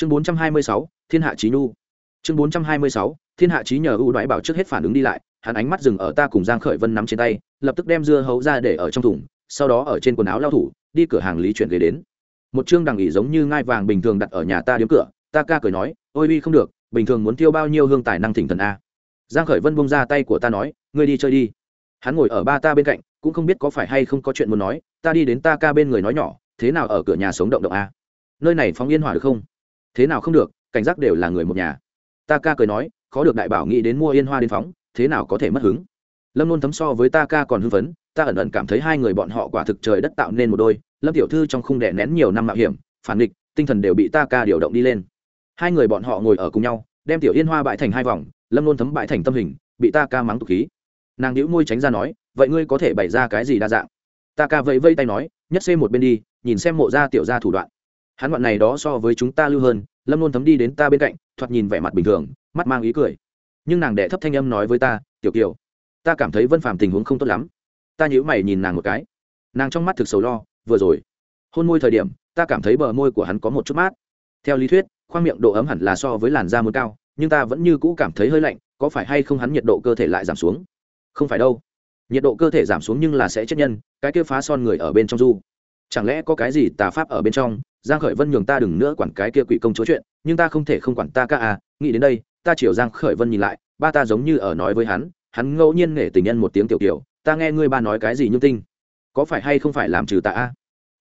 chương bốn trăm hai mươi sáu, thiên hạ trí nhu. Chương bốn trăm hai mươi sáu, thiên hạ trí nhờ ưu đoái bảo trước hết phản ứng đi lại, hắn ánh mắt dừng ở ta cùng giang khởi vân nắm trên tay, lập tức đem dưa hấu ra để ở trong thùng, sau đó ở trên quần áo lao thủ, đi cửa hàng lý chuyển ghế đến. Một chương đằng ỉ giống như ngai vàng bình thường đặt ở nhà ta điếm cửa, ta ca cười nói, ôi đi không được, bình thường muốn tiêu bao nhiêu hương tài năng thỉnh thần a. Giang khởi vân bông ra tay của ta nói, ngươi đi chơi đi. Hắn ngồi ở ba ta bên cạnh, cũng không biết có phải hay không có chuyện muốn nói, ta đi đến ta ca bên người nói nhỏ, thế nào ở cửa nhà sống động động a? Nơi này phóng yên hỏa được không? Thế nào không được, cảnh giác đều là người một nhà. Ta ca cười nói, khó được đại bảo nghĩ đến mua yên hoa đến phóng, thế nào có thể mất hứng? Lâm luôn thấm so với ta ca còn hưng phấn, ta ẩn ẩn cảm thấy hai người bọn họ quả thực trời đất tạo nên một đôi, lâm tiểu thư trong khung đẻ nén nhiều năm mạo hiểm, phản địch tinh thần đều bị ta ca điều động đi lên. Hai người bọn họ ngồi ở cùng nhau, đem tiểu yên hoa bại thành hai vòng, lâm luôn thấm bại thành tâm hình, bị ta ca mắng tục khí. Nàng nhữ môi tránh ra nói, vậy ngươi có thể bày ra cái gì đa dạng? Ta ca vẫy vây tay nói, nhất xê một bên đi, nhìn xem mộ ra tiểu ra thủ đoạn hắn đoạn này đó so với chúng ta lưu hơn, lâm luôn thấm đi đến ta bên cạnh, thoạt nhìn vẻ mặt bình thường, mắt mang ý cười. Nhưng nàng đệ thấp thanh âm nói với ta, tiểu kiều, ta cảm thấy vân phàm tình huống không tốt lắm. Ta nhíu mày nhìn nàng một cái. Nàng trong mắt thực sầu lo, vừa rồi, hôn môi thời điểm, ta cảm thấy bờ môi của hắn có một chút mát. Theo lý thuyết, khoang miệng độ ấm hẳn là so với làn da muốn cao, nhưng ta vẫn như cũ cảm thấy hơi lạnh, có phải hay không hắn nhiệt độ cơ thể lại giảm xuống? Không phải đâu. Nhiệt độ cơ thể giảm xuống nhưng là sẽ chết nhân, cái kia phá son người ở bên trong du. Chẳng lẽ có cái gì tà pháp ở bên trong giang khởi vân nhường ta đừng nữa quản cái kia quỷ công chúa chuyện nhưng ta không thể không quản ta ca à nghĩ đến đây ta chiều giang khởi vân nhìn lại ba ta giống như ở nói với hắn hắn ngẫu nhiên nể tình nhân một tiếng tiểu tiểu, ta nghe ngươi ba nói cái gì nhung tinh? Có phải hay không phải làm trừ ta a?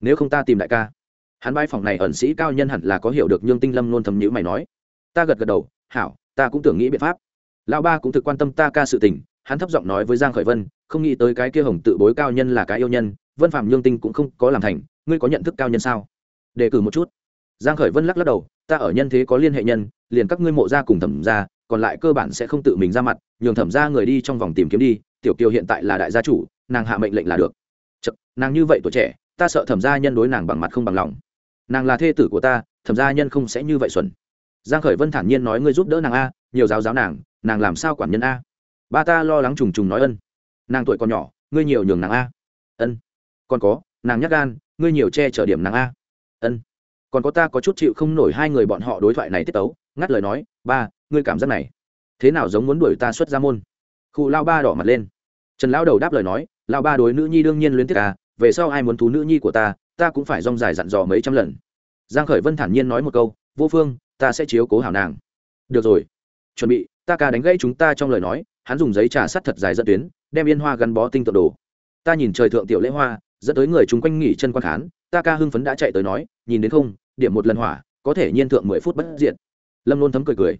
Nếu không ta tìm đại ca. Hắn bãi phòng này ẩn sĩ cao nhân hẳn là có hiểu được nhương tinh lâm luôn thầm nhữ mày nói. Ta gật gật đầu hảo ta cũng tưởng nghĩ biện pháp. Lão ba cũng thực quan tâm ta ca sự tình hắn thấp giọng nói với giang khởi vân không nghĩ tới cái kia hồng tự bối cao nhân là cái yêu nhân vân phạm nhương tinh cũng không có làm thành ngươi có nhận thức cao nhân sao? Đề cử một chút. Giang khởi vân lắc lắc đầu ta ở nhân thế có liên hệ nhân liền các ngươi mộ ra cùng thẩm ra còn lại cơ bản sẽ không tự mình ra mặt nhường thẩm ra người đi trong vòng tìm kiếm đi tiểu kiều hiện tại là đại gia chủ nàng hạ mệnh lệnh là được. Chật, nàng như vậy tuổi trẻ ta sợ thẩm gia nhân đối nàng bằng mặt không bằng lòng. Nàng là thê tử của ta thẩm gia nhân không sẽ như vậy xuẩn. Giang khởi vân thản nhiên nói ngươi giúp đỡ nàng a nhiều giáo giáo nàng nàng làm sao quản nhân a? Ba ta lo lắng trùng trùng nói ân. Nàng tuổi còn nhỏ ngươi nhiều nhường nàng a. Ân còn có nàng nhắc gan ngươi nhiều che chở điểm nàng a ân. Còn có ta có chút chịu không nổi hai người bọn họ đối thoại này tiết tấu, ngắt lời nói, ba, ngươi cảm giác này, thế nào giống muốn đuổi ta xuất ra môn? Khu lao ba đỏ mặt lên. Trần lão đầu đáp lời nói, lao ba đối nữ nhi đương nhiên luyến tiếc à về sau ai muốn thú nữ nhi của ta ta cũng phải rong dài dặn dò mấy trăm lần. Giang khởi vân thản nhiên nói một câu, vô phương, ta sẽ chiếu cố hảo nàng. Được rồi, chuẩn bị, ta ca đánh gãy chúng ta trong lời nói, hắn dùng giấy trà sắt thật dài dẫn tuyến, đem yên hoa gắn bó tinh tượng đồ. Ta nhìn trời thượng tiểu lễ hoa, dẫn tới người chúng quanh nghỉ chân quan khán ta ca hưng phấn đã chạy tới nói, nhìn đến không, điểm một lần hỏa, có thể nhiên thượng mười phút bất diện lâm nôn thấm cười cười.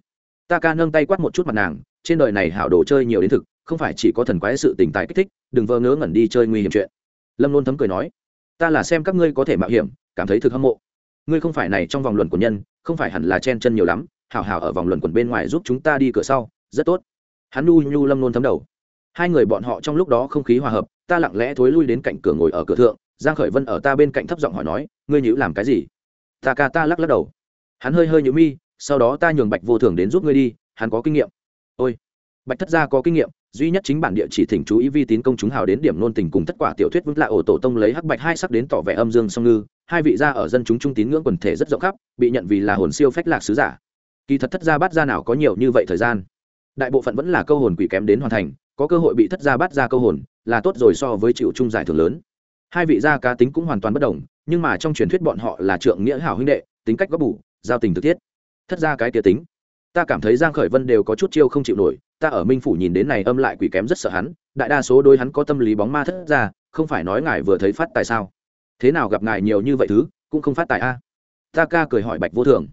Ta ca nâng tay quát một chút mặt nàng, trên đời này hảo đồ chơi nhiều đến thực, không phải chỉ có thần quái sự tình tài kích thích, đừng vờ ngớ ngẩn đi chơi nguy hiểm chuyện. Lâm nôn thấm cười nói. Ta là xem các ngươi có thể mạo hiểm, cảm thấy thực hâm mộ. Ngươi không phải này trong vòng luận của nhân, không phải hẳn là chen chân nhiều lắm, hảo hảo ở vòng luận quần bên ngoài giúp chúng ta đi cửa sau, rất tốt. Hắn nu nhu lâm nôn thấm đầu. Hai người bọn họ trong lúc đó không khí hòa hợp, ta lặng lẽ thối lui đến cạnh cửa ngồi ở cửa thượng giang khởi vân ở ta bên cạnh thấp giọng hỏi nói, ngươi nhữ làm cái gì? Ta ca ta lắc lắc đầu. Hắn hơi hơi nhữ mi, sau đó ta nhường bạch vô thường đến giúp ngươi đi, hắn có kinh nghiệm. Ôi, bạch thất gia có kinh nghiệm, duy nhất chính bản địa chỉ thỉnh chú ý vi tín công chúng hào đến điểm nôn tình cùng tất quả tiểu thuyết vững lại ổ tổ tông lấy hắc bạch hai sắc đến tỏ vẻ âm dương song ngư. Hai vị gia ở dân chúng trung tín ngưỡng quần thể rất rộng khắp, bị nhận vì là hồn siêu phách lạc sứ giả. Kỳ thật thất gia bắt gia nào có nhiều như vậy thời gian? Đại bộ phận vẫn là câu hồn quỷ kém đến hoàn thành, có cơ hội bị thất gia bắt gia câu hồn, là tốt rồi so với chịu chung giải thưởng lớn hai vị gia cá tính cũng hoàn toàn bất đồng, nhưng mà trong truyền thuyết bọn họ là trượng nghĩa hảo huynh đệ, tính cách góp bù, giao tình thực thiết. Thất ra cái kia tính. Ta cảm thấy giang khởi vân đều có chút chiêu không chịu nổi, ta ở minh phủ nhìn đến này âm lại quỷ kém rất sợ hắn, đại đa số đối hắn có tâm lý bóng ma thất ra không phải nói ngài vừa thấy phát tài sao? Thế nào gặp ngài nhiều như vậy thứ, cũng không phát tài a? Ta ca cười hỏi bạch vô thường.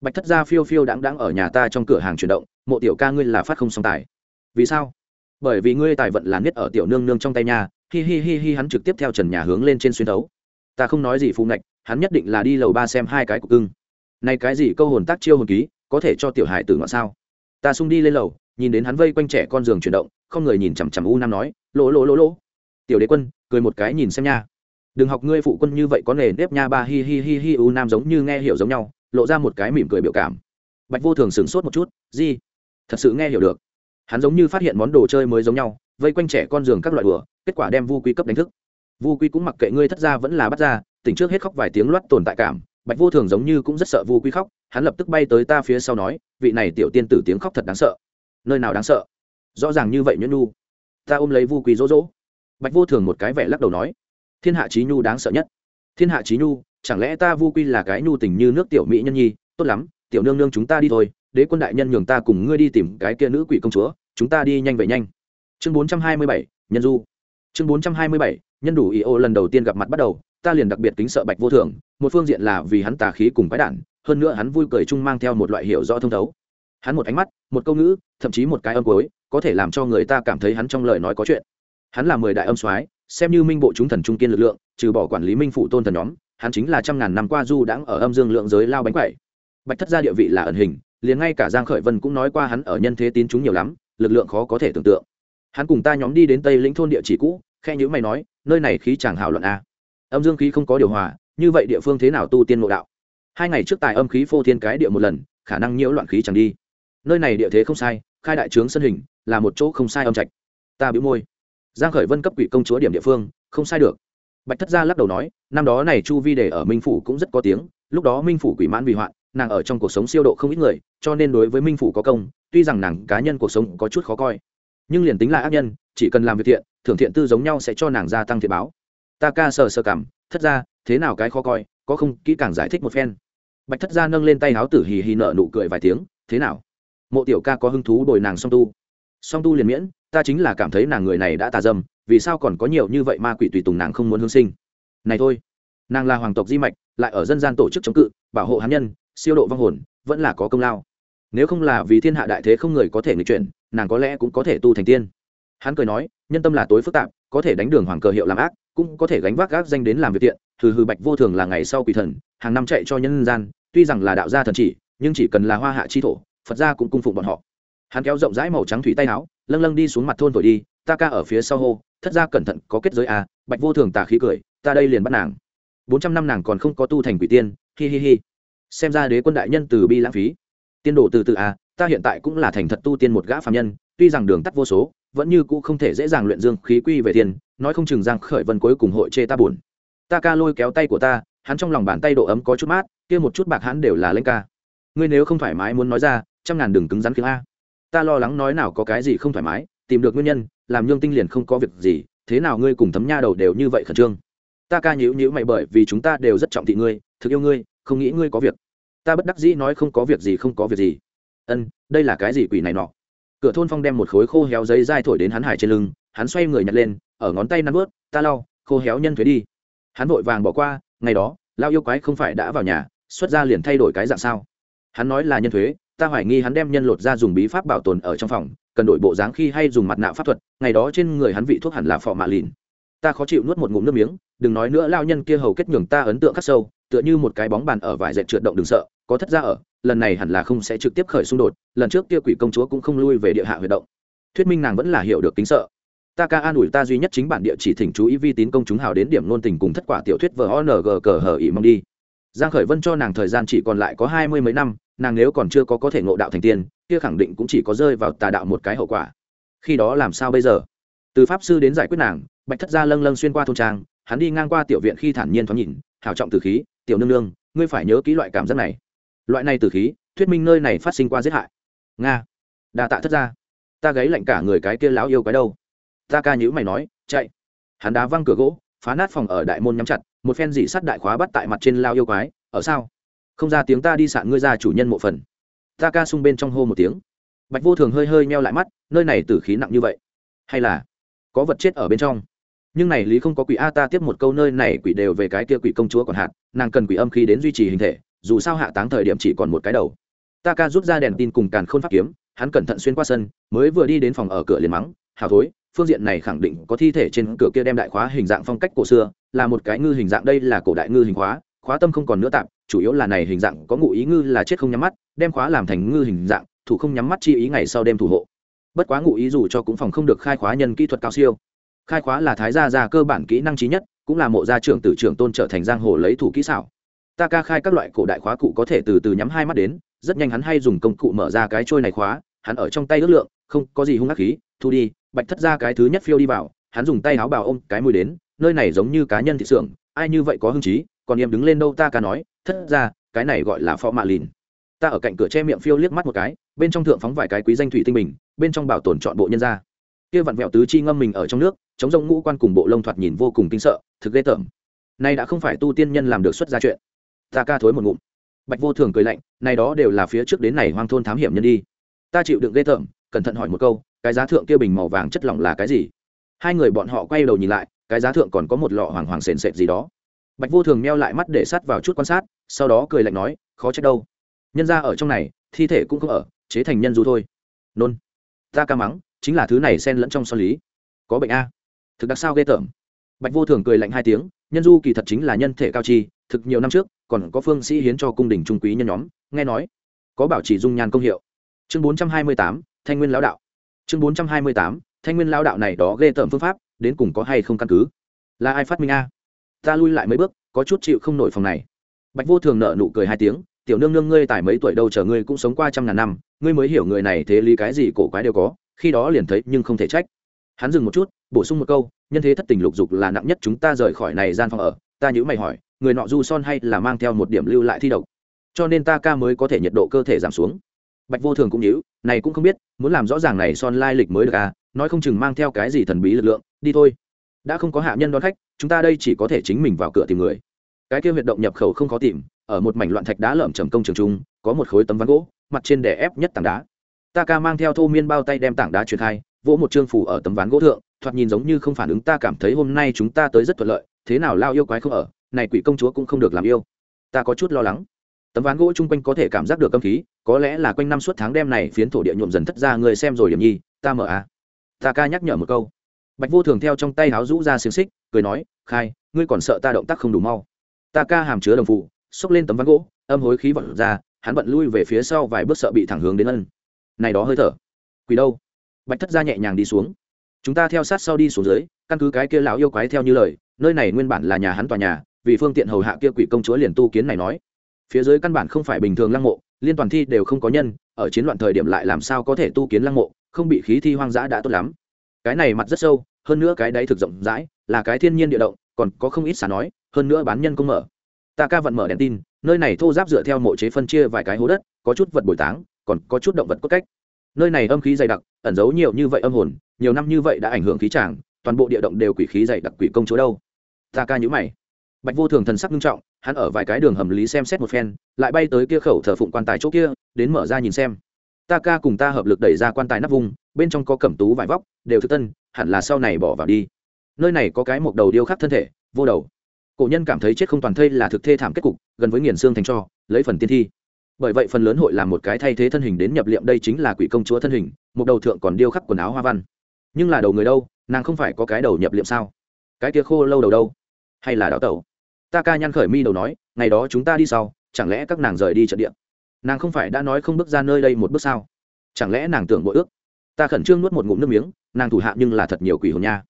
Bạch thất gia phiêu phiêu đáng đáng ở nhà ta trong cửa hàng chuyển động, mộ tiểu ca ngươi là phát không song tài. Vì sao? Bởi vì ngươi tài vận là niết ở tiểu nương nương trong tay nhà hi hi hi hi, hắn trực tiếp theo trần nhà hướng lên trên xuyên thấu. Ta không nói gì phù ngạch, hắn nhất định là đi lầu ba xem hai cái cục cưng. Này cái gì câu hồn tác chiêu hồn ký, có thể cho tiểu hải tử ngọn sao? Ta sung đi lên lầu, nhìn đến hắn vây quanh trẻ con giường chuyển động, không người nhìn chằm chằm u nam nói, lỗ lỗ lỗ lỗ. Tiểu đế quân, cười một cái nhìn xem nha. Đừng học ngươi phụ quân như vậy có nề nếp nha, ba, hi hi hi hi, u nam giống như nghe hiểu giống nhau, lộ ra một cái mỉm cười biểu cảm. Bạch vô thường sửng sốt một chút gì thật sự nghe hiểu được. Hắn giống như phát hiện món đồ chơi mới giống nhau, vây quanh trẻ con giường các loại đùa kết quả đem vu quy cấp đánh thức. Vu quy cũng mặc kệ ngươi thất ra vẫn là bắt ra tỉnh trước hết khóc vài tiếng loắt tồn tại cảm, bạch vô thường giống như cũng rất sợ vu quy khóc, hắn lập tức bay tới ta phía sau nói, vị này tiểu tiên tử tiếng khóc thật đáng sợ. Nơi nào đáng sợ? Rõ ràng như vậy nhuyễn nhu. Ta ôm lấy vu quy dỗ dỗ bạch vô thường một cái vẻ lắc đầu nói, thiên hạ trí nhu đáng sợ nhất. Thiên hạ trí nhu, chẳng lẽ ta vu quy là cái nhu tình như nước tiểu mỹ nhân nhi? Tốt lắm, tiểu nương nương chúng ta đi thôi, đế quân đại nhân nhường ta cùng ngươi đi tìm cái kia nữ quỷ công chúa, chúng ta đi nhanh vậy nhanh. Chương bốn trăm hai mươi bảy, nhân du chương bốn trăm hai mươi bảy, nhân đủ ý ô lần đầu tiên gặp mặt bắt đầu, ta liền đặc biệt kính sợ bạch vô thường, một phương diện là vì hắn tà khí cùng quái đản, hơn nữa hắn vui cười chung mang theo một loại hiểu rõ thông thấu. Hắn một ánh mắt, một câu ngữ, thậm chí một cái âm cuối, có thể làm cho người ta cảm thấy hắn trong lời nói có chuyện. Hắn là mười đại âm soái, xem như minh bộ chúng thần trung kiên lực lượng, trừ bỏ quản lý minh phụ tôn thần nhóm, hắn chính là trăm ngàn năm qua du đãng ở âm dương lượng giới lao bánh quẩy. Bạch thất gia địa vị là ẩn hình, liền ngay cả giang khởi vân cũng nói qua hắn ở nhân thế tín chúng nhiều lắm, lực lượng khó có thể tưởng tượng. Hắn cùng ta nhóm đi đến tây lĩnh thôn địa chỉ cũ khe nhữ mày nói, nơi này khí chẳng hảo luận a âm dương khí không có điều hòa, như vậy địa phương thế nào tu tiên ngộ đạo? Hai ngày trước tài âm khí phô thiên cái địa một lần, khả năng nhiễu loạn khí chẳng đi. Nơi này địa thế không sai, khai đại trướng sân hình, là một chỗ không sai âm trạch. Ta bĩu môi. Giang khởi vân cấp quỷ công chúa điểm địa phương, không sai được. Bạch thất gia lắc đầu nói, năm đó này chu vi đề ở minh phủ cũng rất có tiếng, lúc đó minh phủ quỷ mãn vì hoạn, nàng ở trong cuộc sống siêu độ không ít người, cho nên đối với minh phủ có công, tuy rằng nàng cá nhân cuộc sống có chút khó coi nhưng liền tính là ác nhân, chỉ cần làm việc thiện, thưởng thiện tư giống nhau sẽ cho nàng gia tăng thiệt báo. Ta ca sờ sờ cảm, thất ra, thế nào cái khó coi, có không, kỹ càng giải thích một phen. Bạch thất gia nâng lên tay háo tử hì hì nợ nụ cười vài tiếng, thế nào? Mộ tiểu ca có hứng thú đổi nàng song tu. Song tu liền miễn, ta chính là cảm thấy nàng người này đã tà dâm, vì sao còn có nhiều như vậy ma quỷ tùy tùng nàng không muốn hương sinh? Này thôi, nàng là hoàng tộc di mạch, lại ở dân gian tổ chức chống cự, bảo hộ hán nhân, siêu độ vong hồn, vẫn là có công lao. Nếu không là vì thiên hạ đại thế không người có thể nghịch chuyển nàng có lẽ cũng có thể tu thành tiên. Hắn cười nói, nhân tâm là tối phức tạp, có thể đánh đường hoàng cờ hiệu làm ác, cũng có thể gánh vác gác danh đến làm việc tiện, hừ hừ bạch vô thường là ngày sau quỷ thần, hàng năm chạy cho nhân gian, tuy rằng là đạo gia thần chỉ, nhưng chỉ cần là hoa hạ chi thổ, phật gia cũng cung phụng bọn họ. Hắn kéo rộng rãi màu trắng thủy tay áo, lâng lâng đi xuống mặt thôn thổi đi, ta ca ở phía sau hô, thất gia cẩn thận, có kết giới à bạch vô thường tà khí cười, ta đây liền bắt nàng. Bốn trăm năm nàng còn không có tu thành quỷ tiên, hi hi hi. Xem ra đế quân đại nhân từ bi lãng phí. Tiên đồ từ từ à ta hiện tại cũng là thành thật tu tiên một gã phàm nhân, tuy rằng đường tắt vô số, vẫn như cũ không thể dễ dàng luyện dương khí quy về tiền, nói không chừng giang khởi vân cuối cùng hội chê ta buồn. Ta ca lôi kéo tay của ta, hắn trong lòng bàn tay độ ấm có chút mát, kia một chút bạc hắn đều là lên ca. Ngươi nếu không thoải mái muốn nói ra, trăm ngàn đừng cứng rắn khiến a. Ta lo lắng nói nào có cái gì không thoải mái, tìm được nguyên nhân, làm nhương tinh liền không có việc gì, thế nào ngươi cùng thấm nha đầu đều như vậy khẩn trương. Ta ca nhíu nhíu mày bởi vì chúng ta đều rất trọng thị ngươi, thực yêu ngươi, không nghĩ ngươi có việc. Ta bất đắc dĩ nói không có việc gì không có việc gì ân, đây là cái gì quỷ này nọ? Cửa thôn phong đem một khối khô héo giấy dai thổi đến hắn hải trên lưng, hắn xoay người nhặt lên, ở ngón tay nắn vớt ta lau, khô héo nhân thuế đi. Hắn vội vàng bỏ qua, ngày đó lao yêu quái không phải đã vào nhà, xuất ra liền thay đổi cái dạng sao? Hắn nói là nhân thuế, ta hoài nghi hắn đem nhân lột ra dùng bí pháp bảo tồn ở trong phòng, cần đổi bộ dáng khi hay dùng mặt nạ pháp thuật, ngày đó trên người hắn vị thuốc hẳn là phò mạ lìn ta khó chịu nuốt một ngụm nước miếng, đừng nói nữa lao nhân kia hầu kết nhường ta ấn tượng khắc sâu, tựa như một cái bóng bàn ở vải dệt trượt động đừng sợ, có thất ra ở lần này hẳn là không sẽ trực tiếp khởi xung đột, lần trước kia quỷ công chúa cũng không lui về địa hạ huy động. Thuyết minh nàng vẫn là hiểu được tính sợ. Ta ca an ủi ta duy nhất chính bản địa chỉ thỉnh chú ý vi tín công chúng hào đến điểm nôn tình cùng thất quả tiểu thuyết vờ ong n g cờ hờ ỉ mong đi. Giang khởi vân cho nàng thời gian chỉ còn lại có hai mươi mấy năm, nàng nếu còn chưa có có thể ngộ đạo thành tiên, kia khẳng định cũng chỉ có rơi vào tà đạo một cái hậu quả. Khi đó làm sao bây giờ? Từ pháp sư đến giải quyết nàng, bạch thất gia lâng lâng xuyên qua thôn trang, hắn đi ngang qua tiểu viện khi thản nhiên thoáng nhìn, hảo trọng từ khí, tiểu nương nương, ngươi phải nhớ kỹ loại cảm giác này loại này từ khí, thuyết minh nơi này phát sinh qua giết hại. Nga. Đa tạ thất gia. Ta gáy lạnh cả người cái kia lão yêu cái đâu. Ta ca nhữ mày nói, chạy. Hắn đá văng cửa gỗ, phá nát phòng ở đại môn nhắm chặt, một phen dị sắt đại khóa bắt tại mặt trên lao yêu quái. Ở sao? Không ra tiếng ta đi sạn ngươi ra chủ nhân mộ phần. Ta ca sung bên trong hô một tiếng. Bạch vô thường hơi hơi meo lại mắt, nơi này tử khí nặng như vậy. Hay là có vật chết ở bên trong. Nhưng này lý không có quỷ a ta tiếp một câu, nơi này quỷ đều về cái kia quỷ công chúa còn hạt nàng cần quỷ âm khí đến duy trì hình thể dù sao hạ táng thời điểm chỉ còn một cái đầu. Taka rút ra đèn tin cùng càn khôn pháp kiếm, hắn cẩn thận xuyên qua sân, mới vừa đi đến phòng ở cửa liền mắng hào thối, phương diện này khẳng định có thi thể trên cửa kia đem đại khóa hình dạng phong cách cổ xưa, là một cái ngư hình dạng, đây là cổ đại ngư hình khóa khóa tâm không còn nữa tạm, chủ yếu là này hình dạng có ngụ ý ngư là chết không nhắm mắt, đem khóa làm thành ngư hình dạng, thủ không nhắm mắt chi ý ngày sau đêm thủ hộ. Bất quá ngụ ý dù cho cũng phòng không được khai khóa nhân kỹ thuật cao siêu. Khai khóa là thái gia gia cơ bản kỹ năng trí nhất, cũng là mộ gia trưởng tử trưởng tôn trở thành giang hồ lấy thủ kỹ xảo ta ca khai các loại cổ đại khóa cụ có thể từ từ nhắm hai mắt đến, rất nhanh hắn hay dùng công cụ mở ra cái trôi này khóa, hắn ở trong tay ước lượng, không có gì hung ác khí, thu đi, bạch thất ra cái thứ nhất phiêu đi vào, hắn dùng tay áo bào ôm cái mùi đến, nơi này giống như cá nhân thị xưởng, ai như vậy có hưng trí còn em đứng lên đâu ta ca nói, thất ra, cái này gọi là phó mạ lìn. Ta ở cạnh cửa che miệng phiêu liếc mắt một cái, bên trong thượng phóng vài cái quý danh thủy tinh bình, bên trong bảo tồn chọn bộ nhân ra kia vặn vẹo tứ chi ngâm mình ở trong nước, chống rông ngũ quan cùng bộ lông thoạt nhìn vô cùng kinh sợ, thực ghê tởm. Nay đã không phải tu tiên nhân làm được xuất ra chuyện ta ca thối một ngụm. Bạch vô thường cười lạnh, này đó đều là phía trước đến này hoang thôn thám hiểm nhân đi. Ta chịu đựng ghê tởm, cẩn thận hỏi một câu, cái giá thượng kia bình màu vàng chất lỏng là cái gì? Hai người bọn họ quay đầu nhìn lại, cái giá thượng còn có một lọ hoàng hoàng sền sệt gì đó. Bạch vô thường meo lại mắt để sát vào chút quan sát, sau đó cười lạnh nói, khó trách đâu. Nhân ra ở trong này, thi thể cũng không ở, chế thành nhân du thôi. Nôn. Ta ca mắng, chính là thứ này xen lẫn trong so lý. Có bệnh a. Thực đặc sao ghê tởm. Bạch vô thường cười lạnh hai tiếng, nhân du kỳ thật chính là nhân thể cao chi, thực nhiều năm trước còn có phương sĩ hiến cho cung đình trung quý nhân nhóm, nghe nói, có bảo trì dung nhan công hiệu. Chương bốn trăm hai mươi tám, thanh nguyên lão đạo. Chương bốn trăm hai mươi tám, thanh nguyên lão đạo này đó ghê tởm phương pháp, đến cùng có hay không căn cứ? Là ai phát minh a? Ta lui lại mấy bước, có chút chịu không nổi phòng này. Bạch vô thường nợ nụ cười hai tiếng, tiểu nương nương ngươi tải mấy tuổi đâu chờ ngươi cũng sống qua trăm ngàn năm, ngươi mới hiểu người này thế lý cái gì cổ quái đều có, khi đó liền thấy nhưng không thể trách. Hắn dừng một chút, bổ sung một câu, nhân thế thất tình lục dục là nặng nhất chúng ta rời khỏi này gian phòng ở, ta nhữ mày hỏi người nọ du son hay là mang theo một điểm lưu lại thi độc. Cho nên ta ca mới có thể nhiệt độ cơ thể giảm xuống. Bạch vô thường cũng nhữ này cũng không biết, muốn làm rõ ràng này son lai lịch mới được à nói không chừng mang theo cái gì thần bí lực lượng, đi thôi. Đã không có hạ nhân đón khách, chúng ta đây chỉ có thể chính mình vào cửa tìm người. Cái kia huyệt động nhập khẩu không khó tìm, ở một mảnh loạn thạch đá lởm chầm công trường trung có một khối tấm ván gỗ, mặt trên đè ép nhất tảng đá. Ta ca mang theo thô miên bao tay đem tảng đá truyền khai, vỗ một chương phủ ở tấm ván gỗ thượng, thoạt nhìn giống như không phản ứng, ta cảm thấy hôm nay chúng ta tới rất thuận lợi, thế nào lao yêu quái không ở? Này quỷ công chúa cũng không được làm yêu. Ta có chút lo lắng. Tấm ván gỗ chung quanh có thể cảm giác được âm khí, có lẽ là quanh năm suốt tháng đêm này phiến thổ địa nhuộm dần thất ra người xem rồi điểm nhi, ta mở à. Ta ca nhắc nhở một câu. Bạch vô thường theo trong tay háo rũ ra xiềng xích, cười nói, khai, ngươi còn sợ ta động tác không đủ mau. Ta ca hàm chứa đồng phụ, xốc lên tấm ván gỗ, âm hối khí vật ra, hắn bận lui về phía sau vài bước sợ bị thẳng hướng đến ân. Này đó hơi thở. Quỷ đâu? Bạch thất ra nhẹ nhàng đi xuống. Chúng ta theo sát sau đi xuống dưới, căn cứ cái kia lão yêu quái theo như lời, nơi này nguyên bản là nhà hắn tòa nhà vì phương tiện hầu hạ kia quỷ công chúa liền tu kiến này nói. Phía dưới căn bản không phải bình thường lăng mộ, liên toàn thi đều không có nhân, ở chiến loạn thời điểm lại làm sao có thể tu kiến lăng mộ, không bị khí thi hoang dã đã tốt lắm. Cái này mặt rất sâu, hơn nữa cái đáy thực rộng rãi, là cái thiên nhiên địa động, còn có không ít xả nói, hơn nữa bán nhân công mở. Ta ca vận mở đèn tin, nơi này thô giáp dựa theo mộ chế phân chia vài cái hố đất, có chút vật bồi táng, còn có chút động vật cốt cách. Nơi này âm khí dày đặc, ẩn giấu nhiều như vậy âm hồn, nhiều năm như vậy đã ảnh hưởng khí tràng toàn bộ địa động đều quỷ khí dày đặc quỷ công chỗ đâu. Ta ca nhữ mày bạch vô thường thần sắc nghiêm trọng, hắn ở vài cái đường hầm lý xem xét một phen, lại bay tới kia khẩu thờ phụng quan tài chỗ kia, đến mở ra nhìn xem. Ta ca cùng ta hợp lực đẩy ra quan tài nắp vùng bên trong có cẩm tú vải vóc, đều thực tân, hẳn là sau này bỏ vào đi. Nơi này có cái một đầu điêu khắc thân thể, vô đầu. Cổ nhân cảm thấy chết không toàn thây là thực thê thảm kết cục, gần với nghiền xương thành cho, lấy phần tiên thi. Bởi vậy phần lớn hội làm một cái thay thế thân hình đến nhập liệm đây chính là quỷ công chúa thân hình, một đầu thượng còn điêu khắc quần áo hoa văn. Nhưng là đầu người đâu, nàng không phải có cái đầu nhập liệm sao? Cái kia khô lâu đầu đâu? Hay là đào tẩu? Ta ca nhăn khởi mi đầu nói, ngày đó chúng ta đi sau, chẳng lẽ các nàng rời đi trận địa? Nàng không phải đã nói không bước ra nơi đây một bước sao? Chẳng lẽ nàng tưởng bội ước? Ta khẩn trương nuốt một ngụm nước miếng, nàng thủ hạ nhưng là thật nhiều quỷ hồn nha.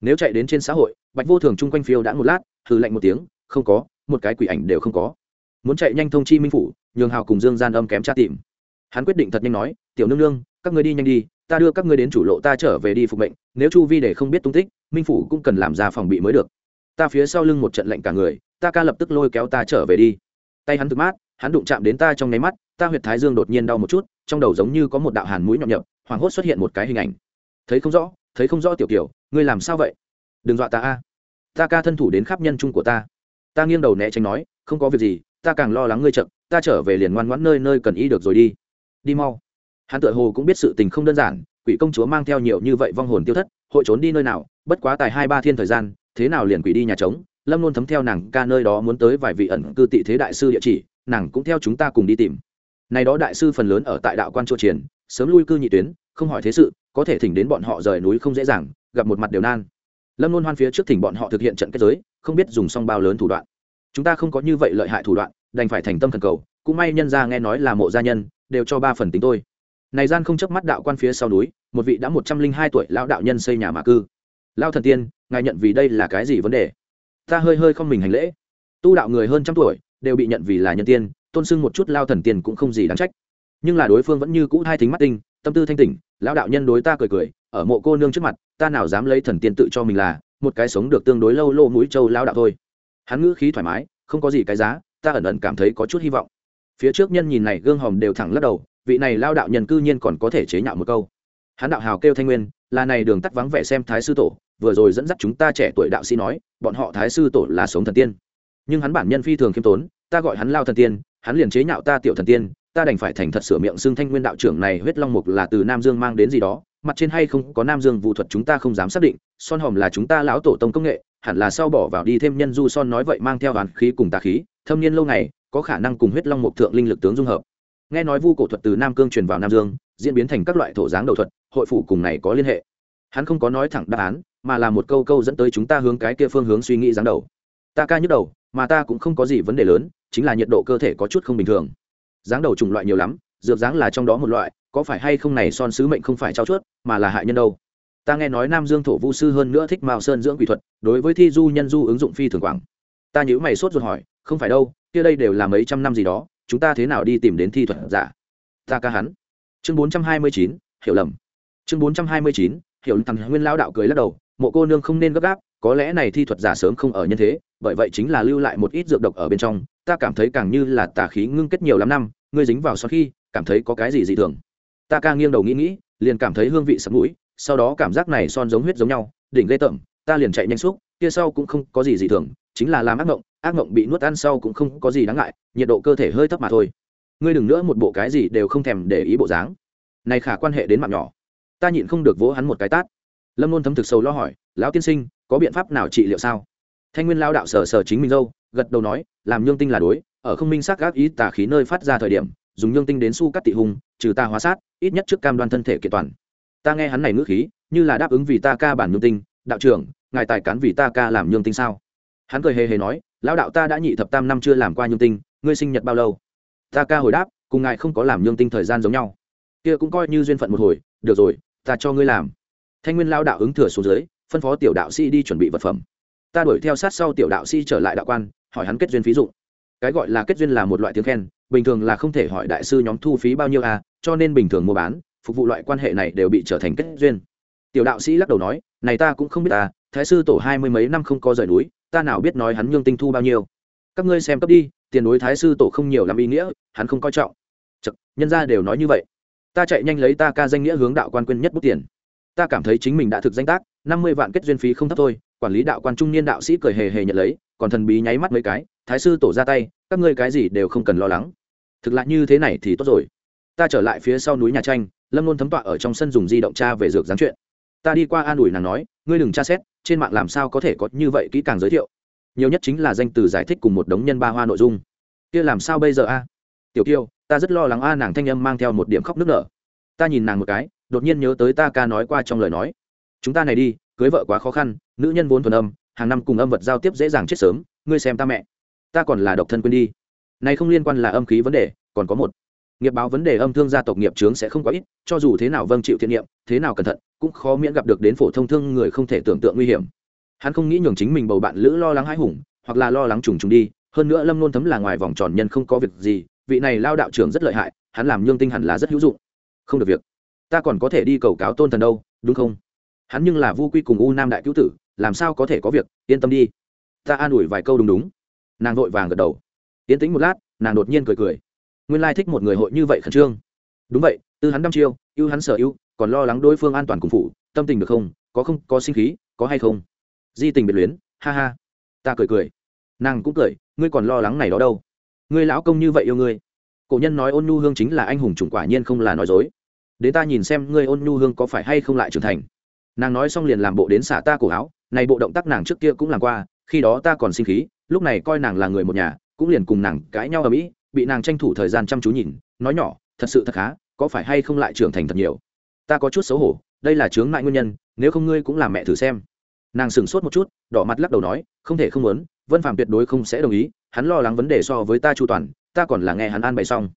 Nếu chạy đến trên xã hội, bạch vô thường chung quanh phiêu đã một lát thử lạnh một tiếng, không có, một cái quỷ ảnh đều không có. Muốn chạy nhanh thông chi minh phủ, nhường hào cùng dương gian âm kém tra tìm. Hắn quyết định thật nhanh nói, tiểu nương nương, các người đi nhanh đi, ta đưa các ngươi đến chủ lộ ta trở về đi phục mệnh, nếu chu vi để không biết tung tích, minh phủ cũng cần làm ra phòng bị mới được ta phía sau lưng một trận lạnh cả người, ta ca lập tức lôi kéo ta trở về đi. Tay hắn thực mát, hắn đụng chạm đến ta trong nháy mắt, ta huyệt thái dương đột nhiên đau một chút, trong đầu giống như có một đạo hàn mũi nhọn nhập, hoảng hốt xuất hiện một cái hình ảnh. Thấy không rõ, thấy không rõ tiểu kiểu, ngươi làm sao vậy? Đừng dọa ta a. Ta ca thân thủ đến khắp nhân trung của ta. Ta nghiêng đầu né tránh nói, không có việc gì, ta càng lo lắng ngươi chậm, ta trở về liền ngoan ngoãn nơi nơi cần y được rồi đi. Đi mau. Hắn tự hồ cũng biết sự tình không đơn giản, quỷ công chúa mang theo nhiều như vậy vong hồn tiêu thất, hội trốn đi nơi nào, bất quá tài hai ba thiên thời gian thế nào liền quỷ đi nhà trống, lâm luôn thấm theo nàng ca nơi đó muốn tới vài vị ẩn cư tị thế đại sư địa chỉ, nàng cũng theo chúng ta cùng đi tìm. Này đó đại sư phần lớn ở tại đạo quan chỗ triển sớm lui cư nhị tuyến, không hỏi thế sự, có thể thỉnh đến bọn họ rời núi không dễ dàng, gặp một mặt đều nan. Lâm luôn hoan phía trước thỉnh bọn họ thực hiện trận kết giới, không biết dùng xong bao lớn thủ đoạn. Chúng ta không có như vậy lợi hại thủ đoạn, đành phải thành tâm thần cầu, cũng may nhân ra nghe nói là mộ gia nhân, đều cho ba phần tính tôi. Này gian không chớp mắt đạo quan phía sau núi, một vị đã một trăm linh hai tuổi lão đạo nhân xây nhà mà cư lao thần tiên, ngài nhận vì đây là cái gì vấn đề? Ta hơi hơi không mình hành lễ. Tu đạo người hơn trăm tuổi, đều bị nhận vì là nhân tiên, tôn sưng một chút lao thần tiên cũng không gì đáng trách. Nhưng là đối phương vẫn như cũ hai thính mắt tinh, tâm tư thanh tỉnh, lão đạo nhân đối ta cười cười, ở mộ cô nương trước mặt, ta nào dám lấy thần tiên tự cho mình là, một cái sống được tương đối lâu lô mũi trâu lao đạo thôi. Hắn ngữ khí thoải mái, không có gì cái giá, ta ẩn ẩn cảm thấy có chút hy vọng. Phía trước nhân nhìn này gương hòm đều thẳng lắc đầu, vị này lao đạo nhân cư nhiên còn có thể chế nhạo một câu. Hắn đạo hào kêu thanh nguyên, là này đường tắt vắng vẻ xem thái sư tổ vừa rồi dẫn dắt chúng ta trẻ tuổi đạo sĩ nói, bọn họ thái sư tổ là sống thần tiên. Nhưng hắn bản nhân phi thường khiêm tốn, ta gọi hắn lao thần tiên, hắn liền chế nhạo ta tiểu thần tiên, ta đành phải thành thật sửa miệng xưng thanh nguyên đạo trưởng này huyết long mục là từ nam dương mang đến gì đó, mặt trên hay không có nam dương vụ thuật chúng ta không dám xác định, son hòm là chúng ta lão tổ tông công nghệ, hẳn là sau bỏ vào đi thêm nhân du son nói vậy mang theo hoàn khí cùng tà khí, thâm niên lâu ngày, có khả năng cùng huyết long mục thượng linh lực tướng dung hợp. Nghe nói vu cổ thuật từ nam cương truyền vào nam dương, diễn biến thành các loại thổ dáng đầu thuật, hội phụ cùng này có liên hệ hắn không có nói thẳng đáp án, mà là một câu câu dẫn tới chúng ta hướng cái kia phương hướng suy nghĩ dáng đầu. Ta ca nhức đầu, mà ta cũng không có gì vấn đề lớn, chính là nhiệt độ cơ thể có chút không bình thường. Dáng đầu chủng loại nhiều lắm, dược dáng là trong đó một loại, có phải hay không này son sứ mệnh không phải trao chuốt, mà là hại nhân đâu. Ta nghe nói nam dương thổ vu sư hơn nữa thích mao sơn dưỡng quỷ thuật, đối với thi du nhân du ứng dụng phi thường quảng. Ta nhữ mày sốt ruột hỏi, không phải đâu, kia đây đều là mấy trăm năm gì đó, chúng ta thế nào đi tìm đến thi thuật giả? Ta ca hắn. Chương bốn trăm hai mươi chín, hiểu lầm. Chương bốn trăm hai mươi chín hiểu thằng nguyên lao đạo cười lắc đầu, mộ cô nương không nên gấp gáp, có lẽ này thi thuật giả sớm không ở nhân thế, bởi vậy chính là lưu lại một ít dược độc ở bên trong, ta cảm thấy càng như là tà khí ngưng kết nhiều lắm năm, ngươi dính vào sau khi, cảm thấy có cái gì dị thường? Ta ca nghiêng đầu nghĩ nghĩ, liền cảm thấy hương vị sấm mũi, sau đó cảm giác này son giống huyết giống nhau, đỉnh ghê tởm, ta liền chạy nhanh xúc kia sau cũng không có gì dị thường, chính là làm ác mộng ác mộng bị nuốt ăn sau cũng không có gì đáng ngại, nhiệt độ cơ thể hơi thấp mà thôi. Ngươi đừng nữa một bộ cái gì đều không thèm để ý bộ dáng. Này khả quan hệ đến mạng nhỏ ta nhịn không được vỗ hắn một cái tát. Lâm luôn thấm thực sâu lo hỏi, lão tiên sinh, có biện pháp nào trị liệu sao? Thanh nguyên lao đạo sờ sờ chính mình dâu gật đầu nói, làm nhương tinh là đối, ở không minh xác gác ý tà khí nơi phát ra thời điểm, dùng nhương tinh đến su cắt tị hùng, trừ ta hóa sát, ít nhất trước cam đoan thân thể kiện toàn. Ta nghe hắn này ngữ khí, như là đáp ứng vì ta ca bản nhương tinh, đạo trưởng, ngài tài cán vì ta ca làm nhương tinh sao? Hắn cười hề hề nói, lão đạo ta đã nhị thập tam năm chưa làm qua nhương tinh, ngươi sinh nhật bao lâu? Ta ca hồi đáp, cùng ngài không có làm nhương tinh thời gian giống nhau. Kia cũng coi như duyên phận một hồi được rồi ta cho ngươi làm. Thanh nguyên lao đạo ứng thừa xuống dưới phân phó tiểu đạo sĩ đi chuẩn bị vật phẩm. Ta đuổi theo sát sau tiểu đạo sĩ trở lại đạo quan hỏi hắn kết duyên phí dụ cái gọi là kết duyên là một loại tiếng khen bình thường là không thể hỏi đại sư nhóm thu phí bao nhiêu à cho nên bình thường mua bán phục vụ loại quan hệ này đều bị trở thành kết duyên. Tiểu đạo sĩ lắc đầu nói này ta cũng không biết à, thái sư tổ hai mươi mấy năm không có rời núi ta nào biết nói hắn nhương tinh thu bao nhiêu. Các ngươi xem cấp đi tiền đối thái sư tổ không nhiều làm ý nghĩa hắn không coi trọng. Chật, nhân ra đều nói như vậy ta chạy nhanh lấy ta ca danh nghĩa hướng đạo quan quên nhất bút tiền. Ta cảm thấy chính mình đã thực danh tác, năm mươi vạn kết duyên phí không thấp thôi, quản lý đạo quan trung niên đạo sĩ cười hề hề nhận lấy, còn thần bí nháy mắt mấy cái, thái sư tổ ra tay, các ngươi cái gì đều không cần lo lắng. Thực lại như thế này thì tốt rồi. Ta trở lại phía sau núi nhà tranh, lâm luôn thấm tọa ở trong sân dùng di động tra về dược gián chuyện. Ta đi qua an ủi nàng nói, ngươi đừng tra xét, trên mạng làm sao có thể có như vậy kỹ càng giới thiệu. Nhiều nhất chính là danh từ giải thích cùng một đống nhân ba hoa nội dung. Kia làm sao bây giờ a? Tiểu kiêu ta rất lo lắng a, nàng thanh âm mang theo một điểm khóc nức nở. Ta nhìn nàng một cái, đột nhiên nhớ tới ta ca nói qua trong lời nói. Chúng ta này đi, cưới vợ quá khó khăn, nữ nhân vốn thuần âm, hàng năm cùng âm vật giao tiếp dễ dàng chết sớm, ngươi xem ta mẹ. Ta còn là độc thân quên đi. Này không liên quan là âm khí vấn đề, còn có một. Nghiệp báo vấn đề âm thương gia tộc nghiệp trướng sẽ không quá ít, cho dù thế nào vâng chịu thiện niệm, thế nào cẩn thận, cũng khó miễn gặp được đến phổ thông thương người không thể tưởng tượng nguy hiểm. Hắn không nghĩ nhường chính mình bầu bạn lữ lo lắng hãi hùng, hoặc là lo lắng trùng trùng đi, hơn nữa lâm nôn thấm là ngoài vòng tròn nhân không có việc gì vị này lao đạo trưởng rất lợi hại hắn làm nhương tinh hẳn là rất hữu dụng. Không được việc. Ta còn có thể đi cầu cáo tôn thần đâu đúng không? Hắn nhưng là vu quy cùng u nam đại cứu tử làm sao có thể có việc? Yên tâm đi. Ta an ủi vài câu đúng đúng. Nàng vội vàng gật đầu. Yên tĩnh một lát nàng đột nhiên cười cười. Nguyên lai thích một người hội như vậy khẩn trương. Đúng vậy tư hắn đăm chiêu yêu hắn sợ yêu, còn lo lắng đối phương an toàn cùng phụ tâm tình được không? Có không có sinh khí có hay không? Di tình biệt luyến ha ha. Ta cười cười. Nàng cũng cười ngươi còn lo lắng này đó đâu ngươi lão công như vậy yêu ngươi. Cổ nhân nói ôn nhu hương chính là anh hùng chủng quả nhiên không là nói dối. Đến ta nhìn xem ngươi ôn nhu hương có phải hay không lại trưởng thành. Nàng nói xong liền làm bộ đến xả ta cổ áo, này bộ động tác nàng trước kia cũng làm qua, khi đó ta còn sinh khí, lúc này coi nàng là người một nhà, cũng liền cùng nàng cãi nhau ở mỹ, bị nàng tranh thủ thời gian chăm chú nhìn, nói nhỏ, thật sự thật khá, có phải hay không lại trưởng thành thật nhiều? Ta có chút xấu hổ, đây là chướng ngại nguyên nhân, nếu không ngươi cũng làm mẹ thử xem. Nàng sửng sốt một chút, đỏ mặt lắc đầu nói, không thể không muốn, vân phạm tuyệt đối không sẽ đồng ý hắn lo lắng vấn đề so với ta chu toàn, ta còn là nghe hắn an bày xong.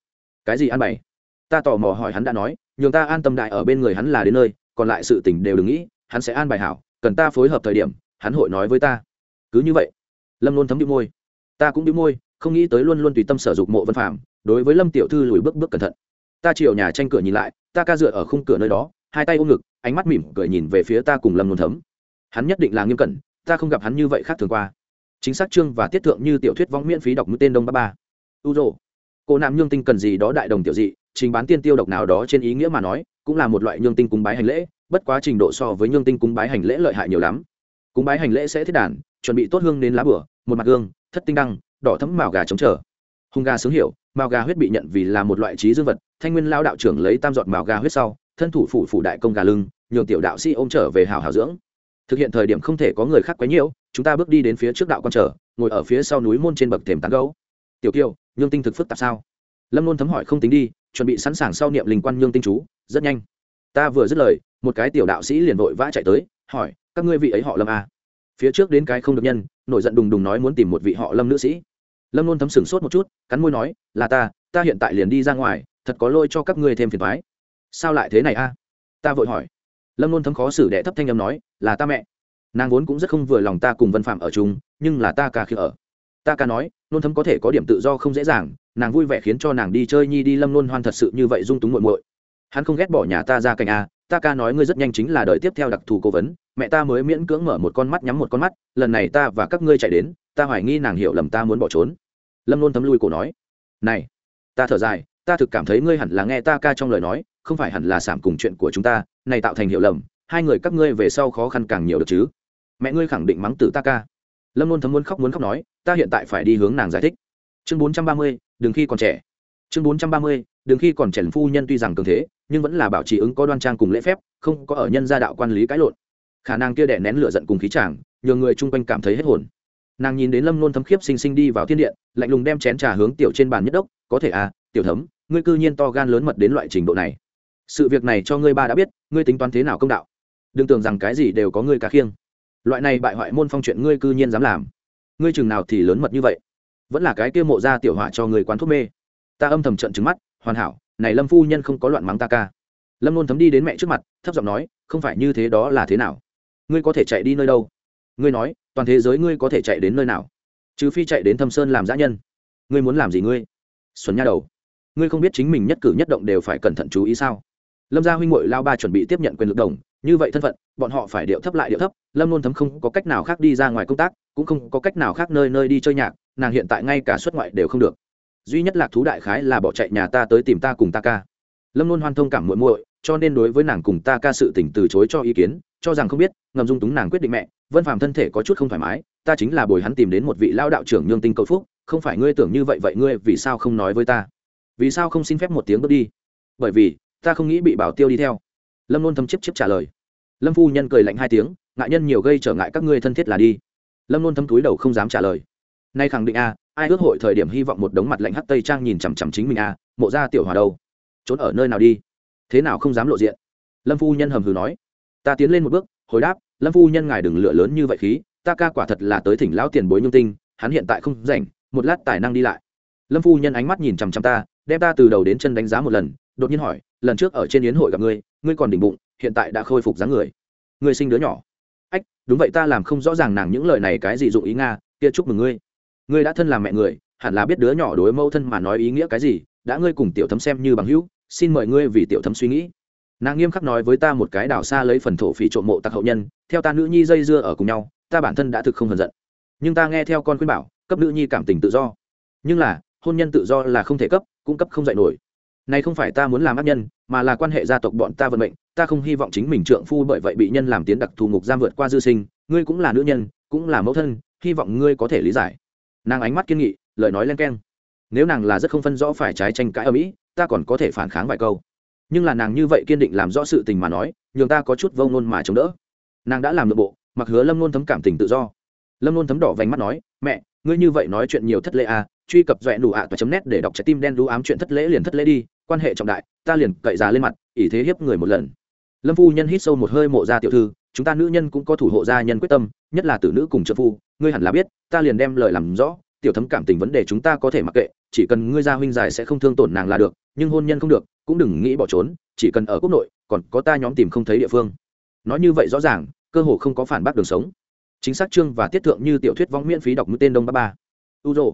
Cái gì an bày ta tò mò hỏi hắn đã nói, nhường ta an tâm đại ở bên người hắn là đến nơi, còn lại sự tình đều đừng nghĩ, hắn sẽ an bài hảo, cần ta phối hợp thời điểm, hắn hội nói với ta. Cứ như vậy, lâm luôn thấm đĩu môi. Ta cũng đĩu môi, không nghĩ tới luôn luôn tùy tâm sở dục mộ Văn phạm đối với lâm tiểu thư lùi bước bước cẩn thận. Ta chiều nhà tranh cửa nhìn lại, ta ca dựa ở khung cửa nơi đó, hai tay ôm ngực, ánh mắt mỉm cười nhìn về phía ta cùng lâm luôn thấm. Hắn nhất định là nghiêm cẩn, ta không gặp hắn như vậy khác thường qua chính xác chương và tiết thượng như tiểu thuyết võng miễn phí đọc mũi tên đông ba ba. U rồ. Cô nam nhương tinh cần gì đó đại đồng tiểu dị, trình bán tiên tiêu độc nào đó trên ý nghĩa mà nói, cũng là một loại nhương tinh cúng bái hành lễ, bất quá trình độ so với nhương tinh cúng bái hành lễ lợi hại nhiều lắm. Cúng bái hành lễ sẽ thiết đàn, chuẩn bị tốt hương đến lá bửa, một mặt gương, thất tinh đăng, đỏ thấm màu gà chống trở. Hung gà sướng hiểu màu gà huyết bị nhận vì là một loại trí dương vật, thanh nguyên lao đạo trưởng lấy tam giọt màu gà huyết sau, thân thủ phủ phủ đại công gà lưng, nhường tiểu đạo sĩ ôm trở về hào hào dưỡng. Thực hiện thời điểm không thể có người khác quấy nhiễu chúng ta bước đi đến phía trước đạo con trở, ngồi ở phía sau núi môn trên bậc thềm tán gấu. Tiểu kiều, nhương tinh thực phức tạp sao? Lâm luôn thấm hỏi không tính đi, chuẩn bị sẵn sàng sau niệm linh quan nhương tinh chú, rất nhanh. Ta vừa dứt lời, một cái tiểu đạo sĩ liền vội vã chạy tới, hỏi, các ngươi vị ấy họ lâm à? phía trước đến cái không được nhân, nổi giận đùng đùng nói muốn tìm một vị họ lâm nữ sĩ. Lâm luôn thấm sừng sốt một chút, cắn môi nói, là ta ta hiện tại liền đi ra ngoài, thật có lôi cho các ngươi thêm phiền thoái sao lại thế này a? Ta vội hỏi. Lâm luôn thấm khó xử đệ thấp thanh âm nói, là ta mẹ nàng vốn cũng rất không vừa lòng ta cùng vân phạm ở chung, nhưng là ta ca khi ở. Ta ca nói, nôn thấm có thể có điểm tự do không dễ dàng, nàng vui vẻ khiến cho nàng đi chơi nhi đi lâm nôn hoan thật sự như vậy dung túng muội muội. Hắn không ghét bỏ nhà ta ra cạnh a, ta ca nói ngươi rất nhanh chính là đời tiếp theo đặc thù cố vấn, mẹ ta mới miễn cưỡng mở một con mắt nhắm một con mắt, lần này ta và các ngươi chạy đến, ta hoài nghi nàng hiểu lầm ta muốn bỏ trốn. Lâm nôn thấm lui cổ nói, này, ta thở dài, ta thực cảm thấy ngươi hẳn là nghe ta ca trong lời nói, không phải hẳn là sảm cùng chuyện của chúng ta, này tạo thành hiểu lầm hai người các ngươi về sau khó khăn càng nhiều được chứ? Mẹ ngươi khẳng định mắng tử ta ca. Lâm luôn thấm muốn khóc muốn khóc nói, ta hiện tại phải đi hướng nàng giải thích. Chương bốn trăm ba mươi, đừng khi còn trẻ. Chương bốn trăm ba mươi, đừng khi còn trẻ phu nhân tuy rằng cường thế, nhưng vẫn là bảo trì ứng có đoan trang cùng lễ phép, không có ở nhân gia đạo quan lý cãi lộn. Khả năng kia đẻ nén lửa giận cùng khí chàng, nhường người chung quanh cảm thấy hết hồn. Nàng nhìn đến lâm nôn thấm khiếp xinh xinh đi vào thiên điện, lạnh lùng đem chén trà hướng tiểu trên bàn nhất đốc, có thể à tiểu thấm, ngươi cư nhiên to gan lớn mật đến loại trình độ này. Sự việc này cho ngươi ba đã biết, ngươi tính toán thế nào công đạo? Đừng tưởng rằng cái gì đều có ngươi cả khiêng. Loại này bại hoại môn phong chuyện ngươi cư nhiên dám làm. Ngươi chừng nào thì lớn mật như vậy? Vẫn là cái kia mộ ra tiểu họa cho người quán thuốc mê. Ta âm thầm trận trứng mắt, hoàn hảo, này lâm phu nhân không có loạn mắng ta ca. Lâm luôn thấm đi đến mẹ trước mặt, thấp giọng nói, không phải như thế đó là thế nào? Ngươi có thể chạy đi nơi đâu? Ngươi nói, toàn thế giới ngươi có thể chạy đến nơi nào? Trừ phi chạy đến thâm sơn làm giã nhân. Ngươi muốn làm gì ngươi? Xuân nha đầu. Ngươi không biết chính mình nhất cử nhất động đều phải cẩn thận chú ý sao? Lâm gia huynh ngội lao ba chuẩn bị tiếp nhận quyền lực đồng, như vậy thân phận, bọn họ phải điệu thấp lại điệu thấp, lâm nôn thấm không có cách nào khác đi ra ngoài công tác, cũng không có cách nào khác nơi nơi đi chơi nhạc, nàng hiện tại ngay cả xuất ngoại đều không được. Duy nhất lạc thú đại khái là bỏ chạy nhà ta tới tìm ta cùng ta ca. Lâm nôn hoan thông cảm muội muội, cho nên đối với nàng cùng ta ca sự tình từ chối cho ý kiến, cho rằng không biết, ngầm dung túng nàng quyết định mẹ, vân phàm thân thể có chút không thoải mái, ta chính là bồi hắn tìm đến một vị lao đạo trưởng nhương tinh cầu phúc, không phải ngươi tưởng như vậy vậy ngươi vì sao không nói với ta? Vì sao không xin phép một tiếng bước đi? Bởi vì ta không nghĩ bị bảo tiêu đi theo. Lâm nôn thấm chiếp chiếp trả lời. Lâm phu nhân cười lạnh hai tiếng, ngại nhân nhiều gây trở ngại các ngươi thân thiết là đi. Lâm nôn thấm túi đầu không dám trả lời. Nay khẳng định a, ai ước hội thời điểm hy vọng một đống mặt lạnh hắt tây trang nhìn chằm chằm chính mình a, mộ ra tiểu hòa đâu? Trốn ở nơi nào đi? Thế nào không dám lộ diện? Lâm phu nhân hầm hừ nói. Ta tiến lên một bước, hồi đáp, lâm phu nhân ngài đừng lựa lớn như vậy khí, ta ca quả thật là tới thỉnh lão tiền bối nhung tinh, hắn hiện tại không rảnh, một lát tài năng đi lại. Lâm phu nhân ánh mắt nhìn chằm chằm ta, đem ta từ đầu đến chân đánh giá một lần đột nhiên hỏi, lần trước ở trên yến hội gặp ngươi ngươi còn đỉnh bụng, hiện tại đã khôi phục dáng người. Ngươi sinh đứa nhỏ. Ách, đúng vậy, ta làm không rõ ràng nàng những lời này cái gì dụng ý nga, kia chúc mừng ngươi. Ngươi đã thân làm mẹ người, hẳn là biết đứa nhỏ đối mâu thân mà nói ý nghĩa cái gì, đã ngươi cùng tiểu thấm xem như bằng hữu, xin mời ngươi vì tiểu thấm suy nghĩ. Nàng nghiêm khắc nói với ta một cái đảo xa lấy phần thổ phỉ trộm mộ tặc hậu nhân, theo ta nữ nhi dây dưa ở cùng nhau, ta bản thân đã thực không hờn giận. Nhưng ta nghe theo con khuyên bảo, cấp nữ nhi cảm tình tự do. Nhưng là, hôn nhân tự do là không thể cấp cung cấp không dạy nổi này không phải ta muốn làm ác nhân, mà là quan hệ gia tộc bọn ta vận mệnh, ta không hy vọng chính mình trượng phu bởi vậy bị nhân làm tiến đặc thù ngục giam vượt qua dư sinh, ngươi cũng là nữ nhân, cũng là mẫu thân, hy vọng ngươi có thể lý giải. Nàng ánh mắt kiên nghị, lời nói len keng. Nếu nàng là rất không phân rõ phải trái tranh cãi ở mỹ, ta còn có thể phản kháng vài câu. Nhưng là nàng như vậy kiên định làm rõ sự tình mà nói, nhường ta có chút vông nôn mà chống đỡ. Nàng đã làm nội bộ, mặc hứa lâm nôn thấm cảm tình tự do. Lâm nôn thấm đỏ vành mắt nói, mẹ, ngươi như vậy nói chuyện nhiều thất lễ à truy cập dọa đủ ạ và chấm nét để đọc trái tim đen đu ám chuyện thất lễ liền thất lễ đi quan hệ trọng đại, ta liền cậy giá lên mặt, ỷ thế hiếp người một lần. Lâm phu nhân hít sâu một hơi mộ ra tiểu thư, chúng ta nữ nhân cũng có thủ hộ gia nhân quyết tâm, nhất là tử nữ cùng trợ phu, ngươi hẳn là biết, ta liền đem lời làm rõ, tiểu thấm cảm tình vấn đề chúng ta có thể mặc kệ, chỉ cần ngươi gia huynh dài sẽ không thương tổn nàng là được, nhưng hôn nhân không được, cũng đừng nghĩ bỏ trốn, chỉ cần ở quốc nội, còn có ta nhóm tìm không thấy địa phương. Nói như vậy rõ ràng, cơ hồ không có phản bác đường sống. Chính xác chương và tiết thượng như tiểu thuyết vong miễn phí đọc mũi tên đông ba ba. U rồ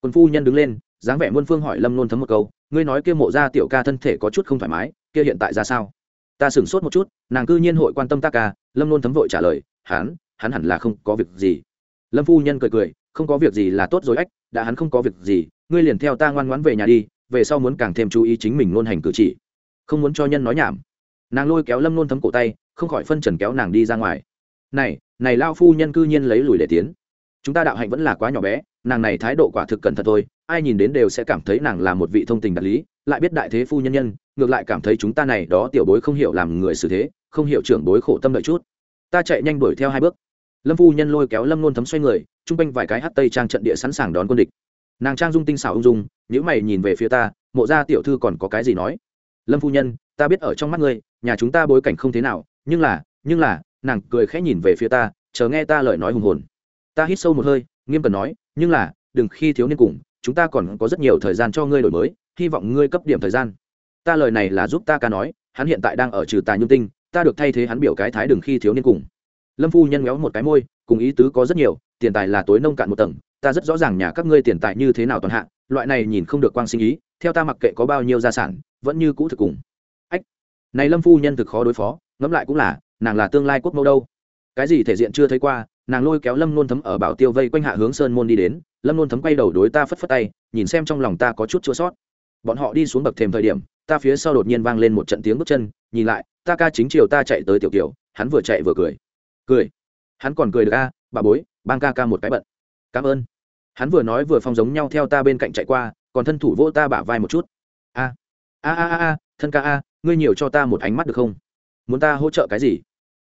quân phu nhân đứng lên dáng vẻ muôn phương hỏi lâm nôn thấm một câu, ngươi nói kia mộ ra tiểu ca thân thể có chút không thoải mái, kia hiện tại ra sao? Ta sửng sốt một chút, nàng cư nhiên hội quan tâm ta ca. Lâm nôn thấm vội trả lời, hắn hắn hẳn là không có việc gì. Lâm phu nhân cười cười, không có việc gì là tốt rồi ách, đã hắn không có việc gì, ngươi liền theo ta ngoan ngoãn về nhà đi, về sau muốn càng thêm chú ý chính mình luôn hành cử chỉ. Không muốn cho nhân nói nhảm. Nàng lôi kéo lâm nôn thấm cổ tay, không khỏi phân trần kéo nàng đi ra ngoài. Này này lao phu nhân cư nhiên lấy lùi để tiến. Chúng ta đạo hạnh vẫn là quá nhỏ bé nàng này thái độ quả thực cẩn thận thôi, ai nhìn đến đều sẽ cảm thấy nàng là một vị thông tình đạt lý, lại biết đại thế phu nhân nhân, ngược lại cảm thấy chúng ta này đó tiểu bối không hiểu làm người xử thế, không hiểu trưởng bối khổ tâm đợi chút. Ta chạy nhanh đuổi theo hai bước. Lâm phu nhân lôi kéo lâm nôn thấm xoay người, chung quanh vài cái hát tây trang trận địa sẵn sàng đón quân địch. Nàng trang dung tinh xảo ung dung nhữ mày nhìn về phía ta, mộ ra tiểu thư còn có cái gì nói? Lâm phu nhân, ta biết ở trong mắt ngươi, nhà chúng ta bối cảnh không thế nào, nhưng là nhưng là, nàng cười khẽ nhìn về phía ta, chờ nghe ta lời nói hùng hồn. Ta hít sâu một hơi, nghiêm cần nói nhưng là đừng khi thiếu niên cùng chúng ta còn có rất nhiều thời gian cho ngươi đổi mới hy vọng ngươi cấp điểm thời gian. Ta lời này là giúp ta ca nói hắn hiện tại đang ở trừ tà nhung tinh ta được thay thế hắn biểu cái thái đừng khi thiếu niên cùng. Lâm phu nhân méo một cái môi cùng ý tứ có rất nhiều tiền tài là tối nông cạn một tầng ta rất rõ ràng nhà các ngươi tiền tài như thế nào toàn hạng, loại này nhìn không được quang sinh ý theo ta mặc kệ có bao nhiêu gia sản vẫn như cũ thực cùng. Ách này lâm phu nhân thực khó đối phó ngẫm lại cũng là nàng là tương lai quốc mẫu đâu. Cái gì thể diện chưa thấy qua nàng lôi kéo lâm nôn thấm ở bảo tiêu vây quanh hạ hướng sơn môn đi đến, lâm nôn thấm quay đầu đối ta phất phất tay, nhìn xem trong lòng ta có chút chua sót. Bọn họ đi xuống bậc thềm thời điểm, ta phía sau đột nhiên vang lên một trận tiếng bước chân, nhìn lại, ta ca chính chiều ta chạy tới tiểu tiểu hắn vừa chạy vừa cười. Cười. Hắn còn cười được a, bà bối, bang ca ca một cái bận. Cảm ơn. Hắn vừa nói vừa phong giống nhau theo ta bên cạnh chạy qua, còn thân thủ vỗ ta bả vai một chút. A a a a, thân ca a, ngươi nhiều cho ta một ánh mắt được không? Muốn ta hỗ trợ cái gì?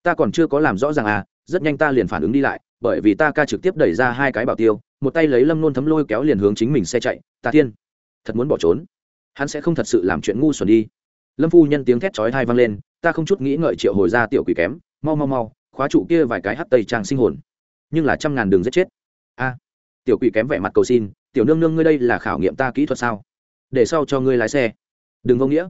Ta còn chưa có làm rõ ràng à rất nhanh ta liền phản ứng đi lại, bởi vì ta ca trực tiếp đẩy ra hai cái bảo tiêu, một tay lấy lâm nôn thấm lôi kéo liền hướng chính mình xe chạy ta thiên, thật muốn bỏ trốn? Hắn sẽ không thật sự làm chuyện ngu xuẩn đi. Lâm phu nhân tiếng thét chói thai vang lên, ta không chút nghĩ ngợi triệu hồi ra tiểu quỷ kém, mau mau mau, khóa trụ kia vài cái hắt tây trang sinh hồn. Nhưng là trăm ngàn đường giết chết. A, tiểu quỷ kém vẻ mặt cầu xin, tiểu nương nương ngươi đây là khảo nghiệm ta kỹ thuật sao? Để sau cho ngươi lái xe. Đừng vô nghĩa.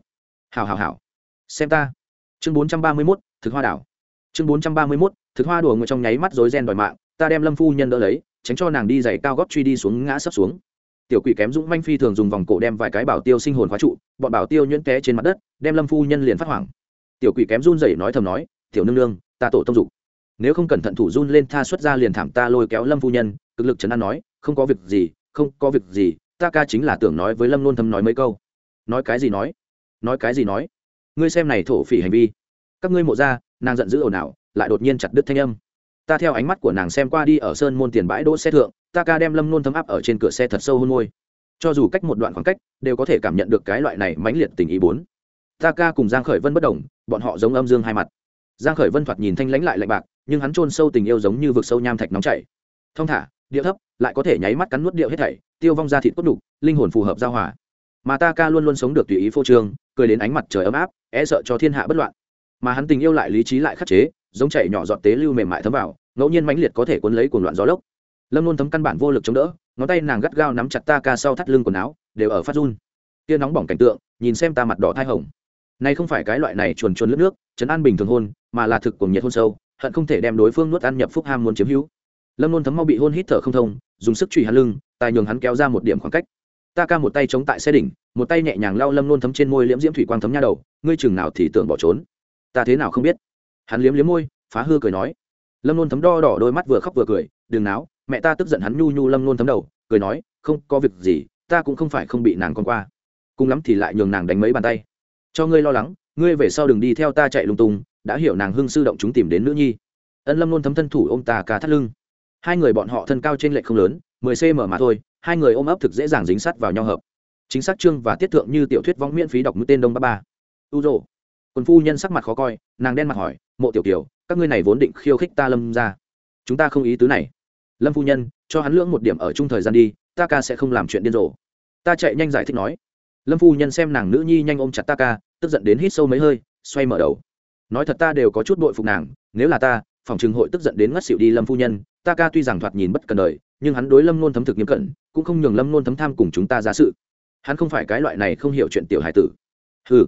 Hào hào hào xem ta. Chương bốn trăm ba mươi mốt, thực hoa đảo. Chương bốn trăm ba mươi mốt thực hoa đùa ngồi trong nháy mắt rối ren đòi mạng, ta đem lâm phu nhân đỡ lấy, tránh cho nàng đi giày cao góp truy đi xuống ngã sấp xuống. Tiểu quỷ kém dũng manh phi thường dùng vòng cổ đem vài cái bảo tiêu sinh hồn khóa trụ, bọn bảo tiêu nhuyễn té trên mặt đất, đem lâm phu nhân liền phát hoảng. Tiểu quỷ kém run rẩy nói thầm nói, tiểu nương nương, ta tổ tông dục. Nếu không cẩn thận thủ run lên tha xuất ra liền thảm ta lôi kéo lâm phu nhân. Cực lực chấn an nói, không có việc gì, không có việc gì, ta ca chính là tưởng nói với lâm luôn thầm nói mấy câu. Nói cái gì nói? Nói cái gì nói? Ngươi xem này thổ phỉ hành vi. Các ngươi mộ ra, nàng giận dữ ồn ào lại đột nhiên chặt đứt thanh âm. Ta theo ánh mắt của nàng xem qua đi ở sơn môn tiền bãi đỗ xe thượng, ta ca đem lâm nôn thấm áp ở trên cửa xe thật sâu hôn môi. Cho dù cách một đoạn khoảng cách, đều có thể cảm nhận được cái loại này mãnh liệt tình ý bốn. Ta ca cùng giang khởi vân bất đồng, bọn họ giống âm dương hai mặt. Giang khởi vân thoạt nhìn thanh lãnh lại lạnh bạc, nhưng hắn chôn sâu tình yêu giống như vực sâu nham thạch nóng chảy. Thông thả điệu thấp, lại có thể nháy mắt cắn nuốt điệu hết thảy, tiêu vong ra thịt cốt đục, linh hồn phù hợp giao hòa. Mà ta ca luôn luôn sống được tùy ý phô trương, cười đến ánh mặt trời ấm áp é sợ cho thiên hạ bất loạn. Mà hắn tình yêu lại lý trí lại khắc chế giống chảy nhỏ giọt tế lưu mềm mại thấm vào, ngẫu nhiên mãnh liệt có thể cuốn lấy cuồng loạn gió lốc. Lâm luôn thấm căn bản vô lực chống đỡ, ngón tay nàng gắt gao nắm chặt ta ca sau thắt lưng quần áo, đều ở phát run. Tia nóng bỏng cảnh tượng, nhìn xem ta mặt đỏ thai hồng. Nay không phải cái loại này chuồn chuồn lướt nước, chấn an bình thường hôn, mà là thực cùng nhiệt hôn sâu, hận không thể đem đối phương nuốt ăn nhập phúc ham muốn chiếm hữu. Lâm luôn thấm mau bị hôn hít thở không thông, dùng sức truy hắn lưng, tài nhường hắn kéo ra một điểm khoảng cách. Ta ca một tay chống tại xe đỉnh, một tay nhẹ nhàng lau lâm luôn thấm trên môi liễm diễm thủy quang thấm nha đầu, ngươi chừng nào thì tưởng bỏ trốn. Ta thế nào không biết hắn liếm liếm môi, phá hư cười nói. Lâm luôn thấm đo đỏ đôi mắt vừa khóc vừa cười, đừng náo, mẹ ta tức giận hắn nhu nhu lâm luôn thấm đầu, cười nói, không, có việc gì, ta cũng không phải không bị nàng con qua. Cùng lắm thì lại nhường nàng đánh mấy bàn tay. Cho ngươi lo lắng, ngươi về sau đừng đi theo ta chạy lung tung, đã hiểu nàng hưng sư động chúng tìm đến nữ nhi. Ân lâm luôn thấm thân thủ ô m ta ca thắt lưng. Hai người bọn họ thân cao trên lệch không lớn, mười cm mà thôi, hai người ôm ấp thực dễ dàng dính sát vào nhau hợp. Chính xác chương và tiết thượng như tiểu thuyết vong miễn phí đọc mũi tên đông ba ba. U rộ quần phu nhân sắc mặt khó coi, nàng đen mặt hỏi, mộ tiểu kiều, các ngươi này vốn định khiêu khích ta lâm ra chúng ta không ý tứ này. Lâm phu nhân, cho hắn lưỡng một điểm ở chung thời gian đi, ta ca sẽ không làm chuyện điên rồ. Ta chạy nhanh giải thích nói. Lâm phu nhân xem nàng nữ nhi nhanh ôm chặt ta ca, tức giận đến hít sâu mấy hơi, xoay mở đầu. Nói thật ta đều có chút bội phục nàng, nếu là ta, phòng trường hội tức giận đến ngất xỉu đi lâm phu nhân, ta ca tuy rằng thoạt nhìn bất cần đời, nhưng hắn đối lâm nôn thấm thực nghiêm cẩn, cũng không nhường lâm nôn thấm tham cùng chúng ta ra sự. Hắn không phải cái loại này không hiểu chuyện tiểu hải tử. Ừ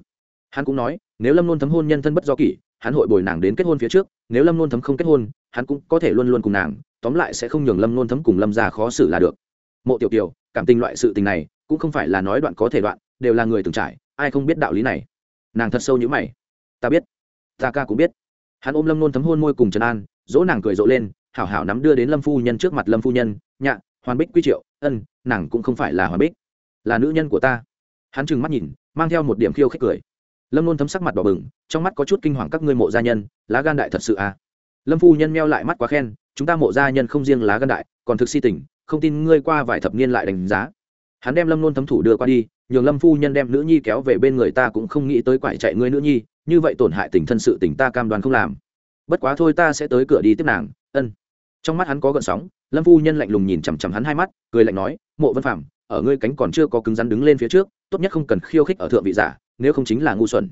hắn cũng nói nếu lâm nôn thấm hôn nhân thân bất do kỷ, hắn hội bồi nàng đến kết hôn phía trước, nếu lâm nôn thấm không kết hôn, hắn cũng có thể luôn luôn cùng nàng, tóm lại sẽ không nhường lâm nôn thấm cùng lâm ra khó xử là được. Mộ tiểu kiều, cảm tình loại sự tình này, cũng không phải là nói đoạn có thể đoạn, đều là người từng trải, ai không biết đạo lý này. Nàng thật sâu như mày. Ta biết. Ta ca cũng biết. Hắn ôm lâm nôn thấm hôn môi cùng trần an, dỗ nàng cười rộ lên, hảo hảo nắm đưa đến lâm phu nhân trước mặt lâm phu nhân, nhạ, hoàn bích quy triệu, ân, nàng cũng không phải là hoàn bích, là nữ nhân của ta. Hắn trừng mắt nhìn, mang theo một điểm khiêu khích cười lâm nôn thấm sắc mặt đỏ bừng trong mắt có chút kinh hoàng các ngươi mộ gia nhân lá gan đại thật sự à. lâm phu nhân meo lại mắt quá khen chúng ta mộ gia nhân không riêng lá gan đại còn thực si tình không tin ngươi qua vài thập niên lại đánh giá hắn đem lâm nôn thấm thủ đưa qua đi nhường lâm phu nhân đem nữ nhi kéo về bên người ta cũng không nghĩ tới quải chạy ngươi nữ nhi như vậy tổn hại tình thân sự tình ta cam đoan không làm bất quá thôi ta sẽ tới cửa đi tiếp nàng ân trong mắt hắn có gợn sóng lâm phu nhân lạnh lùng nhìn chằm chằm hắn hai mắt cười lạnh nói mộ văn phạm ở ngươi cánh còn chưa có cứng rắn đứng lên phía trước tốt nhất không cần khiêu khích ở thượng vị giả nếu không chính là ngu xuẩn.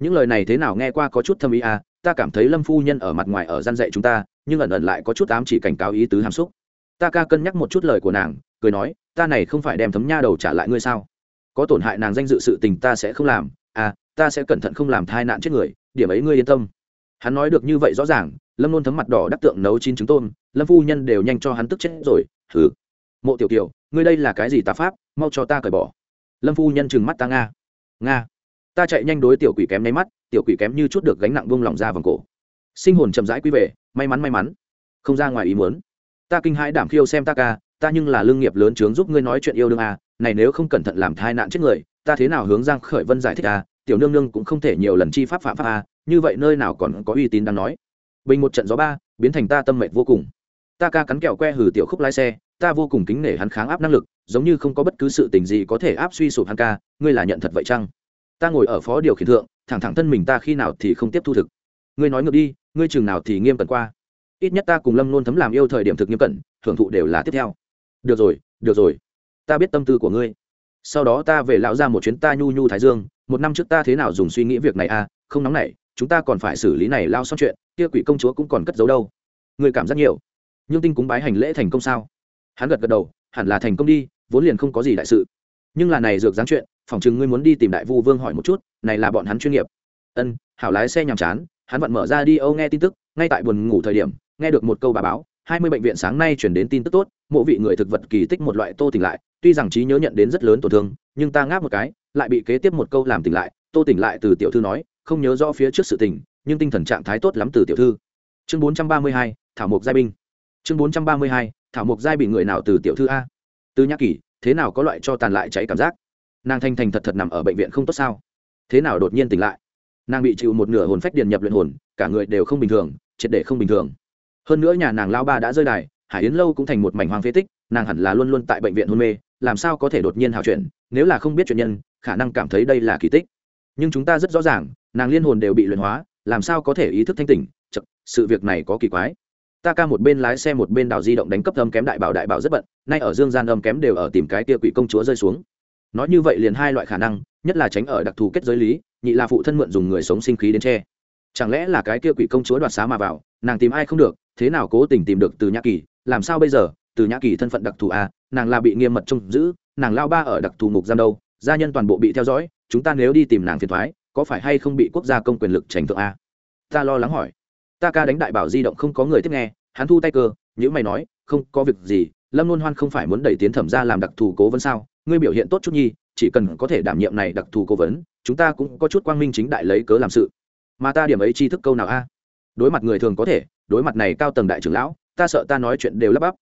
Những lời này thế nào nghe qua có chút thâm ý à ta cảm thấy lâm phu nhân ở mặt ngoài ở gian dạy chúng ta, nhưng ẩn ẩn lại có chút ám chỉ cảnh cáo ý tứ hàm xúc. Ta ca cân nhắc một chút lời của nàng, cười nói, ta này không phải đem thấm nha đầu trả lại ngươi sao? Có tổn hại nàng danh dự sự tình ta sẽ không làm à ta sẽ cẩn thận không làm thai nạn chết người, điểm ấy ngươi yên tâm. Hắn nói được như vậy rõ ràng, lâm nôn thấm mặt đỏ đắc tượng nấu chín trứng tôm, lâm phu nhân đều nhanh cho hắn tức chết rồi thử mộ tiểu kiều, ngươi đây là cái gì tà pháp, mau cho ta cởi bỏ. Lâm phu nhân trừng mắt ta nga. Nga ta chạy nhanh đối tiểu quỷ kém nháy mắt tiểu quỷ kém như chút được gánh nặng vung lòng ra vòng cổ. Sinh hồn chậm rãi quý về may mắn may mắn. Không ra ngoài ý muốn. Ta kinh hãi đảm khiêu xem ta ca ta nhưng là lương nghiệp lớn trướng giúp ngươi nói chuyện yêu đương à, này nếu không cẩn thận làm thai nạn chết người ta thế nào hướng giang khởi vân giải thích à, tiểu nương nương cũng không thể nhiều lần chi pháp phạm pháp à, như vậy nơi nào còn có uy tín đang nói. Bình một trận gió ba biến thành ta tâm mệnh vô cùng. Ta ca cắn kẹo que hử tiểu khúc lái xe ta vô cùng kính nể hắn kháng áp năng lực giống như không có bất cứ sự tình gì có thể áp suy sụp hắn ca ngươi là nhận thật vậy chăng? Ta ngồi ở phó điều khiển thượng, thẳng thẳng thân mình ta khi nào thì không tiếp thu thực. Ngươi nói ngược đi, ngươi chừng nào thì nghiêm cẩn qua. Ít nhất ta cùng lâm luôn thấm làm yêu thời điểm thực nghiêm cẩn, thưởng thụ đều là tiếp theo. Được rồi được rồi. Ta biết tâm tư của ngươi. Sau đó ta về lão ra một chuyến ta nhu nhu thái dương, một năm trước ta thế nào dùng suy nghĩ việc này à không nóng nảy, chúng ta còn phải xử lý này lao xong chuyện, kia quỷ công chúa cũng còn cất giấu đâu. Người cảm giác nhiều. Nhưng tinh cúng bái hành lễ thành công sao? Hắn gật gật đầu, hẳn là thành công đi, vốn liền không có gì đại sự nhưng là này dược dáng chuyện phòng chừng ngươi muốn đi tìm đại vu vương hỏi một chút, này là bọn hắn chuyên nghiệp. Ân, hảo lái xe nhàm chán, hắn vặn mở ra đi âu nghe tin tức, ngay tại buồn ngủ thời điểm, nghe được một câu bà báo, hai mươi bệnh viện sáng nay chuyển đến tin tức tốt, mộ vị người thực vật kỳ tích một loại tô tỉnh lại, tuy rằng trí nhớ nhận đến rất lớn tổn thương, nhưng ta ngáp một cái, lại bị kế tiếp một câu làm tỉnh lại, tô tỉnh lại từ tiểu thư nói, không nhớ rõ phía trước sự tình, nhưng tinh thần trạng thái tốt lắm từ tiểu thư. Chương bốn trăm ba mươi hai, thảo mộc giai binh. Chương bốn trăm ba mươi hai, thảo mộc giai bị người nào từ tiểu thư a? Từ nhã kỷ thế nào có loại cho tàn lại cháy cảm giác? Nàng thanh thành thật thật nằm ở bệnh viện không tốt sao? Thế nào đột nhiên tỉnh lại? Nàng bị chịu một nửa hồn phách điền nhập luyện hồn cả người đều không bình thường triệt để không bình thường. Hơn nữa nhà nàng lao ba đã rơi đài hải yến lâu cũng thành một mảnh hoang phế tích nàng hẳn là luôn luôn tại bệnh viện hôn mê làm sao có thể đột nhiên hào chuyển nếu là không biết chuyện nhân khả năng cảm thấy đây là kỳ tích. Nhưng chúng ta rất rõ ràng nàng liên hồn đều bị luyện hóa làm sao có thể ý thức thanh tỉnh? Chật, sự việc này có kỳ quái ta ca một bên lái xe một bên đào di động đánh cấp âm kém đại bảo đại bảo rất bận, nay ở dương gian âm kém đều ở tìm cái tia quỷ công chúa rơi xuống. Nói như vậy liền hai loại khả năng, nhất là tránh ở đặc thù kết giới lý, nhị là phụ thân mượn dùng người sống sinh khí đến tre chẳng lẽ là cái kia quỷ công chúa đoạt xá mà vào, nàng tìm ai không được, thế nào cố tình tìm được từ nhã kỳ, làm sao bây giờ, từ nhã kỳ thân phận đặc thù à nàng là bị nghiêm mật trông giữ, nàng lao ba ở đặc thù ngục giam đâu, gia nhân toàn bộ bị theo dõi, chúng ta nếu đi tìm nàng phiền thoái, có phải hay không bị quốc gia công quyền lực trành thượng a ta lo lắng hỏi ta ca đánh đại bảo di động không có người tiếp nghe, hắn thu tay cơ nhữ mày nói, không có việc gì, lâm luân hoan không phải muốn đẩy tiến thẩm ra làm đặc thù cố vấn sao? Ngươi biểu hiện tốt chút nhi, chỉ cần có thể đảm nhiệm này đặc thù cố vấn, chúng ta cũng có chút quang minh chính đại lấy cớ làm sự. Mà ta điểm ấy tri thức câu nào a? Đối mặt người thường có thể, đối mặt này cao tầng đại trưởng lão, ta sợ ta nói chuyện đều lắp bắp.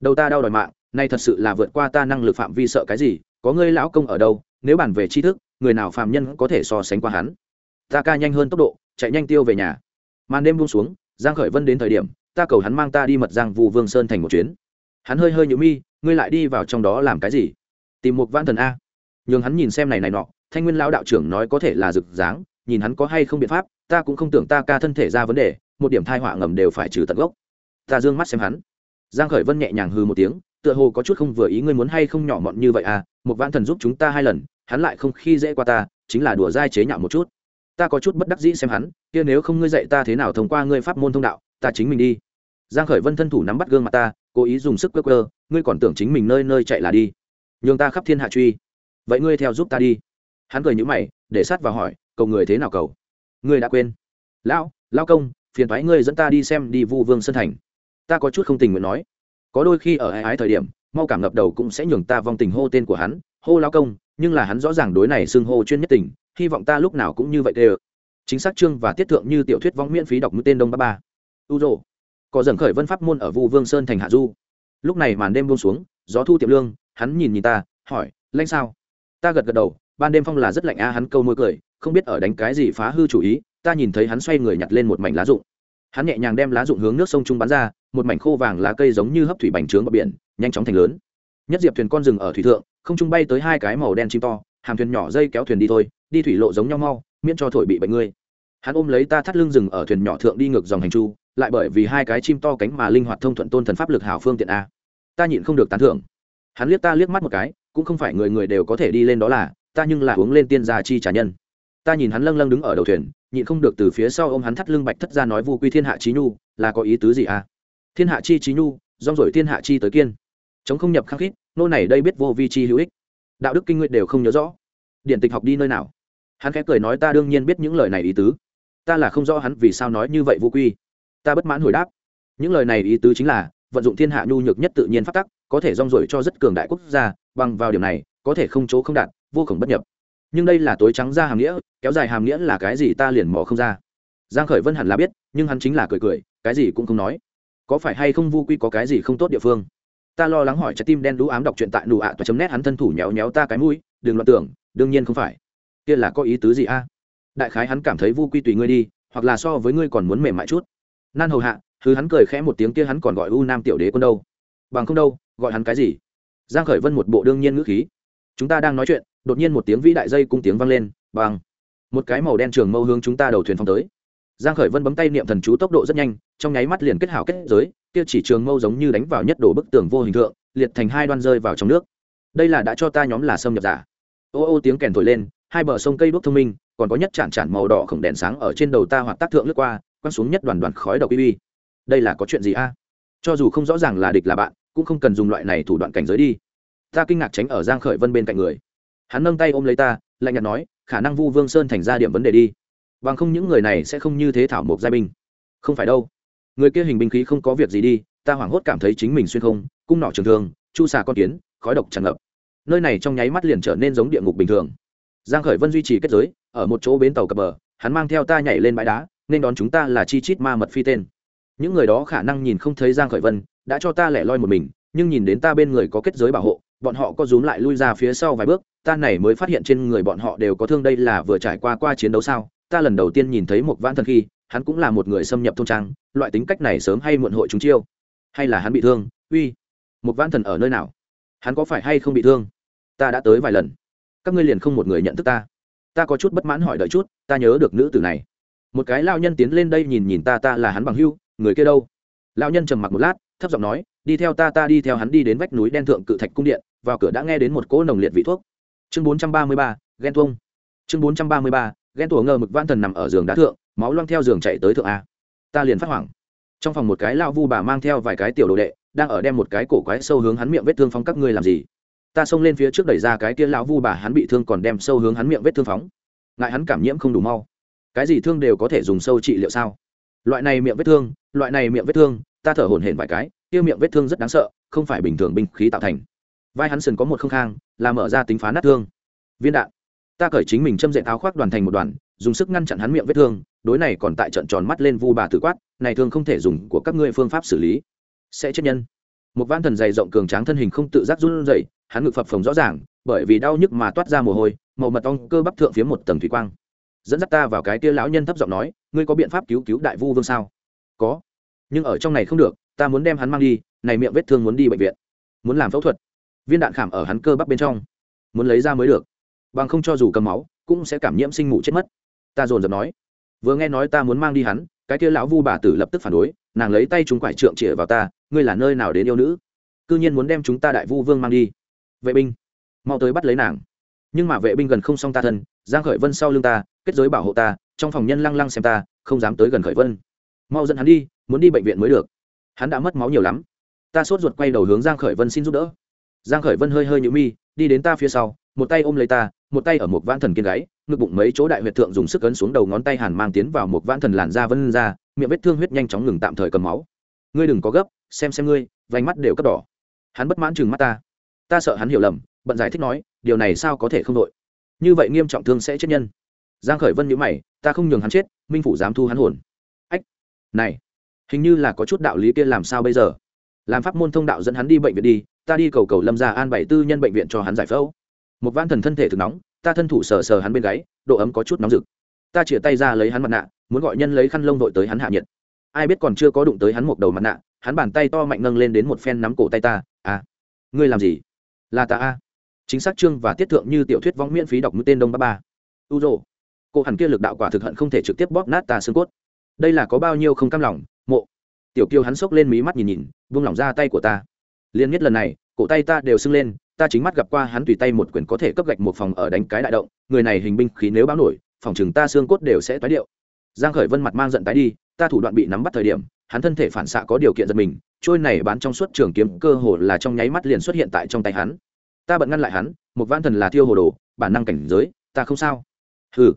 Đầu ta đau đòi mạng, nay thật sự là vượt qua ta năng lực phạm vi sợ cái gì, có ngươi lão công ở đâu, nếu bàn về tri thức, người nào phạm nhân có thể so sánh qua hắn? Ta ca nhanh hơn tốc độ, chạy nhanh tiêu về nhà màn đêm buông xuống, giang khởi vân đến thời điểm, ta cầu hắn mang ta đi mật giang vụ vương sơn thành một chuyến. Hắn hơi hơi nhũ mi, ngươi lại đi vào trong đó làm cái gì? Tìm một vãn thần a. Nhường hắn nhìn xem này này nọ, thanh nguyên lão đạo trưởng nói có thể là rực dáng nhìn hắn có hay không biện pháp, ta cũng không tưởng ta ca thân thể ra vấn đề, một điểm thai họa ngầm đều phải trừ tận gốc. Ta dương mắt xem hắn. Giang khởi vân nhẹ nhàng hừ một tiếng, tựa hồ có chút không vừa ý ngươi muốn hay không nhỏ mọn như vậy à một vãn thần giúp chúng ta hai lần, hắn lại không khi dễ qua ta, chính là đùa dai chế nhạo một chút ta có chút bất đắc dĩ xem hắn, kia nếu không ngươi dạy ta thế nào thông qua ngươi pháp môn thông đạo, ta chính mình đi. Giang khởi vân thân thủ nắm bắt gương mặt ta, cố ý dùng sức quơ quơ, ngươi còn tưởng chính mình nơi nơi chạy là đi. Nhường ta khắp thiên hạ truy. Vậy ngươi theo giúp ta đi. Hắn cười nhíu mày, để sát vào hỏi, cầu người thế nào cầu? Ngươi đã quên. Lão lão công, phiền thoái ngươi dẫn ta đi xem đi vu vương sơn thành. Ta có chút không tình nguyện nói. Có đôi khi ở ai ái thời điểm, mau cảm ngập đầu cũng sẽ nhường ta vong tình hô tên của hắn. Hô lão công, nhưng là hắn rõ ràng đối này xưng hô chuyên nhất tình hy vọng ta lúc nào cũng như vậy đều. Chính xác chương và tiết thượng như tiểu thuyết vong miễn phí đọc mũi tên đông ba ba. U rồ. Có dần khởi vân pháp môn ở vu vương sơn thành hạ du. Lúc này màn đêm buông xuống, gió thu tiệm lương, hắn nhìn nhìn ta, hỏi, lanh sao? Ta gật gật đầu, ban đêm phong là rất lạnh a hắn câu môi cười, không biết ở đánh cái gì phá hư chủ ý, ta nhìn thấy hắn xoay người nhặt lên một mảnh lá rụng. Hắn nhẹ nhàng đem lá rụng hướng nước sông trung bắn ra, một mảnh khô vàng lá cây giống như hấp thủy bành trướng bờ biển, nhanh chóng thành lớn. Nhất diệp thuyền con rừng ở thủy thượng, không trung bay tới hai cái màu đen chim to hàm thuyền nhỏ dây kéo thuyền đi thôi đi thủy lộ giống nhau mau, miễn cho thổi bị bệnh ngươi. Hắn ôm lấy ta thắt lưng rừng ở thuyền nhỏ thượng đi ngược dòng hành chu, lại bởi vì hai cái chim to cánh mà linh hoạt thông thuận tôn thần pháp lực hảo phương tiện a. Ta nhịn không được tán thưởng. Hắn liếc ta liếc mắt một cái, cũng không phải người người đều có thể đi lên đó là, ta nhưng là uống lên tiên gia chi trả nhân. Ta nhìn hắn lâng lâng đứng ở đầu thuyền, nhịn không được từ phía sau ôm hắn thắt lưng bạch thất ra nói vu quy thiên hạ trí nhu, là có ý tứ gì à thiên hạ chi trí nhu, rong rổi thiên hạ chi tới kiên. Chống không nhập khắc khít, nô này đây biết vô vi chi hữu ích. Đạo đức kinh nguyện đều không nhớ rõ. Điện tịch học đi nơi nào? Hắn khẽ cười nói ta đương nhiên biết những lời này ý tứ. Ta là không rõ hắn vì sao nói như vậy vô quy. Ta bất mãn hồi đáp. Những lời này ý tứ chính là, vận dụng thiên hạ nhu nhược nhất tự nhiên phát tắc, có thể rong rổi cho rất cường đại quốc gia, bằng vào điểm này, có thể không chỗ không đạt, vô khổng bất nhập. Nhưng đây là tối trắng ra hàm nghĩa, kéo dài hàm nghĩa là cái gì ta liền mò không ra. Giang khởi vân hẳn là biết, nhưng hắn chính là cười cười, cái gì cũng không nói. Có phải hay không vu quy có cái gì không tốt địa phương? Ta lo lắng hỏi trái tim đen đũ ám đọc truyện tại nụ ạ toa chấm nét hắn thân thủ nhéo nhéo ta cái mũi, đừng loạn tưởng, đương nhiên không phải kia là có ý tứ gì a? Đại khái hắn cảm thấy vu quy tùy ngươi đi, hoặc là so với ngươi còn muốn mềm mại chút. Nan hầu hạ thứ hắn cười khẽ một tiếng kia hắn còn gọi u nam tiểu đế quân đâu. Bằng không đâu, gọi hắn cái gì? Giang khởi vân một bộ đương nhiên ngữ khí. Chúng ta đang nói chuyện, đột nhiên một tiếng vĩ đại dây cung tiếng vang lên, bằng. Một cái màu đen trường mâu hướng chúng ta đầu thuyền phong tới. Giang khởi vân bấm tay niệm thần chú tốc độ rất nhanh, trong nháy mắt liền kết hảo kết giới, kia chỉ trường mâu giống như đánh vào nhất đổ bức tường vô hình thượng, liệt thành hai đoan rơi vào trong nước. Đây là đã cho ta nhóm là xâm nhập giả. Ô ô tiếng kèn thổi lên hai bờ sông cây đuốc thông minh, còn có nhất chản chản màu đỏ khổng đèn sáng ở trên đầu ta hoặc tác thượng lướt qua, quăng xuống nhất đoàn đoàn khói độc bi đây là có chuyện gì a? Cho dù không rõ ràng là địch là bạn, cũng không cần dùng loại này thủ đoạn cảnh giới đi. Ta kinh ngạc tránh ở giang khởi vân bên cạnh người. Hắn nâng tay ôm lấy ta, lạnh nhạt nói, khả năng vu vương sơn thành ra điểm vấn đề đi. Bằng không những người này sẽ không như thế thảo mộc giai binh. Không phải đâu. Người kia hình binh khí không có việc gì đi, ta hoảng hốt cảm thấy chính mình xuyên không, cung nọ trường thương, chu xà con kiến, khói độc tràn ngập. Nơi này trong nháy mắt liền trở nên giống địa ngục bình thường giang khởi vân duy trì kết giới, ở một chỗ bến tàu cập bờ, hắn mang theo ta nhảy lên bãi đá, nên đón chúng ta là chi chít ma mật phi tên. Những người đó khả năng nhìn không thấy giang khởi vân, đã cho ta lẻ loi một mình, nhưng nhìn đến ta bên người có kết giới bảo hộ, bọn họ có rúm lại lui ra phía sau vài bước, ta này mới phát hiện trên người bọn họ đều có thương đây là vừa trải qua qua chiến đấu sao. Ta lần đầu tiên nhìn thấy một vãn thần khi, hắn cũng là một người xâm nhập thôn trang, loại tính cách này sớm hay muộn hội chúng chiêu. Hay là hắn bị thương? Uy, một vãn thần ở nơi nào? Hắn có phải hay không bị thương? Ta đã tới vài lần các ngươi liền không một người nhận thức ta. Ta có chút bất mãn hỏi đợi chút, ta nhớ được nữ tử này. Một cái lao nhân tiến lên đây nhìn nhìn ta ta là hắn bằng hưu, người kia đâu? Lao nhân trầm mặc một lát, thấp giọng nói, đi theo ta ta đi theo hắn đi đến vách núi đen thượng cự thạch cung điện, vào cửa đã nghe đến một cỗ nồng liệt vị thuốc. Chương bốn trăm ba mươi ba, ghen tuông. Chương bốn trăm ba mươi ba, ghen tuồng ngờ mực văn thần nằm ở giường đá thượng, máu loang theo giường chạy tới thượng a. Ta liền phát hoảng. Trong phòng một cái lao vu bà mang theo vài cái tiểu đồ đệ, đang ở đem một cái cổ quái sâu hướng hắn miệng vết thương phong các ngươi làm gì? Ta xông lên phía trước đẩy ra cái kia lão vu bà hắn bị thương còn đem sâu hướng hắn miệng vết thương phóng. Ngại hắn cảm nhiễm không đủ mau. Cái gì thương đều có thể dùng sâu trị liệu sao? Loại này miệng vết thương, loại này miệng vết thương, ta thở hổn hển vài cái, kia miệng vết thương rất đáng sợ, không phải bình thường binh khí tạo thành. Vai hắn sần có một không khang, là mở ra tính phá nát thương. Viên đạn. Ta cởi chính mình châm dạy tháo khoác đoàn thành một đoàn, dùng sức ngăn chặn hắn miệng vết thương, đối này còn tại trận tròn mắt lên vu bà tử quát, này thương không thể dùng của các ngươi phương pháp xử lý. Sẽ chết nhân. Một van thần dày rộng cường tráng thân hình không tự giác run rẩy hắn ngực phập phồng rõ ràng, bởi vì đau nhức mà toát ra mồ hôi, màu mật ong cơ bắp thượng phía một tầng thủy quang. Dẫn dắt ta vào cái kia lão nhân thấp giọng nói, ngươi có biện pháp cứu cứu đại vu vương sao? Có, nhưng ở trong này không được, ta muốn đem hắn mang đi, này miệng vết thương muốn đi bệnh viện, muốn làm phẫu thuật. Viên đạn khảm ở hắn cơ bắp bên trong, muốn lấy ra mới được. Bằng không cho dù cầm máu, cũng sẽ cảm nhiễm sinh mù chết mất. Ta dồn dập nói. Vừa nghe nói ta muốn mang đi hắn, cái kia lão vu bà tử lập tức phản đối, nàng lấy tay chúng quải trượng chĩa vào ta, ngươi là nơi nào đến yêu nữ? Cư nhiên muốn đem chúng ta đại vu vương mang đi vệ binh, mau tới bắt lấy nàng. Nhưng mà vệ binh gần không xong ta thân, giang khởi vân sau lưng ta, kết giới bảo hộ ta, trong phòng nhân lăng lăng xem ta, không dám tới gần khởi vân. Mau dẫn hắn đi, muốn đi bệnh viện mới được. Hắn đã mất máu nhiều lắm. Ta sốt ruột quay đầu hướng giang khởi vân xin giúp đỡ. Giang khởi vân hơi hơi nhũ mi, đi đến ta phía sau, một tay ôm lấy ta, một tay ở một vãn thần kiên gáy ngực bụng mấy chỗ đại huyệt thượng dùng sức ấn xuống đầu ngón tay hàn mang tiến vào một vãn thần làn da vân ra, miệng vết thương huyết nhanh chóng ngừng tạm thời cầm máu. Ngươi đừng có gấp, xem xem ngươi, vành mắt đều cấp đỏ. Hắn bất mãn chừng mắt ta ta sợ hắn hiểu lầm, bận giải thích nói, điều này sao có thể không đội? Như vậy nghiêm trọng thương sẽ chết nhân. Giang khởi vân nhíu mày, ta không nhường hắn chết, minh phủ dám thu hắn hồn. Ách, này, hình như là có chút đạo lý kia làm sao bây giờ? Làm pháp môn thông đạo dẫn hắn đi bệnh viện đi, ta đi cầu cầu lâm Gia an bảy tư nhân bệnh viện cho hắn giải phẫu. Một văn thần thân thể thực nóng, ta thân thủ sờ sờ hắn bên gáy, độ ấm có chút nóng rực. Ta chĩa tay ra lấy hắn mặt nạ, muốn gọi nhân lấy khăn lông vội tới hắn hạ nhiệt. Ai biết còn chưa có đụng tới hắn một đầu mặt nạ, hắn bàn tay to mạnh nâng lên đến một phen nắm cổ tay ta à ngươi làm gì? Là ta a. Chính xác chương và tiết thượng như tiểu thuyết vong miễn phí đọc mũi tên đông ba ba. U rồ cô hẳn kia lực đạo quả thực hận không thể trực tiếp bóp nát ta xương cốt. Đây là có bao nhiêu không cam lòng, mộ. Tiểu kiêu hắn xốc lên mí mắt nhìn nhìn vung lỏng ra tay của ta. Liên nhất lần này, cổ tay ta đều sưng lên, ta chính mắt gặp qua hắn tùy tay một quyển có thể cấp gạch một phòng ở đánh cái đại động, người này hình binh khí nếu báo nổi, phòng chừng ta xương cốt đều sẽ tái điệu. Giang khởi vân mặt mang giận tái đi, ta thủ đoạn bị nắm bắt thời điểm hắn thân thể phản xạ có điều kiện giật mình, trôi này bán trong suốt trường kiếm cơ hồ là trong nháy mắt liền xuất hiện tại trong tay hắn. Ta bận ngăn lại hắn, một văn thần là thiêu hồ đồ, bản năng cảnh giới, ta không sao. Hừ.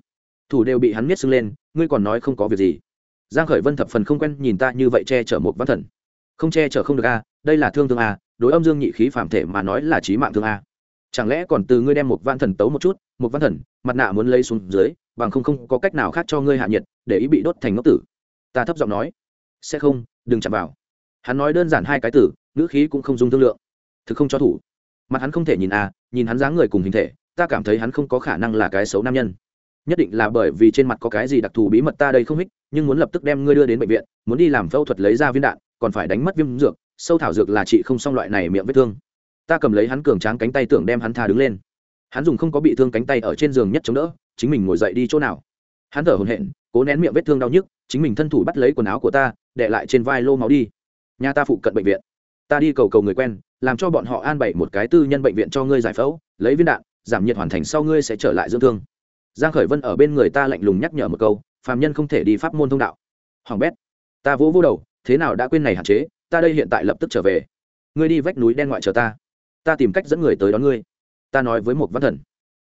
Thủ đều bị hắn miết sưng lên, ngươi còn nói không có việc gì. Giang khởi vân thập phần không quen nhìn ta như vậy che chở một văn thần. Không che chở không được a, đây là thương thương a, đối âm dương nhị khí phạm thể mà nói là chí mạng thương a. Chẳng lẽ còn từ ngươi đem một văn thần tấu một chút, một văn thần, mặt nạ muốn lấy xuống dưới, bằng không không có cách nào khác cho ngươi hạ nhiệt, để ý bị đốt thành ngốc tử. Ta thấp giọng nói sẽ không, đừng chạm vào. Hắn nói đơn giản hai cái từ, ngữ khí cũng không dùng thương lượng. Thực không cho thủ. Mặt hắn không thể nhìn à nhìn hắn dáng người cùng hình thể, ta cảm thấy hắn không có khả năng là cái xấu nam nhân. Nhất định là bởi vì trên mặt có cái gì đặc thù bí mật ta đây không hích, nhưng muốn lập tức đem ngươi đưa đến bệnh viện, muốn đi làm phẫu thuật lấy ra viên đạn, còn phải đánh mất viêm dược, sâu thảo dược là chị không xong loại này miệng vết thương. Ta cầm lấy hắn cường tráng cánh tay tưởng đem hắn tha đứng lên. Hắn dùng không có bị thương cánh tay ở trên giường nhất chống đỡ, chính mình ngồi dậy đi chỗ nào. Hắn thở hồn hện cố nén miệng vết thương đau nhức, chính mình thân thủ bắt lấy quần áo của ta để lại trên vai lô máu đi. Nhà ta phụ cận bệnh viện. Ta đi cầu cầu người quen, làm cho bọn họ an bày một cái tư nhân bệnh viện cho ngươi giải phẫu, lấy viên đạn, giảm nhiệt hoàn thành sau ngươi sẽ trở lại dưỡng thương. Giang khởi vân ở bên người ta lạnh lùng nhắc nhở một câu, phàm nhân không thể đi pháp môn thông đạo. Hoàng bét, ta vỗ vỗ đầu, thế nào đã quên này hạn chế, ta đây hiện tại lập tức trở về. Ngươi đi vách núi đen ngoại chờ ta. Ta tìm cách dẫn người tới đón ngươi. Ta nói với một văn thần.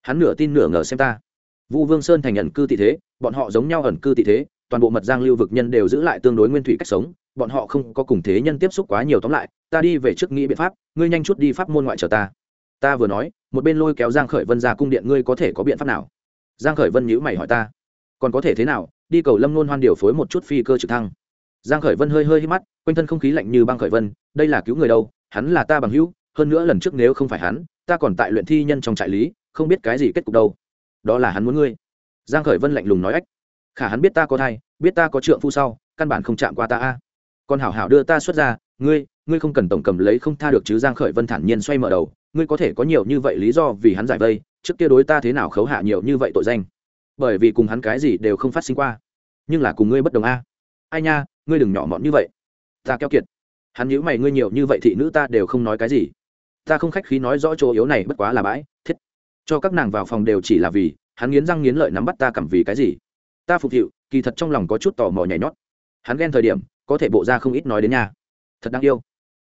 Hắn nửa tin nửa ngờ xem ta. Vu vương sơn thành ẩn cư tị thế, bọn họ giống nhau ẩn cư tị thế toàn bộ mật giang lưu vực nhân đều giữ lại tương đối nguyên thủy cách sống, bọn họ không có cùng thế nhân tiếp xúc quá nhiều tóm lại, ta đi về trước nghĩ biện pháp, ngươi nhanh chút đi pháp môn ngoại chờ ta. Ta vừa nói, một bên lôi kéo giang khởi vân ra cung điện, ngươi có thể có biện pháp nào? Giang khởi vân nhíu mày hỏi ta. Còn có thể thế nào? Đi cầu lâm nôn hoan điều phối một chút phi cơ trực thăng. Giang khởi vân hơi hơi hít mắt, quanh thân không khí lạnh như băng khởi vân, đây là cứu người đâu? Hắn là ta bằng hữu, hơn nữa lần trước nếu không phải hắn, ta còn tại luyện thi nhân trong trại lý, không biết cái gì kết cục đâu. Đó là hắn muốn ngươi. Giang khởi vân lạnh lùng nói ách khả hắn biết ta có thai, biết ta có trượng phu sau, căn bản không chạm qua ta a. Còn hảo hảo đưa ta xuất ra, ngươi ngươi không cần tổng cầm lấy không tha được chứ giang khởi vân thản nhiên xoay mở đầu, ngươi có thể có nhiều như vậy lý do vì hắn giải vây, trước kia đối ta thế nào khấu hạ nhiều như vậy tội danh. Bởi vì cùng hắn cái gì đều không phát sinh qua, nhưng là cùng ngươi bất đồng a. Ai nha, ngươi đừng nhỏ mọn như vậy. Ta keo kiệt. Hắn nhíu mày, ngươi nhiều như vậy thị nữ ta đều không nói cái gì. Ta không khách khí nói rõ chỗ yếu này bất quá là bãi, thiết. Cho các nàng vào phòng đều chỉ là vì, hắn nghiến răng nghiến lợi nắm bắt ta cảm vì cái gì? Ta phục vụ kỳ thật trong lòng có chút tò mò nhảy nhót. Hắn ghen thời điểm, có thể bộ ra không ít nói đến nhà thật đáng yêu.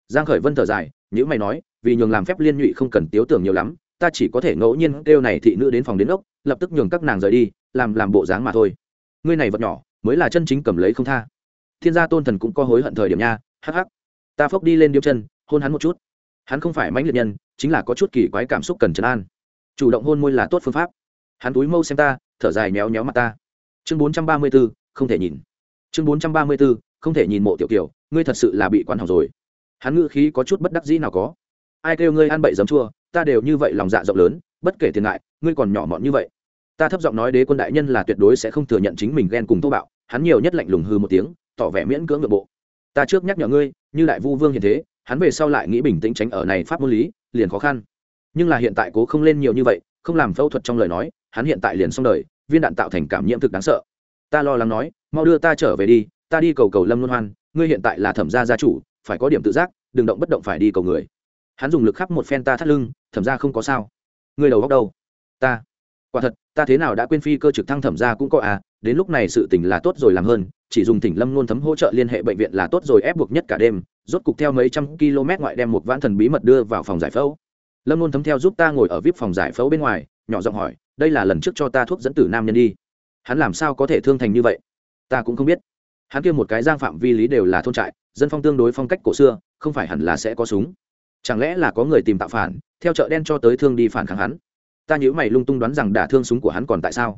Giang khởi vân thở dài những mày nói, vì nhường làm phép liên nhụy không cần tiếu tưởng nhiều lắm, ta chỉ có thể ngẫu nhiên kêu này thị nữ đến phòng đến ốc, lập tức nhường các nàng rời đi, làm làm bộ dáng mà thôi. Ngươi này vật nhỏ, mới là chân chính cầm lấy không tha. Thiên gia tôn thần cũng có hối hận thời điểm nha, hắc hắc. Ta phốc đi lên điếu chân, hôn hắn một chút. Hắn không phải mãnh liệt nhân, chính là có chút kỳ quái cảm xúc cần trấn an. Chủ động hôn môi là tốt phương pháp. Hắn túi mâu xem ta, thở dài méo méo mặt ta chương bốn trăm ba mươi b ố không thể nhìn. Chương bốn trăm ba mươi b ố không thể nhìn mộ tiểu kiều, ngươi thật sự là bị quan hỏng rồi. Hắn ngữ khí có chút bất đắc dĩ nào có. Ai kêu ngươi ăn bậy dấm chua, ta đều như vậy lòng dạ rộng lớn, bất kể thiệt ngại, ngươi còn nhỏ mọn như vậy. Ta thấp giọng nói đế quân đại nhân là tuyệt đối sẽ không thừa nhận chính mình ghen cùng thô bạo, hắn nhiều nhất lạnh lùng hư một tiếng, tỏ vẻ miễn cưỡng nội bộ ta trước nhắc nhở ngươi, như đại vu vương hiện thế, hắn về sau lại nghĩ bình tĩnh tránh ở này pháp môn lý, liền khó khăn. Nhưng là hiện tại cố không lên nhiều như vậy, không làm phẫu thuật trong lời nói, hắn hiện tại liền xong đời viên đạn tạo thành cảm nhiễm thực đáng sợ. Ta lo lắng nói, mau đưa ta trở về đi, ta đi cầu cầu lâm luân hoan, ngươi hiện tại là thẩm gia gia chủ, phải có điểm tự giác, đừng động bất động phải đi cầu người. Hắn dùng lực khắp một phen ta thắt lưng, thẩm gia không có sao. Ngươi đầu góc đâu? Ta. Quả thật, ta thế nào đã quên phi cơ trực thăng thẩm gia cũng có à đến lúc này sự tình là tốt rồi làm hơn, chỉ dùng tỉnh lâm luôn thấm hỗ trợ liên hệ bệnh viện là tốt rồi ép buộc nhất cả đêm, rốt cục theo mấy trăm km ngoại đem một vãn thần bí mật đưa vào phòng giải phẫu. Lâm luôn thấm theo giúp ta ngồi ở vip phòng giải phẫu bên ngoài, nhỏ giọng hỏi đây là lần trước cho ta thuốc dẫn tử nam nhân đi. Hắn làm sao có thể thương thành như vậy? Ta cũng không biết. Hắn kia một cái giang phạm vi lý đều là thôn trại, dân phong tương đối phong cách cổ xưa, không phải hẳn là sẽ có súng. Chẳng lẽ là có người tìm tạo phản, theo chợ đen cho tới thương đi phản kháng hắn? Ta nhớ mày lung tung đoán rằng đả thương súng của hắn còn tại sao?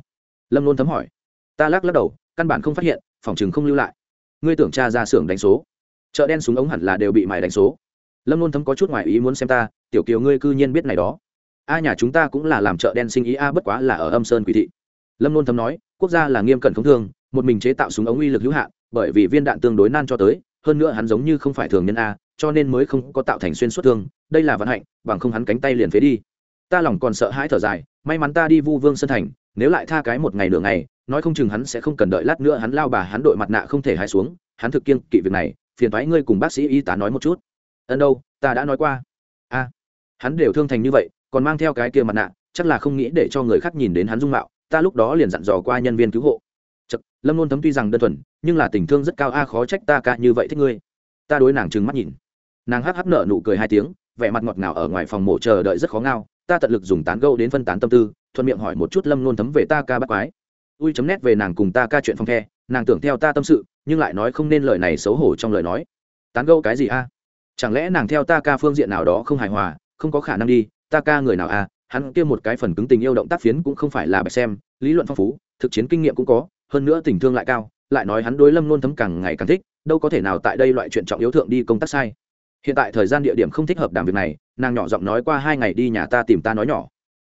Lâm luôn thấm hỏi. Ta lắc lắc đầu, căn bản không phát hiện, phòng chừng không lưu lại. Ngươi tưởng cha ra xưởng đánh số. Chợ đen súng ống hẳn là đều bị mài đánh số. Lâm luôn thấm có chút ngoài ý muốn xem ta, tiểu kiều ngươi cư nhiên biết này đó a nhà chúng ta cũng là làm chợ đen sinh ý, a bất quá là ở âm sơn quỷ thị. Lâm luôn thấm nói, quốc gia là nghiêm cẩn không thương một mình chế tạo súng ống uy lực hữu hạn, bởi vì viên đạn tương đối nan cho tới, hơn nữa hắn giống như không phải thường nhân a, cho nên mới không có tạo thành xuyên suốt thương, đây là vận hạnh, bằng không hắn cánh tay liền phế đi. Ta lòng còn sợ hãi thở dài, may mắn ta đi vu vương sân thành, nếu lại tha cái một ngày nửa ngày, nói không chừng hắn sẽ không cần đợi lát nữa hắn lao bà hắn đội mặt nạ không thể hai xuống, hắn thực kiêng kỵ việc này, phiền thoái ngươi cùng bác sĩ y tá nói một chút. Ân đâu, ta đã nói qua. A, hắn đều thương thành như vậy còn mang theo cái kia mặt nạ chắc là không nghĩ để cho người khác nhìn đến hắn dung mạo ta lúc đó liền dặn dò qua nhân viên cứu hộ. Chật, lâm luôn thấm tuy rằng đơn thuần nhưng là tình thương rất cao a khó trách ta ca như vậy thích ngươi. Ta đối nàng trừng mắt nhìn. Nàng hắc hắc nở nụ cười hai tiếng vẻ mặt ngọt ngào ở ngoài phòng mổ chờ đợi rất khó ngao ta tận lực dùng tán gâu đến phân tán tâm tư thuận miệng hỏi một chút lâm luôn thấm về ta ca bắt quái. Ui chấm nét về nàng cùng ta ca chuyện phong khe nàng tưởng theo ta tâm sự nhưng lại nói không nên lời này xấu hổ trong lời nói. Tán gâu cái gì a? Chẳng lẽ nàng theo ta ca phương diện nào đó không hài hòa không có khả năng đi ta ca người nào à? hắn kia một cái phần cứng tình yêu động tác phiến cũng không phải là bài xem, lý luận phong phú, thực chiến kinh nghiệm cũng có, hơn nữa tình thương lại cao, lại nói hắn đối lâm luôn thấm càng ngày càng thích, đâu có thể nào tại đây loại chuyện trọng yếu thượng đi công tác sai. Hiện tại thời gian địa điểm không thích hợp đảm việc này, nàng nhỏ giọng nói qua hai ngày đi nhà ta tìm ta nói nhỏ.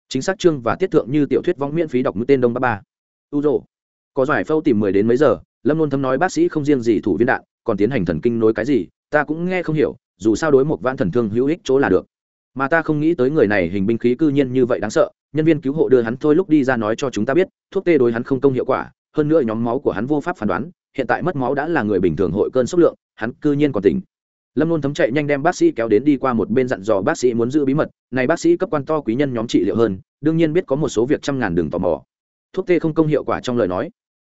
Chính xác chương và tiết thượng như tiểu thuyết vong miễn phí đọc mũi tên đông ba ba. U rồ có giải phâu tìm mười đến mấy giờ, lâm luôn thấm nói bác sĩ không riêng gì thủ viên đạn, còn tiến hành thần kinh nối cái gì, ta cũng nghe không hiểu, dù sao đối một vạn thần thương hữu ích chỗ là được mà ta không nghĩ tới người này hình binh khí cư nhiên như vậy đáng sợ, nhân viên cứu hộ đưa hắn thôi lúc đi ra nói cho chúng ta biết, thuốc tê đối hắn không công hiệu quả, hơn nữa nhóm máu của hắn vô pháp phán đoán, hiện tại mất máu đã là người bình thường hội cơn sốc lượng, hắn cư nhiên còn tỉnh. Lâm luôn thấm chạy nhanh đem bác sĩ kéo đến đi qua một bên dặn dò bác sĩ muốn giữ bí mật, này bác sĩ cấp quan to quý nhân nhóm trị liệu hơn, đương nhiên biết có một số việc trăm ngàn đường tò mò. Thuốc tê không công hiệu quả trong lời nói.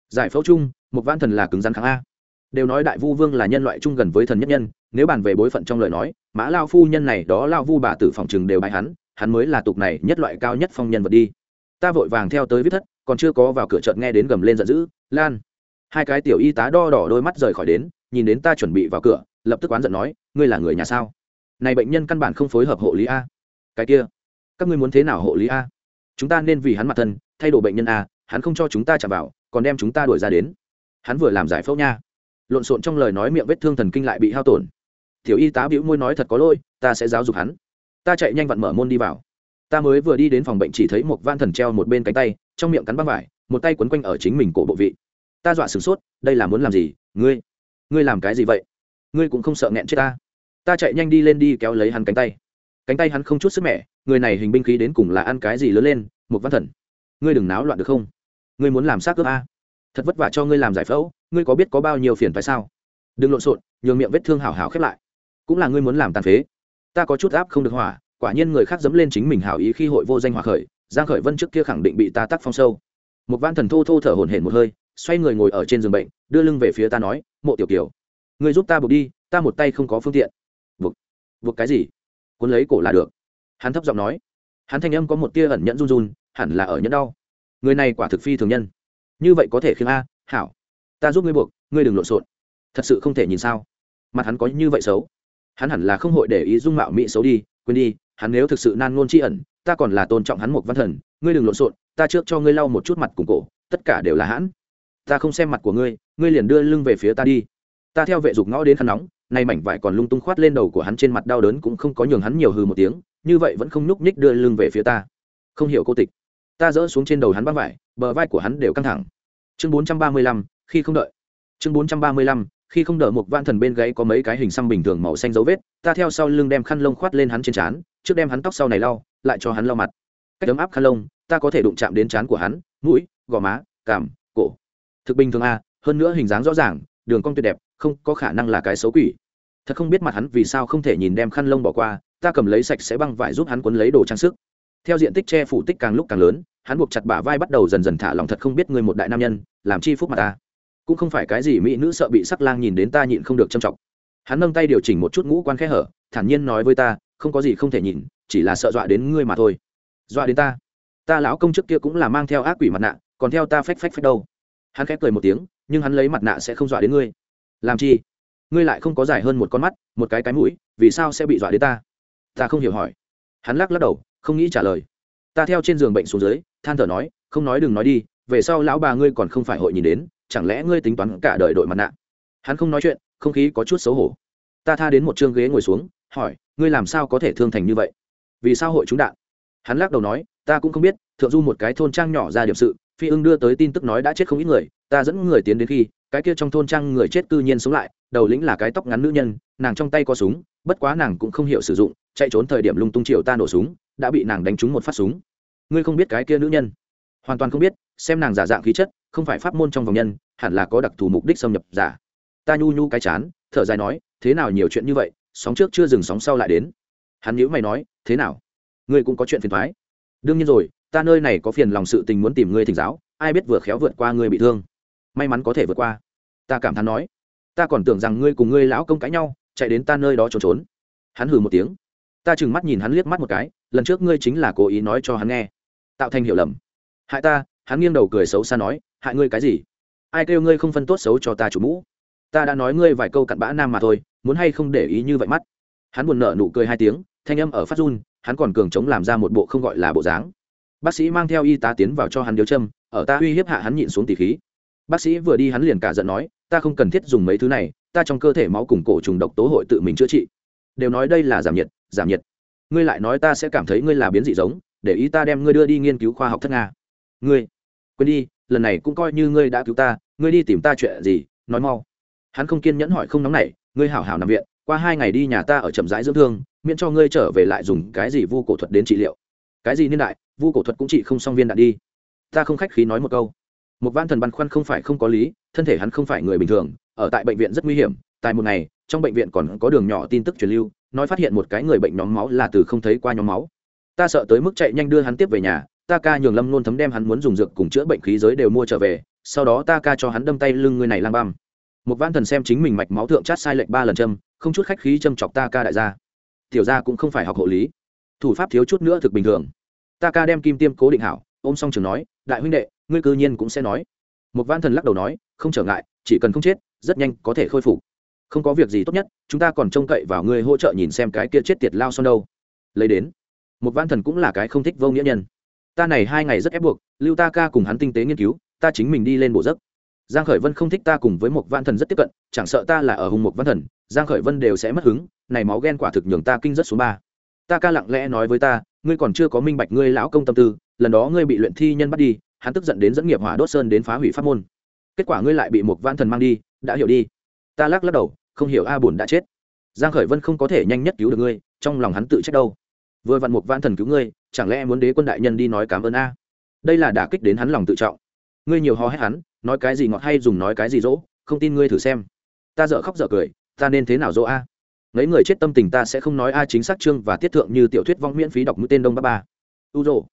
Giải phẫu chung, một văn thần là cứng rắn kháng a. Đều nói đại vu vương là nhân loại chung gần với thần nhất nhân nếu bàn về bối phận trong lời nói, mã lao phu nhân này đó lao vu bà tử phòng chừng đều bài hắn hắn mới là tục này nhất loại cao nhất phong nhân vật đi. Ta vội vàng theo tới viết thất, còn chưa có vào cửa chợt nghe đến gầm lên giận dữ, lan. Hai cái tiểu y tá đo đỏ đôi mắt rời khỏi đến, nhìn đến ta chuẩn bị vào cửa, lập tức oán giận nói, ngươi là người nhà sao? Này bệnh nhân căn bản không phối hợp hộ lý a. Cái kia, các ngươi muốn thế nào hộ lý a? Chúng ta nên vì hắn mặt thân, thay đổi bệnh nhân a, hắn không cho chúng ta chạm vào, còn đem chúng ta đuổi ra đến. Hắn vừa làm giải phẫu nha. Lộn xộn trong lời nói miệng vết thương thần kinh lại bị hao tổn tiểu y tá bĩu môi nói thật có lỗi, ta sẽ giáo dục hắn. Ta chạy nhanh vặn mở môn đi vào. Ta mới vừa đi đến phòng bệnh chỉ thấy một van thần treo một bên cánh tay, trong miệng cắn băng vải, một tay quấn quanh ở chính mình cổ bộ vị. Ta dọa sửng sốt, đây là muốn làm gì? Ngươi ngươi làm cái gì vậy? Ngươi cũng không sợ nghẹn chết ta. Ta chạy nhanh đi lên đi kéo lấy hắn cánh tay. Cánh tay hắn không chút sức mẹ người này hình binh khí đến cùng là ăn cái gì lớn lên, một văn thần. Ngươi đừng náo loạn được không? Ngươi muốn làm xác cướp a? Thật vất vả cho ngươi làm giải phẫu, ngươi có biết có bao nhiêu phiền phải sao? Đừng lộn xộn, nhường miệng vết thương hảo hảo khép lại cũng là ngươi muốn làm tàn phế. Ta có chút áp không được hỏa, quả nhiên người khác dẫm lên chính mình hảo ý khi hội vô danh hỏa khởi, giang khởi vân trước kia khẳng định bị ta tắc phong sâu. Một văn thần thô thô thở hổn hển một hơi, xoay người ngồi ở trên giường bệnh, đưa lưng về phía ta nói, mộ tiểu kiều người giúp ta buộc đi, ta một tay không có phương tiện. Buộc? Buộc cái gì? Cuốn lấy cổ là được. Hắn thấp giọng nói. Hắn thanh âm có một tia ẩn nhẫn run run, hẳn là ở nhẫn đau. Người này quả thực phi thường nhân. Như vậy có thể khiến a, hảo. Ta giúp ngươi buộc, ngươi đừng lộn xộn. Thật sự không thể nhìn sao. Mặt hắn có như vậy xấu hắn hẳn là không hội để ý dung mạo mỹ xấu đi, quên đi, hắn nếu thực sự nan ngôn tri ẩn, ta còn là tôn trọng hắn một văn thần, ngươi đừng lộn xộn, ta trước cho ngươi lau một chút mặt cùng cổ, tất cả đều là hãn. Ta không xem mặt của ngươi ngươi liền đưa lưng về phía ta đi. Ta theo vệ dục ngõ đến khăn nóng, nay mảnh vải còn lung tung khoát lên đầu của hắn trên mặt đau đớn cũng không có nhường hắn nhiều hừ một tiếng, như vậy vẫn không nhúc nhích đưa lưng về phía ta. Không hiểu cô tịch. Ta dỡ xuống trên đầu hắn băng vải, bờ vai của hắn đều căng thẳng. Chương bốn trăm ba mươi lăm, khi không đợi. Chương bốn trăm ba mươi lăm khi không đỡ một van thần bên gáy có mấy cái hình xăm bình thường màu xanh dấu vết, ta theo sau lưng đem khăn lông khoát lên hắn trên trán, trước đem hắn tóc sau này lau, lại cho hắn lau mặt. Cách ấm áp khăn lông, ta có thể đụng chạm đến trán của hắn, mũi, gò má cảm cổ. Thực bình thường a hơn nữa hình dáng rõ ràng, đường cong tuyệt đẹp, không có khả năng là cái xấu quỷ. Thật không biết mặt hắn vì sao không thể nhìn đem khăn lông bỏ qua, ta cầm lấy sạch sẽ băng vải giúp hắn quấn lấy đồ trang sức. Theo diện tích che phủ tích càng lúc càng lớn, hắn buộc chặt bả vai bắt đầu dần dần thả lòng thật không biết người một đại nam nhân, làm chi phúc mặt ta cũng không phải cái gì mỹ nữ sợ bị sắc lang nhìn đến ta nhịn không được châm trọng hắn nâng tay điều chỉnh một chút ngũ quan khẽ hở, thản nhiên nói với ta, không có gì không thể nhìn, chỉ là sợ dọa đến ngươi mà thôi. Dọa đến ta? Ta lão công trước kia cũng là mang theo ác quỷ mặt nạ, còn theo ta phách phách phách đâu. Hắn khẽ cười một tiếng, nhưng hắn lấy mặt nạ sẽ không dọa đến ngươi. Làm chi? Ngươi lại không có dài hơn một con mắt, một cái cái mũi, vì sao sẽ bị dọa đến ta? Ta không hiểu hỏi. Hắn lắc lắc đầu, không nghĩ trả lời. Ta theo trên giường bệnh xuống dưới, than thở nói, không nói đừng nói đi, về sau lão bà ngươi còn không phải hội nhìn đến chẳng lẽ ngươi tính toán cả đời đội mặt nạ? Hắn không nói chuyện, không khí có chút xấu hổ. Ta tha đến một chương ghế ngồi xuống, hỏi, ngươi làm sao có thể thương thành như vậy? Vì sao hội trúng đạn? Hắn lắc đầu nói, ta cũng không biết, thượng du một cái thôn trang nhỏ ra điểm sự, phi ưng đưa tới tin tức nói đã chết không ít người, ta dẫn người tiến đến khi, cái kia trong thôn trang người chết cư nhiên sống lại, đầu lĩnh là cái tóc ngắn nữ nhân, nàng trong tay có súng, bất quá nàng cũng không hiểu sử dụng, chạy trốn thời điểm lung tung chiều ta nổ súng, đã bị nàng đánh trúng một phát súng. Ngươi không biết cái kia nữ nhân? Hoàn toàn không biết, xem nàng giả dạng khí chất không phải pháp môn trong vòng nhân, hẳn là có đặc thù mục đích xâm nhập giả. Ta nhu nhu cái chán, thở dài nói, thế nào nhiều chuyện như vậy, sóng trước chưa dừng sóng sau lại đến. Hắn nhữ mày nói, thế nào? Ngươi cũng có chuyện phiền thoái đương nhiên rồi, ta nơi này có phiền lòng sự tình muốn tìm ngươi thỉnh giáo, ai biết vừa khéo vượt qua ngươi bị thương. May mắn có thể vượt qua. Ta cảm thán nói, ta còn tưởng rằng ngươi cùng ngươi lão công cãi nhau, chạy đến ta nơi đó trốn trốn. Hắn hừ một tiếng. Ta chừng mắt nhìn hắn liếc mắt một cái, lần trước ngươi chính là cố ý nói cho hắn nghe. Tạo thành hiểu lầm. Hại ta, hắn nghiêng đầu cười xấu xa nói hại ngươi cái gì? Ai kêu ngươi không phân tốt xấu cho ta chủ mũ? Ta đã nói ngươi vài câu cặn bã nam mà thôi, muốn hay không để ý như vậy mắt? Hắn buồn nợ nụ cười hai tiếng, thanh âm ở phát run, hắn còn cường chống làm ra một bộ không gọi là bộ dáng. Bác sĩ mang theo y tá tiến vào cho hắn điếu châm, ở ta uy hiếp hạ hắn nhịn xuống tỉ khí. Bác sĩ vừa đi hắn liền cả giận nói, ta không cần thiết dùng mấy thứ này, ta trong cơ thể máu cùng cổ trùng độc tố hội tự mình chữa trị. Đều nói đây là giảm nhiệt giảm nhiệt. Ngươi lại nói ta sẽ cảm thấy ngươi là biến dị giống, để ý ta đem ngươi đưa đi nghiên cứu khoa học thất nga. Ngươi, quên đi lần này cũng coi như ngươi đã cứu ta, ngươi đi tìm ta chuyện gì, nói mau. Hắn không kiên nhẫn hỏi không nóng nảy, ngươi hảo hảo nằm viện, qua hai ngày đi nhà ta ở chậm rãi dưỡng thương, miễn cho ngươi trở về lại dùng cái gì vu cổ thuật đến trị liệu. Cái gì niên đại, vu cổ thuật cũng trị không xong viên đạn đi. Ta không khách khí nói một câu. Một văn thần băn khoăn không phải không có lý, thân thể hắn không phải người bình thường, ở tại bệnh viện rất nguy hiểm, tại một ngày, trong bệnh viện còn có đường nhỏ tin tức truyền lưu, nói phát hiện một cái người bệnh nhóm máu là từ không thấy qua nhóm máu. Ta sợ tới mức chạy nhanh đưa hắn tiếp về nhà ta ca nhường lâm luôn thấm đem hắn muốn dùng dược cùng chữa bệnh khí giới đều mua trở về, sau đó ta ca cho hắn đâm tay lưng người này lang băm. Một văn thần xem chính mình mạch máu thượng chát sai lệnh ba lần châm, không chút khách khí châm chọc ta ca đại gia. Tiểu gia cũng không phải học hộ lý. Thủ pháp thiếu chút nữa thực bình thường. Ta ca đem kim tiêm cố định hảo, ôm xong trường nói, đại huynh đệ, ngươi cư nhiên cũng sẽ nói. Một văn thần lắc đầu nói, không trở ngại, chỉ cần không chết, rất nhanh có thể khôi phục. Không có việc gì tốt nhất, chúng ta còn trông cậy vào ngươi hỗ trợ nhìn xem cái kia chết tiệt lao son đâu. Lấy đến. Một văn thần cũng là cái không thích vô nghĩa nhân ta này hai ngày rất ép buộc, lưu ta ca cùng hắn tinh tế nghiên cứu, ta chính mình đi lên bộ giấc. Giang khởi vân không thích ta cùng với một văn thần rất tiếp cận, chẳng sợ ta là ở hùng một văn thần, giang khởi vân đều sẽ mất hứng, này máu ghen quả thực nhường ta kinh rất số ba. Ta ca lặng lẽ nói với ta, ngươi còn chưa có minh bạch ngươi lão công tâm tư, lần đó ngươi bị luyện thi nhân bắt đi, hắn tức giận đến dẫn nghiệp hỏa đốt sơn đến phá hủy pháp môn. Kết quả ngươi lại bị một văn thần mang đi, đã hiểu đi. Ta lắc lắc đầu, không hiểu a buồn đã chết. Giang khởi vân không có thể nhanh nhất cứu được ngươi, trong lòng hắn tự trách đâu. Vừa vặn một văn thần cứu ngươi chẳng lẽ muốn đế quân đại nhân đi nói cảm ơn a? Đây là đả kích đến hắn lòng tự trọng. Ngươi nhiều hò hét hắn, nói cái gì ngọt hay dùng nói cái gì dỗ, không tin ngươi thử xem. Ta dở khóc dở cười, ta nên thế nào dỗ a? Mấy người chết tâm tình ta sẽ không nói a chính xác chương và tiết thượng như tiểu thuyết vong miễn phí đọc mũi tên đông ba ba. U dỗ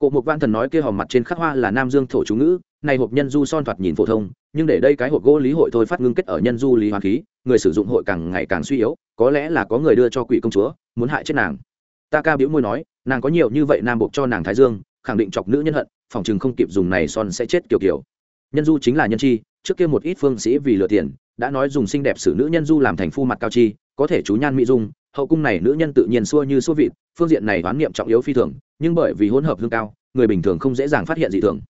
cụ một văn thần nói kia hòm mặt trên khắc hoa là nam dương thổ chú ngữ, này hộp nhân du son thoạt nhìn phổ thông, nhưng để đây cái hộp gỗ lý hội thôi phát ngưng kết ở nhân du lý hoàng khí, người sử dụng hội càng ngày càng suy yếu, có lẽ là có người đưa cho quỷ công chúa, muốn hại chết nàng ta ca biểu môi nói, nàng có nhiều như vậy nam buộc cho nàng thái dương, khẳng định chọc nữ nhân hận, phòng chừng không kịp dùng này son sẽ chết kiểu kiểu. Nhân du chính là nhân chi, trước kia một ít phương sĩ vì lừa tiền, đã nói dùng xinh đẹp xử nữ nhân du làm thành phu mặt cao chi, có thể chú nhan mỹ dung, hậu cung này nữ nhân tự nhiên xua như xua vịt, phương diện này đoán niệm trọng yếu phi thường, nhưng bởi vì hỗn hợp hương cao, người bình thường không dễ dàng phát hiện dị thường.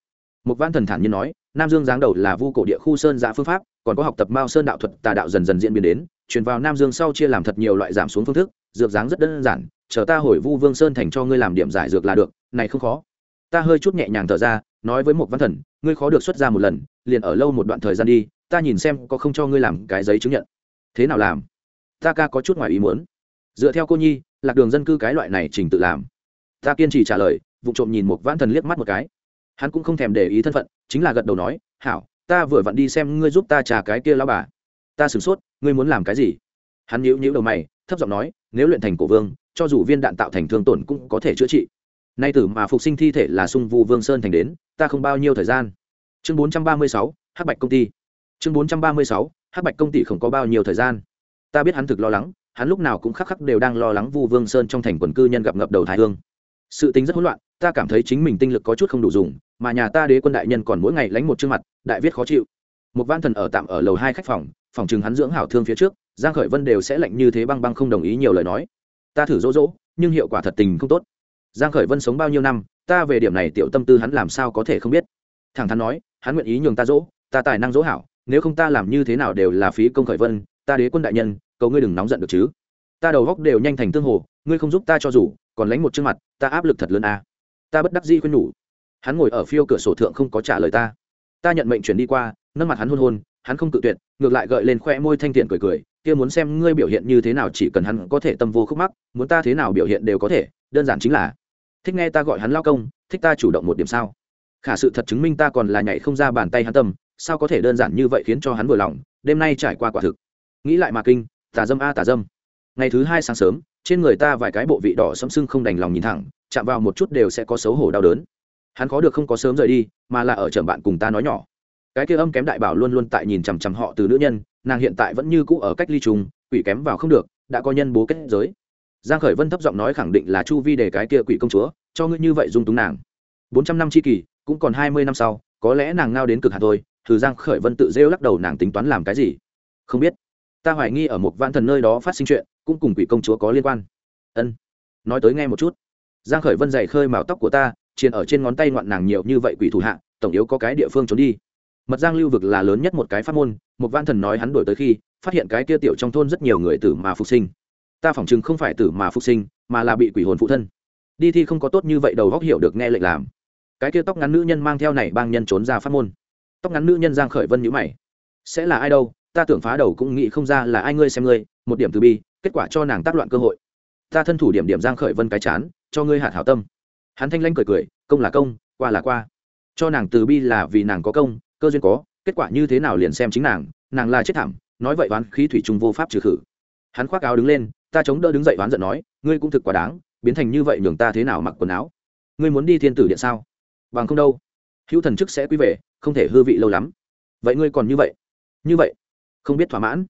Một văn thần thản nhiên nói, nam dương giáng đầu là vu cổ địa khu sơn dạ phương pháp, còn có học tập mao sơn đạo thuật tà đạo dần dần diễn biến đến, truyền vào nam dương sau chia làm thật nhiều loại giảm xuống phương thức, dược dáng rất đơn giản chờ ta hồi vu vương sơn thành cho ngươi làm điểm giải dược là được, này không khó. Ta hơi chút nhẹ nhàng thở ra, nói với một văn thần, ngươi khó được xuất ra một lần, liền ở lâu một đoạn thời gian đi, ta nhìn xem có không cho ngươi làm cái giấy chứng nhận. Thế nào làm? Ta ca có chút ngoài ý muốn. Dựa theo cô nhi, lạc đường dân cư cái loại này trình tự làm. Ta kiên trì trả lời, vụ trộm nhìn một văn thần liếc mắt một cái. Hắn cũng không thèm để ý thân phận, chính là gật đầu nói, hảo, ta vừa vặn đi xem ngươi giúp ta trả cái kia lao bà. Ta sửng sốt, ngươi muốn làm cái gì? Hắn nhíu nhíu đầu mày, thấp giọng nói, nếu luyện thành cổ vương cho dù viên đạn tạo thành thương tổn cũng có thể chữa trị. Nay tử mà phục sinh thi thể là sung vu vương sơn thành đến, ta không bao nhiêu thời gian. Chương bốn trăm ba mươi sáu, hắc bạch công ty. Chương bốn trăm ba mươi sáu, hắc bạch công ty không có bao nhiêu thời gian. Ta biết hắn thực lo lắng, hắn lúc nào cũng khắc khắc đều đang lo lắng vu vương sơn trong thành quần cư nhân gặp ngập đầu thái hương. Sự tính rất hỗn loạn, ta cảm thấy chính mình tinh lực có chút không đủ dùng, mà nhà ta đế quân đại nhân còn mỗi ngày lánh một chương mặt, đại viết khó chịu. Một văn thần ở tạm ở lầu hai khách phòng phòng chừng hắn dưỡng hảo thương phía trước, giang khởi vân đều sẽ lạnh như thế băng băng không đồng ý nhiều lời nói ta thử dỗ dỗ nhưng hiệu quả thật tình không tốt. Giang khởi vân sống bao nhiêu năm, ta về điểm này tiểu tâm tư hắn làm sao có thể không biết. Thẳng thắn nói, hắn nguyện ý nhường ta dỗ ta tài năng dỗ hảo, nếu không ta làm như thế nào đều là phí công khởi vân, ta đế quân đại nhân, cầu ngươi đừng nóng giận được chứ. Ta đầu góc đều nhanh thành tương hồ, ngươi không giúp ta cho dù, còn lánh một chương mặt, ta áp lực thật lớn à. ta bất đắc dĩ khuyên nhủ. Hắn ngồi ở phiêu cửa sổ thượng không có trả lời ta. Ta nhận mệnh chuyển đi qua, nâng mặt hắn hôn hôn, hắn không tự tuyệt, ngược lại gợi lên khoe môi thanh thiện cười cười kia muốn xem ngươi biểu hiện như thế nào chỉ cần hắn có thể tâm vô khúc mắc, muốn ta thế nào biểu hiện đều có thể, đơn giản chính là, thích nghe ta gọi hắn lao công, thích ta chủ động một điểm sao? Khả sự thật chứng minh ta còn là nhảy không ra bàn tay hắn tâm, sao có thể đơn giản như vậy khiến cho hắn vừa lòng, đêm nay trải qua quả thực. Nghĩ lại mà kinh, tà dâm a tà dâm. Ngày thứ hai sáng sớm, trên người ta vài cái bộ vị đỏ sẫm sưng không đành lòng nhìn thẳng, chạm vào một chút đều sẽ có xấu hổ đau đớn. Hắn khó được không có sớm rời đi, mà là ở chậm bạn cùng ta nói nhỏ. Cái kia âm kém đại bảo luôn luôn tại nhìn chằm chằm họ từ nữ nhân nàng hiện tại vẫn như cũ ở cách ly trùng quỷ kém vào không được, đã có nhân bố kết giới. Giang khởi vân thấp giọng nói khẳng định là chu vi để cái kia quỷ công chúa, cho ngươi như vậy dung túng nàng. Bốn trăm năm chi kỳ cũng còn hai mươi năm sau, có lẽ nàng ngao đến cực hạn thôi, thử giang khởi vân tự rêu lắc đầu nàng tính toán làm cái gì? Không biết. Ta hoài nghi ở một vạn thần nơi đó phát sinh chuyện, cũng cùng quỷ công chúa có liên quan. Ân. Nói tới nghe một chút. Giang khởi vân dày khơi màu tóc của ta triền ở trên ngón tay ngoạn nàng nhiều như vậy quỷ thủ hạ, tổng yếu có cái địa phương trốn đi mật giang lưu vực là lớn nhất một cái pháp môn, một văn thần nói hắn đổi tới khi, phát hiện cái kia tiểu trong thôn rất nhiều người tử mà phục sinh. Ta phỏng chừng không phải tử mà phục sinh, mà là bị quỷ hồn phụ thân. Đi thi không có tốt như vậy đầu góc hiểu được nghe lệnh làm. Cái kia tóc ngắn nữ nhân mang theo này bang nhân trốn ra pháp môn. Tóc ngắn nữ nhân giang khởi vân nhíu mày. Sẽ là ai đâu, ta tưởng phá đầu cũng nghĩ không ra là ai ngươi xem ngươi, một điểm từ bi, kết quả cho nàng tác loạn cơ hội. Ta thân thủ điểm điểm giang khởi vân cái chán, cho ngươi hạt hảo tâm. Hắn thanh lãnh cười cười, công là công, qua là qua. Cho nàng từ bi là vì nàng có công cơ duyên có, kết quả như thế nào liền xem chính nàng nàng là chết thảm, nói vậy oán khí thủy trung vô pháp trừ khử. Hắn khoác áo đứng lên, ta chống đỡ đứng dậy oán giận nói, ngươi cũng thực quá đáng, biến thành như vậy nhường ta thế nào mặc quần áo? Ngươi muốn đi thiên tử điện sao? Bằng không đâu. Hữu thần chức sẽ quý về, không thể hư vị lâu lắm. Vậy ngươi còn như vậy? Như vậy? Không biết thỏa mãn.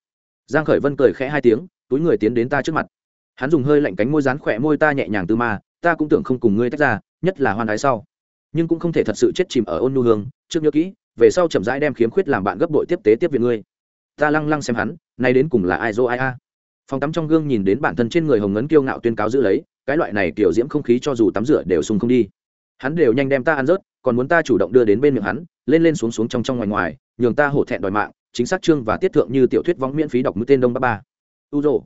Giang khởi vân cười khẽ hai tiếng, túi người tiến đến ta trước mặt. Hắn dùng hơi lạnh cánh môi dán khỏe môi ta nhẹ nhàng tư ma, ta cũng tưởng không cùng ngươi tách ra, nhất là hoan ái sau. Nhưng cũng không thể thật sự chết chìm ở ôn nu hương, trước nhớ kỹ về sau chậm rãi đem khiếm khuyết làm bạn gấp đội tiếp tế tiếp viện ngươi. Ta lăng lăng xem hắn, nay đến cùng là ai dô ai a? Phòng tắm trong gương nhìn đến bản thân trên người hồng ngấn kiêu ngạo tuyên cáo giữ lấy, cái loại này kiểu diễm không khí cho dù tắm rửa đều sung không đi. Hắn đều nhanh đem ta ăn rớt, còn muốn ta chủ động đưa đến bên miệng hắn, lên lên xuống xuống trong trong ngoài ngoài, nhường ta hổ thẹn đòi mạng, chính xác chương và tiết thượng như tiểu thuyết võng miễn phí đọc mũi tên đông ba ba. U rồ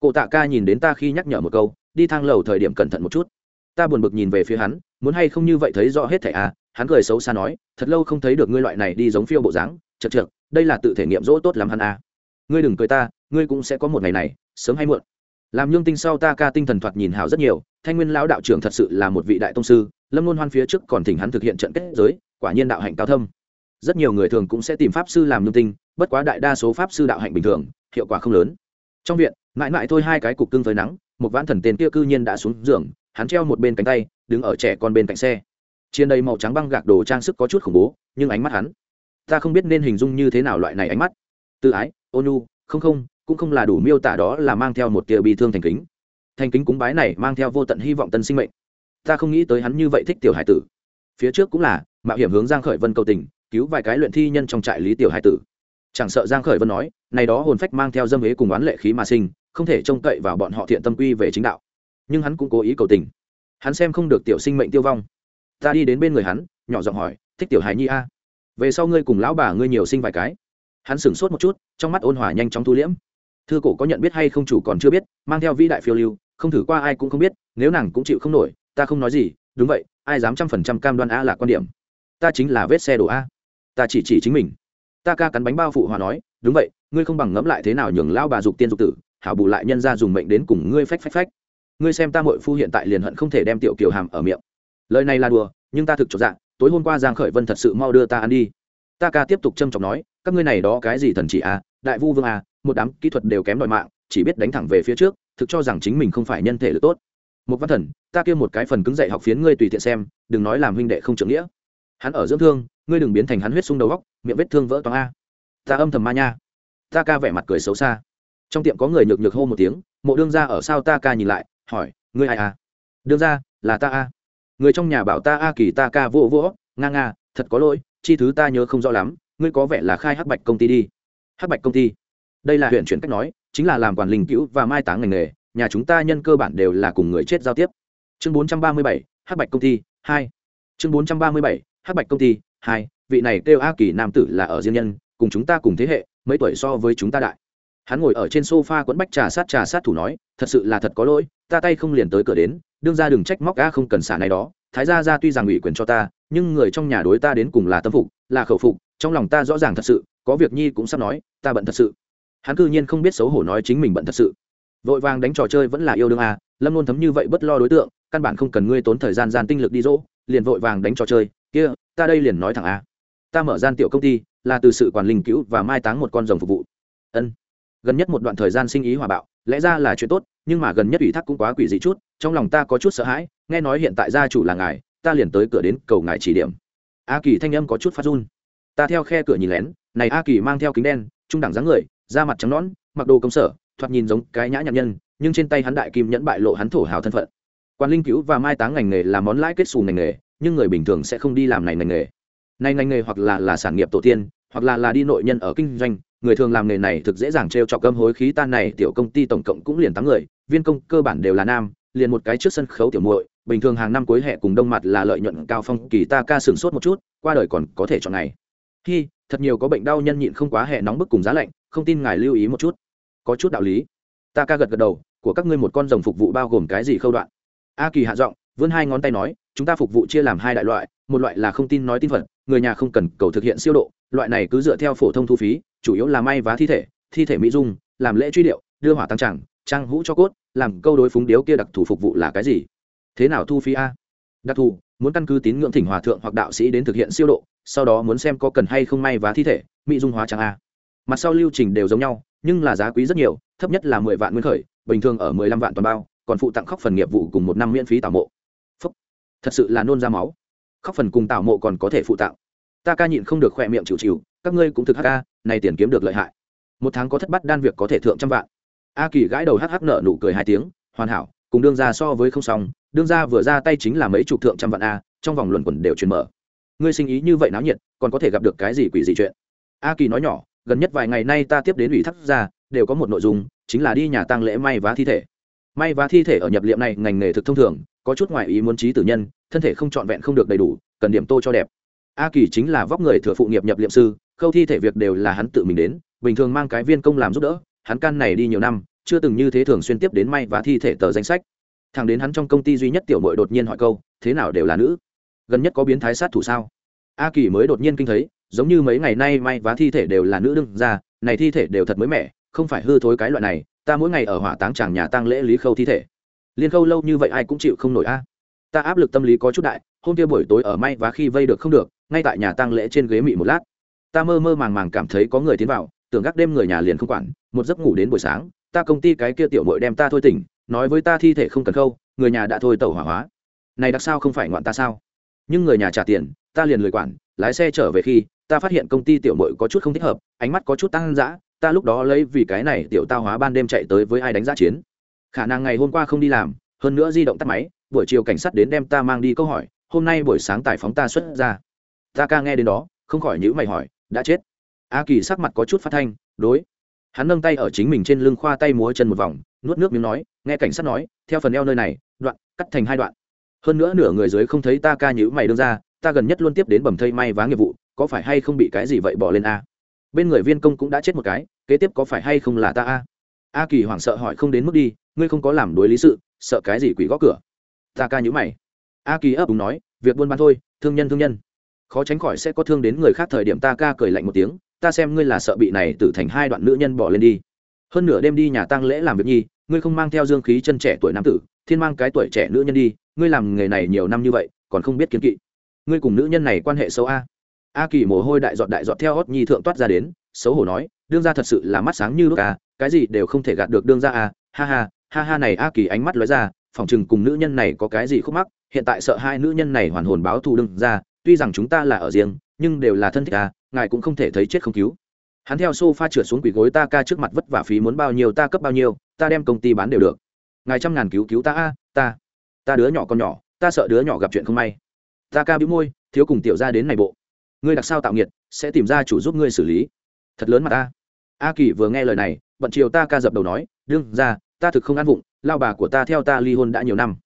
cổ tạ ca nhìn đến ta khi nhắc nhở một câu, đi thang lầu thời điểm cẩn thận một chút. Ta buồn bực nhìn về phía hắn, muốn hay không như vậy thấy rõ hết thẻ à hắn cười xấu xa nói, thật lâu không thấy được ngươi loại này đi giống phiêu bộ dáng, chật trượt đây là tự thể nghiệm dỗ tốt lắm hắn à. Ngươi đừng cười ta, ngươi cũng sẽ có một ngày này, sớm hay muộn. Làm nhương tinh sau ta ca tinh thần thoạt nhìn hào rất nhiều, thanh nguyên lão đạo trưởng thật sự là một vị đại tông sư, lâm luôn hoan phía trước còn thỉnh hắn thực hiện trận kết giới, quả nhiên đạo hạnh cao thâm. Rất nhiều người thường cũng sẽ tìm pháp sư làm nhương tinh, bất quá đại đa số pháp sư đạo hạnh bình thường, hiệu quả không lớn. Trong viện, mãi mãi thôi hai cái cục cưng với nắng, một vãn thần tên kia cư nhiên đã xuống giường, hắn treo một bên cánh tay, đứng ở trẻ con bên cạnh xe chiến đầy màu trắng băng gạc đồ trang sức có chút khủng bố, nhưng ánh mắt hắn, ta không biết nên hình dung như thế nào loại này ánh mắt. Tự ái ônu không không, cũng không là đủ miêu tả đó là mang theo một tia bi thương thành kính. Thành kính cúng bái này mang theo vô tận hy vọng tân sinh mệnh. Ta không nghĩ tới hắn như vậy thích tiểu hải tử. Phía trước cũng là, mạo hiểm hướng giang khởi vân cầu tình, cứu vài cái luyện thi nhân trong trại lý tiểu hải tử. Chẳng sợ giang khởi vân nói, này đó hồn phách mang theo dâm ế cùng oán lệ khí mà sinh, không thể trông cậy vào bọn họ thiện tâm quy về chính đạo. Nhưng hắn cũng cố ý cầu tình. Hắn xem không được tiểu sinh mệnh tiêu vong ta đi đến bên người hắn, nhỏ giọng hỏi, thích tiểu hài nhi a? Về sau ngươi cùng lão bà ngươi nhiều sinh vài cái. Hắn sửng sốt một chút, trong mắt ôn hòa nhanh chóng thu liễm. Thư cổ có nhận biết hay không chủ còn chưa biết, mang theo vĩ đại phiêu lưu, không thử qua ai cũng không biết, nếu nàng cũng chịu không nổi, ta không nói gì, đúng vậy, ai dám trăm phần trăm cam đoan a là quan điểm. Ta chính là vết xe đổ a. Ta chỉ chỉ chính mình. Ta ca cắn bánh bao phụ hòa nói, đúng vậy, ngươi không bằng ngẫm lại thế nào nhường lao bà dục tiên dục tử, hảo bù lại nhân ra dùng mệnh đến cùng ngươi phách phách phách. Ngươi xem ta mội phu hiện tại liền hận không thể đem tiểu kiều hàm ở miệng lời này là đùa, nhưng ta thực chột dạ tối hôm qua giang khởi vân thật sự mau đưa ta ăn đi. Ta ca tiếp tục châm trọng nói, các ngươi này đó cái gì thần chỉ à đại vu vương à một đám kỹ thuật đều kém đòi mạng, chỉ biết đánh thẳng về phía trước, thực cho rằng chính mình không phải nhân thể được tốt. Một văn thần, ta kêu một cái phần cứng dạy học phiến ngươi tùy tiện xem, đừng nói làm huynh đệ không trưởng nghĩa. Hắn ở dưỡng thương, ngươi đừng biến thành hắn huyết sung đầu góc, miệng vết thương vỡ toang a. Ta âm thầm ma nha. Ta ca vẻ mặt cười xấu xa. Trong tiệm có người nhược nhược hô một tiếng, mộ đương ra ở sao ta ca nhìn lại, hỏi, ngươi ai à? Đương ra là ta a người trong nhà bảo ta a kỳ ta ca vô vô nga nga, thật có lỗi, chi thứ ta nhớ không rõ lắm, ngươi có vẻ là khai hắc bạch công ty đi. Hắc bạch công ty? Đây là huyện chuyển cách nói, chính là làm quản linh cứu và mai táng ngành nghề, nhà chúng ta nhân cơ bản đều là cùng người chết giao tiếp. Chương bốn trăm ba mươi bảy, hắc bạch công ty, hai. Chương bốn trăm ba mươi bảy, hắc bạch công ty, hai, vị này kêu a kỳ nam tử là ở riêng nhân, cùng chúng ta cùng thế hệ, mấy tuổi so với chúng ta đại hắn ngồi ở trên sofa quẫn bách trà sát trà sát thủ nói, thật sự là thật có lỗi, ta tay không liền tới cửa đến, đương ra đừng trách móc ga không cần xả này đó. Thái gia ra tuy rằng ủy quyền cho ta, nhưng người trong nhà đối ta đến cùng là tâm phục, là khẩu phục, trong lòng ta rõ ràng thật sự, có việc nhi cũng sắp nói, ta bận thật sự. Hắn cư nhiên không biết xấu hổ nói chính mình bận thật sự. Vội vàng đánh trò chơi vẫn là yêu đương à lâm luôn thấm như vậy bất lo đối tượng, căn bản không cần ngươi tốn thời gian gian tinh lực đi dỗ, liền vội vàng đánh trò chơi, kia, ta đây liền nói thẳng a ta mở gian tiểu công ty, là từ sự quản linh cứu và mai táng một con rồng phục vụ. Ân gần nhất một đoạn thời gian sinh ý hòa bạo, lẽ ra là chuyện tốt, nhưng mà gần nhất ủy thác cũng quá quỷ dị chút, trong lòng ta có chút sợ hãi, nghe nói hiện tại gia chủ là ngài, ta liền tới cửa đến cầu ngài chỉ điểm. A kỳ thanh âm có chút phát run. Ta theo khe cửa nhìn lén, này a kỳ mang theo kính đen, trung đẳng dáng người, da mặt trắng nõn, mặc đồ công sở, thoạt nhìn giống cái nhã nhặn nhân, nhưng trên tay hắn đại kim nhẫn bại lộ hắn thổ hào thân phận. Quan linh cứu và mai táng ngành nghề là món lãi kết xù ngành nghề, nhưng người bình thường sẽ không đi làm này ngành nghề. Này ngành nghề hoặc là là sản nghiệp tổ tiên, hoặc là là đi nội nhân ở kinh doanh người thường làm nghề này thực dễ dàng t r e o trọc cơm hối khí tan này, tiểu công ty tổng cộng cũng liền tám người, viên công cơ bản đều là nam, liền một cái trước sân khấu tiểu muội, bình thường hàng năm cuối hè cùng đông mặt là lợi nhuận cao phong, kỳ ta ca sửng sốt một chút, qua đời còn có thể chọn ngày. Khi thật nhiều có bệnh đau nhân nhịn không quá hè nóng bức cùng giá lạnh, không tin ngài lưu ý một chút. Có chút đạo lý. Ta ca gật gật đầu, của các ngươi một con rồng phục vụ bao gồm cái gì khâu đoạn? A kỳ hạ giọng, vươn hai ngón tay nói, chúng ta phục vụ chia làm hai đại loại một loại là không tin nói tin phật, người nhà không cần cầu thực hiện siêu độ, loại này cứ dựa theo phổ thông thu phí, chủ yếu là may vá thi thể thi thể mỹ dung, làm lễ truy điệu, đưa hỏa tăng tràng, trang hũ cho cốt, làm câu đối phúng điếu kia đặc thù phục vụ là cái gì? Thế nào thu phí a? Đặc thù, muốn căn cứ tín ngưỡng thỉnh hòa thượng hoặc đạo sĩ đến thực hiện siêu độ, sau đó muốn xem có cần hay không may vá thi thể, mỹ dung hóa trang a. Mặt sau lưu trình đều giống nhau, nhưng là giá quý rất nhiều, thấp nhất là mười vạn nguyên khởi, bình thường ở mười lăm vạn toàn bao, còn phụ tặng khóc phần nghiệp vụ cùng một năm miễn phí tạo mộ. Phúc. thật sự là nôn ra máu khóc phần cùng tạo mộ còn có thể phụ tạo, ta ca nhịn không được khỏe miệng chịu chịu các ngươi cũng thực hắc ca này tiền kiếm được lợi hại. Một tháng có thất bát đan việc có thể thượng trăm vạn. A kỳ gãi đầu hắc hắc nợ nụ cười hai tiếng hoàn hảo cùng đương ra so với không xong đương ra vừa ra tay chính là mấy chục thượng trăm vạn a trong vòng luận quẩn đều chuyển mở. Ngươi sinh ý như vậy náo nhiệt còn có thể gặp được cái gì quỷ gì chuyện? A kỳ nói nhỏ gần nhất vài ngày nay ta tiếp đến ủy thác ra đều có một nội dung chính là đi nhà tăng lễ may vá thi thể. May vá thi thể ở nhập liệm này ngành nghề thực thông thường có chút ngoại ý muốn trí tử nhân thân thể không trọn vẹn không được đầy đủ, cần điểm tô cho đẹp. A kỳ chính là vóc người thừa phụ nghiệp nhập liệm sư, khâu thi thể việc đều là hắn tự mình đến, bình thường mang cái viên công làm giúp đỡ, hắn can này đi nhiều năm, chưa từng như thế thường xuyên tiếp đến may vá thi thể tờ danh sách. Thằng đến hắn trong công ty duy nhất tiểu nội đột nhiên hỏi câu, thế nào đều là nữ? Gần nhất có biến thái sát thủ sao? A kỳ mới đột nhiên kinh thấy, giống như mấy ngày nay may vá thi thể đều là nữ đương ra này thi thể đều thật mới mẻ, không phải hư thối cái loại này, ta mỗi ngày ở hỏa táng chàng nhà tang lễ lý khâu thi thể. Liên khâu lâu như vậy ai cũng chịu không nổi a ta áp lực tâm lý có chút đại, hôm kia buổi tối ở may và khi vây được không được, ngay tại nhà tang lễ trên ghế mị một lát. Ta mơ mơ màng màng cảm thấy có người tiến vào, tưởng gác đêm người nhà liền không quản, một giấc ngủ đến buổi sáng, ta công ty cái kia tiểu mội đem ta thôi tỉnh, nói với ta thi thể không cần khâu, người nhà đã thôi tẩu hỏa hóa. Này đặc sao không phải ngoạn ta sao? Nhưng người nhà trả tiền, ta liền lười quản, lái xe trở về khi, ta phát hiện công ty tiểu mội có chút không thích hợp, ánh mắt có chút tăng dã, ta lúc đó lấy vì cái này tiểu tao hóa ban đêm chạy tới với ai đánh giá chiến. Khả năng ngày hôm qua không đi làm, hơn nữa di động tắt máy buổi chiều cảnh sát đến đem ta mang đi câu hỏi, hôm nay buổi sáng tài phóng ta xuất ra. Ta ca nghe đến đó, không khỏi nhữ mày hỏi, đã chết. A kỳ sắc mặt có chút phát thanh, đối. Hắn nâng tay ở chính mình trên lưng khoa tay múa chân một vòng, nuốt nước miếng nói, nghe cảnh sát nói, theo phần eo nơi này, đoạn, cắt thành hai đoạn. Hơn nữa nửa người dưới không thấy ta ca nhữ mày đương ra, ta gần nhất luôn tiếp đến bầm thây may vá nghiệp vụ, có phải hay không bị cái gì vậy bỏ lên a? Bên người viên công cũng đã chết một cái, kế tiếp có phải hay không là ta a? A kỳ hoảng sợ hỏi không đến mức đi, ngươi không có làm đối lý sự, sợ cái gì quỷ gõ cửa? Ta ca nhữ mày. A kỳ ấp úng nói, việc buôn bán thôi, thương nhân thương nhân. Khó tránh khỏi sẽ có thương đến người khác thời điểm ta ca cười lạnh một tiếng, ta xem ngươi là sợ bị này tử thành hai đoạn nữ nhân bỏ lên đi. Hơn nửa đêm đi nhà tang lễ làm việc nhi, ngươi không mang theo dương khí chân trẻ tuổi nam tử, thiên mang cái tuổi trẻ nữ nhân đi, ngươi làm nghề này nhiều năm như vậy, còn không biết kiến kỵ. Ngươi cùng nữ nhân này quan hệ xấu a. A kỳ mồ hôi đại dọn đại dọn theo hót nhi thượng toát ra đến, xấu hổ nói, đương ra thật sự là mắt sáng như lúc a, cái gì đều không thể gạt được đương ra a, ha ha ha ha này a kỳ ánh mắt lóe ra phỏng chừng cùng nữ nhân này có cái gì khúc mắc, hiện tại sợ hai nữ nhân này hoàn hồn báo thù đương ra, tuy rằng chúng ta là ở riêng, nhưng đều là thân thích ta ngài cũng không thể thấy chết không cứu. Hắn theo sofa trượt xuống quỷ gối ta ca trước mặt vất vả phí muốn bao nhiêu ta cấp bao nhiêu, ta đem công ty bán đều được. Ngài trăm ngàn cứu cứu ta a, ta ta đứa nhỏ con nhỏ, ta sợ đứa nhỏ gặp chuyện không may. Ta ca bĩu môi, thiếu cùng tiểu ra đến này bộ. Ngươi đặc sao tạo nghiệt, sẽ tìm ra chủ giúp ngươi xử lý. Thật lớn mà ta. A kỳ vừa nghe lời này, bận chiều ta ca dập đầu nói, đương ra, ta thực không ăn vụng lao bà của ta theo ta ly hôn đã nhiều năm.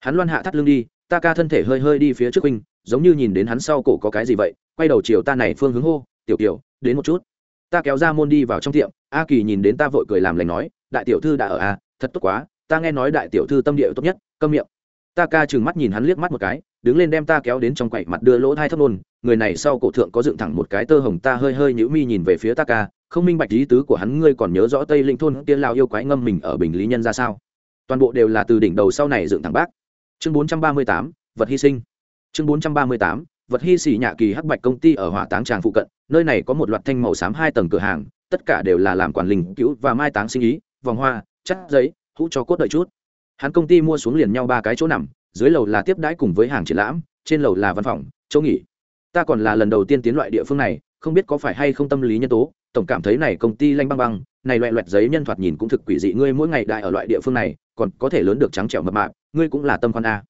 Hắn loan hạ thắt lưng đi, ta ca thân thể hơi hơi đi phía trước huynh, giống như nhìn đến hắn sau cổ có cái gì vậy, quay đầu chiều ta này phương hướng hô, tiểu kiều, đến một chút. Ta kéo ra môn đi vào trong tiệm, a kỳ nhìn đến ta vội cười làm lành nói, đại tiểu thư đã ở a thật tốt quá, ta nghe nói đại tiểu thư tâm địa tốt nhất, câm miệng. Ta ca trừng mắt nhìn hắn liếc mắt một cái, đứng lên đem ta kéo đến trong quậy mặt đưa lỗ thai thấp nôn, người này sau cổ thượng có dựng thẳng một cái tơ hồng ta hơi hơi nhữ mi nhìn về phía ta ca, không minh bạch lý tứ của hắn, ngươi còn nhớ rõ tây linh thôn tiên lao yêu quái ngâm mình ở bình lý nhân ra sao? Toàn bộ đều là từ đỉnh đầu sau này dựng thẳng bác. Chương bốn trăm ba mươi tám, vật hy sinh. Chương bốn trăm ba mươi tám, vật hy xỉ nhạ kỳ hắc bạch công ty ở hỏa táng tràng phụ cận, nơi này có một loạt thanh màu xám hai tầng cửa hàng, tất cả đều là làm quản linh cứu và mai táng sinh ý, vòng hoa, chất giấy, hũ cho cốt đợi chút. Hắn công ty mua xuống liền nhau ba cái chỗ nằm, dưới lầu là tiếp đãi cùng với hàng triển lãm, trên lầu là văn phòng, chỗ nghỉ. Ta còn là lần đầu tiên tiến loại địa phương này, không biết có phải hay không tâm lý nhân tố, tổng cảm thấy này công ty lanh băng băng, này loẹt loẹt giấy nhân thoạt nhìn cũng thực quỷ dị, ngươi mỗi ngày đại ở loại địa phương này còn có thể lớn được trắng trẻo mập mạp, ngươi cũng là tâm con a.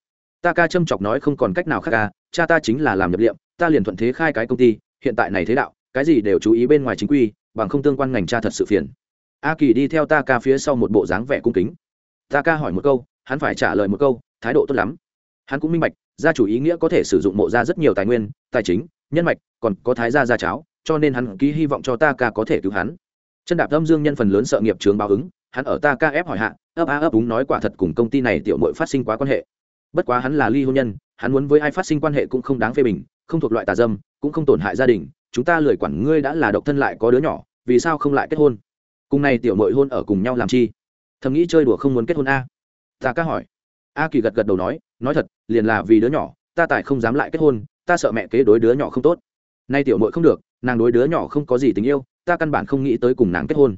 Ta ca châm chọc nói không còn cách nào khác a, cha ta chính là làm nhập liệm, ta liền thuận thế khai cái công ty, hiện tại này thế đạo, cái gì đều chú ý bên ngoài chính quy, bằng không tương quan ngành cha thật sự phiền. A kỳ đi theo ta ca phía sau một bộ dáng vẻ cung kính. Ta ca hỏi một câu, hắn phải trả lời một câu, thái độ tốt lắm. Hắn cũng minh bạch, gia chủ ý nghĩa có thể sử dụng mộ ra rất nhiều tài nguyên, tài chính, nhân mạch, còn có thái gia gia cháo, cho nên hắn ký hy vọng cho ta ca có thể cứu hắn. Chân đạp âm dương nhân phần lớn sợ nghiệp trường báo ứng, hắn ở ta ca ép hỏi hạ ấp a ấp úng nói quả thật cùng công ty này tiểu mội phát sinh quá quan hệ. Bất quá hắn là ly hôn nhân, hắn muốn với ai phát sinh quan hệ cũng không đáng phê bình, không thuộc loại tà dâm, cũng không tổn hại gia đình, chúng ta lười quản ngươi đã là độc thân lại có đứa nhỏ, vì sao không lại kết hôn? Cùng này tiểu mội hôn ở cùng nhau làm chi? Thầm nghĩ chơi đùa không muốn kết hôn a. Ta ca hỏi. A kỳ gật gật đầu nói nói thật, liền là vì đứa nhỏ, ta tại không dám lại kết hôn, ta sợ mẹ kế đối đứa nhỏ không tốt. Nay tiểu mội không được, nàng đối đứa nhỏ không có gì tình yêu, ta căn bản không nghĩ tới cùng nàng kết hôn.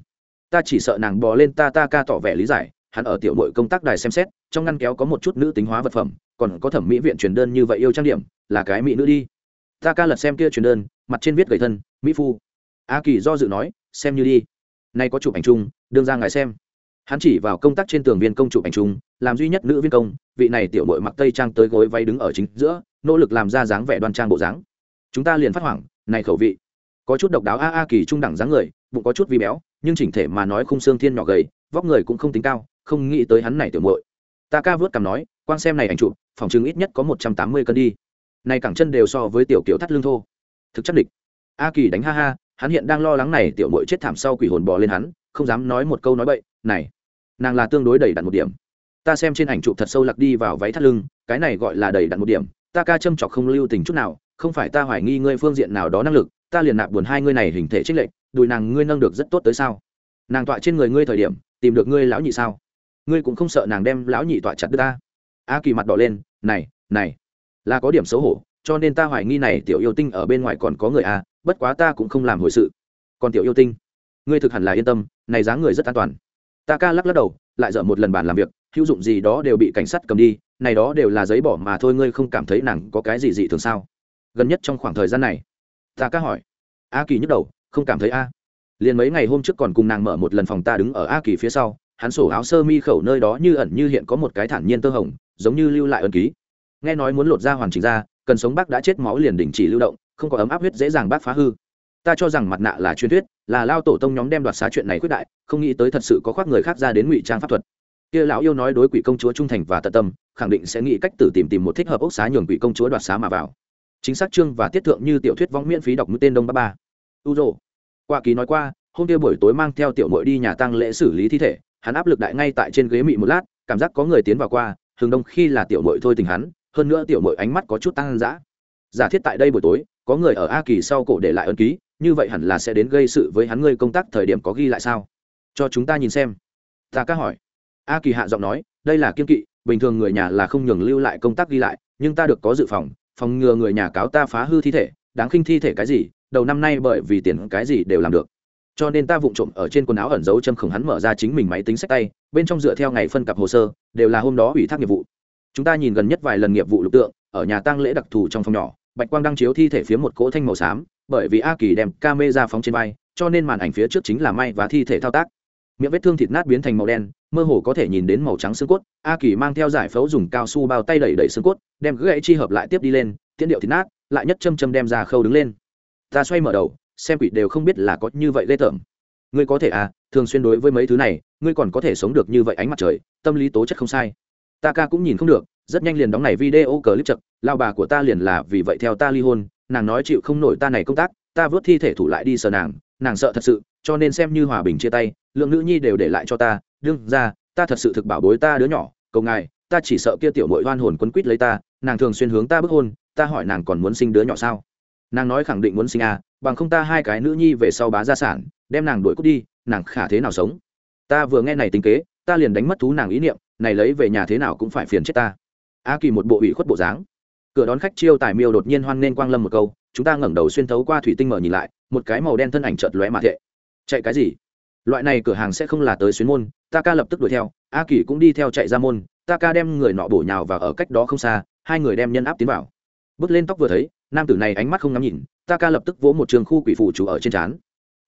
Ta chỉ sợ nàng bò lên ta ta ca tỏ vẻ lý giải hắn ở tiểu đội công tác đài xem xét, trong ngăn kéo có một chút nữ tính hóa vật phẩm, còn có thẩm mỹ viện truyền đơn như vậy yêu trang điểm, là cái mỹ nữ đi. Ta ca lật xem kia truyền đơn, mặt trên viết gầy thân, mỹ phu. A kỳ do dự nói, xem như đi. Nay có chụp ảnh chung, đương ra ngài xem. Hắn chỉ vào công tác trên tường viên công chụp ảnh chung, làm duy nhất nữ viên công, vị này tiểu đội mặc tây trang tới gối váy đứng ở chính giữa, nỗ lực làm ra dáng vẻ đoan trang bộ dáng. Chúng ta liền phát hoảng, này khẩu vị. Có chút độc đáo, a a, kỳ trung đẳng dáng người, bụng có chút vi béo, nhưng chỉnh thể mà nói khung xương thiên nhỏ gầy, vóc người cũng không tính cao không nghĩ tới hắn này tiểu muội. Ta ca vớt cằm nói, quang xem này ảnh chụp, phòng chứng ít nhất có một trăm tám mươi cân đi. Này cẳng chân đều so với tiểu kiểu thắt lưng thô. Thực chất địch. A kỳ đánh ha ha, hắn hiện đang lo lắng này tiểu muội chết thảm sau quỷ hồn bò lên hắn, không dám nói một câu nói bậy, này, nàng là tương đối đầy đặn một điểm. Ta xem trên ảnh chụp thật sâu lặc đi vào váy thắt lưng, cái này gọi là đầy đặn một điểm. Ta ca châm chọc không lưu tình chút nào, không phải ta hoài nghi ngươi phương diện nào đó năng lực, ta liền nạp buồn hai ngươi này hình thể trích lệnh đùi nàng ngươi nâng được rất tốt tới sao? Nàng tọa trên người ngươi thời điểm, tìm được ngươi lão nhị sao? Ngươi cũng không sợ nàng đem lão nhị tọa chặt đứa ta? A kỳ mặt đỏ lên, này này, là có điểm xấu hổ, cho nên ta hoài nghi này tiểu yêu tinh ở bên ngoài còn có người a bất quá ta cũng không làm hồi sự. Còn tiểu yêu tinh? Ngươi thực hẳn là yên tâm, này dáng người rất an toàn. Ta ca lắc lắc đầu, lại dở một lần bàn làm việc, hữu dụng gì đó đều bị cảnh sát cầm đi, này đó đều là giấy bỏ mà thôi, ngươi không cảm thấy nàng có cái gì dị thường sao? Gần nhất trong khoảng thời gian này, ta ca hỏi. A kỳ nhức đầu, không cảm thấy a. Liền mấy ngày hôm trước còn cùng nàng mở một lần phòng ta đứng ở a kỳ phía sau hắn sổ áo sơ mi khẩu nơi đó như ẩn như hiện có một cái thản nhiên tơ hồng, giống như lưu lại ân ký. Nghe nói muốn lột ra hoàn chỉnh ra, cần sống bác đã chết máu liền đình chỉ lưu động, không có ấm áp huyết dễ dàng bác phá hư. Ta cho rằng mặt nạ là truyền thuyết, là lao tổ tông nhóm đem đoạt xá chuyện này quyết đại, không nghĩ tới thật sự có khoác người khác ra đến ngụy trang pháp thuật. Kia lão yêu nói đối quỷ công chúa trung thành và tận tâm, khẳng định sẽ nghĩ cách tử tìm tìm một thích hợp ốc xá nhường quỷ công chúa đoạt xá mà vào. Chính xác chương và tiết thượng như tiểu thuyết vong miễn phí đọc mũi tên đông ba ba. U rồ qua ký nói qua, hôm kia buổi tối mang theo tiểu mội đi nhà tăng lễ xử lý thi thể hắn áp lực đại ngay tại trên ghế mị một lát, cảm giác có người tiến vào qua thường đông khi là tiểu mội thôi tình hắn, hơn nữa tiểu mội ánh mắt có chút tăng dã. Giả thiết tại đây buổi tối, có người ở a kỳ sau cổ để lại ấn ký, như vậy hẳn là sẽ đến gây sự với hắn ngươi công tác thời điểm có ghi lại sao? Cho chúng ta nhìn xem. Ta ca hỏi. A kỳ hạ giọng nói, đây là kiên kỵ, bình thường người nhà là không nhường lưu lại công tác ghi lại, nhưng ta được có dự phòng phòng ngừa người nhà cáo ta phá hư thi thể, đáng khinh thi thể cái gì, đầu năm nay bởi vì tiền cái gì đều làm được cho nên ta vụng trộm ở trên quần áo ẩn giấu châm khổng hắn mở ra chính mình máy tính sách tay, bên trong dựa theo ngày phân cặp hồ sơ, đều là hôm đó ủy thác nghiệp vụ. Chúng ta nhìn gần nhất vài lần nghiệp vụ lục tượng, ở nhà tăng lễ đặc thù trong phòng nhỏ, bạch quang đăng chiếu thi thể phía một cỗ thanh màu xám, bởi vì a kỳ đem ca mê ra phóng trên bay cho nên màn ảnh phía trước chính là may và thi thể thao tác. Miệng vết thương thịt nát biến thành màu đen, mơ hồ có thể nhìn đến màu trắng xương cốt, a kỳ mang theo giải phẫu dùng cao su bao tay đẩy đẩy xương cốt, đem gãy chi hợp lại tiếp đi lên, tiễn điệu thịt nát, lại nhất châm châm đem ra khâu đứng lên. Ta xoay mở đầu xem quỷ đều không biết là có như vậy ghê tởm. Ngươi có thể à thường xuyên đối với mấy thứ này, ngươi còn có thể sống được như vậy ánh mặt trời, tâm lý tố chất không sai. Ta ca cũng nhìn không được, rất nhanh liền đóng này video clip chật, lao bà của ta liền là vì vậy theo ta ly hôn, nàng nói chịu không nổi ta này công tác, ta vớt thi thể thủ lại đi sờ nàng nàng sợ thật sự, cho nên xem như hòa bình chia tay, lượng nữ nhi đều để lại cho ta, đương ra, ta thật sự thực bảo bối ta đứa nhỏ, cầu ngài, ta chỉ sợ kia tiểu mội hoan hồn quấn quýt lấy ta, nàng thường xuyên hướng ta bức hôn, ta hỏi nàng còn muốn sinh đứa nhỏ sao? Nàng nói khẳng định muốn sinh à bằng không ta hai cái nữ nhi về sau bá gia sản, đem nàng đuổi cút đi, nàng khả thế nào sống? Ta vừa nghe này tính kế, ta liền đánh mất thú nàng ý niệm, này lấy về nhà thế nào cũng phải phiền chết ta. A kỳ một bộ ủy khuất bộ dáng. Cửa đón khách chiêu tài miêu đột nhiên hoan nên quang lâm một câu, chúng ta ngẩng đầu xuyên thấu qua thủy tinh mở nhìn lại, một cái màu đen thân ảnh chợt lóe mà thệ. Chạy cái gì? Loại này cửa hàng sẽ không là tới xuyến môn, ta ca lập tức đuổi theo, a kỳ cũng đi theo chạy ra môn, ta ca đem người nọ bổ nhào và ở cách đó không xa, hai người đem nhân áp tiến vào. Bước lên tóc vừa thấy nam tử này ánh mắt không ngắm nhìn, ta ca lập tức vỗ một trường khu quỷ phù chú ở trên trán.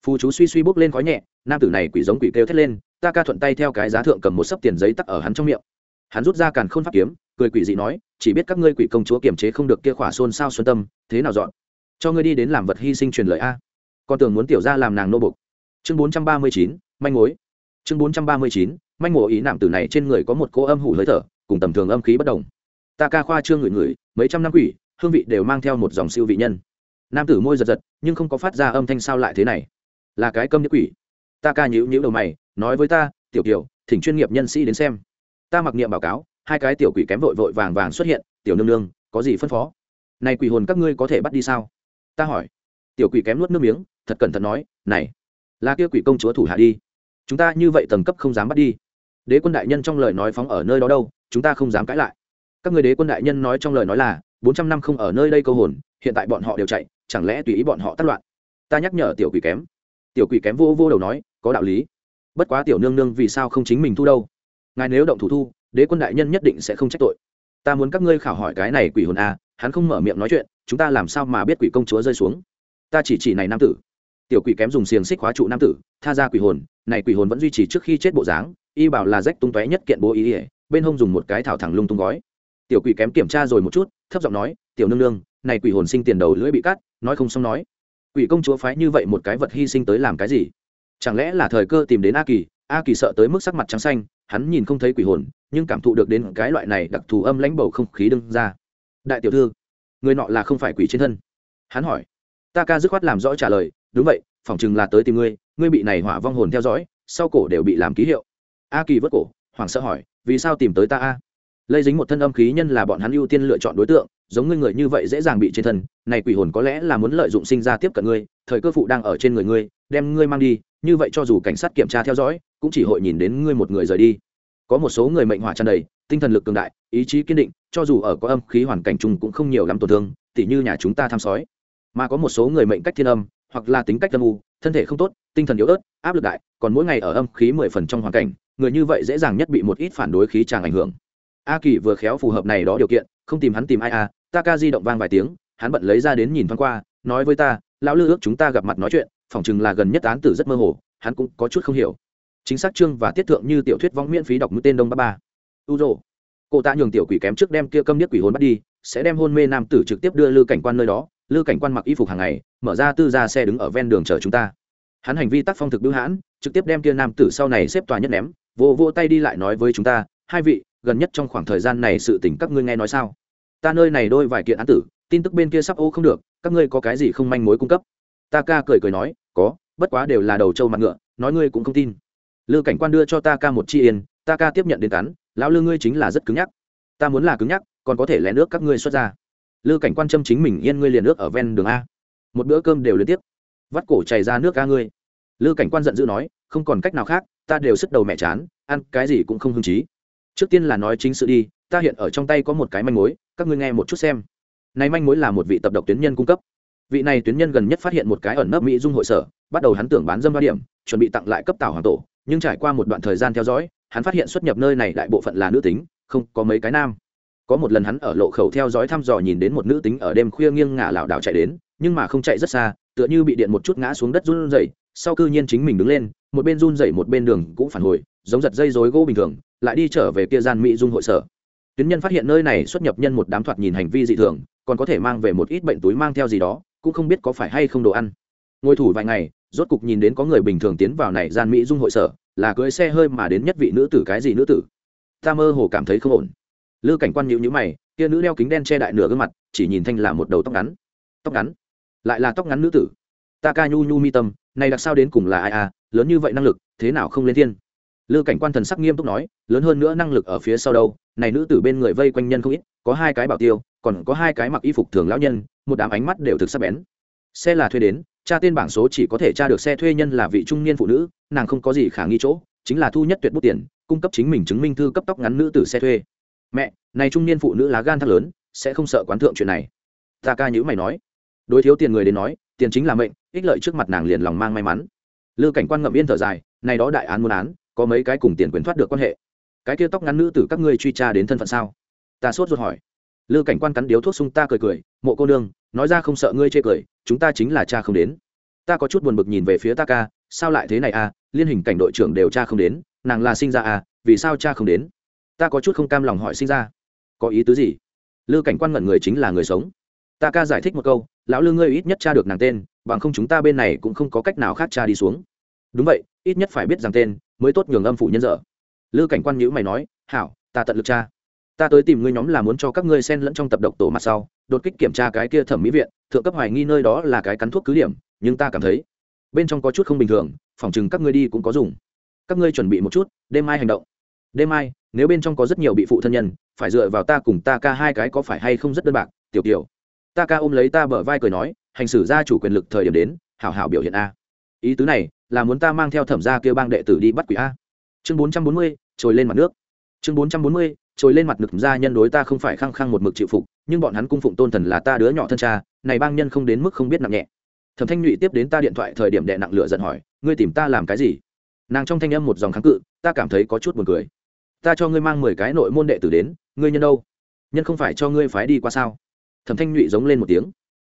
Phù chú suy suy bốc lên khói nhẹ, nam tử này quỷ giống quỷ kêu thét lên, ta ca thuận tay theo cái giá thượng cầm một sấp tiền giấy tắc ở hắn trong miệng. Hắn rút ra càn khôn pháp kiếm, cười quỷ dị nói, chỉ biết các ngươi quỷ công chúa kiềm chế không được kia khỏa xôn sao xuân tâm, thế nào dọn? Cho ngươi đi đến làm vật hy sinh truyền lời a. Con tưởng muốn tiểu ra làm nàng nô bục chương bốn trăm ba mươi chín, manh mối. Chương bốn trăm ba mươi chín, manh mối ý nạm tử này trên người có một cô âm hủ hơi thở, cùng tầm thường âm khí bất đồng. Ta ca khoa trương ngửi ngửi, mấy trăm năm quỷ hương vị đều mang theo một dòng siêu vị nhân. Nam tử môi giật giật, nhưng không có phát ra âm thanh sao lại thế này. Là cái câm nhất quỷ. Ta ca nhữ nhữ đầu mày, nói với ta, tiểu kiều, thỉnh chuyên nghiệp nhân sĩ đến xem. Ta mặc niệm báo cáo, hai cái tiểu quỷ kém vội vội vàng vàng xuất hiện, tiểu nương nương, có gì phân phó? Này quỷ hồn các ngươi có thể bắt đi sao? Ta hỏi. Tiểu quỷ kém nuốt nước miếng, thật cẩn thận nói, này, là kia quỷ công chúa thủ hạ đi. Chúng ta như vậy tầng cấp không dám bắt đi. Đế quân đại nhân trong lời nói phóng ở nơi đó đâu, chúng ta không dám cãi lại. Các người đế quân đại nhân nói trong lời nói là bốn trăm năm không ở nơi đây câu hồn hiện tại bọn họ đều chạy chẳng lẽ tùy ý bọn họ tắt loạn? Ta nhắc nhở tiểu quỷ kém. Tiểu quỷ kém vô vô đầu nói có đạo lý. Bất quá tiểu nương nương vì sao không chính mình thu đâu? Ngài nếu động thủ thu đế quân đại nhân nhất định sẽ không trách tội. Ta muốn các ngươi khảo hỏi cái này quỷ hồn a à, hắn không mở miệng nói chuyện chúng ta làm sao mà biết quỷ công chúa rơi xuống? Ta chỉ chỉ này nam tử. Tiểu quỷ kém dùng xiềng xích khóa trụ nam tử tha ra quỷ hồn này quỷ hồn vẫn duy trì trước khi chết bộ dáng y bảo là rách tung tóe nhất kiện bố ý ỉa bên hông dùng một cái thảo thẳng lung tung gói tiểu quỷ kém kiểm tra rồi một chút, thấp giọng nói, tiểu nương nương, này quỷ hồn sinh tiền đầu lưỡi bị cắt, nói không xong nói. Quỷ công chúa phái như vậy một cái vật hy sinh tới làm cái gì? Chẳng lẽ là thời cơ tìm đến a kỳ a kỳ sợ tới mức sắc mặt trắng xanh, hắn nhìn không thấy quỷ hồn, nhưng cảm thụ được đến cái loại này đặc thù âm lãnh bầu không khí đương ra. Đại tiểu thư, người nọ là không phải quỷ trên thân. Hắn hỏi. Ta ca dứt khoát làm rõ trả lời, đúng vậy, phỏng chừng là tới tìm ngươi ngươi bị này hỏa vong hồn theo dõi, sau cổ đều bị làm ký hiệu. A kỳ vớt cổ hoàng sợ hỏi, vì sao tìm tới ta a? Lây dính một thân âm khí nhân là bọn hắn ưu tiên lựa chọn đối tượng, giống ngươi người như vậy dễ dàng bị trên thân, này quỷ hồn có lẽ là muốn lợi dụng sinh ra tiếp cận ngươi, thời cơ phụ đang ở trên người ngươi, đem ngươi mang đi, như vậy cho dù cảnh sát kiểm tra theo dõi, cũng chỉ hội nhìn đến ngươi một người rời đi. Có một số người mệnh hỏa tràn đầy, tinh thần lực cường đại, ý chí kiên định, cho dù ở có âm khí hoàn cảnh chung cũng không nhiều lắm tổn thương, tỉ như nhà chúng ta tham sói. Mà có một số người mệnh cách thiên âm, hoặc là tính cách âm u, thân thể không tốt, tinh thần yếu ớt, áp lực đại, còn mỗi ngày ở âm khí mười phần trong hoàn cảnh, người như vậy dễ dàng nhất bị một ít phản đối khí tràng ảnh hưởng a kỳ vừa khéo phù hợp này đó điều kiện, không tìm hắn tìm ai à ta ca di động vang vài tiếng, hắn bận lấy ra đến nhìn thoáng qua, nói với ta, lão lư ước chúng ta gặp mặt nói chuyện, phỏng chừng là gần nhất án tử rất mơ hồ, hắn cũng có chút không hiểu. Chính xác chương và tiết thượng như tiểu thuyết vong miễn phí đọc mũi tên đông ba ba. U rồ cô ta nhường tiểu quỷ kém trước đem kia câm niết quỷ hồn bắt đi, sẽ đem hôn mê nam tử trực tiếp đưa lư cảnh quan nơi đó, lư cảnh quan mặc y phục hàng ngày, mở ra tư ra xe đứng ở ven đường chờ chúng ta. Hắn hành vi tác phong thực bưu hãn, trực tiếp đem kia nam tử sau này xếp tòa nhất ném vô vô tay đi lại nói với chúng ta, hai vị gần nhất trong khoảng thời gian này sự tình các ngươi nghe nói sao? Ta nơi này đôi vài kiện án tử, tin tức bên kia sắp ô không được, các ngươi có cái gì không manh mối cung cấp? Ta ca cười cười nói, có, bất quá đều là đầu trâu mặt ngựa, nói ngươi cũng không tin. Lư cảnh quan đưa cho ta ca một chi yên, ta ca tiếp nhận đến cắn, lão lư ngươi chính là rất cứng nhắc. Ta muốn là cứng nhắc, còn có thể lén nước các ngươi xuất ra. Lư cảnh quan châm chính mình yên ngươi liền nước ở ven đường a. Một bữa cơm đều liên tiếp. Vắt cổ chảy ra nước ca ngươi. Lư cảnh quan giận dữ nói, không còn cách nào khác, ta đều sức đầu mẹ chán, ăn cái gì cũng không hưng trí trước tiên là nói chính sự đi, ta hiện ở trong tay có một cái manh mối, các ngươi nghe một chút xem. Này manh mối là một vị tập độc tuyến nhân cung cấp. Vị này tuyến nhân gần nhất phát hiện một cái ẩn nấp mỹ dung hội sở, bắt đầu hắn tưởng bán dâm ba điểm, chuẩn bị tặng lại cấp tảo hoàng tổ, nhưng trải qua một đoạn thời gian theo dõi, hắn phát hiện xuất nhập nơi này đại bộ phận là nữ tính, không có mấy cái nam. Có một lần hắn ở lộ khẩu theo dõi thăm dò nhìn đến một nữ tính ở đêm khuya nghiêng ngả lảo đảo chạy đến, nhưng mà không chạy rất xa, tựa như bị điện một chút ngã xuống đất run rẩy, sau cư nhiên chính mình đứng lên, một bên run rẩy một bên đường cũng phản hồi giống giật dây rối gỗ bình thường, lại đi trở về kia gian mỹ dung hội sở. Tuyến nhân phát hiện nơi này xuất nhập nhân một đám thoạt nhìn hành vi dị thường, còn có thể mang về một ít bệnh túi mang theo gì đó, cũng không biết có phải hay không đồ ăn. Ngồi thủ vài ngày, rốt cục nhìn đến có người bình thường tiến vào này gian mỹ dung hội sở, là cưới xe hơi mà đến nhất vị nữ tử cái gì nữ tử. Ta mơ hồ cảm thấy không ổn. Lư cảnh quan nhịu nhữ mày, kia nữ đeo kính đen che đại nửa gương mặt, chỉ nhìn thanh là một đầu tóc ngắn. Tóc ngắn? Lại là tóc ngắn nữ tử. Ta ca nhu nhu mi tâm này đặc sao đến cùng là ai à lớn như vậy năng lực, thế nào không lên thiên? Lư cảnh quan thần sắc nghiêm túc nói, lớn hơn nữa năng lực ở phía sau đâu, này nữ tử bên người vây quanh nhân không ít, có hai cái bảo tiêu, còn có hai cái mặc y phục thường lão nhân, một đám ánh mắt đều thực sắc bén. Xe là thuê đến, tra tên bảng số chỉ có thể tra được xe thuê nhân là vị trung niên phụ nữ, nàng không có gì khả nghi chỗ, chính là thu nhất tuyệt bút tiền, cung cấp chính mình chứng minh thư cấp tóc ngắn nữ tử xe thuê. Mẹ, này trung niên phụ nữ lá gan thắt lớn, sẽ không sợ quán thượng chuyện này. Ta ca nhữ mày nói. Đối thiếu tiền người đến nói, tiền chính là mệnh, ích lợi trước mặt nàng liền lòng mang may mắn. Lư cảnh quan ngậm yên thở dài, này đó đại án muôn án có mấy cái cùng tiền quyền thoát được quan hệ. Cái kia tóc ngắn nữ tử các ngươi truy tra đến thân phận sao? Ta sốt ruột hỏi. Lư cảnh quan cắn điếu thuốc sung ta cười cười, mộ cô nương, nói ra không sợ ngươi chê cười, chúng ta chính là cha không đến. Ta có chút buồn bực nhìn về phía ta ca, sao lại thế này à liên hình cảnh đội trưởng đều cha không đến, nàng là sinh ra à vì sao cha không đến? Ta có chút không cam lòng hỏi sinh ra. Có ý tứ gì? Lư cảnh quan ngẩn người chính là người sống. Ta ca giải thích một câu, lão lư ngươi ít nhất cha được nàng tên, bằng không chúng ta bên này cũng không có cách nào khác cha đi xuống. Đúng vậy, ít nhất phải biết rằng tên mới tốt nhường âm phủ nhân dở. Lư cảnh quan nhữ mày nói hảo ta tận lực cha ta tới tìm ngươi nhóm là muốn cho các ngươi xen lẫn trong tập độc tổ mặt sau đột kích kiểm tra cái kia thẩm mỹ viện thượng cấp hoài nghi nơi đó là cái cắn thuốc cứ điểm nhưng ta cảm thấy bên trong có chút không bình thường phòng chừng các ngươi đi cũng có dùng. Các ngươi chuẩn bị một chút đêm mai hành động. Đêm mai nếu bên trong có rất nhiều bị phụ thân nhân phải dựa vào ta cùng ta ca hai cái có phải hay không rất đơn bạc tiểu tiểu, ta ca ôm lấy ta bờ vai cười nói hành xử ra chủ quyền lực thời điểm đến hảo hảo biểu hiện a. Ý tứ này là muốn ta mang theo thẩm gia kêu bang đệ tử đi bắt quỷ a. Chương bốn trăm bốn mươi, trồi lên mặt nước. Chương bốn trăm bốn mươi, trồi lên mặt nực gia nhân đối ta không phải khăng khăng một mực chịu phục, nhưng bọn hắn cung phụng tôn thần là ta đứa nhỏ thân cha, này bang nhân không đến mức không biết nặng nhẹ. Thẩm thanh nhụy tiếp đến ta điện thoại thời điểm đệ nặng lửa giận hỏi, ngươi tìm ta làm cái gì? Nàng trong thanh âm một dòng kháng cự, ta cảm thấy có chút buồn cười. Ta cho ngươi mang mười cái nội môn đệ tử đến, ngươi nhân đâu? Nhân không phải cho ngươi phái đi qua sao? Thẩm thanh nhụy giống lên một tiếng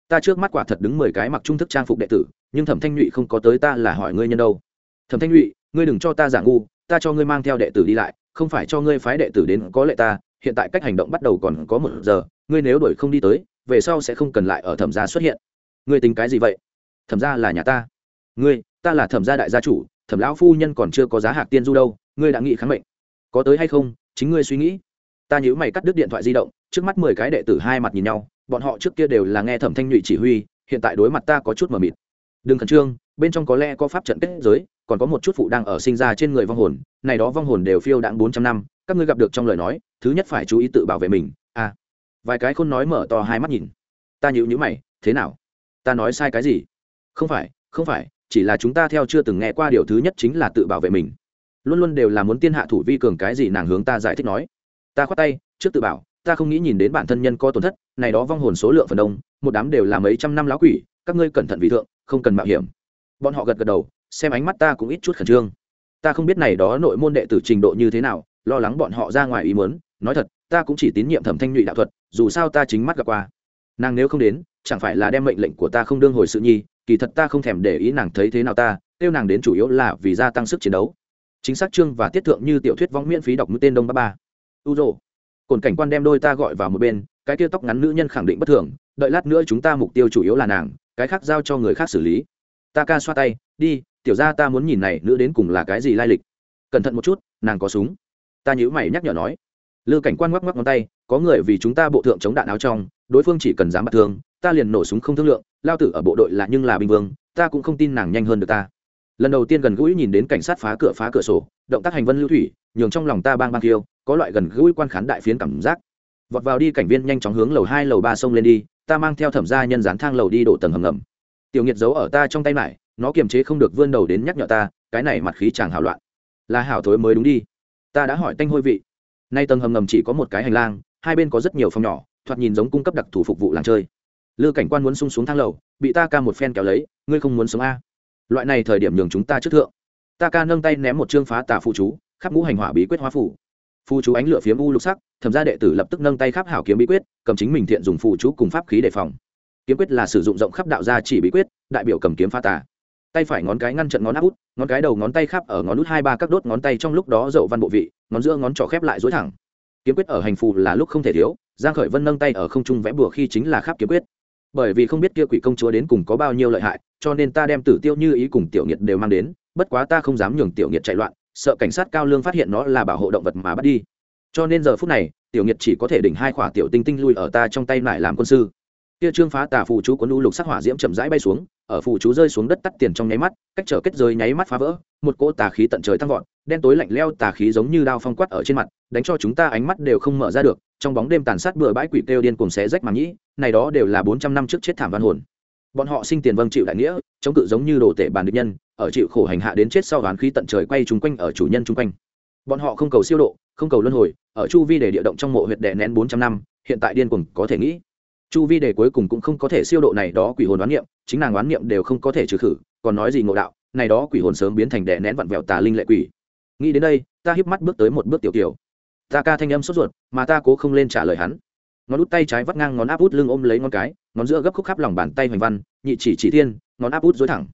ta trước mắt quả thật đứng mười cái mặc trung thức trang phục đệ tử, nhưng thẩm thanh nhụy không có tới ta là hỏi ngươi nhân đâu. Thẩm thanh nhụy, ngươi đừng cho ta giả ngu, ta cho ngươi mang theo đệ tử đi lại, không phải cho ngươi phái đệ tử đến có lệ ta, hiện tại cách hành động bắt đầu còn có một giờ, ngươi nếu đổi không đi tới, về sau sẽ không cần lại ở thẩm gia xuất hiện. Ngươi tính cái gì vậy? Thẩm gia là nhà ta. Ngươi, ta là thẩm gia đại gia chủ, thẩm lão phu nhân còn chưa có giá hạc tiên du đâu, ngươi đã nghĩ kháng mệnh. Có tới hay không, chính ngươi suy nghĩ ta nhữ mày cắt đứt điện thoại di động, trước mắt mười cái đệ tử hai mặt nhìn nhau, bọn họ trước kia đều là nghe thẩm thanh nhụy chỉ huy, hiện tại đối mặt ta có chút mờ mịt. Đừng khẩn trương, bên trong có lẽ có pháp trận kết giới, còn có một chút phụ đang ở sinh ra trên người vong hồn, này đó vong hồn đều phiêu đãng bốn trăm năm, các ngươi gặp được trong lời nói, thứ nhất phải chú ý tự bảo vệ mình à. Vài cái khôn nói mở to hai mắt nhìn. Ta nhịu nhữ mày, thế nào? Ta nói sai cái gì? Không phải không phải, chỉ là chúng ta theo chưa từng nghe qua điều thứ nhất chính là tự bảo vệ mình. Luôn luôn đều là muốn tiên hạ thủ vi cường cái gì nàng hướng ta giải thích nói ta khoát tay, trước tự bảo, ta không nghĩ nhìn đến bản thân nhân có tổn thất, này đó vong hồn số lượng phần đông, một đám đều là mấy trăm năm láo quỷ, các ngươi cẩn thận vì thượng, không cần mạo hiểm. Bọn họ gật gật đầu, xem ánh mắt ta cũng ít chút khẩn trương. Ta không biết này đó nội môn đệ tử trình độ như thế nào, lo lắng bọn họ ra ngoài ý muốn, nói thật, ta cũng chỉ tín nhiệm thẩm thanh nhụy đạo thuật, dù sao ta chính mắt gặp qua. Nàng nếu không đến, chẳng phải là đem mệnh lệnh của ta không đương hồi sự nhi, kỳ thật ta không thèm để ý nàng thấy thế nào ta, kêu nàng đến chủ yếu là vì gia tăng sức chiến đấu. Chính xác chương và tiết thượng như tiểu thuyết vong miễn phí đọc mũi tên đông ba ba u rồ. Cồn cảnh quan đem đôi ta gọi vào một bên, cái kia tóc ngắn nữ nhân khẳng định bất thường, đợi lát nữa chúng ta mục tiêu chủ yếu là nàng, cái khác giao cho người khác xử lý. Ta ca xoa tay, đi, tiểu ra ta muốn nhìn này nữ đến cùng là cái gì lai lịch. Cẩn thận một chút, nàng có súng. Ta nhữ mày nhắc nhở nói. Lư cảnh quan ngoắc ngoắc ngón tay, có người vì chúng ta bộ thượng chống đạn áo trong, đối phương chỉ cần dám bắt thương, ta liền nổ súng không thương lượng, lao tử ở bộ đội là nhưng là bình vương, ta cũng không tin nàng nhanh hơn được ta. Lần đầu tiên gần gũi nhìn đến cảnh sát phá cửa phá cửa sổ, động tác hành vân lưu thủy, nhường trong lòng ta bang bang kiêu có loại gần gũi quan khán đại phiến cảm giác. Vọt vào đi cảnh viên nhanh chóng hướng lầu hai, lầu ba sông lên đi, ta mang theo thẩm gia nhân dán thang lầu đi đổ tầng hầm ngầm. Tiểu nghiệt giấu ở ta trong tay mải, nó kiềm chế không được vươn đầu đến nhắc nhở ta, cái này mặt khí chàng hảo loạn. Là hảo thối mới đúng đi. Ta đã hỏi tanh hôi vị. Nay tầng hầm ngầm chỉ có một cái hành lang, hai bên có rất nhiều phòng nhỏ, thoạt nhìn giống cung cấp đặc thù phục vụ làng chơi. Lư cảnh quan muốn sung xuống thang lầu, bị ta ca một phen kéo lấy, ngươi không muốn sống a? Loại này thời điểm nhường chúng ta trước thượng. Ta ca nâng tay ném một chương phá tà phụ chú, khắp ngũ hành hỏa bí quyết hóa phủ phù chú ánh lửa phiếm u lục sắc, thẩm gia đệ tử lập tức nâng tay khắp hảo kiếm bí quyết, cầm chính mình thiện dùng phù chú cùng pháp khí đề phòng. Kiếm quyết là sử dụng rộng khắp đạo gia chỉ bí quyết, đại biểu cầm kiếm pha tà. Tay phải ngón cái ngăn trận ngón áp út, ngón cái đầu ngón tay khắp ở ngón út hai ba các đốt ngón tay trong lúc đó dậu văn bộ vị, ngón giữa ngón trỏ khép lại dối thẳng. Kiếm quyết ở hành phù là lúc không thể thiếu, giang khởi vân nâng tay ở không trung vẽ bùa khi chính là khắp kiếm quyết. Bởi vì không biết kia quỷ công chúa đến cùng có bao nhiêu lợi hại, cho nên ta đem tử tiêu như ý cùng tiểu nghiệt đều mang đến, bất quá ta không dám nhường tiểu nghiệt chạy loạn sợ cảnh sát cao lương phát hiện nó là bảo hộ động vật mà bắt đi. Cho nên giờ phút này, tiểu nghiệt chỉ có thể đỉnh hai khỏa tiểu tinh tinh lui ở ta trong tay lại làm quân sư. Kia trương phá tà phù chú của nu lục sắc hỏa diễm chậm rãi bay xuống, ở phụ chú rơi xuống đất tắt tiền trong nháy mắt, cách trở kết rơi nháy mắt phá vỡ, một cỗ tà khí tận trời tăng vọt, đen tối lạnh leo tà khí giống như đao phong quát ở trên mặt, đánh cho chúng ta ánh mắt đều không mở ra được, trong bóng đêm tàn sát bừa bãi quỷ kêu điên cùng xé rách màng nhĩ, này đó đều là bốn trăm năm trước chết thảm văn hồn bọn họ sinh tiền vâng chịu đại nghĩa, chống cự giống như đồ tể bàn địch nhân, ở chịu khổ hành hạ đến chết sau đoán khí tận trời quay chung quanh ở chủ nhân chung quanh. Bọn họ không cầu siêu độ, không cầu luân hồi, ở chu vi để địa động trong mộ huyệt đè nén bốn trăm năm, hiện tại điên cuồng có thể nghĩ. Chu vi để cuối cùng cũng không có thể siêu độ này đó quỷ hồn đoán niệm, chính nàng đoán niệm đều không có thể trừ khử, còn nói gì ngộ đạo, này đó quỷ hồn sớm biến thành đè nén vặn vẹo tà linh lệ quỷ. Nghĩ đến đây, ta híp mắt bước tới một bước tiểu tiểu ta ca thanh âm sốt ruột, mà ta cố không lên trả lời hắn ngón út tay trái vắt ngang ngón áp út lưng ôm lấy ngón cái, ngón giữa gấp khúc khắp lòng bàn tay hoành văn, nhị chỉ chỉ thiên, ngón áp út dối thẳng.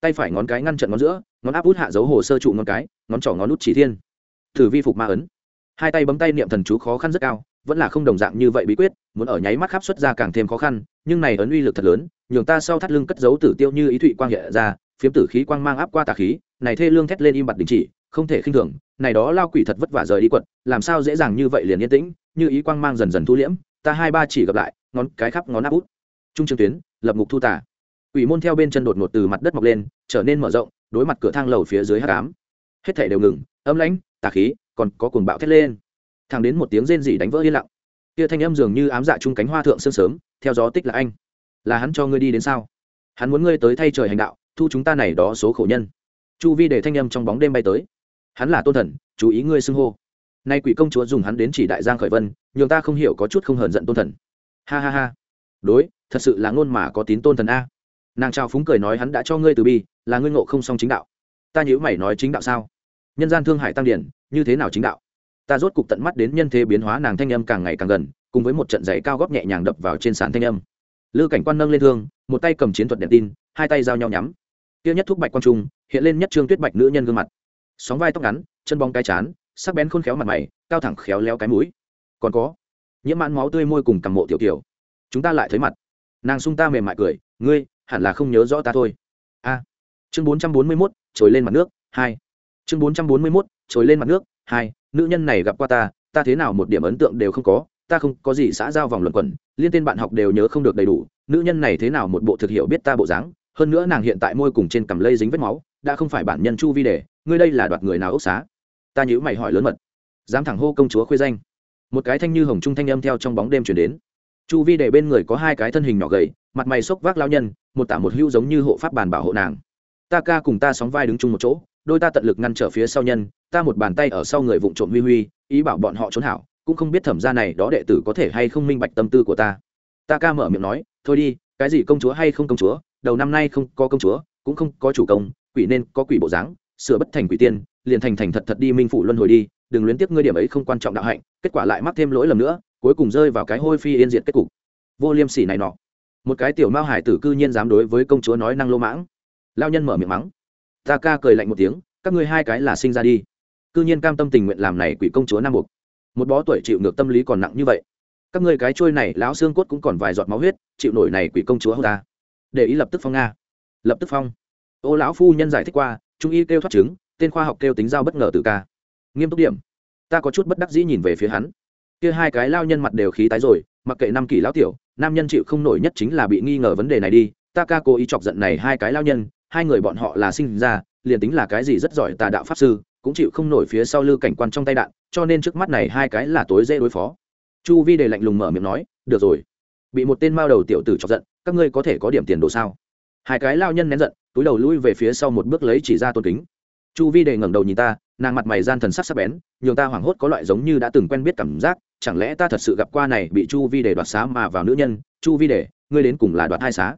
Tay phải ngón cái ngăn trận ngón giữa, ngón áp út hạ dấu hồ sơ trụ ngón cái, ngón trỏ ngón út chỉ thiên. Thử vi phục ma ấn. Hai tay bấm tay niệm thần chú khó khăn rất cao, vẫn là không đồng dạng như vậy bí quyết, muốn ở nháy mắt khắp xuất ra càng thêm khó khăn, nhưng này ấn uy lực thật lớn, nhường ta sau thắt lưng cất dấu tử tiêu như ý thụy quang hiện ra, phiếm tử khí quang mang áp qua tà khí, này thê lương thét lên im bặt đình chỉ, không thể khinh thường, này đó lao quỷ thật vất vả rời đi quật, làm sao dễ dàng như vậy liền yên tĩnh, như ý quang mang dần dần thu liễm ta hai ba chỉ gặp lại, ngón cái khắp ngón áp út. Trung trường tuyến, lập ngục thu tả quỷ môn theo bên chân đột ngột từ mặt đất mọc lên, trở nên mở rộng, đối mặt cửa thang lầu phía dưới hát cám hết thể đều ngừng ấm lãnh, tà khí, còn có cuồng bạo thét lên. Thẳng đến một tiếng rên rỉ đánh vỡ yên lặng. Kia thanh âm dường như ám dạ chung cánh hoa thượng sương sớm, theo gió tích là anh. Là hắn cho ngươi đi đến sao? Hắn muốn ngươi tới thay trời hành đạo, thu chúng ta này đó số khổ nhân. Chu vi để thanh âm trong bóng đêm bay tới. Hắn là tôn thần, chú ý ngươi xưng hô. Nay quỷ công chúa dùng hắn đến chỉ đại giang khởi vân nhường ta không hiểu có chút không hờn giận tôn thần. Ha ha ha. Đối, thật sự là ngôn mà có tín tôn thần a. Nàng trao phúng cười nói hắn đã cho ngươi từ bi, là ngươi ngộ không song chính đạo. Ta nhữ mày nói chính đạo sao? Nhân gian thương hải tăng điển, như thế nào chính đạo? Ta rốt cục tận mắt đến nhân thế biến hóa nàng thanh âm càng ngày càng gần, cùng với một trận giày cao góp nhẹ nhàng đập vào trên sàn thanh âm. Lư cảnh quan nâng lên thương, một tay cầm chiến thuật đèn tin, hai tay giao nhau nhắm. Tiêu nhất thúc bạch quang trung, hiện lên nhất trương tuyết bạch nữ nhân gương mặt. Sóng vai tóc ngắn, chân bóng cái chán, sắc bén khôn khéo mặt mày, cao thẳng khéo léo cái mũi còn có, nhiễm mãn máu tươi môi cùng cằm mộ tiểu tiểu chúng ta lại thấy mặt. Nàng sung ta mềm mại cười, ngươi, hẳn là không nhớ rõ ta thôi. A. Chương bốn trăm bốn mươi mốt, trồi lên mặt nước, hai. Chương bốn trăm bốn mươi mốt, trồi lên mặt nước, hai. Nữ nhân này gặp qua ta ta thế nào một điểm ấn tượng đều không có, ta không có gì xã giao vòng luận quẩn, liên tên bạn học đều nhớ không được đầy đủ. Nữ nhân này thế nào một bộ thực hiệu biết ta bộ dáng, hơn nữa nàng hiện tại môi cùng trên cằm lây dính vết máu, đã không phải bản nhân chu vi đề, ngươi đây là đoạt người nào ốc xá? Ta nhữ mày hỏi lớn mật. Dám thẳng hô công chúa khuê danh một cái thanh như hồng trung thanh âm theo trong bóng đêm chuyển đến. Chu vi để bên người có hai cái thân hình nhỏ gầy, mặt mày xốc vác lao nhân, một tả một hưu giống như hộ pháp bàn bảo hộ nàng. Ta ca cùng ta sóng vai đứng chung một chỗ, đôi ta tận lực ngăn trở phía sau nhân, ta một bàn tay ở sau người vụng trộm huy huy, ý bảo bọn họ trốn hảo, cũng không biết thẩm gia này đó đệ tử có thể hay không minh bạch tâm tư của ta. Ta ca mở miệng nói, thôi đi, cái gì công chúa hay không công chúa, đầu năm nay không có công chúa, cũng không có chủ công, quỷ nên có quỷ bộ dáng, sửa bất thành quỷ tiên liền thành thành thật thật đi minh phủ luân hồi đi, đừng luyến tiếc ngươi điểm ấy không quan trọng đạo hạnh, kết quả lại mắc thêm lỗi lầm nữa, cuối cùng rơi vào cái hôi phi yên diệt kết cục. Vô liêm sỉ này nọ. Một cái tiểu mao hải tử cư nhiên dám đối với công chúa nói năng lô mãng. Lao nhân mở miệng mắng. Ta ca cười lạnh một tiếng, các ngươi hai cái là sinh ra đi. Cư nhiên cam tâm tình nguyện làm này quỷ công chúa nam buộc một bó tuổi chịu ngược tâm lý còn nặng như vậy. Các ngươi cái trôi này, lão xương cốt cũng còn vài giọt máu huyết, chịu nổi này quỷ công chúa hô ta. Để ý lập tức phong nga. Lập tức phong. Ô lão phu nhân giải thích qua, trung y kêu thoát chứng tên khoa học kêu tính giao bất ngờ từ ca. Nghiêm túc điểm. Ta có chút bất đắc dĩ nhìn về phía hắn. Kia hai cái lao nhân mặt đều khí tái rồi, mặc kệ năm kỷ lão tiểu, nam nhân chịu không nổi nhất chính là bị nghi ngờ vấn đề này đi. Ta ca cố ý chọc giận này hai cái lao nhân, hai người bọn họ là sinh ra, liền tính là cái gì rất giỏi tà đạo pháp sư, cũng chịu không nổi phía sau lư cảnh quan trong tay đạn, cho nên trước mắt này hai cái là tối dễ đối phó. Chu vi đề lạnh lùng mở miệng nói, được rồi. Bị một tên mao đầu tiểu tử chọc giận, các ngươi có thể có điểm tiền đồ sao? Hai cái lao nhân nén giận, túi đầu lui về phía sau một bước lấy chỉ ra tôn kính chu vi đề ngẩng đầu nhìn ta, nàng mặt mày gian thần sắc sắc bén, nhường ta hoảng hốt có loại giống như đã từng quen biết cảm giác, chẳng lẽ ta thật sự gặp qua này bị chu vi đề đoạt xá mà vào nữ nhân? Chu vi đề ngươi đến cùng là đoạt hai xá?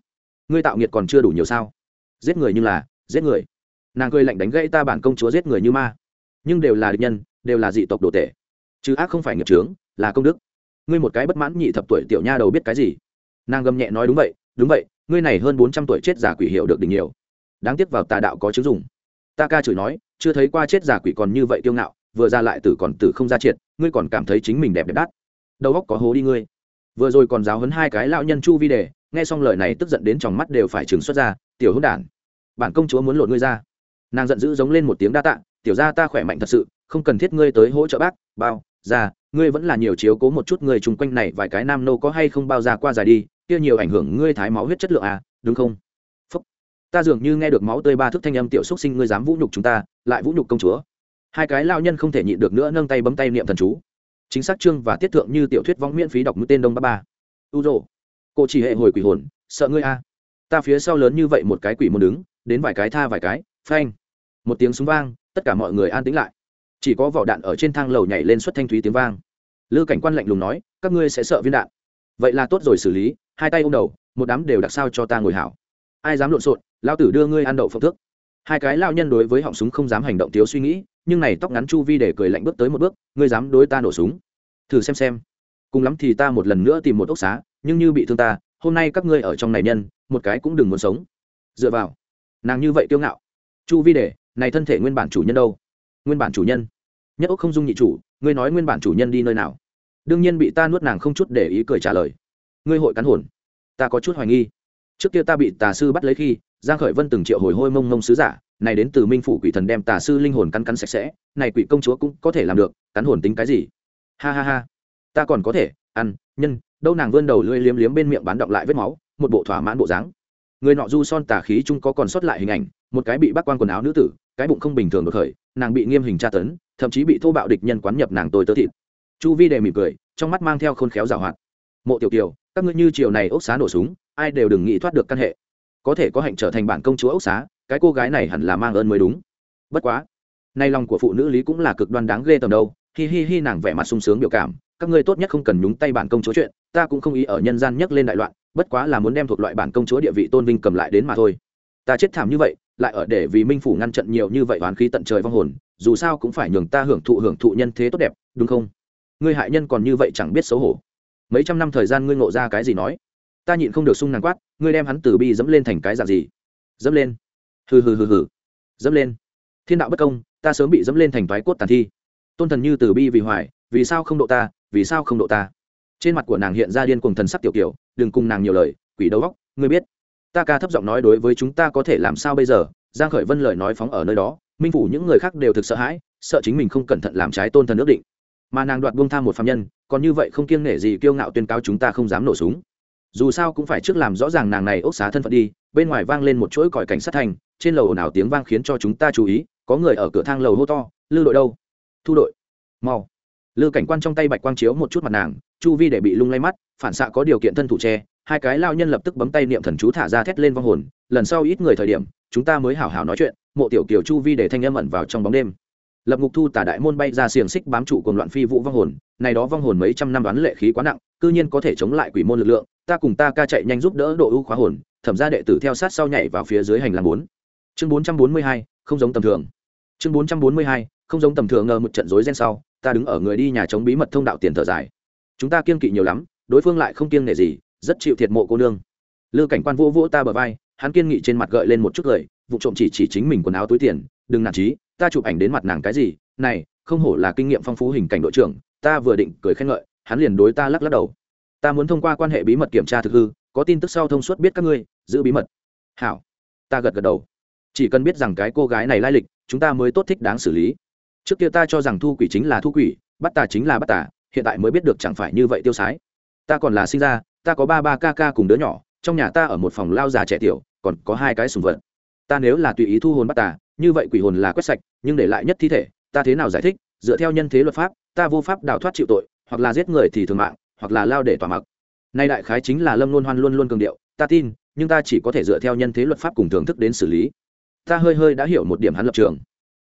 Ngươi tạo nghiệt còn chưa đủ nhiều sao? Giết người như là, giết người. Nàng cười lạnh đánh gãy ta bản công chúa giết người như ma. Nhưng đều là địch nhân, đều là dị tộc đồ tể. Chứ ác không phải nghiệp trướng là công đức. Ngươi một cái bất mãn nhị thập tuổi tiểu nha đầu biết cái gì? Nàng gầm nhẹ nói đúng vậy đúng vậy, ngươi này hơn bốn trăm tuổi chết giả quỷ hiệu được đỉnh nhiều. Đáng tiếc vào tà đạo có chứng dùng ta ca chửi nói, chưa thấy qua chết giả quỷ còn như vậy kiêu ngạo, vừa ra lại tử còn tử không ra triệt, ngươi còn cảm thấy chính mình đẹp đẹp đắt. Đầu góc có hố đi ngươi. Vừa rồi còn giáo hấn hai cái lão nhân chu vi đề, nghe xong lời này tức giận đến tròng mắt đều phải trừng xuất ra, tiểu hôn đản, bản công chúa muốn lột ngươi ra. Nàng giận dữ giống lên một tiếng đa tạ, tiểu ra ta khỏe mạnh thật sự, không cần thiết ngươi tới hỗ trợ bác, bao, ra, ngươi vẫn là nhiều chiếu cố một chút người chung quanh này vài cái nam nô có hay không bao ra qua dài đi, kia nhiều ảnh hưởng ngươi thái máu huyết chất lượng à đúng không? Ta dường như nghe được máu tươi ba thước thanh âm tiểu xúc sinh, ngươi dám vũ nhục chúng ta, lại vũ nhục công chúa. Hai cái lao nhân không thể nhịn được nữa nâng tay bấm tay niệm thần chú. Chính xác chương và tiết thượng như tiểu thuyết vong miễn phí đọc mũi tên đông ba ba. U rồ cô chỉ hệ hồi quỷ hồn, sợ ngươi a. Ta phía sau lớn như vậy một cái quỷ môn đứng, đến vài cái tha vài cái, phanh. Một tiếng súng vang, tất cả mọi người an tĩnh lại. Chỉ có vỏ đạn ở trên thang lầu nhảy lên xuất thanh thúy tiếng vang. Lư cảnh quan lạnh lùng nói, các ngươi sẽ sợ viên đạn. Vậy là tốt rồi xử lý, hai tay ô m đầu, một đám đều đặc sao cho ta ngồi hảo ai dám lộn xộn lao tử đưa ngươi ăn đậu phộng thức hai cái lao nhân đối với họng súng không dám hành động thiếu suy nghĩ, nhưng này tóc ngắn chu vi để cười lạnh bước tới một bước, ngươi dám đối ta nổ súng. Thử xem xem. Cùng lắm thì ta một lần nữa tìm một ốc xá, nhưng như bị thương ta, hôm nay các ngươi ở trong này nhân, một cái cũng đừng muốn sống. Dựa vào. Nàng như vậy kiêu ngạo. Chu vi để, này thân thể nguyên bản chủ nhân đâu? Nguyên bản chủ nhân. Nhất ốc không dung nhị chủ, ngươi nói nguyên bản chủ nhân đi nơi nào? Đương nhiên bị ta nuốt nàng không chút để ý cười trả lời. Ngươi hội cắn hồn. Ta có chút hoài nghi trước kia ta bị tà sư bắt lấy khi, giang khởi vân từng triệu hồi hôi mông mông sứ giả, này đến từ minh phủ quỷ thần đem tà sư linh hồn cắn cắn sạch sẽ, này quỷ công chúa cũng có thể làm được, cắn hồn tính cái gì? Ha ha ha. Ta còn có thể, ăn, nhân, đâu nàng vươn đầu lưỡi liếm liếm bên miệng bán động lại vết máu, một bộ thỏa mãn bộ dáng. Người nọ du son tà khí chung có còn sót lại hình ảnh, một cái bị bắt quan quần áo nữ tử, cái bụng không bình thường đột khởi, nàng bị nghiêm hình tra tấn, thậm chí bị thô bạo địch nhân quán nhập nàng tôi tớ thịt. Chu vi đề mỉm cười, trong mắt mang theo khôn khéo giảo hoạt. Mộ tiểu kiều, các ngươi như chiều này ốc xá nổ súng ai đều đừng nghĩ thoát được căn hệ. Có thể có hạnh trở thành bản công chúa ốc xá, cái cô gái này hẳn là mang ơn mới đúng. Bất quá, nay lòng của phụ nữ lý cũng là cực đoan đáng ghê tầm đâu. Hi hi hi, nàng vẻ mặt sung sướng biểu cảm. Các ngươi tốt nhất không cần nhúng tay bản công chúa chuyện, ta cũng không ý ở nhân gian nhấc lên đại loạn, bất quá là muốn đem thuộc loại bản công chúa địa vị tôn vinh cầm lại đến mà thôi. Ta chết thảm như vậy, lại ở để vì minh phủ ngăn trận nhiều như vậy oán khí tận trời vong hồn, dù sao cũng phải nhường ta hưởng thụ hưởng thụ nhân thế tốt đẹp, đúng không? Ngươi hại nhân còn như vậy chẳng biết xấu hổ. Mấy trăm năm thời gian ngươi ngộ ra cái gì nói? Ta nhịn không được sung nàng quát, ngươi đem hắn từ bi dẫm lên thành cái dạng gì? Dẫm lên. Hừ hừ hừ hừ. Dẫm lên. Thiên đạo bất công, ta sớm bị dẫm lên thành thoái cốt tàn thi. Tôn thần như từ bi vì hoài, vì sao không độ ta, vì sao không độ ta? Trên mặt của nàng hiện ra điên cùng thần sắc tiểu kiểu, đừng cùng nàng nhiều lời, quỷ đầu góc ngươi biết. Ta ca thấp giọng nói đối với chúng ta có thể làm sao bây giờ? Giang khởi vân lời nói phóng ở nơi đó, minh phủ những người khác đều thực sợ hãi, sợ chính mình không cẩn thận làm trái tôn thần ước định. Mà nàng đoạt buông tham một phạm nhân, còn như vậy không kiêng nể gì kiêu ngạo tuyên cáo chúng ta không dám nổ súng dù sao cũng phải trước làm rõ ràng nàng này ốc xá thân phận đi, bên ngoài vang lên một chuỗi còi cảnh sát thành, trên lầu ồn ào tiếng vang khiến cho chúng ta chú ý, có người ở cửa thang lầu hô to, lư đội đâu? Thu đội. Mau. Lư cảnh quan trong tay bạch quang chiếu một chút mặt nàng, chu vi để bị lung lay mắt, phản xạ có điều kiện thân thủ tre hai cái lao nhân lập tức bấm tay niệm thần chú thả ra thét lên vong hồn, lần sau ít người thời điểm, chúng ta mới hảo hảo nói chuyện, mộ tiểu kiều chu vi để thanh âm ẩn vào trong bóng đêm lập ngục thu tả đại môn bay ra xiềng xích bám trụ cùng loạn phi vũ vong hồn, này đó vong hồn mấy trăm năm đoán lệ khí quá nặng, cư nhiên có thể chống lại quỷ môn lực lượng, ta cùng ta ca chạy nhanh giúp đỡ độ ưu khóa hồn, thẩm ra đệ tử theo sát sau nhảy vào phía dưới hành lang bốn. Chương bốn trăm bốn mươi hai, không giống tầm thường. Chương bốn trăm bốn mươi hai, không giống tầm thường ngờ một trận rối ren sau, ta đứng ở người đi nhà chống bí mật thông đạo tiền thở dài. Chúng ta kiên kỵ nhiều lắm, đối phương lại không kiêng nể gì, rất chịu thiệt mộ cô nương. Lư cảnh quan vô vỗ ta bờ vai, hắn kiên nghị trên mặt gợi lên một chút cười vụ trộm chỉ chỉ chính mình quần áo túi tiền, đừng nản trí ta chụp ảnh đến mặt nàng cái gì? Này, không hổ là kinh nghiệm phong phú hình cảnh đội trưởng, ta vừa định cười khen ngợi, hắn liền đối ta lắc lắc đầu. Ta muốn thông qua quan hệ bí mật kiểm tra thực hư, có tin tức sau thông suốt biết các ngươi, giữ bí mật. Hảo. Ta gật gật đầu. Chỉ cần biết rằng cái cô gái này lai lịch, chúng ta mới tốt thích đáng xử lý. Trước kia ta cho rằng thu quỷ chính là thu quỷ, bắt tà chính là bắt tà, hiện tại mới biết được chẳng phải như vậy tiêu sái. Ta còn là sinh ra, ta có ba ba ca ca cùng đứa nhỏ, trong nhà ta ở một phòng lao già trẻ tiểu, còn có hai cái sùng vật. Ta nếu là tùy ý thu hồn bắt tà như vậy quỷ hồn là quét sạch, nhưng để lại nhất thi thể, ta thế nào giải thích? Dựa theo nhân thế luật pháp, ta vô pháp đào thoát chịu tội, hoặc là giết người thì thường mạng, hoặc là lao để tỏa mặc. Nay đại khái chính là lâm luôn hoan luôn luôn cường điệu, ta tin, nhưng ta chỉ có thể dựa theo nhân thế luật pháp cùng thưởng thức đến xử lý. Ta hơi hơi đã hiểu một điểm hắn lập trường.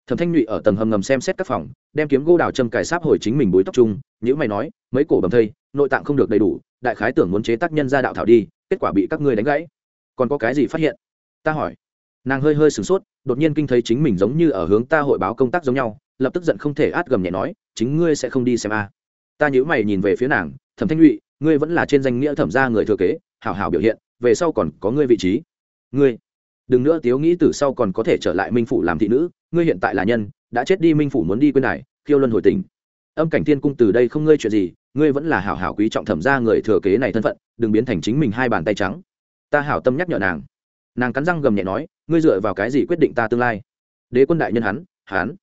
Thẩm thanh nhụy ở tầng hầm ngầm xem xét các phòng, đem kiếm gô đào châm cài sáp hồi chính mình bối tóc trung nhữ mày nói, mấy cổ bầm thây, nội tạng không được đầy đủ, đại khái tưởng muốn chế tác nhân ra đạo thảo đi, kết quả bị các ngươi đánh gãy. Còn có cái gì phát hiện? Ta hỏi. Nàng hơi hơi sửng sốt đột nhiên kinh thấy chính mình giống như ở hướng ta hội báo công tác giống nhau lập tức giận không thể át gầm nhẹ nói chính ngươi sẽ không đi xem a. À. ta nhữ mày nhìn về phía nàng thẩm thanh nhụy ngươi vẫn là trên danh nghĩa thẩm gia người thừa kế hảo hảo biểu hiện về sau còn có ngươi vị trí. Ngươi đừng nữa tiếu nghĩ từ sau còn có thể trở lại minh phủ làm thị nữ ngươi hiện tại là nhân đã chết đi minh phủ muốn đi quên này, khiêu luân hồi tình âm cảnh thiên cung từ đây không ngươi chuyện gì ngươi vẫn là hảo hảo quý trọng thẩm gia người thừa kế này thân phận đừng biến thành chính mình hai bàn tay trắng. Ta hảo tâm nhắc nhở nàng. Nàng cắn răng gầm nhẹ nói ngươi dựa vào cái gì quyết định ta tương lai? Đế quân đại nhân hắn hắn.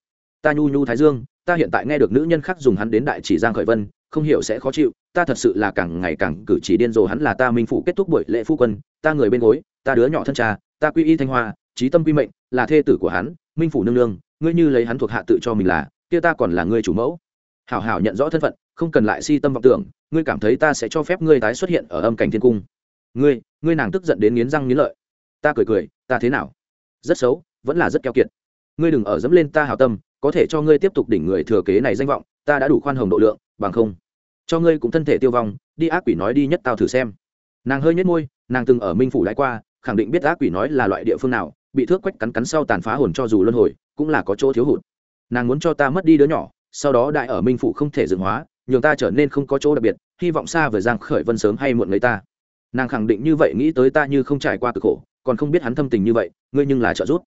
Ta nhu nhu thái dương, ta hiện tại nghe được nữ nhân khác dùng hắn đến đại chỉ giang khởi vân, không hiểu sẽ khó chịu, ta thật sự là càng ngày càng cử chỉ điên rồ hắn là ta minh phụ kết thúc buổi lễ phu quân, ta người bên gối, ta đứa nhỏ thân cha, ta quy y thanh hoa, trí tâm quy mệnh, là thê tử của hắn, minh phủ nương nương, ngươi như lấy hắn thuộc hạ tự cho mình là, kia ta còn là ngươi chủ mẫu. Hảo hảo nhận rõ thân phận, không cần lại si tâm vọng tưởng, ngươi cảm thấy ta sẽ cho phép ngươi tái xuất hiện ở âm cảnh thiên cung. Ngươi ngươi nàng tức giận đến nghiến răng nghiến lợi ta cười cười, ta thế nào? Rất xấu, vẫn là rất keo kiệt. Ngươi đừng ở dẫm lên ta hảo tâm, có thể cho ngươi tiếp tục đỉnh người thừa kế này danh vọng, ta đã đủ khoan hồng độ lượng, bằng không, cho ngươi cũng thân thể tiêu vong, đi ác quỷ nói đi nhất tao thử xem. Nàng hơi nhếch môi, nàng từng ở minh phủ lại qua, khẳng định biết ác quỷ nói là loại địa phương nào, bị thước quách cắn cắn sau tàn phá hồn cho dù luân hồi, cũng là có chỗ thiếu hụt. Nàng muốn cho ta mất đi đứa nhỏ, sau đó đại ở minh phủ không thể dựng hóa, nhường ta trở nên không có chỗ đặc biệt, hy vọng xa về giang khởi vân sớm hay muộn lấy ta. Nàng khẳng định như vậy nghĩ tới ta như không trải qua cực khổ còn không biết hắn thâm tình như vậy, ngươi nhưng là trợ giúp.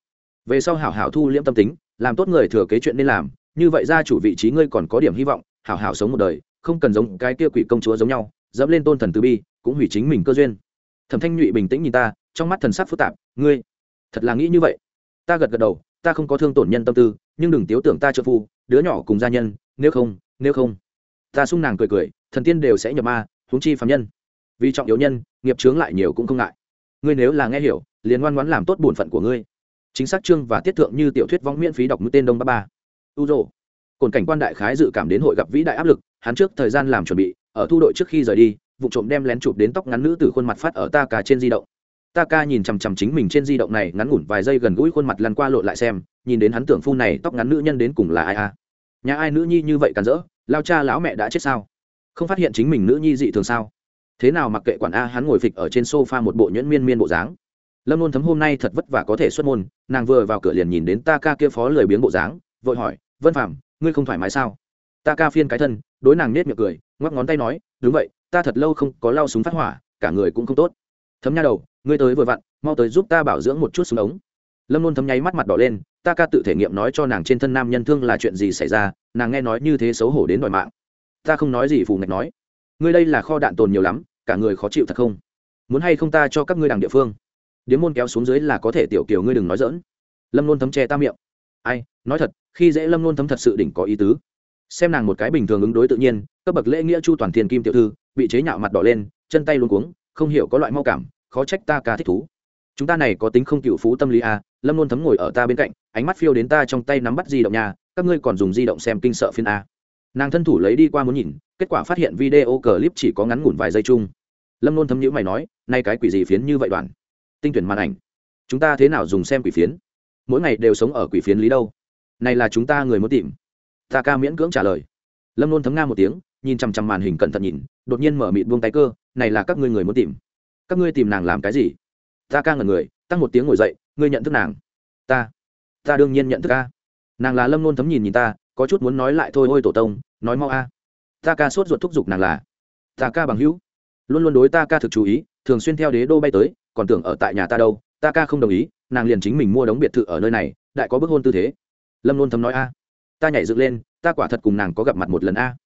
Về sau hảo hảo thu liễm tâm tính, làm tốt người thừa kế chuyện nên làm, như vậy ra chủ vị trí ngươi còn có điểm hy vọng, hảo hảo sống một đời, không cần giống cái kia quỷ công chúa giống nhau, dẫm lên tôn thần từ bi, cũng hủy chính mình cơ duyên. Thẩm thanh nhụy bình tĩnh nhìn ta, trong mắt thần sắc phức tạp, ngươi, thật là nghĩ như vậy. Ta gật gật đầu, ta không có thương tổn nhân tâm tư, nhưng đừng tiếu tưởng ta trợ phu, đứa nhỏ cùng gia nhân, nếu không nếu không. Ta sung nàng cười cười, thần tiên đều sẽ nhập ma, huống chi phạm nhân. Vì trọng yếu nhân, nghiệp chướng lại nhiều cũng không ngại ngươi nếu là nghe hiểu, liền ngoan ngoãn làm tốt bổn phận của ngươi. Chính xác chương và tiết thượng như tiểu thuyết vong miễn phí đọc mũi tên đông ba ba. U rồ cồn cảnh quan đại khái dự cảm đến hội gặp vĩ đại áp lực, hắn trước thời gian làm chuẩn bị, ở thu đội trước khi rời đi, vụ trộm đem lén chụp đến tóc ngắn nữ từ khuôn mặt phát ở ta cả trên di động. Ta ca nhìn chằm chằm chính mình trên di động này, ngắn ngủn vài giây gần gũi khuôn mặt lăn qua lộn lại xem, nhìn đến hắn tưởng phu này tóc ngắn nữ nhân đến cùng là ai a? Nhà ai nữ nhi như vậy càn rỡ, lao cha lão mẹ đã chết sao? Không phát hiện chính mình nữ nhi dị thường sao? Thế nào mặc kệ quản a hắn ngồi phịch ở trên sofa một bộ nhuyễn miên miên bộ dáng. Lâm luôn thấm hôm nay thật vất vả có thể xuất môn, nàng vừa vào cửa liền nhìn đến ta ca kia phó lười biếng bộ dáng, vội hỏi, vân phàm, ngươi không thoải mái sao? Ta ca phiên cái thân, đối nàng nết miệng cười, ngoắc ngón tay nói, đúng vậy, ta thật lâu không có lau súng phát hỏa, cả người cũng không tốt. Thấm nha đầu, ngươi tới vừa vặn, mau tới giúp ta bảo dưỡng một chút súng ống. Lâm luôn thấm nháy mắt mặt đỏ lên, ta ca tự thể nghiệm nói cho nàng trên thân nam nhân thương là chuyện gì xảy ra, nàng nghe nói như thế xấu hổ đến đòi mạng. Ta không nói gì phù ngạch nói ngươi đây là kho đạn tồn nhiều lắm cả người khó chịu thật không? Muốn hay không ta cho các ngươi đằng địa phương? Điếm môn kéo xuống dưới là có thể tiểu kiểu ngươi đừng nói dỡn lâm luôn thấm che ta miệng. Ai nói thật khi dễ lâm luôn thấm thật sự đỉnh có ý tứ. Xem nàng một cái bình thường ứng đối tự nhiên cấp bậc lễ nghĩa chu toàn thiên kim tiểu thư bị chế nhạo mặt đỏ lên chân tay luôn cuống không hiểu có loại mau cảm khó trách ta ca thích thú. Chúng ta này có tính không cựu phú tâm lý à, lâm luôn thấm ngồi ở ta bên cạnh ánh mắt phiêu đến ta trong tay nắm bắt di động nhà các ngươi còn dùng di động xem kinh sợ phiên a. Nàng thân thủ lấy đi qua muốn nhìn kết quả phát hiện video clip chỉ có ngắn ngủn vài giây chung. Lâm Nôn thấm nhữ mày nói nay cái quỷ gì phiến như vậy đoàn tinh tuyển màn ảnh. Chúng ta thế nào dùng xem quỷ phiến? Mỗi ngày đều sống ở quỷ phiến lý đâu? Này là chúng ta người muốn tìm. Ta ca miễn cưỡng trả lời. Lâm Nôn thấm nga một tiếng, nhìn chằm chằm màn hình cẩn thận nhìn, đột nhiên mở mịt buông tay cơ, này là các ngươi người muốn tìm. Các ngươi tìm nàng làm cái gì? Ta ca ngẩn người, tăng một tiếng ngồi dậy, ngươi nhận thức nàng? Ta. Ta đương nhiên nhận thức ca nàng là lâm Nôn thấm nhìn nhìn ta, có chút muốn nói lại thôi, ôi tổ tông, nói mau a ta ca sốt ruột thúc giục nàng là, ta ca bằng hữu. Luôn luôn đối ta ca thực chú ý, thường xuyên theo đế đô bay tới, còn tưởng ở tại nhà ta đâu, ta ca không đồng ý, nàng liền chính mình mua đống biệt thự ở nơi này, đại có bức hôn tư thế. Lâm luôn thấm nói a, ta nhảy dựng lên, ta quả thật cùng nàng có gặp mặt một lần a.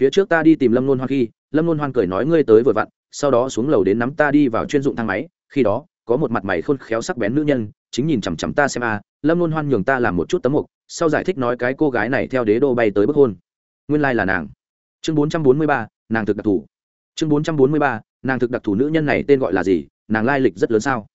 Phía trước ta đi tìm lâm luôn hoan khi, lâm luôn hoan cười nói ngươi tới vừa vặn, sau đó xuống lầu đến nắm ta đi vào chuyên dụng thang máy, khi đó, có một mặt mày khôn khéo sắc bén nữ nhân, chính nhìn chằm chằm ta xem a, lâm luôn hoan nhường ta làm một chút tấm mục, sau giải thích nói cái cô gái này theo đế đô bay tới bức hôn. Nguyên lai là nàng chương bốn trăm bốn mươi ba, nàng thực đặc thù. Chương bốn trăm bốn mươi ba, nàng thực đặc thù nữ nhân này tên gọi là gì? Nàng lai lịch rất lớn sao?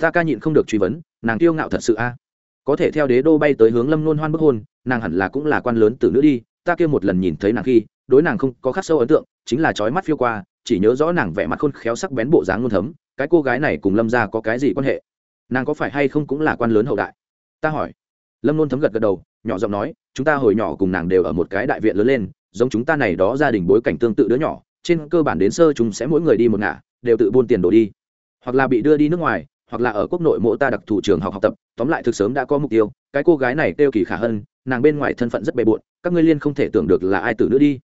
Ta ca nhịn không được truy vấn, nàng kiêu ngạo thật sự a. Có thể theo đế đô bay tới hướng lâm nôn hoan bức hôn, nàng hẳn là cũng là quan lớn từ nữ đi. Ta kêu một lần nhìn thấy nàng khi, đối nàng không có khắc sâu ấn tượng, chính là trói mắt phiêu qua, chỉ nhớ rõ nàng vẻ mặt khôn khéo sắc bén bộ dáng luôn thấm, cái cô gái này cùng lâm ra có cái gì quan hệ? Nàng có phải hay không cũng là quan lớn hậu đại? Ta hỏi. Lâm luôn thấm gật gật đầu, nhỏ giọng nói, chúng ta hồi nhỏ cùng nàng đều ở một cái đại viện lớn lên giống chúng ta này đó gia đình bối cảnh tương tự đứa nhỏ, trên cơ bản đến sơ chúng sẽ mỗi người đi một ngả, đều tự buôn tiền đổ đi. Hoặc là bị đưa đi nước ngoài, hoặc là ở quốc nội mộ ta đặc thủ trường học học tập, tóm lại thực sớm đã có mục tiêu, cái cô gái này kêu kỳ khả hơn nàng bên ngoài thân phận rất bề bộn, các ngươi liên không thể tưởng được là ai tử nữa đi.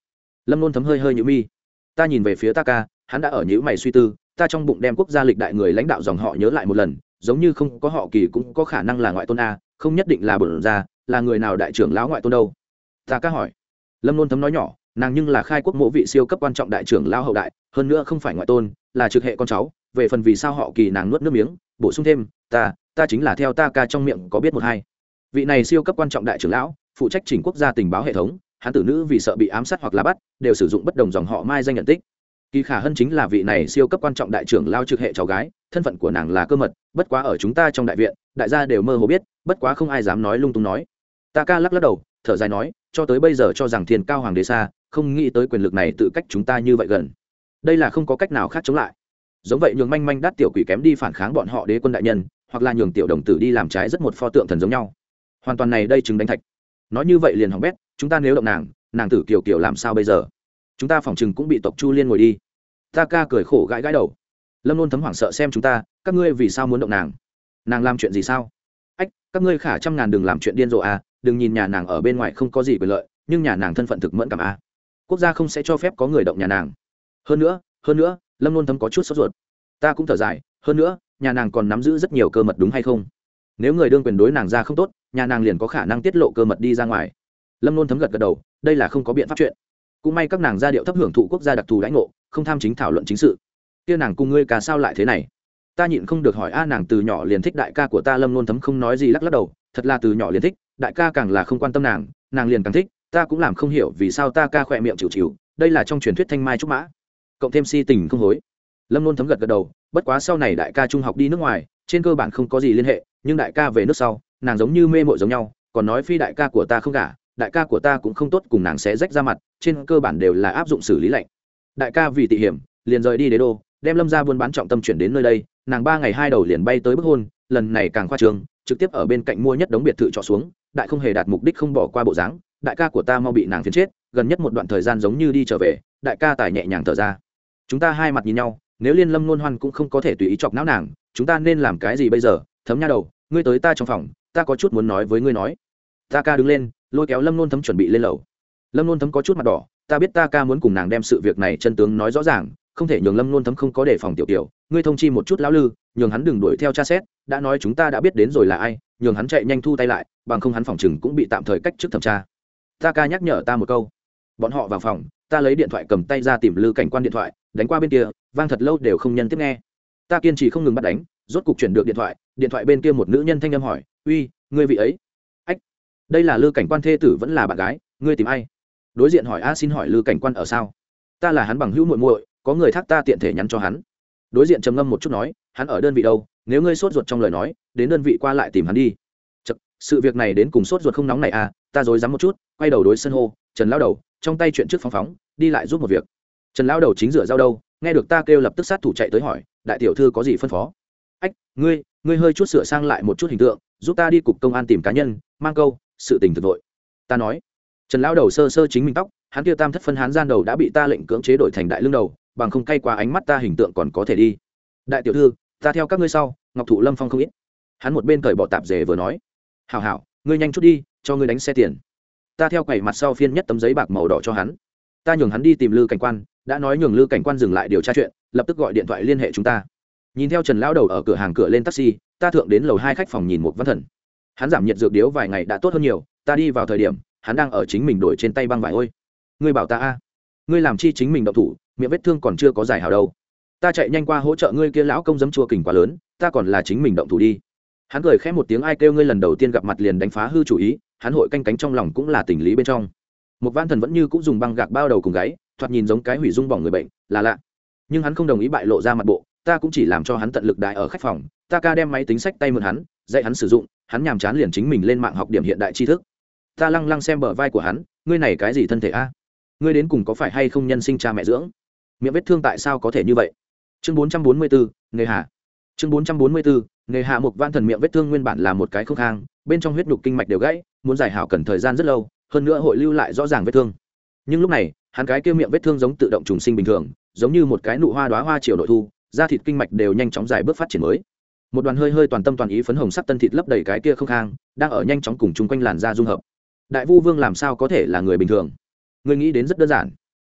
Lâm nôn thấm hơi hơi nhữ mi. Ta nhìn về phía ta ca, hắn đã ở nhữ mày suy tư, ta trong bụng đem quốc gia lịch đại người lãnh đạo dòng họ nhớ lại một lần, giống như không có họ kỳ cũng có khả năng là ngoại tôn a, không nhất định là bổn ra, là người nào đại trưởng lão ngoại tôn đâu? Ta ca hỏi lâm nôn thấm nói nhỏ, nàng nhưng là khai quốc mộ vị siêu cấp quan trọng đại trưởng lao hậu đại, hơn nữa không phải ngoại tôn, là trực hệ con cháu, về phần vì sao họ kỳ nàng nuốt nước miếng, bổ sung thêm, ta ta chính là theo ta ca trong miệng có biết một hai. Vị này siêu cấp quan trọng đại trưởng lão, phụ trách chỉnh quốc gia tình báo hệ thống hán tử nữ vì sợ bị ám sát hoặc là bắt, đều sử dụng bất đồng dòng họ mai danh nhận tích. Kỳ khả hân chính là vị này siêu cấp quan trọng đại trưởng lao trực hệ cháu gái, thân phận của nàng là cơ mật, bất quá ở chúng ta trong đại viện, đại gia đều mơ hồ biết, bất quá không ai dám nói lung tung nói. Ta ca lắc lắc đầu, thở dài nói cho tới bây giờ cho rằng thiên cao hoàng đế xa, không nghĩ tới quyền lực này tự cách chúng ta như vậy gần. Đây là không có cách nào khác chống lại. Giống vậy nhường manh manh đắt tiểu quỷ kém đi phản kháng bọn họ đế quân đại nhân, hoặc là nhường tiểu đồng tử đi làm trái rất một pho tượng thần giống nhau. Hoàn toàn này đây chứng đánh thạch. Nói như vậy liền hỏng bét, chúng ta nếu động nàng nàng tử kiều kiều làm sao bây giờ? Chúng ta phòng chừng cũng bị tộc chu liên ngồi đi. Ta ca cười khổ gãi gãi đầu. Lâm luôn thấm hoảng sợ xem chúng ta, các ngươi vì sao muốn động nàng? Nàng làm chuyện gì sao? Ách, các ngươi khả trăm ngàn đừng làm chuyện điên rồ à đừng nhìn nhà nàng ở bên ngoài không có gì quyền lợi, nhưng nhà nàng thân phận thực mẫn cảm a. Quốc gia không sẽ cho phép có người động nhà nàng. Hơn nữa hơn nữa, lâm luôn thấm có chút sốt ruột. Ta cũng thở dài, hơn nữa, nhà nàng còn nắm giữ rất nhiều cơ mật đúng hay không? Nếu người đương quyền đối nàng ra không tốt, nhà nàng liền có khả năng tiết lộ cơ mật đi ra ngoài. Lâm luôn thấm gật gật đầu, đây là không có biện pháp chuyện. Cũng may các nàng gia điệu thấp hưởng thụ quốc gia đặc thù lãnh ngộ, không tham chính thảo luận chính sự. Kia nàng cùng ngươi cả sao lại thế này? Ta nhịn không được hỏi a, nàng từ nhỏ liền thích đại ca của ta, lâm luôn thấm không nói gì lắc lắc đầu, thật là từ nhỏ liền thích đại ca càng là không quan tâm nàng nàng liền càng thích ta cũng làm không hiểu vì sao ta ca khỏe miệng chịu chịu đây là trong truyền thuyết thanh mai trúc mã. Cộng thêm si tình không hối. Lâm nôn thấm gật gật đầu bất quá sau này đại ca trung học đi nước ngoài trên cơ bản không có gì liên hệ nhưng đại ca về nước sau nàng giống như mê mội giống nhau còn nói phi đại ca của ta không cả đại ca của ta cũng không tốt cùng nàng sẽ rách ra mặt trên cơ bản đều là áp dụng xử lý lạnh, đại ca vì tị hiểm liền rời đi đế đô đem lâm ra buôn bán trọng tâm chuyển đến nơi đây nàng ba ngày hai đầu liền bay tới bức hôn lần này càng khoa trương trực tiếp ở bên cạnh mua nhất đống biệt thự trọ xuống đại không hề đạt mục đích không bỏ qua bộ dáng, đại ca của ta mau bị nàng phiến chết, gần nhất một đoạn thời gian giống như đi trở về, đại ca tài nhẹ nhàng thở ra. Chúng ta hai mặt nhìn nhau, nếu liên lâm nôn hoan cũng không có thể tùy ý chọc não nàng, chúng ta nên làm cái gì bây giờ? Thấm nha đầu, ngươi tới ta trong phòng, ta có chút muốn nói với ngươi nói. Ta ca đứng lên, lôi kéo lâm nôn thấm chuẩn bị lên lầu. Lâm nôn thấm có chút mặt đỏ, ta biết ta ca muốn cùng nàng đem sự việc này chân tướng nói rõ ràng, không thể nhường lâm nôn thấm không có đề phòng tiểu tiểu. Ngươi thông chi một chút lão lư, nhường hắn đừng đuổi theo cha xét, đã nói chúng ta đã biết đến rồi là ai nhường hắn chạy nhanh thu tay lại, bằng không hắn phòng chừng cũng bị tạm thời cách trước thẩm tra. Ta ca nhắc nhở ta một câu. Bọn họ vào phòng, ta lấy điện thoại cầm tay ra tìm lư cảnh quan điện thoại, đánh qua bên kia, vang thật lâu đều không nhân tiếp nghe. Ta kiên trì không ngừng bắt đánh, rốt cục chuyển được điện thoại điện thoại bên kia một nữ nhân thanh âm hỏi, uy, ngươi vị ấy? Ách, đây là lư cảnh quan thê tử vẫn là bạn gái, ngươi tìm ai? Đối diện hỏi, a, xin hỏi lư cảnh quan ở sao? Ta là hắn bằng hữu muội muội, có người thác ta tiện thể nhắn cho hắn. Đối diện trầm ngâm một chút nói, hắn ở đơn vị đâu? Nếu ngươi sốt ruột trong lời nói đến đơn vị qua lại tìm hắn đi. Chật, sự việc này đến cùng sốt ruột không nóng này à ta dối dám một chút quay đầu đối sân hô trần lao đầu trong tay chuyện trước phóng phóng đi lại giúp một việc. Trần lao đầu chính rửa dao đâu nghe được ta kêu lập tức sát thủ chạy tới hỏi đại tiểu thư có gì phân phó? Ách ngươi ngươi hơi chút sửa sang lại một chút hình tượng giúp ta đi cục công an tìm cá nhân mang câu sự tình thực vội. Ta nói. Trần lão đầu sơ sơ chính mình tóc hắn kia tam thất phân hán gian đầu đã bị ta lệnh cưỡng chế đổi thành đại lương đầu bằng không cay qua ánh mắt ta hình tượng còn có thể đi. Đại tiểu thư ta theo các ngươi sau, ngọc thụ lâm phong không ít. Hắn một bên cởi bỏ tạp dề vừa nói, hảo hảo, ngươi nhanh chút đi, cho ngươi đánh xe tiền. Ta theo quầy mặt sau phiên nhất tấm giấy bạc màu đỏ cho hắn. Ta nhường hắn đi tìm lư cảnh quan, đã nói nhường lư cảnh quan dừng lại điều tra chuyện, lập tức gọi điện thoại liên hệ chúng ta. Nhìn theo trần lão đầu ở cửa hàng cửa lên taxi, ta thượng đến lầu hai khách phòng nhìn một văn thần. Hắn giảm nhiệt dược điếu vài ngày đã tốt hơn nhiều, ta đi vào thời điểm, hắn đang ở chính mình đổi trên tay băng vải ôi. Ngươi bảo ta a. Ngươi làm chi chính mình đậu thủ, miệng vết thương còn chưa có giải hào đâu ta chạy nhanh qua hỗ trợ ngươi kia lão công dấm chua kình quá lớn, ta còn là chính mình động thủ đi. Hắn cười khẽ một tiếng, ai kêu ngươi lần đầu tiên gặp mặt liền đánh phá hư chủ ý, hắn hội canh cánh trong lòng cũng là tình lý bên trong. Một văn thần vẫn như cũng dùng băng gạc bao đầu cùng gáy, thoạt nhìn giống cái hủy dung bỏng người bệnh, là lạ. Nhưng hắn không đồng ý bại lộ ra mặt bộ, ta cũng chỉ làm cho hắn tận lực đại ở khách phòng, ta ca đem máy tính sách tay mượn hắn, dạy hắn sử dụng, hắn nhàm chán liền chính mình lên mạng học điểm hiện đại tri thức. Ta lăng lăng xem bờ vai của hắn, ngươi này cái gì thân thể a? Ngươi đến cùng có phải hay không nhân sinh cha mẹ dưỡng? Miệng vết thương tại sao có thể như vậy? Chương bốn trăm bốn mươi bốn nghề hạ. Chương bốn trăm bốn mươi bốn nghề hạ một van thần miệng vết thương nguyên bản là một cái không khang, bên trong huyết nhục kinh mạch đều gãy, muốn giải hảo cần thời gian rất lâu, hơn nữa hội lưu lại rõ ràng vết thương. Nhưng lúc này, hắn cái kia miệng vết thương giống tự động trùng sinh bình thường, giống như một cái nụ hoa đoá hoa chiều nội thu, da thịt kinh mạch đều nhanh chóng dài bước phát triển mới. Một đoàn hơi hơi toàn tâm toàn ý phấn hồng sắc tân thịt lấp đầy cái kia không khang, đang ở nhanh chóng cùng chung quanh làn da dung hợp. Đại vu vương làm sao có thể là người bình thường? Người nghĩ đến rất đơn giản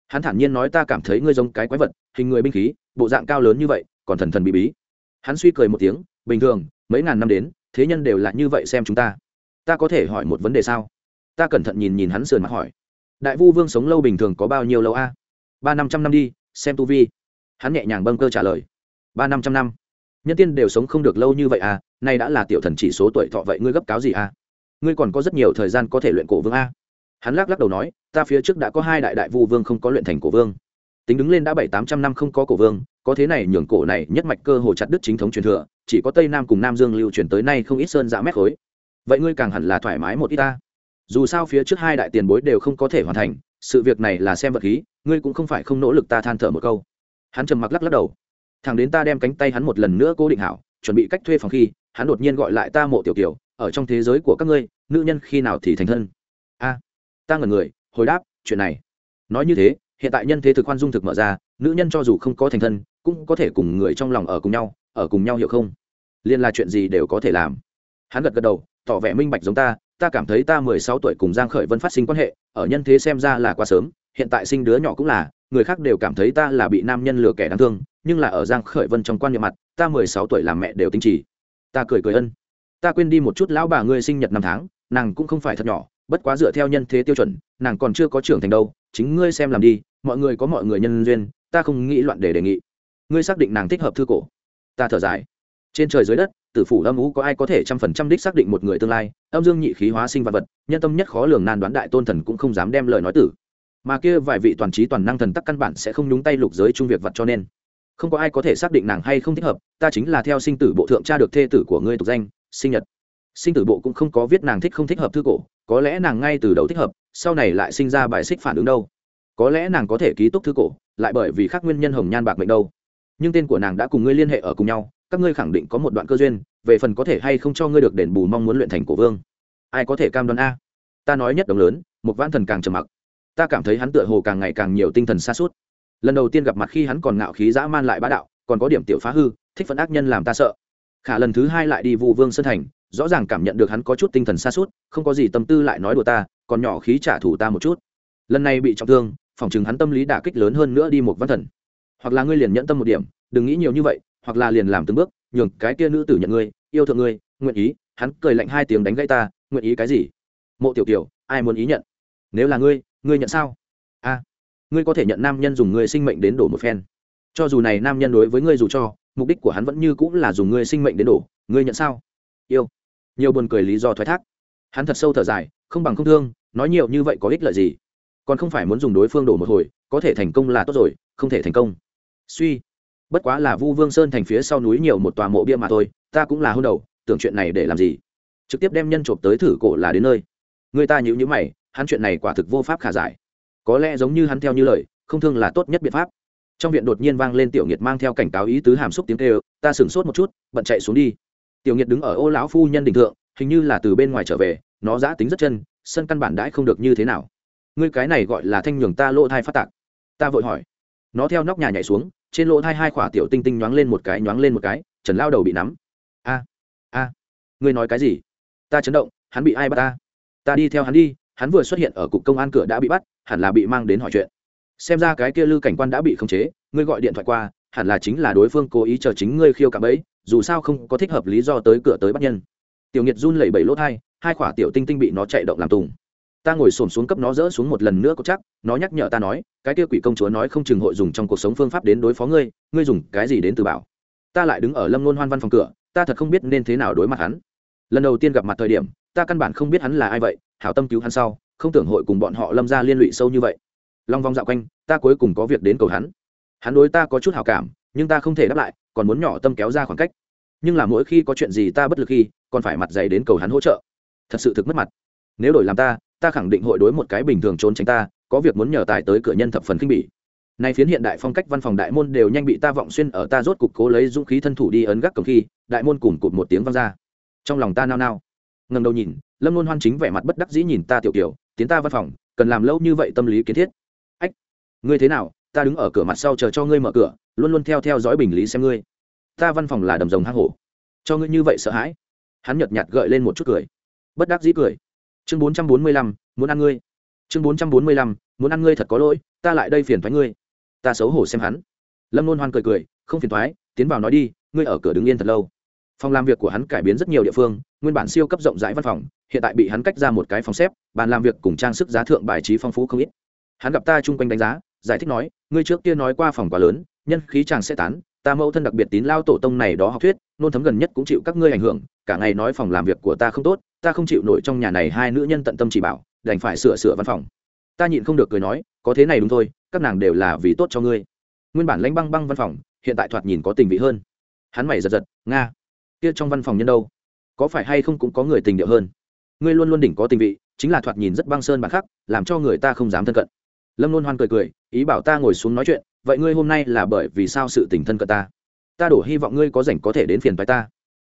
hắn thản nhiên nói ta cảm thấy ngươi giống cái quái vật, hình người binh khí, bộ dạng cao lớn như vậy, còn thần thần bí bí. Hắn suy cười một tiếng, bình thường, mấy ngàn năm đến, thế nhân đều là như vậy xem chúng ta. Ta có thể hỏi một vấn đề sao? Ta cẩn thận nhìn nhìn hắn sườn mặt hỏi. Đại vu vương sống lâu bình thường có bao nhiêu lâu a? Ba năm trăm năm đi, xem tu vi. Hắn nhẹ nhàng bâng cơ trả lời. Ba năm trăm năm. Nhân tiên đều sống không được lâu như vậy à? Nay đã là tiểu thần chỉ số tuổi thọ vậy ngươi gấp cáo gì à? Ngươi còn có rất nhiều thời gian có thể luyện cổ vương a hắn lắc lắc đầu nói, ta phía trước đã có hai đại đại vu vương không có luyện thành cổ vương. Tính đứng lên đã bảy tám trăm năm không có cổ vương, có thế này nhường cổ này nhất mạch cơ hồ chặt đứt chính thống truyền thừa, chỉ có tây nam cùng nam dương lưu truyền tới nay không ít sơn dã mét khối. Vậy ngươi càng hẳn là thoải mái một ít ta. Dù sao phía trước hai đại tiền bối đều không có thể hoàn thành, sự việc này là xem vật khí, ngươi cũng không phải không nỗ lực ta than thở một câu. Hắn trầm mặc lắc lắc đầu. Thằng đến ta đem cánh tay hắn một lần nữa cố định hảo, chuẩn bị cách thuê phòng khi, hắn đột nhiên gọi lại ta mộ tiểu kiều, ở trong thế giới của các ngươi, nữ nhân khi nào thì thành thân? Ta ngẩn người, hồi đáp, chuyện này. Nói như thế, hiện tại nhân thế thực khoan dung thực mở ra, nữ nhân cho dù không có thành thân, cũng có thể cùng người trong lòng ở cùng nhau, ở cùng nhau hiểu không? Liên là chuyện gì đều có thể làm. Hắn gật gật đầu, tỏ vẻ minh bạch giống ta ta cảm thấy ta mười sáu tuổi cùng giang khởi vân phát sinh quan hệ, ở nhân thế xem ra là quá sớm, hiện tại sinh đứa nhỏ cũng là, người khác đều cảm thấy ta là bị nam nhân lừa kẻ đáng thương, nhưng là ở giang khởi vân trong quan niệm mặt, ta mười sáu tuổi làm mẹ đều tinh trì. ta cười cười ân. Ta quên đi một chút lão bà ngươi sinh nhật năm tháng, nàng cũng không phải thật nhỏ bất quá dựa theo nhân thế tiêu chuẩn, nàng còn chưa có trưởng thành đâu, chính ngươi xem làm đi, mọi người có mọi người nhân duyên, ta không nghĩ loạn để đề nghị. Ngươi xác định nàng thích hợp thư cổ. Ta thở dài. Trên trời dưới đất, tử phủ âm ú có ai có thể trăm phần trăm đích xác định một người tương lai, âm dương nhị khí hóa sinh vật vật, nhân tâm nhất khó lường nan đoán đại tôn thần cũng không dám đem lời nói tử. Mà kia vài vị toàn trí toàn năng thần tắc căn bản sẽ không nhúng tay lục giới chung việc vật cho nên. Không có ai có thể xác định nàng hay không thích hợp, ta chính là theo sinh tử bộ thượng tra được thê tử của ngươi tục danh, sinh nhật sinh tử bộ cũng không có viết nàng thích không thích hợp thư cổ, có lẽ nàng ngay từ đầu thích hợp, sau này lại sinh ra bài xích phản ứng đâu. Có lẽ nàng có thể ký túc thư cổ, lại bởi vì khác nguyên nhân hồng nhan bạc mệnh đâu. Nhưng tên của nàng đã cùng ngươi liên hệ ở cùng nhau, các ngươi khẳng định có một đoạn cơ duyên, về phần có thể hay không cho ngươi được đền bù mong muốn luyện thành cổ vương. Ai có thể cam đoan a? Ta nói nhất đồng lớn, một vãn thần càng trầm mặc. Ta cảm thấy hắn tựa hồ càng ngày càng nhiều tinh thần xa suốt lần đầu tiên gặp mặt khi hắn còn ngạo khí dã man lại bá đạo, còn có điểm tiểu phá hư, thích phận ác nhân làm ta sợ. Khả lần thứ hai lại đi vụ vương sơn thành rõ ràng cảm nhận được hắn có chút tinh thần xa suốt không có gì tâm tư lại nói đùa ta còn nhỏ khí trả thù ta một chút. Lần này bị trọng thương phòng chừng hắn tâm lý đả kích lớn hơn nữa đi một văn thần. Hoặc là ngươi liền nhẫn tâm một điểm đừng nghĩ nhiều như vậy hoặc là liền làm từng bước nhường cái kia nữ tử nhận ngươi yêu thương ngươi nguyện ý hắn cười lạnh hai tiếng đánh gãy ta nguyện ý cái gì? Mộ tiểu tiểu, ai muốn ý nhận? Nếu là ngươi ngươi nhận sao? A ngươi có thể nhận nam nhân dùng ngươi sinh mệnh đến đổ một phen. Cho dù này nam nhân đối với ngươi dù cho mục đích của hắn vẫn như cũng là dùng ngươi sinh mệnh đến đổ ngươi nhận sao? Yêu nhiều buồn cười lý do thoái thác. Hắn thật sâu thở dài, không bằng không thương, nói nhiều như vậy có ích lợi gì? Còn không phải muốn dùng đối phương đổ một hồi, có thể thành công là tốt rồi, không thể thành công. Suy. Bất quá là vu vương sơn thành phía sau núi nhiều một tòa mộ bia mà thôi, ta cũng là hôn đầu, tưởng chuyện này để làm gì? Trực tiếp đem nhân trộm tới thử cổ là đến nơi. Người ta nhữ nhữ mày, hắn chuyện này quả thực vô pháp khả giải. Có lẽ giống như hắn theo như lời, không thương là tốt nhất biện pháp. Trong viện đột nhiên vang lên tiểu nghiệt mang theo cảnh cáo ý tứ hàm xúc tiếng kêu, ta sửng sốt một chút, bận chạy xuống đi tiểu nghiệt đứng ở ô lão phu nhân đình thượng, hình như là từ bên ngoài trở về, nó giã tính rất chân, sân căn bản đãi không được như thế nào. Ngươi cái này gọi là thanh nhường ta lỗ thai phát tạc. Ta vội hỏi. Nó theo nóc nhà nhảy xuống, trên lỗ thai hai khỏa tiểu tinh tinh nhoáng lên một cái, nhoáng lên một cái, trần lao đầu bị nắm. A a, ngươi nói cái gì? Ta chấn động, hắn bị ai bắt ta? Ta đi theo hắn đi, hắn vừa xuất hiện ở cục công an cửa đã bị bắt, hẳn là bị mang đến hỏi chuyện. Xem ra cái kia lư cảnh quan đã bị khống chế, ngươi gọi điện thoại qua, hẳn là chính là đối phương cố ý chờ chính ngươi khiêu cảm ấy dù sao không có thích hợp lý do tới cửa tới bắt nhân. Tiểu nghiệt run lẩy bẩy lỗ thai, hai khỏa tiểu tinh tinh bị nó chạy động làm tùng. Ta ngồi xổm xuống cấp nó dỡ xuống một lần nữa có chắc, nó nhắc nhở ta nói, cái kia quỷ công chúa nói không chừng hội dùng trong cuộc sống phương pháp đến đối phó ngươi ngươi dùng cái gì đến từ bảo? Ta lại đứng ở lâm nôn hoan văn phòng cửa, ta thật không biết nên thế nào đối mặt hắn. Lần đầu tiên gặp mặt thời điểm, ta căn bản không biết hắn là ai vậy, hảo tâm cứu hắn sau, không tưởng hội cùng bọn họ lâm ra liên lụy sâu như vậy. Long vong dạo quanh, ta cuối cùng có việc đến cầu hắn. Hắn đối ta có chút hào cảm, nhưng ta không thể đáp lại còn muốn nhỏ tâm kéo ra khoảng cách. Nhưng là mỗi khi có chuyện gì ta bất lực khi, còn phải mặt dày đến cầu hắn hỗ trợ. Thật sự thực mất mặt. Nếu đổi làm ta ta khẳng định hội đối một cái bình thường trốn tránh ta, có việc muốn nhờ tài tới cửa nhân thập phần khinh bỉ. Nay phiến hiện đại phong cách văn phòng đại môn đều nhanh bị ta vọng xuyên ở ta rốt cục cố lấy dũng khí thân thủ đi ấn gác cổng khi, đại môn cùng cụt một tiếng vang ra. Trong lòng ta nao nao. Ngần đầu nhìn, lâm luôn hoan chính vẻ mặt bất đắc dĩ nhìn ta tiểu tiểu tiến ta văn phòng, cần làm lâu như vậy tâm lý kiến thiết. Ách, ngươi thế nào? Ta đứng ở cửa mặt sau chờ cho ngươi mở cửa luôn luôn theo theo dõi bình lý xem ngươi. Ta văn phòng là đầm rồng hang hổ. Cho ngươi như vậy sợ hãi. Hắn nhợt nhạt gợi lên một chút cười. Bất đắc dĩ cười. Chương bốn trăm bốn mươi lăm, muốn ăn ngươi. Chương bốn trăm bốn mươi lăm, muốn ăn ngươi thật có lỗi, ta lại đây phiền thoái ngươi. Ta xấu hổ xem hắn. Lâm luôn hoan cười cười, không phiền thoái, tiến vào nói đi, ngươi ở cửa đứng yên thật lâu. Phòng làm việc của hắn cải biến rất nhiều địa phương, nguyên bản siêu cấp rộng rãi văn phòng, hiện tại bị hắn cách ra một cái phòng xếp, bàn làm việc cùng trang sức giá thượng bài trí phong phú không ít. Hắn gặp ta chung quanh đánh giá, giải thích nói, ngươi trước kia nói qua phòng quá lớn nhân khí chàng sẽ tán, ta mẫu thân đặc biệt tín lao tổ tông này đó học thuyết, nôn thấm gần nhất cũng chịu các ngươi ảnh hưởng, cả ngày nói phòng làm việc của ta không tốt, ta không chịu nổi trong nhà này hai nữ nhân tận tâm chỉ bảo, đành phải sửa sửa văn phòng. Ta nhịn không được cười nói, có thế này đúng thôi, các nàng đều là vì tốt cho ngươi. Nguyên bản lãnh băng băng văn phòng, hiện tại thoạt nhìn có tình vị hơn. Hắn mày giật giật, nga, kia trong văn phòng nhân đâu? Có phải hay không cũng có người tình điệu hơn? Ngươi luôn luôn đỉnh có tình vị, chính là thoạt nhìn rất băng sơn bản khắc, làm cho người ta không dám thân cận. Lâm luôn hoan cười cười, ý bảo ta ngồi xuống nói chuyện vậy ngươi hôm nay là bởi vì sao sự tình thân cận ta? Ta đổ hy vọng ngươi có rảnh có thể đến phiền phái ta.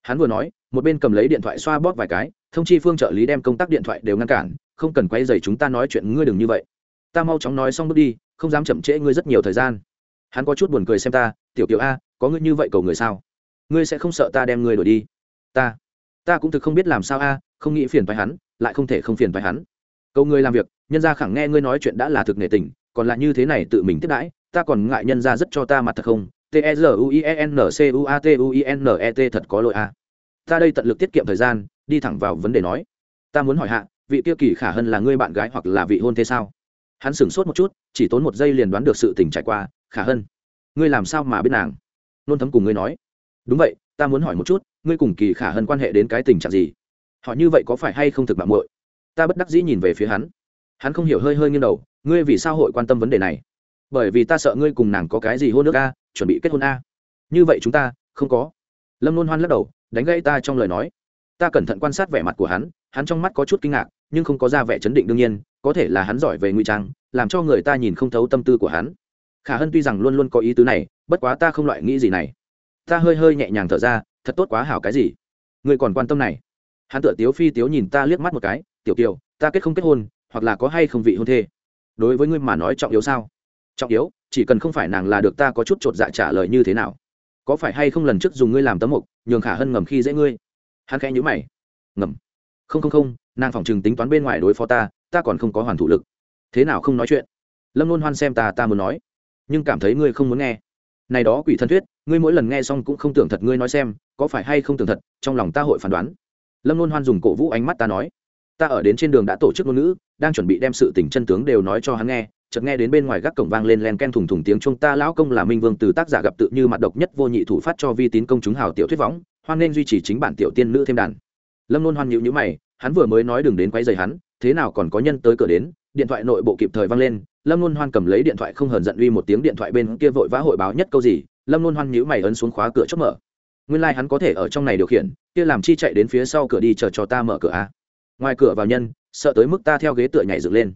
Hắn vừa nói, một bên cầm lấy điện thoại xoa bóp vài cái, thông chi phương trợ lý đem công tác điện thoại đều ngăn cản, không cần quay dày chúng ta nói chuyện, ngươi đừng như vậy. Ta mau chóng nói xong bước đi, không dám chậm trễ ngươi rất nhiều thời gian. Hắn có chút buồn cười xem ta, tiểu tiểu a, có ngươi như vậy cầu người sao? Ngươi sẽ không sợ ta đem ngươi đổi đi? Ta ta cũng thực không biết làm sao a, không nghĩ phiền phái hắn, lại không thể không phiền phái hắn. Câu ngươi làm việc, nhân gia khẳng nghe ngươi nói chuyện đã là thực nể tình, còn lại như thế này tự mình tiếp đãi ta còn ngại nhân gia rất cho ta mặt thật không? T e r u i e n c u a t u i n e t thật có lỗi a ta đây tận lực tiết kiệm thời gian, đi thẳng vào vấn đề nói. Ta muốn hỏi hạ, vị tiêu kỳ khả hơn là ngươi bạn gái hoặc là vị hôn thế sao? Hắn sửng sốt một chút, chỉ tốn một giây liền đoán được sự tình trải qua. Khả hơn ngươi làm sao mà biết nàng? Nôn thấm cùng ngươi nói. Đúng vậy, ta muốn hỏi một chút, ngươi cùng kỳ khả hơn quan hệ đến cái tình trạng gì? Họ như vậy có phải hay không thực mạng muội? Ta bất đắc dĩ nhìn về phía hắn. Hắn không hiểu hơi hơi nghiêng đầu, ngươi vì sao hội quan tâm vấn đề này? Bởi vì ta sợ ngươi cùng nàng có cái gì hôn nước a, chuẩn bị kết hôn a. Như vậy chúng ta, không có. Lâm luôn hoan lắc đầu, đánh gây ta trong lời nói. Ta cẩn thận quan sát vẻ mặt của hắn hắn trong mắt có chút kinh ngạc, nhưng không có ra vẻ chấn định đương nhiên, có thể là hắn giỏi về ngụy trang, làm cho người ta nhìn không thấu tâm tư của hắn. Khả hân tuy rằng luôn luôn có ý tứ này, bất quá ta không loại nghĩ gì này. Ta hơi hơi nhẹ nhàng thở ra, thật tốt quá hảo cái gì. Người còn quan tâm này. Hắn tựa tiếu phi tiếu nhìn ta liếc mắt một cái, tiểu kiều, ta kết không kết hôn, hoặc là có hay không vị hôn thê? Đối với ngươi mà nói trọng yếu sao? Trọng yếu, chỉ cần không phải nàng là được ta có chút chột dạ trả lời như thế nào. Có phải hay không lần trước dùng ngươi làm tấm mục, nhường khả hân ngầm khi dễ ngươi? Hắn khẽ nhữ mày. Ngầm. Không không không, nàng phòng chừng tính toán bên ngoài đối phó ta ta còn không có hoàn thủ lực. Thế nào không nói chuyện? Lâm luôn hoan xem ta ta muốn nói. Nhưng cảm thấy ngươi không muốn nghe. Này đó quỷ thân thuyết, ngươi mỗi lần nghe xong cũng không tưởng thật ngươi nói xem, có phải hay không tưởng thật, trong lòng ta hội phán đoán. Lâm luôn hoan dùng cổ vũ ánh mắt ta nói. Ta ở đến trên đường đã tổ chức ngôn ngữ, đang chuẩn bị đem sự tình chân tướng đều nói cho hắn nghe chợt nghe đến bên ngoài gác cổng vang lên len ken thùng thùng tiếng chúng ta lão công là minh vương, từ tác giả gặp tự như mặt độc nhất vô nhị thủ phát cho vi tín công chúng hào tiểu thuyết võng, hoan nên duy trì chính bản tiểu tiên nữ thêm đàn. Lâm luôn hoan nhịu nhữ mày, hắn vừa mới nói đừng đến quấy giày hắn, thế nào còn có nhân tới cửa đến, điện thoại nội bộ kịp thời vang lên, lâm luôn hoan cầm lấy điện thoại không hờn giận uy một tiếng điện thoại bên kia vội vã hội báo nhất câu gì, lâm luôn hoan nhữ mày ấn xuống khóa cửa chốt mở. Nguyên lai、like、hắn có thể ở trong này điều khiển, kia làm chi chạy đến phía sau cửa đi chờ cho ta mở cửa a. Ngoài cửa vào nhân, sợ tới mức ta theo ghế tựa nhảy dựng lên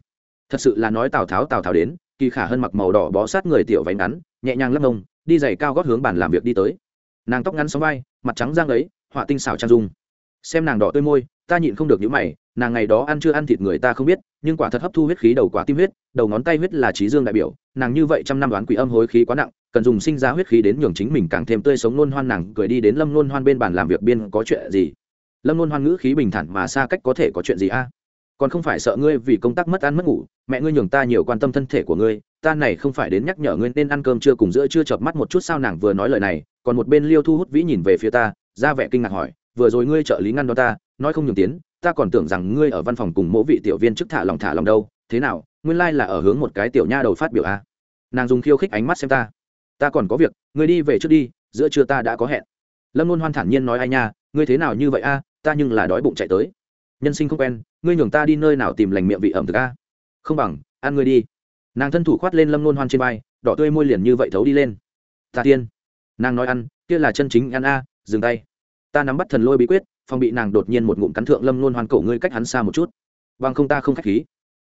thật sự là nói tào tháo tào tháo đến, kỳ khả hơn mặc màu đỏ bó sát người tiểu váy ngắn, nhẹ nhàng lấp mông đi giày cao gót hướng bàn làm việc đi tới. Nàng tóc ngắn sóng vai, mặt trắng giang ấy, họa tinh xảo trang dung. Xem nàng đỏ tươi môi, ta nhịn không được những mày, nàng ngày đó ăn chưa ăn thịt người ta không biết, nhưng quả thật hấp thu huyết khí đầu quả tim huyết, đầu ngón tay huyết là trí dương đại biểu, nàng như vậy trăm năm đoán quỷ âm hối khí quá nặng, cần dùng sinh ra huyết khí đến nhường chính mình càng thêm tươi sống nôn hoan, nàng cười đi đến lâm nôn hoan bên bàn làm việc biên có chuyện gì? Lâm nôn hoan ngữ khí bình thản mà xa cách có thể có chuyện gì a? Còn không phải sợ ngươi vì công tác mất ăn mất ngủ, mẹ ngươi nhường ta nhiều quan tâm thân thể của ngươi, ta này không phải đến nhắc nhở ngươi nên ăn cơm chưa cùng giữa chưa chợp mắt một chút sao nàng vừa nói lời này, còn một bên liêu thu hút vĩ nhìn về phía ta, ra vẻ kinh ngạc hỏi, vừa rồi ngươi trợ lý ngăn đó ta, nói không nhường tiến, ta còn tưởng rằng ngươi ở văn phòng cùng mỗi vị tiểu viên chức thả lòng thả lòng đâu, thế nào, nguyên lai là ở hướng một cái tiểu nha đầu phát biểu a nàng dùng khiêu khích ánh mắt xem ta. Ta còn có việc, ngươi đi về trước đi, giữa trưa ta đã có hẹn. Lâm luôn hoan thản nhiên nói ai nha, ngươi thế nào như vậy a, ta nhưng là đói bụng chạy tới. Nhân sinh không quen ngươi nhường ta đi nơi nào tìm lành miệng vị ẩm thực a? Không bằng, ăn ngươi đi. Nàng thân thủ khoát lên lâm nôn hoan trên vai, đỏ tươi môi liền như vậy thấu đi lên. Ta tiên. Nàng nói ăn, kia là chân chính ăn a, dừng tay. Ta nắm bắt thần lôi bí quyết phong bị nàng đột nhiên một ngụm cắn thượng lâm nôn hoan cổ ngươi cách hắn xa một chút. Bằng không ta không khách khí.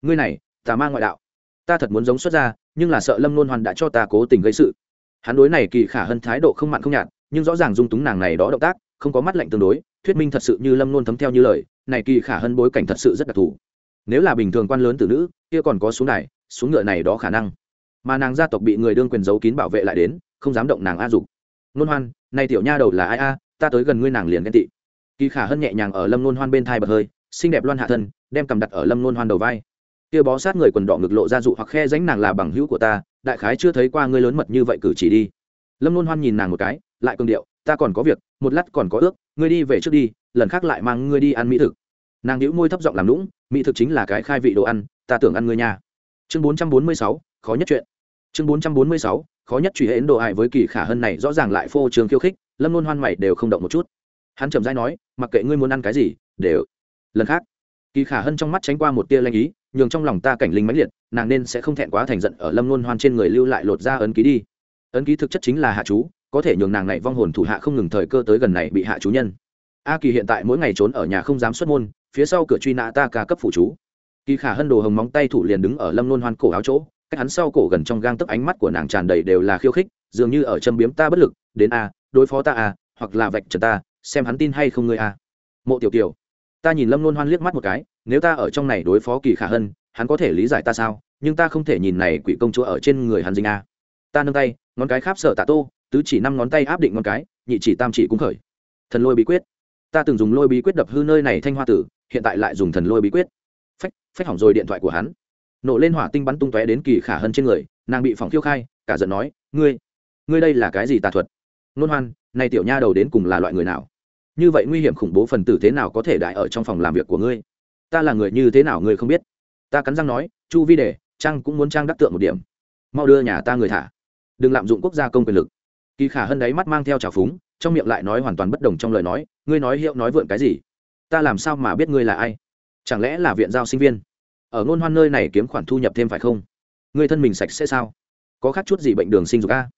Ngươi này, tà ma ngoại đạo. Ta thật muốn giống xuất ra, nhưng là sợ lâm nôn hoan đã cho ta cố tình gây sự. Hắn đối này kỳ khả hơn thái độ không mặn không nhạt, nhưng rõ ràng dung túng nàng này đó động tác, không có mắt lạnh tương đối, thuyết minh thật sự như lâm nôn thấm theo như lời này kỳ khả hơn bối cảnh thật sự rất đặc thù. Nếu là bình thường quan lớn tử nữ, kia còn có xuống này xuống ngựa này đó khả năng. Mà nàng gia tộc bị người đương quyền giấu kín bảo vệ lại đến, không dám động nàng a dục. Nôn hoan, này tiểu nha đầu là ai a? Ta tới gần ngươi nàng liền ghen tị. Kỳ khả hân nhẹ nhàng ở lâm nôn hoan bên thai bật hơi, xinh đẹp loan hạ thân, đem cầm đặt ở lâm nôn hoan đầu vai. Kia bó sát người quần đỏ ngực lộ ra dụ hoặc khe ránh nàng là bằng hữu của ta, đại khái chưa thấy qua ngươi lớn mật như vậy cử chỉ đi. Lâm nôn hoan nhìn nàng một cái, lại cương điệu, ta còn có việc, một lát còn có ước ngươi đi về trước đi, lần khác lại mang ngươi đi ăn mỹ thực. Nàng đĩu môi thấp giọng làm lũng mỹ thực chính là cái khai vị đồ ăn, ta tưởng ăn ngươi nhà. chương bốn trăm bốn mươi sáu, khó nhất chuyện. Chương bốn trăm bốn mươi sáu, khó nhất truy hến đồ hại với kỳ khả hân này rõ ràng lại phô trường khiêu khích, lâm luôn hoan mày đều không động một chút. Hắn trầm dai nói, mặc kệ ngươi muốn ăn cái gì, đều. Lần khác, kỳ khả hân trong mắt tránh qua một tia lanh ý, nhường trong lòng ta cảnh linh mãnh liệt, nàng nên sẽ không thẹn quá thành giận ở lâm luôn hoan trên người lưu lại lột ra ấn ký đi. Ấn ký thực chất chính là hạ chú có thể nhường nàng này vong hồn thủ hạ không ngừng thời cơ tới gần này bị hạ chú nhân. A kỳ hiện tại mỗi ngày trốn ở nhà không dám xuất môn, phía sau cửa truy nã ta ca cấp phụ chú. Kỳ khả hân đồ hồng móng tay thủ liền đứng ở lâm nôn hoan cổ áo chỗ, cách hắn sau cổ gần trong gang tấc ánh mắt của nàng tràn đầy đều là khiêu khích, dường như ở châm biếm ta bất lực, đến a, đối phó ta a, hoặc là vạch trần ta, xem hắn tin hay không ngươi a. Mộ tiểu kiều, ta nhìn lâm nôn hoan liếc mắt một cái, nếu ta ở trong này đối phó kỳ khả hân, hắn có thể lý giải ta sao, nhưng ta không thể nhìn này quỷ công chúa ở trên người hắn dinh a. Ta nâng tay, ngón cái kháp sợ tạ tô tứ chỉ năm ngón tay áp định ngón cái, nhị chỉ tam chỉ cũng khởi. Thần lôi bí quyết. Ta từng dùng lôi bí quyết đập hư nơi này thanh hoa tử, hiện tại lại dùng thần lôi bí quyết. Phách phách hỏng rồi điện thoại của hắn. Nổ lên hỏa tinh bắn tung tóe đến kỳ khả hơn trên người, nàng bị phỏng khiêu khai, cả giận nói, ngươi ngươi đây là cái gì tà thuật? Nôn hoan, này tiểu nha đầu đến cùng là loại người nào? Như vậy nguy hiểm khủng bố phần tử thế nào có thể đại ở trong phòng làm việc của ngươi? Ta là người như thế nào ngươi không biết? Ta cắn răng nói, chu vi đề trang cũng muốn trang đắc tượng một điểm. Mau đưa nhà ta người thả. Đừng lạm dụng quốc gia công quyền lực kỳ khả hơn đáy mắt mang theo trào phúng, trong miệng lại nói hoàn toàn bất đồng trong lời nói, ngươi nói hiệu nói vượn cái gì? Ta làm sao mà biết ngươi là ai? Chẳng lẽ là viện giao sinh viên? Ở ngôn hoan nơi này kiếm khoản thu nhập thêm phải không? Ngươi thân mình sạch sẽ sao? Có khác chút gì bệnh đường sinh dục a?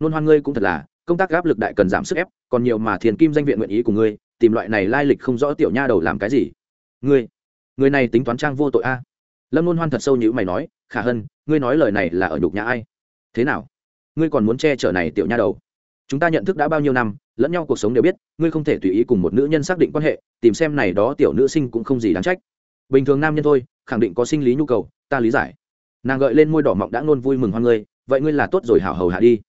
Ngôn hoan ngươi cũng thật là, công tác áp lực đại cần giảm sức ép, còn nhiều mà thiền kim danh viện nguyện ý của ngươi, tìm loại này lai lịch không rõ tiểu nha đầu làm cái gì? Ngươi, người này tính toán trang vô tội a? Lâm ngôn hoan thật sâu như mày nói, khả hân, ngươi nói lời này là ở nhục nhà ai? Thế nào? Ngươi còn muốn che chở này tiểu nha đầu? Chúng ta nhận thức đã bao nhiêu năm, lẫn nhau cuộc sống đều biết, ngươi không thể tùy ý cùng một nữ nhân xác định quan hệ, tìm xem này đó tiểu nữ sinh cũng không gì đáng trách. Bình thường nam nhân thôi, khẳng định có sinh lý nhu cầu, ta lý giải. Nàng gợi lên môi đỏ mọng đã nôn vui mừng hoan ngươi, vậy ngươi là tốt rồi hảo hầu hạ đi.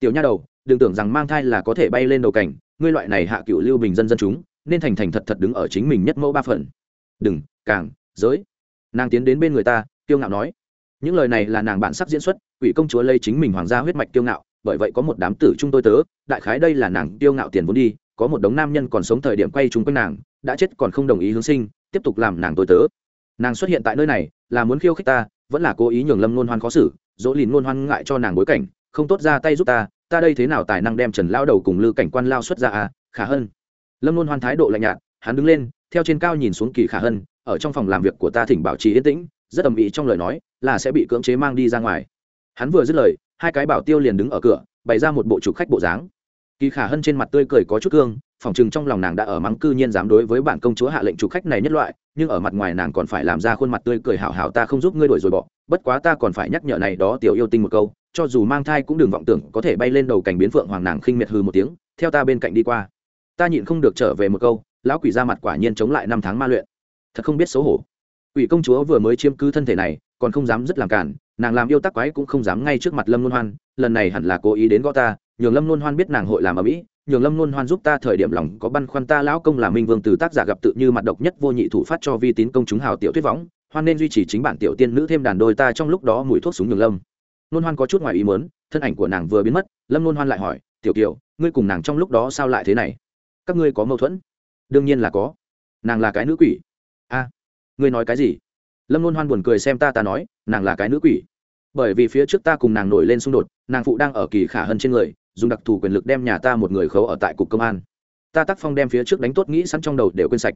Tiểu nha đầu, đừng tưởng rằng mang thai là có thể bay lên đầu cảnh, ngươi loại này hạ cựu lưu bình dân dân chúng, nên thành thành thật thật đứng ở chính mình nhất mẫu ba phần. Đừng, càng, giới. Nàng tiến đến bên người ta, kiêu ngạo nói. Những lời này là nàng bản sắc diễn xuất, quỷ công chúa lây chính mình hoàng gia huyết mạch kiêu ngạo bởi vậy có một đám tử trung tôi tớ, đại khái đây là nàng kiêu ngạo tiền vốn đi, có một đống nam nhân còn sống thời điểm quay chúng quanh nàng, đã chết còn không đồng ý hướng sinh, tiếp tục làm nàng tôi tớ. Nàng xuất hiện tại nơi này, là muốn khiêu khích ta, vẫn là cố ý nhường lâm nôn hoan khó xử, dỗ lìn nôn hoan ngại cho nàng bối cảnh, không tốt ra tay giúp ta ta đây thế nào tài năng đem trần lao đầu cùng lư cảnh quan lao xuất ra à khả hơn. Lâm nôn hoan thái độ lạnh nhạt, hắn đứng lên, theo trên cao nhìn xuống kỳ khả hơn, ở trong phòng làm việc của ta thỉnh bảo trì yên tĩnh, rất ầm ĩ trong lời nói, là sẽ bị cưỡng chế mang đi ra ngoài. Hắn vừa dứt lời hai cái bảo tiêu liền đứng ở cửa, bày ra một bộ trục khách bộ dáng. Kỳ khả hân trên mặt tươi cười có chút cương, phòng chừng trong lòng nàng đã ở mắng cư nhiên dám đối với bản công chúa hạ lệnh trục khách này nhất loại, nhưng ở mặt ngoài nàng còn phải làm ra khuôn mặt tươi cười hảo hảo ta không giúp ngươi đổi rồi bỏ, bất quá ta còn phải nhắc nhở này đó tiểu yêu tinh một câu, cho dù mang thai cũng đừng vọng tưởng có thể bay lên đầu cảnh biến phượng hoàng nàng khinh miệt hư một tiếng, theo ta bên cạnh đi qua. Ta nhịn không được trở về một câu, lão quỷ ra mặt quả nhiên chống lại năm tháng ma luyện. Thật không biết xấu hổ. Quỷ công chúa vừa mới chiếm cứ thân thể này còn không dám rất làm cản, nàng làm yêu tắc quái cũng không dám ngay trước mặt lâm luân hoan, lần này hẳn là cố ý đến gõ ta, nhường lâm luân hoan biết nàng hội làm ở mỹ nhường lâm luân hoan giúp ta thời điểm lòng có băn khoăn ta lão công là minh vương từ tác giả gặp tự như mặt độc nhất vô nhị thủ phát cho vi tín công chúng hào tiểu thuyết võng, hoan nên duy trì chính bản tiểu tiên nữ thêm đàn đôi ta trong lúc đó mùi thuốc súng nhường lâm luân hoan có chút ngoài ý mớn thân ảnh của nàng vừa biến mất, lâm luân hoan lại hỏi, tiểu kiều, ngươi cùng nàng trong lúc đó sao lại thế này? Các ngươi có mâu thuẫn? Đương nhiên là có. Nàng là cái nữ quỷ. A, ngươi nói cái gì? Lâm luôn hoan buồn cười xem ta ta nói nàng là cái nữ quỷ bởi vì phía trước ta cùng nàng nổi lên xung đột nàng phụ đang ở kỳ khả hơn trên người dùng đặc thù quyền lực đem nhà ta một người khấu ở tại cục công an ta tác phong đem phía trước đánh tốt nghĩ sẵn trong đầu đều quên sạch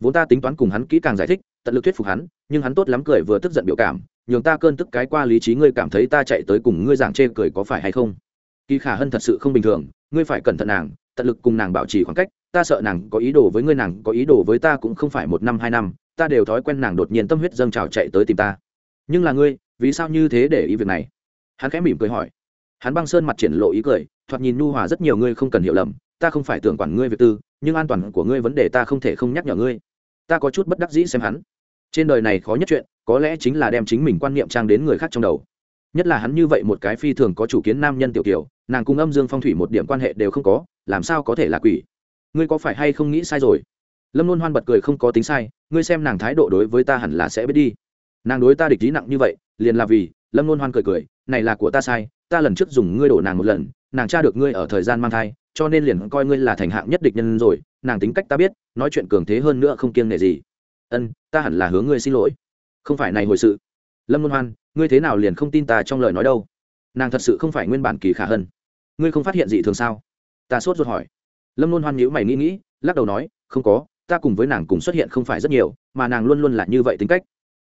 vốn ta tính toán cùng hắn kỹ càng giải thích tận lực thuyết phục hắn nhưng hắn tốt lắm cười vừa tức giận biểu cảm nhường ta cơn tức cái qua lý trí ngươi cảm thấy ta chạy tới cùng ngươi giảng chê cười có phải hay không kỳ khả hân thật sự không bình thường ngươi phải cẩn thận nàng tận lực cùng nàng bảo trì khoảng cách ta sợ nàng có ý đồ với ngươi nàng có ý đồ với ta cũng không phải một năm hai năm ta đều thói quen nàng đột nhiên tâm huyết dâng trào chạy tới tìm ta. Nhưng là ngươi, vì sao như thế để ý việc này? Hắn khẽ mỉm cười hỏi. Hắn băng sơn mặt triển lộ ý cười, thoạt nhìn nhu hòa rất nhiều ngươi không cần hiểu lầm, ta không phải tưởng quản ngươi việc tư, nhưng an toàn của ngươi vấn đề ta không thể không nhắc nhở ngươi. Ta có chút bất đắc dĩ xem hắn. Trên đời này khó nhất chuyện, có lẽ chính là đem chính mình quan niệm trang đến người khác trong đầu. Nhất là hắn như vậy một cái phi thường có chủ kiến nam nhân tiểu kiểu nàng cùng âm dương phong thủy một điểm quan hệ đều không có, làm sao có thể là quỷ? Ngươi có phải hay không nghĩ sai rồi? Lâm luôn hoan bật cười không có tính sai ngươi xem nàng thái độ đối với ta hẳn là sẽ biết đi. Nàng đối ta địch ý nặng như vậy, liền là vì, lâm luôn hoan cười cười, này là của ta sai, ta lần trước dùng ngươi đổ nàng một lần, nàng tra được ngươi ở thời gian mang thai, cho nên liền coi ngươi là thành hạng nhất địch nhân rồi, nàng tính cách ta biết, nói chuyện cường thế hơn nữa không kiêng nể gì. Ân, ta hẳn là hướng ngươi xin lỗi. Không phải này hồi sự. Lâm luân hoan, ngươi thế nào liền không tin ta trong lời nói đâu? Nàng thật sự không phải nguyên bản kỳ khả hơn. Ngươi không phát hiện gì thường sao? Ta sốt ruột hỏi. Lâm luân hoan nhíu mày nghĩ nghĩ, lắc đầu nói, không có ta cùng với nàng cùng xuất hiện không phải rất nhiều, mà nàng luôn luôn là như vậy tính cách.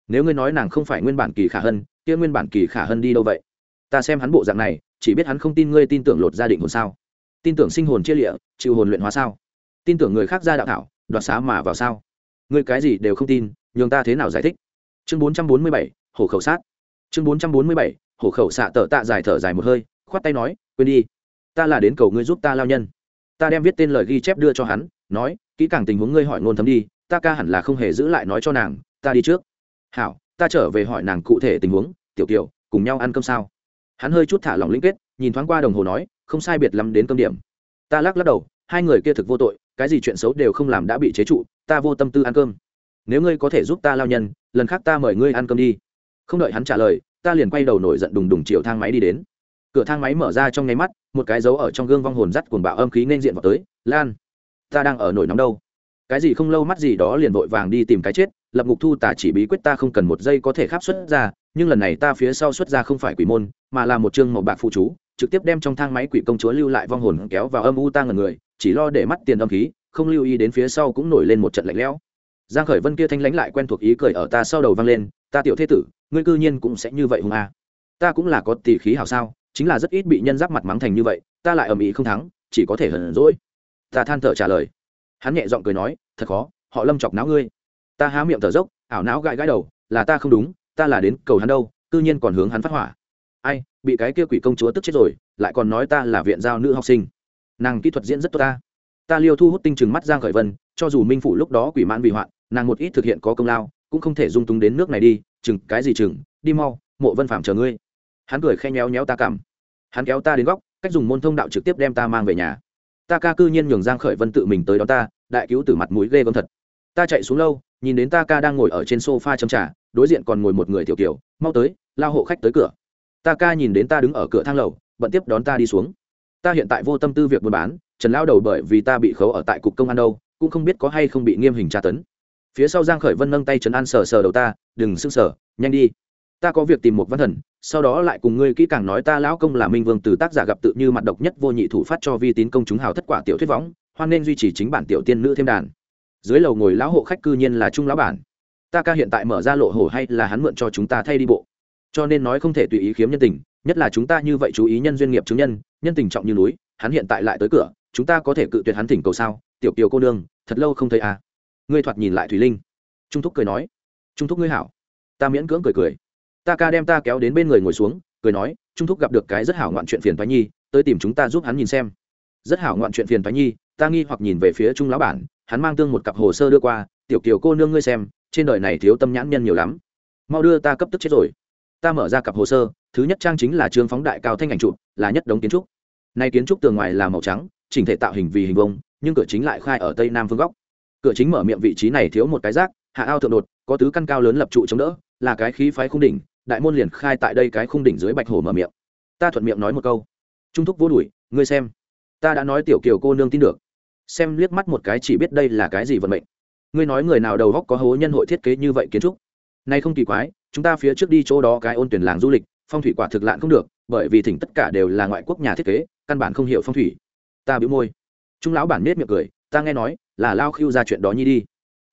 Nếu ngươi nói nàng không phải nguyên bản kỳ khả hơn, kia nguyên bản kỳ khả hân đi đâu vậy? Ta xem hắn bộ dạng này, chỉ biết hắn không tin ngươi tin tưởng lột gia định hồn sao? Tin tưởng sinh hồn chia lịa, chịu hồn luyện hóa sao? Tin tưởng người khác ra đạo thảo, đoạt xá mà vào sao? Ngươi cái gì đều không tin, nhường ta thế nào giải thích? Chương bốn trăm bốn mươi bảy, hổ khẩu sát. Chương bốn trăm bốn mươi bảy, hổ khẩu xạ tờ tạ dài thở dài một hơi, khoát tay nói, quên đi. Ta là đến cầu ngươi giúp ta lao nhân. Ta đem viết tên lời ghi chép đưa cho hắn, nói kỹ càng tình huống ngươi hỏi ngôn thấm đi, ta ca hẳn là không hề giữ lại nói cho nàng, ta đi trước. Hảo, ta trở về hỏi nàng cụ thể tình huống, tiểu kiều, cùng nhau ăn cơm sao? Hắn hơi chút thả lỏng linh kết, nhìn thoáng qua đồng hồ nói, không sai biệt lắm đến cơm điểm. Ta lắc lắc đầu, hai người kia thực vô tội, cái gì chuyện xấu đều không làm đã bị chế trụ, ta vô tâm tư ăn cơm. Nếu ngươi có thể giúp ta lao nhân, lần khác ta mời ngươi ăn cơm đi. Không đợi hắn trả lời, ta liền quay đầu nổi giận đùng đùng chiều thang máy đi đến. Cửa thang máy mở ra trong nháy mắt, một cái dấu ở trong gương vong hồn dắt cuồng bạo âm khí nên diện vào tới, lan ta đang ở nổi nóng đâu. Cái gì không lâu mắt gì đó liền vội vàng đi tìm cái chết, lập ngục thu tả chỉ bí quyết ta không cần một giây có thể khắp xuất ra, nhưng lần này ta phía sau xuất ra không phải quỷ môn, mà là một chương màu bạc phụ chú, trực tiếp đem trong thang máy quỷ công chúa lưu lại vong hồn kéo vào âm u ta ngần người, chỉ lo để mắt tiền âm khí, không lưu ý đến phía sau cũng nổi lên một trận lạnh lẽo. Giang khởi vân kia thanh lãnh lại quen thuộc ý cười ở ta sau đầu vang lên, ta tiểu thế tử, ngươi cư nhiên cũng sẽ như vậy hùng a. À. ta cũng là có tỷ khí hảo sao, chính là rất ít bị nhân giáp mặt mắng thành như vậy, ta lại ở mỹ không thắng, chỉ có thể hờn dỗi ta than thở trả lời. Hắn nhẹ giọng cười nói, thật khó, họ lâm chọc não ngươi. Ta há miệng thở dốc, ảo não gãi gãi đầu, là ta không đúng, ta là đến cầu hắn đâu, cư nhiên còn hướng hắn phát hỏa. Ai, bị cái kia quỷ công chúa tức chết rồi, lại còn nói ta là viện giao nữ học sinh. Nàng kỹ thuật diễn rất tốt ta. Ta liêu thu hút tinh trừng mắt giang khởi vân, cho dù minh phủ lúc đó quỷ mãn bị hoạn, nàng một ít thực hiện có công lao, cũng không thể dung túng đến nước này đi, chừng, cái gì chừng, đi mau, mộ vân phạm chờ ngươi. Hắn cười khen nhéo nhéo ta cảm. Hắn kéo ta đến góc, cách dùng môn thông đạo trực tiếp đem ta mang về nhà ta ca cư nhiên nhường giang khởi vân tự mình tới đón ta, đại cứu tử mặt mũi ghê gớm thật. Ta chạy xuống lâu, nhìn đến ta ca đang ngồi ở trên sofa châm trà, đối diện còn ngồi một người tiểu kiểu mau tới, lao hộ khách tới cửa. Ta ca nhìn đến ta đứng ở cửa thang lầu, bận tiếp đón ta đi xuống. Ta hiện tại vô tâm tư việc buôn bán, trần lao đầu bởi vì ta bị khấu ở tại cục công an đâu, cũng không biết có hay không bị nghiêm hình tra tấn. Phía sau giang khởi vân nâng tay trấn an sờ sờ đầu ta, đừng sưng sờ, nhanh đi ta có việc tìm một văn thần, sau đó lại cùng ngươi kỹ càng nói ta lão công là minh vương từ tác giả gặp tự như mặt độc nhất vô nhị thủ phát cho vi tín công chúng hào thất quả tiểu thuyết võng, hoan nên duy trì chính bản tiểu tiên nữ thêm đàn. Dưới lầu ngồi lão hộ khách cư nhiên là trung lão bản. Ta ca hiện tại mở ra lộ hổ hay là hắn mượn cho chúng ta thay đi bộ. Cho nên nói không thể tùy ý khiếm nhân tình, nhất là chúng ta như vậy chú ý nhân duyên nghiệp chứng nhân nhân tình trọng như núi, hắn hiện tại lại tới cửa, chúng ta có thể cự tuyệt hắn thỉnh cầu sao? Tiểu kiều cô nương, thật lâu không thấy à? Ngươi thoạt nhìn lại thủy linh. Trung thúc cười nói. Trung thúc ngươi hảo. Ta miễn cưỡng cười cười ta ca đem ta kéo đến bên người ngồi xuống, cười nói, trung thúc gặp được cái rất hảo ngoạn chuyện phiền thoái nhi, tới tìm chúng ta giúp hắn nhìn xem. Rất hảo ngoạn chuyện phiền thoái nhi, ta nghi hoặc nhìn về phía trung lão bản, hắn mang tương một cặp hồ sơ đưa qua, tiểu kiều cô nương ngươi xem, trên đời này thiếu tâm nhãn nhân nhiều lắm. Mau đưa ta cấp tức chết rồi. Ta mở ra cặp hồ sơ, thứ nhất trang chính là trường phóng đại cao thanh ảnh trụ là nhất đống kiến trúc. Nay kiến trúc tường ngoài là màu trắng, chỉnh thể tạo hình vì hình vông nhưng cửa chính lại khai ở tây nam phương góc. Cửa chính mở miệng vị trí này thiếu một cái rác, hạ ao thượng đột, có tứ căn cao lớn lập trụ chống đỡ, là cái khí phái khung đỉnh đại môn liền khai tại đây cái khung đỉnh dưới bạch hồ mở miệng. Ta thuận miệng nói một câu. Trung thúc vô đuổi, ngươi xem. Ta đã nói tiểu kiều cô nương tin được. Xem liếc mắt một cái chỉ biết đây là cái gì vận mệnh. Ngươi nói người nào đầu góc có hố nhân hội thiết kế như vậy kiến trúc? Nay không kỳ quái, chúng ta phía trước đi chỗ đó cái ôn tuyển làng du lịch, phong thủy quả thực lạn không được, bởi vì thỉnh tất cả đều là ngoại quốc nhà thiết kế, căn bản không hiểu phong thủy. Ta bĩu môi. Trung lão bản nết miệng cười, ta nghe nói, là lao khiêu ra chuyện đó nhi đi.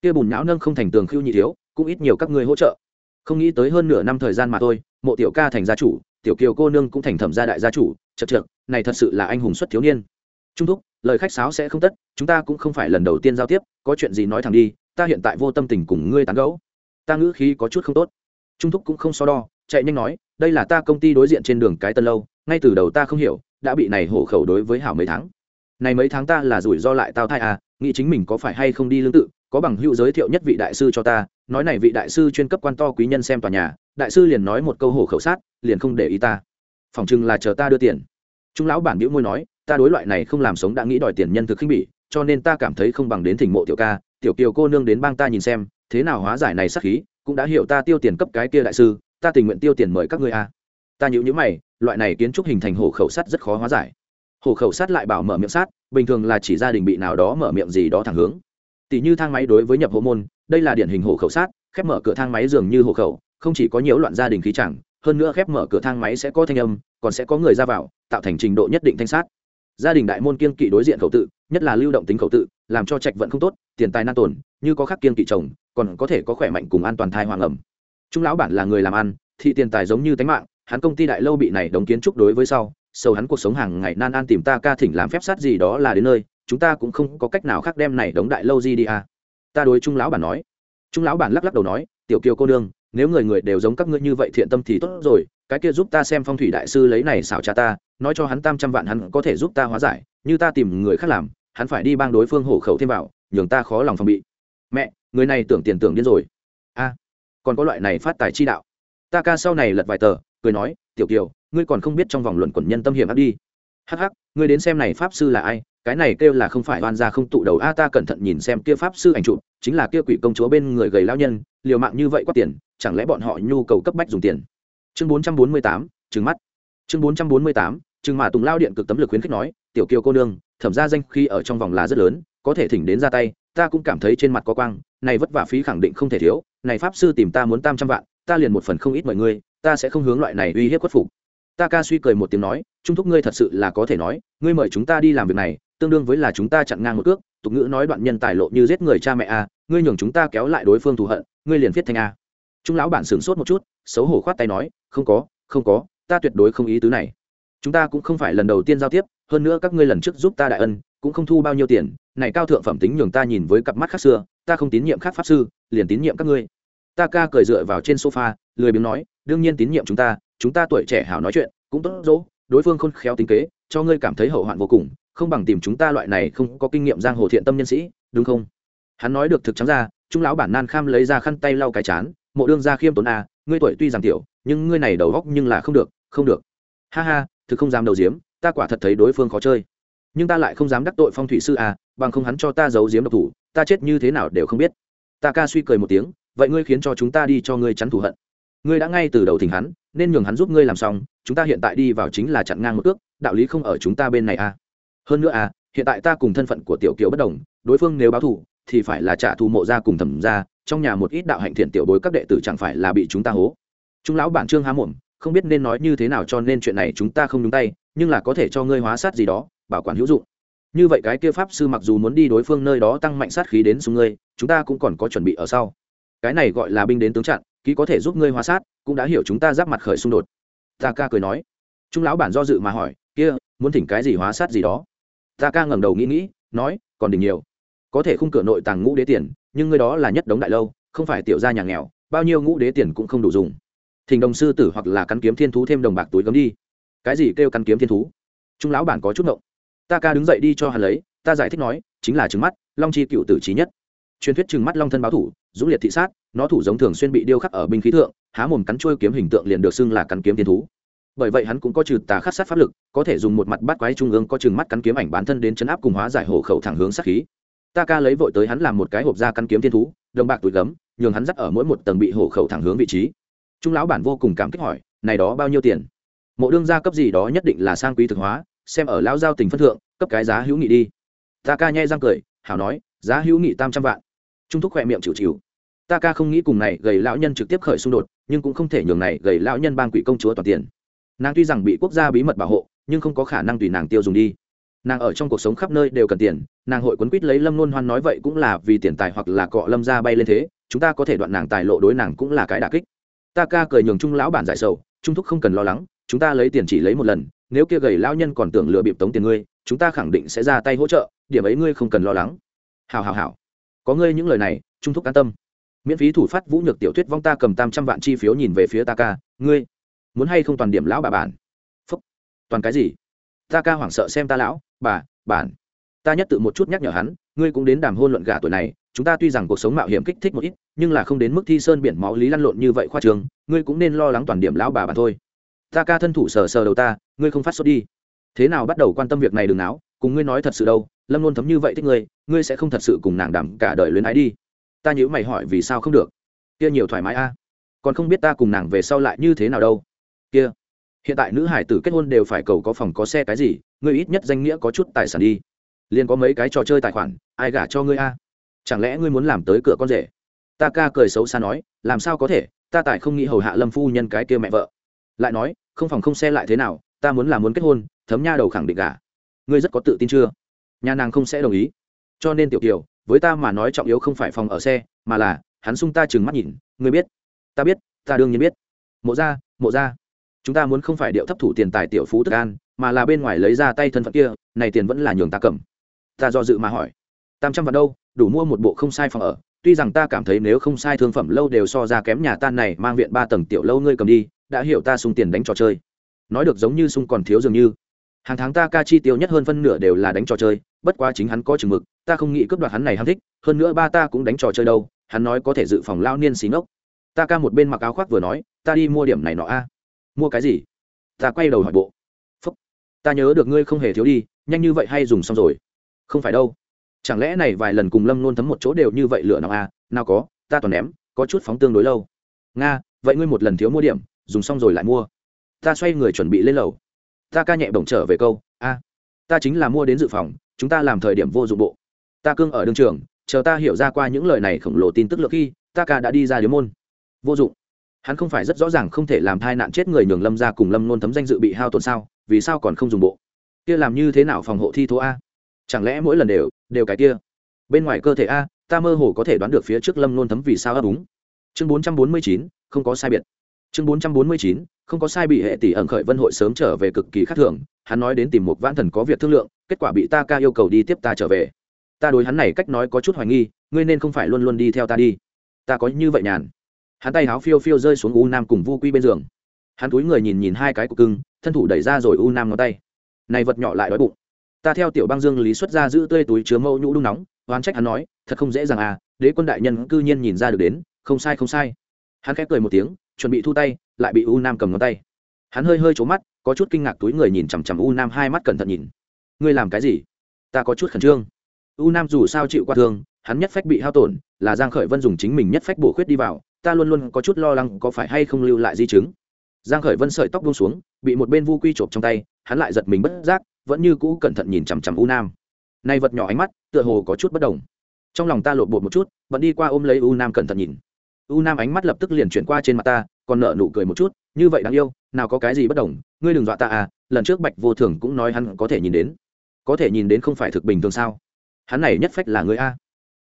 Kia bùn não nâng không thành tường khiêu nhị thiếu, cũng ít nhiều các ngươi hỗ trợ không nghĩ tới hơn nửa năm thời gian mà thôi, mộ tiểu ca thành gia chủ, tiểu kiều cô nương cũng thành thẩm gia đại gia chủ, chật trượt này thật sự là anh hùng xuất thiếu niên. Trung thúc, lời khách sáo sẽ không tất, chúng ta cũng không phải lần đầu tiên giao tiếp, có chuyện gì nói thẳng đi, ta hiện tại vô tâm tình cùng ngươi tán gẫu. Ta ngữ khí có chút không tốt. Trung thúc cũng không so đo, chạy nhanh nói, đây là ta công ty đối diện trên đường cái tân lâu, ngay từ đầu ta không hiểu, đã bị này hổ khẩu đối với hảo mấy tháng. Này mấy tháng ta là rủi ro lại tao thai à nghĩ chính mình có phải hay không đi lương tự có bằng hữu giới thiệu nhất vị đại sư cho ta, nói này vị đại sư chuyên cấp quan to quý nhân xem tòa nhà, đại sư liền nói một câu hổ khẩu sát, liền không để ý ta. Phòng chừng là chờ ta đưa tiền. Trung lão bản biễu môi nói, ta đối loại này không làm sống đã nghĩ đòi tiền nhân thực khinh bỉ, cho nên ta cảm thấy không bằng đến thỉnh mộ tiểu ca, tiểu kiều cô nương đến bang ta nhìn xem, thế nào hóa giải này sắc khí, cũng đã hiểu ta tiêu tiền cấp cái kia đại sư, ta tình nguyện tiêu tiền mời các ngươi a. Ta nhữ nhữ mày, loại này kiến trúc hình thành hổ khẩu sắt rất khó hóa giải. Hổ khẩu sắt lại bảo mở miệng sát, bình thường là chỉ gia đình bị nào đó mở miệng gì đó thẳng hướng tỷ như thang máy đối với nhập hộ môn, đây là điển hình hộ khẩu sát, khép mở cửa thang máy dường như hộ khẩu, không chỉ có nhiễu loạn gia đình khí chẳng, hơn nữa khép mở cửa thang máy sẽ có thanh âm, còn sẽ có người ra vào, tạo thành trình độ nhất định thanh sát. Gia đình đại môn kiên kỵ đối diện khẩu tự, nhất là lưu động tính khẩu tự, làm cho trạch vận không tốt, tiền tài nan tồn, như có khắc kiên kỵ chồng, còn có thể có khỏe mạnh cùng an toàn thai hoàng ẩm. Trung lão bản là người làm ăn thì tiền tài giống như tánh mạng, hắn công ty đại lâu bị này đóng kiến trúc đối với sau, sầu hắn cuộc sống hàng ngày nan an tìm ta ca thỉnh làm phép sát gì đó là đến nơi chúng ta cũng không có cách nào khác đem này đóng đại lâu gì đi à. ta đối trung lão bản nói. Trung lão bản lắc lắc đầu nói, tiểu kiều cô nương, nếu người người đều giống các ngươi như vậy thiện tâm thì tốt rồi, cái kia giúp ta xem phong thủy đại sư lấy này xảo cha ta, nói cho hắn tam trăm vạn hắn có thể giúp ta hóa giải, như ta tìm người khác làm, hắn phải đi bang đối phương hổ khẩu thêm vào, nhường ta khó lòng phòng bị. Mẹ, người này tưởng tiền tưởng điên rồi. A, còn có loại này phát tài chi đạo. Ta ca sau này lật vài tờ, cười nói, tiểu kiều, ngươi còn không biết trong vòng luận quẩn nhân tâm hiểm ác đi. Hắc hắc, ngươi đến xem này pháp sư là ai cái này kêu là không phải oan gia không tụ đầu. A, ta cẩn thận nhìn xem kia pháp sư ảnh chụp, chính là kia quỷ công chúa bên người gầy lao nhân, liều mạng như vậy quát tiền, chẳng lẽ bọn họ nhu cầu cấp bách dùng tiền? Chương bốn trăm bốn mươi tám, trừng mắt. Chương bốn trăm bốn mươi tám chừng mà tùng lao điện cực tấm lực khuyến khích nói, tiểu kiều cô nương, thẩm ra danh khi ở trong vòng là rất lớn, có thể thỉnh đến ra tay, ta cũng cảm thấy trên mặt có quang, này vất vả phí khẳng định không thể thiếu, này pháp sư tìm ta muốn tam trăm vạn, ta liền một phần không ít mọi người ta sẽ không hướng loại này uy hiếp khuất phục. Ta ca suy cười một tiếng nói, trung thúc ngươi thật sự là có thể nói, ngươi mời chúng ta đi làm việc này tương đương với là chúng ta chặn ngang một cước, tục ngữ nói đoạn nhân tài lộ như giết người cha mẹ a, ngươi nhường chúng ta kéo lại đối phương thù hận, ngươi liền viết thành a. Trung lão bản sửng sốt một chút, xấu hổ khoát tay nói, không có không có, ta tuyệt đối không ý tứ này. Chúng ta cũng không phải lần đầu tiên giao tiếp, hơn nữa các ngươi lần trước giúp ta đại ân, cũng không thu bao nhiêu tiền, này cao thượng phẩm tính nhường ta nhìn với cặp mắt khác xưa, ta không tín nhiệm khác pháp sư, liền tín nhiệm các ngươi. Ta ca cười dựa vào trên sofa, lười biếng nói, đương nhiên tín nhiệm chúng ta chúng ta tuổi trẻ hảo nói chuyện, cũng tốt dỗ, đối phương khôn khéo tính kế, cho ngươi cảm thấy hậu hoạn vô cùng không bằng tìm chúng ta loại này không có kinh nghiệm giang hồ thiện tâm nhân sĩ, đúng không? Hắn nói được thực trắng ra trung lão bản nan kham lấy ra khăn tay lau cái chán, mộ đương ra khiêm tốn a ngươi tuổi tuy giảm tiểu, nhưng ngươi này đầu góc nhưng là không được không được. Ha ha, thực không dám đầu diếm ta quả thật thấy đối phương khó chơi. Nhưng ta lại không dám đắc tội phong thủy sư à bằng không hắn cho ta giấu diếm độc thủ, ta chết như thế nào đều không biết. Ta ca suy cười một tiếng, vậy ngươi khiến cho chúng ta đi cho ngươi chắn thù hận. Ngươi đã ngay từ đầu thỉnh hắn, nên nhường hắn giúp ngươi làm xong, chúng ta hiện tại đi vào chính là chặn ngang một ước đạo lý không ở chúng ta bên này à hơn nữa à hiện tại ta cùng thân phận của tiểu kiều bất đồng, đối phương nếu báo thù, thì phải là trả thù mộ ra cùng thẩm ra trong nhà một ít đạo hạnh thiện tiểu bối các đệ tử chẳng phải là bị chúng ta hố. Trung lão bản trương há mồm, không biết nên nói như thế nào cho nên chuyện này chúng ta không nhúng tay, nhưng là có thể cho ngươi hóa sát gì đó, bảo quản hữu dụng. Như vậy cái kia pháp sư mặc dù muốn đi đối phương nơi đó tăng mạnh sát khí đến xuống ngươi, chúng ta cũng còn có chuẩn bị ở sau. Cái này gọi là binh đến tướng chặn, ký có thể giúp ngươi hóa sát, cũng đã hiểu chúng ta giáp mặt khởi xung đột. Ta ca cười nói. Trung lão bản do dự mà hỏi, kia, muốn thỉnh cái gì hóa sát gì đó? Ta ca ngẩng đầu nghĩ nghĩ, nói, còn đỉnh nhiều. Có thể khung cửa nội tàng ngũ đế tiền, nhưng ngươi đó là nhất đống đại lâu, không phải tiểu gia nhà nghèo, bao nhiêu ngũ đế tiền cũng không đủ dùng. Thỉnh đồng sư tử hoặc là cắn kiếm thiên thú thêm đồng bạc túi gấm đi. Cái gì kêu cắn kiếm thiên thú? Trung lão bản có chút ngộng. Ta ca đứng dậy đi cho hắn lấy, ta giải thích nói, chính là trứng mắt, long chi cựu tử trí nhất. Truyền thuyết trừng mắt long thân báo thủ, dũng liệt thị sát, nó thủ giống thường xuyên bị điêu khắc ở binh khí thượng, há mồm cắn trôi kiếm hình tượng liền được xưng là cắn kiếm thiên thú bởi vậy hắn cũng có trừ tà khắc sát pháp lực, có thể dùng một mặt bắt quái trung ương có chừng mắt cắn kiếm ảnh bản thân đến chấn áp cùng hóa giải hổ khẩu thẳng hướng sát khí. Ta ca lấy vội tới hắn làm một cái hộp da cắn kiếm thiên thú, đồng bạc túi gấm, nhường hắn dắt ở mỗi một tầng bị hổ khẩu thẳng hướng vị trí. Trung lão bản vô cùng cảm kích hỏi, này đó bao nhiêu tiền? Mộ đương gia cấp gì đó nhất định là sang quý thực hóa, xem ở lão giao tình phân thượng, cấp cái giá hữu nghị đi. Ta ca nhai răng cười, hảo nói, giá hữu nghị tam trăm vạn. Trung thúc khỏe miệng chịu chịu. Ta ca không nghĩ cùng này gầy lão nhân trực tiếp khởi xung đột, nhưng cũng không thể nhường này gầy lão nhân ban quỷ công chúa toàn tiền nàng tuy rằng bị quốc gia bí mật bảo hộ, nhưng không có khả năng tùy nàng tiêu dùng đi. Nàng ở trong cuộc sống khắp nơi đều cần tiền, nàng hội quấn quýt lấy lâm nôn hoan nói vậy cũng là vì tiền tài hoặc là cọ lâm ra bay lên thế, chúng ta có thể đoạn nàng tài lộ đối nàng cũng là cái đà kích. Ta ca cười nhường trung lão bản giải sầu, trung thúc không cần lo lắng, chúng ta lấy tiền chỉ lấy một lần, nếu kia gầy lão nhân còn tưởng lừa bịp tống tiền ngươi, chúng ta khẳng định sẽ ra tay hỗ trợ, điểm ấy ngươi không cần lo lắng. Hào hào hào có ngươi những lời này, trung thúc an tâm. Miễn phí thủ phát vũ nhược tiểu thuyết vong ta cầm tam trăm vạn chi phiếu nhìn về phía ta ca, ngươi muốn hay không toàn điểm lão bà bản? Phúc, toàn cái gì? Ta ca hoảng sợ xem ta lão, bà, bản. Ta nhất tự một chút nhắc nhở hắn, ngươi cũng đến đàm hôn luận gà tuổi này, chúng ta tuy rằng cuộc sống mạo hiểm kích thích một ít, nhưng là không đến mức thi sơn biển máu lý lăn lộn như vậy khoa trường, ngươi cũng nên lo lắng toàn điểm lão bà bản thôi. Ta ca thân thủ sờ sờ đầu ta, ngươi không phát sốt đi. Thế nào bắt đầu quan tâm việc này đừng náo, cùng ngươi nói thật sự đâu, lâm luôn thấm như vậy thích ngươi ngươi sẽ không thật sự cùng nàng đảm cả đời luyến ái đi. Ta nhớ mày hỏi vì sao không được. Kia nhiều thoải mái a. Còn không biết ta cùng nàng về sau lại như thế nào đâu kia, hiện tại nữ hải tử kết hôn đều phải cầu có phòng có xe cái gì, ngươi ít nhất danh nghĩa có chút tài sản đi. Liền có mấy cái trò chơi tài khoản, ai gả cho ngươi a? Chẳng lẽ ngươi muốn làm tới cửa con rể? Ta ca cười xấu xa nói, làm sao có thể, ta tại không nghĩ hầu hạ lâm phu nhân cái kia mẹ vợ. Lại nói, không phòng không xe lại thế nào, ta muốn là muốn kết hôn, thấm nha đầu khẳng định gả. Ngươi rất có tự tin chưa? Nhà nàng không sẽ đồng ý. Cho nên tiểu kiều, với ta mà nói trọng yếu không phải phòng ở xe, mà là, hắn sung ta chừng mắt nhìn, ngươi biết. Ta biết, ta đương nhiên biết. Mộ gia mộ gia chúng ta muốn không phải điệu thấp thủ tiền tài tiểu phú tức an, mà là bên ngoài lấy ra tay thân phận kia, này tiền vẫn là nhường ta cầm. Ta do dự mà hỏi. Tam trăm vạn đâu? Đủ mua một bộ không sai phòng ở. Tuy rằng ta cảm thấy nếu không sai thương phẩm lâu đều so ra kém nhà tan này, mang viện ba tầng tiểu lâu ngươi cầm đi, đã hiểu ta sung tiền đánh trò chơi. Nói được giống như sung còn thiếu dường như. Hàng tháng ta ca chi tiêu nhất hơn phân nửa đều là đánh trò chơi, bất quá chính hắn có chừng mực, ta không nghĩ cướp đoạt hắn này ham thích, hơn nữa ba ta cũng đánh trò chơi đâu, hắn nói có thể dự phòng lao niên xí ngốc. Ta ca một bên mặc áo khoác vừa nói, ta đi mua điểm này nọ a mua cái gì? Ta quay đầu hỏi bộ. Phúc, ta nhớ được ngươi không hề thiếu đi, nhanh như vậy hay dùng xong rồi? Không phải đâu. Chẳng lẽ này vài lần cùng lâm nôn thấm một chỗ đều như vậy lựa nào à? nào có, ta toàn ném, có chút phóng tương đối lâu. Nga, vậy ngươi một lần thiếu mua điểm, dùng xong rồi lại mua. Ta xoay người chuẩn bị lên lầu. Ta ca nhẹ bổng trở về câu, a, ta chính là mua đến dự phòng, chúng ta làm thời điểm vô dụng bộ. Ta cương ở đương trường, chờ ta hiểu ra qua những lời này khổng lồ tin tức lượng khi, ta ca đã đi ra điếu môn. Vô dụng hắn không phải rất rõ ràng không thể làm thai nạn chết người nhường lâm ra cùng lâm nôn thấm danh dự bị hao tổn sao, vì sao còn không dùng bộ? Kia làm như thế nào phòng hộ thi thố a? Chẳng lẽ mỗi lần đều đều cái kia? Bên ngoài cơ thể a, ta mơ hồ có thể đoán được phía trước lâm nôn thấm vì sao ấp úng. Chương bốn trăm bốn mươi chín, không có sai biệt. Chương bốn trăm bốn mươi chín, không có sai bị hệ tỷ ẩn khởi vân hội sớm trở về cực kỳ khác thường. Hắn nói đến tìm một vãn thần có việc thương lượng, kết quả bị ta ca yêu cầu đi tiếp ta trở về. Ta đối hắn này cách nói có chút hoài nghi, ngươi nên không phải luôn luôn đi theo ta đi. Ta có như vậy nhàn hắn tay háo phiêu phiêu rơi xuống u nam cùng vu quy bên giường. Hắn túi người nhìn nhìn hai cái cục cưng, thân thủ đẩy ra rồi u nam ngón tay. Này vật nhỏ lại đói bụng. Ta theo tiểu băng dương lý xuất ra giữ tươi túi chứa mẫu nhũ đun nóng, oán trách hắn nói, thật không dễ dàng à đế quân đại nhân cư nhiên nhìn ra được đến, không sai không sai. Hắn khép cười một tiếng, chuẩn bị thu tay, lại bị u nam cầm ngón tay. Hắn hơi hơi trố mắt, có chút kinh ngạc túi người nhìn chằm chằm u nam, hai mắt cẩn thận nhìn. Ngươi làm cái gì? Ta có chút khẩn trương. U nam dù sao chịu qua thương, hắn nhất phách bị hao tổn, là giang khởi vân dùng chính mình nhất phách bổ khuyết đi vào ta luôn luôn có chút lo lắng có phải hay không lưu lại di chứng. Giang khởi vân sợi tóc buông xuống, bị một bên vu quy chộp trong tay, hắn lại giật mình bất giác, vẫn như cũ cẩn thận nhìn chằm chằm u nam. Nay vật nhỏ ánh mắt, tựa hồ có chút bất đồng. Trong lòng ta lột bột một chút, vẫn đi qua ôm lấy u nam cẩn thận nhìn. U nam ánh mắt lập tức liền chuyển qua trên mặt ta, còn nở nụ cười một chút, như vậy đáng yêu, nào có cái gì bất đồng, ngươi đừng dọa ta à lần trước bạch vô thường cũng nói hắn có thể nhìn đến. Có thể nhìn đến không phải thực bình thường sao? Hắn này nhất phách là người a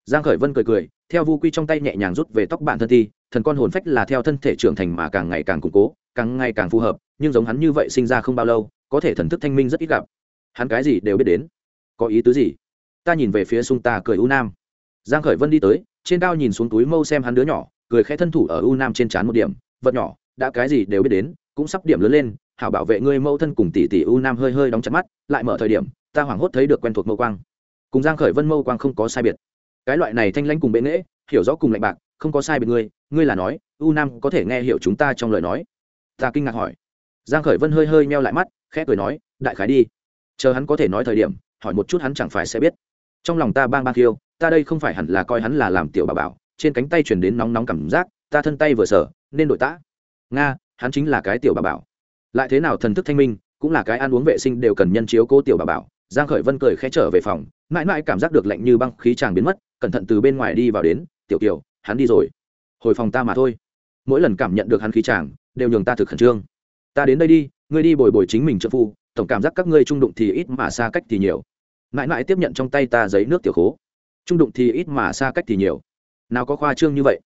giang khởi vân cười cười, theo vu quy trong tay nhẹ nhàng rút về tóc bản thân thi, thần con hồn phách là theo thân thể trưởng thành mà càng ngày càng củng cố, càng ngày càng phù hợp, nhưng giống hắn như vậy sinh ra không bao lâu, có thể thần thức thanh minh rất ít gặp. Hắn cái gì đều biết đến. Có ý tứ gì? Ta nhìn về phía sung ta cười u nam. Giang khởi vân đi tới, trên cao nhìn xuống túi mâu xem hắn đứa nhỏ, cười khẽ thân thủ ở u nam trên trán một điểm, vật nhỏ, đã cái gì đều biết đến, cũng sắp điểm lớn lên, hảo bảo vệ ngươi mâu thân cùng tỷ tỷ u nam hơi hơi đóng chặt mắt, lại mở thời điểm, ta hoảng hốt thấy được quen thuộc mâu quang. Cùng giang khởi vân mâu quang không có sai biệt cái loại này thanh lãnh cùng bệ nghễ, hiểu rõ cùng lạnh bạc, không có sai biệt ngươi ngươi là nói, u nam có thể nghe hiểu chúng ta trong lời nói. Ta kinh ngạc hỏi. Giang khởi vân hơi hơi meo lại mắt, khẽ cười nói, đại khái đi. Chờ hắn có thể nói thời điểm, hỏi một chút hắn chẳng phải sẽ biết. Trong lòng ta bang bang khiêu, ta đây không phải hẳn là coi hắn là làm tiểu bà bảo, trên cánh tay truyền đến nóng nóng cảm giác, ta thân tay vừa sở, nên đội tã. Nga, hắn chính là cái tiểu bà bảo. Lại thế nào thần thức thanh minh, cũng là cái ăn uống vệ sinh đều cần nhân chiếu cố tiểu bà bảo. Giang khởi vân cười khẽ trở về phòng, mãi mãi cảm giác được lạnh như băng khí chàng biến mất cẩn thận từ bên ngoài đi vào đến, tiểu kiều, hắn đi rồi. Hồi phòng ta mà thôi. Mỗi lần cảm nhận được hắn khí chàng, đều nhường ta thực khẩn trương. Ta đến đây đi, ngươi đi bồi bồi chính mình trợ phu, tổng cảm giác các ngươi trung đụng thì ít mà xa cách thì nhiều. Mãi mãi tiếp nhận trong tay ta giấy nước tiểu khố. Trung đụng thì ít mà xa cách thì nhiều. Nào có khoa trương như vậy.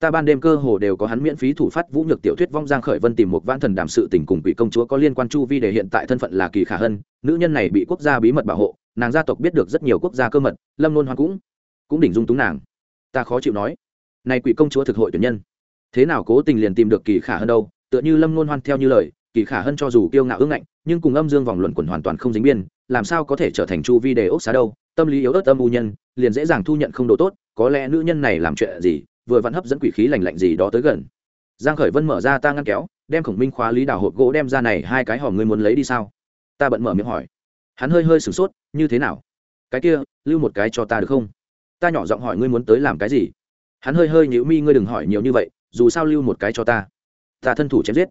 Ta ban đêm cơ hồ đều có hắn miễn phí thủ phát vũ nhược tiểu thuyết vong giang khởi vân tìm một vãn thần đảm sự tình cùng quỷ công chúa có liên quan chu vi để hiện tại thân phận là kỳ khả hân, nữ nhân này bị quốc gia bí mật bảo hộ, nàng gia tộc biết được rất nhiều quốc gia cơ mật, lâm nôn hoan cũng cũng đỉnh dung túng nàng. Ta khó chịu nói, này quỷ công chúa thực hội tuyển nhân, thế nào cố tình liền tìm được kỳ khả hơn đâu? Tựa như lâm ngôn hoan theo như lời, kỳ khả hơn cho dù kiêu ngạo ương ngạnh, nhưng cùng âm dương vòng luẩn quẩn hoàn toàn không dính biên, làm sao có thể trở thành chu vi đề ốc xá đâu? Tâm lý yếu ớt âm u nhân, liền dễ dàng thu nhận không độ tốt, có lẽ nữ nhân này làm chuyện gì, vừa vặn hấp dẫn quỷ khí lành lạnh gì đó tới gần. Giang khởi vân mở ra ta ngăn kéo, đem khổng minh khóa lý đào hộp gỗ đem ra này hai cái hòm ngươi muốn lấy đi sao? Ta bận mở miệng hỏi. Hắn hơi hơi sửng sốt, như thế nào? Cái kia, lưu một cái cho ta được không? Ta nhỏ giọng hỏi ngươi muốn tới làm cái gì? Hắn hơi hơi nhữ mi, ngươi đừng hỏi nhiều như vậy, dù sao lưu một cái cho ta. Ta thân thủ chém giết.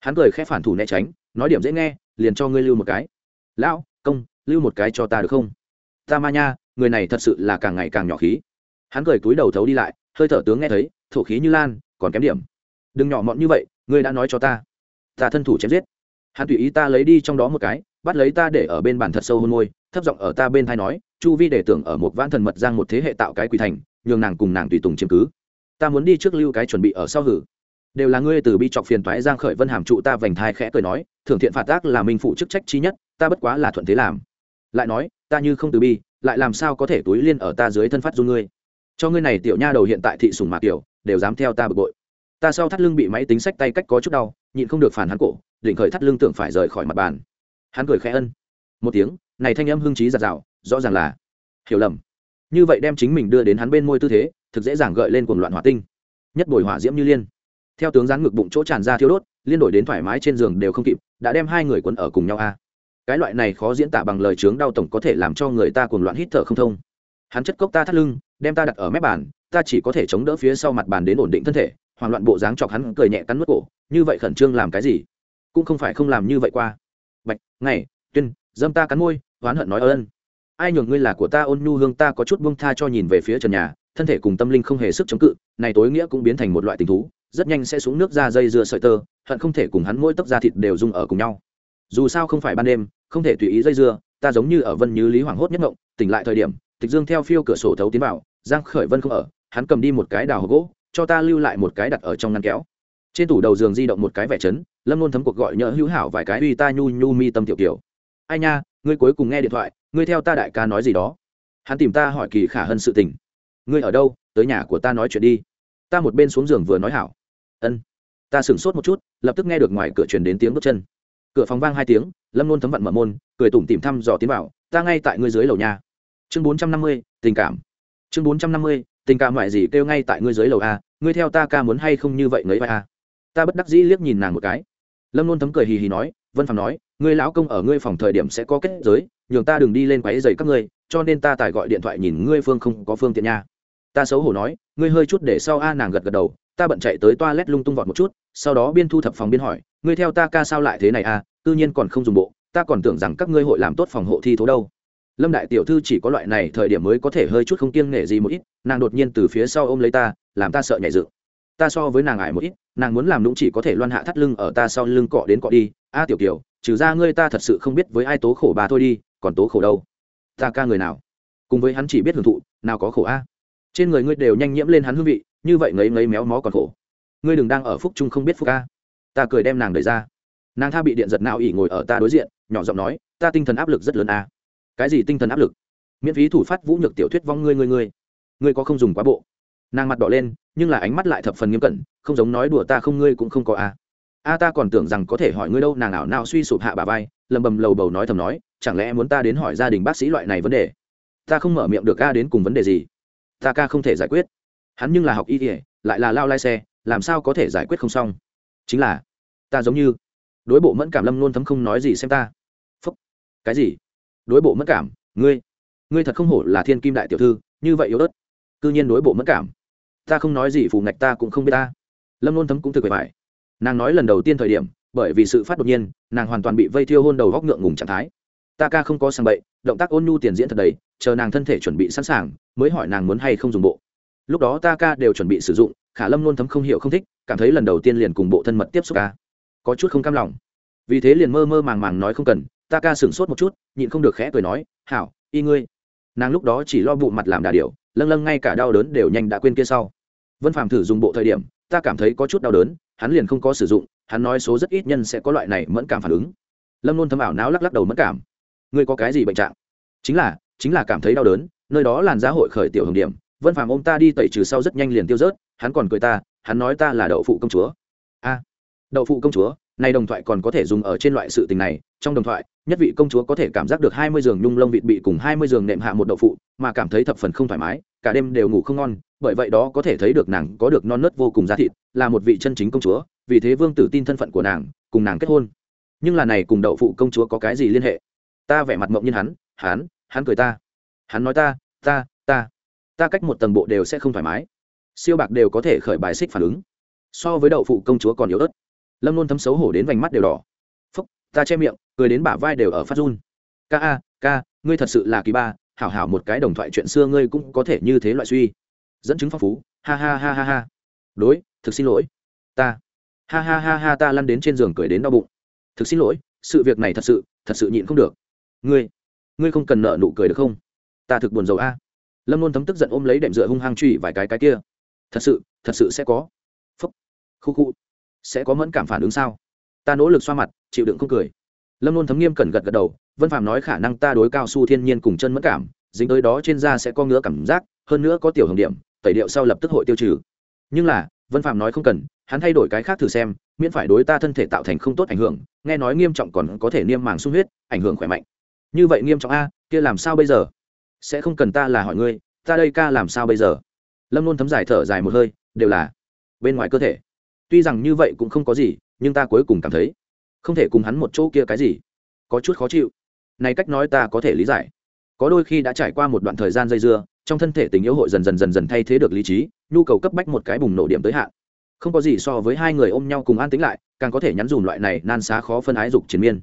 Hắn cười khẽ phản thủ né tránh, nói điểm dễ nghe, liền cho ngươi lưu một cái. Lão, công, lưu một cái cho ta được không? Ta ma nha, người này thật sự là càng ngày càng nhỏ khí. Hắn cười túi đầu thấu đi lại, hơi thở tướng nghe thấy, thổ khí như lan, còn kém điểm. Đừng nhỏ mọn như vậy, ngươi đã nói cho ta. Ta thân thủ chém giết. Hắn tùy ý ta lấy đi trong đó một cái, bắt lấy ta để ở bên bàn thật sâu hôn môi, thấp giọng ở ta bên thai nói chu vi để tưởng ở một vãn thần mật giang một thế hệ tạo cái quỳ thành, nhường nàng cùng nàng tùy tùng chiếm cứ. Ta muốn đi trước lưu cái chuẩn bị ở sau hử. Đều là ngươi từ bi trọc phiền toái giang khởi vân hàm trụ ta vành thai khẽ cười nói, thưởng thiện phạt ác là minh phụ chức trách chi nhất, ta bất quá là thuận thế làm. Lại nói, ta như không từ bi, lại làm sao có thể túi liên ở ta dưới thân phát du ngươi? Cho ngươi này tiểu nha đầu hiện tại thị sủng mạc tiểu, đều dám theo ta bực bội. Ta sau thắt lưng bị máy tính sách tay cách có chút đau, nhịn không được phản hắn cổ, định khởi thắt lưng tưởng phải rời khỏi mặt bàn. Hắn cười khẽ ân. Một tiếng này thanh âm hưng trí giạt rào, rõ ràng là, hiểu lầm. Như vậy đem chính mình đưa đến hắn bên môi tư thế, thực dễ dàng gợi lên cuồng loạn hỏa tinh. Nhất bồi hỏa diễm như liên. Theo tướng gián ngực bụng chỗ tràn ra thiêu đốt, liên đổi đến thoải mái trên giường đều không kịp, đã đem hai người quấn ở cùng nhau a. Cái loại này khó diễn tả bằng lời chướng đau tổng có thể làm cho người ta cuồng loạn hít thở không thông. Hắn chất cốc ta thắt lưng, đem ta đặt ở mép bàn, ta chỉ có thể chống đỡ phía sau mặt bàn đến ổn định thân thể, hoảng loạn bộ dáng chọc hắn cười nhẹ cắn nuốt cổ, như vậy khẩn trương làm cái gì? Cũng không phải không làm như vậy qua. Bạch, ngày, tuyên, dâm ta cắn môi oán hận nói ơn. Ai nhường ngươi là của ta, ôn nhu hương ta có chút buông tha cho nhìn về phía trần nhà, thân thể cùng tâm linh không hề sức chống cự, này tối nghĩa cũng biến thành một loại tình thú, rất nhanh sẽ xuống nước ra dây dưa sợi tơ, hận không thể cùng hắn mỗi tấc da thịt đều dung ở cùng nhau. Dù sao không phải ban đêm, không thể tùy ý dây dưa, ta giống như ở vân như lý hoảng hốt nhất ngộng, tỉnh lại thời điểm, tịch dương theo phiêu cửa sổ thấu tiến vào, giang khởi vân không ở, hắn cầm đi một cái đào gỗ, cho ta lưu lại một cái đặt ở trong ngăn kéo. Trên tủ đầu giường di động một cái vẻ chấn, lâm luôn thấm cuộc gọi nhỡ hữu hảo vài cái uy ta nhu nhu mi tâm tiểu tiểu ai nha, ngươi cuối cùng nghe điện thoại, ngươi theo ta đại ca nói gì đó. Hắn tìm ta hỏi kỳ khả hơn sự tình. Ngươi ở đâu, tới nhà của ta nói chuyện đi. Ta một bên xuống giường vừa nói hảo. Ân. Ta sửng sốt một chút, lập tức nghe được ngoài cửa truyền đến tiếng bước chân. Cửa phòng vang hai tiếng, lâm nôn thấm vận mở môn, cười tủm tìm thăm dò tiến vào, ta ngay tại ngươi dưới lầu nhà chương bốn trăm năm mươi, tình cảm. Chương bốn trăm năm mươi, tình cảm ngoại gì kêu ngay tại ngươi dưới lầu a, ngươi theo ta ca muốn hay không như vậy ngấy vai a. Ta bất đắc dĩ liếc nhìn nàng một cái. Lâm nôn thấm cười hì hì nói vân phàm nói, ngươi lão công ở ngươi phòng thời điểm sẽ có kết giới, nhường ta đừng đi lên quáy dày các ngươi, cho nên ta tài gọi điện thoại nhìn ngươi phương không có phương tiện nha. Ta xấu hổ nói, ngươi hơi chút để sau a nàng gật gật đầu, ta bận chạy tới toa lét lung tung vọt một chút, sau đó biên thu thập phòng biên hỏi, ngươi theo ta ca sao lại thế này a, tự nhiên còn không dùng bộ, ta còn tưởng rằng các ngươi hội làm tốt phòng hộ thi thố đâu. Lâm đại tiểu thư chỉ có loại này thời điểm mới có thể hơi chút không kiêng nể gì một ít, nàng đột nhiên từ phía sau ôm lấy ta, làm ta sợ nhảy dựng ta so với nàng ải một ít, nàng muốn làm lũng chỉ có thể loan hạ thắt lưng ở ta sau lưng cọ đến cọ đi. A tiểu kiều, trừ ra ngươi ta thật sự không biết với ai tố khổ bà thôi đi, còn tố khổ đâu? Ta ca người nào? Cùng với hắn chỉ biết hưởng thụ, nào có khổ a? Trên người ngươi đều nhanh nhiễm lên hắn hương vị, như vậy ngấy ngấy méo mó còn khổ. Ngươi đừng đang ở phúc trung không biết phúc a. Ta cười đem nàng đẩy ra. Nàng tha bị điện giật nào ỉ ngồi ở ta đối diện, nhỏ giọng nói, ta tinh thần áp lực rất lớn a. Cái gì tinh thần áp lực? Miễn phí thủ phát vũ nhược tiểu thuyết vong ngươi ngươi ngươi. Ngươi có không dùng quá bộ nàng mặt đỏ lên, nhưng là ánh mắt lại thập phần nghiêm cẩn, không giống nói đùa ta không ngươi cũng không có a a ta còn tưởng rằng có thể hỏi ngươi đâu, nàng ảo nào suy sụp hạ bà vai, lầm bầm lầu bầu nói thầm nói, chẳng lẽ muốn ta đến hỏi gia đình bác sĩ loại này vấn đề? Ta không mở miệng được a đến cùng vấn đề gì? Ta ca không thể giải quyết. Hắn nhưng là học y kỉa lại là lao lai xe, làm sao có thể giải quyết không xong? Chính là, ta giống như, đối bộ mẫn cảm lâm luôn thấm không nói gì xem ta. Phúc, cái gì? Đối bộ mẫn cảm, ngươi ngươi thật không hổ là thiên kim đại tiểu thư, như vậy yếu ớt. Cư nhiên đối bộ mẫn cảm ta không nói gì phù ngạch ta cũng không biết ta. Lâm nôn thấm cũng thực về phải nàng nói lần đầu tiên thời điểm, bởi vì sự phát đột nhiên, nàng hoàn toàn bị vây thiêu hôn đầu góc ngượng ngùng trạng thái. Ta ca không có sang bậy, động tác ôn nhu tiền diễn thật đầy, chờ nàng thân thể chuẩn bị sẵn sàng, mới hỏi nàng muốn hay không dùng bộ. Lúc đó ta ca đều chuẩn bị sử dụng, khả lâm nôn thấm không hiểu không thích, cảm thấy lần đầu tiên liền cùng bộ thân mật tiếp xúc ca. Có chút không cam lòng. Vì thế liền mơ mơ màng màng nói không cần, ta ca sửng sốt một chút, nhịn không được khẽ cười nói, hảo, y ngươi. Nàng lúc đó chỉ lo bụng mặt làm đà điều lâng lâng ngay cả đau đớn đều nhanh đã quên kia sau. Vân phàm thử dùng bộ thời điểm, ta cảm thấy có chút đau đớn, hắn liền không có sử dụng, hắn nói số rất ít nhân sẽ có loại này mẫn cảm phản ứng. Lâm luôn thấm ảo não lắc lắc đầu mẫn cảm. Ngươi có cái gì bệnh trạng? Chính là chính là cảm thấy đau đớn, nơi đó làn giá hội khởi tiểu hồng điểm. Vân phàm ôm ta đi tẩy trừ sau rất nhanh liền tiêu rớt, hắn còn cười ta, hắn nói ta là đậu phụ công chúa. A, đậu phụ công chúa nay đồng thoại còn có thể dùng ở trên loại sự tình này, trong đồng thoại nhất vị công chúa có thể cảm giác được hai mươi giường nhung lông vịt bị cùng hai mươi giường nệm hạ một đậu phụ, mà cảm thấy thập phần không thoải mái, cả đêm đều ngủ không ngon, bởi vậy đó có thể thấy được nàng có được non nớt vô cùng giá thịt, là một vị chân chính công chúa, vì thế vương tử tin thân phận của nàng, cùng nàng kết hôn. Nhưng là này cùng đậu phụ công chúa có cái gì liên hệ? Ta vẻ mặt mộng nhân hắn hắn hắn cười ta. Hắn nói ta ta ta. Ta cách một tầng bộ đều sẽ không thoải mái. Siêu bạc đều có thể khởi bài xích phản ứng. So với đậu phụ công chúa còn yếu ớt. Lâm luôn thấm xấu hổ đến vành mắt đều đỏ. Phúc, ta che miệng cười đến bả vai đều ở phát run. Ca a, ca, ngươi thật sự là kỳ ba, hảo hảo một cái đồng thoại chuyện xưa ngươi cũng có thể như thế loại suy. Dẫn chứng phong phú, ha ha ha ha ha. Đối, thực xin lỗi. Ta. Ha ha ha ha, ta lăn đến trên giường cười đến đau bụng. Thực xin lỗi, sự việc này thật sự thật sự nhịn không được. Ngươi ngươi không cần nợ nụ cười được không? Ta thực buồn rầu a. Lâm luôn thấm tức giận ôm lấy đệm dựa hung hăng truy vài cái cái kia. Thật sự thật sự sẽ có. Phúc. Khu khu, sẽ có mẫn cảm phản ứng sao? Ta nỗ lực xoa mặt, chịu đựng không cười lâm luôn thấm nghiêm cẩn gật gật đầu, vân phạm nói khả năng ta đối cao su thiên nhiên cùng chân mất cảm, dính tới đó trên da sẽ có ngứa cảm giác, hơn nữa có tiểu hồng điểm, tẩy điệu sau lập tức hội tiêu trừ. Nhưng là, vân phạm nói không cần, hắn thay đổi cái khác thử xem, miễn phải đối ta thân thể tạo thành không tốt ảnh hưởng, nghe nói nghiêm trọng còn có thể niêm màng sung huyết, ảnh hưởng khỏe mạnh. Như vậy nghiêm trọng a, kia làm sao bây giờ? Sẽ không cần ta là hỏi ngươi, ta đây ca làm sao bây giờ? Lâm luôn thấm dài thở dài một hơi, đều là bên ngoài cơ thể. Tuy rằng như vậy cũng không có gì, nhưng ta cuối cùng cảm thấy không thể cùng hắn một chỗ kia cái gì. Có chút khó chịu. Này cách nói ta có thể lý giải. Có đôi khi đã trải qua một đoạn thời gian dây dưa, trong thân thể tình yêu hội dần dần dần dần thay thế được lý trí, nhu cầu cấp bách một cái bùng nổ điểm tới hạn. Không có gì so với hai người ôm nhau cùng an tính lại, càng có thể nhắn dùm loại này nan xá khó phân ái dục chiến miên.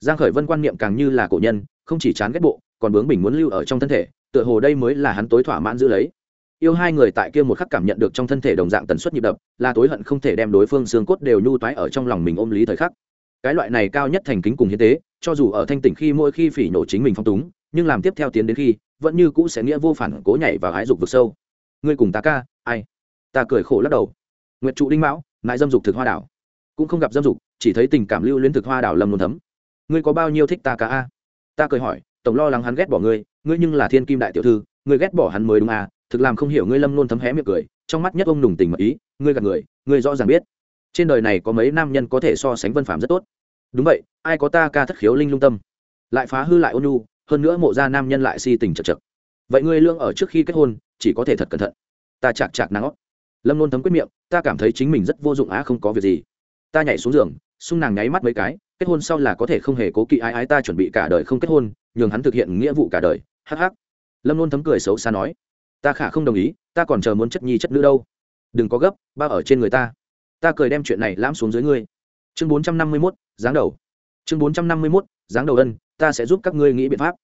Giang khởi vân quan niệm càng như là cổ nhân, không chỉ chán ghét bộ, còn bướng bình muốn lưu ở trong thân thể, tựa hồ đây mới là hắn tối thỏa mãn giữ lấy. Yêu hai người tại kia một khắc cảm nhận được trong thân thể đồng dạng tần suất nhịp đập, là tối hận không thể đem đối phương xương cốt đều nhu toái ở trong lòng mình ôm lý thời khắc cái loại này cao nhất thành kính cùng hiến tế, cho dù ở thanh tỉnh khi mỗi khi phỉ nổ chính mình phong túng, nhưng làm tiếp theo tiến đến khi, vẫn như cũ sẽ nghĩa vô phản cố nhảy vào hái dục vực sâu. Ngươi cùng ta ca, ai? Ta cười khổ lắc đầu. Nguyệt trụ đinh mão, nại dâm dục thực hoa đảo. Cũng không gặp dâm dục, chỉ thấy tình cảm lưu luyến thực hoa đảo lầm luôn thấm. Ngươi có bao nhiêu thích ta ca a? Ta cười hỏi, tổng lo lắng hắn ghét bỏ ngươi ngươi nhưng là thiên kim đại tiểu thư, ngươi ghét bỏ hắn mới đúng à thực làm không hiểu ngươi lâm luôn thấm hé miệng cười, trong mắt nhất ông nùng tình mật ý, ngươi gạt người, ngươi rõ ràng biết trên đời này có mấy nam nhân có thể so sánh vân phạm rất tốt. Đúng vậy, ai có ta ca thất khiếu linh lung tâm? Lại phá hư lại ôn nhu, hơn nữa mộ ra nam nhân lại si tình chật chật. Vậy ngươi lương ở trước khi kết hôn, chỉ có thể thật cẩn thận. Ta chạc chạc nắng lâm nôn thấm quyết miệng, ta cảm thấy chính mình rất vô dụng á, không có việc gì. Ta nhảy xuống giường, xung nàng nháy mắt mấy cái, kết hôn sau là có thể không hề cố kỵ ai ái ta chuẩn bị cả đời không kết hôn, nhường hắn thực hiện nghĩa vụ cả đời. Hh lâm nôn thấm cười xấu xa nói, ta khả không đồng ý, ta còn chờ muốn chất nhi chất nữ đâu. Đừng có gấp, ba ở trên người ta ta cười đem chuyện này lãm xuống dưới ngươi. Chương bốn trăm năm mươi mốt, dáng đầu. Chương bốn trăm năm mươi mốt, dáng đầu ân, ta sẽ giúp các ngươi nghĩ biện pháp.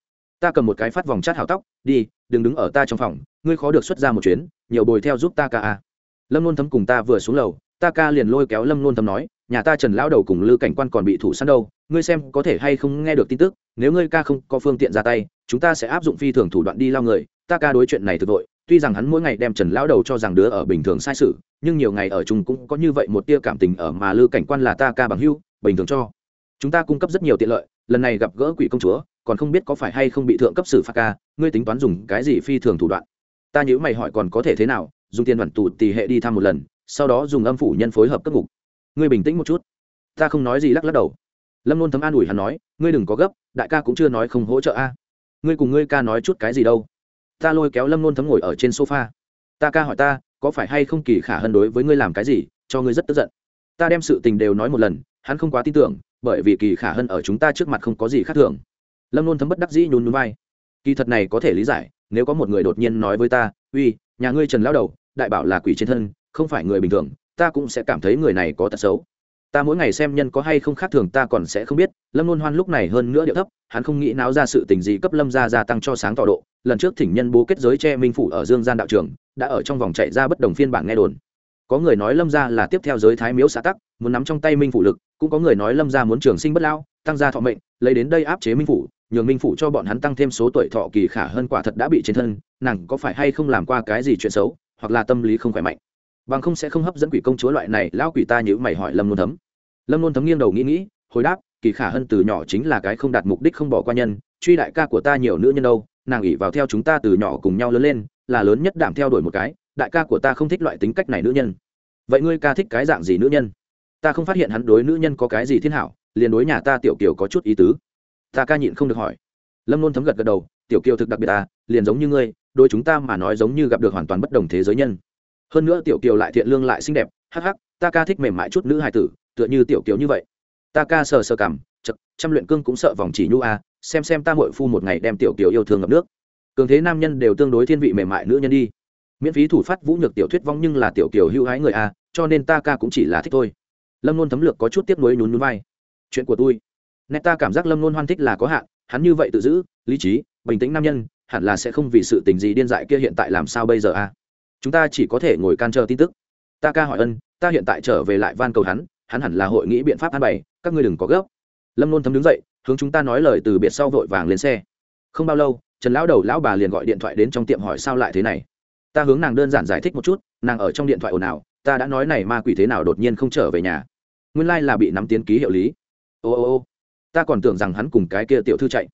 Ta cầm một cái phát vòng chát hào tóc, đi, đừng đứng ở ta trong phòng, ngươi khó được xuất ra một chuyến, nhiều bồi theo giúp ta ca a. Lâm luôn thấm cùng ta vừa xuống lầu, ta ca liền lôi kéo lâm luôn thấm nói, nhà ta trần lão đầu cùng lư cảnh quan còn bị thủ săn đâu, ngươi xem có thể hay không nghe được tin tức, nếu ngươi ca không có phương tiện ra tay, chúng ta sẽ áp dụng phi thường thủ đoạn đi lao người, ta ca đối chuyện này thực vội tuy rằng hắn mỗi ngày đem trần lão đầu cho rằng đứa ở bình thường sai sự, nhưng nhiều ngày ở chung cũng có như vậy một tia cảm tình ở mà lư cảnh quan là ta ca bằng hưu bình thường cho. Chúng ta cung cấp rất nhiều tiện lợi, lần này gặp gỡ quỷ công chúa, còn không biết có phải hay không bị thượng cấp xử phạt ca, ngươi tính toán dùng cái gì phi thường thủ đoạn? Ta nhữ mày hỏi còn có thể thế nào, dùng tiền đoàn tù tì hệ đi thăm một lần, sau đó dùng âm phủ nhân phối hợp cấp ngục. Ngươi bình tĩnh một chút. Ta không nói gì lắc lắc đầu. Lâm luôn thấm an ủi hắn nói, ngươi đừng có gấp, đại ca cũng chưa nói không hỗ trợ a. Ngươi cùng ngươi ca nói chút cái gì đâu ta lôi kéo lâm nôn thấm ngồi ở trên sofa. Ta ca hỏi ta, có phải hay không kỳ khả hân đối với ngươi làm cái gì, cho ngươi rất tức giận. Ta đem sự tình đều nói một lần, hắn không quá tin tưởng, bởi vì kỳ khả hân ở chúng ta trước mặt không có gì khác thường. Lâm nôn thấm bất đắc dĩ nhún nhún vai. Kỳ thật này có thể lý giải, nếu có một người đột nhiên nói với ta, uy, nhà ngươi trần lao đầu, đại bảo là quỷ trên thân, không phải người bình thường, ta cũng sẽ cảm thấy người này có tật xấu. Ta mỗi ngày xem nhân có hay không khác thường ta còn sẽ không biết. Lâm luôn hoan lúc này hơn nữa điệu thấp, hắn không nghĩ náo ra sự tình gì cấp lâm gia gia tăng cho sáng tỏ độ lần trước thỉnh nhân bố kết giới che minh phủ ở dương gian đạo trường, đã ở trong vòng chạy ra bất đồng phiên bản nghe đồn. Có người nói lâm gia là tiếp theo giới thái miếu xã tắc, muốn nắm trong tay minh phủ lực, cũng có người nói lâm gia muốn trường sinh bất lao tăng gia thọ mệnh, lấy đến đây áp chế minh phủ, nhường minh phủ cho bọn hắn tăng thêm số tuổi thọ kỳ khả hơn quả thật đã bị trên thân, nàng có phải hay không làm qua cái gì chuyện xấu, hoặc là tâm lý không khỏe mạnh. Bằng không sẽ không hấp dẫn quỷ công chúa loại này, lão quỷ ta nhữ mày hỏi lâm luôn thấm. Lâm luôn thấm nghiêng đầu nghĩ nghĩ, hồi đáp, kỳ khả hơn từ nhỏ chính là cái không đạt mục đích không bỏ qua nhân, truy đại ca của ta nhiều nữ nhân đâu nàng ỉ vào theo chúng ta từ nhỏ cùng nhau lớn lên, là lớn nhất đảm theo đuổi một cái, đại ca của ta không thích loại tính cách này nữ nhân. Vậy ngươi ca thích cái dạng gì nữ nhân? Ta không phát hiện hắn đối nữ nhân có cái gì thiên hảo, liền đối nhà ta tiểu kiều có chút ý tứ. Ta ca nhịn không được hỏi. Lâm nôn thấm gật gật đầu, tiểu kiều thực đặc biệt ta, liền giống như ngươi đôi chúng ta mà nói giống như gặp được hoàn toàn bất đồng thế giới nhân. Hơn nữa tiểu kiều lại thiện lương lại xinh đẹp, hắc hắc, ta ca thích mềm mại chút nữ hài tử, tựa như tiểu kiều như vậy ta ca sờ sờ cảm, chật, trăm luyện cương cũng sợ vòng chỉ nhu a, xem xem ta mội phu một ngày đem tiểu kiều yêu thương ngập nước. Cường thế nam nhân đều tương đối thiên vị mềm mại nữ nhân đi. Miễn phí thủ phát vũ nhược tiểu thuyết vong nhưng là tiểu kiều hữu hái người a, cho nên ta ca cũng chỉ là thích thôi. Lâm nôn thấm lược có chút tiếp nối nhún nhún vai. Chuyện của tôi. Nét ta cảm giác lâm nôn hoan thích là có hạn, hắn như vậy tự giữ, lý trí, bình tĩnh nam nhân, hẳn là sẽ không vì sự tình gì điên dại kia hiện tại làm sao bây giờ a. Chúng ta chỉ có thể ngồi can chờ tin tức. Ta ca hỏi ân, ta hiện tại trở về lại van cầu hắn hắn hẳn là hội nghĩ biện pháp an bày, các ngươi đừng có gấp. Lâm nôn thấm đứng dậy, hướng chúng ta nói lời từ biệt sau vội vàng lên xe. Không bao lâu, trần lão đầu lão bà liền gọi điện thoại đến trong tiệm hỏi sao lại thế này. Ta hướng nàng đơn giản giải thích một chút, nàng ở trong điện thoại ồn ào, ta đã nói này ma quỷ thế nào đột nhiên không trở về nhà. Nguyên lai là bị nắm tiến ký hiệu lý. Ô ô ô, ta còn tưởng rằng hắn cùng cái kia tiểu thư chạy.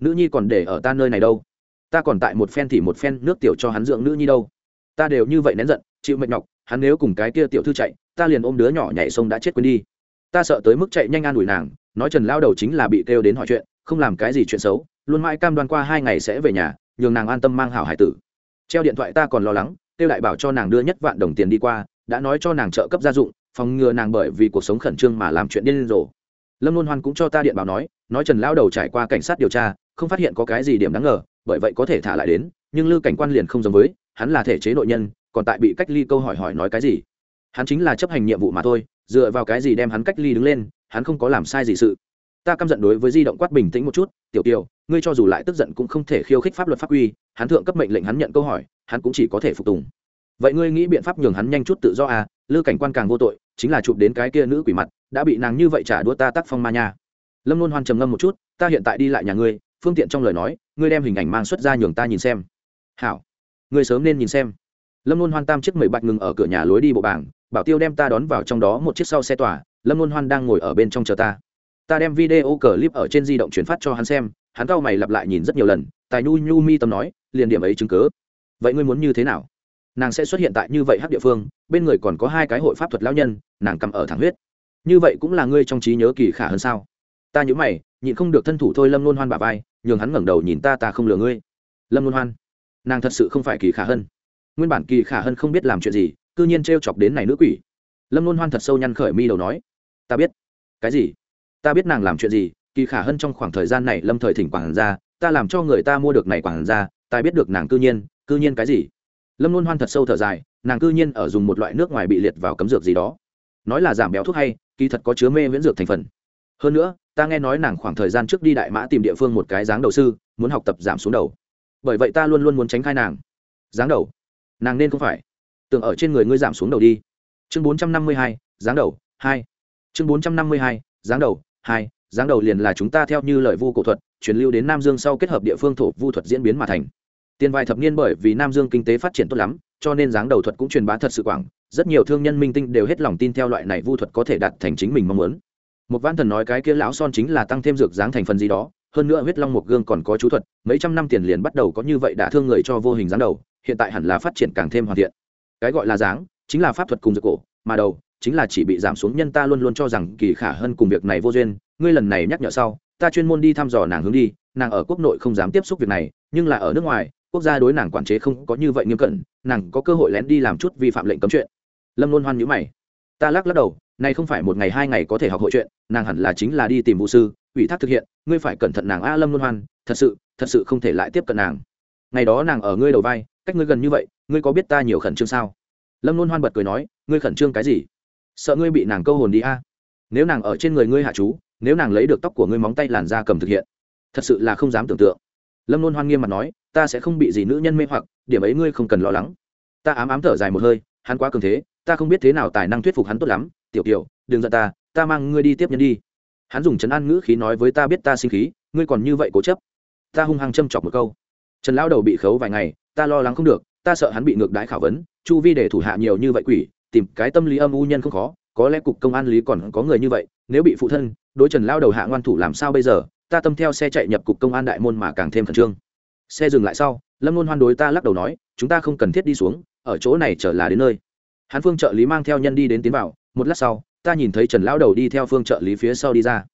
Nữ nhi còn để ở ta nơi này đâu. Ta còn tại một phen thì một phen nước tiểu cho hắn dưỡng nữ nhi đâu. Ta đều như vậy nén giận, chịu mệt nhọc, hắn nếu cùng cái kia tiểu thư chạy ta liền ôm đứa nhỏ nhảy sông đã chết quên đi. Ta sợ tới mức chạy nhanh an ủi nàng, nói trần lao đầu chính là bị kêu đến hỏi chuyện, không làm cái gì chuyện xấu, luôn mãi cam đoan qua hai ngày sẽ về nhà, nhường nàng an tâm mang hảo hải tử. Treo điện thoại ta còn lo lắng, kêu đại bảo cho nàng đưa nhất vạn đồng tiền đi qua, đã nói cho nàng trợ cấp gia dụng, phòng ngừa nàng bởi vì cuộc sống khẩn trương mà làm chuyện điên rồ. Lâm luân hoan cũng cho ta điện bảo nói nói trần lao đầu trải qua cảnh sát điều tra, không phát hiện có cái gì điểm đáng ngờ, bởi vậy có thể thả lại đến, nhưng lư cảnh quan liền không giống với, hắn là thể chế nội nhân, còn tại bị cách ly câu hỏi hỏi nói cái gì? Hắn chính là chấp hành nhiệm vụ mà thôi dựa vào cái gì đem hắn cách ly đứng lên hắn không có làm sai gì sự. Ta căm giận đối với di động quát bình tĩnh một chút tiểu tiểu, ngươi cho dù lại tức giận cũng không thể khiêu khích pháp luật pháp quy hắn thượng cấp mệnh lệnh hắn nhận câu hỏi hắn cũng chỉ có thể phục tùng. Vậy ngươi nghĩ biện pháp nhường hắn nhanh chút tự do à? Lư cảnh quan càng vô tội chính là chụp đến cái kia nữ quỷ mặt đã bị nàng như vậy trả đũa ta tác phong ma nha. Lâm luôn hoan trầm ngâm một chút ta hiện tại đi lại nhà ngươi phương tiện trong lời nói ngươi đem hình ảnh mang xuất ra nhường ta nhìn xem. Hảo ngươi sớm nên nhìn xem. Lâm luôn hoan tam chiếc mười bạch ngừng ở cửa nhà lối đi bộ bảng bảo tiêu đem ta đón vào trong đó một chiếc sau xe tỏa, lâm Luân hoan đang ngồi ở bên trong chờ ta. Ta đem video clip ở trên di động chuyển phát cho hắn xem, hắn cau mày lặp lại nhìn rất nhiều lần, tài nhu nhu mi tâm nói, liền điểm ấy chứng cớ vậy ngươi muốn như thế nào? Nàng sẽ xuất hiện tại như vậy hắc địa phương, bên người còn có hai cái hội pháp thuật lão nhân, nàng cầm ở thẳng huyết. Như vậy cũng là ngươi trong trí nhớ kỳ khả hơn sao? Ta nhớ mày, nhịn không được thân thủ thôi lâm luôn hoan bà vai, nhường hắn ngẩng đầu nhìn ta ta không lừa ngươi. Lâm luôn hoan, nàng thật sự không phải kỳ khả hơn. Nguyên bản kỳ khả hơn không biết làm chuyện gì cư nhiên t e chọc đến này nữ quỷ. Lâm luôn hoan thật sâu nhăn khởi mi đầu nói, ta biết. Cái gì? Ta biết nàng làm chuyện gì, kỳ khả hơn trong khoảng thời gian này lâm thời thỉnh quản ra ta làm cho người ta mua được này quản ra ta biết được nàng cư nhiên cư nhiên cái gì? Lâm luôn hoan thật sâu thở dài, nàng cư nhiên ở dùng một loại nước ngoài bị liệt vào cấm dược gì đó. Nói là giảm béo thuốc hay, kỳ thật có chứa mê miễn dược thành phần. Hơn nữa, ta nghe nói nàng khoảng thời gian trước đi đại mã tìm địa phương một cái dáng đầu sư, muốn học tập giảm xuống đầu. Bởi vậy ta luôn luôn muốn tránh khai nàng. Dáng đầu? Nàng nên không phải tưởng ở trên người ngươi giảm xuống đầu đi. Chương bốn trăm năm mươi hai, dáng đầu, hai. Chương bốn trăm năm mươi hai, dáng đầu, hai. Dáng đầu liền là chúng ta theo như lời vu cổ thuật, truyền lưu đến nam dương sau kết hợp địa phương thổ vu thuật diễn biến mà thành. Tiền vài thập niên bởi vì nam dương kinh tế phát triển tốt lắm, cho nên dáng đầu thuật cũng truyền bá thật sự quảng. Rất nhiều thương nhân minh tinh đều hết lòng tin theo loại này vu thuật có thể đạt thành chính mình mong muốn. Một văn thần nói cái kia lão son chính là tăng thêm dược dáng thành phần gì đó, hơn nữa huyết long một gương còn có chú thuật, mấy trăm năm tiền liền bắt đầu có như vậy đã thương người cho vô hình dáng đầu, hiện tại hẳn là phát triển càng thêm hoàn thiện cái gọi là dáng, chính là pháp thuật cùng dược cổ, mà đầu chính là chỉ bị giảm xuống nhân ta luôn luôn cho rằng kỳ khả hơn cùng việc này vô duyên. Ngươi lần này nhắc nhở sau, ta chuyên môn đi thăm dò nàng hướng đi, nàng ở quốc nội không dám tiếp xúc việc này, nhưng là ở nước ngoài, quốc gia đối nàng quản chế không có như vậy nghiêm cẩn, nàng có cơ hội lén đi làm chút vi phạm lệnh cấm chuyện. Lâm luôn hoan nhữ mày. Ta lắc lắc đầu, này không phải một ngày hai ngày có thể học hội chuyện, nàng hẳn là chính là đi tìm vũ sư, ủy thác thực hiện, ngươi phải cẩn thận nàng a lâm luôn hoan, thật sự thật sự không thể lại tiếp cận nàng. Ngày đó nàng ở ngươi đầu vai, cách ngươi gần như vậy ngươi có biết ta nhiều khẩn trương sao? Lâm luôn hoan bật cười nói, ngươi khẩn trương cái gì? Sợ ngươi bị nàng câu hồn đi a. Nếu nàng ở trên người ngươi hạ chú, nếu nàng lấy được tóc của ngươi móng tay làn da cầm thực hiện, thật sự là không dám tưởng tượng. Lâm luôn hoan nghiêm mặt nói, ta sẽ không bị gì nữ nhân mê hoặc, điểm ấy ngươi không cần lo lắng. Ta ám ám thở dài một hơi, hắn quá cường thế, ta không biết thế nào tài năng thuyết phục hắn tốt lắm. Tiểu kiều, đừng giận ta ta mang ngươi đi tiếp nhân đi. Hắn dùng chấn an ngữ khí nói với ta biết ta sinh khí, ngươi còn như vậy cố chấp. Ta hung hăng châm chọc một câu. Trần lão đầu bị khấu vài ngày, ta lo lắng không được ta sợ hắn bị ngược đãi khảo vấn, chu vi để thủ hạ nhiều như vậy quỷ, tìm cái tâm lý âm u nhân không khó, có lẽ cục công an lý còn có người như vậy, nếu bị phụ thân, đối trần lao đầu hạ ngoan thủ làm sao bây giờ, ta tâm theo xe chạy nhập cục công an đại môn mà càng thêm khẩn trương. Xe dừng lại sau, lâm luôn hoan đối ta lắc đầu nói, chúng ta không cần thiết đi xuống, ở chỗ này trở là đến nơi. Hắn phương trợ lý mang theo nhân đi đến tiến vào, một lát sau, ta nhìn thấy trần lão đầu đi theo phương trợ lý phía sau đi ra.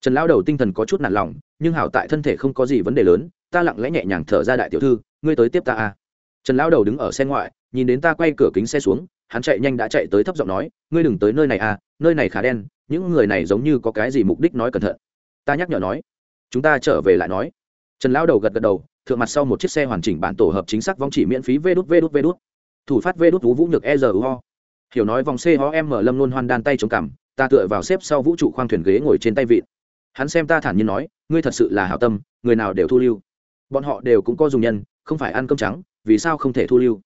Trần lão đầu tinh thần có chút nản lòng, nhưng hảo tại thân thể không có gì vấn đề lớn, ta lặng lẽ nhẹ nhàng thở ra đại tiểu thư, ngươi tới tiếp ta à trần lão đầu đứng ở xe ngoại, nhìn đến ta quay cửa kính xe xuống, hắn chạy nhanh đã chạy tới thấp giọng nói, ngươi đừng tới nơi này à nơi này khá đen, những người này giống như có cái gì mục đích nói cẩn thận. Ta nhắc nhở nói. Chúng ta trở về lại nói. Trần lão đầu gật gật đầu, thượng mặt sau một chiếc xe hoàn chỉnh bản tổ hợp chính xác vong chỉ miễn phí vê đút vê đút vê đút. Thủ phát vê đút vũ vũ nhược e giờ ho hiểu nói vòng c ho em mở lâm luôn hoan đan tay chống cằm, ta tựa vào xếp sau vũ trụ khoang thuyền ghế ngồi trên tay vịn. Hắn xem ta thản nhiên nói, ngươi thật sự là hảo tâm, người nào đều thu lưu. Bọn họ đều cũng có dùng nhân, không phải ăn cơm trắng vì sao không thể thu lưu?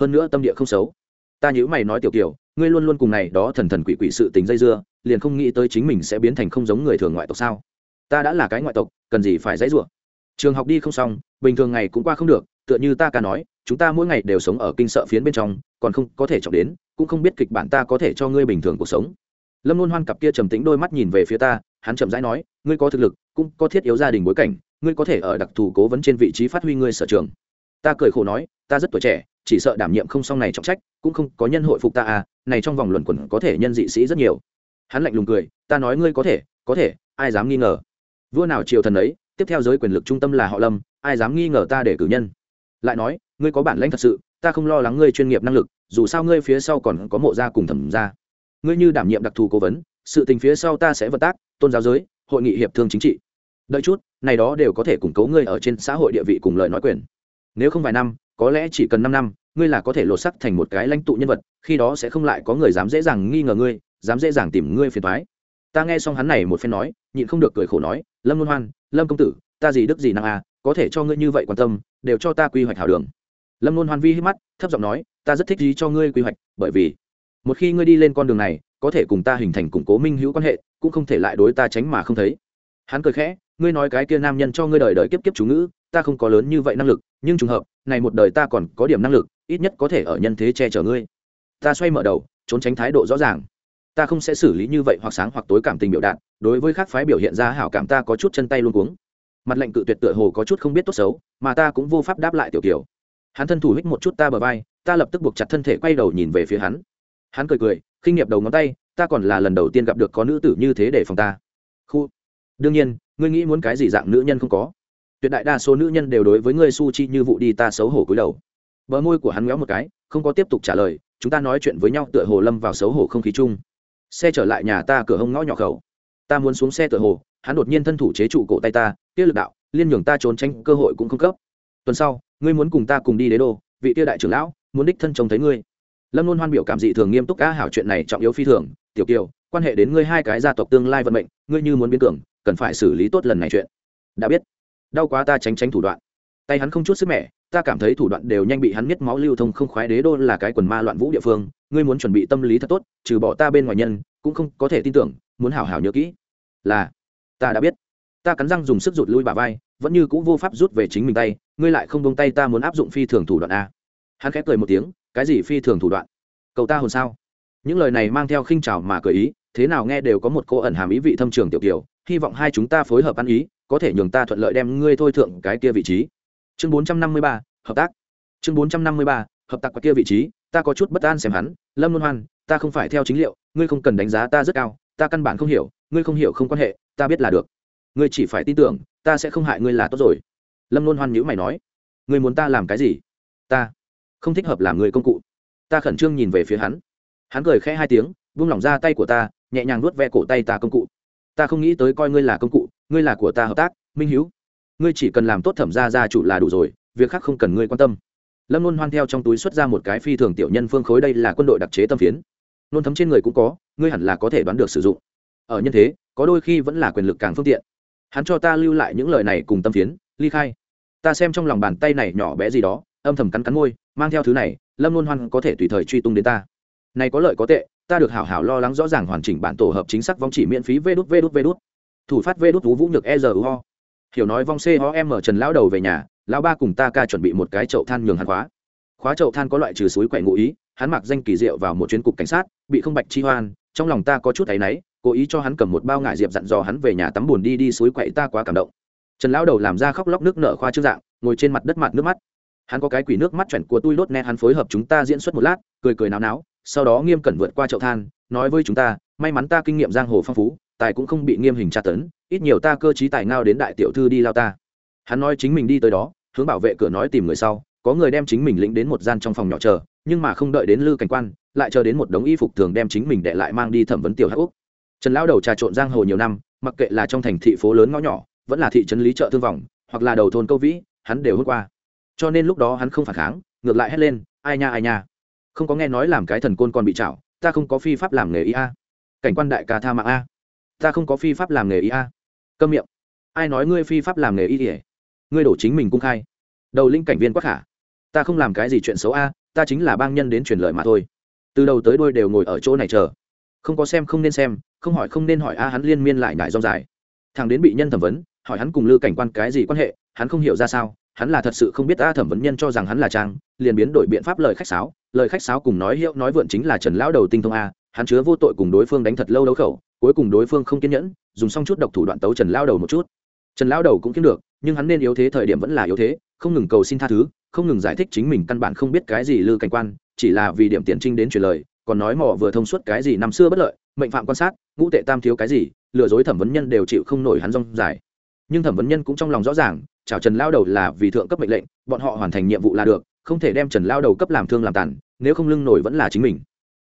Hơn nữa tâm địa không xấu. Ta nhữ mày nói tiểu kiều, ngươi luôn luôn cùng này đó thần thần quỷ quỷ sự tình dây dưa, liền không nghĩ tới chính mình sẽ biến thành không giống người thường ngoại tộc sao? Ta đã là cái ngoại tộc, cần gì phải dãy rủa? Trường học đi không xong, bình thường ngày cũng qua không được, tựa như ta ca nói, chúng ta mỗi ngày đều sống ở kinh sợ phiến bên trong, còn không có thể chọc đến, cũng không biết kịch bản ta có thể cho ngươi bình thường cuộc sống. Lâm luôn hoan cặp kia trầm tĩnh đôi mắt nhìn về phía ta, hắn chậm rãi nói, ngươi có thực lực, cũng có thiết yếu gia đình bối cảnh, ngươi có thể ở đặc thù cố vấn trên vị trí phát huy ngươi sở trường ta cười khổ nói, ta rất tuổi trẻ, chỉ sợ đảm nhiệm không xong này trọng trách, cũng không có nhân hội phục ta à này trong vòng luẩn quẩn có thể nhân dị sĩ rất nhiều. Hắn lạnh lùng cười, ta nói ngươi có thể có thể, ai dám nghi ngờ? Vua nào triều thần ấy, tiếp theo giới quyền lực trung tâm là họ lâm, ai dám nghi ngờ ta để cử nhân? Lại nói, ngươi có bản lãnh thật sự, ta không lo lắng ngươi chuyên nghiệp năng lực, dù sao ngươi phía sau còn có mộ gia cùng thẩm gia. Ngươi như đảm nhiệm đặc thù cố vấn, sự tình phía sau ta sẽ vận tác, tôn giáo giới, hội nghị hiệp thương chính trị. Đợi chút, này đó đều có thể củng cố ngươi ở trên xã hội địa vị cùng lời nói quyền nếu không vài năm, có lẽ chỉ cần năm năm, ngươi là có thể lột sắc thành một cái lãnh tụ nhân vật, khi đó sẽ không lại có người dám dễ dàng nghi ngờ ngươi, dám dễ dàng tìm ngươi phiền thoái ta nghe xong hắn này một phen nói, nhịn không được cười khổ nói, lâm luân hoan, lâm công tử, ta gì đức gì năng à có thể cho ngươi như vậy quan tâm, đều cho ta quy hoạch hảo đường. Lâm luân hoan vi hít mắt, thấp giọng nói, ta rất thích gì cho ngươi quy hoạch, bởi vì một khi ngươi đi lên con đường này, có thể cùng ta hình thành củng cố minh hữu quan hệ, cũng không thể lại đối ta tránh mà không thấy hắn cười khẽ, ngươi nói cái kia nam nhân cho ngươi đời đời kiếp kiếp chú ngữ, ta không có lớn như vậy năng lực, nhưng trùng hợp, này một đời ta còn có điểm năng lực, ít nhất có thể ở nhân thế che chở ngươi. Ta xoay mở đầu, trốn tránh thái độ rõ ràng. Ta không sẽ xử lý như vậy hoặc sáng hoặc tối cảm tình biểu đạt, đối với khác phái biểu hiện ra hảo cảm ta có chút chân tay luôn cuống. Mặt lệnh cự tuyệt tựa hồ có chút không biết tốt xấu, mà ta cũng vô pháp đáp lại tiểu kiều. Hắn thân thủ hích một chút ta bờ vai, ta lập tức buộc chặt thân thể quay đầu nhìn về phía hắn. Hắn cười cười, khinh nghiệp đầu ngón tay, ta còn là lần đầu tiên gặp được có nữ tử như thế để phòng ta. Khu đương nhiên, ngươi nghĩ muốn cái gì dạng nữ nhân không có. Tuyệt đại đa số nữ nhân đều đối với ngươi su chi như vụ đi ta xấu hổ cúi đầu. Bờ môi của hắn ngéo một cái, không có tiếp tục trả lời, chúng ta nói chuyện với nhau tựa hồ lâm vào xấu hổ không khí chung. Xe trở lại nhà ta cửa hông ngõ nhỏ khẩu. Ta muốn xuống xe tựa hồ, hắn đột nhiên thân thủ chế trụ cổ tay ta, kia lực đạo, liên nhường ta trốn tránh, cơ hội cũng không cấp. Tuần sau, ngươi muốn cùng ta cùng đi đế đô, vị tiêu đại trưởng lão, muốn đích thân trông thấy ngươi. Lâm luôn hoan biểu cảm dị thường nghiêm túc cá hảo chuyện này trọng yếu phi thường. Tiểu kiều, quan hệ đến ngươi hai cái gia tộc tương lai vận mệnh, ngươi như muốn biến cường cần phải xử lý tốt lần này chuyện. Đã biết. Đau quá ta tránh tránh thủ đoạn. Tay hắn không chút sức mẻ, ta cảm thấy thủ đoạn đều nhanh bị hắn miết máu lưu thông không khoái đế đô là cái quần ma loạn vũ địa phương, ngươi muốn chuẩn bị tâm lý thật tốt, trừ bỏ ta bên ngoài nhân, cũng không có thể tin tưởng, muốn hảo hảo nhớ kỹ. Là, ta đã biết. Ta cắn răng dùng sức rụt lui bà vai, vẫn như c ũ vô pháp rút về chính mình tay, ngươi lại không bông tay ta muốn áp dụng phi thường thủ đoạn a hắn khép cười một tiếng, cái gì phi thường thủ đoạn? Cậu ta hồn sao? Những lời này mang theo khinh trào mà cười ý thế nào nghe đều có một cô ẩn hàm ý vị thâm trường tiểu kiều, hy vọng hai chúng ta phối hợp ăn ý, có thể nhường ta thuận lợi đem ngươi thôi thượng cái kia vị trí. Chương bốn trăm năm mươi ba, hợp tác. Chương bốn trăm năm mươi ba, hợp tác qua kia vị trí, ta có chút bất an xem hắn, lâm luân hoan, ta không phải theo chính liệu, ngươi không cần đánh giá ta rất cao, ta căn bản không hiểu, ngươi không hiểu không quan hệ, ta biết là được. Ngươi chỉ phải tin tưởng, ta sẽ không hại ngươi là tốt rồi. Lâm luân hoan nhữ mày nói, ngươi muốn ta làm cái gì? Ta không thích hợp làm người công cụ. Ta khẩn trương nhìn về phía hắn. Hắn cười khẽ hai tiếng vung lỏng ra tay của ta nhẹ nhàng nuốt ve cổ tay ta công cụ. Ta không nghĩ tới coi ngươi là công cụ, ngươi là của ta hợp tác, minh hữu ngươi chỉ cần làm tốt thẩm gia gia chủ là đủ rồi, việc khác không cần ngươi quan tâm. Lâm luôn hoan theo trong túi xuất ra một cái phi thường tiểu nhân phương khối đây là quân đội đặc chế tâm phiến. Nôn thấm trên người cũng có, ngươi hẳn là có thể đoán được sử dụng. Ở nhân thế, có đôi khi vẫn là quyền lực càng phương tiện. Hắn cho ta lưu lại những lời này cùng tâm phiến, ly khai. Ta xem trong lòng bàn tay này nhỏ bé gì đó, âm thầm cắn cắn môi, mang theo thứ này, lâm luôn hoan có thể tùy thời truy tung đến ta. Này có lợi có tệ ta được hảo hảo lo lắng rõ ràng hoàn chỉnh bản tổ hợp chính xác vong chỉ miễn phí vê đút vê đút vê đút. Thủ phát vê đút vũ vũ nhược e rờ ho hiểu nói vong c ho em ở trần lão đầu về nhà, lão ba cùng ta ca chuẩn bị một cái chậu than nhường hắn khóa. Khóa chậu than có loại trừ suối quậy ngụ ý, hắn mặc danh kỳ diệu vào một chuyến cục cảnh sát, bị không bạch chi hoan, trong lòng ta có chút thấy náy, cố ý cho hắn cầm một bao ngải diệp dặn dò hắn về nhà tắm buồn đi đi suối quậy ta quá cảm động. Trần lão đầu làm ra khóc lóc nước nở khoa trước dạng, ngồi trên mặt đất mặt nước mắt. Hắn có cái quỷ nước mắt chuẩn của tôi lốt nét, hắn phối hợp chúng ta diễn xuất một lát, cười cười náo náo sau đó nghiêm cẩn vượt qua chậu than, nói với chúng ta, may mắn ta kinh nghiệm giang hồ phong phú, tài cũng không bị nghiêm hình tra tấn, ít nhiều ta cơ trí tài ngao đến đại tiểu thư đi lao ta. Hắn nói chính mình đi tới đó, hướng bảo vệ cửa nói tìm người sau, có người đem chính mình lĩnh đến một gian trong phòng nhỏ chờ, nhưng mà không đợi đến lư cảnh quan, lại chờ đến một đống y phục thường đem chính mình để lại mang đi thẩm vấn tiểu hắc úc. Trần lão đầu trà trộn giang hồ nhiều năm, mặc kệ là trong thành thị phố lớn ngõ nhỏ, vẫn là thị trấn lý chợ thương vòng hoặc là đầu thôn câu vĩ, hắn đều hốt qua. Cho nên lúc đó hắn không phản kháng, ngược lại hét lên, ai nha ai nha không có nghe nói làm cái thần côn còn bị chảo ta không có phi pháp làm nghề ý a. Cảnh quan đại ca tha mạng a. Ta không có phi pháp làm nghề ý a. Câm miệng. Ai nói ngươi phi pháp làm nghề y ỉa ngươi đổ chính mình cung khai. Đầu linh cảnh viên quắc khả. Ta không làm cái gì chuyện xấu a, ta chính là bang nhân đến truyền lời mà thôi. Từ đầu tới đôi đều ngồi ở chỗ này chờ. Không có xem không nên xem, không hỏi không nên hỏi a, hắn liên miên lại nại rong dài. Thằng đến bị nhân thẩm vấn, hỏi hắn cùng lư cảnh quan cái gì quan hệ, hắn không hiểu ra sao hắn là thật sự không biết a thẩm vấn nhân cho rằng hắn là trang, liền biến đổi biện pháp lời khách sáo, lời khách sáo cùng nói hiệu nói vượn chính là trần lão đầu tinh thông a, hắn chứa vô tội cùng đối phương đánh thật lâu đấu khẩu, cuối cùng đối phương không kiên nhẫn, dùng xong chút độc thủ đoạn tấu trần lao đầu một chút. Trần lao đầu cũng kiếm được, nhưng hắn nên yếu thế thời điểm vẫn là yếu thế, không ngừng cầu xin tha thứ, không ngừng giải thích chính mình căn bản không biết cái gì lư cảnh quan, chỉ là vì điểm tiền trinh đến truyền lời, còn nói mỏ vừa thông suốt cái gì năm xưa bất lợi, mệnh phạm quan sát, ngũ tệ tam thiếu cái gì, lừa dối thẩm vấn nhân đều chịu không nổi hắn rong dài nhưng thẩm vấn nhân cũng trong lòng rõ ràng, chào trần lao đầu là vì thượng cấp mệnh lệnh, bọn họ hoàn thành nhiệm vụ là được, không thể đem trần lao đầu cấp làm thương làm tàn, nếu không lưng nổi vẫn là chính mình.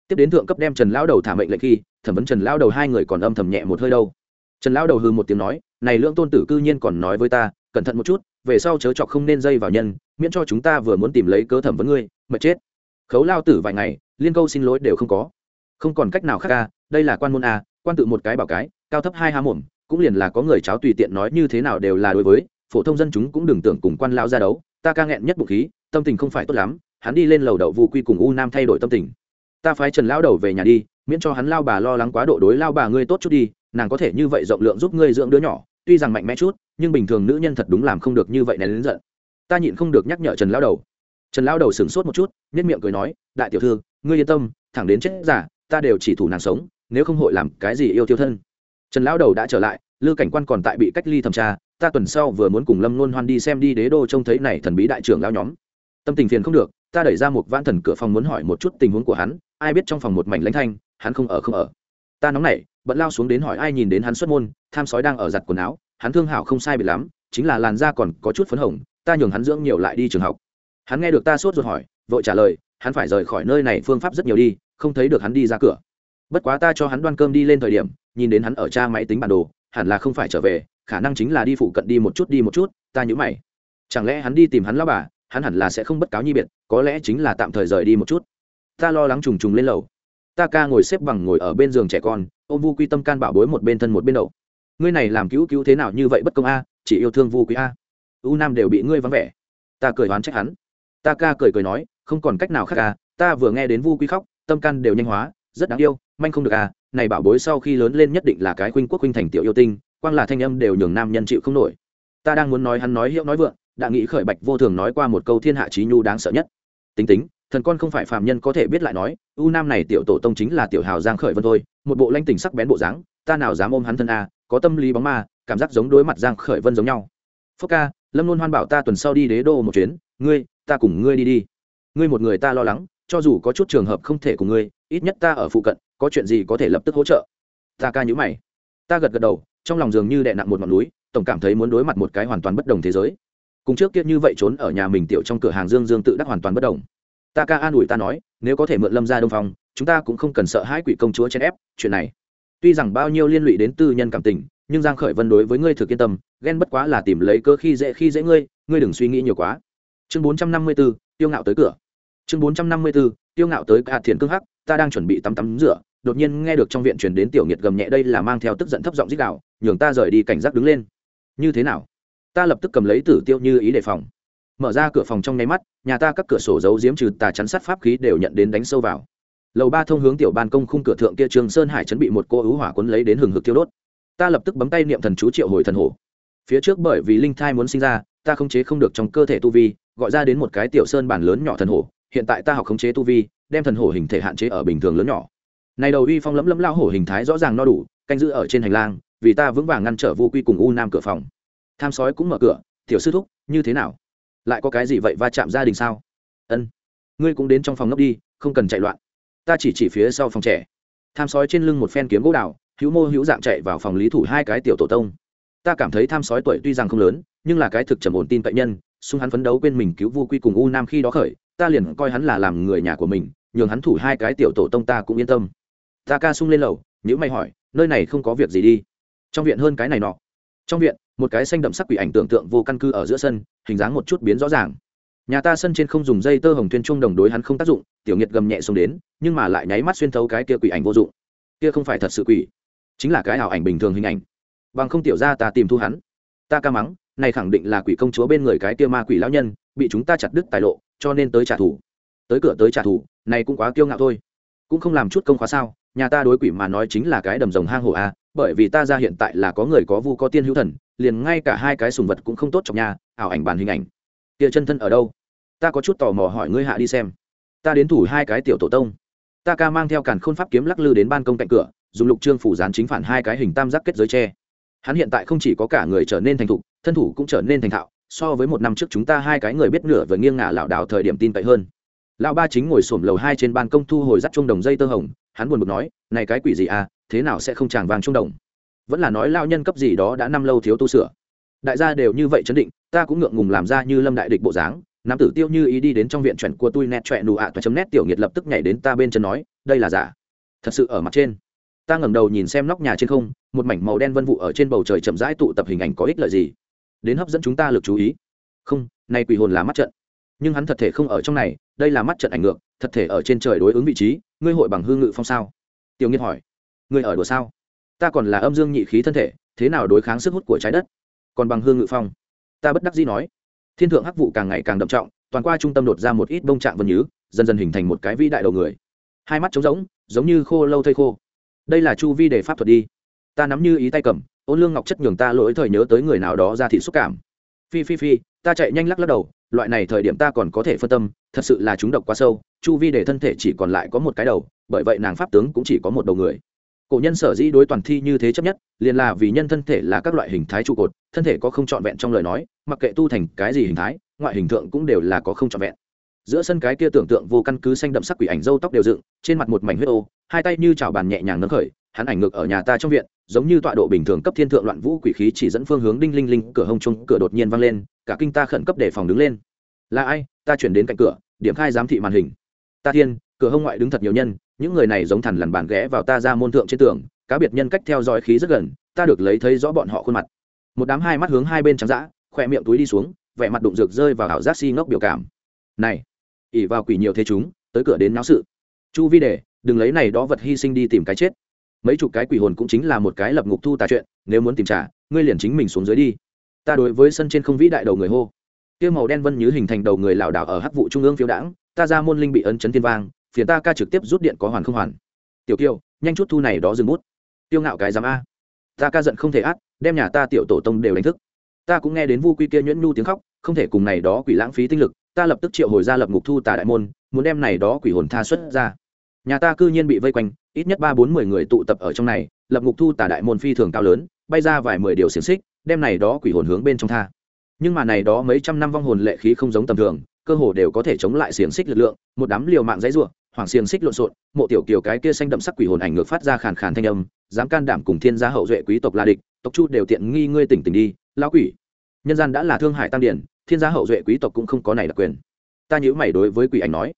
Tiếp đến thượng cấp đem trần lao đầu thả mệnh lệnh khi, thẩm vấn trần lao đầu hai người còn âm thầm nhẹ một hơi đâu. Trần lao đầu hư một tiếng nói, này lưỡng tôn tử cư nhiên còn nói với ta, cẩn thận một chút, về sau chớ chọc không nên dây vào nhân, miễn cho chúng ta vừa muốn tìm lấy cơ thẩm vấn ngươi, mệt chết. Khấu lao tử vài ngày, liên câu xin lỗi đều không có. Không còn cách nào khác ca đây là quan môn a, quan tự một cái bảo cái, cao thấp hai há mồm cũng liền là có người cháo tùy tiện nói như thế nào đều là đối với, phổ thông dân chúng cũng đừng tưởng cùng quan lao ra đấu, ta ca nghẹn nhất bụng khí, tâm tình không phải tốt lắm, hắn đi lên lầu đậu vụ quy cùng u nam thay đổi tâm tình. Ta phái trần lao đầu về nhà đi, miễn cho hắn lao bà lo lắng quá độ đối lao bà ngươi tốt chút đi, nàng có thể như vậy rộng lượng giúp ngươi dưỡng đứa nhỏ, tuy rằng mạnh mẽ chút, nhưng bình thường nữ nhân thật đúng làm không được như vậy nén đến giận. Ta nhịn không được nhắc nhở trần lao đầu. Trần lao đầu sửng sốt một chút nhất miệng cười nói, đại tiểu thư, ngươi yên tâm, thẳng đến chết giả ta đều chỉ thủ nàng sống, nếu không hội làm cái gì yêu tiêu thân trần Lão đầu đã trở lại, lư cảnh quan còn tại bị cách ly thẩm tra, ta tuần sau vừa muốn cùng lâm luôn hoan đi xem đi đế đô trông thấy này thần bí đại trưởng lão nhóm. Tâm tình phiền không được, ta đẩy ra một vãn thần cửa phòng muốn hỏi một chút tình huống của hắn, ai biết trong phòng một mảnh lãnh thanh, hắn không ở không ở. Ta nóng nảy, bận lao xuống đến hỏi ai nhìn đến hắn xuất môn, tham sói đang ở giặt quần áo, hắn thương hảo không sai biệt lắm, chính là làn da còn có chút phấn hồng, ta nhường hắn dưỡng nhiều lại đi trường học. Hắn nghe được ta sốt ruột hỏi, vội trả lời, hắn phải rời khỏi nơi này phương pháp rất nhiều đi, không thấy được hắn đi ra cửa bất quá ta cho hắn đoan cơm đi lên thời điểm, nhìn đến hắn ở cha máy tính bản đồ, hẳn là không phải trở về, khả năng chính là đi phụ cận đi một chút đi một chút, ta nhớ mày. Chẳng lẽ hắn đi tìm hắn lao bà, hắn hẳn là sẽ không bất cáo nhi biệt, có lẽ chính là tạm thời rời đi một chút. Ta lo lắng trùng trùng lên lầu. Ta ca ngồi xếp bằng ngồi ở bên giường trẻ con ô vu quy tâm can bảo bối một bên thân một bên đầu ngươi này làm cứu cứu thế nào như vậy bất công a, chỉ yêu thương vu quý a. U nam đều bị ngươi vắng vẻ. Ta cười oán trách hắn. Ta ca cười cười nói, không còn cách nào khác à ta vừa nghe đến vu quý khóc, tâm can đều nhanh hóa rất đáng yêu, manh không được à này bảo bối sau khi lớn lên nhất định là cái khuynh quốc khuynh thành tiểu yêu tinh, quang là thanh âm đều nhường nam nhân chịu không nổi. Ta đang muốn nói hắn nói hiệu nói vượng, đã nghĩ khởi bạch vô thường nói qua một câu thiên hạ trí nhu đáng sợ nhất. Tính tính, thần con không phải phàm nhân có thể biết lại nói, u nam này tiểu tổ tông chính là tiểu hào giang khởi vân thôi, một bộ lanh tình sắc bén bộ dáng, ta nào dám ôm hắn thân a có tâm lý bóng ma, cảm giác giống đối mặt giang khởi vân giống nhau. Phúc ca, lâm luôn hoan bảo ta tuần sau đi đế đô một chuyến, ngươi, ta cùng ngươi đi đi. Ngươi một người ta lo lắng, cho dù có chút trường hợp không thể cùng ngươi ít nhất ta ở phụ cận có chuyện gì có thể lập tức hỗ trợ. Ta ca nhữ mày. Ta gật gật đầu trong lòng dường như đè nặng một ngọn núi tổng cảm thấy muốn đối mặt một cái hoàn toàn bất đồng thế giới. Cùng trước kia như vậy trốn ở nhà mình tiểu trong cửa hàng dương dương tự đắc hoàn toàn bất đồng. Ta ca an ủi ta nói nếu có thể mượn lâm ra đông phong chúng ta cũng không cần sợ hãi quỷ công chúa chen ép chuyện này. Tuy rằng bao nhiêu liên lụy đến tư nhân cảm tình nhưng giang khởi vân đối với ngươi thực yên tâm ghen bất quá là tìm lấy cơ khi dễ khi dễ ngươi ngươi đừng suy nghĩ nhiều quá. Chương 454, tiêu ngạo tới cửa. Chương 454, tiêu ngạo tới cả thiền cương hắc ta đang chuẩn bị tắm tắm rửa, đột nhiên nghe được trong viện truyền đến tiểu nghiệt gầm nhẹ, đây là mang theo tức giận thấp giọng dích đạo nhường ta rời đi, cảnh giác đứng lên. Như thế nào? Ta lập tức cầm lấy tử tiêu như ý đề phòng. Mở ra cửa phòng trong nháy mắt, nhà ta các cửa sổ giấu diếm trừ tà chắn sát pháp khí đều nhận đến đánh sâu vào. Lầu ba thông hướng tiểu ban công khung cửa thượng kia trường sơn hải chuẩn bị một cô ứ hỏa quấn lấy đến hừng hực tiêu đốt. Ta lập tức bấm tay niệm thần chú triệu hồi thần hổ. Phía trước bởi vì linh thai muốn sinh ra, ta khống chế không được trong cơ thể tu vi, gọi ra đến một cái tiểu sơn bản lớn nhỏ thần hổ, hiện tại ta học khống chế tu vi đem thần hổ hình thể hạn chế ở bình thường lớn nhỏ. Này đầu uy phong lấm lấm lao hổ hình thái rõ ràng no đủ, canh giữ ở trên hành lang, vì ta vững vàng ngăn trở vô quy cùng u nam cửa phòng. Tham sói cũng mở cửa, tiểu sư thúc, như thế nào? Lại có cái gì vậy va chạm gia đình sao? Ân, ngươi cũng đến trong phòng ngốc đi, không cần chạy loạn. Ta chỉ chỉ phía sau phòng trẻ. Tham sói trên lưng một phen kiếm gỗ đào, hữu mô hữu dạng chạy vào phòng lý thủ hai cái tiểu tổ tông. Ta cảm thấy tham sói tuổi tuy rằng không lớn, nhưng là cái thực trầm ổn tin cậy nhân xung hắn phấn đấu quên mình cứu vu quy cùng u nam khi đó khởi, ta liền coi hắn là làm người nhà của mình nhường hắn thủ hai cái tiểu tổ tông ta cũng yên tâm. Ta ca sung lên lầu nhữ mày hỏi, nơi này không có việc gì đi. Trong viện hơn cái này nọ. Trong viện, một cái xanh đậm sắc quỷ ảnh tưởng tượng vô căn cứ ở giữa sân, hình dáng một chút biến rõ ràng. Nhà ta sân trên không dùng dây tơ hồng thuyên trung đồng đối hắn không tác dụng, tiểu Nhiệt gầm nhẹ xuống đến, nhưng mà lại nháy mắt xuyên thấu cái kia quỷ ảnh vô dụng. Kia không phải thật sự quỷ, chính là cái ảo ảnh bình thường hình ảnh. Bằng không tiểu ra ta tìm thu hắn. Ta ca mắng, này khẳng định là quỷ công chúa bên người cái kia ma quỷ lão nhân, bị chúng ta chặt đứt tài lộ, cho nên tới trả thù tới cửa tới trả thù, này cũng quá kiêu ngạo thôi. Cũng không làm chút công khóa sao, nhà ta đối quỷ mà nói chính là cái đầm rồng hang hổ a, bởi vì ta ra hiện tại là có người có vu có tiên hữu thần, liền ngay cả hai cái sùng vật cũng không tốt trong nhà, ảo ảnh bàn hình ảnh. Kia chân thân ở đâu? Ta có chút tò mò hỏi ngươi hạ đi xem. Ta đến thủ hai cái tiểu tổ tông. Ta ca mang theo càn khôn pháp kiếm lắc lư đến ban công cạnh cửa, dùng lục trương phủ dán chính phản hai cái hình tam giác kết giới tre. Hắn hiện tại không chỉ có cả người trở nên thành thục, thân thủ cũng trở nên thành thạo, so với một năm trước chúng ta hai cái người biết nửa vừa nghiêng ngả lảo đảo thời điểm tin cậy hơn lão ba chính ngồi xổm lầu hai trên ban công thu hồi dắt chuông đồng dây tơ hồng, hắn buồn bực nói, này cái quỷ gì à thế nào sẽ không tràng vàng chuông đồng? Vẫn là nói lao nhân cấp gì đó đã năm lâu thiếu tu sửa. Đại gia đều như vậy chấn định, ta cũng ngượng ngùng làm ra như lâm đại địch bộ dáng. Nam tử tiêu như ý đi đến trong viện chuẩn của tôi nét chọe nụ ạ toa chấm nét tiểu nghiệt lập tức nhảy đến ta bên chân nói, đây là giả. Thật sự ở mặt trên. Ta ngẩng đầu nhìn xem nóc nhà trên không, một mảnh màu đen vân vụ ở trên bầu trời chậm rãi tụ tập hình ảnh có ích lợi gì. Đến hấp dẫn chúng ta lực chú ý. Không nay quỷ hồn là mắt trận nhưng hắn thật thể không ở trong này, đây là mắt trận ảnh ngược, thật thể ở trên trời đối ứng vị trí, ngươi hội bằng hương ngự phong sao? Tiểu nghiên hỏi. Ngươi ở đùa sao? Ta còn là âm dương nhị khí thân thể, thế nào đối kháng sức hút của trái đất? Còn bằng hương ngự phong. Ta bất đắc dĩ nói. Thiên thượng hắc vụ càng ngày càng đậm trọng, toàn qua trung tâm đột ra một ít bông trạng vân nhứ, dần dần hình thành một cái vĩ đại đầu người. Hai mắt trống rỗng, giống như khô lâu thây khô. Đây là chu vi để pháp thuật đi. Ta nắm như ý tay cầm, ôn lương ngọc chất nhường ta lỗi thời nhớ tới người nào đó ra thị xúc cảm. Phi phi phi, ta chạy nhanh lắc lắc đầu loại này thời điểm ta còn có thể phân tâm, thật sự là chúng độc quá sâu, chu vi để thân thể chỉ còn lại có một cái đầu, bởi vậy nàng pháp tướng cũng chỉ có một đầu người. Cổ nhân sở dĩ đối toàn thi như thế chấp nhất, liền là vì nhân thân thể là các loại hình thái trụ cột, thân thể có không trọn vẹn trong lời nói, mặc kệ tu thành cái gì hình thái, ngoại hình tượng cũng đều là có không trọn vẹn. Giữa sân cái kia tưởng tượng vô căn cứ xanh đậm sắc quỷ ảnh dâu tóc đều dựng, trên mặt một mảnh huyết ô, hai tay như chảo bàn nhẹ nhàng nâng khởi hắn ảnh ngược ở nhà ta trong viện, giống như tọa độ bình thường cấp thiên thượng loạn vũ quỷ khí chỉ dẫn phương hướng đinh linh linh, cửa hông chung cửa đột nhiên vang lên, cả kinh ta khẩn cấp để phòng đứng lên. Là ai? Ta chuyển đến cạnh cửa, điểm khai giám thị màn hình. Ta thiên, cửa hông ngoại đứng thật nhiều nhân, những người này giống thằn lằn bàn ghé vào ta ra môn thượng trên tường, cá biệt nhân cách theo dõi khí rất gần, ta được lấy thấy rõ bọn họ khuôn mặt. Một đám hai mắt hướng hai bên trắng dã khỏe miệng túi đi xuống, vẻ mặt đụng rực rơi vào ảo giác si ngốc biểu cảm. Này ỉ vào quỷ nhiều thế chúng, tới cửa đến náo sự. Chu vi đề, đừng lấy này đó vật hy sinh đi tìm cái chết mấy chục cái quỷ hồn cũng chính là một cái lập ngục thu tà chuyện, nếu muốn tìm trả, ngươi liền chính mình xuống dưới đi. Ta đối với sân trên không vĩ đại đầu người hô. Kia màu đen vân như hình thành đầu người lảo đảo ở hắc vụ trung ương phiếu đãng, ta ra môn linh bị ấn chấn thiên vang, phiền ta ca trực tiếp rút điện có hoàn không hoàn. Tiểu kiêu nhanh chút thu này đó dừng bút. Tiêu ngạo cái dám a. Ta ca giận không thể át, đem nhà ta tiểu tổ tông đều đánh thức. Ta cũng nghe đến vu quy kia nhuyễn nhu tiếng khóc, không thể cùng này đó quỷ lãng phí tinh lực, ta lập tức triệu hồi ra lập ngục thu tà đại môn, muốn đem này đó quỷ hồn tha xuất ra nhà ta cư nhiên bị vây quanh, ít nhất ba bốn mười người tụ tập ở trong này, lập ngục thu tà đại môn phi thường cao lớn, bay ra vài mười điều xiềng xích, đem này đó quỷ hồn hướng bên trong tha. Nhưng mà này đó mấy trăm năm vong hồn lệ khí không giống tầm thường, cơ hồ đều có thể chống lại xiềng xích lực lượng, một đám liều mạng dãy ruộng hoàng xiềng xích lộn xộn, mộ tiểu kiều cái kia xanh đậm sắc quỷ hồn ảnh ngược phát ra khàn khàn thanh âm, dám can đảm cùng thiên gia hậu duệ quý tộc la địch, tộc chu đều tiện nghi ngươi tỉnh tỉnh đi, lão quỷ. Nhân gian đã là thương hải tăng điển, thiên gia hậu duệ quý tộc cũng không có này đặc quyền. Ta nhữ mày đối với quỷ ảnh nói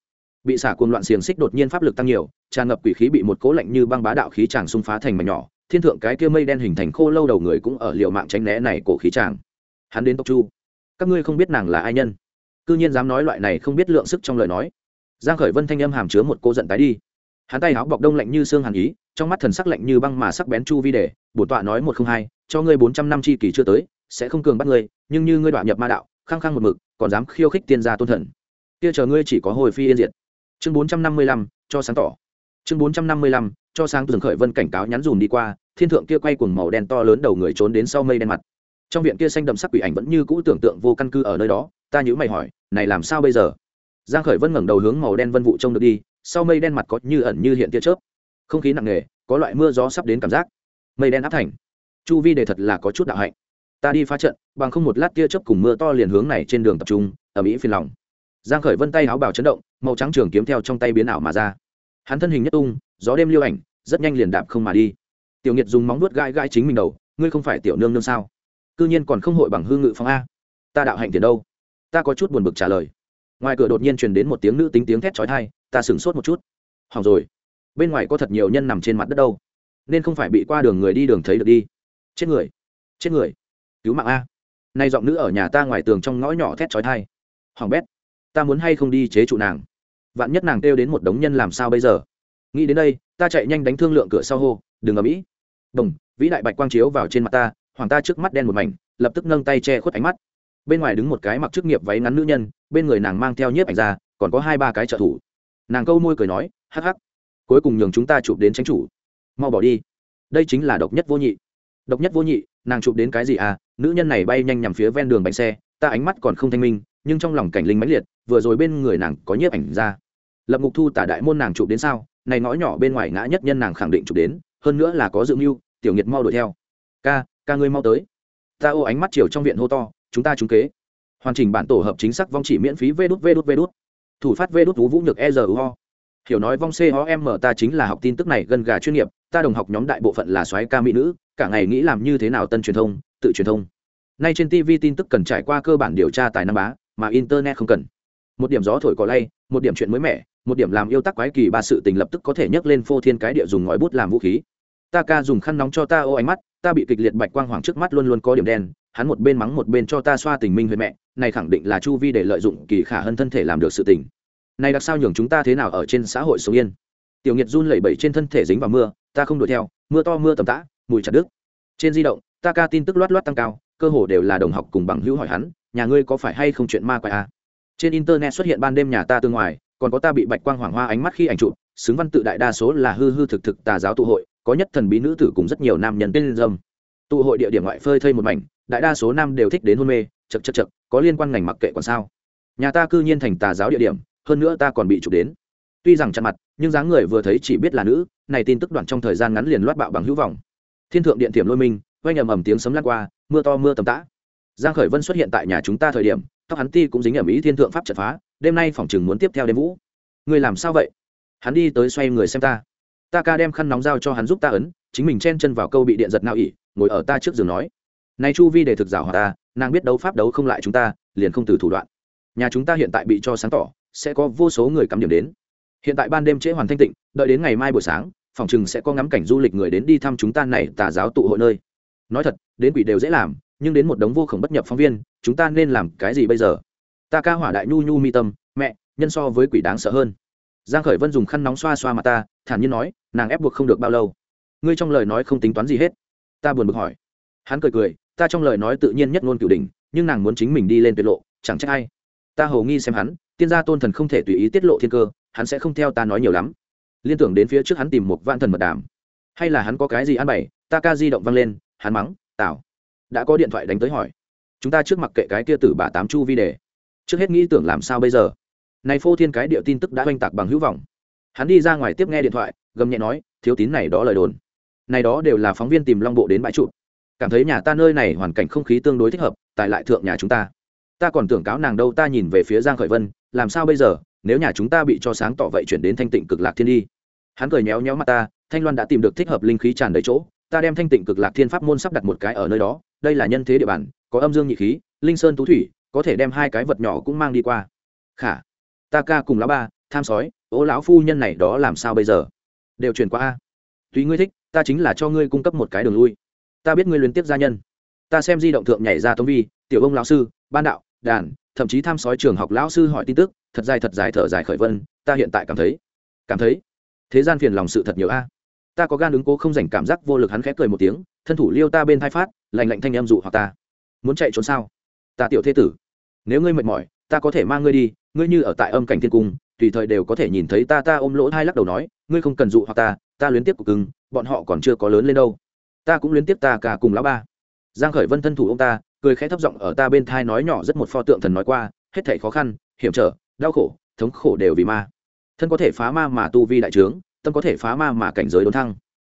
bị xả cuồng loạn xiềng xích đột nhiên pháp lực tăng nhiều, tràn ngập quỷ khí bị một cố lạnh như băng bá đạo khí tràng xung phá thành mảnh nhỏ. Thiên thượng cái kia mây đen hình thành khô lâu đầu người cũng ở liệu mạng tránh né này cổ khí tràng hắn đến tộc chu. Các ngươi không biết nàng là ai nhân. Cư nhiên dám nói loại này không biết lượng sức trong lời nói. Giang khởi vân thanh âm hàm chứa một cô giận tái đi. Hắn tay áo bọc đông lạnh như xương hàn ý, trong mắt thần sắc lạnh như băng mà sắc bén chu vi đề bổn tọa nói một không hai, cho ngươi bốn trăm năm chi kỳ chưa tới, sẽ không cường bắt ngươi, nhưng như ngươi đoạn nhập ma đạo, khăng khăng một mực, còn dám khiêu khích tiên gia tôn thần. Kia chờ ngươi chỉ có hồi phi yên diệt chương bốn trăm năm mươi lăm, cho sáng tỏ. Chương bốn trăm năm mươi lăm, cho sáng tường khởi vân cảnh cáo nhắn dùm đi qua, thiên thượng kia quay cuồng màu đen to lớn đầu người trốn đến sau mây đen mặt. Trong viện kia xanh đậm sắc quỷ ảnh vẫn như cũ tưởng tượng vô căn cứ ở nơi đó, ta nhữ mày hỏi, này làm sao bây giờ? Giang khởi vân ngẩng đầu hướng màu đen vân vụ trông được đi, sau mây đen mặt có như ẩn như hiện tia chớp. Không khí nặng nề, có loại mưa gió sắp đến cảm giác. Mây đen áp thành. Chu vi đề thật là có chút đạo hạnh. Ta đi phá trận, bằng không một lát tia chớp cùng mưa to liền hướng này trên đường tập trung ở mỹ phiền lòng giang khởi vân tay áo bào chấn động, màu trắng trường kiếm theo trong tay biến ảo mà ra. Hắn thân hình nhất tung, gió đêm liêu ảnh, rất nhanh liền đạp không mà đi. Tiểu nghiệt dùng móng vuốt gãi gãi chính mình đầu, ngươi không phải tiểu nương nương sao? Cư nhiên còn không hội bằng hương ngự phong a. Ta đạo hạnh tiền đâu? Ta có chút buồn bực trả lời. Ngoài cửa đột nhiên truyền đến một tiếng nữ tính tiếng thét chói tai, ta sửng sốt một chút. Hỏng rồi. Bên ngoài có thật nhiều nhân nằm trên mặt đất đâu, nên không phải bị qua đường người đi đường thấy được đi. Chết người chết người. Cứu mạng a. Nay giọng nữ ở nhà ta ngoài tường trong ngõ nhỏ thét chói tai. Hỏng bét ta muốn hay không đi chế trụ nàng? Vạn nhất nàng kêu đến một đống nhân làm sao bây giờ? Nghĩ đến đây, ta chạy nhanh đánh thương lượng cửa sau hô, đừng ở mỹ bồng vĩ đại bạch quang chiếu vào trên mặt ta, hoàng ta trước mắt đen một mảnh, lập tức nâng tay che khuất ánh mắt. Bên ngoài đứng một cái mặc chức nghiệp váy ngắn nữ nhân, bên người nàng mang theo nhiếp ảnh ra, còn có hai ba cái trợ thủ. Nàng câu môi cười nói, hắc hắc, cuối cùng nhường chúng ta chụp đến tránh chủ. Mau bỏ đi. Đây chính là độc nhất vô nhị. Độc nhất vô nhị, nàng chụp đến cái gì à? Nữ nhân này bay nhanh nhằm phía ven đường bánh xe, ta ánh mắt còn không thanh minh nhưng trong lòng cảnh linh mãnh liệt, vừa rồi bên người nàng có nhiếp ảnh ra. Lập ngục thu tả đại môn nàng chụp đến sao? Này ngõ nhỏ bên ngoài ngã nhất nhân nàng khẳng định chụp đến, hơn nữa là có dự mưu, tiểu nghiệt mau đuổi theo. Ca ca ngươi mau tới. Ta ô ánh mắt chiều trong viện hô to, chúng ta trúng kế. Hoàn chỉnh bản tổ hợp chính xác vong chỉ miễn phí vê đút vê đút vê đút. Thủ phát vê đút vũ vũ nhược e giờ ho hiểu nói vong c ho m, ta chính là học tin tức này gần gà chuyên nghiệp, ta đồng học nhóm đại bộ phận là soái ca mỹ nữ, cả ngày nghĩ làm như thế nào tân truyền thông, tự truyền thông. Nay trên tv tin tức cần trải qua cơ bản điều tra tài năng bá mà internet không cần. Một điểm gió thổi cỏ lay, một điểm chuyện mới mẻ, một điểm làm yêu tắc quái kỳ ba sự tình lập tức có thể nhấc lên phô thiên cái địa dùng ngòi bút làm vũ khí. Ta ca dùng khăn nóng cho ta ô ánh mắt, ta bị kịch liệt bạch quang hoàng trước mắt luôn luôn có điểm đen, hắn một bên mắng một bên cho ta xoa tình minh với mẹ, này khẳng định là chu vi để lợi dụng kỳ khả hơn thân thể làm được sự tình. Này đặc sao nhường chúng ta thế nào ở trên xã hội sống yên? Tiểu nghiệt run lẩy bẩy trên thân thể dính vào mưa, ta không đuổi theo, mưa to mưa tầm tã, mùi chặt đứt. Trên di động, ta ca tin tức loát loát tăng cao, cơ hồ đều là đồng học cùng bằng hữu hỏi hắn nhà ngươi có phải hay không chuyện ma quái à? trên internet xuất hiện ban đêm nhà ta tương ngoài, còn có ta bị bạch quang hoàng hoa ánh mắt khi ảnh chụp, xứng văn tự đại đa số là hư hư thực thực tà giáo tụ hội, có nhất thần bí nữ tử cùng rất nhiều nam nhân tên dâm. Tụ hội địa điểm ngoại phơi thây một mảnh, đại đa số nam đều thích đến hôn mê, chật chật chật, có liên quan ngành mặc kệ còn sao. Nhà ta cư nhiên thành tà giáo địa điểm, hơn nữa ta còn bị chụp đến. Tuy rằng chặn mặt, nhưng dáng người vừa thấy chỉ biết là nữ, này tin tức đoạn trong thời gian ngắn liền loát bạo bằng hữu vọng. Thiên thượng điện thiểm lôi minh oanh ầm ầm tiếng sấm lan qua, mưa to mưa tầm tã giang khởi vân xuất hiện tại nhà chúng ta thời điểm, tóc hắn ti cũng dính ẩm ý thiên thượng pháp trận phá, đêm nay phòng chừng muốn tiếp theo đêm vũ. Người làm sao vậy? Hắn đi tới xoay người xem ta. Ta ca đem khăn nóng dao cho hắn giúp ta ấn, chính mình chen chân vào câu bị điện giật nào ỉ, ngồi ở ta trước giường nói. Nay chu vi để thực giả hòa ta, nàng biết đấu pháp đấu không lại chúng ta, liền không từ thủ đoạn. Nhà chúng ta hiện tại bị cho sáng tỏ, sẽ có vô số người cắm điểm đến. Hiện tại ban đêm trễ hoàn thanh tịnh, đợi đến ngày mai buổi sáng, phòng chừng sẽ có ngắm cảnh du lịch người đến đi thăm chúng ta này tà giáo tụ hội nơi. Nói thật, đến quỷ đều dễ làm nhưng đến một đống vô khổng bất nhập phóng viên, chúng ta nên làm cái gì bây giờ? Ta ca hỏa đại nhu nhu mi tâm, mẹ, nhân so với quỷ đáng sợ hơn. Giang khởi vân dùng khăn nóng xoa xoa mặt ta, thản nhiên nói, nàng ép buộc không được bao lâu. Ngươi trong lời nói không tính toán gì hết. Ta buồn bực hỏi. Hắn cười cười, ta trong lời nói tự nhiên nhất ngôn cửu đỉnh, nhưng nàng muốn chính mình đi lên tuyệt lộ, chẳng trách ai. Ta hầu nghi xem hắn, tiên gia tôn thần không thể tùy ý tiết lộ thiên cơ, hắn sẽ không theo ta nói nhiều lắm. Liên tưởng đến phía trước hắn tìm một vạn thần mật đàm. Hay là hắn có cái gì ăn bày, ta ca di động văng lên, hắn mắng, tảo đã có điện thoại đánh tới hỏi. Chúng ta trước mặt kệ cái kia tử bà tám chu vi đề. Trước hết nghĩ tưởng làm sao bây giờ? Này phô thiên cái điệu tin tức đã oanh tạc bằng hữu vọng. Hắn đi ra ngoài tiếp nghe điện thoại, gầm nhẹ nói, thiếu tín này đó lời đồn. Này đó đều là phóng viên tìm long bộ đến bãi trụ. Cảm thấy nhà ta nơi này hoàn cảnh không khí tương đối thích hợp, tại lại thượng nhà chúng ta. Ta còn tưởng cáo nàng đâu, ta nhìn về phía giang khởi vân, làm sao bây giờ? Nếu nhà chúng ta bị cho sáng tỏ vậy chuyển đến thanh tịnh cực lạc thiên đi. Hắn cười nhéo nhéo mặt ta, thanh loan đã tìm được thích hợp linh khí tràn đầy chỗ, ta đem thanh tịnh cực lạc thiên pháp môn sắp đặt một cái ở nơi đó đây là nhân thế địa bàn, có âm dương nhị khí, linh sơn tú thủy, có thể đem hai cái vật nhỏ cũng mang đi qua. Khả, ta ca cùng lão ba, tham sói ố lão phu nhân này đó làm sao bây giờ? Đều chuyển qua a. Tùy ngươi thích, ta chính là cho ngươi cung cấp một cái đường lui. Ta biết ngươi liên tiếp gia nhân. Ta xem di động thượng nhảy ra tống vi, tiểu ông lão sư, ban đạo, đàn, thậm chí tham sói trường học lão sư hỏi tin tức, thật dài thật dài thở dài khởi vân, ta hiện tại cảm thấy cảm thấy, thế gian phiền lòng sự thật nhiều a. Ta có gan ứng cố không dành cảm giác vô lực hắn khẽ cười một tiếng, thân thủ liêu ta bên thai phát lành lạnh thanh em dụ hoặc ta. Muốn chạy trốn sao? Ta tiểu thế tử, nếu ngươi mệt mỏi, ta có thể mang ngươi đi, ngươi như ở tại âm cảnh thiên cung, tùy thời đều có thể nhìn thấy ta ta ôm lỗ hai lắc đầu nói, ngươi không cần dụ hoặc ta ta luyến tiếp của cưng, bọn họ còn chưa có lớn lên đâu. Ta cũng luyến tiếp ta cả cùng lão ba. Giang khởi vân thân thủ ông ta, cười khẽ thấp giọng ở ta bên thai nói nhỏ rất một pho tượng thần nói qua, hết thảy khó khăn, hiểm trở, đau khổ, thống khổ đều vì ma. Thân có thể phá ma mà tu vi đại trướng, tâm có thể phá ma mà cảnh giới đốn thăng.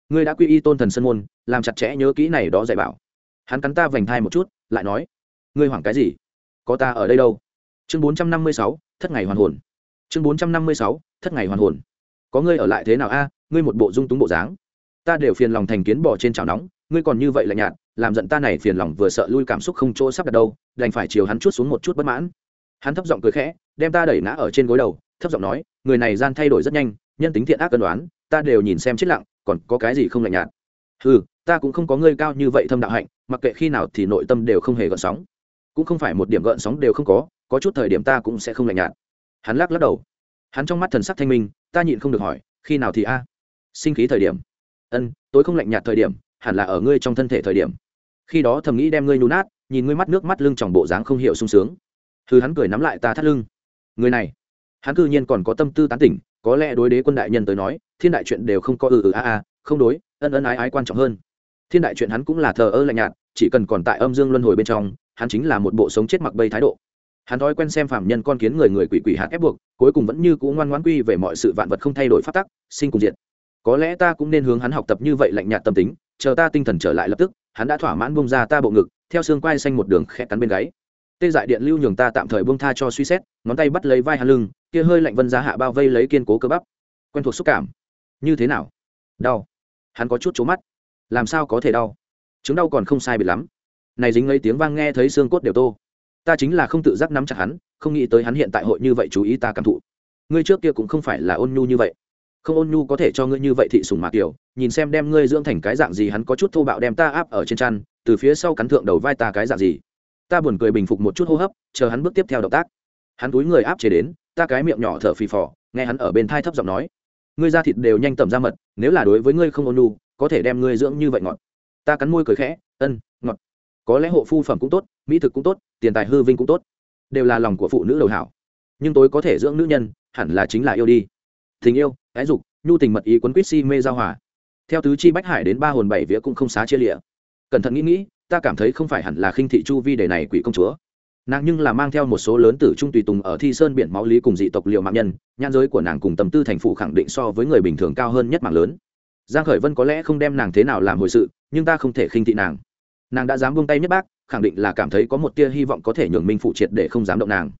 Ngươi đã quy y tôn thần sân môn, làm chặt chẽ nhớ kỹ này đó dạy bảo hắn cắn ta vành thai một chút, lại nói, ngươi hoảng cái gì? Có ta ở đây đâu? Chương bốn trăm năm mươi sáu, thất ngày hoàn hồn. Chương bốn trăm năm mươi sáu, thất ngày hoàn hồn. Có ngươi ở lại thế nào a? Ngươi một bộ dung túng bộ dáng. Ta đều phiền lòng thành kiến bỏ trên chảo nóng, ngươi còn như vậy là nhạt, làm giận ta này phiền lòng vừa sợ lui cảm xúc không chỗ sắp đặt đâu, đành phải chiều hắn chút xuống một chút bất mãn. Hắn thấp giọng cười khẽ, đem ta đẩy ngã ở trên gối đầu, thấp giọng nói, người này gian thay đổi rất nhanh, nhân tính thiện ác cân đoán ta đều nhìn xem chết lặng, còn có cái gì không lạnh nhạt? Ừ ta cũng không có ngươi cao như vậy thâm đạo hạnh, mặc kệ khi nào thì nội tâm đều không hề gợn sóng. Cũng không phải một điểm gợn sóng đều không có có chút thời điểm ta cũng sẽ không lạnh nhạt. Hắn lắc lắc đầu. Hắn trong mắt thần sắc thanh minh, ta nhịn không được hỏi, khi nào thì a? Sinh khí thời điểm. Ân, tối không lạnh nhạt thời điểm, hẳn là ở ngươi trong thân thể thời điểm. Khi đó thầm nghĩ đem ngươi nhún nát, nhìn ngươi mắt nước mắt lưng tròng bộ dáng không hiểu sung sướng. Thứ hắn cười nắm lại ta thắt lưng. Người này, hắn cư nhiên còn có tâm tư tán tỉnh, có lẽ đối đế quân đại nhân tới nói, thiên đại chuyện đều không có ừ ừ a a, không đối ân ân ái ái quan trọng hơn. Thiên đại chuyện hắn cũng là thờ ơ lạnh nhạt, chỉ cần còn tại âm dương luân hồi bên trong, hắn chính là một bộ sống chết mặc bây thái độ. Hắn thói quen xem phạm nhân con kiến người người quỷ quỷ hạt ép buộc, cuối cùng vẫn như cũ ngoan ngoãn quy về mọi sự vạn vật không thay đổi phát tắc, sinh cùng diện có lẽ ta cũng nên hướng hắn học tập như vậy lạnh nhạt tâm tính, chờ ta tinh thần trở lại lập tức, hắn đã thỏa mãn bông ra ta bộ ngực, theo xương quai xanh một đường khẽ cắn bên gáy. Tê dại điện lưu nhường ta tạm thời buông tha cho suy xét, ngón tay bắt lấy vai hắn lưng, kia hơi lạnh vân giá hạ bao vây lấy kiên cố cơ bắp. Quen thuộc xúc cảm. Như thế nào? Đau hắn có chút trố mắt. Làm sao có thể đau? Chứng đau còn không sai biệt lắm. Này dính lấy tiếng vang nghe thấy xương cốt đều tô. Ta chính là không tự giác nắm chặt hắn, không nghĩ tới hắn hiện tại hội như vậy chú ý ta cảm thụ. Ngươi trước kia cũng không phải là ôn nhu như vậy. Không ôn nhu có thể cho ngươi như vậy thị sùng mạc kiểu, nhìn xem đem ngươi dưỡng thành cái dạng gì hắn có chút thô bạo đem ta áp ở trên chăn, từ phía sau cắn thượng đầu vai ta cái dạng gì. Ta buồn cười bình phục một chút hô hấp, chờ hắn bước tiếp theo động tác. Hắn túi người áp chế đến, ta cái miệng nhỏ thở phì phò, nghe hắn ở bên thai thấp giọng nói ngươi da thịt đều nhanh tẩm ra mật, nếu là đối với ngươi không ôn nhu, có thể đem ngươi dưỡng như vậy ngọt. Ta cắn môi cười khẽ, ân, ngọt. Có lẽ hộ phu phẩm cũng tốt, mỹ thực cũng tốt, tiền tài hư vinh cũng tốt, đều là lòng của phụ nữ đầu hảo. Nhưng tôi có thể dưỡng nữ nhân, hẳn là chính là yêu đi. Tình yêu, ái dục, nhu tình mật ý quấn quýt si mê giao hòa. Theo tứ chi bách hải đến ba hồn bảy vía cũng không xá chia lịa cẩn thận nghĩ nghĩ, ta cảm thấy không phải hẳn là khinh thị chu vi đề này quỷ công chúa nàng nhưng là mang theo một số lớn tử trung tùy tùng ở thi sơn biển máu lý cùng dị tộc liệu mạng nhân nhan giới của nàng cùng tâm tư thành phụ khẳng định so với người bình thường cao hơn nhất mạng lớn. Giang khởi vân có lẽ không đem nàng thế nào làm hồi sự, nhưng ta không thể khinh thị nàng. Nàng đã dám buông tay nhất bác, khẳng định là cảm thấy có một tia hy vọng có thể nhường minh phụ triệt để không dám động nàng.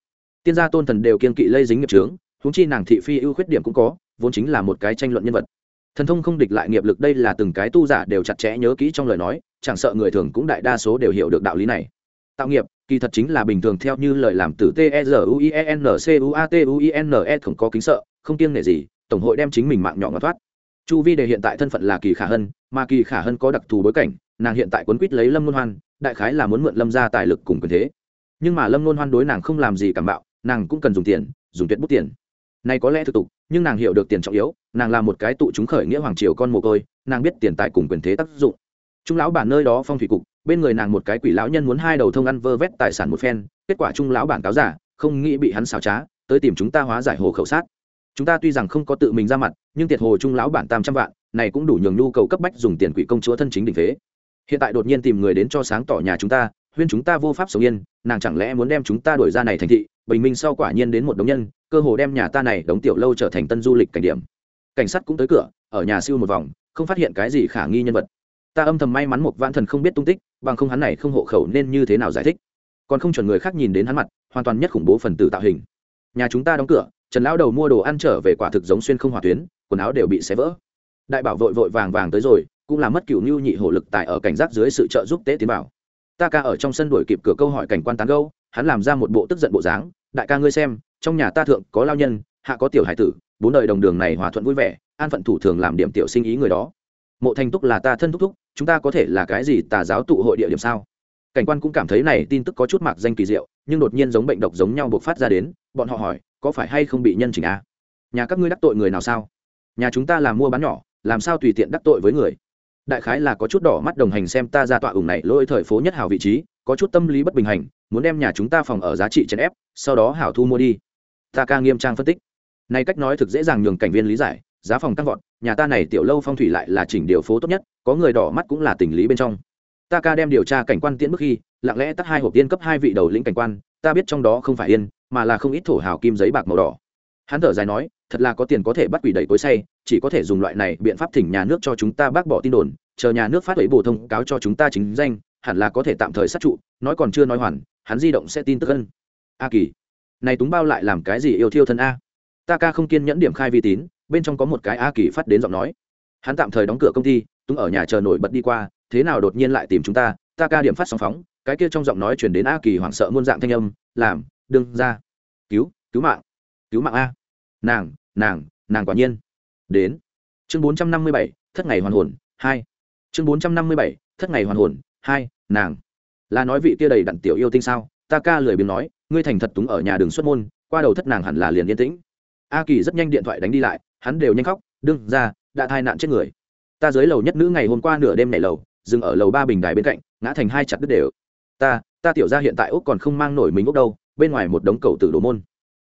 Tiên gia tôn thần đều kiên kỵ lây dính nghiệp trướng huống chi nàng thị phi ưu khuyết điểm cũng có, vốn chính là một cái tranh luận nhân vật. Thần thông không địch lại nghiệp lực đây là từng cái tu giả đều chặt chẽ nhớ kỹ trong lời nói, chẳng sợ người thường cũng đại đa số đều hiểu được đạo lý này. Tạo nghiệp kỳ thật chính là bình thường theo như lời làm từ t e r u i e n c u a t u i n e không có kính sợ, không kiêng nể gì, tổng hội đem chính mình mạng nhỏ ngọt thoát. Chu vi đề hiện tại thân phận là kỳ khả hân, mà kỳ khả hân có đặc thù bối cảnh, nàng hiện tại quấn quýt lấy lâm luân hoan, đại khái là muốn mượn lâm ra tài lực cùng quyền thế. Nhưng mà lâm luân hoan đối nàng không làm gì cảm bạo, nàng cũng cần dùng tiền, dùng tuyệt bút tiền. Này có lẽ thực tục, nhưng nàng hiểu được tiền trọng yếu, nàng là một cái tụ chúng khởi nghĩa hoàng triều con mồ côi, nàng biết tiền tài cùng quyền thế tác dụng trung lão bản nơi đó phong thủy cục, bên người nàng một cái quỷ lão nhân muốn hai đầu thông ăn vơ vét tài sản một phen, kết quả trung lão bản cáo giả, không nghĩ bị hắn xảo trá, tới tìm chúng ta hóa giải hồ khẩu sát. Chúng ta tuy rằng không có tự mình ra mặt, nhưng tiệt hồ trung lão bản tam trăm vạn, này cũng đủ nhường nhu cầu cấp bách dùng tiền quỷ công chúa thân chính định phế. Hiện tại đột nhiên tìm người đến cho sáng tỏ nhà chúng ta, huyên chúng ta vô pháp sống yên, nàng chẳng lẽ muốn đem chúng ta đuổi ra này thành thị, bình minh sau quả nhiên đến một đống nhân, cơ hồ đem nhà ta này đóng tiểu lâu trở thành tân du lịch cảnh điểm. Cảnh sát cũng tới cửa, ở nhà siêu một vòng, không phát hiện cái gì khả nghi nhân vật ta âm thầm may mắn một vạn thần không biết tung tích, bằng không hắn này không hộ khẩu nên như thế nào giải thích. Còn không chuẩn người khác nhìn đến hắn mặt, hoàn toàn nhất khủng bố phần tử tạo hình. Nhà chúng ta đóng cửa, trần lão đầu mua đồ ăn trở về quả thực giống xuyên không hòa tuyến, quần áo đều bị xé vỡ. Đại bảo vội vội vàng vàng tới rồi, cũng là mất cựu nhu nhị hổ lực tại ở cảnh giác dưới sự trợ giúp tế tiến bảo. Ta ca ở trong sân đuổi kịp cửa câu hỏi cảnh quan tán gâu hắn làm ra một bộ tức giận bộ dáng, đại ca ngươi xem, trong nhà ta thượng có lao nhân, hạ có tiểu hải tử, bốn đời đồng đường này hòa thuận vui vẻ, an phận thủ thường làm điểm tiểu sinh ý người đó. Mộ thành túc là ta thân thúc thúc chúng ta có thể là cái gì tà giáo tụ hội địa điểm sao? Cảnh quan cũng cảm thấy này tin tức có chút mạc danh kỳ diệu, nhưng đột nhiên giống bệnh độc giống nhau buộc phát ra đến, bọn họ hỏi, có phải hay không bị nhân chỉnh à? nhà các ngươi đắc tội người nào sao? Nhà chúng ta là mua bán nhỏ, làm sao tùy tiện đắc tội với người? Đại khái là có chút đỏ mắt đồng hành xem ta ra tọa ủng này lôi thời phố nhất hào vị trí, có chút tâm lý bất bình hành, muốn đem nhà chúng ta phòng ở giá trị chèn ép, sau đó hảo thu mua đi. Ta ca nghiêm trang phân tích. Nay cách nói thực dễ dàng nhường cảnh viên lý giải giá phòng tăng vọt, nhà ta này tiểu lâu phong thủy lại là chỉnh điều phố tốt nhất, có người đỏ mắt cũng là tình lý bên trong. Ta ca đem điều tra cảnh quan tiễn bước khi, lặng lẽ tắt hai hộp tiên cấp hai vị đầu lĩnh cảnh quan, ta biết trong đó không phải yên, mà là không ít thổ hào kim giấy bạc màu đỏ. Hắn thở dài nói, thật là có tiền có thể bắt quỷ đầy cối say, chỉ có thể dùng loại này biện pháp thỉnh nhà nước cho chúng ta bác bỏ tin đồn, chờ nhà nước phát ấy bổ thông cáo cho chúng ta chính danh, hẳn là có thể tạm thời sát trụ, nói còn chưa nói hoàn, hắn di động sẽ tin tức ân a kỳ, này túng bao lại làm cái gì yêu thiêu thân a? Ta ca không kiên nhẫn điểm khai vi tín bên trong có một cái a kỳ phát đến giọng nói. Hắn tạm thời đóng cửa công ty, túng ở nhà chờ nổi bật đi qua, thế nào đột nhiên lại tìm chúng ta ta ca điểm phát sóng phóng, cái kia trong giọng nói chuyển đến a kỳ hoảng sợ muôn dạng thanh âm, làm, đừng ra. Cứu cứu mạng cứu mạng a. Nàng nàng nàng quả nhiên. Đến. Chương bốn trăm năm mươi bảy, thất ngày hoàn hồn, hai. Chương bốn trăm năm mươi bảy, thất ngày hoàn hồn, hai, nàng. Là nói vị kia đầy đặn tiểu yêu tinh sao? Ta ca lười biếng nói, ngươi thành thật túng ở nhà đường xuất môn, qua đầu thất nàng hẳn là liền yên tĩnh. A kỳ rất nhanh điện thoại đánh đi lại hắn đều nhanh khóc, đương ra, đã thai nạn chết người. Ta dưới lầu nhất nữ ngày hôm qua nửa đêm nhảy lầu, dừng ở lầu ba bình đài bên cạnh, ngã thành hai chặt đứt đều. Ta ta tiểu ra hiện tại úc còn không mang nổi mình úc đâu, bên ngoài một đống cầu tử đồ môn.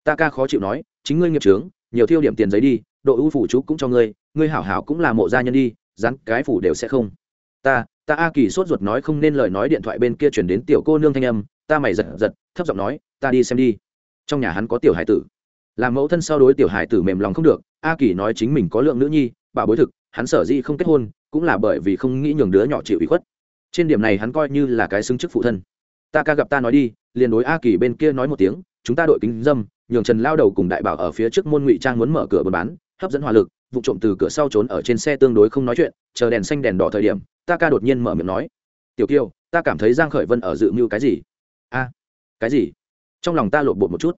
Ta ca khó chịu nói, chính ngươi nghiệp trướng nhiều thiêu điểm tiền giấy đi, độ ưu phủ chú cũng cho ngươi ngươi hảo hảo cũng là mộ gia nhân đi, rắn cái phủ đều sẽ không. Ta ta a kỳ sốt ruột nói không nên lời nói điện thoại bên kia chuyển đến tiểu cô nương thanh âm, ta mày giật giật, thấp giọng nói, ta đi xem đi. Trong nhà hắn có tiểu hải tử làm mẫu thân sau đối tiểu hải tử mềm lòng không được, a kỳ nói chính mình có lượng nữ nhi, bà bối thực, hắn sở dĩ không kết hôn, cũng là bởi vì không nghĩ nhường đứa nhỏ chịu ủy khuất. Trên điểm này hắn coi như là cái xứng chức phụ thân. Ta ca gặp ta nói đi, liền đối a kỳ bên kia nói một tiếng, chúng ta đội kính dâm, nhường trần lao đầu cùng đại bảo ở phía trước môn ngụy trang muốn mở cửa buôn bán, hấp dẫn hỏa lực, vụ trộm từ cửa sau trốn ở trên xe tương đối không nói chuyện, chờ đèn xanh đèn đỏ thời điểm, ta ca đột nhiên mở miệng nói. Tiểu kiều ta cảm thấy giang khởi vân ở dự mưu cái gì? A, cái gì? Trong lòng ta lộn bột một chút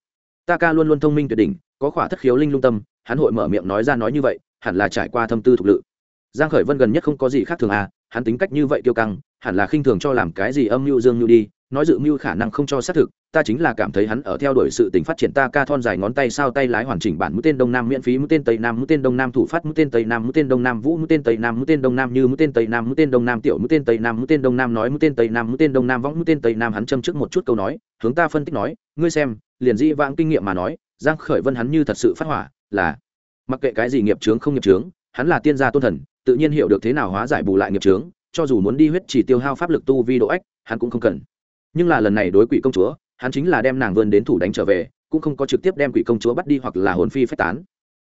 ta ca luôn luôn thông minh tuyệt đỉnh, có khỏa thất khiếu linh lung tâm, hắn hội mở miệng nói ra nói như vậy, hẳn là trải qua thâm tư thục lự. Giang khởi vân gần nhất không có gì khác thường à hắn tính cách như vậy kiêu căng, hẳn là khinh thường cho làm cái gì âm mưu dương mưu đi nói dự mưu khả năng không cho xác thực ta chính là cảm thấy hắn ở theo đuổi sự tình phát triển ta ca thon dài ngón tay sao tay lái hoàn chỉnh bản mũi tên đông nam miễn phí mũi tên tây nam mũi tên đông nam thủ phát mũi tên tây nam mũi tên đông nam vũ mũi tên tây nam mũi tên đông nam như mũi tên tây nam mũi tên đông nam tiểu mũi tên tây nam mũi tên đông nam nói mũi tên tây nam mũi tên đông nam võng mũi tên tây nam hắn châm trước một chút câu nói hướng ta phân tích nói ngươi xem liền di vãng kinh nghiệm mà nói giang khởi vân hắn như thật sự phát hỏa là mặc kệ cái gì nghiệp chướng không nghiệp chướng hắn là tiên gia tôn thần tự nhiên hiểu được thế nào hóa giải bù lại nghiệp chướng cho dù muốn đi huyết chỉ tiêu hao pháp lực tu vi độ ách hắn cũng không cần nhưng là lần này đối quỷ công chúa, hắn chính là đem nàng vươn đến thủ đánh trở về, cũng không có trực tiếp đem quỷ công chúa bắt đi hoặc là hồn phi phách tán.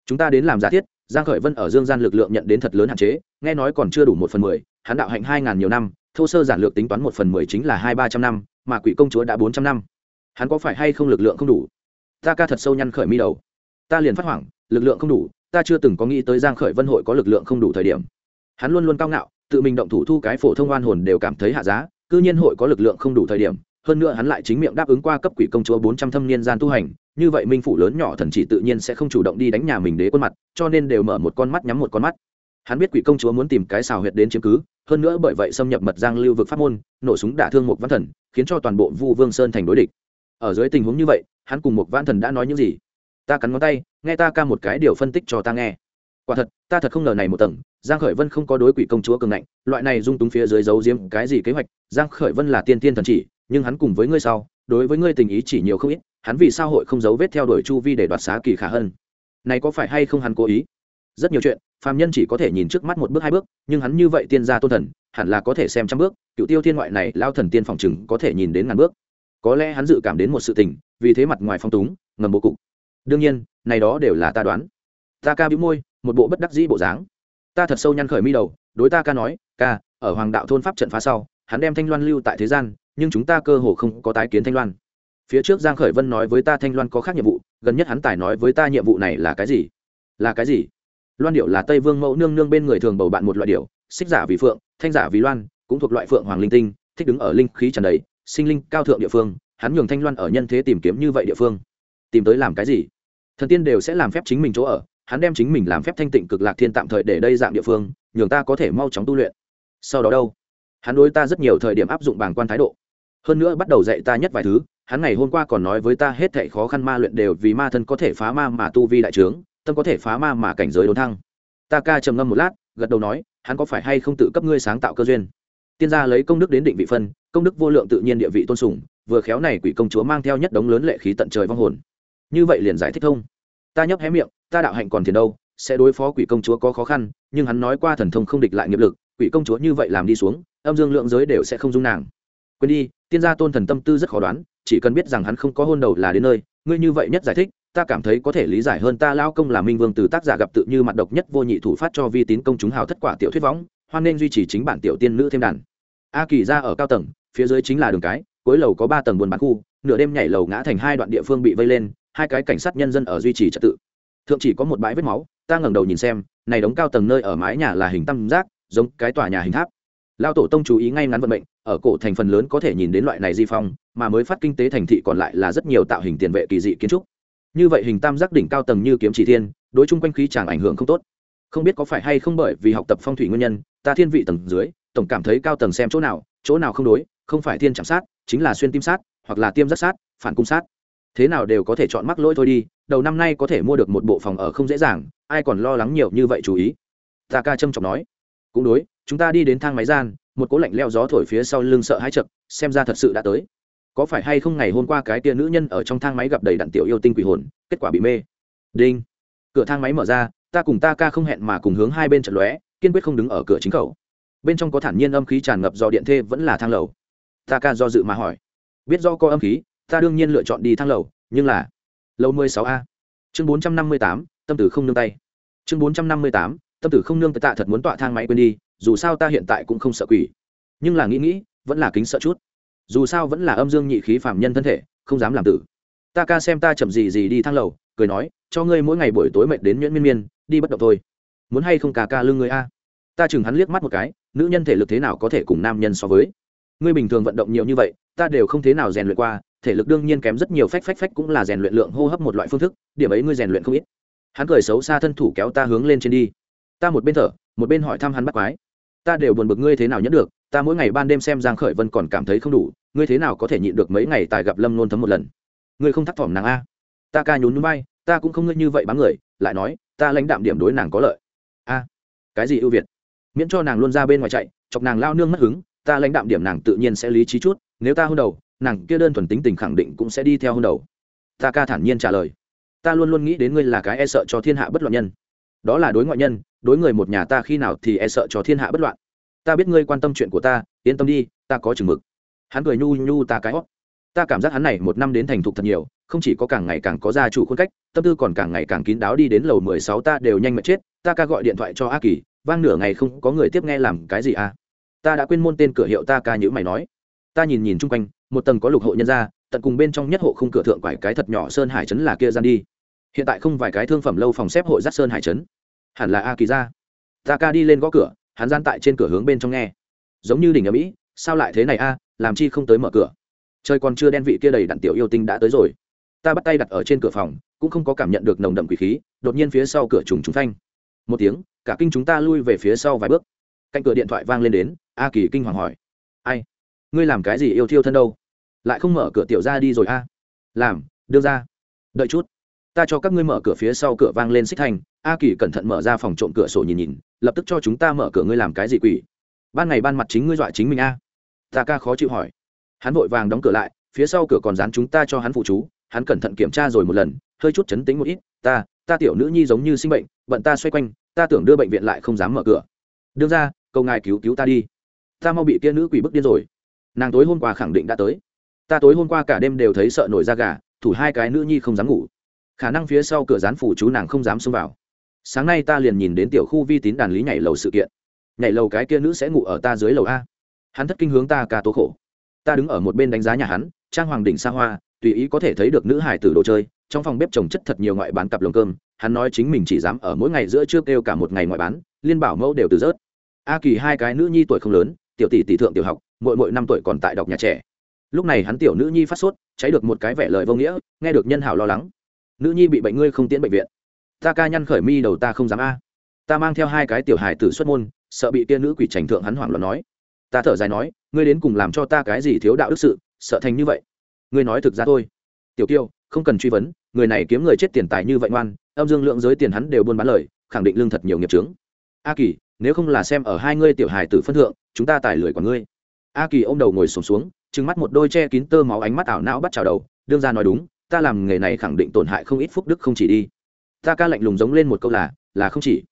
Chúng ta đến làm giả thiết, giang khởi vân ở dương gian lực lượng nhận đến thật lớn hạn chế, nghe nói còn chưa đủ một phần mười, hắn đạo hạnh hai ngàn nhiều năm, thô sơ giản lược tính toán một phần mười chính là hai ba trăm năm, mà quỷ công chúa đã bốn trăm năm. Hắn có phải hay không lực lượng không đủ? Ta ca thật sâu nhăn khởi mi đầu. Ta liền phát hoảng, lực lượng không đủ, ta chưa từng có nghĩ tới giang khởi vân hội có lực lượng không đủ thời điểm. Hắn luôn luôn cao ngạo, tự mình động thủ thu cái phổ thông oan hồn đều cảm thấy hạ giá cư nhiên hội có lực lượng không đủ thời điểm, hơn nữa hắn lại chính miệng đáp ứng qua cấp quỷ công chúa bốn trăm thâm niên gian tu hành, như vậy minh phủ lớn nhỏ thần chỉ tự nhiên sẽ không chủ động đi đánh nhà mình đế quân mặt, cho nên đều mở một con mắt nhắm một con mắt. Hắn biết quỷ công chúa muốn tìm cái xào huyệt đến chiếm cứ, hơn nữa bởi vậy xâm nhập mật giang lưu vực pháp môn, nổ súng đả thương một văn thần, khiến cho toàn bộ vu vương sơn thành đối địch. Ở dưới tình huống như vậy, hắn cùng một văn thần đã nói những gì? Ta cắn ngón tay, nghe ta ca một cái điều phân tích cho ta nghe quả thật, ta thật không ngờ này một tầng, giang khởi vân không có đối quỷ công chúa cường ngạnh, loại này dung túng phía dưới giấu diếm cái gì kế hoạch, giang khởi vân là tiên tiên thần chỉ, nhưng hắn cùng với ngươi sau, đối với ngươi tình ý chỉ nhiều không ít, hắn vì sao hội không giấu vết theo đuổi chu vi để đoạt xá kỳ khả hơn? Này có phải hay không hắn cố ý? Rất nhiều chuyện, phàm nhân chỉ có thể nhìn trước mắt một bước hai bước, nhưng hắn như vậy tiên gia tôn thần, hẳn là có thể xem trăm bước, cựu tiêu thiên ngoại này, lao thần tiên phòng chừng có thể nhìn đến ngàn bước. Có lẽ hắn dự cảm đến một sự tình, vì thế mặt ngoài phong túng, ngầm bộ cục. Đương nhiên, này đó đều là ta đoán. Ta ca bĩu môi một bộ bất đắc dĩ bộ dáng. Ta thật sâu nhăn khởi mi đầu, đối ta ca nói, ca, ở hoàng đạo thôn pháp trận phá sau, hắn đem thanh loan lưu tại thế gian, nhưng chúng ta cơ hồ không có tái kiến thanh loan. Phía trước giang khởi vân nói với ta thanh loan có khác nhiệm vụ, gần nhất hắn tài nói với ta nhiệm vụ này là cái gì? Là cái gì? Loan điệu là tây vương mẫu nương nương bên người thường bầu bạn một loại điệu, xích giả vì phượng, thanh giả vì loan, cũng thuộc loại phượng hoàng linh tinh, thích đứng ở linh khí tràn đầy, sinh linh cao thượng địa phương, hắn nhường thanh loan ở nhân thế tìm kiếm như vậy địa phương. Tìm tới làm cái gì? Thần tiên đều sẽ làm phép chính mình chỗ ở hắn đem chính mình làm phép thanh tịnh cực lạc thiên tạm thời để đây dạng địa phương, nhường ta có thể mau chóng tu luyện. Sau đó đâu? Hắn đối ta rất nhiều thời điểm áp dụng bảng quan thái độ. Hơn nữa bắt đầu dạy ta nhất vài thứ, hắn ngày hôm qua còn nói với ta hết thảy khó khăn ma luyện đều vì ma thân có thể phá ma mà tu vi đại trướng, tâm có thể phá ma mà cảnh giới đốn thăng. Ta ca trầm ngâm một lát, gật đầu nói, hắn có phải hay không tự cấp ngươi sáng tạo cơ duyên? Tiên gia lấy công đức đến định vị phân, công đức vô lượng tự nhiên địa vị tôn sùng, vừa khéo này quỷ công chúa mang theo nhất đống lớn lệ khí tận trời vong hồn. Như vậy liền giải thích thông ta nhấp hé miệng ta đạo hạnh còn thiền đâu, sẽ đối phó quỷ công chúa có khó khăn, nhưng hắn nói qua thần thông không địch lại nghiệp lực, quỷ công chúa như vậy làm đi xuống, âm dương lượng giới đều sẽ không dung nàng. Quên đi, tiên gia tôn thần tâm tư rất khó đoán, chỉ cần biết rằng hắn không có hôn đầu là đến nơi, ngươi như vậy nhất giải thích, ta cảm thấy có thể lý giải hơn ta lao công là minh vương từ tác giả gặp tự như mặt độc nhất vô nhị thủ phát cho vi tín công chúng hào thất quả tiểu thuyết võng, hoan nên duy trì chính bản tiểu tiên nữ thêm đàn. A kỳ ra ở cao tầng, phía dưới chính là đường cái, cuối lầu có ba tầng buôn bán khu, nửa đêm nhảy lầu ngã thành hai đoạn địa phương bị vây lên, hai cái cảnh sát nhân dân ở duy trì trật tự thượng chỉ có một bãi vết máu, ta ngẩng đầu nhìn xem, này đống cao tầng nơi ở mái nhà là hình tam giác, giống cái tòa nhà hình tháp. Lao tổ tông chú ý ngay ngắn vận mệnh, ở cổ thành phần lớn có thể nhìn đến loại này di phong, mà mới phát kinh tế thành thị còn lại là rất nhiều tạo hình tiền vệ kỳ dị kiến trúc. Như vậy hình tam giác đỉnh cao tầng như kiếm chỉ thiên, đối chung quanh khí chẳng ảnh hưởng không tốt. Không biết có phải hay không bởi vì học tập phong thủy nguyên nhân, ta thiên vị tầng dưới, tổng cảm thấy cao tầng xem chỗ nào chỗ nào không đối, không phải thiên chạm sát, chính là xuyên tim sát, hoặc là tiêm rất sát, phản cung sát. Thế nào đều có thể chọn mắc lỗi thôi đi đầu năm nay có thể mua được một bộ phòng ở không dễ dàng, ai còn lo lắng nhiều như vậy chú ý? Ta ca trâm trọng nói. Cũng đối, chúng ta đi đến thang máy gian, một cố lạnh leo gió thổi phía sau lưng sợ hãi chậm xem ra thật sự đã tới. Có phải hay không ngày hôm qua cái tia nữ nhân ở trong thang máy gặp đầy đặn tiểu yêu tinh quỷ hồn, kết quả bị mê. Đinh. Cửa thang máy mở ra, ta cùng ta ca không hẹn mà cùng hướng hai bên trận lóe, kiên quyết không đứng ở cửa chính khẩu. Bên trong có thản nhiên âm khí tràn ngập do điện thê vẫn là thang lầu. Ta ca do dự mà hỏi. Biết do có âm khí, ta đương nhiên lựa chọn đi thang lầu, nhưng là lầu mười sáu a. Chương bốn trăm năm mươi tám, tâm tử không nương tay. Chương bốn trăm năm mươi tám, tâm tử không nương tay, tạ thật muốn tọa thang máy quên đi, dù sao ta hiện tại cũng không sợ quỷ. Nhưng là nghĩ nghĩ, vẫn là kính sợ chút. Dù sao vẫn là âm dương nhị khí phạm nhân thân thể, không dám làm tử. Ta ca xem ta chậm gì gì đi thang lầu, cười nói, cho ngươi mỗi ngày buổi tối mệt đến nhuyễn miên miên, đi bất động thôi. Muốn hay không ca ca lưng người a? Ta chừng hắn liếc mắt một cái, nữ nhân thể lực thế nào có thể cùng nam nhân so với? Ngươi bình thường vận động nhiều như vậy, ta đều không thế nào rèn luyện qua thể lực đương nhiên kém rất nhiều phách phách phách cũng là rèn luyện lượng hô hấp một loại phương thức, điểm ấy ngươi rèn luyện không ít. Hắn cười xấu xa thân thủ kéo ta hướng lên trên đi. Ta một bên thở, một bên hỏi thăm hắn bắt quái. Ta đều buồn bực ngươi thế nào nhẫn được, ta mỗi ngày ban đêm xem giang khởi vân còn cảm thấy không đủ, ngươi thế nào có thể nhịn được mấy ngày tài gặp lâm nôn thấm một lần? Ngươi không thắc thỏm nàng a. Ta ca nhún núi bay, ta cũng không ngươi như vậy bám người, lại nói, ta lãnh đạm điểm đối nàng có lợi. A, cái gì ưu việt? Miễn cho nàng luôn ra bên ngoài chạy, chọc nàng lao nương mất hứng, ta lãnh đạm điểm nàng tự nhiên sẽ lý trí chút, nếu ta hôn đầu nàng kia đơn thuần tính tình khẳng định cũng sẽ đi theo hôn đầu. Ta ca thản nhiên trả lời. Ta luôn luôn nghĩ đến ngươi là cái e sợ cho thiên hạ bất loạn nhân. Đó là đối ngoại nhân, đối người một nhà ta khi nào thì e sợ cho thiên hạ bất loạn. Ta biết ngươi quan tâm chuyện của ta, yên tâm đi, ta có chừng mực. Hắn cười nhu nhu ta cái hót. Ta cảm giác hắn này một năm đến thành thục thật nhiều, không chỉ có càng ngày càng có gia chủ khuôn cách, tâm tư còn càng ngày càng kín đáo đi đến lầu mười sáu ta đều nhanh mệt chết, ta ca gọi điện thoại cho a kỳ, vang nửa ngày không có người tiếp nghe làm cái gì à? Ta đã quên môn tên cửa hiệu ta ca nhữ mày nói. Ta nhìn nhìn chung quanh một tầng có lục hộ nhân ra, tận cùng bên trong nhất hộ khung cửa thượng quải cái thật nhỏ sơn hải trấn là kia gian đi. Hiện tại không vài cái thương phẩm lâu phòng xếp hội dắt sơn hải trấn. Hẳn là a kỳ ra ta ca đi lên gõ cửa, hắn gian tại trên cửa hướng bên trong nghe. Giống như đỉnh ở mỹ, sao lại thế này a, làm chi không tới mở cửa. Trời còn chưa đen vị kia đầy đặn tiểu yêu tinh đã tới rồi. Ta bắt tay đặt ở trên cửa phòng, cũng không có cảm nhận được nồng đậm quỷ khí, đột nhiên phía sau cửa trùng trùng phanh. Một tiếng, cả kinh chúng ta lui về phía sau vài bước. Cạnh cửa điện thoại vang lên đến, a kỳ kinh hoàng hỏi. Ai? Ngươi làm cái gì yêu thiêu thân đâu? Lại không mở cửa tiểu ra đi rồi a. Làm, đưa ra. Đợi chút. Ta cho các ngươi mở cửa phía sau cửa vang lên xích thành a kỳ cẩn thận mở ra phòng trộm cửa sổ nhìn nhìn, lập tức cho chúng ta mở cửa ngươi làm cái gì quỷ? Ban ngày ban mặt chính ngươi dọa chính mình a. Ta ca khó chịu hỏi. Hắn vội vàng đóng cửa lại, phía sau cửa còn dán chúng ta cho hắn phụ chú. Hắn cẩn thận kiểm tra rồi một lần, hơi chút chấn tính một ít. Ta ta tiểu nữ nhi giống như sinh bệnh, bận ta xoay quanh, ta tưởng đưa bệnh viện lại không dám mở cửa. Đương ra câu ngài cứu cứu ta đi. Ta mau bị tia nữ quỷ bức điên rồi. Nàng tối hôm qua khẳng định đã tới ta tối hôm qua cả đêm đều thấy sợ nổi da gà, thủ hai cái nữ nhi không dám ngủ. Khả năng phía sau cửa rán phủ chú nàng không dám xông vào. Sáng nay ta liền nhìn đến tiểu khu vi tín đàn lý nhảy lầu sự kiện. Nhảy lầu cái kia nữ sẽ ngủ ở ta dưới lầu a. Hắn thất kinh hướng ta ca tố khổ. Ta đứng ở một bên đánh giá nhà hắn, trang hoàng đỉnh xa hoa, tùy ý có thể thấy được nữ hải tử đồ chơi, trong phòng bếp trồng chất thật nhiều ngoại bán cặp lồng cơm, hắn nói chính mình chỉ dám ở mỗi ngày giữa trước kêu cả một ngày ngoại bán, liên bảo mẫu đều từ rớt. A kỳ hai cái nữ nhi tuổi không lớn, tiểu tỷ tỷ thượng tiểu học mỗi mỗi năm tuổi còn tại đọc nhà trẻ lúc này hắn tiểu nữ nhi phát sốt cháy được một cái vẻ lời vô nghĩa nghe được nhân hảo lo lắng. Nữ nhi bị bệnh ngươi không tiến bệnh viện. Ta ca nhăn khởi mi đầu ta không dám a. Ta mang theo hai cái tiểu hài tử xuất môn sợ bị kia nữ quỷ trành thượng hắn hoảng loạn nói. Ta thở dài nói ngươi đến cùng làm cho ta cái gì thiếu đạo đức sự sợ thành như vậy. Ngươi nói thực ra thôi. Tiểu kiêu không cần truy vấn người này kiếm người chết tiền tài như vậy ngoan âm dương lượng giới tiền hắn đều buôn bán lời khẳng định lương thật nhiều nghiệp trướng a kỳ nếu không là xem ở hai ngươi tiểu hài tử phân thượng chúng ta tài lười của ngươi. A kỳ ô m đầu ngồi sùng xuống, xuống trừng mắt một đôi che kín tơ máu ánh mắt ảo não bắt chào đầu, đương ra nói đúng, ta làm nghề này khẳng định tổn hại không ít phúc đức không chỉ đi. Ta ca lạnh lùng giống lên một câu là là không chỉ.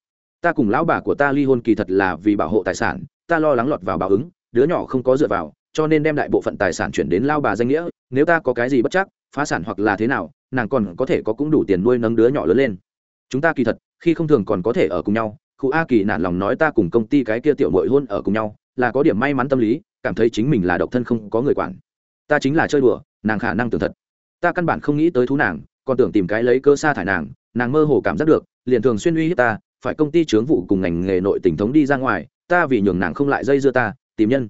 Ta cùng lão bà của ta ly hôn kỳ thật là vì bảo hộ tài sản, ta lo lắng lọt vào báo ứng, đứa nhỏ không có dựa vào, cho nên đem đại bộ phận tài sản chuyển đến lao bà danh nghĩa, nếu ta có cái gì bất chắc, phá sản hoặc là thế nào, nàng còn có thể có cũng đủ tiền nuôi nấng đứa nhỏ lớn lên. Chúng ta kỳ thật, khi không thường còn có thể ở cùng nhau, khu a kỳ nản lòng nói ta cùng công ty cái kia tiểu mội hôn ở cùng nhau, là có điểm may mắn tâm lý cảm thấy chính mình là độc thân không có người quản. Ta chính là chơi đùa, nàng khả năng tưởng thật. Ta căn bản không nghĩ tới thú nàng, còn tưởng tìm cái lấy cơ sa thải nàng nàng mơ hồ cảm giác được, liền thường xuyên uy hiếp ta, phải công ty chướng vụ cùng ngành nghề nội tỉnh thống đi ra ngoài, ta vì nhường nàng không lại dây dưa ta, tìm nhân.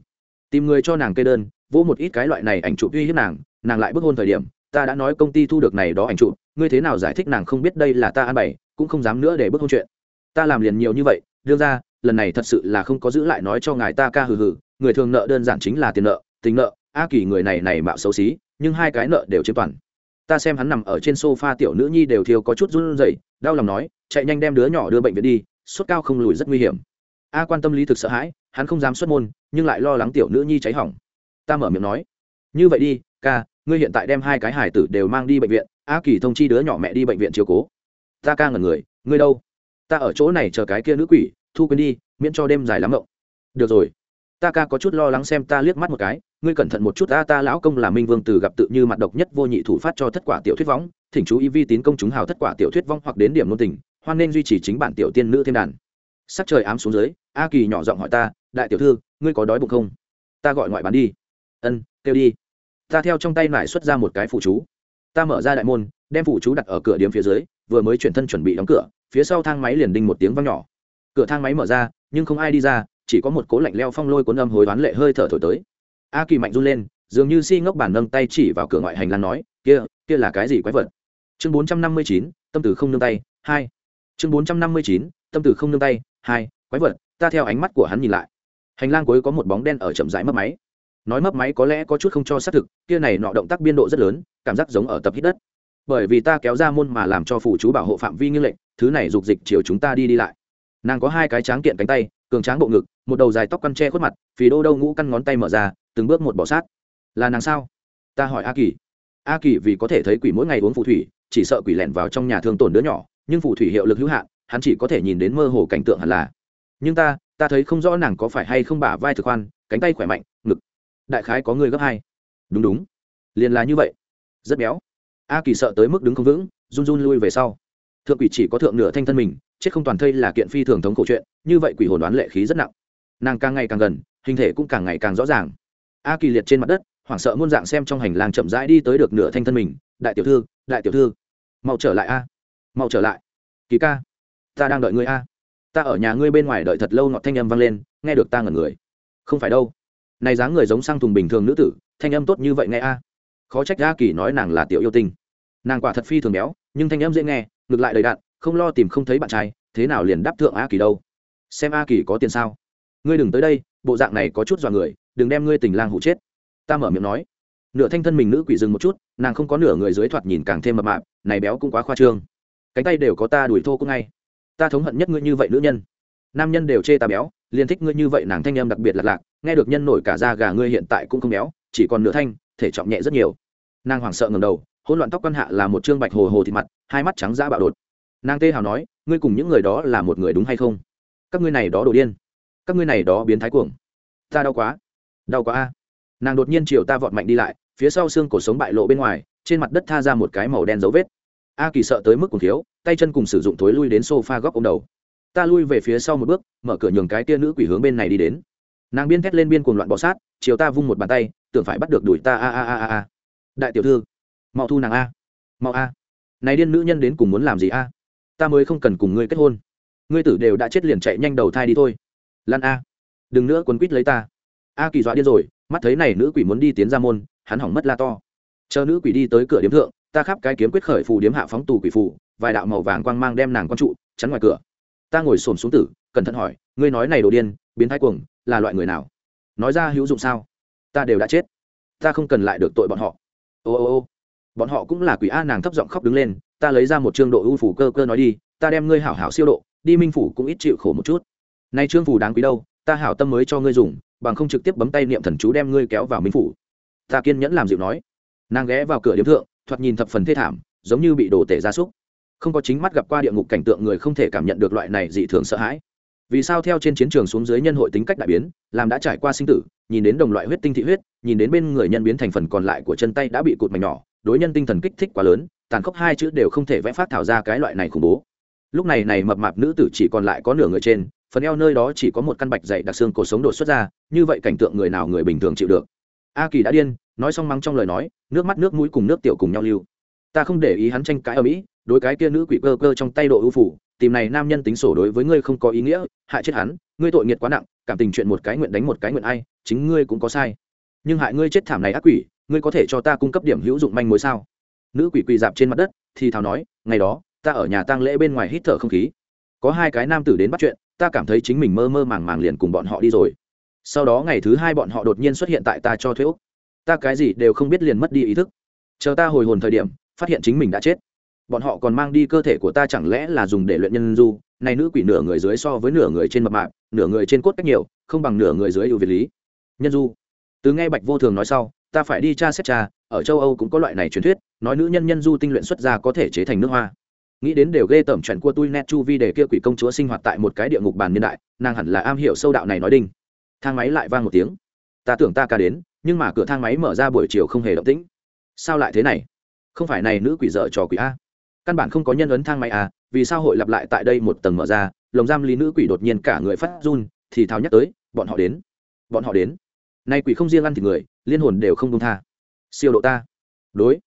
Tìm người cho nàng kê đơn, vỗ một ít cái loại này ảnh chụp uy hiếp nàng nàng lại bức hôn thời điểm, ta đã nói công ty thu được này đó ảnh chụp, ngươi thế nào giải thích nàng không biết đây là ta ăn bày, cũng không dám nữa để bức hôn chuyện. Ta làm liền nhiều như vậy, đương ra, lần này thật sự là không có giữ lại nói cho ngài ta ca hừ hừ người thường nợ đơn giản chính là tiền nợ, tình nợ. A kỳ người này này mạo xấu xí, nhưng hai cái nợ đều chiếm toàn. Ta xem hắn nằm ở trên sofa tiểu nữ nhi đều thiếu có chút run rẩy, đau lòng nói, chạy nhanh đem đứa nhỏ đưa bệnh viện đi, sốt cao không lùi rất nguy hiểm. A quan tâm lý thực sợ hãi, hắn không dám xuất môn, nhưng lại lo lắng tiểu nữ nhi cháy hỏng. Ta mở miệng nói, như vậy đi, ca, ngươi hiện tại đem hai cái hải tử đều mang đi bệnh viện, a kỳ thông chi đứa nhỏ mẹ đi bệnh viện chiều cố. Ta ca ngẩn người, ngươi đâu? Ta ở chỗ này chờ cái kia nữ quỷ, thu quên đi, miễn cho đêm dài lắm ngộng được rồi ta ca có chút lo lắng xem ta liếc mắt một cái, ngươi cẩn thận một chút, ta ta lão công là minh vương từ gặp tự như mặt độc nhất vô nhị thủ phát cho thất quả tiểu thuyết võng, thỉnh chú ý vi tín công chúng hào thất quả tiểu thuyết vong hoặc đến điểm nôn tình, hoan nên duy trì chính bản tiểu tiên nữ thêm đàn. Sắc trời ám xuống dưới, a kỳ nhỏ giọng hỏi ta, đại tiểu thư, ngươi có đói bụng không? Ta gọi ngoại bán đi. Ân, kêu đi. Ta theo trong tay lại xuất ra một cái phụ chú. Ta mở ra đại môn, đem phụ chú đặt ở cửa điếm phía dưới, vừa mới chuyển thân chuẩn bị đóng cửa, phía sau thang máy liền đinh một tiếng văng nhỏ. Cửa thang máy mở ra, nhưng không ai đi ra chỉ có một cố lạnh leo phong lôi cuốn âm hối đoán lệ hơi thở thổi tới. A kỳ mạnh run lên, dường như si ngốc bản nâng tay chỉ vào cửa ngoại hành lang nói, kia kia là cái gì quái vật? Chương bốn trăm năm mươi chín, tâm tử không nương tay, hai. Chương bốn trăm năm mươi chín, tâm tử không nương tay, hai, quái vật, ta theo ánh mắt của hắn nhìn lại. Hành lang cuối có một bóng đen ở chậm rãi mất máy. Nói mấp máy có lẽ có chút không cho xác thực, kia này nọ động tác biên độ rất lớn, cảm giác giống ở tập hít đất. Bởi vì ta kéo ra môn mà làm cho phụ chú bảo hộ phạm vi như lệnh thứ này dục dịch chiều chúng ta đi đi lại. Nàng có hai cái tráng kiện cánh tay cường tráng bộ ngực, một đầu dài tóc căn tre khuất mặt, phì đô đâu ngũ căn ngón tay mở ra, từng bước một bỏ sát. Là nàng sao? Ta hỏi a kỳ. A kỳ vì có thể thấy quỷ mỗi ngày uống phù thủy, chỉ sợ quỷ lẻn vào trong nhà thương tổn đứa nhỏ, nhưng phù thủy hiệu lực hữu hạn, hắn chỉ có thể nhìn đến mơ hồ cảnh tượng hẳn là. Nhưng ta ta thấy không rõ nàng có phải hay không bả vai thực khoan, cánh tay khỏe mạnh, ngực. Đại khái có người gấp hai. Đúng đúng. Liền là như vậy. Rất béo. A kỳ sợ tới mức đứng không vững, run run lui về sau. Thượng quỷ chỉ có thượng nửa thanh thân mình chết không toàn thây là kiện phi thường thống khổ chuyện, như vậy quỷ hồn đoán lệ khí rất nặng. Nàng càng ngày càng gần, hình thể cũng càng ngày càng rõ ràng. A kỳ liệt trên mặt đất, hoảng sợ muôn dạng xem trong hành lang chậm rãi đi tới được nửa thanh thân mình. Đại tiểu thư, đại tiểu thư, mau trở lại a, mau trở lại. Kỳ ca, ta đang đợi ngươi a. Ta ở nhà ngươi bên ngoài đợi thật lâu ngọt thanh âm vang lên, nghe được ta ngẩn người. Không phải đâu. Này dáng người giống sang thùng bình thường nữ tử, thanh âm tốt như vậy nghe a. Khó trách a kỳ nói nàng là tiểu yêu tinh. Nàng quả thật phi thường béo, nhưng thanh âm dễ nghe, ngược lại đầy đạn không lo tìm không thấy bạn trai, thế nào liền đáp thượng a kỳ đâu? Xem a kỳ có tiền sao? Ngươi đừng tới đây, bộ dạng này có chút dọa người, đừng đem ngươi tình lang hụ chết. Ta mở miệng nói. Nửa thanh thân mình nữ quỷ dừng một chút, nàng không có nửa người dưới thoạt nhìn càng thêm mập mạp, này béo cũng quá khoa trương. Cánh tay đều có ta đuổi thô cũng ngay. Ta thống hận nhất ngươi như vậy nữ nhân. Nam nhân đều chê ta béo, liền thích ngươi như vậy nàng thanh em đặc biệt lạc lạc, nghe được nhân nổi cả da gà ngươi hiện tại cũng không béo, chỉ còn nửa thanh, thể trọng nhẹ rất nhiều. Nàng hoảng sợ ngầm đầu, hỗn loạn tóc quan hạ là một trương bạch hồ hồ thịt mặt, hai mắt trắng da bạo đột nàng tê hào nói, ngươi cùng những người đó là một người đúng hay không? Các ngươi này đó đồ điên. Các ngươi này đó biến thái cuồng. Ta đau quá. Đau quá a. Nàng đột nhiên chiều ta vọt mạnh đi lại, phía sau xương cổ sống bại lộ bên ngoài, trên mặt đất tha ra một cái màu đen dấu vết. A kỳ sợ tới mức cùng thiếu, tay chân cùng sử dụng thối lui đến s o f a góc ông đầu. Ta lui về phía sau một bước, mở cửa nhường cái tia nữ quỷ hướng bên này đi đến. Nàng biên thét lên biên cuồng loạn bọ sát, chiều ta vung một bàn tay, tưởng phải bắt được đuổi ta, a a a a a. Đại tiểu thư, mau thu nàng a. Mau a. Này điên nữ nhân đến cùng muốn làm gì a? Ta mới không cần cùng ngươi kết hôn. Ngươi tử đều đã chết liền chạy nhanh đầu thai đi thôi. Lan a, đừng nữa quấn quýt lấy ta. A kỳ dọa điên rồi, mắt thấy này nữ quỷ muốn đi tiến ra môn, hắn hỏng mất la to. Chờ nữ quỷ đi tới cửa điếm thượng, ta khắp cái kiếm quyết khởi phù điếm hạ phóng tù quỷ phù, vài đạo màu vàng quang mang đem nàng con trụ, chắn ngoài cửa. Ta ngồi xổm xuống tử, cẩn thận hỏi, ngươi nói này đồ điên, biến thái cuồng, là loại người nào? Nói ra hữu dụng sao? Ta đều đã chết. Ta không cần lại được tội bọn họ. Ô ô ô. Bọn họ cũng là quỷ a, nàng thấp giọng khóc đứng lên ta lấy ra một trương độ ưu phủ cơ cơ nói đi, ta đem ngươi hảo hảo siêu độ, đi minh phủ cũng ít chịu khổ một chút. Nay trương phủ đáng quý đâu, ta hảo tâm mới cho ngươi dùng, bằng không trực tiếp bấm tay niệm thần chú đem ngươi kéo vào minh phủ. Ta kiên nhẫn làm dịu nói. Nàng ghé vào cửa điếm thượng, thoạt nhìn thập phần thê thảm, giống như bị đổ tể gia súc. Không có chính mắt gặp qua địa ngục cảnh tượng người không thể cảm nhận được loại này dị thường sợ hãi. Vì sao theo trên chiến trường xuống dưới nhân hội tính cách đại biến, làm đã trải qua sinh tử, nhìn đến đồng loại huyết tinh thị huyết, nhìn đến bên người nhân biến thành phần còn lại của chân tay đã bị cụt mảnh nhỏ đối nhân tinh thần kích thích quá lớn, tàn khốc hai chữ đều không thể vẽ phát thảo ra cái loại này khủng bố. Lúc này này mập mạp nữ tử chỉ còn lại có nửa người trên, phần eo nơi đó chỉ có một căn bạch dày đặc xương cổ sống đột xuất ra, như vậy cảnh tượng người nào người bình thường chịu được. A kỳ đã điên, nói xong mắng trong lời nói, nước mắt nước mũi cùng nước tiểu cùng nhau lưu. Ta không để ý hắn tranh cãi ở mỹ, đối cái kia nữ quỷ cơ cơ trong tay độ ưu phủ, tìm này nam nhân tính sổ đối với ngươi không có ý nghĩa, hại chết hắn, ngươi tội nghiệt quá nặng, cảm tình chuyện một cái nguyện đánh một cái nguyện ai, chính ngươi cũng có sai. Nhưng hại ngươi chết thảm này ác quỷ ngươi có thể cho ta cung cấp điểm hữu dụng manh mối sao? Nữ quỷ quỳ dạp trên mặt đất, thì thào nói, ngày đó, ta ở nhà tang lễ bên ngoài hít thở không khí. Có hai cái nam tử đến bắt chuyện, ta cảm thấy chính mình mơ mơ màng màng liền cùng bọn họ đi rồi. Sau đó ngày thứ hai bọn họ đột nhiên xuất hiện tại ta cho thuế úc. Ta cái gì đều không biết liền mất đi ý thức. Chờ ta hồi hồn thời điểm, phát hiện chính mình đã chết. Bọn họ còn mang đi cơ thể của ta chẳng lẽ là dùng để luyện nhân du? Này nữ quỷ nửa người dưới so với nửa người trên mập mạp, nửa người trên cốt cách nhiều, không bằng nửa người dưới ưu việt lý. Nhân du. Từ nghe bạch vô thường nói sau ta phải đi tra xét tra ở châu âu cũng có loại này truyền thuyết, nói nữ nhân nhân du tinh luyện xuất ra có thể chế thành nước hoa. Nghĩ đến đều ghê tởm chuẩn cua tui net chu vi để kia quỷ công chúa sinh hoạt tại một cái địa ngục bàn niên đại, nàng hẳn là am hiểu sâu đạo này nói đinh. Thang máy lại vang một tiếng. Ta tưởng ta ca đến, nhưng mà cửa thang máy mở ra buổi chiều không hề động tĩnh. Sao lại thế này? Không phải này nữ quỷ dợ trò quỷ a? Căn bản không có nhân ấn thang máy à vì sao hội lặp lại tại đây một tầng mở ra? Lồng giam lý nữ quỷ đột nhiên cả người phát run, thì thao nhắc tới, bọn họ đến. Bọn họ đến nay quỷ không riêng ăn thịt người, liên hồn đều không công tha. Siêu độ ta. Đối.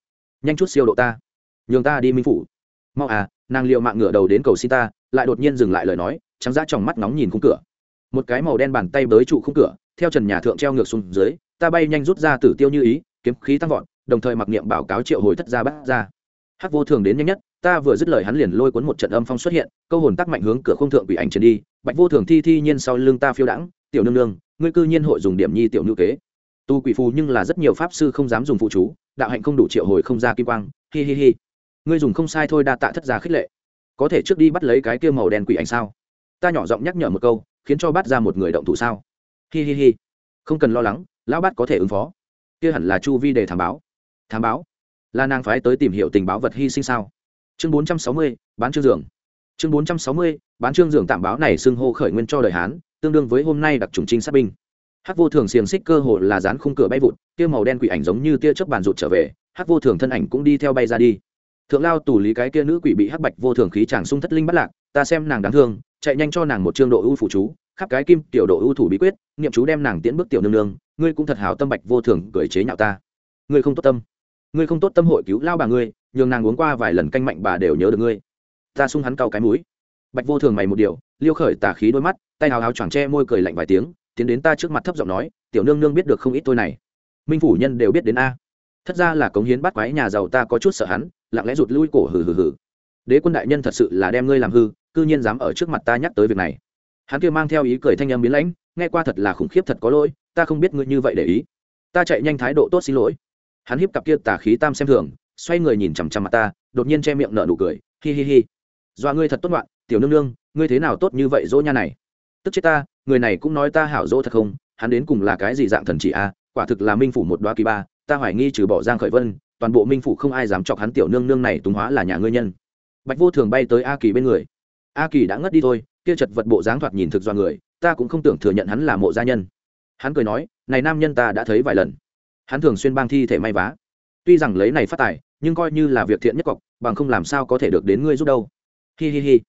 Nhanh chút siêu độ ta. Nhường ta đi minh phủ. Mau à nàng liệu mạng ngửa đầu đến cầu xin ta, lại đột nhiên dừng lại lời nói, trắng ra trong mắt nóng nhìn khung cửa. Một cái màu đen bàn tay bới trụ khung cửa, theo trần nhà thượng treo ngược xuống dưới, ta bay nhanh rút ra tử tiêu như ý, kiếm khí tăng vọt, đồng thời mặc niệm báo cáo triệu hồi thất ra bắt ra hắc vô thường đến nhanh nhất, ta vừa dứt lời hắn liền lôi cuốn một trận âm phong xuất hiện, câu hồn tắc mạnh hướng cửa không thượng bị ảnh trần đi, bạch vô thường thi thi nhiên sau lưng ta phiêu đãng tiểu nương nương, ngươi cư nhiên hội dùng điểm nhi tiểu nữ kế. Tu quỷ phù nhưng là rất nhiều pháp sư không dám dùng phụ chú, đạo hạnh không đủ triệu hồi không ra kim quang, hi hi hi. Ngươi dùng không sai thôi đa tạ thất gia khích lệ. Có thể trước đi bắt lấy cái kia màu đen quỷ ảnh sao? Ta nhỏ giọng nhắc nhở một câu, khiến cho bắt ra một người động thủ sao? Hi hi hi. Không cần lo lắng, lão bắt có thể ứng phó. Kia hẳn là chu vi để thám báo. Thám báo? Là nàng phái tới tìm hiểu tình báo vật hy sinh sao? Chương bốn trăm sáu mươi, bán chương dường chương bốn trăm sáu mươi, bán trương dường tạm báo này xưng hô khởi nguyên cho đời hán tương đương với hôm nay đặc trùng trinh sát binh. Hắc vô thường xiềng xích cơ hồ là dán khung cửa bay vụt tia màu đen quỷ ảnh giống như tia chớp bàn rụt trở về, hắc vô thường thân ảnh cũng đi theo bay ra đi. Thượng lao tù lý cái kia nữ quỷ bị hắc bạch vô thường khí chàng sung thất linh bắt lạc, ta xem nàng đáng thương, chạy nhanh cho nàng một trương độ ưu phụ chú, khắp cái kim tiểu độ ưu thủ bí quyết, niệm chú đem nàng tiễn bước tiểu nương nương, ngươi cũng thật hảo tâm bạch vô thường cười chế nhạo ta. Ngươi không tốt tâm. Ngươi không tốt tâm hội cứu lao bà ngươi, nhường nàng uống qua vài lần canh mạnh bà đều nhớ được ngươi. Ta sung hắn cau cái mũi bạch vô thường mày một điều, liêu khởi tà khí đôi mắt, tay hào hào choàng tre môi cười lạnh vài tiếng, tiến đến ta trước mặt thấp giọng nói, tiểu nương nương biết được không ít tôi này. Minh phủ nhân đều biết đến a. Thật ra là cống hiến bắt quái nhà giàu ta có chút sợ hắn, lặng lẽ rụt lui cổ hừ hừ hừ. Đế quân đại nhân thật sự là đem ngươi làm hư, cư nhiên dám ở trước mặt ta nhắc tới việc này. Hắn kia mang theo ý cười thanh âm biến lãnh, nghe qua thật là khủng khiếp thật có lỗi, ta không biết ngươi như vậy để ý. Ta chạy nhanh thái độ tốt xin lỗi. Hắn hiếp cặp kia tà khí tam xem thường, xoay người nhìn chằm chằm mặt ta, đột nhiên che miệng nở nụ cười, hi hi hi. Dọa ngươi thật tốt đoạn tiểu nương nương, ngươi thế nào tốt như vậy dỗ nha này? Tức chết ta, người này cũng nói ta hảo dỗ thật không? Hắn đến cùng là cái gì dạng thần chỉ a? Quả thực là minh phủ một đoá kỳ ba, ta hoài nghi trừ bỏ giang khởi vân, toàn bộ minh phủ không ai dám chọc hắn tiểu nương nương này túng hóa là nhà ngươi nhân. Bạch vô thường bay tới a kỳ bên người. A kỳ đã ngất đi thôi, kia chật vật bộ dáng thoạt nhìn thực do người, ta cũng không tưởng thừa nhận hắn là mộ gia nhân. Hắn cười nói, này nam nhân ta đã thấy vài lần. Hắn thường xuyên bang thi thể may vá. Tuy rằng lấy này phát tài, nhưng coi như là việc thiện nhất cọc, bằng không làm sao có thể được đến ngươi giúp đâu. Hi hi hi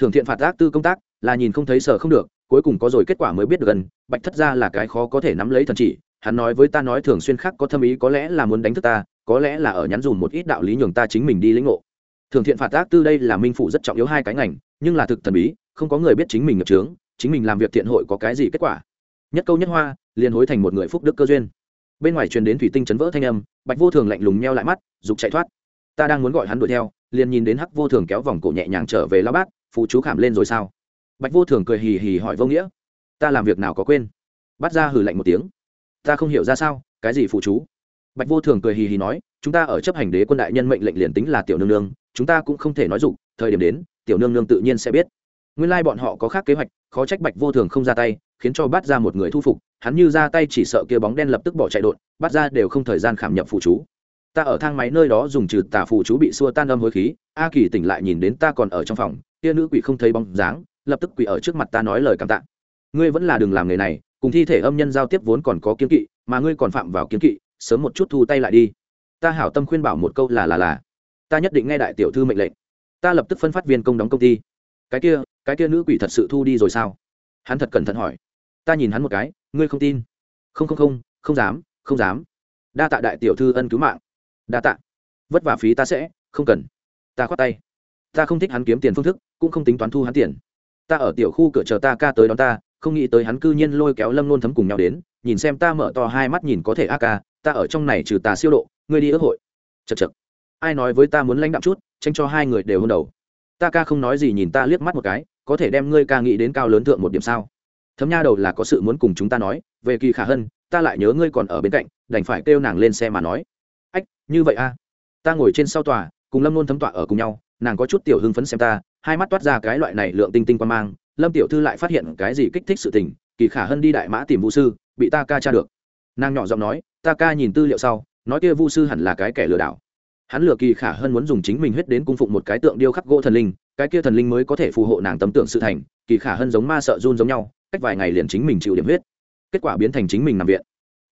thường thiện phạt ác tư công tác, là nhìn không thấy sợ không được, cuối cùng có rồi kết quả mới biết được gần, bạch thất ra là cái khó có thể nắm lấy thần chỉ, hắn nói với ta nói thường xuyên khác có thâm ý có lẽ là muốn đánh thức ta, có lẽ là ở nhắn dùm một ít đạo lý nhường ta chính mình đi lĩnh ngộ. Thường thiện phạt ác tư đây là minh phụ rất trọng yếu hai cái ngành, nhưng là thực thần bí, không có người biết chính mình nghiệp trướng chính mình làm việc thiện hội có cái gì kết quả. Nhất câu nhất hoa, liền hối thành một người phúc đức cơ duyên. Bên ngoài truyền đến thủy tinh chấn vỡ thanh âm, bạch vô thường lạnh lùng nheo lại mắt giục chạy thoát. Ta đang muốn gọi hắn đuổi theo, liền nhìn đến hắc vô thường kéo vòng cổ nhẹ nhàng trở về lao bác phụ chú khảm lên rồi sao? Bạch vô thường cười hì hì hỏi vô nghĩa, ta làm việc nào có quên? Bắt ra hử lạnh một tiếng, ta không hiểu ra sao, cái gì phụ chú? Bạch vô thường cười hì hì nói, chúng ta ở chấp hành đế quân đại nhân mệnh lệnh liền tính là tiểu nương nương, chúng ta cũng không thể nói dục, thời điểm đến, tiểu nương nương tự nhiên sẽ biết. Nguyên lai bọn họ có khác kế hoạch, khó trách bạch vô thường không ra tay, khiến cho bắt ra một người thu phục, hắn như ra tay chỉ sợ kia bóng đen lập tức bỏ chạy đột bắt ra đều không thời gian khảm nhập phụ chú. Ta ở thang máy nơi đó dùng trừ tà phụ chú bị xua tan âm hối khí, a kỳ tỉnh lại nhìn đến ta còn ở trong phòng kia nữ quỷ không thấy bóng dáng, lập tức quỷ ở trước mặt ta nói lời cảm tạ. Ngươi vẫn là đừng làm nghề này, cùng thi thể âm nhân giao tiếp vốn còn có kiến kỵ, mà ngươi còn phạm vào kiến kỵ, sớm một chút thu tay lại đi. Ta hảo tâm khuyên bảo một câu là là là. Ta nhất định nghe đại tiểu thư mệnh lệnh. Ta lập tức phân phát viên công đóng công ty. Cái kia cái kia nữ quỷ thật sự thu đi rồi sao? Hắn thật cẩn thận hỏi. Ta nhìn hắn một cái, ngươi không tin. Không không không không dám không dám. Đa tạ đại tiểu thư ân cứu mạng. Đa tạ. Vất vả phí ta sẽ, không cần. Ta khoát tay ta không thích hắn kiếm tiền phương thức, cũng không tính toán thu hắn tiền. Ta ở tiểu khu cửa chờ ta ca tới đón ta, không nghĩ tới hắn cư nhiên lôi kéo lâm nôn thấm cùng nhau đến, nhìn xem ta mở to hai mắt nhìn có thể a ca, ta ở trong này trừ tà siêu độ, ngươi đi ước hội. Chật chật ai nói với ta muốn lãnh đạm chút, tranh cho hai người đều hôn đầu. Ta ca không nói gì nhìn ta liếc mắt một cái, có thể đem ngươi ca nghĩ đến cao lớn thượng một điểm sao? Thấm nha đầu là có sự muốn cùng chúng ta nói, về kỳ khả hân, ta lại nhớ ngươi còn ở bên cạnh, đành phải kêu nàng lên xe mà nói. Ách, như vậy a. Ta ngồi trên sau tòa, cùng lâm nôn thấm tọa ở cùng nhau nàng có chút tiểu hưng phấn xem ta, hai mắt toát ra cái loại này lượng tinh tinh quan mang, lâm tiểu thư lại phát hiện cái gì kích thích sự tình, kỳ khả hân đi đại mã tìm vũ sư, bị ta ca tra được. Nàng nhỏ giọng nói, ta ca nhìn tư liệu sau, nói kia vu sư hẳn là cái kẻ lừa đảo. Hắn lừa kỳ khả hơn muốn dùng chính mình huyết đến cung phụng một cái tượng điêu khắc gỗ thần linh, cái kia thần linh mới có thể phù hộ nàng tâm tưởng sự thành, kỳ khả hơn giống ma sợ run giống nhau, cách vài ngày liền chính mình chịu điểm huyết. Kết quả biến thành chính mình nằm viện.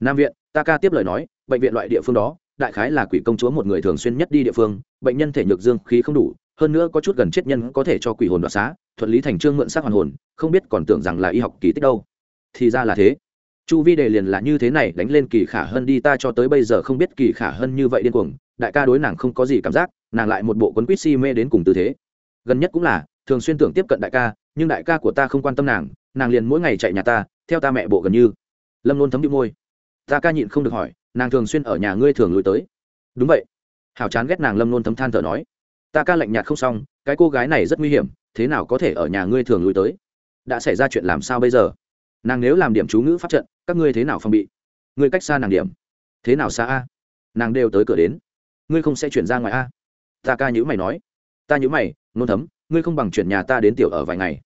Nam viện, ta ca tiếp lời nói, bệnh viện loại địa phương đó đại khái là quỷ công chúa một người thường xuyên nhất đi địa phương, bệnh nhân thể nhược dương khí không đủ, hơn nữa có chút gần chết nhân có thể cho quỷ hồn đoạt xá thuận lý thành trương mượn xác hoàn hồn, không biết còn tưởng rằng là y học kỳ tích đâu. Thì ra là thế. Chu vi đề liền là như thế này đánh lên kỳ khả hơn đi, ta cho tới bây giờ không biết kỳ khả hơn như vậy điên cuồng, đại ca đối nàng không có gì cảm giác, nàng lại một bộ quấn quýt si mê đến cùng tư thế. Gần nhất cũng là, thường xuyên tưởng tiếp cận đại ca, nhưng đại ca của ta không quan tâm nàng nàng liền mỗi ngày chạy nhà ta, theo ta mẹ bộ gần như. Lâm luôn thấm bị môi. Ta ca nhịn không được hỏi nàng thường xuyên ở nhà ngươi thường lui tới. Đúng vậy. Hảo chán ghét nàng lâm luôn thấm than thở nói. Ta ca lạnh nhạt không xong, cái cô gái này rất nguy hiểm, thế nào có thể ở nhà ngươi thường lui tới? Đã xảy ra chuyện làm sao bây giờ? Nàng nếu làm điểm chú ngữ pháp trận, các ngươi thế nào phòng bị? Ngươi cách xa nàng điểm. Thế nào xa a? Nàng đều tới cửa đến. Ngươi không sẽ chuyển ra ngoài a? Ta ca nhữ mày nói. Ta nhữ mày, nôn thấm, ngươi không bằng chuyển nhà ta đến tiểu ở vài ngày.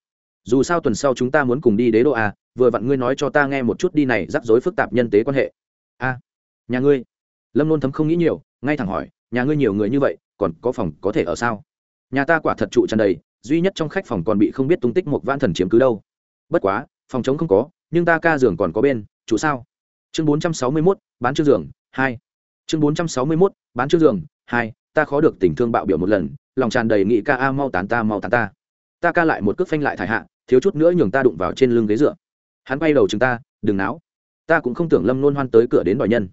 Dù sao tuần sau chúng ta muốn cùng đi đế đô a, vừa vặn ngươi nói cho ta nghe một chút đi này rắc rối phức tạp nhân tế quan hệ. A nhà ngươi? Lâm nôn thấm không nghĩ nhiều, ngay thẳng hỏi, nhà ngươi nhiều người như vậy, còn có phòng có thể ở sao? Nhà ta quả thật trụ tràn đầy, duy nhất trong khách phòng còn bị không biết tung tích một van thần chiếm cứ đâu. Bất quá, phòng chống không có, nhưng ta ca giường còn có bên chủ sao? Chương bốn trăm sáu mươi mốt, bán chương giường, hai. Chương bốn trăm sáu mươi mốt, bán chương giường, hai, ta khó được tình thương bạo biểu một lần, lòng tràn đầy nghị ca, a, mau tán ta, mau tán ta. Ta ca lại một cước phanh lại thải hạ, thiếu chút nữa nhường ta đụng vào trên lưng ghế dựa. Hắn bay đầu chừng ta, đừng náo. Ta cũng không tưởng lâm nôn hoan tới cửa đến đòi nhân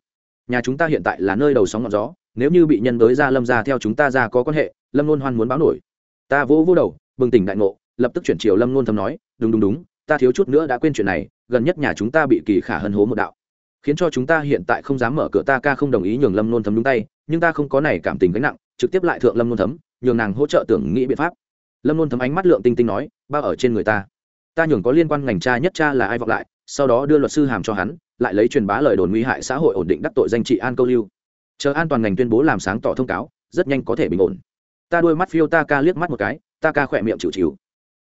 nhà chúng ta hiện tại là nơi đầu sóng ngọn gió, nếu như bị nhân đới ra lâm ra theo chúng ta ra có quan hệ, lâm luôn hoan muốn báo nổi. Ta vỗ vỗ đầu, bừng tỉnh đại ngộ, lập tức chuyển chiều lâm luôn thầm nói, đúng đúng đúng, ta thiếu chút nữa đã quên chuyện này, gần nhất nhà chúng ta bị kỳ khả hân hố một đạo, khiến cho chúng ta hiện tại không dám mở cửa ta ca không đồng ý nhường lâm nôn thấm đúng tay, nhưng ta không có này cảm tình gánh nặng, trực tiếp lại thượng lâm nôn thấm, nhường nàng hỗ trợ tưởng nghĩ biện pháp. Lâm nôn thấm ánh mắt lượng tinh tinh nói, bao ở trên người ta ta nhường có liên quan ngành cha nhất cha là ai vọng lại, sau đó đưa luật sư hàm cho hắn lại lấy truyền bá lời đồn nguy hại xã hội ổn định đắc tội danh trị an câu lưu. Chờ an toàn ngành tuyên bố làm sáng tỏ thông cáo, rất nhanh có thể bình ổn. Ta đôi mắt phiêu ta ca liếc mắt một cái, ta ca khỏe miệng chịu chịu.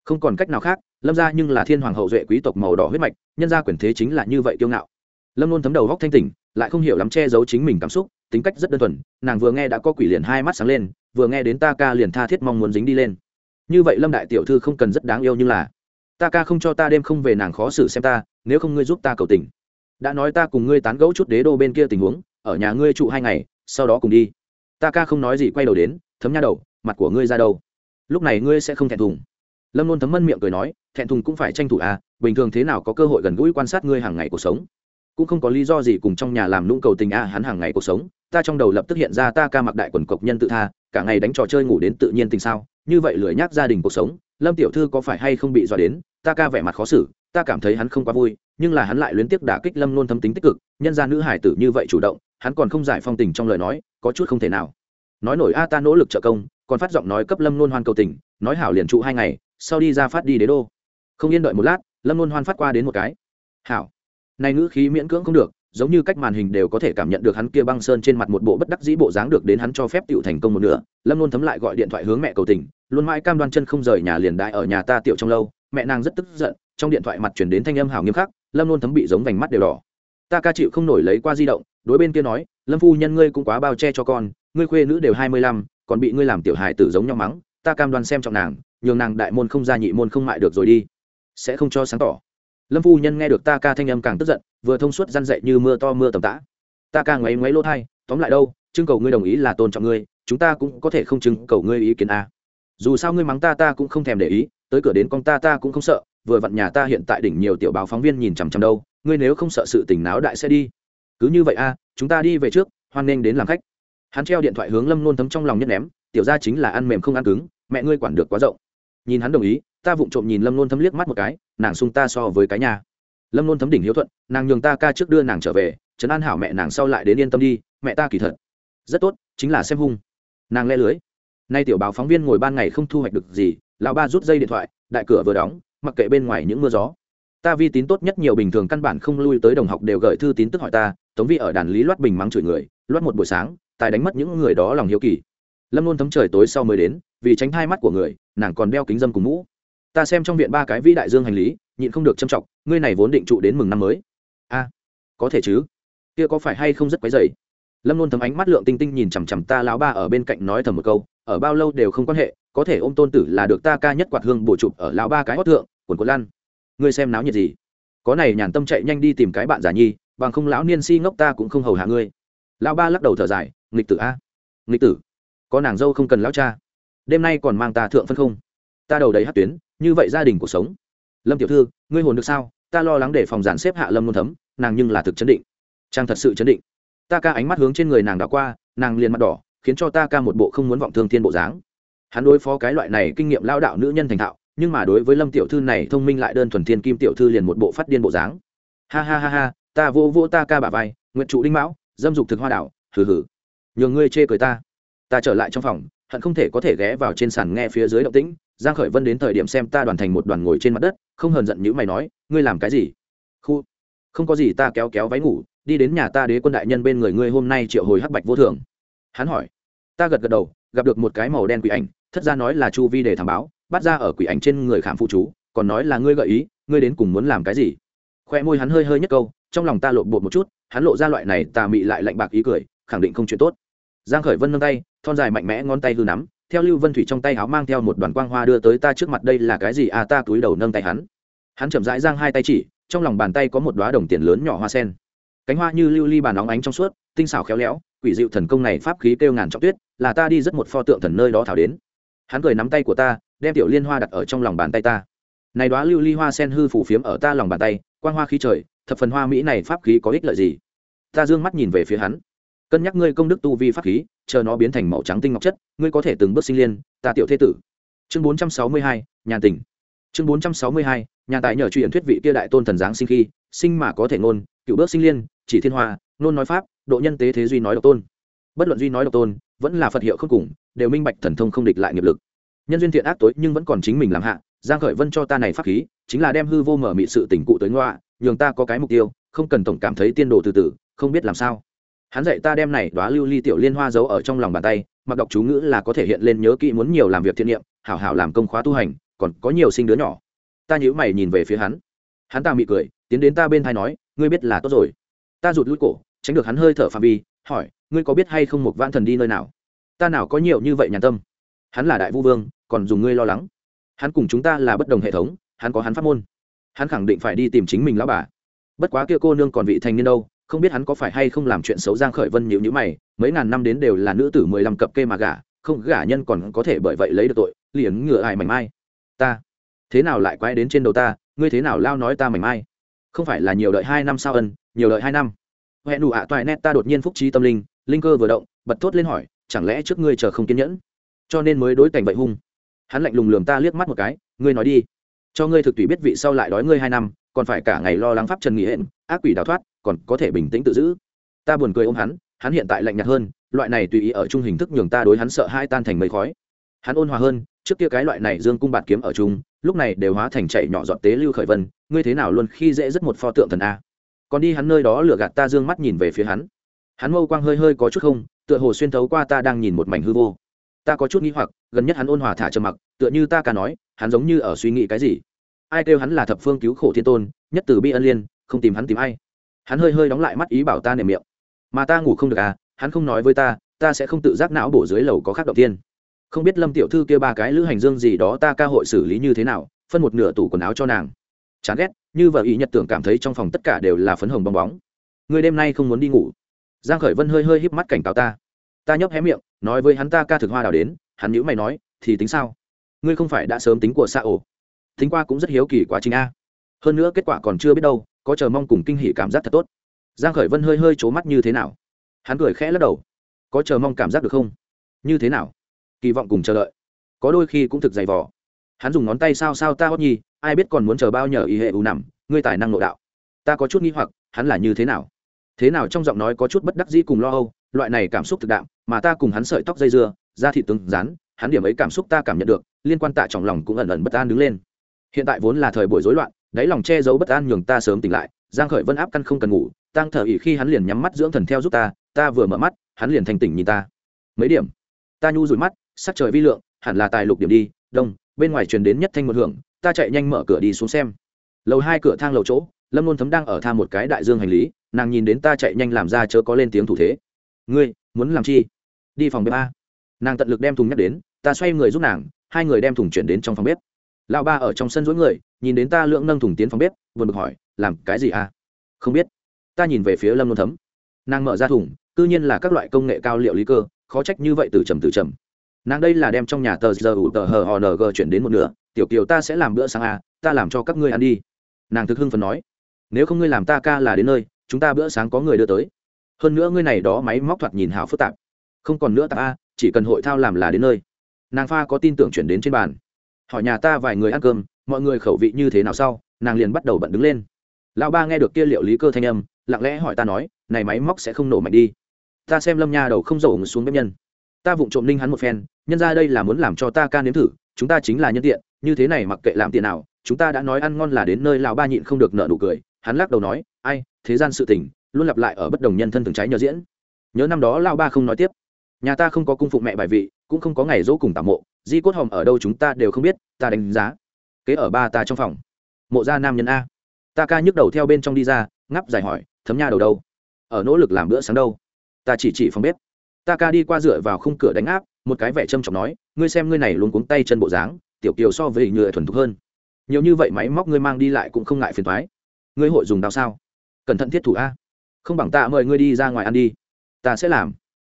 Không còn cách nào khác, lâm ra nhưng là thiên hoàng hậu duệ quý tộc màu đỏ huyết mạch, nhân gia quyền thế chính là như vậy kiêu ngạo. Lâm luôn thấm đầu góc thanh tỉnh, lại không hiểu lắm che giấu chính mình cảm xúc, tính cách rất đơn thuần, nàng vừa nghe đã có quỷ liền hai mắt sáng lên, vừa nghe đến ta ca liền tha thiết mong muốn dính đi lên. Như vậy lâm đại tiểu thư không cần rất đáng yêu như là, ta ca không cho ta đêm không về nàng khó xử xem ta, nếu không ngươi giúp ta cầu tình đã nói ta cùng ngươi tán gẫu chút đế đô bên kia tình huống, ở nhà ngươi trụ hai ngày, sau đó cùng đi. Ta ca không nói gì quay đầu đến, thấm nha đầu, mặt của ngươi ra đâu? Lúc này ngươi sẽ không thẹn thùng. Lâm luôn thấm mân miệng cười nói, thẹn thùng cũng phải tranh thủ à bình thường thế nào có cơ hội gần gũi quan sát ngươi hàng ngày cuộc sống? Cũng không có lý do gì cùng trong nhà làm lũng cầu tình à hắn hàng ngày cuộc sống, ta trong đầu lập tức hiện ra ta ca mặc đại quần cộc nhân tự tha, cả ngày đánh trò chơi ngủ đến tự nhiên tình sao, như vậy lười nhác gia đình cuộc sống, lâm tiểu thư có phải hay không bị dọa đến? Ta ca vẻ mặt khó xử, ta cảm thấy hắn không quá vui nhưng là hắn lại luyến tiếc đả kích lâm nôn thấm tính tích cực, nhân ra nữ hải tử như vậy chủ động, hắn còn không giải phong tình trong lời nói, có chút không thể nào. Nói nổi a ta nỗ lực trợ công, còn phát giọng nói cấp lâm nôn hoan cầu tình, nói hảo liền trụ hai ngày, sau đi ra phát đi đế đô. Không yên đợi một lát, lâm nôn hoan phát qua đến một cái. Hảo. Này ngữ khí miễn cưỡng không được, giống như cách màn hình đều có thể cảm nhận được hắn kia băng sơn trên mặt một bộ bất đắc dĩ bộ dáng được đến hắn cho phép tiểu thành công một nửa. Lâm luôn thấm lại gọi điện thoại hướng mẹ cầu tình, luôn mãi cam đoan chân không rời nhà liền đại ở nhà ta tiểu trong lâu. Mẹ nàng rất tức giận, trong điện thoại mặt chuyển đến thanh âm hảo nghiêm khắc lâm luôn thấm bị giống vành mắt đều đỏ. Ta ca chịu không nổi lấy qua di động, đối bên kia nói, lâm phu nhân ngươi cũng quá bao che cho con, ngươi khuê nữ đều hai mươi lăm, còn bị ngươi làm tiểu hài tử giống nhau mắng, ta cam đoan xem trọng nàng, nhường nàng đại môn không ra nhị môn không mại được rồi đi, sẽ không cho sáng tỏ. Lâm phu nhân nghe được ta ca thanh âm càng tức giận, vừa thông suốt răn dậy như mưa to mưa tầm tã. Ta ca ngoáy ngoáy lỗ thai, tóm lại đâu trưng cầu ngươi đồng ý là tôn trọng ngươi, chúng ta cũng có thể không trưng cầu ngươi ý kiến a. Dù sao ngươi mắng ta ta cũng không thèm để ý, tới cửa đến con ta ta cũng không sợ vừa vặn nhà ta hiện tại đỉnh nhiều tiểu báo phóng viên nhìn chằm chằm đâu, ngươi nếu không sợ sự tình náo đại sẽ đi. Cứ như vậy a, chúng ta đi về trước, hoan nghênh đến làm khách. Hắn treo điện thoại hướng lâm nôn thấm trong lòng nhất ném, tiểu ra chính là ăn mềm không ăn cứng, mẹ ngươi quản được quá rộng. Nhìn hắn đồng ý, ta vụng trộm nhìn lâm nôn thấm liếc mắt một cái, nàng sung ta so với cái nhà. Lâm nôn thấm đỉnh hiếu thuận, nàng nhường ta ca trước đưa nàng trở về, trấn an hảo mẹ nàng sau lại đến yên tâm đi, mẹ ta kỳ thật. Rất tốt, chính là xem hung. Nàng le lưới. Nay tiểu báo phóng viên ngồi ban ngày không thu hoạch được gì, lão ba rút dây điện thoại, đại cửa vừa đóng mặc kệ bên ngoài những mưa gió. Ta vi tín tốt nhất nhiều bình thường căn bản không lui tới đồng học đều gửi thư tín tức hỏi ta, tống vi ở đàn lý loát bình mắng chửi người, loát một buổi sáng, tài đánh mất những người đó lòng hiếu kỳ. Lâm luôn thấm trời tối sau mới đến, vì tránh hai mắt của người, nàng còn đeo kính dâm cùng mũ. Ta xem trong viện ba cái vĩ đại dương hành lý, nhịn không được châm trọng ngươi này vốn định trụ đến mừng năm mới. A, có thể chứ? Kia có phải hay không rất quấy dày lâm luôn thấm ánh mắt lượng tinh tinh nhìn chằm chằm ta lão ba ở bên cạnh nói thầm một câu, ở bao lâu đều không quan hệ có thể ôm tôn tử là được ta ca nhất quạt hương bổ chụp ở lão ba cái hót thượng, quần quần lăn. Ngươi xem náo nhiệt gì? Có này nhàn tâm chạy nhanh đi tìm cái bạn giả nhi, bằng không lão niên si ngốc ta cũng không hầu hạ ngươi. Lão ba lắc đầu thở dài, nghịch tử a. Nghịch tử? Có nàng dâu không cần lão cha. Đêm nay còn mang ta thượng phân không? Ta đầu đầy hát tuyến, như vậy gia đình cuộc sống. Lâm tiểu thư, ngươi hồn được sao? Ta lo lắng để phòng giản xếp hạ lâm luôn thấm, nàng nhưng là thực chấn định. Trang thật sự chấn định. Ta ca ánh mắt hướng trên người nàng đã qua, nàng liền mặt đỏ, khiến cho ta ca một bộ không muốn vọng thương thiên bộ dáng hắn đối phó cái loại này kinh nghiệm lao đạo nữ nhân thành thạo, nhưng mà đối với lâm tiểu thư này thông minh lại đơn thuần thiên kim tiểu thư liền một bộ phát điên bộ dáng. Ha ha ha ha, ta vô vô ta ca bà vai nguyện trụ đinh mão, dâm dục thực hoa đảo hừ hừ. Nhường ngươi chê cười ta. Ta trở lại trong phòng, hận không thể có thể ghé vào trên sàn nghe phía dưới động tĩnh, giang khởi vân đến thời điểm xem ta đoàn thành một đoàn ngồi trên mặt đất, không hờn giận như mày nói, ngươi làm cái gì? Khu. Không có gì, ta kéo kéo váy ngủ, đi đến nhà ta đế quân đại nhân bên người ngươi hôm nay triệu hồi hắc bạch vô thường. Hắn hỏi. Ta gật gật đầu gặp được một cái màu đen quỷ ảnh, thất ra nói là chu vi để thảm báo, bắt ra ở quỷ ảnh trên người khảm phụ chú, còn nói là ngươi gợi ý, ngươi đến cùng muốn làm cái gì? Khoe môi hắn hơi hơi nhất câu, trong lòng ta lộn bột một chút, hắn lộ ra loại này tà mị lại lạnh bạc ý cười, khẳng định không chuyện tốt. Giang khởi vân nâng tay, thon dài mạnh mẽ ngón tay hư nắm, theo lưu vân thủy trong tay áo mang theo một đoàn quang hoa đưa tới ta trước mặt đây là cái gì? À ta túi đầu nâng tay hắn. Hắn chậm rãi giang hai tay chỉ, trong lòng bàn tay có một đóa đồng tiền lớn nhỏ hoa sen. Cánh hoa như lưu ly bàn óng ánh trong suốt, tinh xảo khéo léo quỷ dịu thần công này pháp khí kêu ngàn trọng tuyết, là ta đi rất một pho tượng thần nơi đó thảo đến. Hắn cười nắm tay của ta, đem tiểu liên hoa đặt ở trong lòng bàn tay ta. Này đoá lưu ly hoa sen hư phủ phiếm ở ta lòng bàn tay, quang hoa khí trời, thập phần hoa mỹ này pháp khí có ích lợi gì? Ta dương mắt nhìn về phía hắn. Cân nhắc ngươi công đức tu vi pháp khí, chờ nó biến thành màu trắng tinh ngọc chất, ngươi có thể từng bước sinh liên, ta tiểu thế tử. Chương bốn trăm sáu mươi hai, nhà tỉnh chương bốn trăm sáu mươi hai, nhà tại nhờ truyền thuyết vị kia đại tôn thần giáng sinh khi, sinh mà có thể ngôn, cựu bước sinh liên, chỉ thiên hoa nôn nói pháp độ nhân tế thế duy nói độc tôn. Bất luận duy nói độc tôn, vẫn là phật hiệu không cùng, đều minh bạch thần thông không địch lại nghiệp lực. Nhân duyên thiện ác tối nhưng vẫn còn chính mình làm hạ, giang khởi vân cho ta này pháp khí, chính là đem hư vô mở mị sự tỉnh cụ tới ngoạ, nhường ta có cái mục tiêu, không cần tổng cảm thấy tiên đồ từ từ không biết làm sao. Hắn dạy ta đem này đóa lưu ly tiểu liên hoa giấu ở trong lòng bàn tay, mặc đọc chú ngữ là có thể hiện lên nhớ kỹ muốn nhiều làm việc thiện niệm, hảo hảo làm công khóa tu hành, còn có nhiều sinh đứa nhỏ. Ta nhíu mày nhìn về phía hắn. Hắn ta mị cười, tiến đến ta bên thai nói, ngươi biết là tốt rồi. Ta rụt lũi cổ tránh được hắn hơi thở phạm vi, hỏi, ngươi có biết hay không một vãn thần đi nơi nào? Ta nào có nhiều như vậy nhàn tâm? Hắn là đại vu vương, còn dùng ngươi lo lắng. Hắn cùng chúng ta là bất đồng hệ thống, hắn có hắn pháp môn. Hắn khẳng định phải đi tìm chính mình lão bà. Bất quá kia cô nương còn vị thành niên đâu, không biết hắn có phải hay không làm chuyện xấu giang khởi vân nhíu nhíu mày, mấy ngàn năm đến đều là nữ tử mười lăm cặp kê mà gả, không, gả nhân còn có thể bởi vậy lấy được tội, liền ngựa ai mảnh mai. Ta, thế nào lại quay đến trên đầu ta, ngươi thế nào lao nói ta mảnh mai? Không phải là nhiều đợi hai năm sao ân, nhiều đợi hai năm hẹn đủ ạ toại nét ta đột nhiên phúc trí tâm linh linh cơ vừa động, bật thốt lên hỏi, chẳng lẽ trước ngươi chờ không kiên nhẫn? Cho nên mới đối cảnh vậy hung. Hắn lạnh lùng lườm ta liếc mắt một cái, ngươi nói đi. Cho ngươi thực tùy biết vị sau lại đói ngươi hai năm, còn phải cả ngày lo lắng pháp trần nghỉ hẹn, ác quỷ đào thoát, còn có thể bình tĩnh tự giữ. Ta buồn cười ôm hắn hắn hiện tại lạnh nhạt hơn, loại này tùy ý ở chung hình thức nhường ta đối hắn sợ hai tan thành mây khói. Hắn ôn hòa hơn, trước kia cái loại này dương cung bạt kiếm ở chung, lúc này đều hóa thành chạy nhỏ giọt tế lưu khởi vân, ngươi thế nào luôn khi dễ rất một pho tượng thần a còn đi hắn nơi đó lửa gạt ta dương mắt nhìn về phía hắn. Hắn mâu quang hơi hơi có chút không, tựa hồ xuyên thấu qua ta đang nhìn một mảnh hư vô. Ta có chút nghĩ hoặc, gần nhất hắn ôn hòa thả trầm mặc, tựa như ta cả nói, hắn giống như ở suy nghĩ cái gì. Ai kêu hắn là thập phương cứu khổ thiên tôn, nhất từ bi ân liên, không tìm hắn tìm ai. Hắn hơi hơi đóng lại mắt ý bảo ta nềm miệng. Mà ta ngủ không được à hắn không nói với ta ta sẽ không tự giác não bổ dưới lầu có khác đầu tiên. Không biết lâm tiểu thư kia ba cái lữ hành dương gì đó ta ca hội xử lý như thế nào, phân một nửa tủ quần áo cho nàng chán ghét, như vợ ý nhật tưởng cảm thấy trong phòng tất cả đều là phấn hồng bong bóng. Người đêm nay không muốn đi ngủ. Giang khởi vân hơi hơi híp mắt cảnh cáo ta. Ta nhấp hé miệng, nói với hắn ta ca thực hoa đào đến, hắn nhữ mày nói, thì tính sao? Ngươi không phải đã sớm tính của xa ổ. Tính qua cũng rất hiếu kỳ quá trình a. Hơn nữa kết quả còn chưa biết đâu, có chờ mong cùng kinh hỉ cảm giác thật tốt. Giang khởi vân hơi hơi c mắt như thế nào? Hắn cười khẽ lắc đầu. Có chờ mong cảm giác được không? Như thế nào? Kỳ vọng cùng chờ đợi. Có đôi khi cũng thực dày vò hắn dùng ngón tay sao sao ta hót nhi, ai biết còn muốn chờ bao nhờ ý hệ ưu nằm, ngươi tài năng nội đạo. Ta có chút nghi hoặc, hắn là như thế nào? Thế nào trong giọng nói có chút bất đắc dĩ cùng lo âu, loại này cảm xúc thực đạm, mà ta cùng hắn sợi tóc dây dưa, da thị tướng rán hắn điểm ấy cảm xúc ta cảm nhận được, liên quan tạ trọng lòng cũng ẩn ẩn bất an đứng lên. Hiện tại vốn là thời buổi rối loạn, đáy lòng che giấu bất an nhường ta sớm tỉnh lại, giang khởi vân áp căn không cần ngủ tăng thở ỉ khi hắn liền nhắm mắt dưỡng thần theo giúp ta ta vừa mở mắt, hắn liền thành tỉnh nhìn ta. Mấy điểm? Ta nhu rủi mắt, sắc trời vi lượng, hẳn là tài lục điểm đi, đông bên ngoài truyền đến nhất thanh một hưởng, ta chạy nhanh mở cửa đi xuống xem. Lầu hai cửa thang lầu chỗ, lâm luôn thấm đang ở tha một cái đại dương hành lý, nàng nhìn đến ta chạy nhanh làm ra chớ có lên tiếng thủ thế. Ngươi, muốn làm chi? Đi phòng bếp a. Nàng tận lực đem thùng nhắc đến, ta xoay người giúp nàng, hai người đem thùng chuyển đến trong phòng bếp. Lão ba ở trong sân dối người, nhìn đến ta lượng nâng thùng tiến phòng bếp vừa bực hỏi, làm cái gì à không biết. Ta nhìn về phía lâm luôn thấm. Nàng mở ra thùng tự nhiên là các loại công nghệ cao liệu lý cơ, khó trách như vậy từ trầm từ trầm nàng đây là đem trong nhà tờ giờ ủ tờ hờ hờ ng chuyển đến một nửa. Tiểu kiều ta sẽ làm bữa sáng à, ta làm cho các ngươi ăn đi. Nàng thực hưng phần nói. Nếu không ngươi làm ta ca là đến nơi chúng ta bữa sáng có người đưa tới. Hơn nữa ngươi này đó máy móc thoạt nhìn hảo phức tạp. Không còn nữa ta a chỉ cần hội thao làm là đến nơi. Nàng pha có tin tưởng chuyển đến trên bàn. Hỏi nhà ta vài người ăn cơm mọi người khẩu vị như thế nào sau nàng liền bắt đầu bận đứng lên. Lão ba nghe được kia liệu lý cơ thanh âm lặng lẽ hỏi ta nói này máy móc sẽ không nổ mạnh đi. Ta xem lâm nha đầu không dầu xuống bếp nhân ta vụng trộm ninh hắn một phen, nhân ra đây là muốn làm cho ta ca nếm thử, chúng ta chính là nhân tiện, như thế này mặc kệ làm tiền nào, chúng ta đã nói ăn ngon là đến nơi lão ba nhịn không được nợ nụ cười, hắn lắc đầu nói, ai, thế gian sự tình, luôn lặp lại ở bất đồng nhân thân thường trái nhờ diễn. Nhớ năm đó lão ba không nói tiếp, nhà ta không có cung phụ mẹ bài vị, cũng không có ngày dỗ cùng tạm mộ, di cốt hòm ở đâu chúng ta đều không biết, ta đánh giá. Kế ở ba ta trong phòng. Mộ gia nam nhân a. Ta ca nhức đầu theo bên trong đi ra ngắp dài hỏi, thấm nha đầu đâu? Ở nỗ lực làm bữa sáng đâu? Ta chỉ chỉ phòng bếp ta ca đi qua dựa vào khung cửa đánh áp, một cái vẻ trâm trọng nói, ngươi xem ngươi này luôn cuống tay chân bộ dáng, tiểu kiều so với nhựa thuần thục hơn. Nhiều như vậy máy móc ngươi mang đi lại cũng không ngại phiền thoái ngươi hội dùng đao sao? Cẩn thận thiết thủ a. Không bằng ta mời ngươi đi ra ngoài ăn đi. Ta sẽ làm.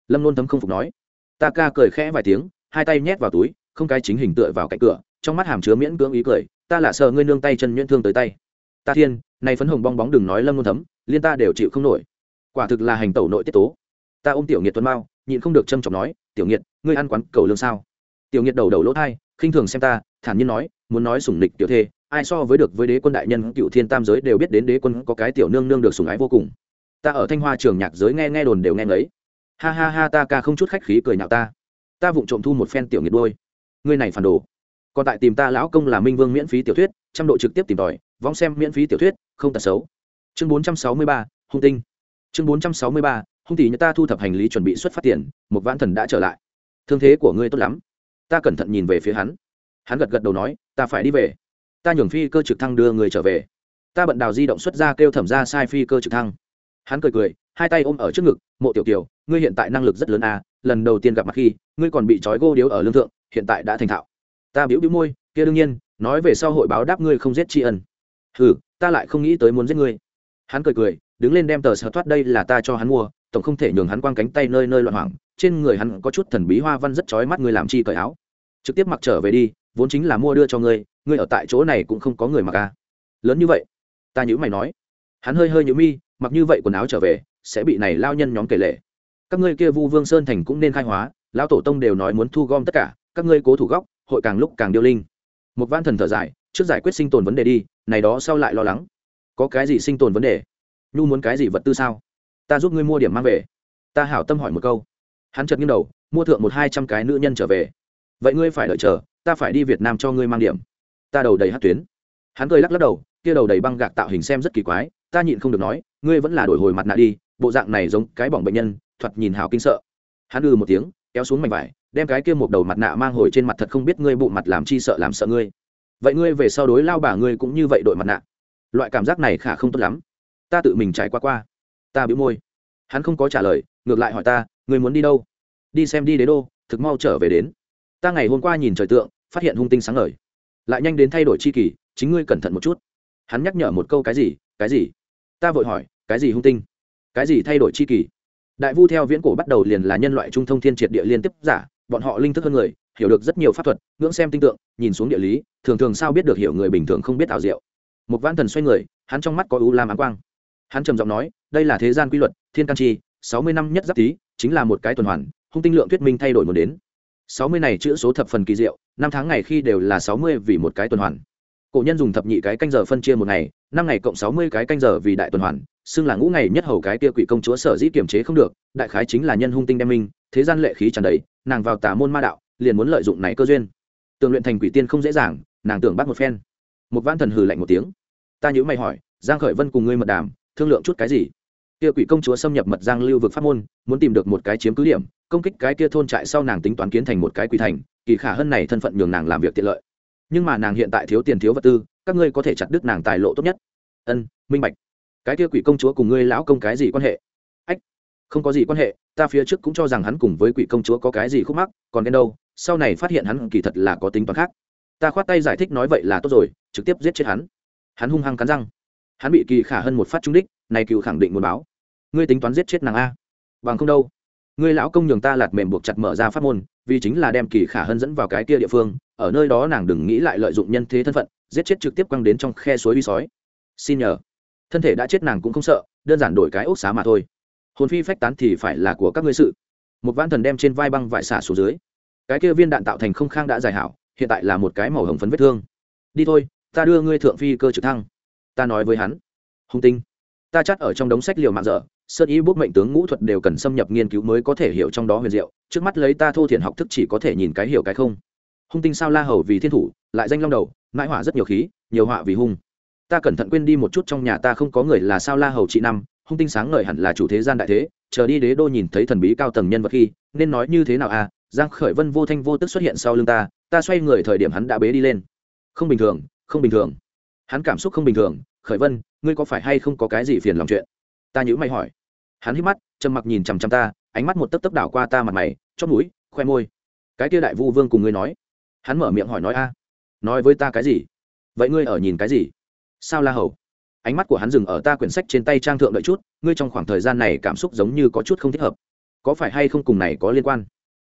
Lâm luôn thấm không phục nói. Ta ca cười khẽ vài tiếng, hai tay nhét vào túi, không cái chính hình tựa vào cạnh cửa, trong mắt hàm chứa miễn cưỡng ý cười, ta lạ sợ ngươi nương tay chân nhuyễn thương tới tay. Ta thiên, này phấn hồng bong bóng đừng nói lâm luôn thấm, liên ta đều chịu không nổi. Quả thực là hành tẩu nội tiết tố. Ta ôm tiểu nghiệt tuấn mao nhịn không được trâm trọng nói, tiểu nghiệt, ngươi ăn quán cầu lương sao? Tiểu nghiệt đầu đầu lỗ thai, khinh thường xem ta, thản nhiên nói, muốn nói sủng nịch tiểu thê, ai so với được với đế quân đại nhân cựu thiên tam giới đều biết đến đế quân có cái tiểu nương nương được sủng ái vô cùng. Ta ở thanh hoa trường nhạc giới nghe nghe đồn đều nghe ngấy. Ha ha ha, ta ca không chút khách khí cười nhạo ta. Ta vụng trộm thu một phen tiểu nghiệt đôi ngươi này phản đồ. Còn tại tìm ta lão công là minh vương miễn phí tiểu thuyết, trăm độ trực tiếp tìm tòi, vong xem miễn phí tiểu thuyết, không tật xấu. Chương bốn trăm sáu mươi ba, hung tinh. Chương bốn trăm sáu mươi ba hung tỷ nhà ta thu thập hành lý chuẩn bị xuất phát tiền, một vãn thần đã trở lại. Thương thế của ngươi tốt lắm. Ta cẩn thận nhìn về phía hắn. Hắn gật gật đầu nói, ta phải đi về. Ta nhường phi cơ trực thăng đưa người trở về. Ta bận đào di động xuất ra kêu thẩm ra sai phi cơ trực thăng. Hắn cười cười, hai tay ôm ở trước ngực, mộ tiểu kiều, ngươi hiện tại năng lực rất lớn à lần đầu tiên gặp mặt khi, ngươi còn bị trói gô điếu ở lương thượng, hiện tại đã thành thạo. Ta biểu biểu môi, kia đương nhiên, nói về sau hội báo đáp ngươi không giết tri ân. Ừ ta lại không nghĩ tới muốn giết ngươi. Hắn cười cười, đứng lên đem tờ sở thoát đây là ta cho hắn mua tổng không thể nhường hắn quang cánh tay nơi nơi loạn hoảng, trên người hắn có chút thần bí hoa văn rất chói mắt ngươi làm chi cởi áo. Trực tiếp mặc trở về đi, vốn chính là mua đưa cho ngươi ngươi ở tại chỗ này cũng không có người mặc à. Lớn như vậy, ta nhữ mày nói. Hắn hơi hơi nhữ mi, mặc như vậy quần áo trở về, sẽ bị này lao nhân nhóm kể lệ các ngươi kia vu vương sơn thành cũng nên khai hóa, lão tổ tông đều nói muốn thu gom tất cả, các ngươi cố thủ góc, hội càng lúc càng điêu linh. Một văn thần thở dài, trước giải quyết sinh tồn vấn đề đi, này đó sau lại lo lắng. Có cái gì sinh tồn vấn đề? Nhu muốn cái gì vật tư sao? Ta giúp ngươi mua điểm mang về. Ta hảo tâm hỏi một câu. Hắn chợt nghiêng đầu, mua thượng một hai trăm cái nữ nhân trở về. Vậy ngươi phải đợi chờ, ta phải đi việt nam cho ngươi mang điểm. Ta đầu đầy hát tuyến. Hắn cười lắc lắc đầu, kia đầu đầy băng gạc tạo hình xem rất kỳ quái, ta nhịn không được nói, ngươi vẫn là đổi hồi mặt nạ đi, bộ dạng này giống cái bỏng bệnh nhân, thoạt nhìn hào kinh sợ. Hắn ư một tiếng, kéo xuống mảnh vải, đem cái kia một đầu mặt nạ mang hồi trên mặt thật không biết ngươi bụng mặt làm chi sợ làm sợ ngươi. Vậy ngươi về sau đối lao bà ngươi cũng như vậy đội mặt nạ. Loại cảm giác này khả không tốt lắm. Ta tự mình trải qua qua ta bĩu môi. Hắn không có trả lời, ngược lại hỏi ta người muốn đi đâu? Đi xem đi đế đô, thực mau trở về đến. Ta ngày hôm qua nhìn trời tượng, phát hiện hung tinh sáng ngời. Lại nhanh đến thay đổi chi kỳ, chính ngươi cẩn thận một chút. Hắn nhắc nhở một câu, cái gì cái gì? Ta vội hỏi, cái gì hung tinh? Cái gì thay đổi chi kỳ? Đại vu theo viễn cổ bắt đầu liền là nhân loại trung thông thiên triệt địa liên tiếp giả, bọn họ linh thức hơn người, hiểu được rất nhiều pháp thuật, ngưỡng xem tinh tượng, nhìn xuống địa lý, thường thường sao biết được hiểu người bình thường không biết ảo diệu. Một văn thần xoay người, hắn trong mắt có u lam áng quang hắn trầm giọng nói, đây là thế gian quy luật, thiên can chi, sáu mươi năm nhất giáp tý, chính là một cái tuần hoàn, hung tinh lượng thuyết minh thay đổi một đến. sáu mươi này chữ số thập phần kỳ diệu, năm tháng ngày khi đều là sáu mươi vì một cái tuần hoàn. Cổ nhân dùng thập nhị cái canh giờ phân chia một ngày, năm ngày cộng sáu mươi cái canh giờ vì đại tuần hoàn, xưng là ngũ ngày nhất hầu cái kia quỷ công chúa sở dĩ kiềm chế không được, đại khái chính là nhân hung tinh đem minh, thế gian lệ khí tràn đầy, nàng vào tà môn ma đạo, liền muốn lợi dụng này cơ duyên. Tường luyện thành quỷ tiên không dễ dàng, nàng tưởng bắt một phen. Một văn thần hừ lạnh một tiếng. Ta nhữ mày hỏi, giang khởi vân cùng ngươi mật đàm thương lượng chút cái gì. Kia quỷ công chúa xâm nhập mật giang lưu vực pháp môn, muốn tìm được một cái chiếm cứ điểm, công kích cái kia thôn trại sau nàng tính toán kiến thành một cái quỷ thành, kỳ khả hơn này thân phận nhường nàng làm việc tiện lợi. Nhưng mà nàng hiện tại thiếu tiền thiếu vật tư, các ngươi có thể chặt đứt nàng tài lộ tốt nhất. Ân, minh bạch. Cái kia quỷ công chúa cùng ngươi lão công cái gì quan hệ? Ách, không có gì quan hệ, ta phía trước cũng cho rằng hắn cùng với quỷ công chúa có cái gì khúc mắc, còn đến đâu, sau này phát hiện hắn kỳ thật là có tính toán khác. Ta khoát tay giải thích nói vậy là tốt rồi, trực tiếp giết chết hắn. Hắn hung hăng cắn răng hắn bị kỳ khả hơn một phát trúng đích, này cựu khẳng định muốn báo. Ngươi tính toán giết chết nàng a? Bằng không đâu. Ngươi lão công nhường ta lạt mềm buộc chặt mở ra pháp môn, vì chính là đem kỳ khả hơn dẫn vào cái kia địa phương, ở nơi đó nàng đừng nghĩ lại lợi dụng nhân thế thân phận, giết chết trực tiếp quăng đến trong khe suối uy sói. Xin nhờ. Thân thể đã chết nàng cũng không sợ, đơn giản đổi cái ốc xá mà thôi. Hồn phi phách tán thì phải là của các ngươi sự. Một vãn thần đem trên vai băng vải xả xuống dưới. Cái kia viên đạn tạo thành không khang đã giải hảo, hiện tại là một cái màu hồng phấn vết thương. Đi thôi, ta đưa ngươi thượng phi cơ trực thăng ta nói với hắn. Hung tinh, ta chắt ở trong đống sách liều mạng dở, sơn y bút mệnh tướng ngũ thuật đều cần xâm nhập nghiên cứu mới có thể hiểu trong đó huyền diệu, trước mắt lấy ta thô thiển học thức chỉ có thể nhìn cái hiểu cái không. Hung tinh sao la hầu vì thiên thủ, lại danh long đầu, mãi họa rất nhiều khí, nhiều họa vì hung. Ta cẩn thận quên đi một chút trong nhà ta không có người là sao la hầu trị năm hung tinh sáng ngời hẳn là chủ thế gian đại thế, chờ đi đế đô nhìn thấy thần bí cao tầng nhân vật khi, nên nói như thế nào à giang khởi vân vô thanh vô tức xuất hiện sau lưng ta ta xoay người thời điểm hắn đã bế đi lên. Không bình thường, không bình thường hắn cảm xúc không bình thường, khởi vân, ngươi có phải hay không có cái gì phiền lòng chuyện? Ta nhữ mày hỏi. Hắn hít mắt, trầm mặc nhìn chằm chằm ta, ánh mắt một tấc tấc đảo qua ta mặt mày, chót mũi, khoe môi. Cái kia đại vu vương cùng ngươi nói. Hắn mở miệng hỏi nói, a, nói với ta cái gì? Vậy ngươi ở nhìn cái gì? Sao la hầu? Ánh mắt của hắn dừng ở ta quyển sách trên tay trang thượng đợi chút, ngươi trong khoảng thời gian này cảm xúc giống như có chút không thích hợp. Có phải hay không cùng này có liên quan?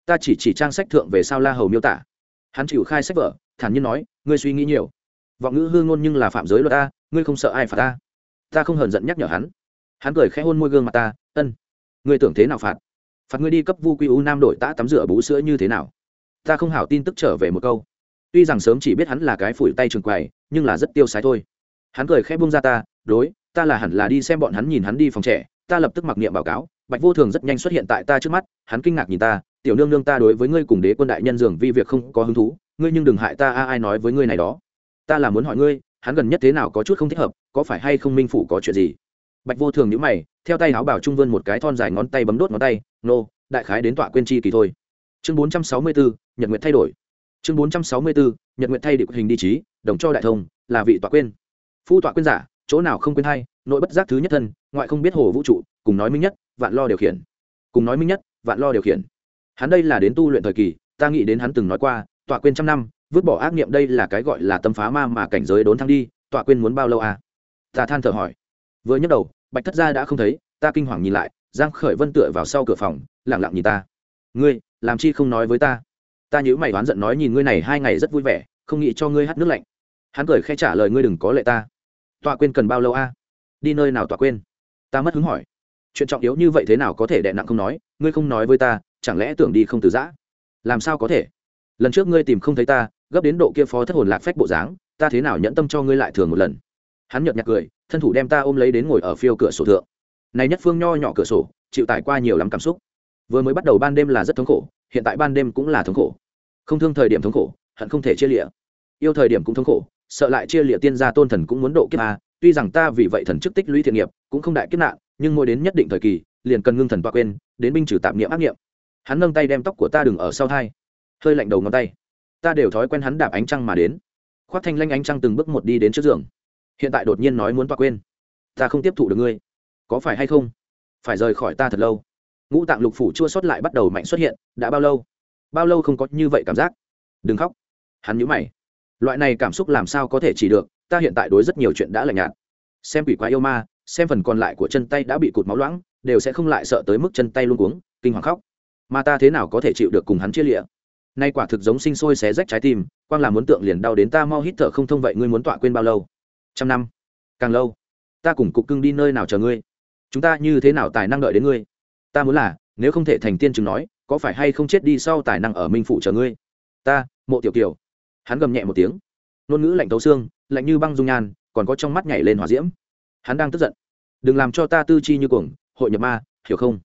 Ta chỉ chỉ trang sách thượng về sao la hầu miêu tả. Hắn chịu khai sách vở, thản nhiên nói, ngươi suy nghĩ nhiều vọng ngữ hương ngôn nhưng là phạm giới luật ta, ngươi không sợ ai phạt ta? Ta không hờn giận nhắc nhở hắn. Hắn cười khẽ hôn môi gương mặt ta, ân, ngươi tưởng thế nào phạt? Phạt ngươi đi cấp vu quy u nam đổi tã tắm rửa bú sữa như thế nào? Ta không hảo tin tức trở về một câu. Tuy rằng sớm chỉ biết hắn là cái phủi tay trường quầy, nhưng là rất tiêu sái thôi. Hắn cười khẽ buông ra ta, đối, ta là hẳn là đi xem bọn hắn nhìn hắn đi phòng trẻ, ta lập tức mặc niệm báo cáo, bạch vô thường rất nhanh xuất hiện tại ta trước mắt, hắn kinh ngạc nhìn ta, tiểu nương nương ta đối với ngươi cùng đế quân đại nhân dường vi việc không có hứng thú, ngươi nhưng đừng hại ta, a, ai nói với ngươi này đó ta là muốn hỏi ngươi, hắn gần nhất thế nào có chút không thích hợp, có phải hay không minh phủ có chuyện gì? Bạch vô thường nhữ mày, theo tay áo bảo trung vươn một cái thon dài ngón tay bấm đốt ngón tay, nô, đại khái đến tọa quên chi kỳ thôi. Chương bốn trăm sáu mươi bốn nhật nguyện thay đổi. Chương bốn trăm sáu mươi bốn nhật nguyện thay định hình đi trí đồng cho đại thông, là vị tọa quên. Phu tọa quên giả, chỗ nào không quên hay, nội bất giác thứ nhất thân, ngoại không biết hồ vũ trụ, cùng nói minh nhất, vạn lo điều khiển. Cùng nói minh nhất, vạn lo điều khiển. Hắn đây là đến tu luyện thời kỳ, ta nghĩ đến hắn từng nói qua, tọa quên trăm năm vứt bỏ ác niệm đây là cái gọi là tâm phá ma mà cảnh giới đốn thăng đi, tọa quên muốn bao lâu à? Ta than thở hỏi. Vừa nhấc đầu, bạch thất gia đã không thấy, ta kinh hoàng nhìn lại, giang khởi vân tựa vào sau cửa phòng, lặng lặng nhìn ta. Ngươi, làm chi không nói với ta? Ta nhíu mày oán giận nói nhìn ngươi này hai ngày rất vui vẻ, không nghĩ cho ngươi hát nước lạnh. Hắn cười khẽ trả lời ngươi đừng có lệ ta. Tọa quên cần bao lâu a đi nơi nào tọa quên? Ta mất hứng hỏi. Chuyện trọng yếu như vậy thế nào có thể đè nặng không nói, ngươi không nói với ta, chẳng lẽ tưởng đi không từ giã? Làm sao có thể? Lần trước ngươi tìm không thấy ta gấp đến độ kia phó thất hồn lạc phách bộ dáng, ta thế nào nhẫn tâm cho ngươi lại thường một lần? Hắn nhợt nhạt cười, thân thủ đem ta ôm lấy đến ngồi ở phiêu cửa sổ thượng. Này nhất phương nho nhỏ cửa sổ, chịu tải qua nhiều lắm cảm xúc. Vừa mới bắt đầu ban đêm là rất thống khổ, hiện tại ban đêm cũng là thống khổ. Không thương thời điểm thống khổ, hận không thể chia lịa yêu thời điểm cũng thống khổ, sợ lại chia lịa tiên gia tôn thần cũng muốn độ kiếp a. Tuy rằng ta vì vậy thần chức tích lũy thiện nghiệp, cũng không đại kiếp nạn, nhưng mỗi đến nhất định thời kỳ, liền cần ngưng thần toa quên, đến binh trừ tạp niệm ác niệm. Hắn nâng tay đem tóc của ta đừng ở sau thai. Hơi lạnh đầu ngón tay ta đều thói quen hắn đạp ánh trăng mà đến. Khoác thanh lanh ánh trăng từng bước một đi đến trước giường. Hiện tại đột nhiên nói muốn toa quên. Ta không tiếp thụ được ngươi. Có phải hay không? Phải rời khỏi ta thật lâu. Ngũ tạng lục phủ chua sót lại bắt đầu mạnh xuất hiện, đã bao lâu? Bao lâu không có như vậy cảm giác? Đừng khóc. Hắn nhíu mày. Loại này cảm xúc làm sao có thể chỉ được? Ta hiện tại đối rất nhiều chuyện đã lạnh nhạt. Xem quỷ quái yêu ma, xem phần còn lại của chân tay đã bị cụt máu loãng, đều sẽ không lại sợ tới mức chân tay luôn cuống, kinh hoàng khóc. Mà ta thế nào có thể chịu được cùng hắn chia lịa? Nay quả thực giống sinh sôi xé rách trái tim, quang là muốn tượng liền đau đến ta mau hít thở không thông vậy ngươi muốn tọa quên bao lâu? Trăm năm. Càng lâu, ta cùng cục cưng đi nơi nào chờ ngươi? Chúng ta như thế nào tài năng đợi đến ngươi? Ta muốn là, nếu không thể thành tiên chứng nói, có phải hay không chết đi sau tài năng ở minh phụ chờ ngươi? Ta, mộ tiểu kiều. Hắn gầm nhẹ một tiếng. Ngôn ngữ lạnh tấu xương, lạnh như băng dung nhan, còn có trong mắt nhảy lên hỏa diễm. Hắn đang tức giận. Đừng làm cho ta tư chi như cuồng, hội nhập ma, hiểu không?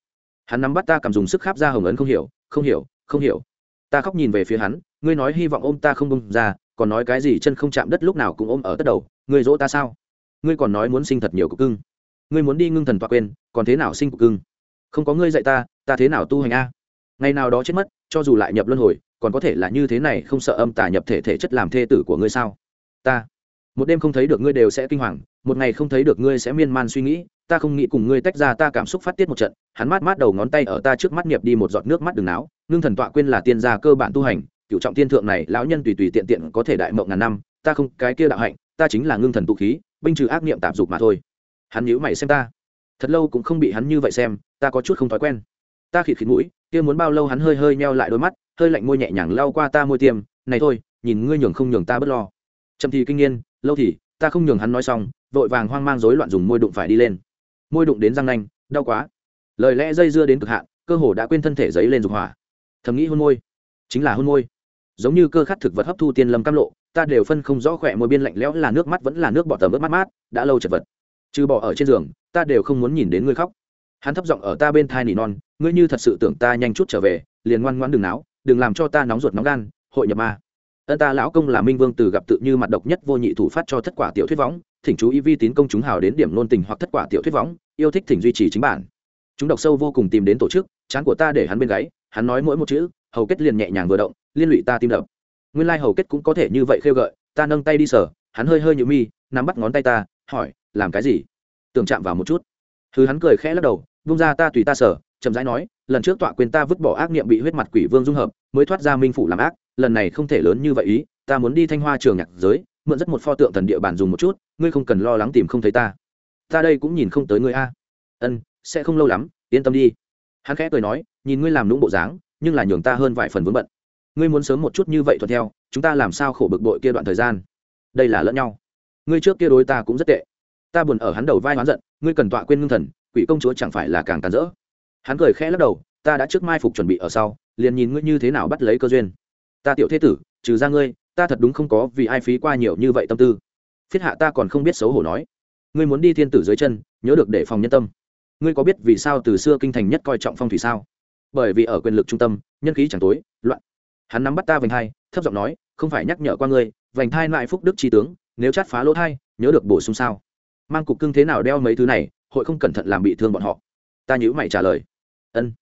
Hắn nắm bắt ta cầm dùng sức kháp ra hồng ấn không hiểu không hiểu không hiểu ta khóc nhìn về phía hắn, ngươi nói hy vọng ôm ta không bông ra, còn nói cái gì chân không chạm đất lúc nào cũng ôm ở tất đầu, ngươi dỗ ta sao? Ngươi còn nói muốn sinh thật nhiều cục cưng. Ngươi muốn đi ngưng thần toa quên, còn thế nào sinh cục cưng? Không có ngươi dạy ta ta thế nào tu hành a? Ngày nào đó chết mất, cho dù lại nhập luân hồi, còn có thể là như thế này không sợ âm tả nhập thể thể chất làm thê tử của ngươi sao? Ta. Một đêm không thấy được ngươi đều sẽ kinh hoàng, một ngày không thấy được ngươi sẽ miên man suy nghĩ ta không nghĩ cùng ngươi tách ra ta cảm xúc phát tiết một trận, hắn mát mát đầu ngón tay ở ta trước mắt niệm đi một giọt nước mắt đường não ngưng thần tọa quên là tiên gia cơ bản tu hành, cựu trọng thiên thượng này, lão nhân tùy tùy tiện tiện có thể đại mộng ngàn năm, ta không, cái kia đạo hạnh, ta chính là ngưng thần tụ khí, binh trừ ác niệm tạp dục mà thôi. Hắn nhíu mày xem ta. Thật lâu cũng không bị hắn như vậy xem, ta có chút không thói quen. Ta khịt khịt mũi, kia muốn bao lâu hắn hơi hơi meo lại đôi mắt, hơi lạnh môi nhẹ nhàng lao qua ta môi tiêm, này thôi, nhìn ngươi nhường không nhường ta bớt lo. Chậm thì kinh niên lâu thì, ta không nhường hắn nói xong, vội vàng hoang mang rối loạn dùng môi đụng phải đi lên môi đụng đến răng nanh, đau quá. Lời lẽ dây dưa đến cực hạn, cơ hồ đã quên thân thể giấy lên dục hỏa. Thầm nghĩ hôn môi. Chính là hôn môi. Giống như cơ khát thực vật hấp thu tiên lâm cam lộ, ta đều phân không rõ khỏe môi biên lạnh lẽo là nước mắt vẫn là nước bọt tầm ướt mát mát, đã lâu chật vật. Trừ bỏ ở trên giường, ta đều không muốn nhìn đến ngươi khóc. Hắn thấp giọng ở ta bên thai nỉ non, ngươi như thật sự tưởng ta nhanh chút trở về, liền ngoan ngoãn đừng náo, đừng làm cho ta nóng ruột nóng gan, hội nhập ma. Ân ta lão công là minh vương từ gặp tự như mặt độc nhất vô nhị thủ phát cho thất quả tiểu thuyết võng thỉnh chú ý vi tín công chúng hào đến điểm nôn tình hoặc thất quả tiểu thuyết võng, yêu thích thỉnh duy trì chính bản. Chúng đọc sâu vô cùng tìm đến tổ chức, chán của ta để hắn bên gáy, hắn nói mỗi một chữ, hầu kết liền nhẹ nhàng vừa động, liên lụy ta tim đập. Nguyên lai hầu kết cũng có thể như vậy khêu gợi, ta nâng tay đi sở hắn hơi hơi nhự mi, nắm bắt ngón tay ta, hỏi, làm cái gì? Tưởng chạm vào một chút. Thứ hắn cười khẽ lắc đầu, vung ra ta tùy ta sở chậm rãi nói, lần trước tọa quyền ta vứt bỏ ác niệm bị huyết mặt quỷ vương dung hợp, mới thoát ra minh phủ làm ác, lần này không thể lớn như vậy ý, ta muốn đi thanh hoa trường nhạc giới mượn rất một pho tượng thần địa bàn dùng một chút, ngươi không cần lo lắng tìm không thấy ta. Ta đây cũng nhìn không tới ngươi a. Ân, sẽ không lâu lắm, yên tâm đi. Hắn khẽ cười nói, nhìn ngươi làm lũng bộ dáng, nhưng là nhường ta hơn vài phần vướng bận. Ngươi muốn sớm một chút như vậy thuận theo, chúng ta làm sao khổ bực bội kia đoạn thời gian? Đây là lẫn nhau. Ngươi trước kia đối ta cũng rất tệ. Ta buồn ở hắn đầu vai hoán giận, ngươi cần tọa quên ngưng thần, quỷ công chúa chẳng phải là càng tàn rỡ. Hắn cười khẽ lắc đầu, ta đã trước mai phục chuẩn bị ở sau, liền nhìn ngươi như thế nào bắt lấy cơ duyên. Ta tiểu thế tử, trừ ra ngươi ta thật đúng không có vì ai phí qua nhiều như vậy tâm tư. Phiết hạ ta còn không biết xấu hổ nói. Ngươi muốn đi thiên tử dưới chân, nhớ được để phòng nhân tâm. Ngươi có biết vì sao từ xưa kinh thành nhất coi trọng phong thủy sao? Bởi vì ở quyền lực trung tâm, nhân khí chẳng tối, loạn. Hắn nắm bắt ta vành thai, thấp giọng nói, không phải nhắc nhở qua ngươi, vành thai lại phúc đức tri tướng, nếu chát phá lỗ thai, nhớ được bổ sung sao? Mang cục cưng thế nào đeo mấy thứ này, hội không cẩn thận làm bị thương bọn họ. Ta nhữ mày trả lời. Ân.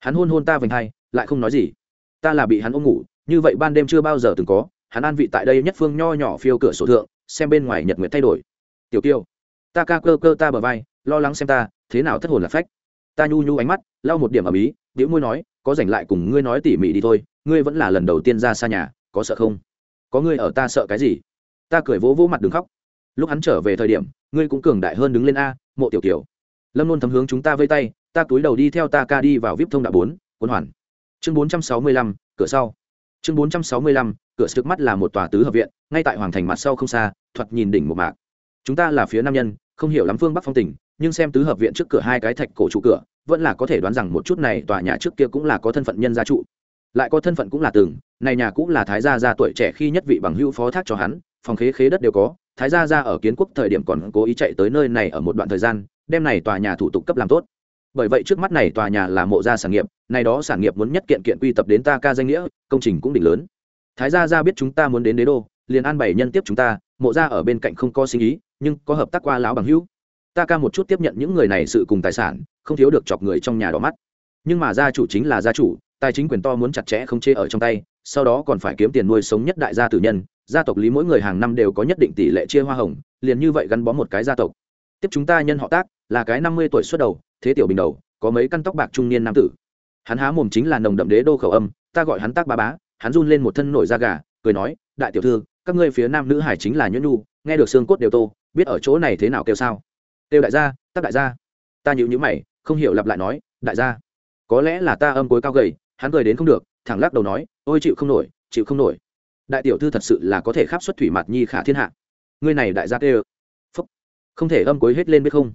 Hắn hôn hôn ta vành thai, lại không nói gì. Ta là bị hắn ôm ngủ, như vậy ban đêm chưa bao giờ từng có hắn an vị tại đây nhất phương nho nhỏ phiêu cửa sổ thượng, xem bên ngoài nhật nguyện thay đổi. Tiểu kiêu, ta ca cơ cơ ta bờ vai, lo lắng xem ta, thế nào thất hồn là phách. Ta nhu nhu ánh mắt, lau một điểm ở ý, điếu môi nói, có dành lại cùng ngươi nói tỉ mỉ đi thôi, ngươi vẫn là lần đầu tiên ra xa nhà, có sợ không? Có ngươi ở ta sợ cái gì? Ta cười vỗ vỗ mặt đường khóc. Lúc hắn trở về thời điểm, ngươi cũng cường đại hơn đứng lên a, mộ tiểu kiểu lâm luôn thấm hướng chúng ta vây tay, ta túi đầu đi theo ta ca đi vào vip thông đạo bốn quân hoàn. Chương bốn trăm sáu mươi lăm, cửa sau chương bốn trăm sáu mươi lăm, cửa trước mắt là một tòa tứ hợp viện, ngay tại hoàng thành mặt sau không xa, thoạt nhìn đỉnh một mạc. Chúng ta là phía nam nhân, không hiểu lắm phương bắc phong tỉnh nhưng xem tứ hợp viện trước cửa hai cái thạch cổ trụ cửa, vẫn là có thể đoán rằng một chút này tòa nhà trước kia cũng là có thân phận nhân gia trụ. Lại có thân phận cũng là từng này nhà cũng là thái gia gia tuổi trẻ khi nhất vị bằng hữu phó thác cho hắn, phòng khế khế đất đều có, thái gia gia ở kiến quốc thời điểm còn cố ý chạy tới nơi này ở một đoạn thời gian đem này tòa nhà thủ tục cấp làm tốt bởi vậy trước mắt này tòa nhà là mộ gia sản nghiệp này đó sản nghiệp muốn nhất kiện kiện quy tập đến ta ca danh nghĩa, công trình cũng đỉnh lớn. Thái gia gia biết chúng ta muốn đến đế đô, liền an bày nhân tiếp chúng ta, mộ gia ở bên cạnh không có sinh ý, nhưng có hợp tác qua lão bằng hữu. Ta ca một chút tiếp nhận những người này sự cùng tài sản, không thiếu được chọc người trong nhà đỏ mắt. Nhưng mà gia chủ chính là gia chủ, tài chính quyền to muốn chặt chẽ không chê ở trong tay, sau đó còn phải kiếm tiền nuôi sống nhất đại gia tử nhân. Gia tộc lý mỗi người hàng năm đều có nhất định tỷ lệ chia hoa hồng, liền như vậy gắn bó một cái gia tộc. Tiếp chúng ta nhân họ tác, là cái năm mươi tuổi xuất đầu thế tiểu bình đầu, có mấy căn tóc bạc trung niên nam tử. Hắn há mồm chính là nồng đậm đế đô khẩu âm, ta gọi hắn tác ba bá, hắn run lên một thân nổi da gà, cười nói, đại tiểu thư, các ngươi phía nam nữ hải chính là nhuyễn nhu, nghe được xương cốt đều tô, biết ở chỗ này thế nào kêu sao? Kêu đại gia tác đại gia. Ta nhịu nhữ mày, không hiểu lặp lại nói, đại gia, có lẽ là ta âm cối cao gầy, hắn cười đến không được, thẳng lắc đầu nói, ôi, chịu không nổi, chịu không nổi. Đại tiểu thư thật sự là có thể khắp xuất thủy mặt nhi khả thiên hạ. Ngươi này đại gia tê ơ phúc. Không thể âm cối hết lên biết không?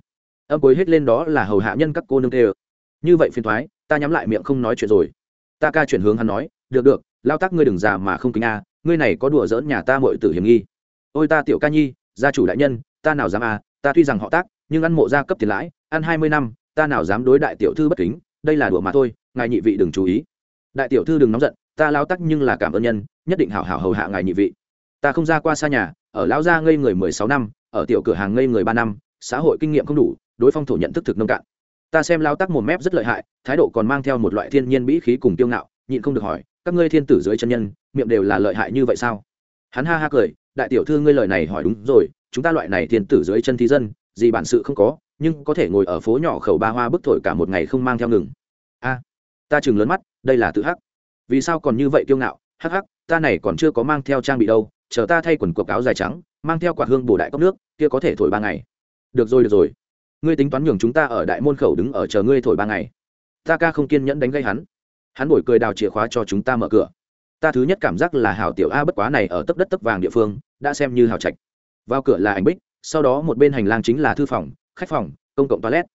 Âm cuối hết lên đó là hầu hạ nhân các cô nương tê ơ. Như vậy phiền thoái, ta nhắm lại miệng không nói chuyện rồi. Ta ca chuyển hướng hắn nói, được được, lao tác ngươi đừng già mà không kính a, ngươi này có đùa dỡn nhà ta mọi tử hiểm nghi. Ôi ta tiểu ca nhi, gia chủ đại nhân, ta nào dám a, ta tuy rằng họ tác, nhưng ăn mộ gia cấp tiền lãi, ăn hai mươi năm, ta nào dám đối đại tiểu thư bất kính, đây là đùa mà thôi, ngài nhị vị đừng chú ý. Đại tiểu thư đừng nóng giận, ta lao tắc nhưng là cảm ơn nhân, nhất định hảo hảo hầu hạ ngài nhị vị. Ta không ra qua xa nhà, ở lão gia ngây người mười sáu năm, ở tiểu cửa hàng ngây người ba năm, xã hội kinh nghiệm không đủ đối phong thổ nhận thức thực nông cạn. Ta xem lao tắc một mép rất lợi hại, thái độ còn mang theo một loại thiên nhiên bĩ khí cùng tiêu ngạo, nhịn không được hỏi, các ngươi thiên tử dưới chân nhân, miệng đều là lợi hại như vậy sao? Hắn ha ha cười, đại tiểu thư ngươi lời này hỏi đúng rồi, chúng ta loại này thiên tử dưới chân thi dân, gì bản sự không có, nhưng có thể ngồi ở phố nhỏ khẩu ba hoa bức thổi cả một ngày không mang theo ngừng. A, ta chừng lớn mắt, đây là tự hắc. Vì sao còn như vậy kiêu ngạo? Hắc hắc, ta này còn chưa có mang theo trang bị đâu, chờ ta thay quần cuộc áo dài trắng, mang theo quạt hương bổ đại cốc nước, kia có thể thổi ba ngày. Được rồi được rồi ngươi tính toán nhường chúng ta ở đại môn khẩu đứng ở chờ ngươi thổi ba ngày. Ta ca không kiên nhẫn đánh gây hắn. Hắn bổi cười đào chìa khóa cho chúng ta mở cửa. Ta thứ nhất cảm giác là hào tiểu a bất quá này ở tấp đất tấp vàng địa phương, đã xem như hào trạch. Vào cửa là ảnh bích, sau đó một bên hành lang chính là thư phòng, khách phòng, công cộng toilet.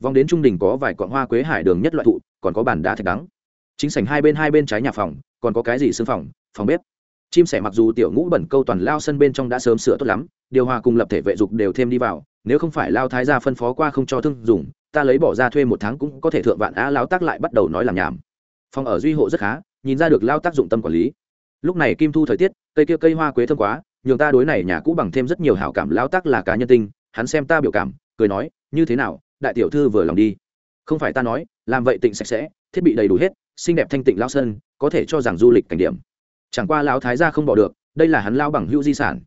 Vòng đến trung đình có vài cọn hoa quế hải đường nhất loại thụ, còn có bàn đá thạch đắng. Chính sảnh hai bên hai bên trái nhà phòng, còn có cái gì xương phòng phòng bếp. Chim sẻ mặc dù tiểu ngũ bẩn câu toàn lao sân bên trong đã sớm sửa tốt lắm điều hòa cùng lập thể vệ dục đều thêm đi vào, nếu không phải lao thái gia phân phó qua không cho thương dùng, ta lấy bỏ ra thuê một tháng cũng có thể thượng vạn á lao tác lại bắt đầu nói làm nhảm. Phòng ở duy hộ rất khá, nhìn ra được lao tác dụng tâm quản lý. Lúc này kim thu thời tiết, cây kia cây hoa quế thơm quá, nhường ta đối này nhà cũ bằng thêm rất nhiều hảo cảm lao tác là cá nhân tinh, hắn xem ta biểu cảm, cười nói, như thế nào, đại tiểu thư vừa lòng đi. Không phải ta nói, làm vậy tịnh sạch sẽ, thiết bị đầy đủ hết, xinh đẹp thanh tịnh lao sơn, có thể cho rằng du lịch cảnh điểm. Chẳng qua lão thái gia không bỏ được, đây là hắn lao bằng hữu di sản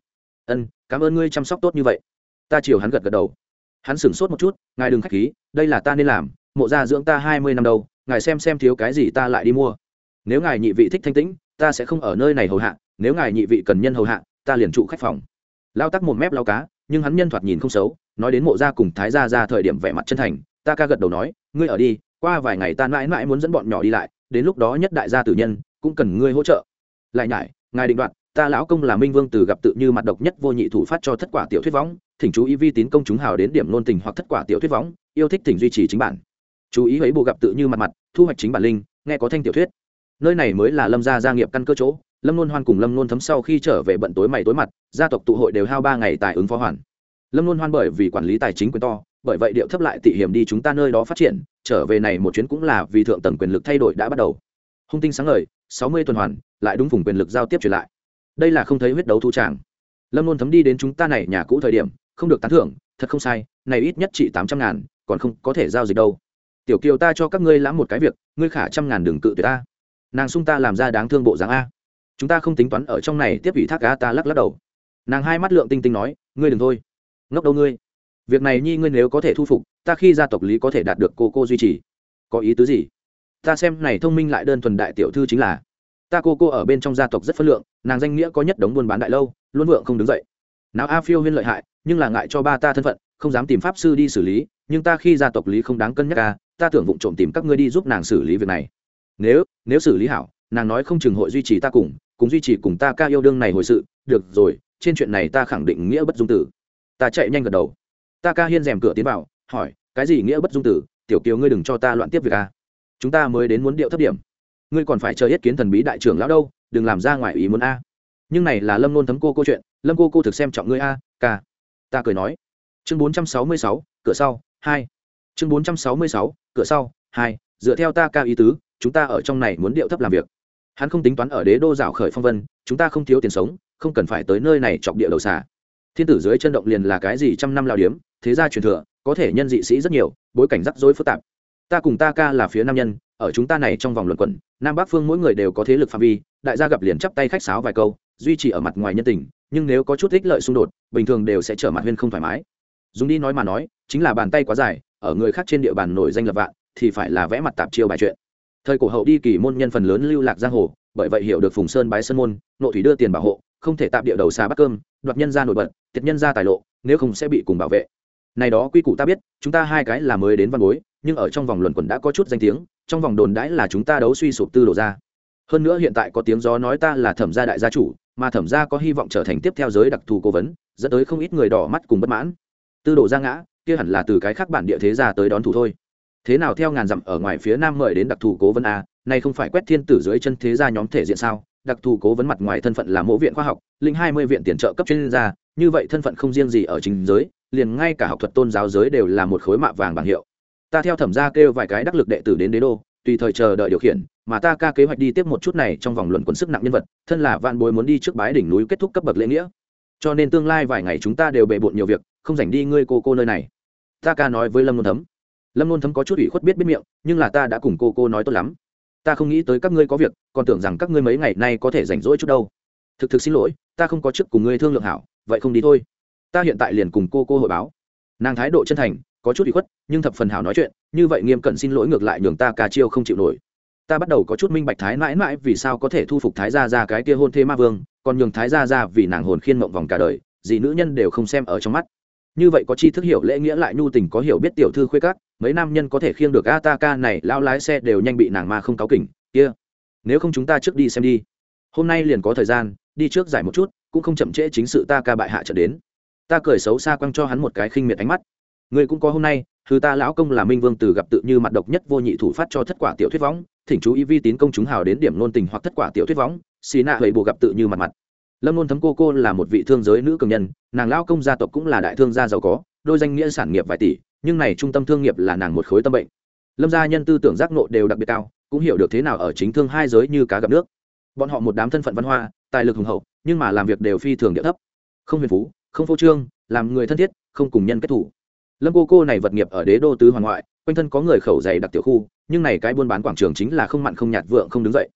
ân, cảm ơn ngươi chăm sóc tốt như vậy. Ta chiều hắn gật gật đầu. Hắn sửng sốt một chút, ngài đừng k h á c h khí, đây là ta nên làm, mộ gia dưỡng ta hai mươi năm đâu, ngài xem xem thiếu cái gì ta lại đi mua. Nếu ngài nhị vị thích thanh tĩnh, ta sẽ không ở nơi này hầu hạ, nếu ngài nhị vị cần nhân hầu hạ, ta liền trụ khách phòng. Lao tắc một mép lao cá, nhưng hắn nhân thoạt nhìn không xấu, nói đến mộ gia cùng thái gia ra thời điểm vẻ mặt chân thành, ta ca gật đầu nói, ngươi ở đi, qua vài ngày ta mãi mãi muốn dẫn bọn nhỏ đi lại, đến lúc đó nhất đại gia tử nhân, cũng cần ngươi hỗ trợ. Lại nhải, ngài định đoạt ta lão công là minh vương từ gặp tự như mặt độc nhất vô nhị thủ phát cho thất quả tiểu thuyết võng, thỉnh chú ý vi tín công chúng hào đến điểm nôn tình hoặc thất quả tiểu thuyết võng, yêu thích thỉnh duy trì chính bản. Chú ý ấy bộ gặp tự như mặt mặt, thu hoạch chính bản linh, nghe có thanh tiểu thuyết. Nơi này mới là lâm gia gia nghiệp căn cơ chỗ, lâm nôn hoan cùng lâm nôn thấm sau khi trở về bận tối mày tối mặt, gia tộc tụ hội đều hao ba ngày tại ứng phó hoàn. Lâm nôn hoan bởi vì quản lý tài chính quyền to, bởi vậy điệu thấp lại tị hiểm đi chúng ta nơi đó phát triển, trở về này một chuyến cũng là vì thượng tầng quyền lực thay đổi đã bắt đầu. Hung tinh sáng ngời, sáu mươi tuần hoàn, lại đúng vùng quyền lực giao tiếp truyền lại đây là không thấy huyết đấu thu tràng. Lâm luôn thấm đi đến chúng ta này nhà cũ thời điểm, không được tán thưởng, thật không sai, này ít nhất trị tám trăm ngàn, còn không có thể giao dịch đâu. Tiểu kiều ta cho các ngươi lãm một cái việc, ngươi khả trăm ngàn đường cự tuyệt ta. Nàng sung ta làm ra đáng thương bộ dáng a. Chúng ta không tính toán ở trong này tiếp ủy thác cá ta lắc lắc đầu. Nàng hai mắt lượng tinh tinh nói, ngươi đừng thôi. Ngốc đâu ngươi. Việc này nhi ngươi nếu có thể thu phục, ta khi gia tộc lý có thể đạt được cô cô duy trì. Có ý tứ gì? Ta xem này thông minh lại đơn thuần đại tiểu thư chính là ta cô cô ở bên trong gia tộc rất phân lượng, nàng danh nghĩa có nhất đống buôn bán đại lâu, luôn vượng không đứng dậy. Nào a phiêu huyên lợi hại, nhưng là ngại cho ba ta thân phận, không dám tìm pháp sư đi xử lý, nhưng ta khi gia tộc lý không đáng cân nhắc ca ta tưởng vụng trộm tìm các ngươi đi giúp nàng xử lý việc này. Nếu nếu xử lý hảo, nàng nói không chừng hội duy trì ta cùng cùng duy trì cùng ta ca yêu đương này hồi sự, được rồi, trên chuyện này ta khẳng định nghĩa bất dung tử. Ta chạy nhanh gật đầu. Ta ca hiên rèm cửa tiến vào, hỏi, cái gì nghĩa bất dung tử, tiểu kiều ngươi đừng cho ta loạn tiếp việc a chúng ta mới đến muốn điệu thấp điểm ngươi còn phải chờ yết kiến thần bí đại trưởng lão đâu, đừng làm ra ngoài ý muốn a. Nhưng này là lâm nôn thấm cô câu chuyện, lâm cô cô thực xem trọng ngươi a, ca. Ta cười nói. Chương bốn trăm sáu mươi sáu, cửa sau, hai. Chương bốn trăm sáu mươi sáu, cửa sau, hai. Dựa theo ta ca ý tứ, chúng ta ở trong này muốn điệu thấp làm việc. Hắn không tính toán ở đế đô rào khởi phong vân, chúng ta không thiếu tiền sống, không cần phải tới nơi này chọc địa đầu xả. Thiên tử dưới chân động liền là cái gì trăm năm lao điếm, thế gia truyền thừa, có thể nhân dị sĩ rất nhiều, bối cảnh rắc rối phức tạp ta cùng ta ca là phía nam nhân, ở chúng ta này trong vòng luận quẩn, nam bắc phương mỗi người đều có thế lực phạm vi, đại gia gặp liền chắp tay khách sáo vài câu, duy trì ở mặt ngoài nhân tình, nhưng nếu có chút ích lợi xung đột, bình thường đều sẽ trở mặt huyên không thoải mái. Dùng đi nói mà nói, chính là bàn tay quá dài, ở người khác trên địa bàn nổi danh lập vạn, thì phải là vẽ mặt tạp chiêu bài chuyện. Thời cổ hậu đi kỳ môn nhân phần lớn lưu lạc giang hồ, bởi vậy hiểu được phùng sơn bái sơn môn nội thủy đưa tiền bảo hộ, không thể tạm địa đầu xa bắt cơm, đoạt nhân ra nổi bật, tiệt nhân ra tài lộ, nếu không sẽ bị cùng bảo vệ. Này đó quy củ ta biết, chúng ta hai cái là mới đến văn bối nhưng ở trong vòng luận quẩn đã có chút danh tiếng, trong vòng đồn đãi là chúng ta đấu suy sụp tư đồ ra. Hơn nữa hiện tại có tiếng gió nói ta là thẩm gia đại gia chủ, mà thẩm gia có hy vọng trở thành tiếp theo giới đặc thù cố vấn, dẫn tới không ít người đỏ mắt cùng bất mãn. Tư đồ ra ngã, kia hẳn là từ cái khác bản địa thế gia tới đón thủ thôi. Thế nào theo ngàn dặm ở ngoài phía nam mời đến đặc thù cố vấn a này không phải quét thiên tử dưới chân thế gia nhóm thể diện sao? Đặc thù cố vấn mặt ngoài thân phận là mỗ viện khoa học, linh hai mươi viện tiền trợ cấp chuyên gia, như vậy thân phận không riêng gì ở chính giới, liền ngay cả học thuật tôn giáo giới đều là một khối mạ vàng bảng hiệu ta theo thẩm gia kêu vài cái đắc lực đệ tử đến đế đô, tùy thời chờ đợi điều khiển, mà ta ca kế hoạch đi tiếp một chút này trong vòng luận quần sức nặng nhân vật, thân là vạn bối muốn đi trước bái đỉnh núi kết thúc cấp bậc lễ nghĩa. Cho nên tương lai vài ngày chúng ta đều bề bộn nhiều việc, không dành đi ngươi cô cô nơi này. Ta ca nói với lâm nôn thấm. Lâm nôn thấm có chút ủy khuất biết biết miệng, nhưng là ta đã cùng cô cô nói tốt lắm. Ta không nghĩ tới các ngươi có việc, còn tưởng rằng các ngươi mấy ngày nay có thể rảnh rỗi chút đâu. Thực thực xin lỗi, ta không có chức cùng ngươi thương lượng hảo, vậy không đi thôi. Ta hiện tại liền cùng cô cô hội báo. Nàng thái độ chân thành có chút bị khuất, nhưng thập phần hảo nói chuyện, như vậy nghiêm cẩn xin lỗi ngược lại nhường ta cà chiêu không chịu nổi. Ta bắt đầu có chút minh bạch thái mãi mãi vì sao có thể thu phục thái gia ra cái kia hôn thê ma vương, còn nhường thái gia ra vì nàng hồn khiên mộng vòng cả đời gì nữ nhân đều không xem ở trong mắt. Như vậy có chi thức hiểu lễ nghĩa lại nhu tình có hiểu biết tiểu thư khuê các, mấy nam nhân có thể khiêng được a ta ca này, lao lái xe đều nhanh bị nàng ma không cáo kỉnh, kia. Nếu không chúng ta trước đi xem đi. Hôm nay liền có thời gian, đi trước giải một chút, cũng không chậm trễ chính sự ta ca bại hạ trở đến. Ta cười xấu xa quăng cho hắn một cái khinh miệt ánh mắt người cũng có hôm nay, thứ ta lão công là minh vương từ gặp tự như mặt độc nhất vô nhị thủ phát cho thất quả tiểu thuyết võng, thỉnh chú ý vi tín công chúng hào đến điểm nôn tình hoặc thất quả tiểu thuyết võng, xì nạ hầy bù gặp tự như mặt mặt. Lâm nôn thấm cô cô là một vị thương giới nữ cường nhân, nàng lão công gia tộc cũng là đại thương gia giàu có, đôi danh nghĩa sản nghiệp vài tỷ, nhưng này trung tâm thương nghiệp là nàng một khối tâm bệnh. Lâm gia nhân tư tưởng giác nộ đều đặc biệt cao, cũng hiểu được thế nào ở chính thương hai giới như cá gặp nước. Bọn họ một đám thân phận văn hoa, tài lực hùng hậu, nhưng mà làm việc đều phi thường địa thấp. Không huyền phú, không phô trương, làm người thân thiết, không cùng nhân kết thủ lâm cô cô này vật nghiệp ở đế đô tứ hoàng ngoại, quanh thân có người khẩu dày đặc tiểu khu, nhưng này cái buôn bán quảng trường chính là không mặn không nhạt vượng không đứng dậy.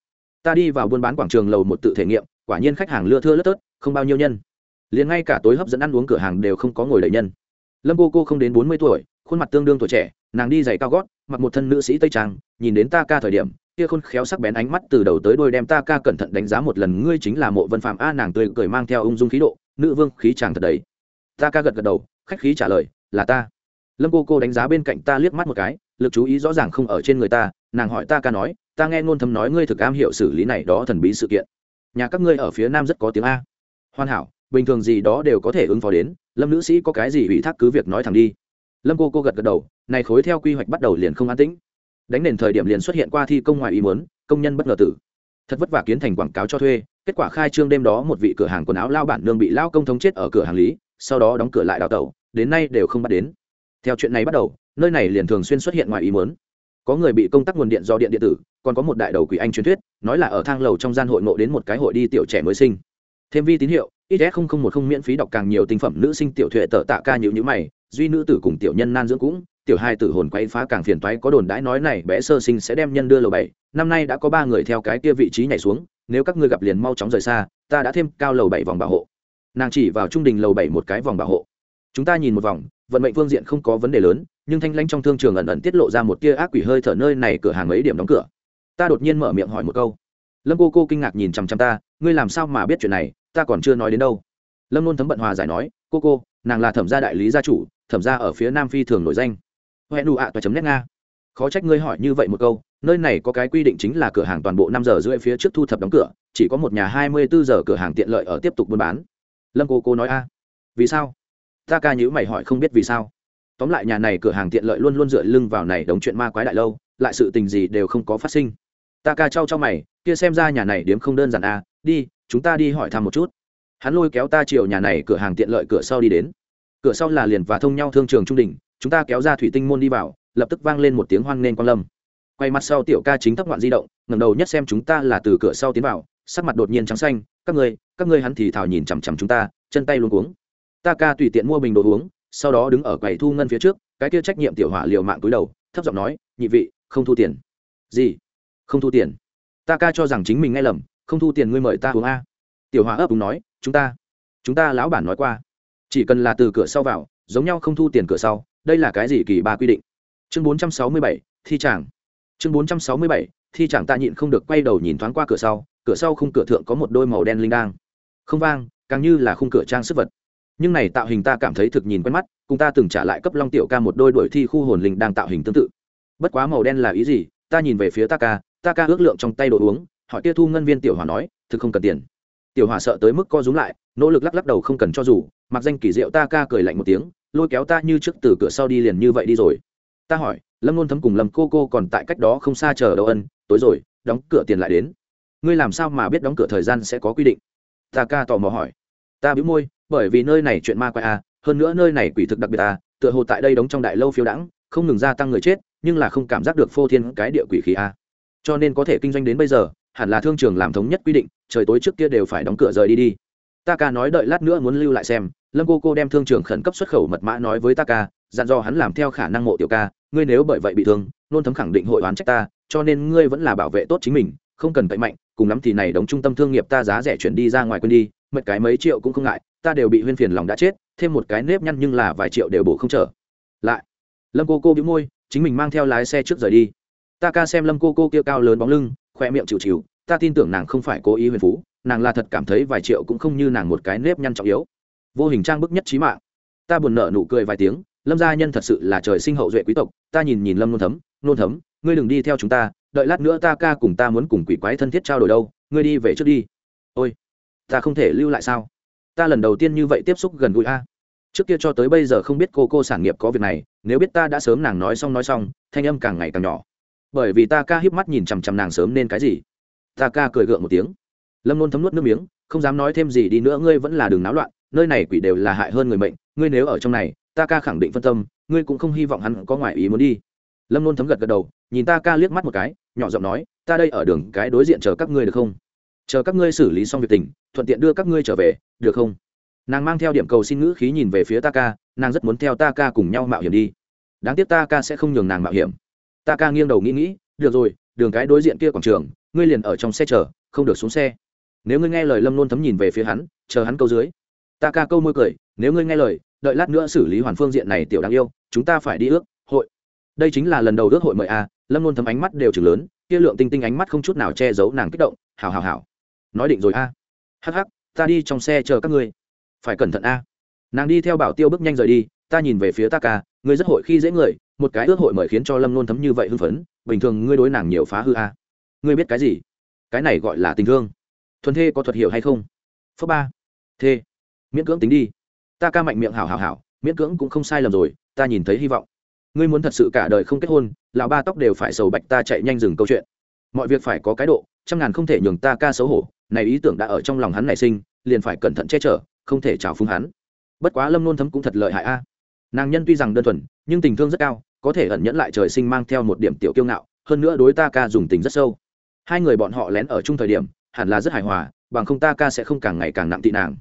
Ta đi vào buôn bán quảng trường lầu một tự thể nghiệm, quả nhiên khách hàng lưa thưa lất tớt, không bao nhiêu nhân. Liền ngay cả tối hấp dẫn ăn uống cửa hàng đều không có ngồi đầy nhân. Lâm cô cô không đến bốn mươi tuổi, khuôn mặt tương đương tuổi trẻ, nàng đi giày cao gót, mặc một thân nữ sĩ tây trang, nhìn đến ta ca thời điểm, kia khôn khéo sắc bén ánh mắt từ đầu tới đôi đem ta ca cẩn thận đánh giá một lần, ngươi chính là mộ vân phạm a, nàng tươi cười mang theo ung dung khí độ, nữ vương khí chàng thật đấy. Ta ca gật gật đầu, khách khí trả lời là ta. Lâm cô cô đánh giá bên cạnh ta liếc mắt một cái, lực chú ý rõ ràng không ở trên người ta, nàng hỏi ta ca nói, ta nghe ngôn thầm nói ngươi thực am hiểu xử lý này đó thần bí sự kiện. Nhà các ngươi ở phía nam rất có tiếng a. Hoàn hảo, bình thường gì đó đều có thể ứng phó đến, lâm nữ sĩ có cái gì ủy thác cứ việc nói thẳng đi. Lâm cô cô gật gật đầu, này khối theo quy hoạch bắt đầu liền không an tĩnh. Đánh nền thời điểm liền xuất hiện qua thi công ngoài ý muốn, công nhân bất ngờ tử. Thật vất vả kiến thành quảng cáo cho thuê, kết quả khai trương đêm đó một vị cửa hàng quần áo lao bản nương bị lao công thống chết ở cửa hàng lý, sau đó đóng cửa lại đào tẩu đến nay đều không bắt đến. Theo chuyện này bắt đầu, nơi này liền thường xuyên xuất hiện ngoài ý muốn. Có người bị công tắc nguồn điện do điện điện tử, còn có một đại đầu quỷ anh truyền thuyết, nói là ở thang lầu trong gian hội ngộ đến một cái hội đi tiểu trẻ mới sinh. Thêm vi tín hiệu ít s không không một không miễn phí đọc càng nhiều tinh phẩm nữ sinh tiểu thuệ tợ tạ ca nhữ nhữ mày, duy nữ tử cùng tiểu nhân nan dưỡng cũng, tiểu hai tử hồn quay phá càng phiền toái có đồn đãi nói này bé sơ sinh sẽ đem nhân đưa lầu bảy, năm nay đã có ba người theo cái kia vị trí nhảy xuống, nếu các ngươi gặp liền mau chóng rời xa, ta đã thêm cao lầu bảy vòng bảo hộ. Nàng chỉ vào trung đình lầu bảy một cái vòng bảo hộ chúng ta nhìn một vòng, vận mệnh phương diện không có vấn đề lớn, nhưng thanh lãnh trong thương trường ẩn ẩn tiết lộ ra một tia ác quỷ hơi thở nơi này cửa hàng ấy điểm đóng cửa. Ta đột nhiên mở miệng hỏi một câu. Lâm cô cô kinh ngạc nhìn chằm chằm ta, ngươi làm sao mà biết chuyện này, ta còn chưa nói đến đâu. Lâm luôn thấm bận hòa giải nói, cô cô, nàng là thẩm gia đại lý gia chủ, thẩm gia ở phía nam phi thường nổi danh. Huệ đủ ạ, toa chấm nét nga. Khó trách ngươi hỏi như vậy một câu, nơi này có cái quy định chính là cửa hàng toàn bộ năm giờ rưỡi phía trước thu thập đóng cửa, chỉ có một nhà hai mươi bốn giờ cửa hàng tiện lợi ở tiếp tục buôn bán. Lâm cô cô nói a. Vì sao? Ta ca nhữ mày hỏi không biết vì sao. Tóm lại nhà này cửa hàng tiện lợi luôn luôn dựa lưng vào này đống chuyện ma quái đại lâu, lại sự tình gì đều không có phát sinh. Ta ca trao cho mày, kia xem ra nhà này điếm không đơn giản a đi, chúng ta đi hỏi thăm một chút. Hắn lôi kéo ta chiều nhà này cửa hàng tiện lợi cửa sau đi đến. Cửa sau là liền và thông nhau thương trường trung đình chúng ta kéo ra thủy tinh môn đi vào, lập tức vang lên một tiếng hoang nên quan lâm. Quay mặt sau tiểu ca chính thấp ngoạn di động, ngẩng đầu nhất xem chúng ta là từ cửa sau tiến vào, sắc mặt đột nhiên trắng xanh, các ngươi các ngươi hắn thì thào nhìn chằm chằm chúng ta, chân tay luôn cuống ta ca tùy tiện mua bình đồ uống sau đó đứng ở quầy thu ngân phía trước cái kia trách nhiệm tiểu hỏa liều mạng cúi đầu thấp giọng nói nhị vị không thu tiền. Gì? Không thu tiền. Ta ca cho rằng chính mình nghe lầm không thu tiền ngươi mời ta uống a. Tiểu hỏa ấp đúng nói chúng ta chúng ta lão bản nói qua chỉ cần là từ cửa sau vào giống nhau không thu tiền cửa sau đây là cái gì kỳ ba quy định? Chương bốn trăm sáu mươi bảy thi chàng, chương bốn trăm sáu mươi bảy thi chàng ta nhịn không được quay đầu nhìn thoáng qua cửa sau cửa sau khung cửa thượng có một đôi màu đen linh đang không vang càng như là khung cửa trang sức vật nhưng này tạo hình ta cảm thấy thực nhìn quen mắt, cùng ta từng trả lại cấp long tiểu ca một đôi đuổi thi khu hồn linh đang tạo hình tương tự. Bất quá màu đen là ý gì? Ta nhìn về phía ta ca ta ca ước lượng trong tay đồ uống, hỏi kia thu ngân viên tiểu hòa nói, thực không cần tiền. Tiểu hòa sợ tới mức co rúm lại, nỗ lực lắc lắc đầu không cần cho dù, mặc danh kỳ diệu ta ca cười lạnh một tiếng, lôi kéo ta như trước từ cửa sau đi liền như vậy đi rồi. Ta hỏi, lâm luôn thấm cùng lâm cô cô còn tại cách đó không xa chờ đâu ân, tối rồi, đóng cửa tiền lại đến. Ngươi làm sao mà biết đóng cửa thời gian sẽ có quy định? Ta ca tò mò hỏi. Ta bĩu môi bởi vì nơi này chuyện ma quái à hơn nữa nơi này quỷ thực đặc biệt à tựa hồ tại đây đóng trong đại lâu phiêu đãng, không ngừng gia tăng người chết, nhưng là không cảm giác được phô thiên cái địa quỷ khí à. Cho nên có thể kinh doanh đến bây giờ, hẳn là thương trường làm thống nhất quy định, trời tối trước kia đều phải đóng cửa rời đi đi. Ta ca nói đợi lát nữa muốn lưu lại xem, lâm cô cô đem thương trường khẩn cấp xuất khẩu mật mã nói với ta ca dặn dò hắn làm theo khả năng mộ tiểu ca, ngươi nếu bởi vậy bị thương, nôn thấm khẳng định hội oán trách ta, cho nên ngươi vẫn là bảo vệ tốt chính mình, không cần cậy mạnh, cùng lắm thì này đóng trung tâm thương nghiệp ta giá rẻ chuyển đi ra ngoài quên đi mật cái mấy triệu cũng không ngại ta đều bị huyên phiền lòng đã chết, thêm một cái nếp nhăn nhưng là vài triệu đều bổ không trở. Lại, lâm cô cô bị môi, chính mình mang theo lái xe trước rời đi. Ta ca xem lâm cô cô kia cao lớn bóng lưng khoe miệng chịu chịu, ta tin tưởng nàng không phải cố ý huyền phú, nàng là thật cảm thấy vài triệu cũng không như nàng một cái nếp nhăn trọng yếu. Vô hình trang bức nhất trí mạng. Ta buồn nợ nụ cười vài tiếng, lâm gia nhân thật sự là trời sinh hậu duệ quý tộc, ta nhìn nhìn lâm nôn thấm nôn thấm, ngươi đừng đi theo chúng ta, đợi lát nữa ta ca cùng ta muốn cùng quỷ quái thân thiết trao đổi đâu, ngươi đi về trước đi. Ôi, ta không thể lưu lại sao? Ta lần đầu tiên như vậy tiếp xúc gần gũi a. Trước kia cho tới bây giờ không biết cô cô sản nghiệp có việc này, nếu biết ta đã sớm nàng nói xong nói xong, thanh âm càng ngày càng nhỏ. Bởi vì ta ca híp mắt nhìn chằm chằm nàng sớm nên cái gì? Ta ca cười gượng một tiếng. Lâm nôn thấm nuốt nước miếng, không dám nói thêm gì đi nữa, ngươi vẫn là đường náo loạn, nơi này quỷ đều là hại hơn người mệnh, ngươi nếu ở trong này, ta ca khẳng định phân tâm, ngươi cũng không hy vọng hắn có ngoại ý muốn đi. Lâm nôn thấm gật gật đầu, nhìn ta ca liếc mắt một cái, nhỏ giọng nói, ta đây ở đường cái đối diện chờ các ngươi được không? Chờ các ngươi xử lý xong việc tình, thuận tiện đưa các ngươi trở về, được không? Nàng mang theo điểm cầu xin ngữ khí nhìn về phía ta ca nàng rất muốn theo ta ca cùng nhau mạo hiểm đi. Đáng tiếc ta ca sẽ không nhường nàng mạo hiểm. Ta ca nghiêng đầu nghĩ nghĩ, được rồi, đường cái đối diện kia quảng trường, ngươi liền ở trong xe chờ, không được xuống xe. Nếu ngươi nghe lời lâm nôn thấm nhìn về phía hắn, chờ hắn câu dưới. Ta ca câu môi cười, nếu ngươi nghe lời, đợi lát nữa xử lý hoàn phương diện này tiểu đáng yêu, chúng ta phải đi ước hội. Đây chính là lần đầu ước hội mời a, lâm nôn thấm ánh mắt đều chừng lớn, kia lượng tinh tinh ánh mắt không chút nào che giấu nàng kích động hào hào hào nói định rồi a. Hắc hắc, ta đi trong xe chờ các ngươi. Phải cẩn thận a. Nàng đi theo bảo tiêu bước nhanh rời đi, ta nhìn về phía ta ca ngươi rất hội khi dễ người, một cái ước hội mời khiến cho lâm nôn thấm như vậy hưng phấn, bình thường ngươi đối nàng nhiều phá hư a. Ngươi biết cái gì? Cái này gọi là tình thương. Thuần thê có thuật hiểu hay không? Phớ ba. Thê. Miễn cưỡng tính đi. Ta ca mạnh miệng hảo hảo hảo, miễn cưỡng cũng không sai lầm rồi, ta nhìn thấy hy vọng. Ngươi muốn thật sự cả đời không kết hôn, lão ba tóc đều phải sầu bạch ta chạy nhanh dừng câu chuyện. Mọi việc phải có cái độ, trăm ngàn không thể nhường ta ca xấu hổ này ý tưởng đã ở trong lòng hắn nảy sinh, liền phải cẩn thận che chở, không thể trào phúng hắn. Bất quá lâm nôn thấm cũng thật lợi hại a. Nàng nhân tuy rằng đơn thuần, nhưng tình thương rất cao, có thể ẩn nhẫn lại trời sinh mang theo một điểm tiểu kiêu ngạo, hơn nữa đối ta ca dùng tình rất sâu. Hai người bọn họ lén ở chung thời điểm, hẳn là rất hài hòa, bằng không ta ca sẽ không càng ngày càng nặng tị nàng.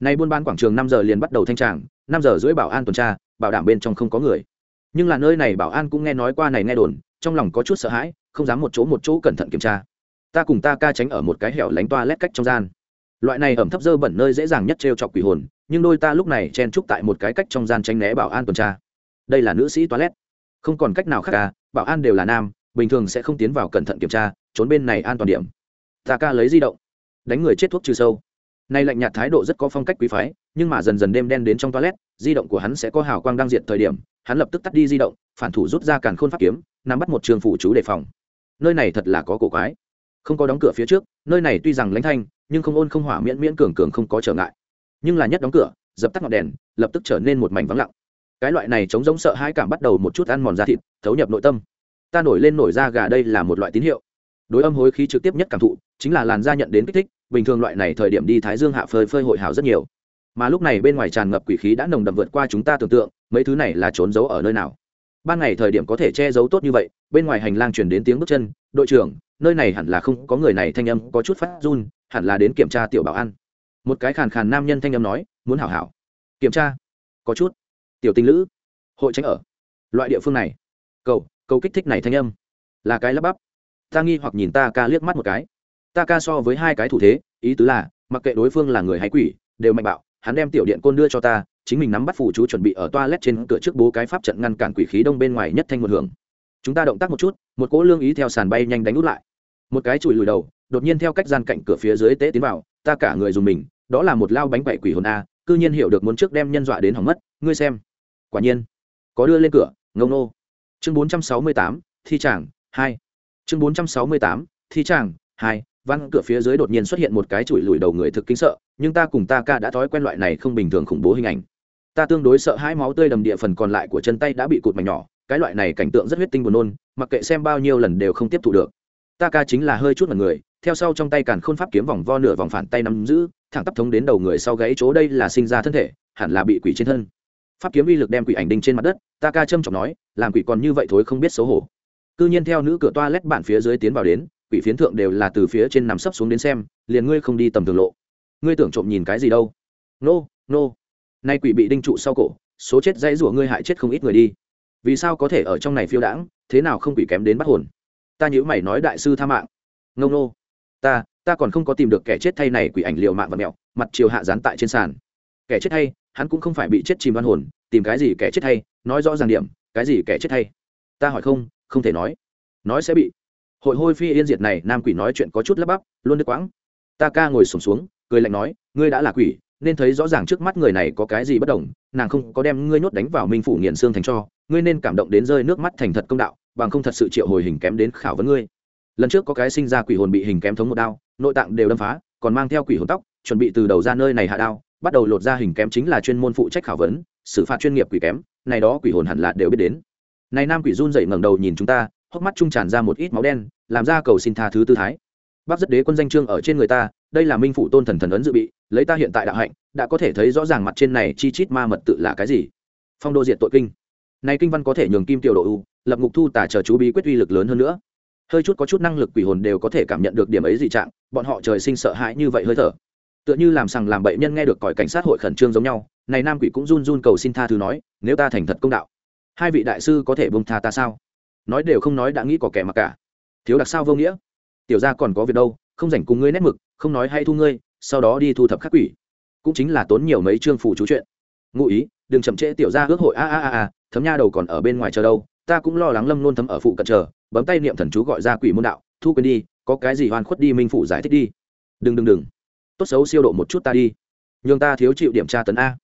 Nay buôn bán quảng trường năm giờ liền bắt đầu thanh tràng, năm giờ rưỡi bảo an tuần tra, bảo đảm bên trong không có người. Nhưng là nơi này bảo an cũng nghe nói qua này nghe đồn, trong lòng có chút sợ hãi, không dám một chỗ một chỗ cẩn thận kiểm tra ta cùng ta ca tránh ở một cái hẻo lánh toa lét cách trong gian. Loại này ẩm thấp dơ bẩn nơi dễ dàng nhất t r e o chọc quỷ hồn, nhưng đôi ta lúc này chen trúc tại một cái cách trong gian tránh né bảo an tuần tra. Đây là nữ sĩ toilet. Không còn cách nào khác ca bảo an đều là nam, bình thường sẽ không tiến vào cẩn thận kiểm tra, trốn bên này an toàn điểm. Ta ca lấy di động. Đánh người chết thuốc trừ sâu. Nay lạnh nhạt thái độ rất có phong cách quý phái, nhưng mà dần dần đêm đen đến trong toilet, di động của hắn sẽ có hào quang đang diện thời điểm, hắn lập tức tắt đi di động, phản thủ rút ra càn khôn pháp kiếm, nắm bắt một trường phủ chú đề phòng. Nơi này thật là có cổ quái không có đóng cửa phía trước, nơi này tuy rằng lãnh thanh, nhưng không ôn không hỏa miễn miễn cường cường không có trở ngại. Nhưng là nhất đóng cửa, dập tắt ngọn đèn, lập tức trở nên một mảnh vắng lặng. Cái loại này chống giống sợ hãi cảm bắt đầu một chút ăn mòn da thịt, thấu nhập nội tâm. Ta nổi lên nổi da gà đây là một loại tín hiệu. Đối âm hối khí trực tiếp nhất cảm thụ, chính là làn da nhận đến kích thích, bình thường loại này thời điểm đi thái dương hạ phơi phơi hội hảo rất nhiều. Mà lúc này bên ngoài tràn ngập quỷ khí đã nồng đậm vượt qua chúng ta tưởng tượng, mấy thứ này là trốn giấu ở nơi nào? Ban ngày thời điểm có thể che giấu tốt như vậy, bên ngoài hành lang chuyển đến tiếng bước chân, đội trưởng nơi này hẳn là không có người này, thanh âm có chút phát run, hẳn là đến kiểm tra tiểu bảo ăn một cái khàn khàn nam nhân thanh âm nói, muốn hảo hảo. Kiểm tra. Có chút. Tiểu tinh lữ. Hội tránh ở. Loại địa phương này. Cầu cầu kích thích này thanh âm. Là cái lắp bắp. Ta nghi hoặc nhìn ta ca liếc mắt một cái. Ta ca so với hai cái thủ thế, ý tứ là, mặc kệ đối phương là người hay quỷ, đều mạnh bạo, hắn đem tiểu điện côn đưa cho ta, chính mình nắm bắt phụ chú chuẩn bị ở toilet trên cửa trước bố cái pháp trận ngăn cản quỷ khí đông bên ngoài nhất thanh một hưởng. Chúng ta động tác một chút, một cỗ lương ý theo sàn bay nhanh đánh út lại một cái chùi lùi đầu, đột nhiên theo cách gian cạnh cửa phía dưới tế tiến vào, ta cả người dùng mình, đó là một lao bánh quậy quỷ hồn a, cư nhiên hiểu được muốn trước đem nhân dọa đến hỏng mất, ngươi xem. Quả nhiên, có đưa lên cửa, ngông nô. Chương bốn trăm sáu mươi tám, thi tràng hai. Chương bốn trăm sáu mươi tám, thi tràng hai. Văn cửa phía dưới đột nhiên xuất hiện một cái chùi lùi đầu người thực kinh sợ, nhưng ta cùng ta ca đã thói quen loại này không bình thường khủng bố hình ảnh. Ta tương đối sợ hai máu tươi đầm địa phần còn lại của chân tay đã bị cụt mảnh nhỏ, cái loại này cảnh tượng rất huyết tinh buồn nôn, mặc kệ xem bao nhiêu lần đều không tiếp thu được ta ca chính là hơi chút mặt người theo sau trong tay càn khôn pháp kiếm vòng vo nửa vòng phản tay nắm giữ thẳng tắp thống đến đầu người sau gãy chỗ đây là sinh ra thân thể hẳn là bị quỷ trên thân. Pháp kiếm uy lực đem quỷ ảnh đinh trên mặt đất ta ca trâm trọng nói làm quỷ còn như vậy thối không biết xấu hổ. Cư nhiên theo nữ cửa toa lét bản phía dưới tiến vào đến quỷ phiến thượng đều là từ phía trên nằm sấp xuống đến xem liền ngươi không đi tầm thường lộ. Ngươi tưởng trộm nhìn cái gì đâu? Nô、no, nô、no. nay quỷ bị đinh trụ sau cổ số chết dãy rủa ngươi hại chết không ít người đi. Vì sao có thể ở trong này phiêu đãng thế nào không quỷ kém đến bắt hồn? Ta nhữ mày nói đại sư tha mạng. Ngông nô ta ta còn không có tìm được kẻ chết thay này quỷ ảnh liều mạng và mẹo mặt chiều hạ dán tại trên sàn. Kẻ chết thay hắn cũng không phải bị chết chìm văn hồn tìm cái gì kẻ chết thay nói rõ ràng điểm cái gì kẻ chết thay. Ta hỏi không không thể nói. Nói sẽ bị. Hội hôi phi yên diệt này nam quỷ nói chuyện có chút lắp bắp luôn đứt quãng. Ta ca ngồi sùng xuống, xuống cười lạnh nói ngươi đã là quỷ nên thấy rõ ràng trước mắt người này có cái gì bất đồng nàng không có đem ngươi nhốt đánh vào minh phủ nghiền xương thành cho ngươi nên cảm động đến rơi nước mắt thành thật công đạo bằng không thật sự triệu hồi hình kém đến khảo vấn ngươi. Lần trước có cái sinh ra quỷ hồn bị hình kém thống một đao, nội tạng đều đâm phá, còn mang theo quỷ hồn tóc, chuẩn bị từ đầu ra nơi này hạ đao, bắt đầu lột ra hình kém chính là chuyên môn phụ trách khảo vấn, xử phạt chuyên nghiệp quỷ kém, này đó quỷ hồn hẳn là đều biết đến. Này nam quỷ run dậy ngẩng đầu nhìn chúng ta, hốc mắt trung tràn ra một ít máu đen, làm ra cầu xin tha thứ tư thái. Bác rất đế quân danh trương ở trên người ta, đây là minh phụ tôn thần thần ấn dự bị, lấy ta hiện tại đạo hạnh, đã có thể thấy rõ ràng mặt trên này chi chít ma mật tự là cái gì. Phong đô diệt tội kinh. Này kinh văn có thể nhường kim tiểu độ u lập ngục thu tả chờ chú bí quyết uy lực lớn hơn nữa. Hơi chút có chút năng lực quỷ hồn đều có thể cảm nhận được điểm ấy dị trạng, bọn họ trời sinh sợ hãi như vậy hơi thở. Tựa như làm sằng làm bậy nhân nghe được còi cảnh sát hội khẩn trương giống nhau, này nam quỷ cũng run run cầu xin tha thứ nói, nếu ta thành thật công đạo, hai vị đại sư có thể bông tha ta sao? Nói đều không nói đã nghĩ có kẻ mặc cả. Thiếu đặc sao vô nghĩa? Tiểu ra còn có việc đâu, không rảnh cùng ngươi nét mực, không nói hay thu ngươi, sau đó đi thu thập khắc quỷ. Cũng chính là tốn nhiều mấy chương phủ chú chuyện. Ngụ ý, đừng chậm trễ tiểu ra ước hội, a a a a, thấm nha đầu còn ở bên ngoài chờ đâu ta cũng lo lắng lâm luôn thấm ở phụ cận chờ bấm tay niệm thần chú gọi ra quỷ môn đạo thu quên đi có cái gì hoàn khuất đi minh phủ giải thích đi. Đừng đừng đừng. Tốt xấu siêu độ một chút ta đi. Nhường ta thiếu chịu điểm tra tấn a.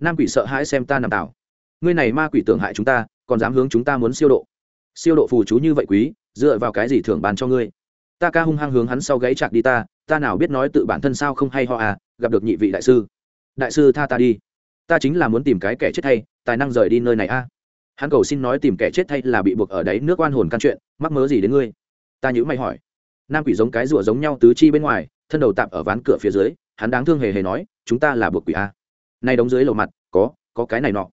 Nam quỷ sợ hãi xem ta nằm tảo. Ngươi này ma quỷ tưởng hại chúng ta còn dám hướng chúng ta muốn siêu độ? Siêu độ phù chú như vậy quý dựa vào cái gì thưởng bàn cho ngươi? Ta ca hung hăng hướng hắn sau gáy chặt đi ta ta nào biết nói tự bản thân sao không hay ho à gặp được nhị vị đại sư. Đại sư tha ta đi. Ta chính là muốn tìm cái kẻ chết hay, tài năng rời đi nơi này a hắn cầu xin nói tìm kẻ chết thay là bị buộc ở đấy nước oan hồn căn chuyện, mắc mớ gì đến ngươi? Ta nhữ mày hỏi. Nam quỷ giống cái rùa giống nhau tứ chi bên ngoài, thân đầu tạm ở ván cửa phía dưới, hắn đáng thương hề hề nói, chúng ta là buộc quỷ a. Nay đóng dưới lầu mặt, có có cái này nọ.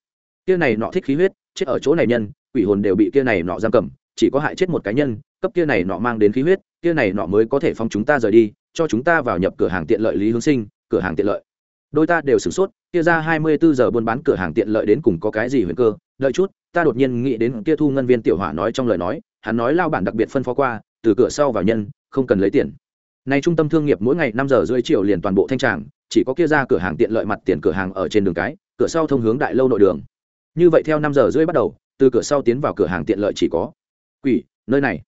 Kia này nọ thích khí huyết, chết ở chỗ này nhân, quỷ hồn đều bị kia này nọ giam cầm, chỉ có hại chết một cá nhân, cấp kia này nọ mang đến khí huyết, kia này nọ mới có thể phong chúng ta rời đi, cho chúng ta vào nhập cửa hàng tiện lợi lý hướng sinh, cửa hàng tiện lợi đôi ta đều sửng sốt, kia ra hai mươi bốn giờ buôn bán cửa hàng tiện lợi đến cùng có cái gì huyền cơ? Đợi chút, ta đột nhiên nghĩ đến kia thu ngân viên tiểu hỏa nói trong lời nói, hắn nói lao bản đặc biệt phân phó qua, từ cửa sau vào nhân, không cần lấy tiền. Nay trung tâm thương nghiệp mỗi ngày năm giờ rưỡi chiều liền toàn bộ thanh tràng, chỉ có kia ra cửa hàng tiện lợi mặt tiền cửa hàng ở trên đường cái, cửa sau thông hướng đại lâu nội đường. Như vậy theo năm giờ rưỡi bắt đầu, từ cửa sau tiến vào cửa hàng tiện lợi chỉ có quỷ, nơi này.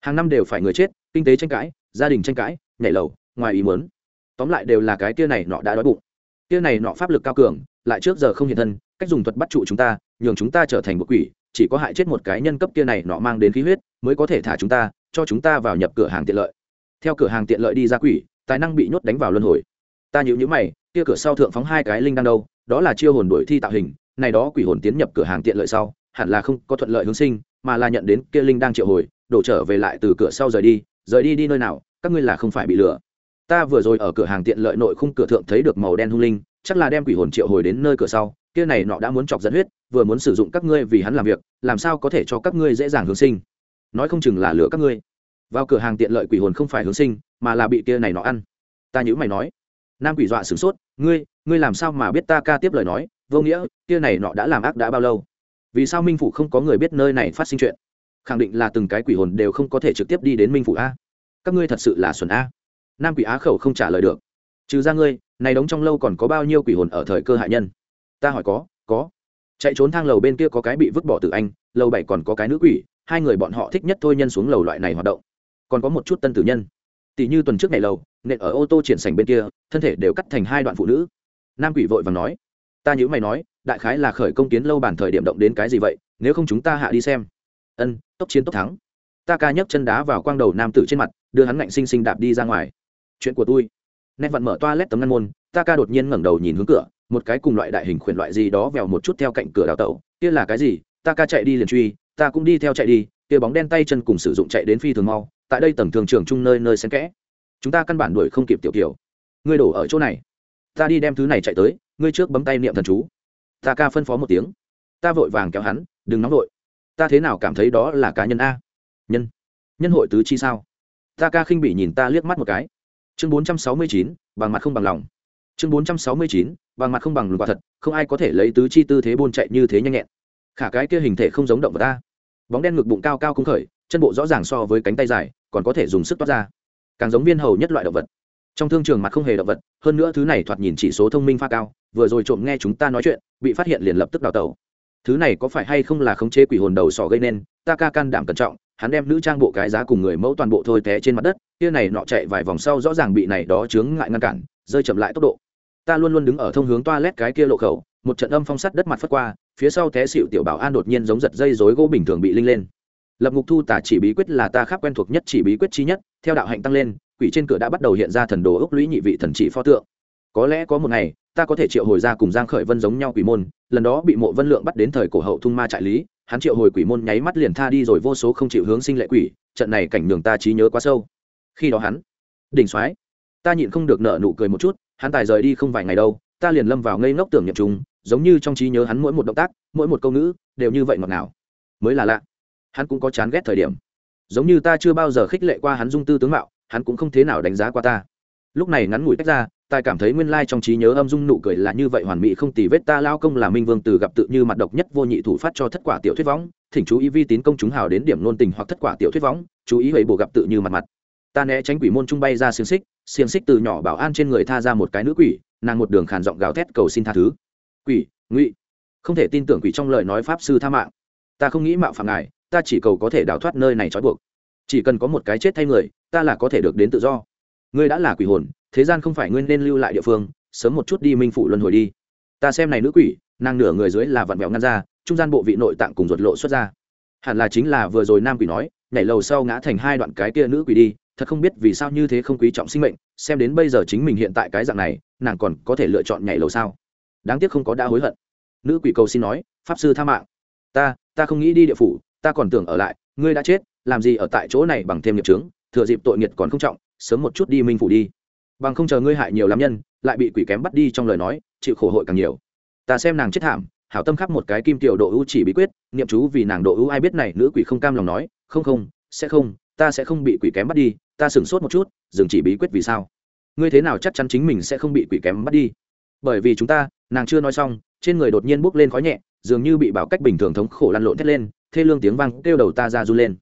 Hàng năm đều phải người chết, kinh tế tranh cãi, gia đình tranh cãi, nhảy lầu, ngoài ý muốn. Tóm lại đều là cái kia này nọ đã đói bụng kia này nọ pháp lực cao cường, lại trước giờ không hiện thân, cách dùng thuật bắt trụ chúng ta, nhường chúng ta trở thành một quỷ, chỉ có hại chết một cái nhân cấp kia này nọ mang đến khí huyết, mới có thể thả chúng ta, cho chúng ta vào nhập cửa hàng tiện lợi. Theo cửa hàng tiện lợi đi ra quỷ, tài năng bị nhốt đánh vào luân hồi. Ta nhịu nhữ mày, kia cửa sau thượng phóng hai cái linh đang đâu, đó là chiêu hồn đuổi thi tạo hình, này đó quỷ hồn tiến nhập cửa hàng tiện lợi sau, hẳn là không có thuận lợi hướng sinh, mà là nhận đến kia linh đang triệu hồi, đổ trở về lại từ cửa sau rời đi rời đi đi nơi nào, các ngươi là không phải bị lừa ta vừa rồi ở cửa hàng tiện lợi nội khung cửa thượng thấy được màu đen hung linh, chắc là đem quỷ hồn triệu hồi đến nơi cửa sau, kia này nọ đã muốn chọc dẫn huyết, vừa muốn sử dụng các ngươi vì hắn làm việc, làm sao có thể cho các ngươi dễ dàng hướng sinh? Nói không chừng là lửa các ngươi. Vào cửa hàng tiện lợi quỷ hồn không phải hướng sinh, mà là bị kia này nọ ăn. Ta nhữ mày nói, nam quỷ dọa sửng sốt, ngươi ngươi làm sao mà biết ta ca tiếp lời nói, vô nghĩa, kia này nọ đã làm ác đã bao lâu? Vì sao minh phủ không có người biết nơi này phát sinh chuyện? Khẳng định là từng cái quỷ hồn đều không có thể trực tiếp đi đến minh phủ a. Các ngươi thật sự là xuẩn a nam quỷ á khẩu không trả lời được. Trừ ra ngươi, này đóng trong lâu còn có bao nhiêu quỷ hồn ở thời cơ hại nhân? Ta hỏi có có. Chạy trốn thang lầu bên kia có cái bị vứt bỏ từ anh, lầu bảy còn có cái nữ quỷ, hai người bọn họ thích nhất thôi nhân xuống lầu loại này hoạt động. Còn có một chút tân tử nhân. Tỷ như tuần trước ngày lầu, nện ở ô tô triển sành bên kia, thân thể đều cắt thành hai đoạn phụ nữ. Nam quỷ vội vàng nói, ta nhữ mày nói, đại khái là khởi công kiến lâu bản thời điểm động đến cái gì vậy, nếu không chúng ta hạ đi xem. Ân, tốc chiến tốc thắng. Ta ca nhấc chân đá vào quang đầu nam tử trên mặt, đưa hắn ngạnh xinh xinh đạp đi ra ngoài chuyện của tôi. Nét vặn mở toa lét tấm ngăn môn ta ca đột nhiên ngẩng đầu nhìn hướng cửa, một cái cùng loại đại hình khuyển loại gì đó vèo một chút theo cạnh cửa đào tẩu. Kia là cái gì? Ta ca chạy đi liền truy, ta cũng đi theo chạy đi, kia bóng đen tay chân cùng sử dụng chạy đến phi thường mau, tại đây tầng thường trường chung nơi nơi xen kẽ. Chúng ta căn bản đuổi không kịp tiểu kiểu ngươi đổ ở chỗ này. Ta đi đem thứ này chạy tới, ngươi trước bấm tay niệm thần chú. Ta ca phân phó một tiếng. Ta vội vàng kéo hắn, đừng nóng vội. Ta thế nào cảm thấy đó là cá nhân a? Nhân. Nhân hội tứ chi sao? Ta ca khinh bị nhìn ta liếc mắt một cái chương bốn trăm sáu mươi chín, bằng mặt không bằng lòng. Chương bốn trăm sáu mươi chín, bằng mặt không bằng quả thật, không ai có thể lấy tứ chi tư thế buôn chạy như thế nhanh nhẹn. Khả cái kia hình thể không giống động vật ta. Bóng đen ngực bụng cao cao cung khởi, chân bộ rõ ràng so với cánh tay dài, còn có thể dùng sức toát ra. Càng giống viên hầu nhất loại động vật. Trong thương trường mặt không hề động vật, hơn nữa thứ này thoạt nhìn chỉ số thông minh pha cao, vừa rồi trộm nghe chúng ta nói chuyện, bị phát hiện liền lập tức đào tẩu. Thứ này có phải hay không là khống chế quỷ hồn đầu sỏ gây nên, ta ca can đảm cẩn trọng hắn đem nữ trang bộ cái giá cùng người mẫu toàn bộ thôi té trên mặt đất, kia này nọ chạy vài vòng sau rõ ràng bị này đó chướng ngại ngăn cản, rơi chậm lại tốc độ. Ta luôn luôn đứng ở thông hướng toilet cái kia lộ khẩu, một trận âm phong sắt đất mặt phất qua, phía sau té xịu tiểu bảo an đột nhiên giống giật dây rối gỗ bình thường bị linh lên. Lập ngục thu tả chỉ bí quyết là ta khác quen thuộc nhất chỉ bí quyết chi nhất, theo đạo hạnh tăng lên, quỷ trên cửa đã bắt đầu hiện ra thần đồ ốc lũy nhị vị thần chỉ pho tượng. Có lẽ có một ngày, ta có thể triệu hồi ra cùng giang khởi vân giống nhau quỷ môn, lần đó bị mộ vân lượng bắt đến thời cổ hậu thung ma trại lý hắn triệu hồi quỷ môn nháy mắt liền tha đi rồi, vô số không chịu hướng sinh lệ quỷ, trận này cảnh nhường ta trí nhớ quá sâu. Khi đó hắn, đỉnh soái, ta nhịn không được nợ nụ cười một chút, hắn tài rời đi không vài ngày đâu, ta liền lâm vào ngây ngốc tưởng nhậm trùng giống như trong trí nhớ hắn mỗi một động tác, mỗi một câu ngữ, đều như vậy ngọt ngào. Mới là lạ, hắn cũng có chán ghét thời điểm. Giống như ta chưa bao giờ khích lệ qua hắn dung tư tướng mạo, hắn cũng không thế nào đánh giá qua ta. Lúc này ngắn ngủi tách ra tài cảm thấy nguyên lai trong trí nhớ âm dung nụ cười là như vậy, hoàn mỹ không tì vết ta lao công là minh vương từ gặp tự như mặt độc nhất vô nhị thủ phát cho thất quả tiểu thuyết võng, thỉnh chú ý vi tín công chúng hào đến điểm nôn tình hoặc thất quả tiểu thuyết võng, chú ý vậy bộ gặp tự như mặt mặt. Ta né tránh quỷ môn trung bay ra xiềng xích xiềng xích từ nhỏ bảo an trên người tha ra một cái nữ quỷ, nàng một đường khàn giọng gào thét cầu xin tha thứ. Quỷ, ngụy. Không thể tin tưởng quỷ trong lời nói pháp sư tha mạng. Ta không nghĩ mạo phạm ngài, ta chỉ cầu có thể đào thoát nơi này trói buộc. Chỉ cần có một cái chết thay người, ta là có thể được đến tự do. Ngươi đã là quỷ hồn thế gian không phải nguyên nên lưu lại địa phương, sớm một chút đi minh phụ luân hồi đi. Ta xem này nữ quỷ, nàng nửa người dưới là vặn vẹo ngăn ra, trung gian bộ vị nội tạng cùng ruột lộ xuất ra. Hẳn là chính là vừa rồi nam quỷ nói, nhảy lầu sau ngã thành hai đoạn cái kia nữ quỷ đi, thật không biết vì sao như thế không quý trọng sinh mệnh, xem đến bây giờ chính mình hiện tại cái dạng này, nàng còn có thể lựa chọn nhảy lầu sao? Đáng tiếc không có đã hối hận. Nữ quỷ cầu xin nói, pháp sư tha mạng. Ta ta không nghĩ đi địa phủ, ta còn tưởng ở lại, ngươi đã chết, làm gì ở tại chỗ này bằng thêm nghiệp trướng thừa dịp tội nghiệt còn không trọng, sớm một chút đi minh phủ đi bằng không chờ ngươi hại nhiều lắm nhân, lại bị quỷ kém bắt đi trong lời nói, chịu khổ hội càng nhiều. Ta xem nàng chết thảm, hảo tâm khắc một cái kim tiểu độ ưu chỉ bí quyết, niệm chú vì nàng độ ưu ai biết này nữ quỷ không cam lòng nói, không không, sẽ không, ta sẽ không bị quỷ kém bắt đi, ta sửng sốt một chút, dừng chỉ bí quyết vì sao? Ngươi thế nào chắc chắn chính mình sẽ không bị quỷ kém bắt đi? Bởi vì chúng ta, nàng chưa nói xong, trên người đột nhiên bốc lên khói nhẹ, dường như bị bảo cách bình thường thống khổ lăn lộn thét lên, thê lương tiếng vang kêu đầu ta ra run lên.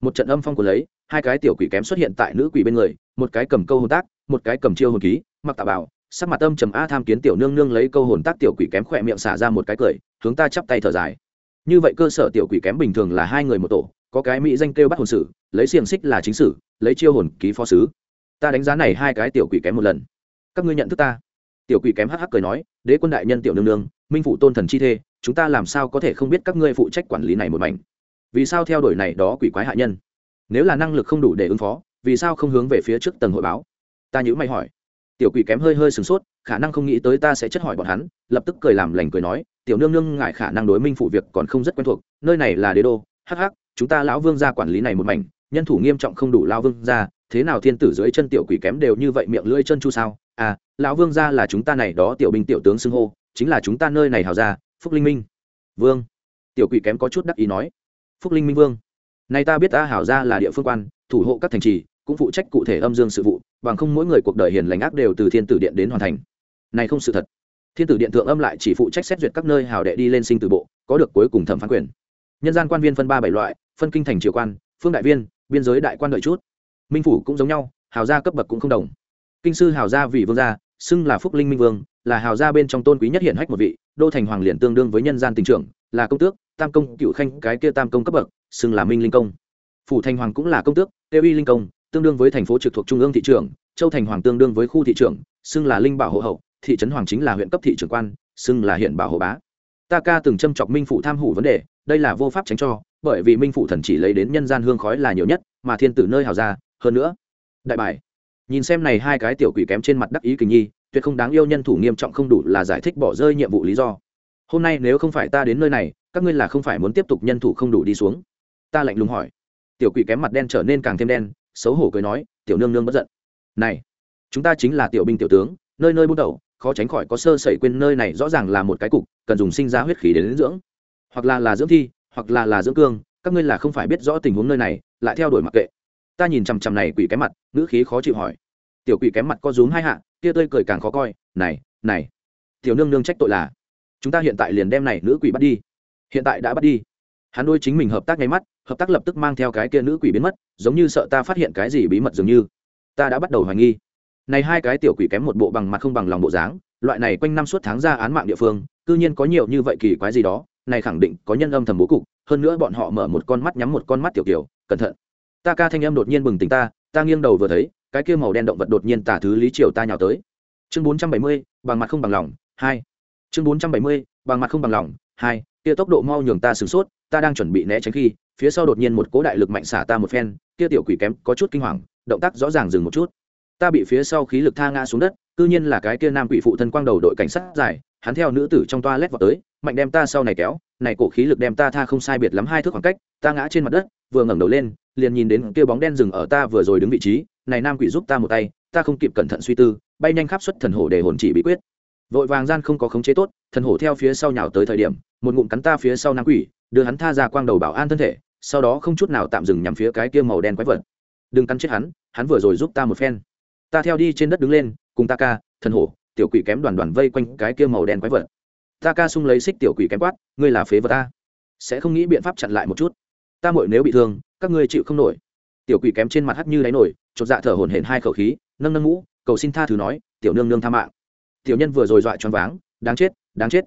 Một trận âm phong của lấy, hai cái tiểu quỷ kém xuất hiện tại nữ quỷ bên người, một cái cầm câu hô tác một cái cầm chiêu hồn ký, mặc tạ bảo, sắc mặt âm trầm a tham kiến tiểu nương nương lấy câu hồn tác tiểu quỷ kém khỏe miệng xả ra một cái cười, hướng ta chắp tay thở dài. Như vậy cơ sở tiểu quỷ kém bình thường là hai người một tổ, có cái mỹ danh kêu bắt hồn sử, lấy xiềng xích là chính sử, lấy chiêu hồn ký phó sứ. Ta đánh giá này hai cái tiểu quỷ kém một lần. Các ngươi nhận thức ta? Tiểu quỷ kém hắc hắc cười nói, đế quân đại nhân tiểu nương nương, minh phụ tôn thần chi thê, chúng ta làm sao có thể không biết các ngươi phụ trách quản lý này một mảnh? Vì sao theo đuổi này đó quỷ quái hạ nhân? Nếu là năng lực không đủ để ứng phó, vì sao không hướng về phía trước tầng hội báo? Ta nhữ mày hỏi. Tiểu quỷ kém hơi hơi sửng sốt, khả năng không nghĩ tới ta sẽ chất hỏi bọn hắn, lập tức cười làm lành cười nói, tiểu nương nương ngại khả năng đối minh phụ việc còn không rất quen thuộc, nơi này là đế đô, hắc hắc, chúng ta lão vương gia quản lý này một mảnh, nhân thủ nghiêm trọng không đủ lao vương gia, thế nào thiên tử dưới chân tiểu quỷ kém đều như vậy miệng lưỡi chân chu sao? À lão vương gia là chúng ta này đó tiểu binh tiểu tướng xưng hô, chính là chúng ta nơi này hào gia, phúc linh minh. Vương. Tiểu quỷ kém có chút đắc ý nói. Phúc linh minh vương nay ta biết ta hảo gia là địa phương quan, thủ hộ các thành trì, cũng phụ trách cụ thể âm dương sự vụ bằng không mỗi người cuộc đời hiền lành ác đều từ thiên tử điện đến hoàn thành. Này không sự thật. Thiên tử điện thượng âm lại chỉ phụ trách xét duyệt các nơi hào đệ đi lên sinh từ bộ, có được cuối cùng thẩm phán quyền. Nhân gian quan viên phân ba bảy loại, phân kinh thành triều quan, phương đại viên, biên giới đại quan đợi chút. Minh phủ cũng giống nhau, hào gia cấp bậc cũng không đồng. Kinh sư hào gia vị vương gia, xưng là phúc linh minh vương, là hào gia bên trong tôn quý nhất hiện hách một vị, đô thành hoàng liền tương đương với nhân gian tình trưởng, là công tước, tam công cựu khanh cái kia tam công cấp bậc, xưng là minh linh công. Phủ thành hoàng cũng là công tước tiêu y linh công tương đương với thành phố trực thuộc trung ương thị trưởng châu thành hoàng tương đương với khu thị trưởng xưng là linh bảo hộ hậu, thị trấn hoàng chính là huyện cấp thị trưởng quan, xưng là hiện bảo hộ bá. Ta ca từng châm chọc minh phụ tham hủ vấn đề, đây là vô pháp tránh cho, bởi vì minh phụ thần chỉ lấy đến nhân gian hương khói là nhiều nhất, mà thiên tử nơi hào ra, hơn nữa. Đại bài. Nhìn xem này hai cái tiểu quỷ kém trên mặt đắc ý kình nhi, tuyệt không đáng yêu nhân thủ nghiêm trọng không đủ là giải thích bỏ rơi nhiệm vụ lý do. Hôm nay nếu không phải ta đến nơi này, các ngươi là không phải muốn tiếp tục nhân thủ không đủ đi xuống. Ta lạnh lùng hỏi. Tiểu quỷ kém mặt đen trở nên càng thêm đen xấu hổ cười nói tiểu nương nương bất giận. Này chúng ta chính là tiểu binh tiểu tướng nơi nơi buôn đầu khó tránh khỏi có sơ sẩy quên nơi này rõ ràng là một cái cục cần dùng sinh ra huyết khí đến, đến dưỡng. Hoặc là là dưỡng thi hoặc là là dưỡng cương các ngươi là không phải biết rõ tình huống nơi này lại theo đuổi mặc kệ. Ta nhìn chằm chằm này quỷ kém mặt ngữ khí khó chịu hỏi. Tiểu quỷ kém mặt có rúm hai hạ kia tươi cười càng khó coi này này tiểu nương nương trách tội là chúng ta hiện tại liền đem này nữ quỷ bắt đi. Hiện tại đã bắt đi? Hắn đôi chính mình hợp tác ngay mắt, hợp tác lập tức mang theo cái kia nữ quỷ biến mất, giống như sợ ta phát hiện cái gì bí mật dường như. Ta đã bắt đầu hoài nghi. Này hai cái tiểu quỷ kém một bộ bằng mặt không bằng lòng bộ dáng, loại này quanh năm suốt tháng ra án mạng địa phương, cư nhiên có nhiều như vậy kỳ quái gì đó, này khẳng định có nhân âm thầm bố cục, hơn nữa bọn họ mở một con mắt nhắm một con mắt tiểu kiểu, cẩn thận. Ta ca thanh âm đột nhiên bừng tỉnh ta ta nghiêng đầu vừa thấy, cái kia màu đen động vật đột nhiên tả thứ lý triều ta nhào tới. Chương bốn trăm bảy mươi, bằng mặt không bằng lòng, hai. Chương bốn trăm bảy mươi, bằng mặt không bằng lòng hai, kia tốc độ mau nhường ta sửng sốt, ta đang chuẩn bị né tránh khi, phía sau đột nhiên một cố đại lực mạnh xả ta một phen, kia tiểu quỷ kém có chút kinh hoàng, động tác rõ ràng dừng một chút. Ta bị phía sau khí lực tha ngã xuống đất, cư nhiên là cái kia nam quỷ phụ thân quang đầu đội cảnh sát dài hắn theo nữ tử trong toa lét vào tới, mạnh đem ta sau này kéo, này cổ khí lực đem ta tha không sai biệt lắm hai thước khoảng cách, ta ngã trên mặt đất, vừa ngẩng đầu lên, liền nhìn đến kia bóng đen dừng ở ta vừa rồi đứng vị trí, này nam quỷ giúp ta một tay, ta không kịp cẩn thận suy tư, bay nhanh khắp xuất thần hổ để hồn chỉ bí quyết vội vàng gian không có khống chế tốt, thần hổ theo phía sau nhào tới thời điểm, một ngụm cắn ta phía sau nam quỷ, đưa hắn tha ra quang đầu bảo an thân thể, sau đó không chút nào tạm dừng nhằm phía cái kia màu đen quái vật. Đừng cắn chết hắn hắn vừa rồi giúp ta một phen. Ta theo đi trên đất đứng lên, cùng ta ca, thần hổ, tiểu quỷ kém đoàn đoàn vây quanh cái kia màu đen quái vật. Ta ca sung lấy xích tiểu quỷ kém quát, ngươi là phế vật ta. Sẽ không nghĩ biện pháp chặn lại một chút. Ta mội nếu bị thương, các ngươi chịu không nổi. Tiểu quỷ kém trên mặt hắt như đáy nổi, chột dạ thở hổn hển hai khẩu khí, nâng nâng mũ cầu xin tha thứ nói, tiểu nương nương tha mạng tiểu nhân vừa rồi dọa choáng váng, đáng chết đáng chết.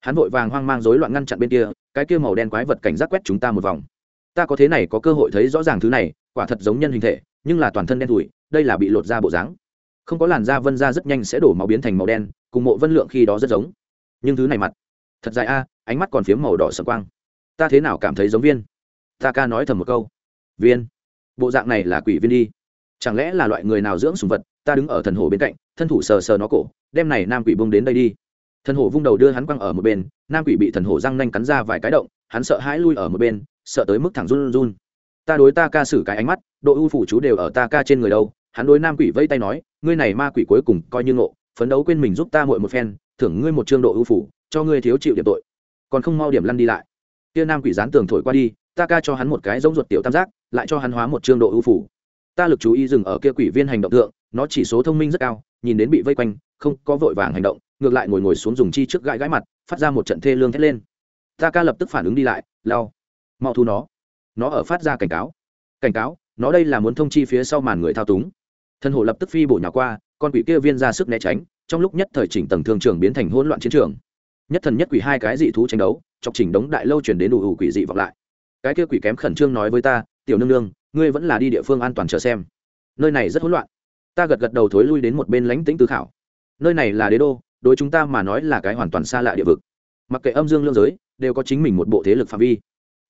Hắn vội vàng hoang mang rối loạn ngăn chặn bên kia, cái kia màu đen quái vật cảnh giác quét chúng ta một vòng. Ta có thế này có cơ hội thấy rõ ràng thứ này, quả thật giống nhân hình thể, nhưng là toàn thân đen thủi đây là bị lột ra bộ dáng. Không có làn da vân da rất nhanh sẽ đổ máu biến thành màu đen, cùng mộ vân lượng khi đó rất giống. Nhưng thứ này mặt, thật dài a, ánh mắt còn phiếm màu đỏ sậm quang. Ta thế nào cảm thấy giống viên? Ta ca nói thầm một câu. Viên. Bộ dạng này là quỷ viên đi. Chẳng lẽ là loại người nào dưỡng sùng vật, ta đứng ở thần hồ bên cạnh, thân thủ sờ sờ nó cổ đem này nam quỷ bông đến đây đi. Thần hổ vung đầu đưa hắn quăng ở một bên, nam quỷ bị thần hổ răng nanh cắn ra vài cái động, hắn sợ hãi lui ở một bên, sợ tới mức thẳng run run ta đối ta ca xử cái ánh mắt, độ ưu phủ chú đều ở ta ca trên người đâu, hắn đối nam quỷ vây tay nói, ngươi này ma quỷ cuối cùng coi như ngộ, phấn đấu quên mình giúp ta muội một phen, thưởng ngươi một trương độ ưu phủ, cho ngươi thiếu chịu điểm tội. Còn không mau điểm lăn đi lại. Kia nam quỷ dán tường thổi qua đi, ta ca cho hắn một cái giống ruột tiểu tam giác, lại cho hắn hóa một trương độ ưu phủ. Ta lực chú ý dừng ở kia quỷ viên hành động tượng nó chỉ số thông minh rất cao, nhìn đến bị vây quanh không có vội vàng hành động, ngược lại ngồi ngồi xuống dùng chi trước gãi gãi mặt, phát ra một trận thê lương thét lên. Ta ca lập tức phản ứng đi lại, lao, mau thu nó. Nó ở phát ra cảnh cáo. Cảnh cáo, nó đây là muốn thông chi phía sau màn người thao túng. Thân hổ lập tức phi bổ nhỏ qua, con quỷ kia viên ra sức né tránh, trong lúc nhất thời chỉnh tầng thương trường biến thành hỗn loạn chiến trường. Nhất thần nhất quỷ hai cái dị thú tranh đấu, chọc chỉnh đống đại lâu chuyển đến đủ ủ quỷ dị vọng lại. Cái kia quỷ kém khẩn trương nói với ta, tiểu nương nương, ngươi vẫn là đi địa phương an toàn chờ xem. Nơi này rất hỗn loạn. Ta gật gật đầu thối lui đến một bên lánh tĩnh tư khảo nơi này là đế đô, đối chúng ta mà nói là cái hoàn toàn xa lạ địa vực. Mặc kệ âm dương lương giới, đều có chính mình một bộ thế lực phạm vi.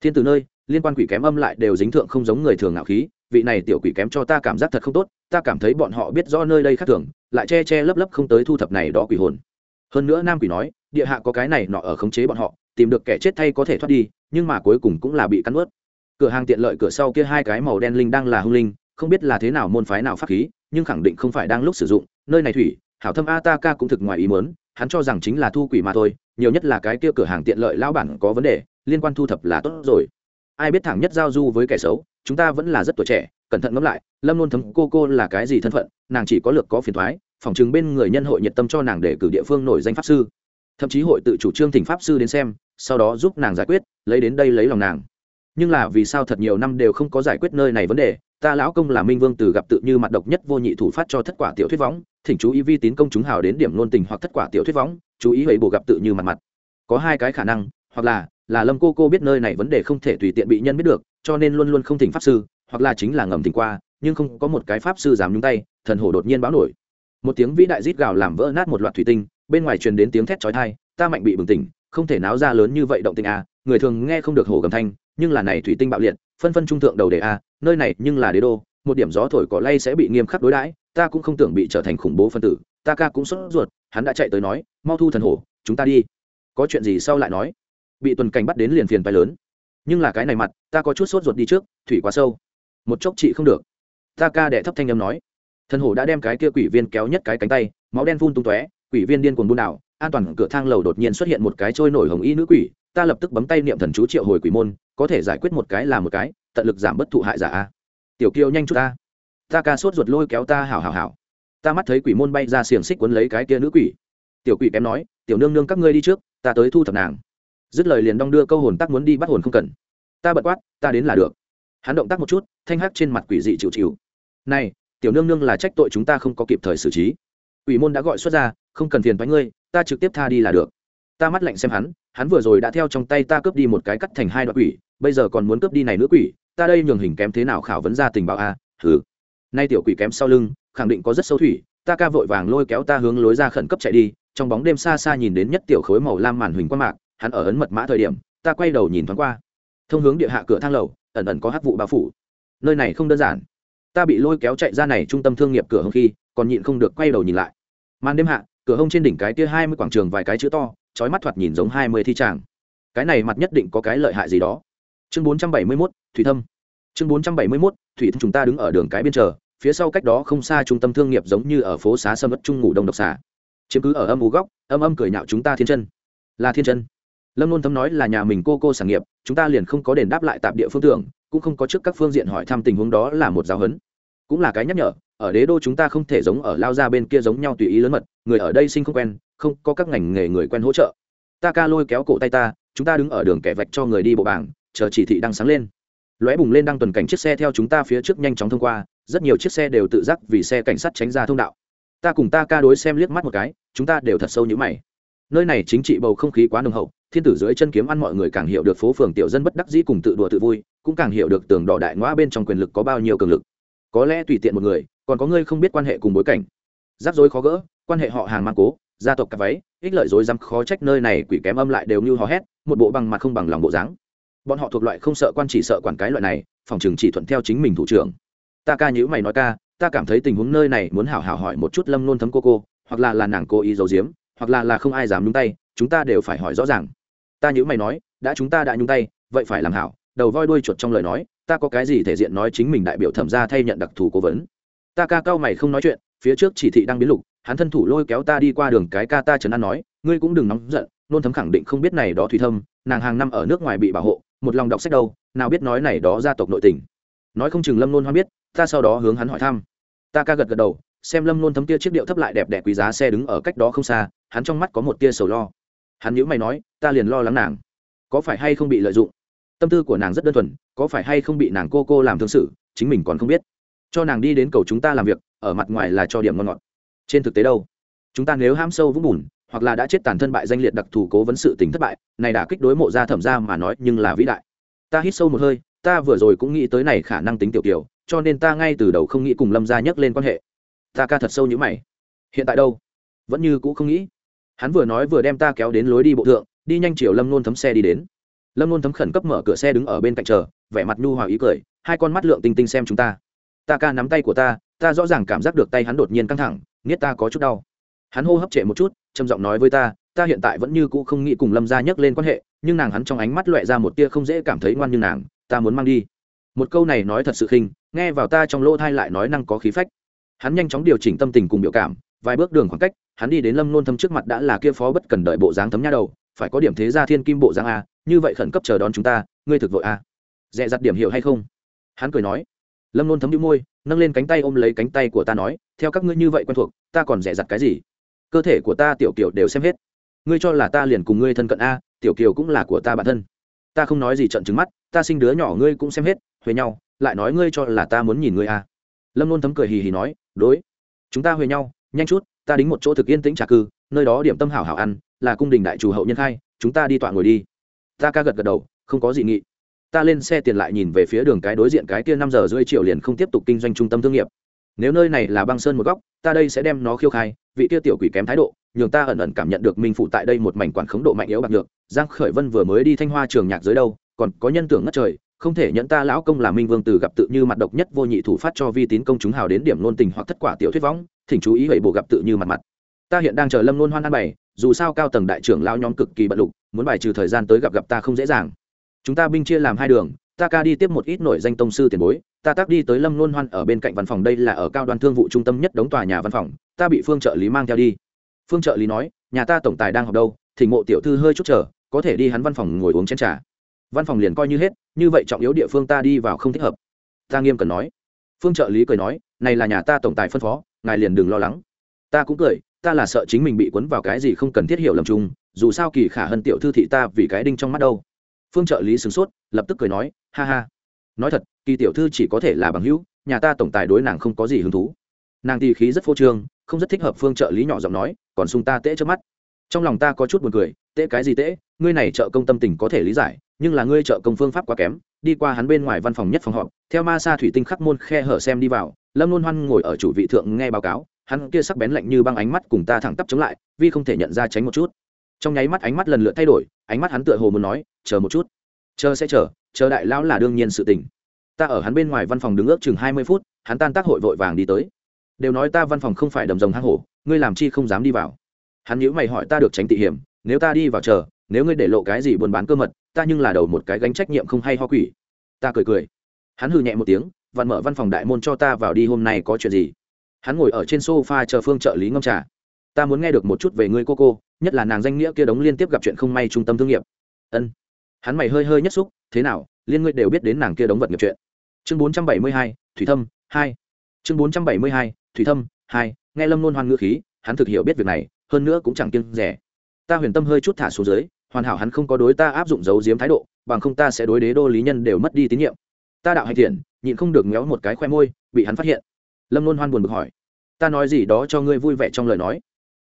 Thiên từ nơi, liên quan quỷ kém âm lại đều dính thượng không giống người thường ngạo khí, vị này tiểu quỷ kém cho ta cảm giác thật không tốt, ta cảm thấy bọn họ biết rõ nơi đây khác thường, lại che che lấp lấp không tới thu thập này đó quỷ hồn. Hơn nữa nam quỷ nói, địa hạ có cái này nọ ở khống chế bọn họ, tìm được kẻ chết thay có thể thoát đi, nhưng mà cuối cùng cũng là bị cắn ướt cửa hàng tiện lợi cửa sau kia hai cái màu đen linh đang là hung linh, không biết là thế nào môn phái nào pháp khí nhưng khẳng định không phải đang lúc sử dụng, nơi này thủy, hảo thâm ataka ca cũng thực ngoài ý muốn, hắn cho rằng chính là thu quỷ mà thôi, nhiều nhất là cái kia cửa hàng tiện lợi lão bản có vấn đề, liên quan thu thập là tốt rồi. Ai biết thẳng nhất giao du với kẻ xấu, chúng ta vẫn là rất tuổi trẻ, cẩn thận ngẫm lại, lâm luôn thấm cô cô là cái gì thân phận, nàng chỉ có lược có phiền thoái phòng chứng bên người nhân hội nhiệt tâm cho nàng để cử địa phương nổi danh pháp sư. Thậm chí hội tự chủ trương thỉnh pháp sư đến xem, sau đó giúp nàng giải quyết, lấy đến đây lấy lòng nàng nhưng là vì sao thật nhiều năm đều không có giải quyết nơi này vấn đề, ta lão công là minh vương từ gặp tự như mặt độc nhất vô nhị thủ phát cho thất quả tiểu thuyết võng, thỉnh chú ý vi tín công chúng hào đến điểm nôn tình hoặc thất quả tiểu thuyết võng, chú ý hãy bổ gặp tự như mặt mặt. Có hai cái khả năng, hoặc là là lâm cô cô biết nơi này vấn đề không thể tùy tiện bị nhân biết được, cho nên luôn luôn không thỉnh pháp sư, hoặc là chính là ngầm thỉnh qua, nhưng không có một cái pháp sư dám nhúng tay, thần hổ đột nhiên báo nổi. Một tiếng vĩ đại rít gào làm vỡ nát một loạt thủy tinh, bên ngoài truyền đến tiếng thét chói tai, ta mạnh bị bừng tỉnh, không thể náo ra lớn như vậy động tình à người thường nghe không được hổ gầm thanh, nhưng là này thủy tinh bạo liệt, phân phân trung thượng đầu đề a, nơi này nhưng là đế đô, một điểm gió thổi cỏ lay sẽ bị nghiêm khắc đối đãi, ta cũng không tưởng bị trở thành khủng bố phân tử, ta ca cũng sốt ruột, hắn đã chạy tới nói, mau thu thần hổ, chúng ta đi. Có chuyện gì sau lại nói. Bị tuần cảnh bắt đến liền phiền phải lớn. Nhưng là cái này mặt, ta có chút sốt ruột đi trước, thủy quá sâu. Một chốc chị không được. Ta ca đệ thấp thanh âm nói. Thần hổ đã đem cái kia quỷ viên kéo nhất cái cánh tay, máu đen phun tung tóe, quỷ viên điên cuồng buôn đảo, an toàn cửa thang lầu đột nhiên xuất hiện một cái trôi nổi hồng y nữ quỷ ta lập tức bấm tay niệm thần chú triệu hồi quỷ môn, có thể giải quyết một cái là một cái, tận lực giảm bất thụ hại giả a. Tiểu kiều nhanh chút ta. Ta ca sốt ruột lôi kéo ta hảo hảo hảo. Ta mắt thấy quỷ môn bay ra xiềng xích quấn lấy cái kia nữ quỷ. Tiểu quỷ kém nói, tiểu nương nương các ngươi đi trước, ta tới thu thập nàng. Dứt lời liền đong đưa câu hồn tắc muốn đi bắt hồn không cần. Ta bật quát, ta đến là được. Hắn động tác một chút, thanh hắc trên mặt quỷ dị chịu chịu. Này, tiểu nương nương là trách tội chúng ta không có kịp thời xử trí. Quỷ môn đã gọi xuất ra, không cần phiền bánh ngươi, ta trực tiếp tha đi là được ta mắt lạnh xem hắn hắn vừa rồi đã theo trong tay ta cướp đi một cái cắt thành hai đoạn quỷ, bây giờ còn muốn cướp đi này nữa quỷ, ta đây nhường hình kém thế nào khảo vấn ra tình báo a? À? hừ. Nay tiểu quỷ kém sau lưng, khẳng định có rất sâu thủy, ta ca vội vàng lôi kéo ta hướng lối ra khẩn cấp chạy đi, trong bóng đêm xa xa nhìn đến nhất tiểu khối màu lam màn huỳnh quang mạc, hắn ở ấn mật mã thời điểm, ta quay đầu nhìn thoáng qua. Thông hướng địa hạ cửa thang lầu, ẩn ẩn có hắc vụ bao phủ. Nơi này không đơn giản. Ta bị lôi kéo chạy ra này trung tâm thương nghiệp cửa hông khi, còn nhịn không được quay đầu nhìn lại. Màn đêm hạ, cửa hông trên đỉnh cái tia hai mươi quảng trường vài cái chữ to trói mắt thoạt nhìn giống hai mươi thi tràng. Cái này mặt nhất định có cái lợi hại gì đó. Chương bốn trăm bảy mươi mốt, thủy thâm. Chương bốn trăm bảy mươi mốt, thủy thâm chúng ta đứng ở đường cái biên chờ, phía sau cách đó không xa trung tâm thương nghiệp giống như ở phố xá sâm ất trung ngủ đông độc xả chiếm cứ ở âm u góc, âm âm cười nhạo chúng ta thiên chân. Là thiên chân. Lâm luôn thấm nói là nhà mình cô cô sản nghiệp, chúng ta liền không có đền đáp lại tạp địa phương tưởng, cũng không có trước các phương diện hỏi thăm tình huống đó là một giáo huấn. Cũng là cái nhắc nhở, ở đế đô chúng ta không thể giống ở lao ra bên kia giống nhau tùy ý lớn mật, người ở đây sinh không quen không có các ngành nghề người quen hỗ trợ. Ta ca lôi kéo cổ tay ta, chúng ta đứng ở đường kẻ vạch cho người đi bộ bảng, chờ chỉ thị đang sáng lên. Lóe bùng lên đang tuần cảnh chiếc xe theo chúng ta phía trước nhanh chóng thông qua, rất nhiều chiếc xe đều tự giác vì xe cảnh sát tránh ra thông đạo. Ta cùng ta ca đối xem liếc mắt một cái, chúng ta đều thật sâu như mày. Nơi này chính trị bầu không khí quá nồng hậu, thiên tử dưới chân kiếm ăn mọi người càng hiểu được phố phường tiểu dân bất đắc dĩ cùng tự đùa tự vui, cũng càng hiểu được tường đỏ đại ngoa bên trong quyền lực có bao nhiêu cường lực. Có lẽ tùy tiện một người, còn có người không biết quan hệ cùng bối cảnh. Rắc rối khó gỡ, quan hệ họ hàng mang cố gia tộc cặp váy, ích lợi dối dám khó trách nơi này quỷ kém âm lại đều như hò hét, một bộ bằng mặt không bằng lòng bộ dáng. Bọn họ thuộc loại không sợ quan chỉ sợ quản cái loại này, phòng trường chỉ thuận theo chính mình thủ trưởng. Ta ca nhữ mày nói ca, ta cảm thấy tình huống nơi này muốn hảo hảo hỏi một chút lâm nôn thấm cô cô, hoặc là là nàng cô ý giấu giếm, hoặc là là không ai dám nhúng tay, chúng ta đều phải hỏi rõ ràng. Ta nhữ mày nói, đã chúng ta đã nhúng tay, vậy phải làm hảo, đầu voi đuôi chuột trong lời nói, ta có cái gì thể diện nói chính mình đại biểu thẩm ra thay nhận đặc thù cố vấn. Ta ca cao mày không nói chuyện, phía trước chỉ thị đang biến lục hắn thân thủ lôi kéo ta đi qua đường cái ca ta trấn an nói, ngươi cũng đừng nóng giận, nôn thấm khẳng định không biết này đó thủy thâm, nàng hàng năm ở nước ngoài bị bảo hộ, một lòng đọc sách đâu, nào biết nói này đó gia tộc nội tình. Nói không chừng lâm nôn hoa biết, ta sau đó hướng hắn hỏi thăm. Ta ca gật gật đầu, xem lâm nôn thấm tia chiếc điệu thấp lại đẹp đẽ quý giá xe đứng ở cách đó không xa, hắn trong mắt có một tia sầu lo. Hắn nhữ mày nói, ta liền lo lắng nàng. Có phải hay không bị lợi dụng? Tâm tư của nàng rất đơn thuần, có phải hay không bị nàng cô cô làm thương sự, chính mình còn không biết. Cho nàng đi đến cầu chúng ta làm việc, ở mặt ngoài là cho điểm ngon ngọt trên thực tế đâu? Chúng ta nếu ham sâu vũng bùn, hoặc là đã chết tàn thân bại danh liệt đặc thù cố vấn sự tình thất bại, này đã kích đối mộ ra thẩm ra mà nói nhưng là vĩ đại. Ta hít sâu một hơi, ta vừa rồi cũng nghĩ tới này khả năng tính tiểu kiểu, cho nên ta ngay từ đầu không nghĩ cùng lâm gia nhắc lên quan hệ. Ta ca thật sâu như mày. Hiện tại đâu? Vẫn như cũ không nghĩ. Hắn vừa nói vừa đem ta kéo đến lối đi bộ thượng, đi nhanh chiều lâm nôn thấm xe đi đến. Lâm nôn thấm khẩn cấp mở cửa xe đứng ở bên cạnh chờ, vẻ mặt nhu hòa ý cười, hai con mắt lượng tinh tinh xem chúng ta. Ta ca nắm tay của ta ta rõ ràng cảm giác được tay hắn đột nhiên căng thẳng nghiết ta có chút đau. Hắn hô hấp trệ một chút, trầm giọng nói với ta ta hiện tại vẫn như cũ không nghĩ cùng lâm gia nhắc lên quan hệ, nhưng nàng hắn trong ánh mắt loẹ ra một tia không dễ cảm thấy ngoan như nàng, ta muốn mang đi. Một câu này nói thật sự khinh, nghe vào ta trong lỗ thai lại nói năng có khí phách. Hắn nhanh chóng điều chỉnh tâm tình cùng biểu cảm, vài bước đường khoảng cách, hắn đi đến lâm nôn thâm trước mặt đã là kia phó bất cần đợi bộ dáng thấm nha đầu, phải có điểm thế gia thiên kim bộ dáng a, như vậy khẩn cấp chờ đón chúng ta, ngươi thực vội a. Dẹ dặt điểm hiệu hay không? Hắn cười nói lâm nôn thấm đĩu môi, nâng lên cánh tay ôm lấy cánh tay của ta nói, theo các ngươi như vậy quen thuộc, ta còn rẻ rặt cái gì? Cơ thể của ta tiểu kiều đều xem hết. Ngươi cho là ta liền cùng ngươi thân cận a, tiểu kiều cũng là của ta bản thân. Ta không nói gì trận trứng mắt, ta sinh đứa nhỏ ngươi cũng xem hết, huề nhau, lại nói ngươi cho là ta muốn nhìn ngươi a. Lâm nôn thấm cười hì hì nói, đối. Chúng ta huề nhau, nhanh chút, ta đính một chỗ thực yên tĩnh trà cư, nơi đó điểm tâm hảo hảo ăn, là cung đình đại chủ hậu nhân khai, chúng ta đi tọa ngồi đi. Ta ca gật gật đầu, không có gì nghị ta lên xe tiền lại nhìn về phía đường cái đối diện cái kia năm giờ rưỡi triệu liền không tiếp tục kinh doanh trung tâm thương nghiệp. Nếu nơi này là băng sơn một góc, ta đây sẽ đem nó khiêu khai, vị kia tiểu quỷ kém thái độ, nhường ta ẩn ẩn cảm nhận được minh phụ tại đây một mảnh quản khống độ mạnh yếu bạc được giang khởi vân vừa mới đi thanh hoa trường nhạc dưới đâu, còn có nhân tưởng ngất trời, không thể nhận ta lão công là minh vương từ gặp tự như mặt độc nhất vô nhị thủ phát cho vi tín công chúng hào đến điểm nôn tình hoặc thất quả tiểu thuyết võng, thỉnh chú ý vậy bộ gặp tự như mặt mặt. Ta hiện đang chờ lâm nôn hoan ăn bày, dù sao cao tầng đại trưởng lao nhóm cực kỳ bận lục, muốn bài trừ thời gian tới gặp gặp ta không dễ dàng chúng ta binh chia làm hai đường, ta ca đi tiếp một ít nổi danh tông sư tiền bối, ta tác đi tới lâm luôn hoan ở bên cạnh văn phòng đây là ở cao đoàn thương vụ trung tâm nhất đống tòa nhà văn phòng, ta bị phương trợ lý mang theo đi. Phương trợ lý nói, nhà ta tổng tài đang học đâu, thì mộ tiểu thư hơi chút chờ, có thể đi hắn văn phòng ngồi uống chén trà. Văn phòng liền coi như hết, như vậy trọng yếu địa phương ta đi vào không thích hợp. Ta nghiêm cần nói. Phương trợ lý cười nói, này là nhà ta tổng tài phân phó, ngài liền đừng lo lắng. Ta cũng cười, ta là sợ chính mình bị cuốn vào cái gì không cần thiết hiểu lầm chung, dù sao kỳ khả hơn tiểu thư thị ta vì cái đinh trong mắt đâu phương trợ lý sửng sốt, lập tức cười nói, ha ha. Nói thật, kỳ tiểu thư chỉ có thể là bằng hữu, nhà ta tổng tài đối nàng không có gì hứng thú. Nàng tì khí rất phô trương, không rất thích hợp phương trợ lý nhỏ giọng nói, còn sung ta tễ trước mắt. Trong lòng ta có chút buồn cười, tễ cái gì tễ? Ngươi này trợ công tâm tình có thể lý giải, nhưng là ngươi trợ công phương pháp quá kém, đi qua hắn bên ngoài văn phòng nhất phòng họp, theo ma sa thủy tinh khắc môn khe hở xem đi vào, lâm luôn hoan ngồi ở chủ vị thượng nghe báo cáo, hắn kia sắc bén lạnh như băng ánh mắt cùng ta thẳng tắp chống lại, vì không thể nhận ra tránh một chút trong nháy mắt ánh mắt lần lượt thay đổi, ánh mắt hắn tựa hồ muốn nói, chờ một chút. Chờ sẽ chờ chờ đại lão là đương nhiên sự tình. Ta ở hắn bên ngoài văn phòng đứng ước chừng hai mươi phút, hắn tan tác hội vội vàng đi tới. Đều nói ta văn phòng không phải đầm rồng hang hổ, ngươi làm chi không dám đi vào? Hắn nhữ mày hỏi ta được tránh tị hiểm, nếu ta đi vào chờ, nếu ngươi để lộ cái gì buôn bán cơ mật, ta nhưng là đầu một cái gánh trách nhiệm không hay ho quỷ. Ta cười cười. Hắn hừ nhẹ một tiếng vặn mở văn phòng đại môn cho ta vào đi, hôm nay có chuyện gì? Hắn ngồi ở trên sofa chờ phương trợ lý ngâm trà. Ta muốn nghe được một chút về ngươi cô cô nhất là nàng danh nghĩa kia đống liên tiếp gặp chuyện không may trung tâm thương nghiệp. Ân. Hắn mày hơi hơi nhất xúc, thế nào, liên ngươi đều biết đến nàng kia đống vật nghiệp chuyện. Chương bốn trăm bảy mươi hai, thủy thâm, hai. Chương bốn trăm bảy mươi hai, thủy thâm, hai, nghe lâm nôn hoan ngữ khí, hắn thực hiểu biết việc này, hơn nữa cũng chẳng kiêng rẻ. Ta huyền tâm hơi chút thả xuống dưới, hoàn hảo hắn không có đối ta áp dụng dấu diếm thái độ, bằng không ta sẽ đối đế đô lý nhân đều mất đi tín nhiệm. Ta đạo hành thiện, nhịn không được méo một cái khoe môi, bị hắn phát hiện. Lâm nôn hoan buồn bực hỏi. Ta nói gì đó cho ngươi vui vẻ trong lời nói.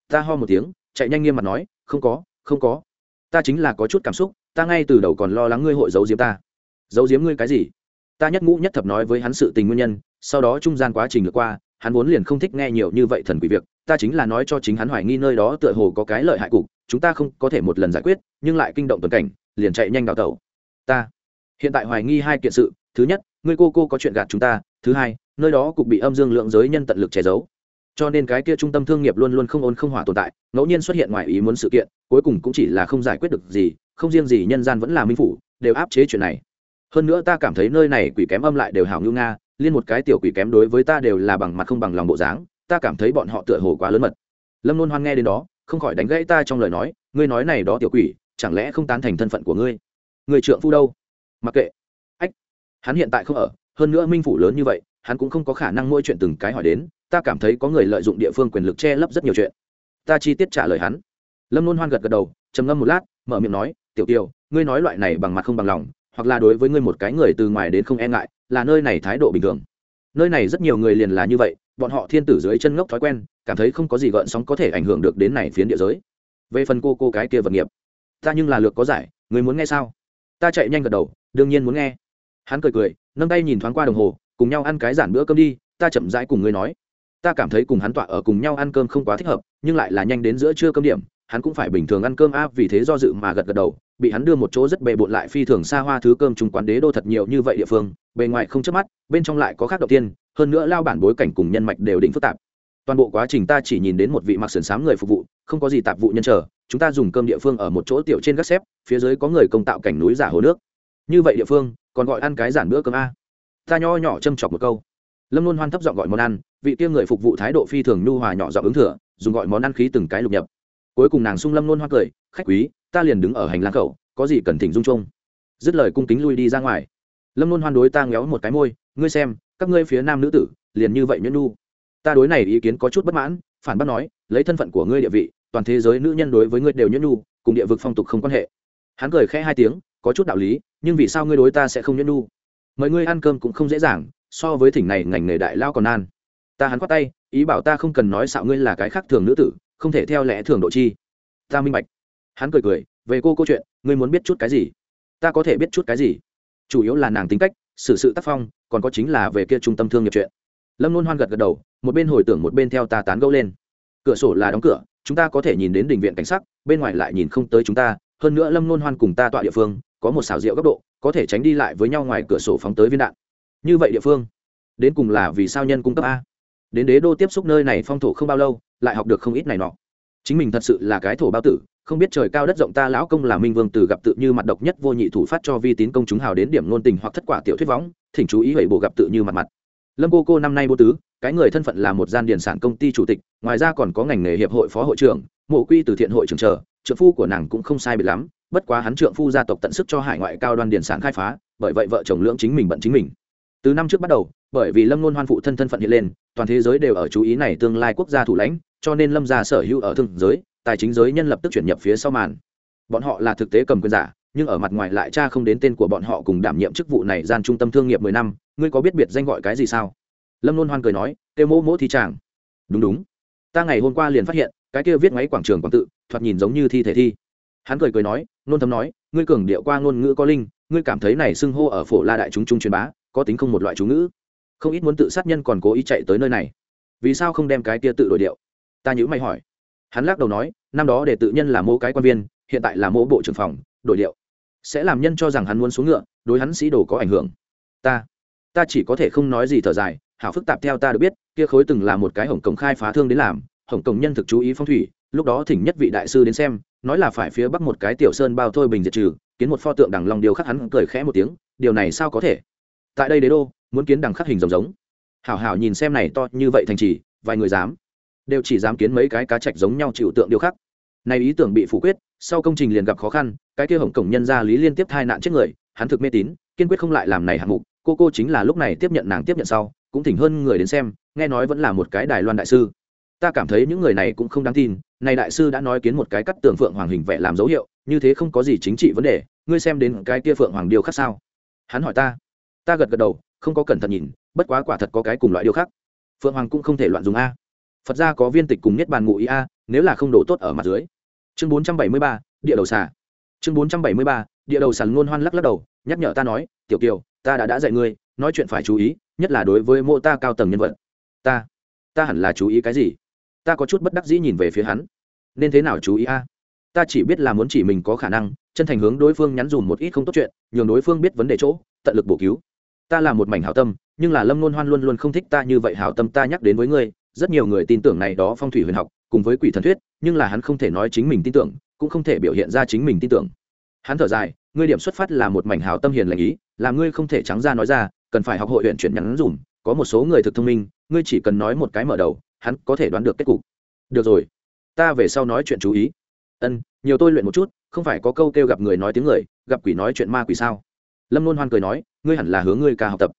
Ta ho một tiếng chạy nhanh nghiêm mặt nói, không có không có. Ta chính là có chút cảm xúc, ta ngay từ đầu còn lo lắng ngươi hội giấu diếm ta. Giấu diếm ngươi cái gì? Ta nhất ngũ nhất thập nói với hắn sự tình nguyên nhân, sau đó trung gian quá trình lượt qua, hắn vốn liền không thích nghe nhiều như vậy thần quỷ việc, ta chính là nói cho chính hắn hoài nghi nơi đó tựa hồ có cái lợi hại cục, chúng ta không có thể một lần giải quyết, nhưng lại kinh động tuần cảnh, liền chạy nhanh đào tẩu. Ta, hiện tại hoài nghi hai kiện sự, thứ nhất, ngươi cô cô có chuyện gạt chúng ta, thứ hai, nơi đó cục bị âm dương lượng giới nhân tận lực che giấu cho nên cái kia trung tâm thương nghiệp luôn luôn không ôn không hỏa tồn tại, ngẫu nhiên xuất hiện ngoài ý muốn sự kiện, cuối cùng cũng chỉ là không giải quyết được gì, không riêng gì nhân gian vẫn là minh phủ, đều áp chế chuyện này. Hơn nữa ta cảm thấy nơi này quỷ kém âm lại đều hảo ngưu nga, liên một cái tiểu quỷ kém đối với ta đều là bằng mặt không bằng lòng bộ dáng, ta cảm thấy bọn họ tựa hồ quá lớn mật. Lâm nôn hoan nghe đến đó, không khỏi đánh gãy ta trong lời nói, ngươi nói này đó tiểu quỷ, chẳng lẽ không tán thành thân phận của ngươi? Người trượng phu đâu? Mặc kệ. Ách, hắn hiện tại không ở, hơn nữa minh phủ lớn như vậy hắn cũng không có khả năng mỗi chuyện từng cái hỏi đến, ta cảm thấy có người lợi dụng địa phương quyền lực che lấp rất nhiều chuyện. Ta chi tiết trả lời hắn. Lâm luôn hoan gật gật đầu, trầm ngâm một lát, mở miệng nói, tiểu tiểu ngươi nói loại này bằng mặt không bằng lòng, hoặc là đối với ngươi một cái người từ ngoài đến không e ngại, là nơi này thái độ bình thường. Nơi này rất nhiều người liền là như vậy, bọn họ thiên tử dưới chân ngốc thói quen, cảm thấy không có gì gợn sóng có thể ảnh hưởng được đến này phiến địa giới. Về phần cô cô cái kia vật nghiệp, ta nhưng là lược có giải người muốn nghe sao? Ta chạy nhanh gật đầu, đương nhiên muốn nghe. Hắn cười cười, nâng tay nhìn thoáng qua đồng hồ cùng nhau ăn cái giản bữa cơm đi, ta chậm rãi cùng ngươi nói. Ta cảm thấy cùng hắn tọa ở cùng nhau ăn cơm không quá thích hợp, nhưng lại là nhanh đến giữa trưa cơm điểm, hắn cũng phải bình thường ăn cơm a, vì thế do dự mà gật gật đầu, bị hắn đưa một chỗ rất bề bộn lại phi thường xa hoa thứ cơm trung quán đế đô thật nhiều như vậy địa phương, bề ngoài không chớp mắt, bên trong lại có khác đầu tiên, hơn nữa lao bản bối cảnh cùng nhân mạch đều định phức tạp. Toàn bộ quá trình ta chỉ nhìn đến một vị mặc sườn xám người phục vụ, không có gì tạp vụ nhân chờ, chúng ta dùng cơm địa phương ở một chỗ tiểu trên gác xếp, phía dưới có người công tạo cảnh núi giả hồ nước. Như vậy địa phương, còn gọi ăn cái giản bữa cơm a ta nho nhỏ châm chọc một câu. Lâm luôn hoan thấp giọng gọi món ăn, vị kia người phục vụ thái độ phi thường nhu hòa nhỏ giọng ứng thừa, dùng gọi món ăn khí từng cái lục nhập. Cuối cùng nàng sung lâm luôn hoa cười, khách quý, ta liền đứng ở hành lang khẩu có gì cần thỉnh dung chung. Dứt lời cung kính lui đi ra ngoài. Lâm luôn hoan đối ta ngéo một cái môi, ngươi xem, các ngươi phía nam nữ tử, liền như vậy nhuyễn nu ta đối này ý kiến có chút bất mãn, phản bác nói, lấy thân phận của ngươi địa vị, toàn thế giới nữ nhân đối với ngươi đều nhuyễn nu cùng địa vực phong tục không quan hệ. Hắn cười khẽ hai tiếng, có chút đạo lý, nhưng vì sao ngươi đối ta sẽ không nhuyễn nu mời ngươi ăn cơm cũng không dễ dàng, so với thỉnh này ngành nghề đại lao còn nan. Ta hắn khoát tay, ý bảo ta không cần nói xạo ngươi là cái khác thường nữ tử, không thể theo lẽ thường độ chi. Ta minh bạch. Hắn cười cười, về cô câu chuyện, ngươi muốn biết chút cái gì? Ta có thể biết chút cái gì? Chủ yếu là nàng tính cách, xử sự tác phong, còn có chính là về kia trung tâm thương nghiệp chuyện. Lâm luôn hoan gật gật đầu, một bên hồi tưởng một bên theo ta tán gẫu lên. Cửa sổ là đóng cửa, chúng ta có thể nhìn đến đình viện cảnh sắc, bên ngoài lại nhìn không tới chúng ta. Hơn nữa lâm luôn hoan cùng ta tọa địa phương, có một xảo diệu góc độ có thể tránh đi lại với nhau ngoài cửa sổ phóng tới viên đạn. Như vậy địa phương, đến cùng là vì sao nhân cung cấp a? Đến đế đô tiếp xúc nơi này phong thổ không bao lâu, lại học được không ít này nọ. Chính mình thật sự là cái thổ bao tử, không biết trời cao đất rộng ta lão công là minh vương từ gặp tự như mặt độc nhất vô nhị thủ phát cho vi tín công chúng hào đến điểm ngôn tình hoặc thất quả tiểu thuyết võng, thỉnh chú ý hủy bộ gặp tự như mặt mặt. Lâm cô cô năm nay vô tứ, cái người thân phận là một gian điển sản công ty chủ tịch, ngoài ra còn có ngành nghề hiệp hội phó hội trưởng, mộ quy từ thiện hội trưởng chờ, trợ phu của nàng cũng không sai biệt lắm bất quá hắn trượng phu gia tộc tận sức cho hải ngoại cao đoan điển sản khai phá, bởi vậy vợ chồng lưỡng chính mình bận chính mình. Từ năm trước bắt đầu, bởi vì lâm luôn hoan phụ thân thân phận hiện lên, toàn thế giới đều ở chú ý này tương lai quốc gia thủ lãnh, cho nên lâm gia sở hữu ở thương giới, tài chính giới nhân lập tức chuyển nhập phía sau màn. Bọn họ là thực tế cầm quyền giả, nhưng ở mặt ngoài lại cha không đến tên của bọn họ cùng đảm nhiệm chức vụ này gian trung tâm thương nghiệp mười năm, ngươi có biết biệt danh gọi cái gì sao? Lâm luôn hoan cười nói kêu mỗ mỗ thi chàng. đúng đúng. Ta ngày hôm qua liền phát hiện, cái kia viết máy quảng trường quảng tự, thoạt nhìn giống như thi thể thi hắn cười cười nói, nôn thấm nói, ngươi cường điệu qua ngôn ngữ có linh, ngươi cảm thấy này xưng hô ở phổ la đại chúng trung truyền bá, có tính không một loại chú ngữ. Không ít muốn tự sát nhân còn cố ý chạy tới nơi này. Vì sao không đem cái kia tự đổi điệu? Ta nhữ mày hỏi. Hắn lắc đầu nói, năm đó để tự nhân là mô cái quan viên, hiện tại là mô bộ trưởng phòng, đổi điệu. Sẽ làm nhân cho rằng hắn muốn xuống ngựa, đối hắn sĩ đồ có ảnh hưởng. Ta ta chỉ có thể không nói gì thở dài, hảo phức tạp theo ta được biết, kia khối từng là một cái hồng cổng khai phá thương đến làm hồng cổng nhân thực chú ý phong thủy, lúc đó thỉnh nhất vị đại sư đến xem nói là phải phía bắc một cái tiểu sơn bao thôi bình diệt trừ, kiến một pho tượng đằng long điều khắc hắn cười khẽ một tiếng, điều này sao có thể? Tại đây đế đô, muốn kiến đằng khắc hình rồng giống. Hảo hảo nhìn xem này to như vậy thành trì, vài người dám. Đều chỉ dám kiến mấy cái cá trạch giống nhau chịu tượng điêu khắc. Này ý tưởng bị phủ quyết, sau công trình liền gặp khó khăn, cái kia hồng cổng nhân gia lý liên tiếp thai nạn chết người, hắn thực mê tín, kiên quyết không lại làm này hạng mục, cô cô chính là lúc này tiếp nhận nàng tiếp nhận sau, cũng thỉnh hơn người đến xem, nghe nói vẫn là một cái đài loan đại sư ta cảm thấy những người này cũng không đáng tin. Này đại sư đã nói kiến một cái cắt tường phượng hoàng hình vẽ làm dấu hiệu, như thế không có gì chính trị vấn đề, ngươi xem đến cái kia phượng hoàng điêu khắc sao? Hắn hỏi ta. Ta gật gật đầu, không có cẩn thận nhìn, bất quá quả thật có cái cùng loại điêu khắc phượng hoàng cũng không thể loạn dùng a. Phật ra có viên tịch cùng nhất bàn ngụ ý a, nếu là không đổ tốt ở mặt dưới. Chương bốn trăm bảy mươi ba, địa đầu xà. Chương bốn trăm bảy mươi ba, địa đầu sàn luôn hoan lắc lắc đầu, nhắc nhở ta nói, tiểu kiều, ta đã đã dạy ngươi, nói chuyện phải chú ý, nhất là đối với mô ta cao tầng nhân vật. Ta? Ta hẳn là chú ý cái gì? Ta có chút bất đắc dĩ nhìn về phía hắn. Nên thế nào chú ý a? À? Ta chỉ biết là muốn chỉ mình có khả năng, chân thành hướng đối phương nhắn dùm một ít không tốt chuyện, nhường đối phương biết vấn đề chỗ, tận lực bổ cứu. Ta là một mảnh hảo tâm, nhưng là lâm Nôn hoan luôn luôn không thích ta như vậy hảo tâm ta nhắc đến với ngươi. Rất nhiều người tin tưởng này đó phong thủy huyền học, cùng với quỷ thần thuyết, nhưng là hắn không thể nói chính mình tin tưởng, cũng không thể biểu hiện ra chính mình tin tưởng. Hắn thở dài, ngươi điểm xuất phát là một mảnh hào tâm hiền lành ý, là ngươi không thể trắng ra nói ra, cần phải học hội huyện chuyển nhắn dùm, có một số người thực thông minh, ngươi chỉ cần nói một cái mở đầu hắn có thể đoán được kết cục. Được rồi, ta về sau nói chuyện chú ý. Ân, nhiều tôi luyện một chút, không phải có câu kêu gặp người nói tiếng người, gặp quỷ nói chuyện ma quỷ sao? Lâm luôn hoan cười nói, ngươi hẳn là hướng ngươi ca học tập.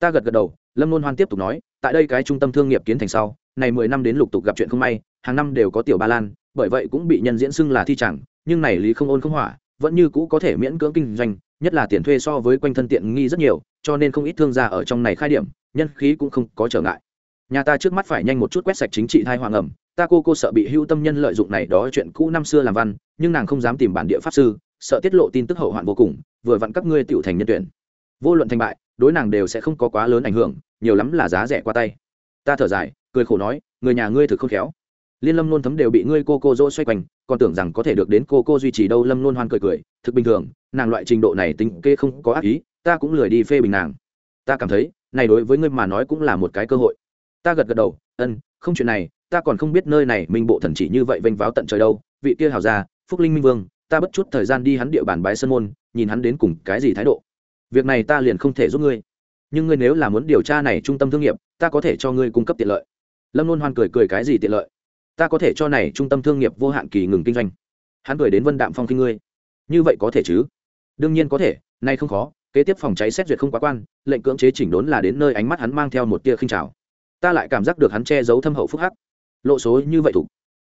Ta gật gật đầu, lâm luôn hoan tiếp tục nói, tại đây cái trung tâm thương nghiệp kiến thành sau, này mười năm đến lục tục gặp chuyện không may, hàng năm đều có tiểu ba lan, bởi vậy cũng bị nhân diễn xưng là thi chẳng, nhưng này lý không ôn không hỏa, vẫn như cũ có thể miễn cưỡng kinh doanh, nhất là tiền thuê so với quanh thân tiện nghi rất nhiều, cho nên không ít thương gia ở trong này khai điểm, nhân khí cũng không có trở ngại nhà ta trước mắt phải nhanh một chút quét sạch chính trị thai hoàng ẩm. Ta cô cô sợ bị hưu tâm nhân lợi dụng này đó chuyện cũ năm xưa làm văn, nhưng nàng không dám tìm bản địa pháp sư, sợ tiết lộ tin tức hậu hoạn vô cùng, vừa vặn các ngươi tiểu thành nhân tuyển. Vô luận thành bại, đối nàng đều sẽ không có quá lớn ảnh hưởng, nhiều lắm là giá rẻ qua tay. Ta thở dài, cười khổ nói, người nhà ngươi thực không khéo. Liên lâm luôn thấm đều bị ngươi cô cô dỗ xoay quanh, còn tưởng rằng có thể được đến cô cô duy trì đâu, lâm luôn hoan cười cười, thực bình thường, nàng loại trình độ này tính kê không có ác ý, ta cũng lười đi phê bình nàng. Ta cảm thấy, này đối với ngươi mà nói cũng là một cái cơ hội ta gật gật đầu, ân, không chuyện này, ta còn không biết nơi này minh bộ thần chỉ như vậy vênh váo tận trời đâu, vị kia hào gia, phúc linh minh vương, ta bất chút thời gian đi hắn địa bàn bái sân môn, nhìn hắn đến cùng cái gì thái độ. Việc này ta liền không thể giúp ngươi. Nhưng ngươi nếu là muốn điều tra này trung tâm thương nghiệp, ta có thể cho ngươi cung cấp tiện lợi. Lâm luôn hoan cười cười cái gì tiện lợi? Ta có thể cho này trung tâm thương nghiệp vô hạn kỳ ngừng kinh doanh. Hắn cười đến vân đạm phong kinh ngươi. Như vậy có thể chứ? Đương nhiên có thể, nay không khó, kế tiếp phòng cháy xét duyệt không quá quan, lệnh cưỡng chế chỉnh đốn là đến nơi ánh mắt hắn mang theo một tia khinh trào ta lại cảm giác được hắn che giấu thâm hậu phúc hắc. Lộ số như vậy thủ.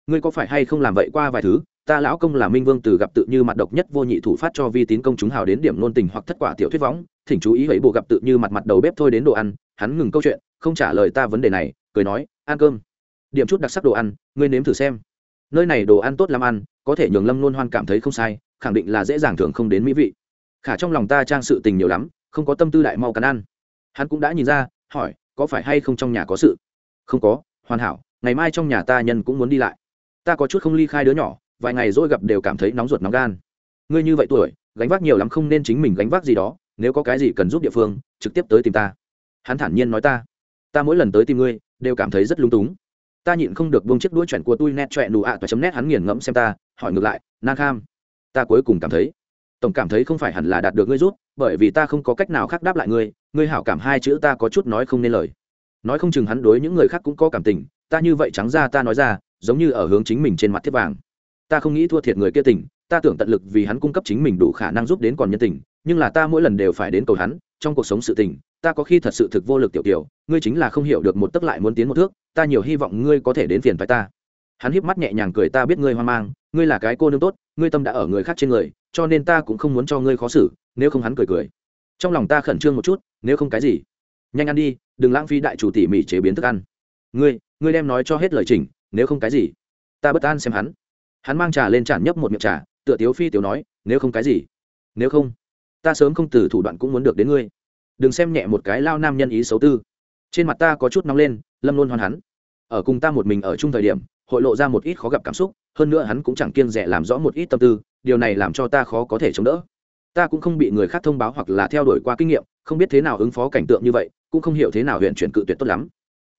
Ngươi có phải hay không làm vậy qua vài thứ? Ta lão công là minh vương từ gặp tự như mặt độc nhất vô nhị thủ phát cho vi tín công chúng hào đến điểm nôn tình hoặc thất quả tiểu thuyết võng, thỉnh chú ý vậy bộ gặp tự như mặt mặt đầu bếp thôi đến đồ ăn, hắn ngừng câu chuyện, không trả lời ta vấn đề này, cười nói, ăn cơm. Điểm chút đặc sắc đồ ăn, ngươi nếm thử xem. Nơi này đồ ăn tốt làm ăn, có thể nhường lâm luôn hoan cảm thấy không sai, khẳng định là dễ dàng thường không đến mỹ vị. Khả trong lòng ta trang sự tình nhiều lắm, không có tâm tư đại mau cắn ăn. Hắn cũng đã nhìn ra, hỏi có phải hay không trong nhà có sự? Không có, hoàn hảo, ngày mai trong nhà ta nhân cũng muốn đi lại. Ta có chút không ly khai đứa nhỏ, vài ngày rồi gặp đều cảm thấy nóng ruột nóng gan. Ngươi như vậy tuổi, gánh vác nhiều lắm không nên chính mình gánh vác gì đó, nếu có cái gì cần giúp địa phương, trực tiếp tới tìm ta. Hắn thản nhiên nói ta. Ta mỗi lần tới tìm ngươi, đều cảm thấy rất lung túng. Ta nhịn không được buông chiếc đuôi chuẩn của tôi nét chọe nụ ạ và chấm nét hắn nghiền ngẫm xem ta, hỏi ngược lại nan kham, ta cuối cùng cảm thấy, tổng cảm thấy không phải hẳn là đạt được ngươi rút bởi vì ta không có cách nào khác đáp lại ngươi ngươi hảo cảm hai chữ ta có chút nói không nên lời. Nói không chừng hắn đối những người khác cũng có cảm tình, ta như vậy trắng ra ta nói ra, giống như ở hướng chính mình trên mặt thiết vàng. Ta không nghĩ thua thiệt người kia tình, ta tưởng tận lực vì hắn cung cấp chính mình đủ khả năng giúp đến còn nhân tình, nhưng là ta mỗi lần đều phải đến cầu hắn, trong cuộc sống sự tình, ta có khi thật sự thực vô lực tiểu tiểu ngươi chính là không hiểu được một tấc lại muốn tiến một thước, ta nhiều hy vọng ngươi có thể đến phiền phải ta. Hắn híp mắt nhẹ nhàng cười ta biết ngươi hoang mang, ngươi là cái cô nương tốt, ngươi tâm đã ở người khác trên người, cho nên ta cũng không muốn cho ngươi khó xử, nếu không hắn cười cười trong lòng ta khẩn trương một chút, nếu không cái gì. Nhanh ăn đi, đừng lãng phí đại chủ tỉ mỉ chế biến thức ăn. Ngươi ngươi đem nói cho hết lời trình nếu không cái gì. Ta bất an xem hắn. Hắn mang trà lên tràn nhấp một miệng trà, tựa tiếu phi tiểu nói, nếu không cái gì. Nếu không, ta sớm không từ thủ đoạn cũng muốn được đến ngươi. Đừng xem nhẹ một cái lao nam nhân ý xấu tư. Trên mặt ta có chút nóng lên, lâm luôn hoan hắn. Ở cùng ta một mình ở chung thời điểm, hội lộ ra một ít khó gặp cảm xúc, hơn nữa hắn cũng chẳng kiêng rẻ làm rõ một ít tâm tư, điều này làm cho ta khó có thể chống đỡ ta cũng không bị người khác thông báo hoặc là theo đuổi qua kinh nghiệm, không biết thế nào ứng phó cảnh tượng như vậy, cũng không hiểu thế nào huyện chuyển cự tuyệt tốt lắm.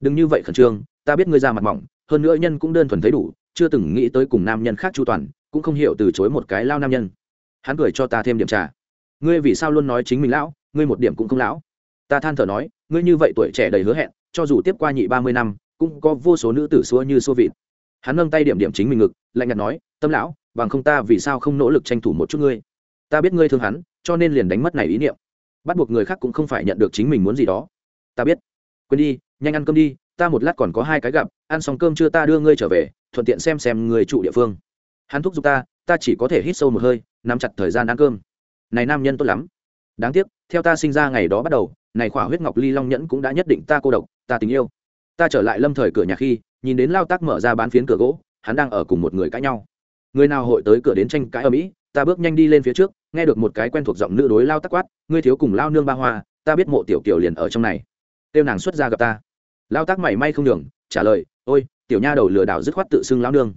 Đừng như vậy khẩn trương, ta biết ngươi ra mặt mỏng, hơn nữa nhân cũng đơn thuần thấy đủ, chưa từng nghĩ tới cùng nam nhân khác chu toàn, cũng không hiểu từ chối một cái lao nam nhân. Hắn cười cho ta thêm điểm trà. Ngươi vì sao luôn nói chính mình lão, ngươi một điểm cũng không lão? Ta than thở nói, ngươi như vậy tuổi trẻ đầy hứa hẹn, cho dù tiếp qua nhị ba mươi năm, cũng có vô số nữ tử xua như xua vịt. Hắn nâng tay điểm điểm chính mình ngực, lạnh nhạt nói, tâm lão, bằng không ta vì sao không nỗ lực tranh thủ một chút ngươi? Ta biết ngươi thương hắn, cho nên liền đánh mất này ý niệm. Bắt buộc người khác cũng không phải nhận được chính mình muốn gì đó. Ta biết. Quên đi, nhanh ăn cơm đi, ta một lát còn có hai cái gặp, ăn xong cơm chưa ta đưa ngươi trở về, thuận tiện xem xem người trụ địa phương. Hắn thúc giục ta ta chỉ có thể hít sâu một hơi, nắm chặt thời gian ăn cơm. Này nam nhân tốt lắm. Đáng tiếc, theo ta sinh ra ngày đó bắt đầu, này khỏa huyết ngọc ly long nhẫn cũng đã nhất định ta cô độc, ta tình yêu. Ta trở lại lâm thời cửa nhà khi, nhìn đến lao tác mở ra bán phiến cửa gỗ, hắn đang ở cùng một người cãi nhau. Người nào hội tới cửa đến tranh cãi ở mỹ ta bước nhanh đi lên phía trước nghe được một cái quen thuộc giọng nữ đối lao tắc quát ngươi thiếu cùng lao nương ba hoa ta biết mộ tiểu kiều liền ở trong này. Tiêu nàng xuất ra gặp ta. Lao tác mảy may không đường trả lời ôi tiểu nha đầu lừa đảo dứt khoát tự xưng lao nương.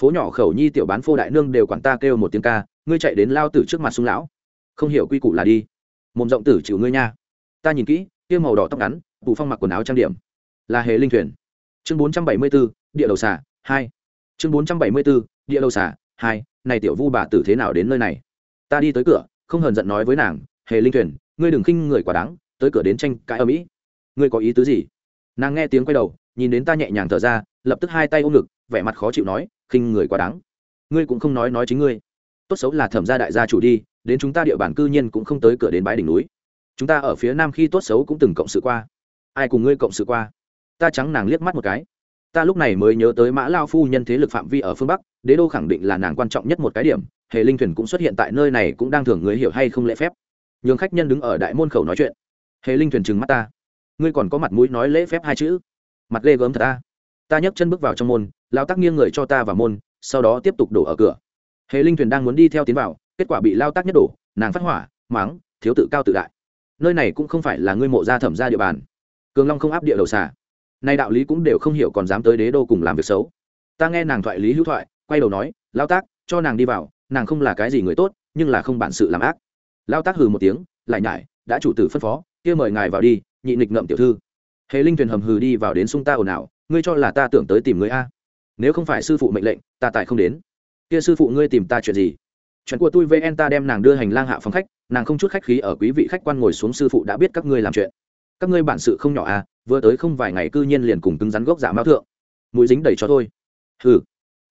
Phố nhỏ khẩu nhi tiểu bán phô đại nương đều quản ta kêu một tiếng ca ngươi chạy đến lao tử trước mặt sung lão. Không hiểu quy củ là đi. Mồm rộng tử chịu ngươi nha. Ta nhìn kỹ tiêu màu đỏ tóc ngắn tủ phong mặc quần áo trang điểm. Là hề linh thuyền. Chương bốn trăm bảy mươi 474, địa đầu xả hai. Chương bốn trăm bảy mươi 474, địa đầu xả hai này tiểu vu bà tử thế nào đến nơi này? Ta đi tới cửa, không hờn giận nói với nàng, hề linh thuyền, ngươi đừng khinh người quá đáng, tới cửa đến tranh cãi ở mỹ ngươi có ý tứ gì? Nàng nghe tiếng quay đầu, nhìn đến ta nhẹ nhàng thở ra, lập tức hai tay ôm ngực, vẻ mặt khó chịu nói, khinh người quá đáng. Ngươi cũng không nói nói chính ngươi. Tốt xấu là thẩm gia đại gia chủ đi, đến chúng ta địa bàn cư nhiên cũng không tới cửa đến bãi đỉnh núi. Chúng ta ở phía nam khi tốt xấu cũng từng cộng sự qua. Ai cùng ngươi cộng sự qua? Ta trắng nàng liếc mắt một cái ta lúc này mới nhớ tới mã lao phu nhân thế lực phạm vi ở phương bắc, đế đô khẳng định là nàng quan trọng nhất một cái điểm, hệ linh thuyền cũng xuất hiện tại nơi này cũng đang thường người hiểu hay không lễ phép. Nhường khách nhân đứng ở đại môn khẩu nói chuyện. Hệ linh thuyền trừng mắt ta. Ngươi còn có mặt mũi nói lễ phép hai chữ? Mặt ghê gớm thật ta. Ta nhấc chân bước vào trong môn, lao tắc nghiêng người cho ta vào môn, sau đó tiếp tục đổ ở cửa. Hệ linh thuyền đang muốn đi theo tiến vào, kết quả bị lao tác nhất đổ, nàng phát hỏa, mắng, thiếu tự cao tự đại. Nơi này cũng không phải là ngươi mộ gia thẩm ra địa bàn. Cường long không áp địa đầu xả nay đạo lý cũng đều không hiểu còn dám tới đế đô cùng làm việc xấu. Ta nghe nàng thoại lý hữu thoại, quay đầu nói, lao tác, cho nàng đi vào, nàng không là cái gì người tốt, nhưng là không bản sự làm ác. Lao tác hừ một tiếng, lại nhải, đã chủ tử phân phó, kia mời ngài vào đi, nhị nịch ngậm tiểu thư. Hệ linh thuyền hầm hừ đi vào đến sung ta ồn ào, ngươi cho là ta tưởng tới tìm ngươi a? Nếu không phải sư phụ mệnh lệnh, ta tại không đến. Kia sư phụ ngươi tìm ta chuyện gì? Chuyện của tôi vn ta đem nàng đưa hành lang hạ phòng khách, nàng không chút khách khí ở quý vị khách quan ngồi xuống, sư phụ đã biết các ngươi làm chuyện. Các ngươi bản sự không nhỏ à vừa tới không vài ngày cư nhiên liền cùng cứng rắn gốc giả mao thượng. Mũi dính đầy cho thôi. Hừ.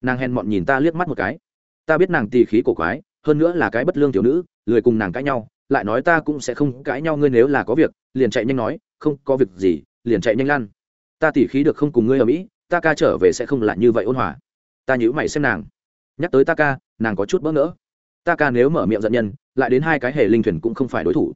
Nàng hèn mọn nhìn ta liếc mắt một cái. Ta biết nàng tì khí cổ quái, hơn nữa là cái bất lương thiếu nữ, lười cùng nàng cãi nhau, lại nói ta cũng sẽ không cãi nhau ngươi nếu là có việc, liền chạy nhanh nói, không có việc gì, liền chạy nhanh lan ta tỉ khí được không cùng ngươi ở mỹ, ta ca trở về sẽ không là như vậy ôn hòa. Ta nhữ mày xem nàng. Nhắc tới ta ca, nàng có chút bỡ ngỡ. Ta ca nếu mở miệng giận nhân, lại đến hai cái hề linh thuyền cũng không phải đối thủ.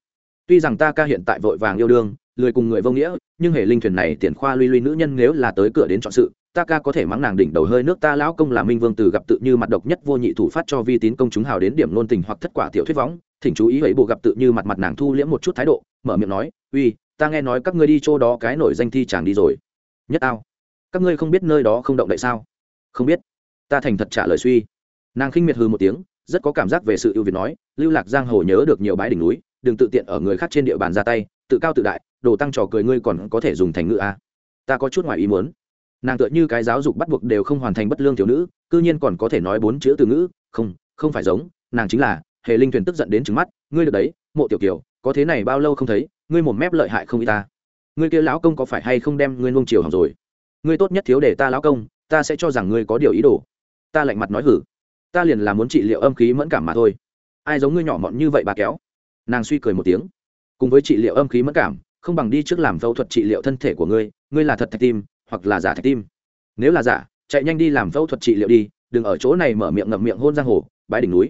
Tuy rằng ta ca hiện tại vội vàng yêu đương lười cùng người vô nghĩa, nhưng hệ linh thuyền này tiền khoa luy luy nữ nhân nếu là tới cửa đến chọn sự, ta ca có thể mắng nàng đỉnh đầu hơi nước ta lão công là minh vương từ gặp tự như mặt độc nhất vô nhị thủ phát cho vi tín công chúng hào đến điểm nôn tình hoặc thất quả tiểu thuyết võng, thỉnh chú ý ấy bộ gặp tự như mặt mặt nàng thu liễm một chút thái độ, mở miệng nói, uy, ta nghe nói các ngươi đi chỗ đó cái nổi danh thi chàng đi rồi. Nhất ao? Các ngươi không biết nơi đó không động đậy sao? Không biết. Ta thành thật trả lời suy. Nàng khinh miệt hư một tiếng, rất có cảm giác về sự ưu việt nói, lưu lạc giang hồ nhớ được nhiều bãi đỉnh núi, đừng tự tiện ở người khác trên địa bàn ra tay, tự cao tự đại đồ tăng trò cười ngươi còn có thể dùng thành ngữ a. Ta có chút ngoài ý muốn. Nàng tựa như cái giáo dục bắt buộc đều không hoàn thành bất lương thiếu nữ, cư nhiên còn có thể nói bốn chữ từ ngữ, không không phải giống, nàng chính là, hề linh thuyền tức giận đến trứng mắt, ngươi được đấy, mộ tiểu kiều, có thế này bao lâu không thấy, ngươi một mép lợi hại không y ta. Ngươi kia lão công có phải hay không đem ngươi nung chiều hỏng rồi? Ngươi tốt nhất thiếu để ta lão công, ta sẽ cho rằng ngươi có điều ý đồ. Ta lạnh mặt nói hử. Ta liền là muốn trị liệu âm khí mẫn cảm mà thôi. Ai giống ngươi nhỏ mọn như vậy bà kéo? Nàng suy cười một tiếng. Cùng với trị liệu âm khí mẫn cảm không bằng đi trước làm phẫu thuật trị liệu thân thể của ngươi ngươi là thật thạch tim hoặc là giả thạch tim. Nếu là giả chạy nhanh đi làm phẫu thuật trị liệu đi đừng ở chỗ này mở miệng ngậm miệng hôn giang hồ bãi đỉnh núi.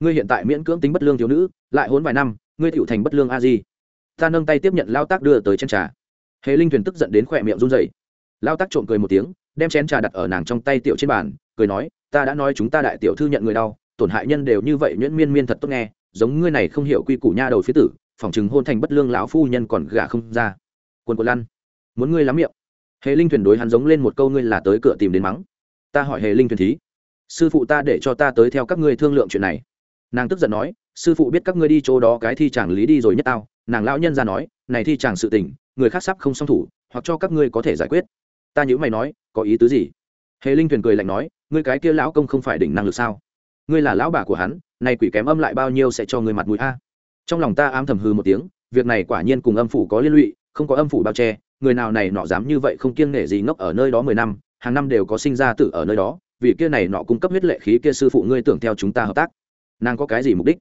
Ngươi hiện tại miễn cưỡng tính bất lương thiếu nữ lại hôn vài năm ngươi tựu thành bất lương a di. Ta nâng tay tiếp nhận lao tác đưa tới chân trà. Hề linh thuyền tức giận đến khỏe miệng run rẩy, lao tác trộm cười một tiếng đem chén trà đặt ở nàng trong tay tiểu trên bàn cười nói ta đã nói chúng ta đại tiểu thư nhận người đau tổn hại nhân đều như vậy nhuyễn miên miên thật tốt nghe giống ngươi này không hiểu quy củ nha đầu phía tử phỏng chừng hôn thành bất lương lão phu nhân còn gả không ra. Quân quân lăn, muốn ngươi lắm miệng. Hề linh thuyền đối hắn giống lên một câu ngươi là tới cửa tìm đến mắng. Ta hỏi hề linh thuyền thí, sư phụ ta để cho ta tới theo các ngươi thương lượng chuyện này. Nàng tức giận nói, sư phụ biết các ngươi đi chỗ đó cái thi chàng lý đi rồi nhất tao. Nàng lão nhân ra nói, này thi chàng sự tình, người khác sắp không song thủ, hoặc cho các ngươi có thể giải quyết. Ta nhữ mày nói, có ý tứ gì? Hề linh thuyền cười lạnh nói, ngươi cái kia lão công không phải đỉnh năng lực sao? Ngươi là lão bà của hắn này quỷ kém âm lại bao nhiêu sẽ cho ngươi mặt mũi a? Trong lòng ta ám thầm hư một tiếng, việc này quả nhiên cùng âm phủ có liên lụy, không có âm phủ bao che, người nào này nọ dám như vậy không kiêng nể gì ngốc ở nơi đó mười năm, hàng năm đều có sinh ra tử ở nơi đó, vì kia này nọ cung cấp huyết lệ khí kia sư phụ ngươi tưởng theo chúng ta hợp tác. Nàng có cái gì mục đích?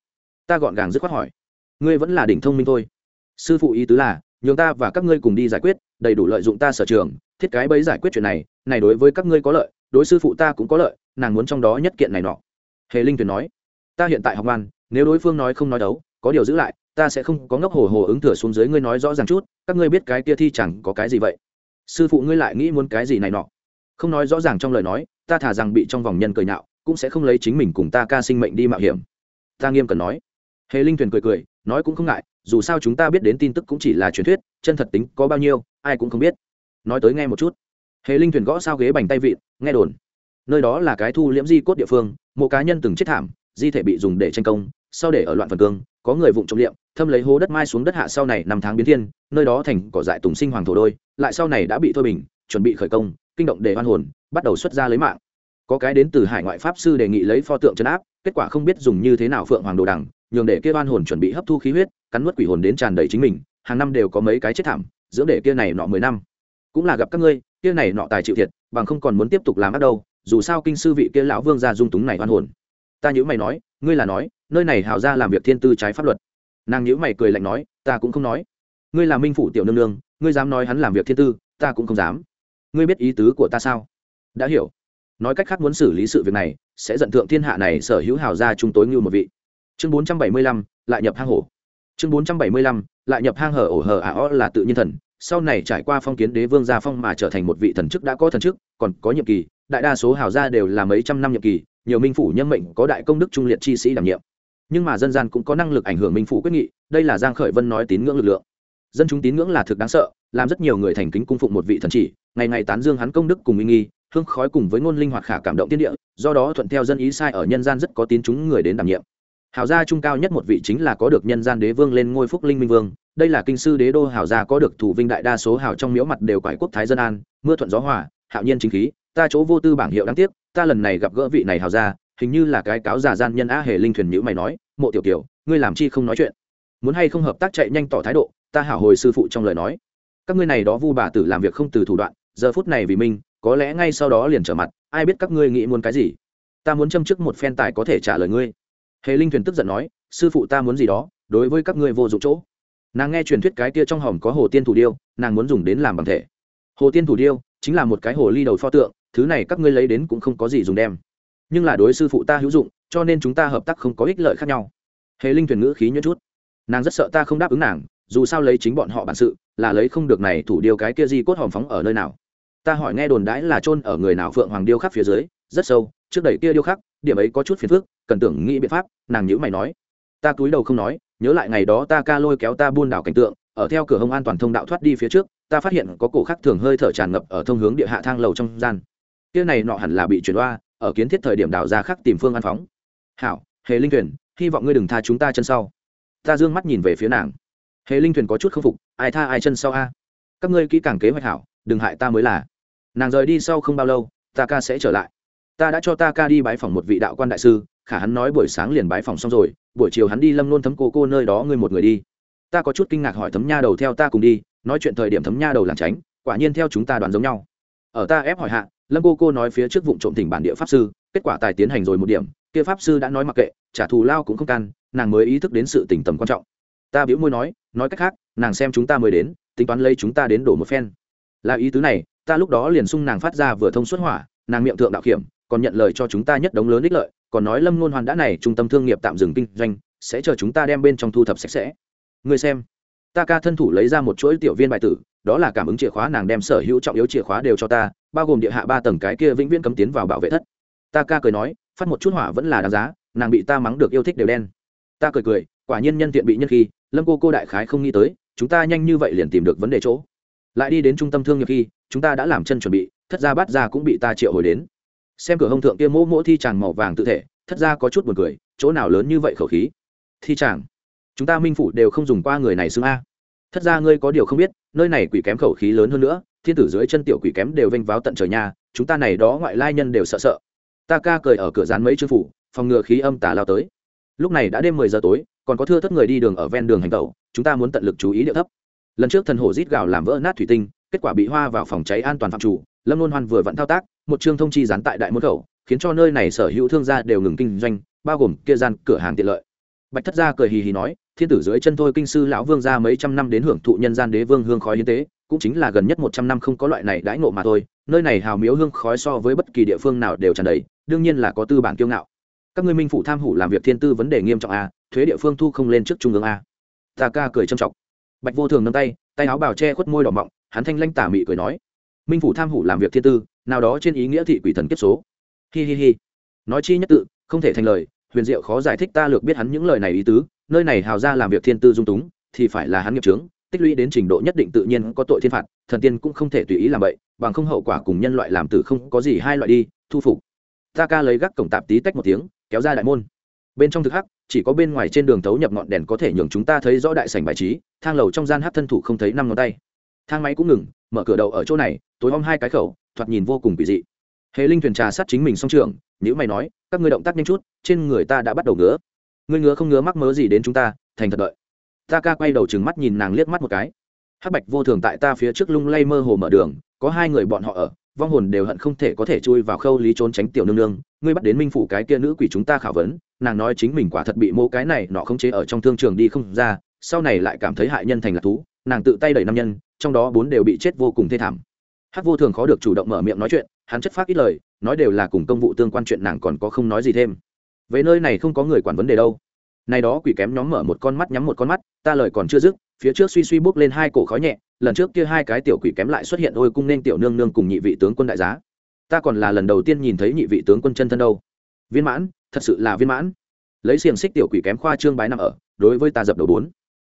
Ta gọn gàng dứt khoát hỏi. Ngươi vẫn là đỉnh thông minh thôi. Sư phụ ý tứ là, nhường ta và các ngươi cùng đi giải quyết, đầy đủ lợi dụng ta sở trường, thiết cái bấy giải quyết chuyện này này đối với các ngươi có lợi, đối sư phụ ta cũng có lợi, nàng muốn trong đó nhất kiện này nọ. Hề linh tuyền nói. Ta hiện tại học ngoan, nếu đối phương nói không nói đấu có điều giữ lại, ta sẽ không có ngốc hồ hồ ứng thừa xuống dưới ngươi nói rõ ràng chút, các ngươi biết cái kia thi chẳng có cái gì vậy. Sư phụ ngươi lại nghĩ muốn cái gì này nọ. Không nói rõ ràng trong lời nói, ta thả rằng bị trong vòng nhân cười nhạo, cũng sẽ không lấy chính mình cùng ta ca sinh mệnh đi mạo hiểm. Ta nghiêm cần nói. Hề linh thuyền cười cười, nói cũng không ngại, dù sao chúng ta biết đến tin tức cũng chỉ là truyền thuyết, chân thật tính có bao nhiêu, ai cũng không biết. Nói tới nghe một chút. Hề linh thuyền gõ sao ghế bành tay vịn, nghe đồn. Nơi đó là cái thu liễm di cốt địa phương, một cá nhân từng chết thảm, di thể bị dùng để tranh công sau để ở loạn phần cương, có người vụng trộm liệm, thâm lấy hố đất mai xuống đất hạ sau này năm tháng biến thiên, nơi đó thành cỏ dại tùng sinh hoàng thổ đôi, lại sau này đã bị thôi bình, chuẩn bị khởi công, kinh động để hoan hồn, bắt đầu xuất ra lấy mạng. Có cái đến từ hải ngoại pháp sư đề nghị lấy pho tượng chấn áp, kết quả không biết dùng như thế nào phượng hoàng đồ đằng, nhường để kia oan hồn chuẩn bị hấp thu khí huyết, cắn nuốt quỷ hồn đến tràn đầy chính mình, hàng năm đều có mấy cái chết thảm, dưỡng để kia này nọ mười năm. Cũng là gặp các ngươi, kia này nọ tài chịu thiệt, bằng không còn muốn tiếp tục làm ác đâu, dù sao kinh sư vị kia lão vương gia dung túng này oan hồn. Ta nhữ mày nói ngươi là nói, nơi này hào ra làm việc thiên tư trái pháp luật. Nàng nhữ mày cười lạnh nói, ta cũng không nói. Ngươi là minh phủ tiểu nương nương, ngươi dám nói hắn làm việc thiên tư, ta cũng không dám. Ngươi biết ý tứ của ta sao? Đã hiểu. Nói cách khác muốn xử lý sự việc này, sẽ giận thượng thiên hạ này sở hữu hào gia chúng tối như một vị. Chương bốn trăm bảy mươi lăm, lại nhập hang hổ. Chương bốn trăm bảy mươi lăm, lại nhập hang hở ổ hở ả o là tự nhiên thần. Sau này trải qua phong kiến đế vương gia phong mà trở thành một vị thần chức đã có thần chức, còn có nhiệm kỳ, đại đa số hào gia đều là mấy trăm năm nhiệm kỳ nhiều minh phủ nhân mệnh có đại công đức trung liệt chi sĩ đảm nhiệm. Nhưng mà dân gian cũng có năng lực ảnh hưởng minh phủ quyết nghị, đây là giang khởi vân nói tín ngưỡng lực lượng. Dân chúng tín ngưỡng là thực đáng sợ, làm rất nhiều người thành kính cung phụng một vị thần chỉ, ngày ngày tán dương hắn công đức cùng uy nghi, hương khói cùng với ngôn linh hoạt khả cảm động tiên địa, do đó thuận theo dân ý sai ở nhân gian rất có tín chúng người đến đảm nhiệm. Hào gia trung cao nhất một vị chính là có được nhân gian đế vương lên ngôi phúc linh minh vương, đây là kinh sư đế đô hào gia có được thủ vinh đại đa số hào trong miếu mặt đều quải quốc thái dân an, mưa thuận gió hòa, hạo nhiên chính khí ta chỗ vô tư bảng hiệu đáng tiếc ta lần này gặp gỡ vị này hào gia hình như là cái cáo giả gian nhân a hề linh thuyền nhữ mày nói mộ tiểu tiểu ngươi làm chi không nói chuyện? Muốn hay không hợp tác chạy nhanh tỏ thái độ ta hảo hồi sư phụ trong lời nói. Các ngươi này đó vu bà tử làm việc không từ thủ đoạn giờ phút này vì mình, có lẽ ngay sau đó liền trở mặt ai biết các ngươi nghĩ muốn cái gì? Ta muốn châm chức một phen tài có thể trả lời ngươi. Hề linh thuyền tức giận nói sư phụ ta muốn gì đó đối với các ngươi vô dụng chỗ. Nàng nghe truyền thuyết cái kia trong hòm có hồ tiên thủ điêu nàng muốn dùng đến làm bằng thể. Hồ tiên thủ điêu chính là một cái hồ ly đầu pho tượng thứ này các ngươi lấy đến cũng không có gì dùng đem. Nhưng là đối sư phụ ta hữu dụng, cho nên chúng ta hợp tác không có ích lợi khác nhau. Hề linh thuyền ngữ khí nhớ chút. Nàng rất sợ ta không đáp ứng nàng, dù sao lấy chính bọn họ bản sự, là lấy không được này thủ điêu cái kia di cốt hòm phóng ở nơi nào. Ta hỏi nghe đồn đãi là chôn ở người nào phượng hoàng điêu khắc phía dưới, rất sâu, trước đẩy kia điêu khắc, điểm ấy có chút phiền phức, cần tưởng nghĩ biện pháp, nàng nhữ mày nói. Ta cúi đầu không nói, nhớ lại ngày đó ta ca lôi kéo ta buôn đảo cảnh tượng, ở theo cửa hông an toàn thông đạo thoát đi phía trước, ta phát hiện có cổ khắc thường hơi thở tràn ngập ở thông hướng địa hạ thang lầu trong gian kia này nọ hẳn là bị chuyển đoa ở kiến thiết thời điểm đào ra khắc tìm phương an phóng. Hảo, hề linh thuyền, hy vọng ngươi đừng tha chúng ta chân sau. Ta d ư ơ n g mắt nhìn về phía nàng. Hề linh thuyền có chút k phục, ai tha ai chân sau a? Các ngươi kỹ càng kế hoạch hảo, đừng hại ta mới là. Nàng rời đi sau không bao lâu, ta ca sẽ trở lại. Ta đã cho ta ca đi bái phòng một vị đạo quan đại sư, khả hắn nói buổi sáng liền bái phòng xong rồi, buổi chiều hắn đi lâm nôn thấm cô cô nơi đó ngươi một người đi. Ta có chút kinh ngạc hỏi thấm nha đầu theo ta cùng đi, nói chuyện thời điểm thấm nha đầu làm tránh, quả nhiên theo chúng ta đoán giống nhau ở ta ép hỏi hạ, lâm cô cô nói phía trước vụ trộm tỉnh bản địa pháp sư, kết quả tài tiến hành rồi một điểm, kia pháp sư đã nói mặc kệ, trả thù lao cũng không can, nàng mới ý thức đến sự tỉnh tầm quan trọng. Ta biểu môi nói nói cách khác, nàng xem chúng ta mới đến, tính toán lấy chúng ta đến đổ một phen. Là ý tứ này, ta lúc đó liền sung nàng phát ra vừa thông xuất hỏa, nàng miệng thượng đạo kiểm, còn nhận lời cho chúng ta nhất đống lớn ích lợi, còn nói lâm ngôn hoàn đã này trung tâm thương nghiệp tạm dừng kinh doanh, sẽ chờ chúng ta đem bên trong thu thập sạch sẽ. Người xem, ta ca thân thủ lấy ra một chuỗi tiểu viên bài tử đó là cảm ứng chìa khóa nàng đem sở hữu trọng yếu chìa khóa đều cho ta, bao gồm địa hạ ba tầng cái kia vĩnh viễn cấm tiến vào bảo vệ thất. Ta ca cười nói, phát một chút hỏa vẫn là đáng giá, nàng bị ta mắng được yêu thích đều đen. Ta cười cười, quả nhiên nhân tiện bị nhân khi, lâm cô cô đại khái không nghĩ tới, chúng ta nhanh như vậy liền tìm được vấn đề chỗ. Lại đi đến trung tâm thương nghiệp khi, chúng ta đã làm chân chuẩn bị, thất gia bắt ra cũng bị ta triệu hồi đến. Xem cửa hông thượng kia mỗ mỗ thi tràng màu vàng tự thể, thất gia có chút buồn cười, chỗ nào lớn như vậy khẩu khí? Thi tràng chúng ta minh phủ đều không dùng qua người này xưng a thất ra ngươi có điều không biết, nơi này quỷ kém khẩu khí lớn hơn nữa, thiên tử dưới chân tiểu quỷ kém đều vênh váo tận trời nhà chúng ta này đó ngoại lai nhân đều sợ sợ. Ta ca cười ở cửa dán mấy chư phủ, phòng ngừa khí âm tả lao tới. Lúc này đã đêm mười giờ tối, còn có thưa thất người đi đường ở ven đường hành tẩu, chúng ta muốn tận lực chú ý địa thấp. Lần trước thần hổ rít gào làm vỡ nát thủy tinh, kết quả bị hoa vào phòng cháy an toàn phạm chủ, lâm luôn hoan vừa vẫn thao tác, một chương thông chi dán tại đại môn khẩu, khiến cho nơi này sở hữu thương gia đều ngừng kinh doanh, bao gồm kia gian cửa hàng tiện lợi. Bạch thất gia cười hì hì nói thiên tử dưới chân thôi kinh sư lão vương ra mấy trăm năm đến hưởng thụ nhân gian đế vương hương khói hiến tế, cũng chính là gần nhất một trăm năm không có loại này đãi ngộ mà thôi, nơi này hào miếu hương khói so với bất kỳ địa phương nào đều tràn đầy, đương nhiên là có tư bản kiêu ngạo. Các ngươi minh phủ tham hủ làm việc thiên tư vấn đề nghiêm trọng a, thuế địa phương thu không lên trước trung ương a. Ta ca cười trầm trọng. Bạch vô thường nâng tay tay áo bào che khuất môi đỏ mọng, hắn thanh lanh tả mị cười nói, minh phủ tham hủ làm việc thiên tư, nào đó trên ý nghĩa thị quỷ thần kiếp số. Hi hi hi. Nói chi nhất tự, không thể thành lời, huyền diệu khó giải thích ta lược biết hắn những lời này ý tứ nơi này hào ra làm việc thiên tư dung túng, thì phải là hắn nghiệp trướng tích lũy đến trình độ nhất định tự nhiên có tội thiên phạt, thần tiên cũng không thể tùy ý làm vậy, bằng không hậu quả cùng nhân loại làm tử không có gì hai loại đi, thu phục. Ta ca lấy gác cổng tạp tí tách một tiếng, kéo ra đại môn. Bên trong thực hắc, chỉ có bên ngoài trên đường thấu nhập ngọn đèn có thể nhường chúng ta thấy rõ đại sảnh bài trí, thang lầu trong gian hát thân thủ không thấy năm ngón tay. Thang máy cũng ngừng, mở cửa đầu ở chỗ này, tối om hai cái khẩu, thoạt nhìn vô cùng kỳ dị. Hề linh thuyền trà sát chính mình song trường nếu mày nói, các ngươi động tác nhanh chút, trên người ta đã bắt đầu ngứa ngươi ngứa không ngứa mắc mớ gì đến chúng ta, thành thật đợi. Ta ca quay đầu chừng mắt nhìn nàng liếc mắt một cái. Hắc bạch vô thường tại ta phía trước lung lay mơ hồ mở đường, có hai người bọn họ ở, vong hồn đều hận không thể có thể chui vào khâu lý trốn tránh tiểu nương nương. Ngươi bắt đến minh phủ cái kia nữ quỷ chúng ta khảo vấn, nàng nói chính mình quả thật bị mô cái này nọ không chế ở trong thương trường đi không ra, sau này lại cảm thấy hại nhân thành là thú, nàng tự tay đẩy nam nhân, trong đó bốn đều bị chết vô cùng thê thảm. Hắc vô thường khó được chủ động mở miệng nói chuyện, hắn chất phát ít lời, nói đều là cùng công vụ tương quan chuyện nàng còn có không nói gì thêm về nơi này không có người quản vấn đề đâu. Này đó quỷ kém nhóm mở một con mắt nhắm một con mắt, ta lời còn chưa dứt, phía trước suy suy bước lên hai cổ khói nhẹ, lần trước kia hai cái tiểu quỷ kém lại xuất hiện ôi cung nên tiểu nương nương cùng nhị vị tướng quân đại giá. Ta còn là lần đầu tiên nhìn thấy nhị vị tướng quân chân thân đâu. Viên mãn, thật sự là viên mãn. Lấy xiềng xích tiểu quỷ kém khoa trương bái nằm ở, đối với ta dập đầu bốn.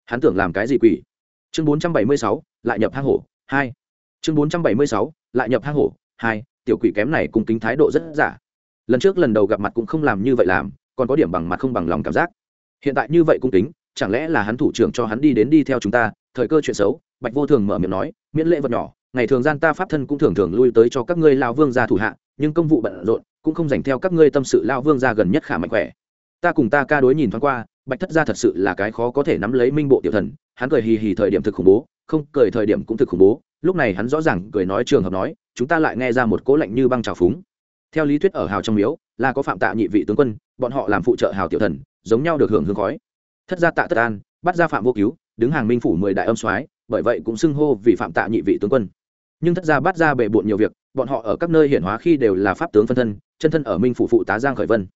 Hắn tưởng làm cái gì quỷ? Chương bốn trăm bảy mươi sáu, lại nhập hang hổ, hai. Chương bốn trăm bảy mươi sáu, lại nhập hang hổ, hai. Tiểu quỷ kém này cùng kính thái độ rất giả lần trước lần đầu gặp mặt cũng không làm như vậy làm, còn có điểm bằng mặt không bằng lòng cảm giác. Hiện tại như vậy cung kính, chẳng lẽ là hắn thủ trưởng cho hắn đi đến đi theo chúng ta, thời cơ chuyện xấu, bạch vô thường mở miệng nói, miễn lễ vật nhỏ, ngày thường gian ta pháp thân cũng thường thường lui tới cho các ngươi lao vương gia thủ hạ, nhưng công vụ bận rộn, cũng không dành theo các ngươi tâm sự lao vương gia gần nhất khả mạnh khỏe. Ta cùng ta ca đối nhìn thoáng qua, bạch thất gia thật sự là cái khó có thể nắm lấy minh bộ tiểu thần, hắn cười hì hì thời điểm thực khủng bố, không cười thời điểm cũng thực khủng bố, lúc này hắn rõ ràng cười nói trường hợp nói, chúng ta lại nghe ra một cố lạnh như băng trào phúng theo lý thuyết ở hào trong miếu, là có phạm tạ nhị vị tướng quân, bọn họ làm phụ trợ hào tiểu thần, giống nhau được hưởng hương khói. Thất gia tạ tất an, bắt ra phạm vô cứu, đứng hàng minh phủ mười đại âm soái, bởi vậy cũng xưng hô vì phạm tạ nhị vị tướng quân. Nhưng thất gia bắt ra bề bộn nhiều việc, bọn họ ở các nơi hiển hóa khi đều là pháp tướng phân thân, chân thân ở minh phủ phụ tá giang khởi vân.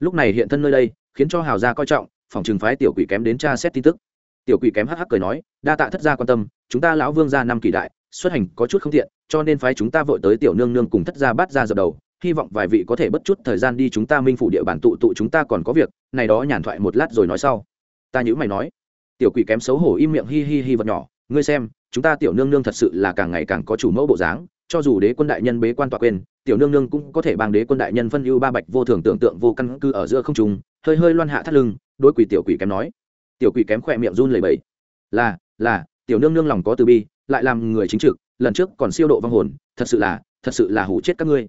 Lúc này hiện thân nơi đây, khiến cho hào gia coi trọng, phòng trừng phái tiểu quỷ kém đến tra xét tin tức. Tiểu quỷ kém hắc hắc cười nói, đa tạ thất gia quan tâm, chúng ta lão vương gia năm kỳ đại, xuất hành có chút không tiện, cho nên phái chúng ta vội tới tiểu nương nương cùng thất gia bắt ra dập đầu hy vọng vài vị có thể bất chút thời gian đi chúng ta minh phủ địa bàn tụ tụ chúng ta còn có việc, này đó nhàn thoại một lát rồi nói sau. Ta nhữ mày nói. Tiểu quỷ kém xấu hổ im miệng hi hi hi vật nhỏ, ngươi xem, chúng ta tiểu nương nương thật sự là càng ngày càng có chủ mẫu bộ dáng, cho dù đế quân đại nhân bế quan tọa quên, tiểu nương nương cũng có thể bằng đế quân đại nhân phân ưu ba bạch vô thường tưởng tượng vô căn cứ ở giữa không trùng hơi hơi loan hạ thắt lưng, đối quỷ tiểu quỷ kém nói. Tiểu quỷ kém khỏe miệng run lẩy bẩy. Là là, tiểu nương nương lòng có từ bi, lại làm người chính trực, lần trước còn siêu độ vong hồn, thật sự là, thật sự là hủ chết các ngươi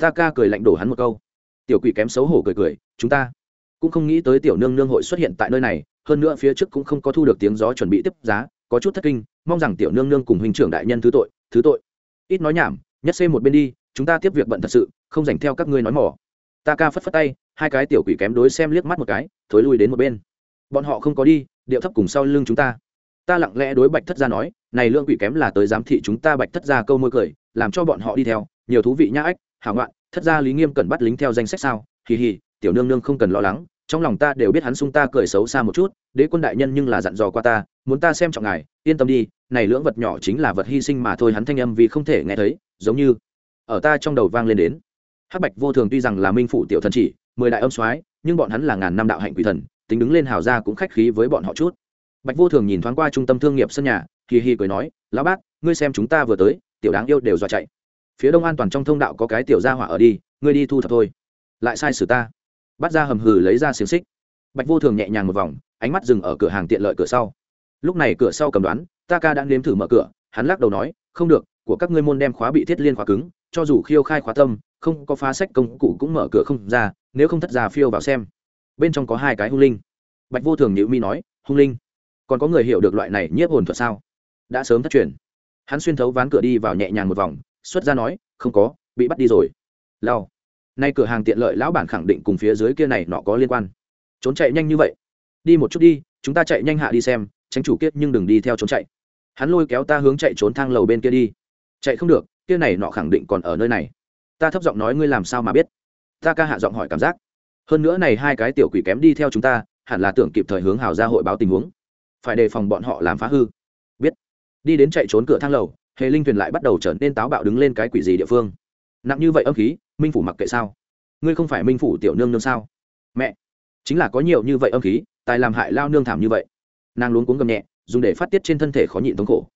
ta ca cười lạnh đổ hắn một câu. Tiểu quỷ kém xấu hổ cười cười, chúng ta cũng không nghĩ tới tiểu nương nương hội xuất hiện tại nơi này, hơn nữa phía trước cũng không có thu được tiếng gió chuẩn bị tiếp giá, có chút thất kinh, mong rằng tiểu nương nương cùng huynh trưởng đại nhân thứ tội thứ tội. Ít nói nhảm, nhất xê một bên đi, chúng ta tiếp việc bận thật sự, không dành theo các ngươi nói mỏ. Ta ca phất phất tay, hai cái tiểu quỷ kém đối xem liếc mắt một cái, thối lui đến một bên. Bọn họ không có đi, điệu thấp cùng sau lưng chúng ta. Ta lặng lẽ đối bạch thất gia nói, này lương quỷ kém là tới giám thị chúng ta bạch thất gia câu môi cười, làm cho bọn họ đi theo, nhiều thú vị nhã ách hảo ngoạn thất gia lý nghiêm cần bắt lính theo danh sách sao? Hì hì, tiểu nương nương không cần lo lắng, trong lòng ta đều biết hắn sung ta cười xấu xa một chút, đế quân đại nhân nhưng là dặn dò qua ta, muốn ta xem trọng ngài, yên tâm đi, này lưỡng vật nhỏ chính là vật hy sinh mà thôi, hắn thanh âm vì không thể nghe thấy, giống như ở ta trong đầu vang lên đến. Hắc bạch vô thường tuy rằng là minh phủ tiểu thần chỉ, mười đại âm soái, nhưng bọn hắn là ngàn năm đạo hạnh quỷ thần, tính đứng lên hào ra cũng khách khí với bọn họ chút. Bạch vô thường nhìn thoáng qua trung tâm thương nghiệp sân nhà, hì hì cười nói, lão bác, ngươi xem chúng ta vừa tới, tiểu đáng yêu đều dọa chạy phía đông an toàn trong thông đạo có cái tiểu gia hỏa ở đi, ngươi đi thu thập thôi. Lại sai sử ta. Bắt ra hầm hừ lấy ra xiềng xích. Bạch vô thường nhẹ nhàng một vòng, ánh mắt dừng ở cửa hàng tiện lợi cửa sau. Lúc này cửa sau cầm đoán, ta ca đã nếm thử mở cửa, hắn lắc đầu nói, không được, của các ngươi môn đem khóa bị thiết liên khóa cứng, cho dù khiêu khai khóa tâm, không có phá sách công cụ cũng mở cửa không ra, nếu không thất ra phiêu vào xem. Bên trong có hai cái hung linh. Bạch vô thường nhữ mi nói, hung linh? Còn có người hiểu được loại này nhiếp hồn thuật sao? Đã sớm thất truyền. Hắn xuyên thấu ván cửa đi vào nhẹ nhàng một vòng xuất ra nói, không có, bị bắt đi rồi. Lao nay cửa hàng tiện lợi lão bản khẳng định cùng phía dưới kia này nọ có liên quan. Trốn chạy nhanh như vậy. Đi một chút đi, chúng ta chạy nhanh hạ đi xem, tránh chủ kiết nhưng đừng đi theo trốn chạy. Hắn lôi kéo ta hướng chạy trốn thang lầu bên kia đi. Chạy không được, kia này nọ khẳng định còn ở nơi này. Ta thấp giọng nói ngươi làm sao mà biết? Ta ca hạ giọng hỏi cảm giác. Hơn nữa này hai cái tiểu quỷ kém đi theo chúng ta, hẳn là tưởng kịp thời hướng hào ra hội báo tình huống. Phải đề phòng bọn họ làm phá hư. Biết. Đi đến chạy trốn cửa thang lầu hệ linh thuyền lại bắt đầu trở nên táo bạo đứng lên cái quỷ gì địa phương? Nặng như vậy âm khí, minh phủ mặc kệ sao? Ngươi không phải minh phủ tiểu nương nương sao? Mẹ, chính là có nhiều như vậy âm khí, tài làm hại lao nương thảm như vậy. Nàng luống cuống gầm nhẹ, dùng để phát tiết trên thân thể khó nhịn thống khổ.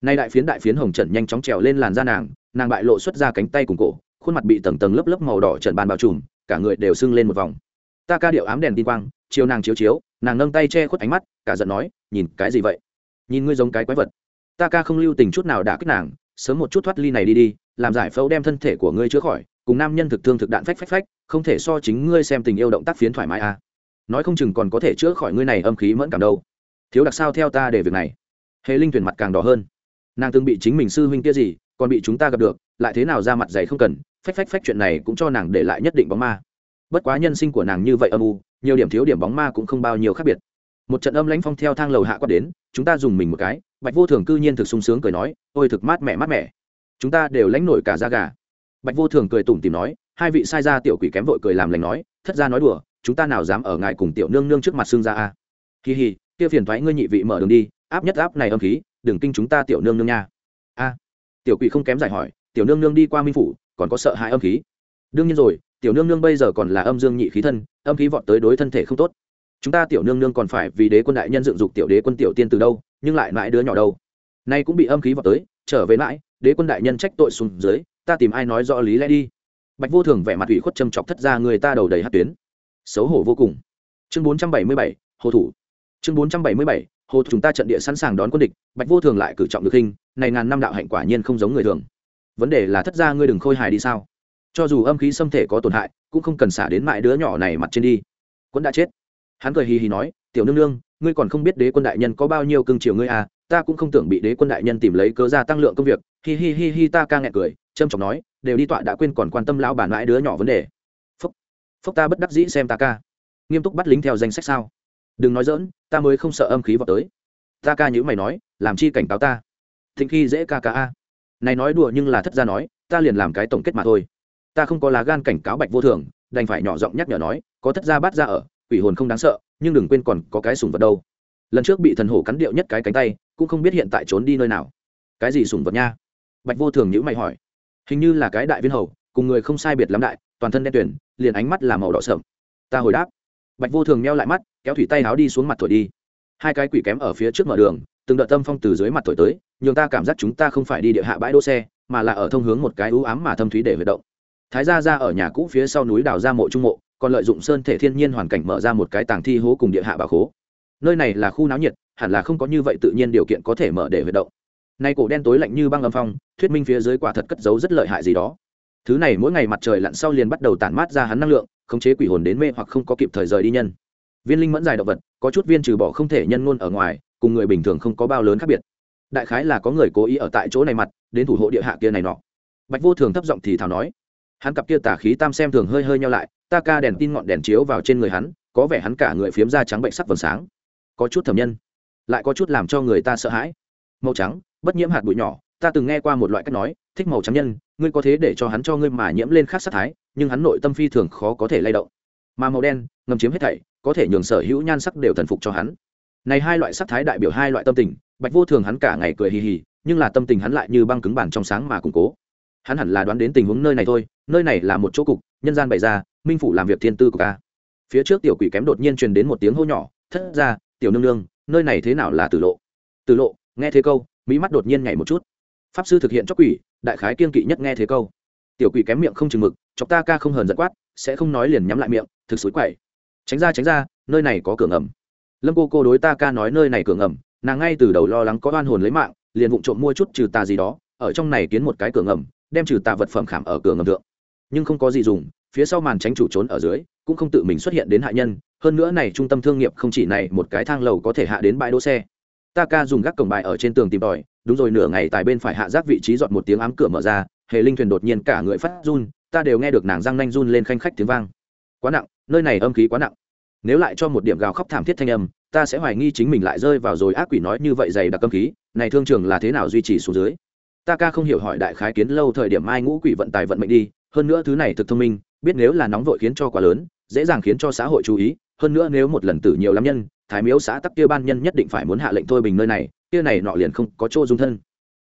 Nay đại phiến đại phiến hồng trần nhanh chóng trèo lên làn da nàng nàng bại lộ xuất ra cánh tay cùng cổ, khuôn mặt bị tầng tầng lớp lớp màu đỏ trần bàn bao trùm, cả người đều sưng lên một vòng. Ta ca điệu ám đèn tin quang chiều nàng chiếu chiếu, nàng nâng tay che khuất ánh mắt, cả giận nói, nhìn cái gì vậy? Nhìn ngươi giống cái quái vật ta ca không lưu tình chút nào đã kích nàng, sớm một chút thoát ly này đi đi, làm giải phẫu đem thân thể của ngươi chữa khỏi, cùng nam nhân thực thương thực đạn phách phách phách, không thể so chính ngươi xem tình yêu động tác phiến thoải mái à. nói không chừng còn có thể chữa khỏi ngươi này âm khí mẫn cảm đâu. Thiếu đặc sao theo ta để việc này. Hề linh tuyển mặt càng đỏ hơn. Nàng từng bị chính mình sư huynh kia gì, còn bị chúng ta gặp được, lại thế nào ra mặt dày không cần, phách phách phách chuyện này cũng cho nàng để lại nhất định bóng ma. Bất quá nhân sinh của nàng như vậy âm u, nhiều điểm thiếu điểm bóng ma cũng không bao nhiêu khác biệt một trận âm lãnh phong theo thang lầu hạ quát đến, chúng ta dùng mình một cái. Bạch vô thường cư nhiên thực sung sướng cười nói, ôi thực mát mẻ mát mẻ. Chúng ta đều lãnh nổi cả da gà. Bạch vô thường cười tủm tìm nói, hai vị sai ra tiểu quỷ kém vội cười làm lành nói, thất ra nói đùa, chúng ta nào dám ở ngài cùng tiểu nương nương trước mặt xương ra a? Kỳ hì, kia phiền thoái ngươi nhị vị mở đường đi, áp nhất áp này âm khí, đừng kinh chúng ta tiểu nương nương nha. A. Tiểu quỷ không kém giải hỏi, tiểu nương nương đi qua minh phủ, còn có sợ hãi âm khí? Đương nhiên rồi, tiểu nương nương bây giờ còn là âm dương nhị khí thân, âm khí vọt tới đối thân thể không tốt chúng ta tiểu nương nương còn phải vì đế quân đại nhân dựng dục tiểu đế quân tiểu tiên từ đâu, nhưng lại mãi đứa nhỏ đâu. Nay cũng bị âm khí vọt tới, trở về mãi, đế quân đại nhân trách tội xuống dưới, ta tìm ai nói rõ lý lẽ đi. Bạch vô thường vẻ mặt ủy khuất châm chọc thất ra người ta đầu đầy hát tuyến. Xấu hổ vô cùng. Chương bốn trăm bảy mươi bảy, hồ thủ. Chương bốn trăm bảy mươi bảy, hồ chúng ta trận địa sẵn sàng đón quân địch, bạch vô thường lại cử trọng được hình, này ngàn năm đạo hạnh quả nhiên không giống người thường. Vấn đề là thất ra ngươi đừng khôi hài đi sao? Cho dù âm khí xâm thể có tổn hại, cũng không cần xả đến mại đứa nhỏ này mặt trên đi. Quân đã chết hắn cười hì hì nói, tiểu nương nương, ngươi còn không biết đế quân đại nhân có bao nhiêu cưng chiều ngươi à ta cũng không tưởng bị đế quân đại nhân tìm lấy cớ ra tăng lượng công việc. Hi hi hi hi, ta ca nghẹn cười trâm trọng nói, đều đi tọa đã quên còn quan tâm lão bản mãi đứa nhỏ vấn đề. Phúc phúc ta bất đắc dĩ xem ta ca. Nghiêm túc bắt lính theo danh sách sao. Đừng nói dỡn ta mới không sợ âm khí vào tới. Ta ca nhữ mày nói, làm chi cảnh cáo ta? Thịnh khi dễ ca ca a. Này nói đùa nhưng là thất gia nói, ta liền làm cái tổng kết mà thôi. Ta không có lá gan cảnh cáo bạch vô thường, đành phải nhỏ giọng nhắc nhở nói, có thất gia bắt ra ở quỷ hồn không đáng sợ, nhưng đừng quên còn có cái sùng vật đâu. Lần trước bị thần hổ cắn điệu nhất cái cánh tay, cũng không biết hiện tại trốn đi nơi nào. Cái gì sùng vật nha? Bạch vô thường nhữ mày hỏi. Hình như là cái đại viên hầu, cùng người không sai biệt lắm đại, toàn thân đen tuyển liền ánh mắt là màu đỏ sợm ta hồi đáp. Bạch vô thường meo lại mắt, kéo thủy tay áo đi xuống mặt thổi đi. Hai cái quỷ kém ở phía trước mở đường, từng đợt tâm phong từ dưới mặt thổi tới, nhường ta cảm giác chúng ta không phải đi địa hạ bãi đỗ xe, mà là ở thông hướng một cái ưu ám mà thâm thúy để huy động. Thái gia ra ở nhà cũ phía sau núi đào ra mộ trung mộ còn lợi dụng sơn thể thiên nhiên hoàn cảnh mở ra một cái tàng thi hố cùng địa hạ bà khố. Nơi này là khu náo nhiệt, hẳn là không có như vậy tự nhiên điều kiện có thể mở để hoạt động. Nay cổ đen tối lạnh như băng âm phong, thuyết minh phía dưới quả thật cất giấu rất lợi hại gì đó. Thứ này mỗi ngày mặt trời lặn sau liền bắt đầu tản mát ra hắn năng lượng, khống chế quỷ hồn đến mê hoặc không có kịp thời rời đi nhân. Viên linh mẫn dài động vật, có chút viên trừ bỏ không thể nhân ngôn ở ngoài, cùng người bình thường không có bao lớn khác biệt. Đại khái là có người cố ý ở tại chỗ này mặt, đến thủ hộ địa hạ kia này nọ. Bạch vô thường thấp giọng thì thào nói hắn cặp kia tà khí tam xem thường hơi hơi nhau lại, ta ca đèn tin ngọn đèn chiếu vào trên người hắn, có vẻ hắn cả người phiếm da trắng bệnh sắc vầng sáng. Có chút thẩm nhân, lại có chút làm cho người ta sợ hãi. Màu trắng, bất nhiễm hạt bụi nhỏ, ta từng nghe qua một loại cách nói, thích màu trắng nhân, ngươi có thế để cho hắn cho ngươi mà nhiễm lên khác sắc thái, nhưng hắn nội tâm phi thường khó có thể lay động. Mà màu đen, ngầm chiếm hết thảy, có thể nhường sở hữu nhan sắc đều thần phục cho hắn. Này hai loại sắc thái đại biểu hai loại tâm tình, bạch vô thường hắn cả ngày cười hì hì, nhưng là tâm tình hắn lại như băng cứng bản trong sáng mà củng cố hắn hẳn là đoán đến tình huống nơi này thôi, nơi này là một chỗ cục, nhân gian bày ra, minh phủ làm việc thiên tư của ca phía trước tiểu quỷ kém đột nhiên truyền đến một tiếng hô nhỏ, thất ra, tiểu nương nương, nơi này thế nào là tử lộ? Tử lộ? Nghe thế câu, mỹ mắt đột nhiên nhảy một chút. Pháp sư thực hiện cho quỷ, đại khái kiên kỵ nhất nghe thế câu. Tiểu quỷ kém miệng không chừng mực, chọc ta ca không hờn giận quát, sẽ không nói liền nhắm lại miệng, thực sự quậy. Tránh ra tránh ra, nơi này có cửa ngầm. Lâm cô cô đối ta ca nói nơi này cửa ngầm, nàng ngay từ đầu lo lắng có oan hồn lấy mạng, liền vụng trộm mua chút trừ tà gì đó, ở trong này kiến một cái cửa ngầm đem trừ tà vật phẩm khảm ở cửa ngầm thượng. Nhưng không có gì dùng, phía sau màn tránh chủ trốn ở dưới, cũng không tự mình xuất hiện đến hạ nhân, hơn nữa này trung tâm thương nghiệp không chỉ này một cái thang lầu có thể hạ đến bãi đỗ xe. Ta ca dùng gác cổng bài ở trên tường tìm tòi, đúng rồi, nửa ngày tại bên phải hạ giác vị trí dọn một tiếng ám cửa mở ra, hề linh thuyền đột nhiên cả người phát run, ta đều nghe được nàng răng nanh run lên khanh khách tiếng vang. Quá nặng, nơi này âm khí quá nặng. Nếu lại cho một điểm gào khóc thảm thiết thanh âm, ta sẽ hoài nghi chính mình lại rơi vào rồi ác quỷ nói như vậy dày đặc âm khí, này thương trường là thế nào duy trì xuống dưới? Ta ca không hiểu hỏi đại khái kiến lâu thời điểm mai ngũ quỷ vận tài vận mệnh đi, hơn nữa thứ này thực thông minh, biết nếu là nóng vội khiến cho quá lớn, dễ dàng khiến cho xã hội chú ý, hơn nữa nếu một lần tử nhiều lắm nhân, thái miếu xã tắc kia ban nhân nhất định phải muốn hạ lệnh thôi bình nơi này, kia này nọ liền không có chỗ dung thân.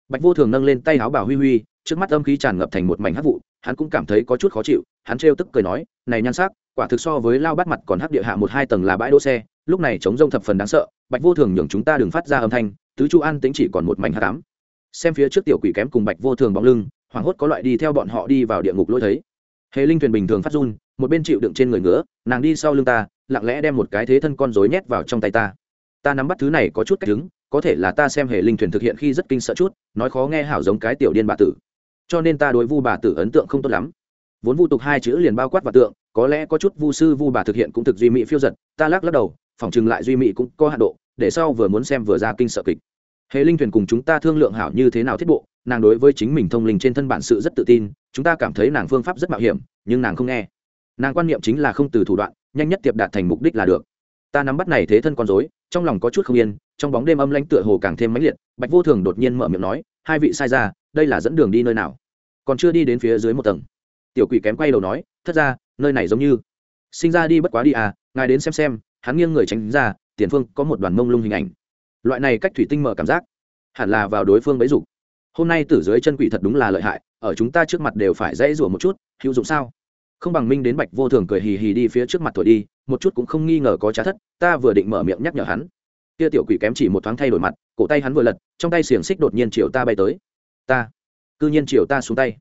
Bạch vô thường nâng lên tay áo bảo huy huy, trước mắt âm khí tràn ngập thành một mảnh hắc vụ, hắn cũng cảm thấy có chút khó chịu, hắn trêu tức cười nói, này nhan sắc, quả thực so với lao bắt mặt còn hắc địa hạ một hai tầng là bãi đỗ xe, lúc này chống rông thập phần đáng sợ, bạch vô thường nhường chúng ta đừng phát ra âm thanh, tứ chu an tính chỉ còn một mảnh hắc ám xem phía trước tiểu quỷ kém cùng bạch vô thường bóng lưng, hoảng hốt có loại đi theo bọn họ đi vào địa ngục lôi thấy. Hề linh thuyền bình thường phát run, một bên chịu đựng trên người ngứa, nàng đi sau lưng ta, lặng lẽ đem một cái thế thân con rối nhét vào trong tay ta. Ta nắm bắt thứ này có chút cách đứng, có thể là ta xem hề linh thuyền thực hiện khi rất kinh sợ chút, nói khó nghe hảo giống cái tiểu điên bà tử. Cho nên ta đối vu bà tử ấn tượng không tốt lắm. Vốn vu tục hai chữ liền bao quát và tượng, có lẽ có chút vu sư vu bà thực hiện cũng thực duy mỹ phiêu giật, ta lắc lắc đầu phỏng chừng lại duy mỹ cũng có hạ độ, để sau vừa muốn xem vừa ra kinh sợ kịch hề linh thuyền cùng chúng ta thương lượng hảo như thế nào thiết bộ, nàng đối với chính mình thông linh trên thân bản sự rất tự tin, chúng ta cảm thấy nàng phương pháp rất mạo hiểm, nhưng nàng không nghe. Nàng quan niệm chính là không từ thủ đoạn, nhanh nhất tiệp đạt thành mục đích là được. Ta nắm bắt này thế thân con dối trong lòng có chút không yên, trong bóng đêm âm lãnh tựa hồ càng thêm mãnh liệt, bạch vô thường đột nhiên mở miệng nói, hai vị sai ra, đây là dẫn đường đi nơi nào? Còn chưa đi đến phía dưới một tầng, tiểu quỷ kém quay đầu nói, thất ra, nơi này giống như sinh ra đi bất quá đi à ngài đến xem xem, hắn nghiêng người tránh ra, tiền phương có một đoàn mông lung hình ảnh loại này cách thủy tinh mở cảm giác, hẳn là vào đối phương bấy dục. Hôm nay tử dưới chân quỷ thật đúng là lợi hại, ở chúng ta trước mặt đều phải dãy rủa một chút, hữu dụng sao? Không bằng minh đến bạch vô thường cười hì hì đi phía trước mặt thổi đi, một chút cũng không nghi ngờ có trá thất, ta vừa định mở miệng nhắc nhở hắn. Kia tiểu quỷ kém chỉ một thoáng thay đổi mặt, cổ tay hắn vừa lật, trong tay xiềng xích đột nhiên chiều ta bay tới. Ta, cư nhiên chiều ta xuống tay.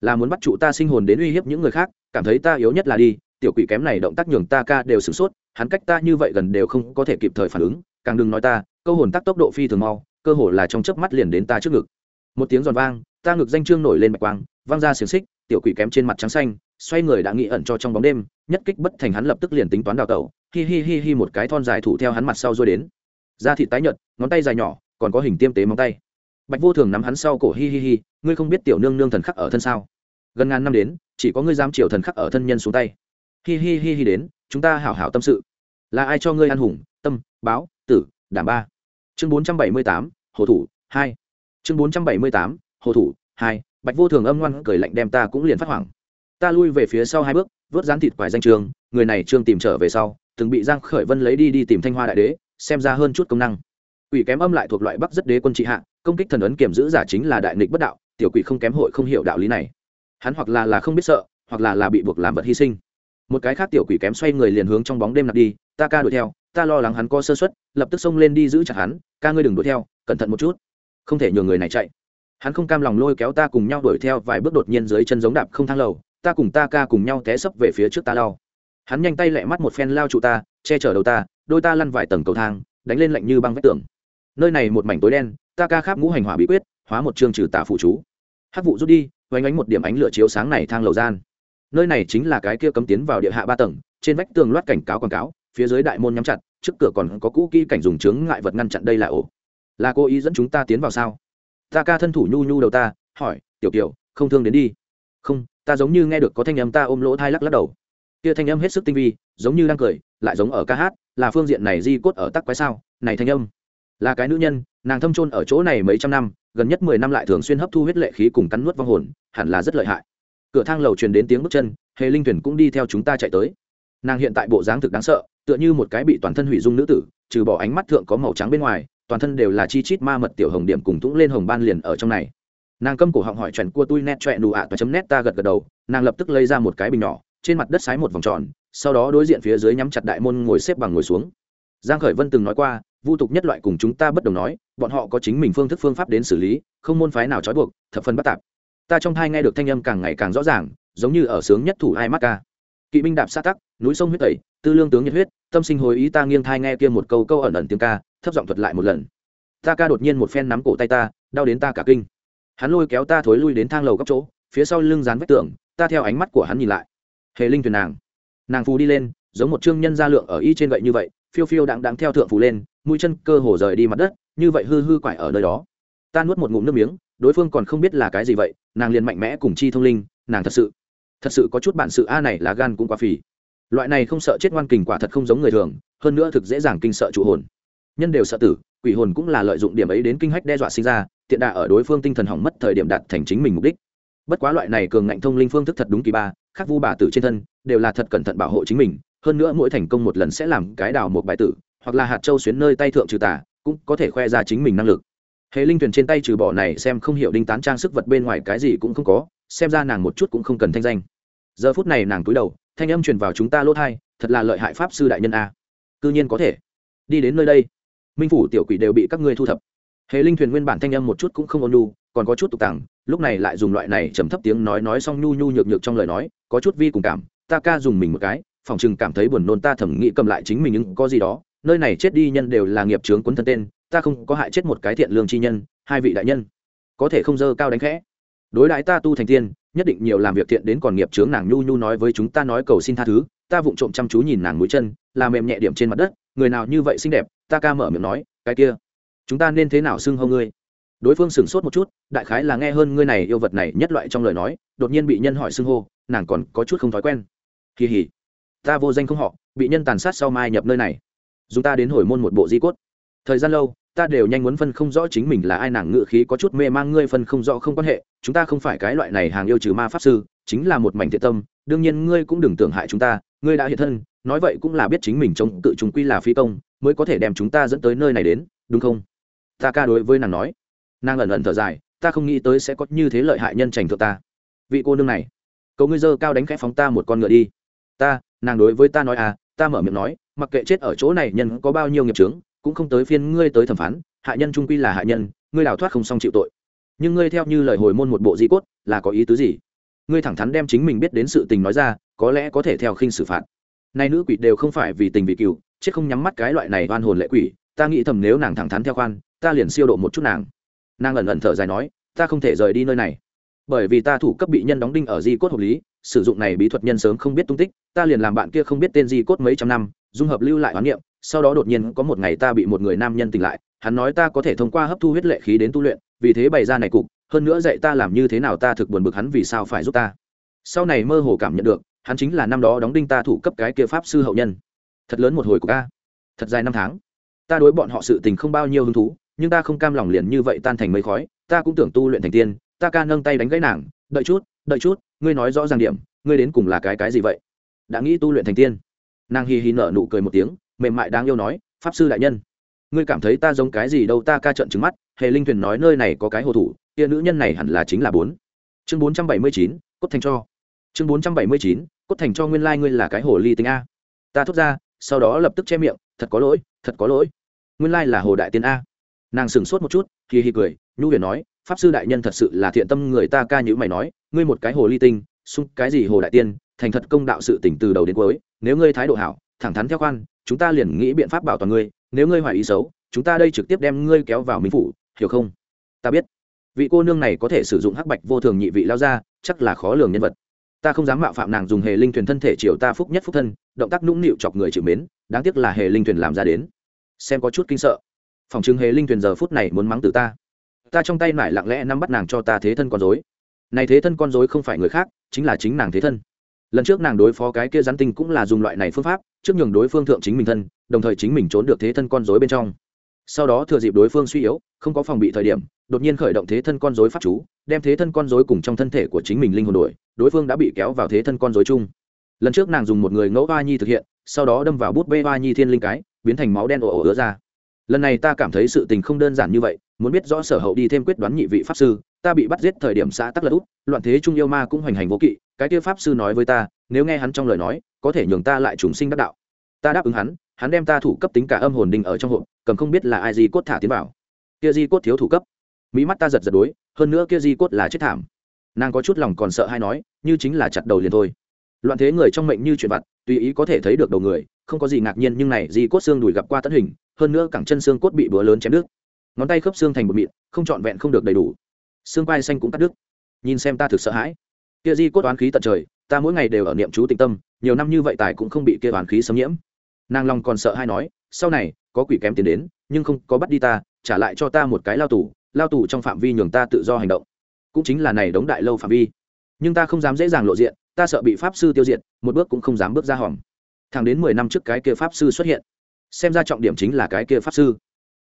Là muốn bắt trụ ta sinh hồn đến uy hiếp những người khác, cảm thấy ta yếu nhất là đi, tiểu quỷ kém này động tác nhường ta ca đều sửng sốt, hắn cách ta như vậy gần đều không có thể kịp thời phản ứng càng đừng nói ta, câu hồn tắc tốc độ phi thường mau, cơ hồ là trong chớp mắt liền đến ta trước ngực. Một tiếng giòn vang, ta ngực danh trương nổi lên bạch quang, vang ra xiềng xích, tiểu quỷ kém trên mặt trắng xanh, xoay người đã nghĩ ẩn cho trong bóng đêm, nhất kích bất thành hắn lập tức liền tính toán đào tẩu, hi hi hi hi một cái thon dài thủ theo hắn mặt sau rồi đến. Da thịt tái nhợt, ngón tay dài nhỏ, còn có hình tiêm tế móng tay. Bạch vô thường nắm hắn sau cổ hi hi hi, ngươi không biết tiểu nương nương thần khắc ở thân sao? Gần ngàn năm đến, chỉ có ngươi dám chiều thần khắc ở thân nhân xuống tay. Hi hi hi hi đến, chúng ta hảo hảo tâm sự. Là ai cho ngươi ăn hùng, tâm, báo? Tử, đảm ba. Chương bốn trăm bảy mươi tám, hồ thủ, hai. Chương bốn trăm bảy mươi tám, hồ thủ, hai. Bạch vô thường âm ngoan cười lạnh đem ta cũng liền phát hoảng. Ta lui về phía sau hai bước, vớt gián thịt quải danh trường, người này trương tìm trở về sau, từng bị giang khởi vân lấy đi đi tìm thanh hoa đại đế, xem ra hơn chút công năng. Quỷ kém âm lại thuộc loại bắc rất đế quân trị hạ, công kích thần ấn kiểm giữ giả chính là đại nghịch bất đạo, tiểu quỷ không kém hội không hiểu đạo lý này. Hắn hoặc là là không biết sợ, hoặc là là bị buộc làm vật hy sinh. Một cái khác tiểu quỷ kém xoay người liền hướng trong bóng đêm nạp đi, ta ca đuổi theo ta lo lắng hắn có sơ suất, lập tức xông lên đi giữ chặt hắn, ca ngươi đừng đuổi theo, cẩn thận một chút. Không thể nhường người này chạy. Hắn không cam lòng lôi kéo ta cùng nhau đuổi theo vài bước đột nhiên dưới chân giống đạp không thang lầu, ta cùng ta ca cùng nhau té sấp về phía trước ta lao. Hắn nhanh tay lẹ mắt một phen lao trụ ta, che chở đầu ta, đôi ta lăn vài tầng cầu thang, đánh lên lạnh như băng vách tường. Nơi này một mảnh tối đen, ta ca khắp ngũ hành hỏa bí quyết, hóa một chương trừ tà phụ chú. Hát vụ rút đi oanh ánh một điểm ánh lửa chiếu sáng này thang lầu gian. Nơi này chính là cái kia cấm tiến vào địa hạ ba tầng, trên vách tường loát cảnh cáo quảng cáo, phía dưới đại môn nhắm chặt trước cửa còn có cũ kỹ cảnh dùng chướng ngại vật ngăn chặn đây là ổ. Là cô ý dẫn chúng ta tiến vào sao? Ta ca thân thủ nhu nhu đầu ta, hỏi, tiểu kiều, không thương đến đi. Không, ta giống như nghe được có thanh âm ta ôm lỗ thai lắc lắc đầu. Kia thanh âm hết sức tinh vi, giống như đang cười, lại giống ở ca hát, là phương diện này di cốt ở tắc quái sao? Này thanh âm. Là cái nữ nhân, nàng thâm trôn ở chỗ này mấy trăm năm, gần nhất mười năm lại thường xuyên hấp thu huyết lệ khí cùng cắn nuốt vong hồn, hẳn là rất lợi hại. Cửa thang lầu truyền đến tiếng bước chân, hề linh thuyền cũng đi theo chúng ta chạy tới. Nàng hiện tại bộ dáng thực đáng sợ tựa như một cái bị toàn thân hủy dung nữ tử, trừ bỏ ánh mắt thượng có màu trắng bên ngoài, toàn thân đều là chi chít ma mật tiểu hồng điểm cùng thũng lên hồng ban liền ở trong này. Nàng câm cổ họng hỏi chuẩn cua tui nét trọe nụ ạ và chấm nét ta gật gật đầu, nàng lập tức lấy ra một cái bình nhỏ, trên mặt đất sái một vòng tròn, sau đó đối diện phía dưới nhắm chặt đại môn ngồi xếp bằng ngồi xuống. Giang khởi vân từng nói qua, vu tục nhất loại cùng chúng ta bất đồng nói, bọn họ có chính mình phương thức phương pháp đến xử lý, không môn phái nào trói buộc, thập phân bất tạp. Ta trong thai nghe được thanh âm càng ngày càng rõ ràng, giống như ở sướng nhất thủ ai mắt ca. Kỵ binh đạp sát tắc, núi sông huyết tẩy tư lương tướng nhiệt huyết, tâm sinh hồi ý ta nghiêng thai nghe kia một câu câu ẩn ẩn tiếng ca, thấp giọng thuật lại một lần. Ta ca đột nhiên một phen nắm cổ tay ta, đau đến ta cả kinh. Hắn lôi kéo ta thối lui đến thang lầu góc chỗ, phía sau lưng dán vách tường, ta theo ánh mắt của hắn nhìn lại. Hề linh thuyền nàng. Nàng phù đi lên, giống một trương nhân gia lượng ở y trên gậy như vậy, phiêu phiêu đặng đặng theo thượng phù lên, mũi chân cơ hồ rời đi mặt đất, như vậy hư hư quải ở nơi đó. Ta nuốt một ngụm nước miếng, đối phương còn không biết là cái gì vậy, nàng liền mạnh mẽ cùng chi thông linh, nàng thật sự thật sự có chút bản sự, a này là gan cũng quá phì loại này không sợ chết ngoan kình quả thật không giống người thường, hơn nữa thực dễ dàng kinh sợ trụ hồn. Nhân đều sợ tử, quỷ hồn cũng là lợi dụng điểm ấy đến kinh hách đe dọa sinh ra, tiện đà ở đối phương tinh thần hỏng mất thời điểm đạt thành chính mình mục đích. Bất quá loại này cường ngạnh thông linh phương thức thật đúng kỳ ba, khắc vu bà tử trên thân, đều là thật cẩn thận bảo hộ chính mình, hơn nữa mỗi thành công một lần sẽ làm cái đào một bài tử, hoặc là hạt châu xuyến nơi tay thượng trừ tà, cũng có thể khoe ra chính mình năng lực. Hệ linh thuyền trên tay trừ bỏ này xem không hiểu đinh tán trang sức vật bên ngoài cái gì cũng không có, xem ra nàng một chút cũng không cần thanh danh. Giờ phút này nàng cúi đầu thanh âm truyền vào chúng ta lỗ thai, thật là lợi hại pháp sư đại nhân a. Cư nhiên có thể. Đi đến nơi đây, minh phủ tiểu quỷ đều bị các ngươi thu thập. Hệ linh thuyền nguyên bản thanh âm một chút cũng không ôn nhu, còn có chút tục tẳng, lúc này lại dùng loại này trầm thấp tiếng nói nói xong nhu nhu nhược nhược trong lời nói, có chút vi cùng cảm, ta ca dùng mình một cái, phòng chừng cảm thấy buồn nôn ta thẩm nghĩ cầm lại chính mình nhưng có gì đó, nơi này chết đi nhân đều là nghiệp trướng quấn thân tên, ta không có hại chết một cái thiện lương chi nhân, hai vị đại nhân, có thể không dơ cao đánh khẽ. Đối đãi ta tu thành tiên nhất định nhiều làm việc thiện đến còn nghiệp chướng nàng nhu nhu nói với chúng ta nói cầu xin tha thứ, ta vụng trộm chăm chú nhìn nàng mũi chân làm mềm nhẹ điểm trên mặt đất, người nào như vậy xinh đẹp, ta ca mở miệng nói, cái kia, chúng ta nên thế nào xưng hâu ngươi? Đối phương sửng sốt một chút, đại khái là nghe hơn ngươi này yêu vật này nhất loại trong lời nói, đột nhiên bị nhân hỏi xưng hô, nàng còn có chút không thói quen. Kỳ hỉ ta vô danh không họ, bị nhân tàn sát sau mai nhập nơi này, dùng ta đến hồi môn một bộ di cốt. Thời gian lâu ta đều nhanh muốn phân không rõ chính mình là ai, nàng ngự khí có chút mê mang, ngươi phân không rõ không quan hệ, chúng ta không phải cái loại này hàng yêu trừ ma pháp sư, chính là một mảnh thiện tâm, đương nhiên ngươi cũng đừng tưởng hại chúng ta, ngươi đã hiện thân, nói vậy cũng là biết chính mình chống tự chúng quy là phi công, mới có thể đem chúng ta dẫn tới nơi này đến, đúng không? Ta ca đối với nàng nói. Nàng ẩn ẩn thở dài, ta không nghĩ tới sẽ có như thế lợi hại nhân trành thượng ta. Vị cô nương này cầu ngươi dơ cao đánh khẽ phóng ta một con ngựa đi. Ta, nàng đối với ta nói à ta mở miệng nói, mặc kệ chết ở chỗ này nhân có bao nhiêu nghiệp trướng cũng không tới phiên ngươi tới thẩm phán, hạ nhân trung quy là hạ nhân, ngươi đào thoát không xong chịu tội. Nhưng ngươi theo như lời hồi môn một bộ di cốt, là có ý tứ gì? Ngươi thẳng thắn đem chính mình biết đến sự tình nói ra, có lẽ có thể theo khinh xử phạt. Nay nữ quỷ đều không phải vì tình vì cựu chết không nhắm mắt cái loại này oan hồn lệ quỷ, ta nghĩ thầm nếu nàng thẳng thắn theo khoan, ta liền siêu độ một chút nàng. Nàng ẩn ẩn thở dài nói, ta không thể rời đi nơi này. Bởi vì ta thủ cấp bị nhân đóng đinh ở di cốt hợp lý, sử dụng này bí thuật nhân sớm không biết tung tích, ta liền làm bạn kia không biết tên di cốt mấy trăm năm, dung hợp lưu lại hoán niệm sau đó đột nhiên có một ngày ta bị một người nam nhân tỉnh lại, hắn nói ta có thể thông qua hấp thu huyết lệ khí đến tu luyện, vì thế bày ra này cục, hơn nữa dạy ta làm như thế nào ta thực buồn bực hắn vì sao phải giúp ta. Sau này mơ hồ cảm nhận được, hắn chính là năm đó đóng đinh ta thủ cấp cái kia pháp sư hậu nhân. Thật lớn một hồi của ca thật dài năm tháng. Ta đối bọn họ sự tình không bao nhiêu hứng thú, nhưng ta không cam lòng liền như vậy tan thành mây khói, ta cũng tưởng tu luyện thành tiên, ta ca nâng tay đánh gãy nàng, đợi chút đợi chút, ngươi nói rõ ràng điểm, ngươi đến cùng là cái cái gì vậy? Đã nghĩ tu luyện thành tiên. Nàng hì hì nở nụ cười một tiếng mềm mại đáng yêu nói, pháp sư đại nhân, ngươi cảm thấy ta giống cái gì đâu? Ta ca trận trứng mắt, hề linh thuyền nói nơi này có cái hồ thủ, kia nữ nhân này hẳn là chính là bốn. Chương bốn trăm bảy mươi chín, cốt thành cho. Chương bốn trăm bảy mươi chín, cốt thành cho nguyên lai、like、ngươi là cái hồ ly tính a. Ta thốt ra, sau đó lập tức che miệng, thật có lỗi, thật có lỗi. Nguyên lai、like、là hồ đại tiên a. Nàng sửng sốt một chút, hì hì cười, nhu huyền nói, pháp sư đại nhân thật sự là thiện tâm người ta ca nhữ mày nói, ngươi một cái hồ ly tinh, xung cái gì hồ đại tiên, thành thật công đạo sự tỉnh từ đầu đến cuối, nếu ngươi thái độ hảo, thẳng thắn theo khoan chúng ta liền nghĩ biện pháp bảo toàn ngươi, nếu ngươi hoài ý xấu, chúng ta đây trực tiếp đem ngươi kéo vào minh phủ, hiểu không? Ta biết. Vị cô nương này có thể sử dụng hắc bạch vô thường nhị vị lao ra, chắc là khó lường nhân vật. Ta không dám mạo phạm nàng dùng hề linh thuyền thân thể chiều ta phúc nhất phúc thân, động tác nũng nịu chọc người chịu mến, đáng tiếc là hề linh thuyền làm ra đến. Xem có chút kinh sợ. Phòng chứng hề linh thuyền giờ phút này muốn mắng từ ta. Ta trong tay nải lặng lẽ nắm bắt nàng cho ta thế thân con dối này thế thân con dối không phải người khác, chính là chính nàng thế thân lần trước nàng đối phó cái kia rắn tinh cũng là dùng loại này phương pháp, trước nhường đối phương thượng chính mình thân, đồng thời chính mình trốn được thế thân con dối bên trong. Sau đó thừa dịp đối phương suy yếu, không có phòng bị thời điểm, đột nhiên khởi động thế thân con dối pháp chú, đem thế thân con dối cùng trong thân thể của chính mình linh hồn đuổi đối phương đã bị kéo vào thế thân con dối chung. Lần trước nàng dùng một người ngẫu ba nhi thực hiện, sau đó đâm vào bút bê ba nhi thiên linh cái, biến thành máu đen ồ ồ ứa ra. Lần này ta cảm thấy sự tình không đơn giản như vậy, muốn biết rõ sở hậu đi thêm quyết đoán nhị vị pháp sư ta bị bắt giết thời điểm xã tắc lật út loạn thế trung yêu ma cũng hoành hành vô kỵ, cái kia pháp sư nói với ta, nếu nghe hắn trong lời nói, có thể nhường ta lại trùng sinh đắc đạo. Ta đáp ứng hắn hắn đem ta thủ cấp tính cả âm hồn đình ở trong hộp, cầm không biết là ai di cốt thả tiến vào. Kia di cốt thiếu thủ cấp. Mỹ mắt ta giật giật đối, hơn nữa kia di cốt là chết thảm. Nàng có chút lòng còn sợ hay nói, như chính là chặt đầu liền thôi. Loạn thế người trong mệnh như chuyện vặt, tùy ý có thể thấy được đầu người, không có gì ngạc nhiên nhưng này di cốt xương đùi gặp qua tận hình, hơn nữa cẳng chân xương cốt bị búa lớn chém đứt. Ngón tay khớp xương thành một mịn, không trọn vẹn không được đầy đủ xương quai xanh cũng cắt đứt. Nhìn xem ta thực sợ hãi. Kia di cốt oán khí tận trời, ta mỗi ngày đều ở niệm chú tịnh tâm, nhiều năm như vậy tài cũng không bị kia oán khí xâm nhiễm. Nàng lòng còn sợ hay nói, sau này, có quỷ kém tiền đến, nhưng không có bắt đi ta, trả lại cho ta một cái lao tù lao tù trong phạm vi nhường ta tự do hành động. Cũng chính là này đống đại lâu phạm vi. Nhưng ta không dám dễ dàng lộ diện, ta sợ bị pháp sư tiêu diệt, một bước cũng không dám bước ra hòm. Thẳng đến mười năm trước cái kia pháp sư xuất hiện. Xem ra trọng điểm chính là cái kia pháp sư.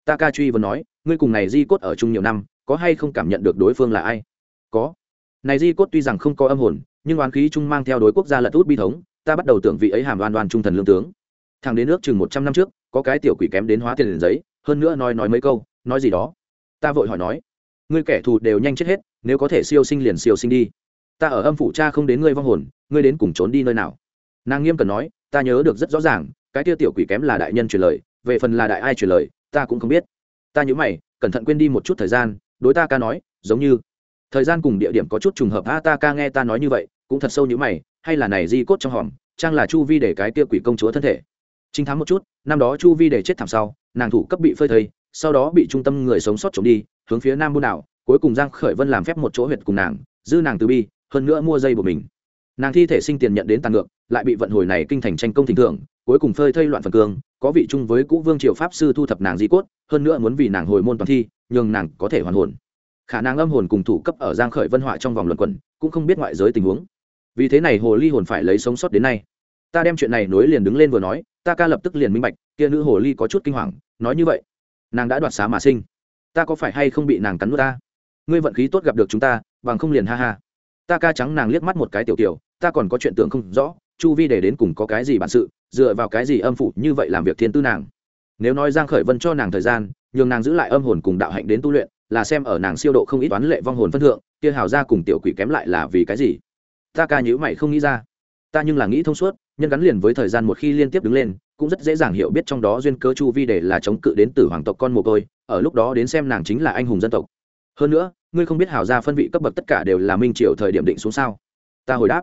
Ta ca truy vừa nói, ngươi cùng này di cốt ở chung nhiều năm có hay không cảm nhận được đối phương là ai? Có. Này di cốt tuy rằng không có âm hồn, nhưng oán khí trung mang theo đối quốc gia lật út bi thống, ta bắt đầu tưởng vị ấy hàm đoan đoan trung thần lương tướng. Thằng đến nước chừng một trăm năm trước, có cái tiểu quỷ kém đến hóa tiền giấy, hơn nữa nói nói mấy câu, nói gì đó. Ta vội hỏi nói, ngươi kẻ thù đều nhanh chết hết, nếu có thể siêu sinh liền siêu sinh đi. Ta ở âm phủ cha không đến ngươi vong hồn, ngươi đến cùng trốn đi nơi nào? Nàng nghiêm cần nói, ta nhớ được rất rõ ràng, cái tiêu tiểu quỷ kém là đại nhân truyền lời, về phần là đại ai truyền lời, ta cũng không biết. Ta nhớ mày, cẩn thận quên đi một chút thời gian đối ta ca nói, giống như, thời gian cùng địa điểm có chút trùng hợp, a, ta ca nghe ta nói như vậy, cũng thật sâu như mày, hay là này di cốt trong hòm, trang là chu vi để cái kia quỷ công chúa thân thể. Chính thám một chút, năm đó chu vi để chết thảm sau, nàng thủ cấp bị phơi thây, sau đó bị trung tâm người sống sót trốn đi, hướng phía nam buôn đảo, cuối cùng giang khởi vân làm phép một chỗ huyệt cùng nàng dư nàng từ bi, hơn nữa mua dây của mình. Nàng thi thể sinh tiền nhận đến tàn ngược, lại bị vận hồi này kinh thành tranh công thỉnh thượng cuối cùng phơi thây loạn phần cương, có vị chung với cũ vương triều pháp sư thu thập nàng di cốt, hơn nữa muốn vì nàng hồi môn toàn thi nhường nàng có thể hoàn hồn. Khả năng âm hồn cùng thủ cấp ở giang khởi vân họa trong vòng luận quẩn, cũng không biết ngoại giới tình huống. Vì thế này hồ ly hồn phải lấy sống sót đến nay. Ta đem chuyện này nối liền đứng lên vừa nói, ta ca lập tức liền minh bạch, kia nữ hồ ly có chút kinh hoàng, nói như vậy. Nàng đã đoạt xá mà sinh. Ta có phải hay không bị nàng cắn nuốt ta? Ngươi vận khí tốt gặp được chúng ta, bằng không liền ha ha. Ta ca trắng nàng liếc mắt một cái tiểu tiểu ta còn có chuyện tưởng không rõ, chu vi để đến cùng có cái gì bản sự, dựa vào cái gì âm phủ như vậy làm việc thiên tư nàng? Nếu nói giang khởi vân cho nàng thời gian nhường nàng giữ lại âm hồn cùng đạo hạnh đến tu luyện, là xem ở nàng siêu độ không ít toán lệ vong hồn phân thượng, kia hào ra cùng tiểu quỷ kém lại là vì cái gì? Ta ca nhữ mày không nghĩ ra. Ta nhưng là nghĩ thông suốt, nhân gắn liền với thời gian một khi liên tiếp đứng lên, cũng rất dễ dàng hiểu biết trong đó duyên cơ chu vi để là chống cự đến từ hoàng tộc con mồ côi, ở lúc đó đến xem nàng chính là anh hùng dân tộc. Hơn nữa, ngươi không biết hào gia phân vị cấp bậc tất cả đều là minh triều thời điểm định xuống sao? Ta hồi đáp.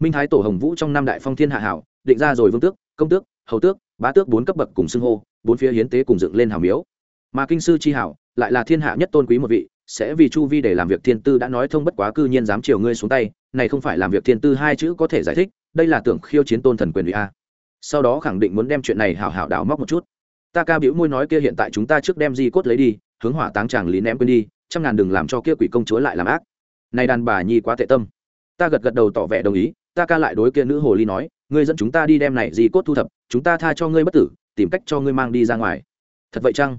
Minh thái tổ hồng vũ trong năm đại phong thiên hạ hảo, định ra rồi vương tước, công tước, hầu tước, bá tước bốn cấp bậc cùng xưng hô, bốn phía hiến tế cùng dựng lên hảo miếu mà kinh sư chi hảo, lại là thiên hạ nhất tôn quý một vị, sẽ vì chu vi để làm việc thiên tư đã nói thông bất quá cư nhiên dám chiều ngươi xuống tay, này không phải làm việc thiên tư hai chữ có thể giải thích, đây là tưởng khiêu chiến tôn thần quyền vị a. Sau đó khẳng định muốn đem chuyện này hảo hảo đào móc một chút. Ta ca biểu môi nói kia hiện tại chúng ta trước đem di cốt lấy đi, hướng hỏa táng chàng lý ném quên đi, trăm ngàn đừng làm cho kia quỷ công chúa lại làm ác. Này đàn bà nhi quá tệ tâm. Ta gật gật đầu tỏ vẻ đồng ý, ta ca lại đối kia nữ hồ ly nói, ngươi dẫn chúng ta đi đem này di cốt thu thập, chúng ta tha cho ngươi bất tử, tìm cách cho ngươi mang đi ra ngoài. Thật vậy chăng?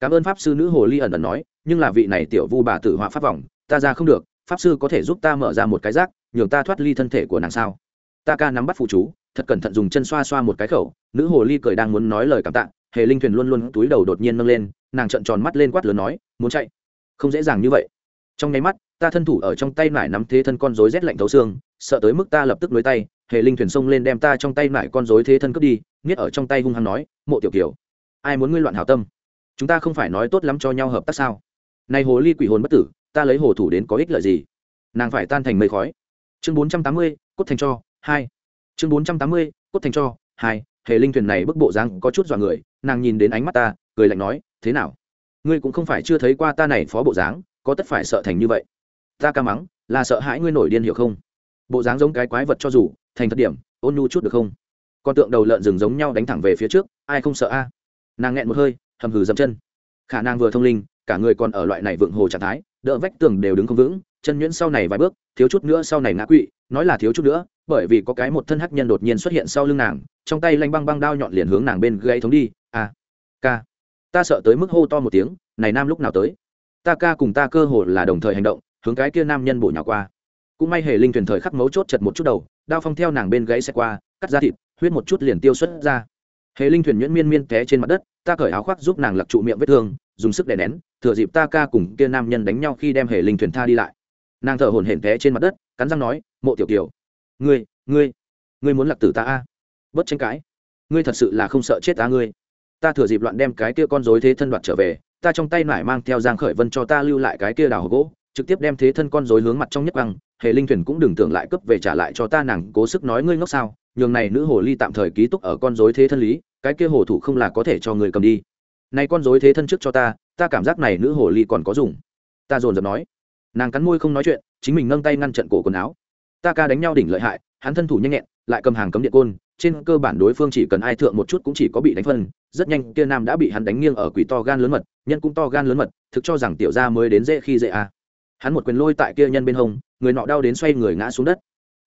Cảm ơn pháp sư nữ hồ ly ẩn ẩn nói, nhưng là vị này tiểu vu bà tử họa pháp vòng ta ra không được, pháp sư có thể giúp ta mở ra một cái rác, nhường ta thoát ly thân thể của nàng sao? Ta ca nắm bắt phụ chú, thật cẩn thận dùng chân xoa xoa một cái khẩu, nữ hồ ly cười đang muốn nói lời cảm tạ, hề linh thuyền luôn luôn túi đầu đột nhiên nâng lên, nàng trợn tròn mắt lên quát lớn nói, muốn chạy? Không dễ dàng như vậy. Trong nháy mắt, ta thân thủ ở trong tay nải nắm thế thân con rối rét lạnh thấu xương, sợ tới mức ta lập tức nối tay, hề linh thuyền xông lên đem ta trong tay nải con rối thế thân cướp đi, nghiết ở trong tay hung hăng nói, mộ tiểu kiều, ai muốn ngươi loạn hảo tâm? Chúng ta không phải nói tốt lắm cho nhau hợp tác sao? Này hồ ly quỷ hồn bất tử, ta lấy hồ thủ đến có ích lợi gì? Nàng phải tan thành mây khói. Chương bốn trăm tám mươi, cốt thành cho, hai. Chương bốn trăm tám mươi, cốt thành cho, hai. Hệ linh thuyền này bức bộ dáng có chút dọa người, nàng nhìn đến ánh mắt ta, cười lạnh nói, thế nào? Ngươi cũng không phải chưa thấy qua ta này phó bộ dáng, có tất phải sợ thành như vậy? Ta ca mắng, là sợ hãi ngươi nổi điên hiểu không? Bộ dáng giống cái quái vật cho dù, thành thật điểm, ôn nhu chút được không? Con tượng đầu lợn rừng giống nhau đánh thẳng về phía trước, ai không sợ a? Nàng nghẹn một hơi hầm hừ dậm chân. Khả năng vừa thông linh, cả người còn ở loại này vượng hồ trạng thái, đỡ vách tường đều đứng không vững, chân nhuyễn sau này vài bước, thiếu chút nữa sau này ngã quỵ, nói là thiếu chút nữa, bởi vì có cái một thân hắc nhân đột nhiên xuất hiện sau lưng nàng, trong tay lanh băng băng đao nhọn liền hướng nàng bên gây thống đi, a, ca, ta sợ tới mức hô to một tiếng, này nam lúc nào tới? Ta ca cùng ta cơ hồ là đồng thời hành động, hướng cái kia nam nhân bổ nhào qua. Cũng may hề linh thuyền thời khắc mấu chốt chật một chút đầu, đao phong theo nàng bên gãy xe qua, cắt ra thịt, huyết một chút liền tiêu xuất ra. Hề linh thuyền nhuyễn miên miên té trên mặt đất ta cởi áo khoác giúp nàng lặc trụ miệng vết thương, dùng sức đè nén, thừa dịp ta ca cùng kia nam nhân đánh nhau khi đem hề linh thuyền tha đi lại. Nàng thở hổn hển té trên mặt đất, cắn răng nói, mộ tiểu kiều, ngươi ngươi ngươi muốn lặc tử ta a? Bất tranh cãi. Ngươi thật sự là không sợ chết ta ngươi. Ta thừa dịp loạn đem cái kia con dối thế thân đoạt trở về, ta trong tay nải mang theo giang khởi vân cho ta lưu lại cái kia đào gỗ, trực tiếp đem thế thân con dối hướng mặt trong nhất băng hệ linh thuyền cũng đừng tưởng lại cấp về trả lại cho ta, nàng cố sức nói ngươi ngốc sao? Nhường này nữ hồ ly tạm thời ký túc ở con dối thế thân lý cái kia hồ thủ không là có thể cho người cầm đi. Này con dối thế thân trước cho ta ta cảm giác này nữ hồ ly còn có dùng. Ta dồn dập nói. Nàng cắn môi không nói chuyện, chính mình nâng tay ngăn trận cổ quần áo. Ta ca đánh nhau đỉnh lợi hại, hắn thân thủ nhanh nhẹn, lại cầm hàng cấm điện côn, trên cơ bản đối phương chỉ cần ai thượng một chút cũng chỉ có bị đánh phân, rất nhanh kia nam đã bị hắn đánh nghiêng ở quỷ to gan lớn mật, nhân cũng to gan lớn mật, thực cho rằng tiểu gia mới đến dễ khi dễ à. hắn một quyền lôi tại kia nhân bên hông, người nọ đau đến xoay người ngã xuống đất.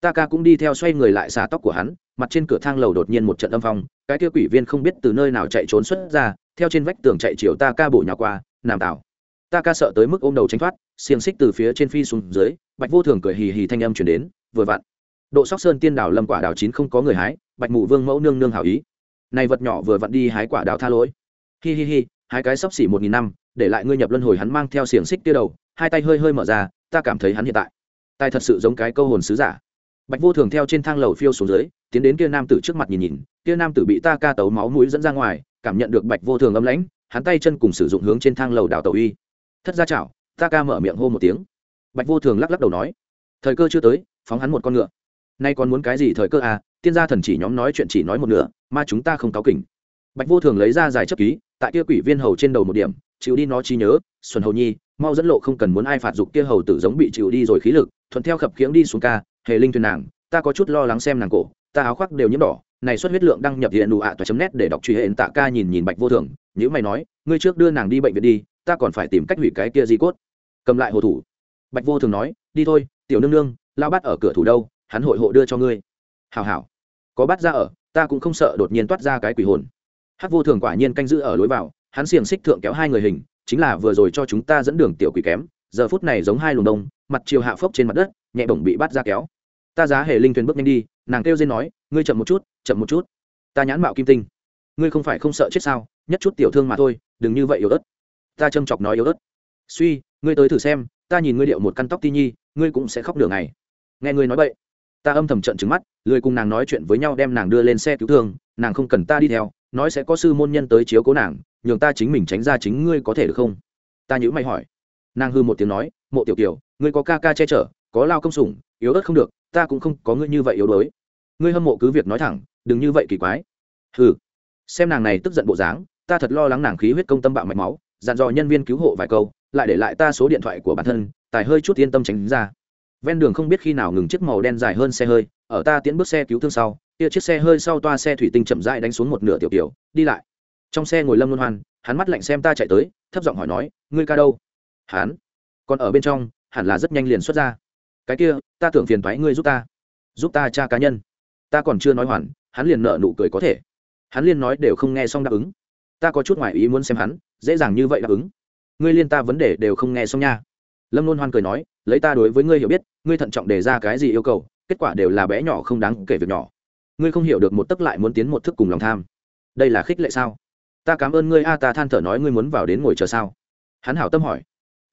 Ta ca cũng đi theo xoay người lại xả tóc của hắn mặt trên cửa thang lầu đột nhiên một trận âm phong, cái kia quỷ viên không biết từ nơi nào chạy trốn xuất ra, theo trên vách tường chạy chiều ta ca bổ nhào qua nằm đảo. ta ca sợ tới mức ôm đầu tránh thoát, xiềng xích từ phía trên phi xuống dưới, bạch vô thường cười hì hì thanh âm chuyển đến, vừa vặn. Độ sóc sơn tiên đảo lâm quả đảo chín không có người hái, bạch mụ vương mẫu nương nương hảo ý. Này vật nhỏ vừa vặn đi hái quả đào tha lỗi. Hi hi hi, hái cái sắp xỉ một nghìn năm, để lại ngươi nhập luân hồi hắn mang theo xiềng xích tiêu đầu, hai tay hơi hơi mở ra, ta cảm thấy hắn hiện tại. Tài thật sự giống cái câu hồn sứ giả. Bạch vô thường theo trên thang lầu phiêu xuống dưới tiến đến kia nam tử trước mặt nhìn nhìn, kia nam tử bị ta ca tấu máu mũi dẫn ra ngoài, cảm nhận được bạch vô thường âm lãnh, hắn tay chân cùng sử dụng hướng trên thang lầu đảo tàu y. Thất ra chảo, ta ca mở miệng hô một tiếng. Bạch vô thường lắc lắc đầu nói, thời cơ chưa tới, phóng hắn một con ngựa. Nay còn muốn cái gì thời cơ à tiên gia thần chỉ nhóm nói chuyện chỉ nói một nửa, mà chúng ta không cáo kỉnh. Bạch vô thường lấy ra giải chấp ký, tại kia quỷ viên hầu trên đầu một điểm, chịu đi nó chi nhớ, xuân hầu nhi, mau dẫn lộ không cần muốn ai phạt dục kia hầu tử giống bị chịu đi rồi khí lực, thuận theo khập khiễng đi xuống ca, hề linh thuyền nàng, ta có chút lo lắng xem nàng cổ ta áo khoác đều nhiễm đỏ, này xuất huyết lượng đăng nhập hiện đủ ạ toa chấm nét để đọc truy hệ tạ ca nhìn nhìn bạch vô thường nếu mày nói, ngươi trước đưa nàng đi bệnh viện đi, ta còn phải tìm cách hủy cái kia di cốt. Cầm lại hồ thủ. Bạch vô thường nói, đi thôi, tiểu nương nương lao bắt ở cửa thủ đâu, hắn hội hộ đưa cho ngươi. Hào hào có bắt ra ở, ta cũng không sợ đột nhiên toát ra cái quỷ hồn. Hát vô thường quả nhiên canh giữ ở lối vào, hắn xiềng xích thượng kéo hai người hình, chính là vừa rồi cho chúng ta dẫn đường tiểu quỷ kém, giờ phút này giống hai luồng đông, mặt chiều hạ phốc trên mặt đất, nhẹ bổng bị bắt ra kéo. Ta giá hề linh thuyền bước nhanh đi nàng kêu dên nói, ngươi chậm một chút, chậm một chút. Ta nhãn mạo kim tinh. Ngươi không phải không sợ chết sao? Nhất chút tiểu thương mà thôi, đừng như vậy yếu ớt. Ta châm chọc nói yếu ớt. Suy, ngươi tới thử xem, ta nhìn ngươi điệu một căn tóc ti nhi, ngươi cũng sẽ khóc đường này nghe ngươi nói vậy, ta âm thầm trận trứng mắt, lười cùng nàng nói chuyện với nhau đem nàng đưa lên xe cứu thương, nàng không cần ta đi theo, nói sẽ có sư môn nhân tới chiếu cố nàng, nhường ta chính mình tránh ra chính ngươi có thể được không? Ta nhữ mày hỏi. Nàng hư một tiếng nói, mộ tiểu kiều, ngươi có ca ca che chở, có lao công sủng, yếu ớt không được ta cũng không có ngươi như vậy yếu đuối. Ngươi hâm mộ cứ việc nói thẳng, đừng như vậy kỳ quái. Hừ. Xem nàng này tức giận bộ dáng, ta thật lo lắng nàng khí huyết công tâm bạo mạch máu, dặn dò nhân viên cứu hộ vài câu, lại để lại ta số điện thoại của bản thân, tài hơi chút yên tâm tránh ra. Ven đường không biết khi nào ngừng chiếc màu đen dài hơn xe hơi, ở ta tiến bước xe cứu thương sau, kia chiếc xe hơi sau toa xe thủy tinh chậm rãi đánh xuống một nửa tiểu tiểu, đi lại. Trong xe ngồi lâm luân hoan, hắn mắt lạnh xem ta chạy tới, thấp giọng hỏi nói, ngươi ca đâu? Hắn. Còn ở bên trong, hẳn là rất nhanh liền xuất ra cái kia, ta tưởng phiền thoái ngươi giúp ta. Giúp ta cha cá nhân. Ta còn chưa nói hoàn, hắn liền nợ nụ cười có thể. Hắn liên nói đều không nghe xong đáp ứng. Ta có chút ngoại ý muốn xem hắn, dễ dàng như vậy đáp ứng. Ngươi liên ta vấn đề đều không nghe xong nha. Lâm luôn hoan cười nói, lấy ta đối với ngươi hiểu biết, ngươi thận trọng đề ra cái gì yêu cầu, kết quả đều là bé nhỏ không đáng kể việc nhỏ. Ngươi không hiểu được một tấc lại muốn tiến một thức cùng lòng tham. Đây là khích lệ sao? Ta cảm ơn ngươi a, ta than thở nói ngươi muốn vào đến ngồi chờ sao? Hắn hảo tâm hỏi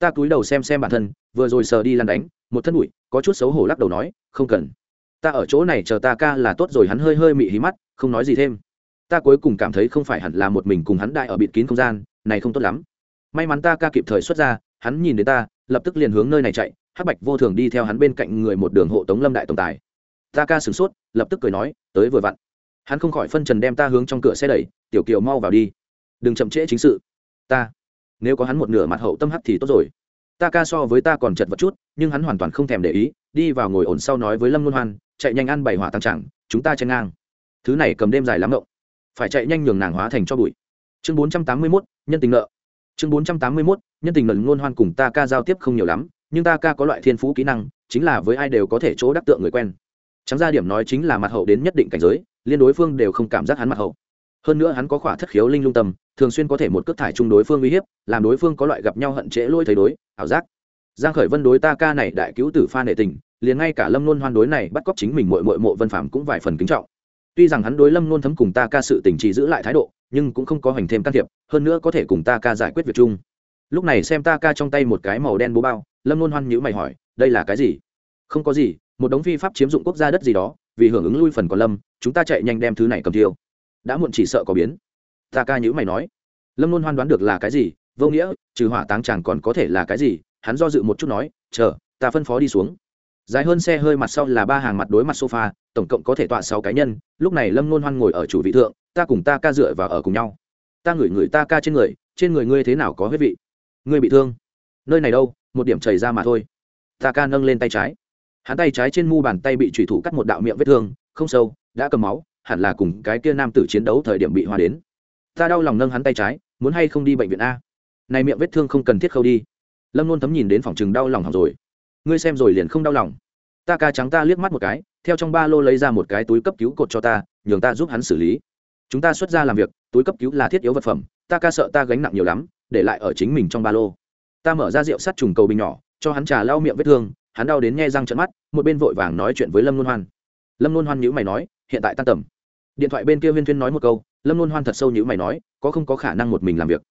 ta cúi đầu xem xem bản thân, vừa rồi sờ đi lăn đánh, một thân bụi, có chút xấu hổ lắc đầu nói, không cần. Ta ở chỗ này chờ ta ca là tốt rồi, hắn hơi hơi mị hí mắt, không nói gì thêm. Ta cuối cùng cảm thấy không phải hẳn là một mình cùng hắn đại ở bịt kín không gian, này không tốt lắm. May mắn ta ca kịp thời xuất ra, hắn nhìn đến ta, lập tức liền hướng nơi này chạy, hắc bạch vô thường đi theo hắn bên cạnh người một đường hộ tống lâm đại tổng tài. Ta ca sửng sốt, lập tức cười nói, tới vừa vặn. Hắn không khỏi phân trần đem ta hướng trong cửa xe đẩy, tiểu kiều mau vào đi. Đừng chậm trễ chính sự. Ta nếu có hắn một nửa mặt hậu tâm hắc thì tốt rồi. Ta ca so với ta còn chật vật chút, nhưng hắn hoàn toàn không thèm để ý, đi vào ngồi ổn sau nói với lâm luân hoan, chạy nhanh ăn bảy hỏa tăng trạng chúng ta chen ngang. Thứ này cầm đêm dài lắm ngộng phải chạy nhanh nhường nàng hóa thành cho bụi. Chương bốn trăm tám mươi mốt, nhân tình nợ. Chương bốn trăm tám mươi mốt, nhân tình nợ ngôn hoan cùng ta ca giao tiếp không nhiều lắm, nhưng ta ca có loại thiên phú kỹ năng, chính là với ai đều có thể chỗ đắc tượng người quen. Trắng ra điểm nói chính là mặt hậu đến nhất định cảnh giới, liên đối phương đều không cảm giác hắn mặt hậu hơn nữa hắn có khỏa thất khiếu linh lung tâm, thường xuyên có thể một cước thải chung đối phương uy hiếp, làm đối phương có loại gặp nhau hận trễ lôi thấy đối, ảo giác. Giang khởi vân đối ta ca này đại cứu tử pha nệ tình, liền ngay cả lâm nôn hoan đối này bắt cóc chính mình muội muội mộ vân phạm cũng vài phần kính trọng. Tuy rằng hắn đối lâm nôn thấm cùng ta ca sự tình chỉ giữ lại thái độ, nhưng cũng không có hành thêm can thiệp, hơn nữa có thể cùng ta ca giải quyết việc chung. Lúc này xem ta ca trong tay một cái màu đen bố bao, lâm nôn hoan nhữ mày hỏi, đây là cái gì? Không có gì, một đống phi pháp chiếm dụng quốc gia đất gì đó, vì hưởng ứng lui phần còn lâm, chúng ta chạy nhanh đem thứ này cầm tiêu đã muộn chỉ sợ có biến. Ta ca nhữ mày nói. Lâm luôn hoan đoán được là cái gì, vô nghĩa, trừ hỏa táng chàng còn có thể là cái gì, hắn do dự một chút nói, chờ, ta phân phó đi xuống. Dài hơn xe hơi mặt sau là ba hàng mặt đối mặt sofa, tổng cộng có thể tọa sáu cá nhân, lúc này lâm luôn hoan ngồi ở chủ vị thượng, ta cùng ta ca dựa và ở cùng nhau. Ta ngửi người ta ca trên người trên người ngươi thế nào có huyết vị? Ngươi bị thương. Nơi này đâu, một điểm chảy ra mà thôi. Ta ca nâng lên tay trái. Hắn tay trái trên mu bàn tay bị thủy thủ cắt một đạo miệng vết thương, không sâu, đã cầm máu hẳn là cùng cái kia nam tử chiến đấu thời điểm bị hoa đến. Ta đau lòng nâng hắn tay trái, muốn hay không đi bệnh viện a? Này miệng vết thương không cần thiết khâu đi. Lâm luôn thấm nhìn đến phòng chừng đau lòng hỏng rồi. Ngươi xem rồi liền không đau lòng. Ta ca trắng ta liếc mắt một cái, theo trong ba lô lấy ra một cái túi cấp cứu cột cho ta, nhường ta giúp hắn xử lý. Chúng ta xuất ra làm việc, túi cấp cứu là thiết yếu vật phẩm, ta ca sợ ta gánh nặng nhiều lắm, để lại ở chính mình trong ba lô. Ta mở ra rượu sắt trùng cầu bình nhỏ, cho hắn trà lau miệng vết thương, hắn đau đến nghe răng trận mắt, một bên vội vàng nói chuyện với lâm luân hoan. Lâm luân hoan nhữ mày nói hiện tại tan tầm. Điện thoại bên kia viên thuyên nói một câu, lâm luân hoan thật sâu như mày nói, có không có khả năng một mình làm việc?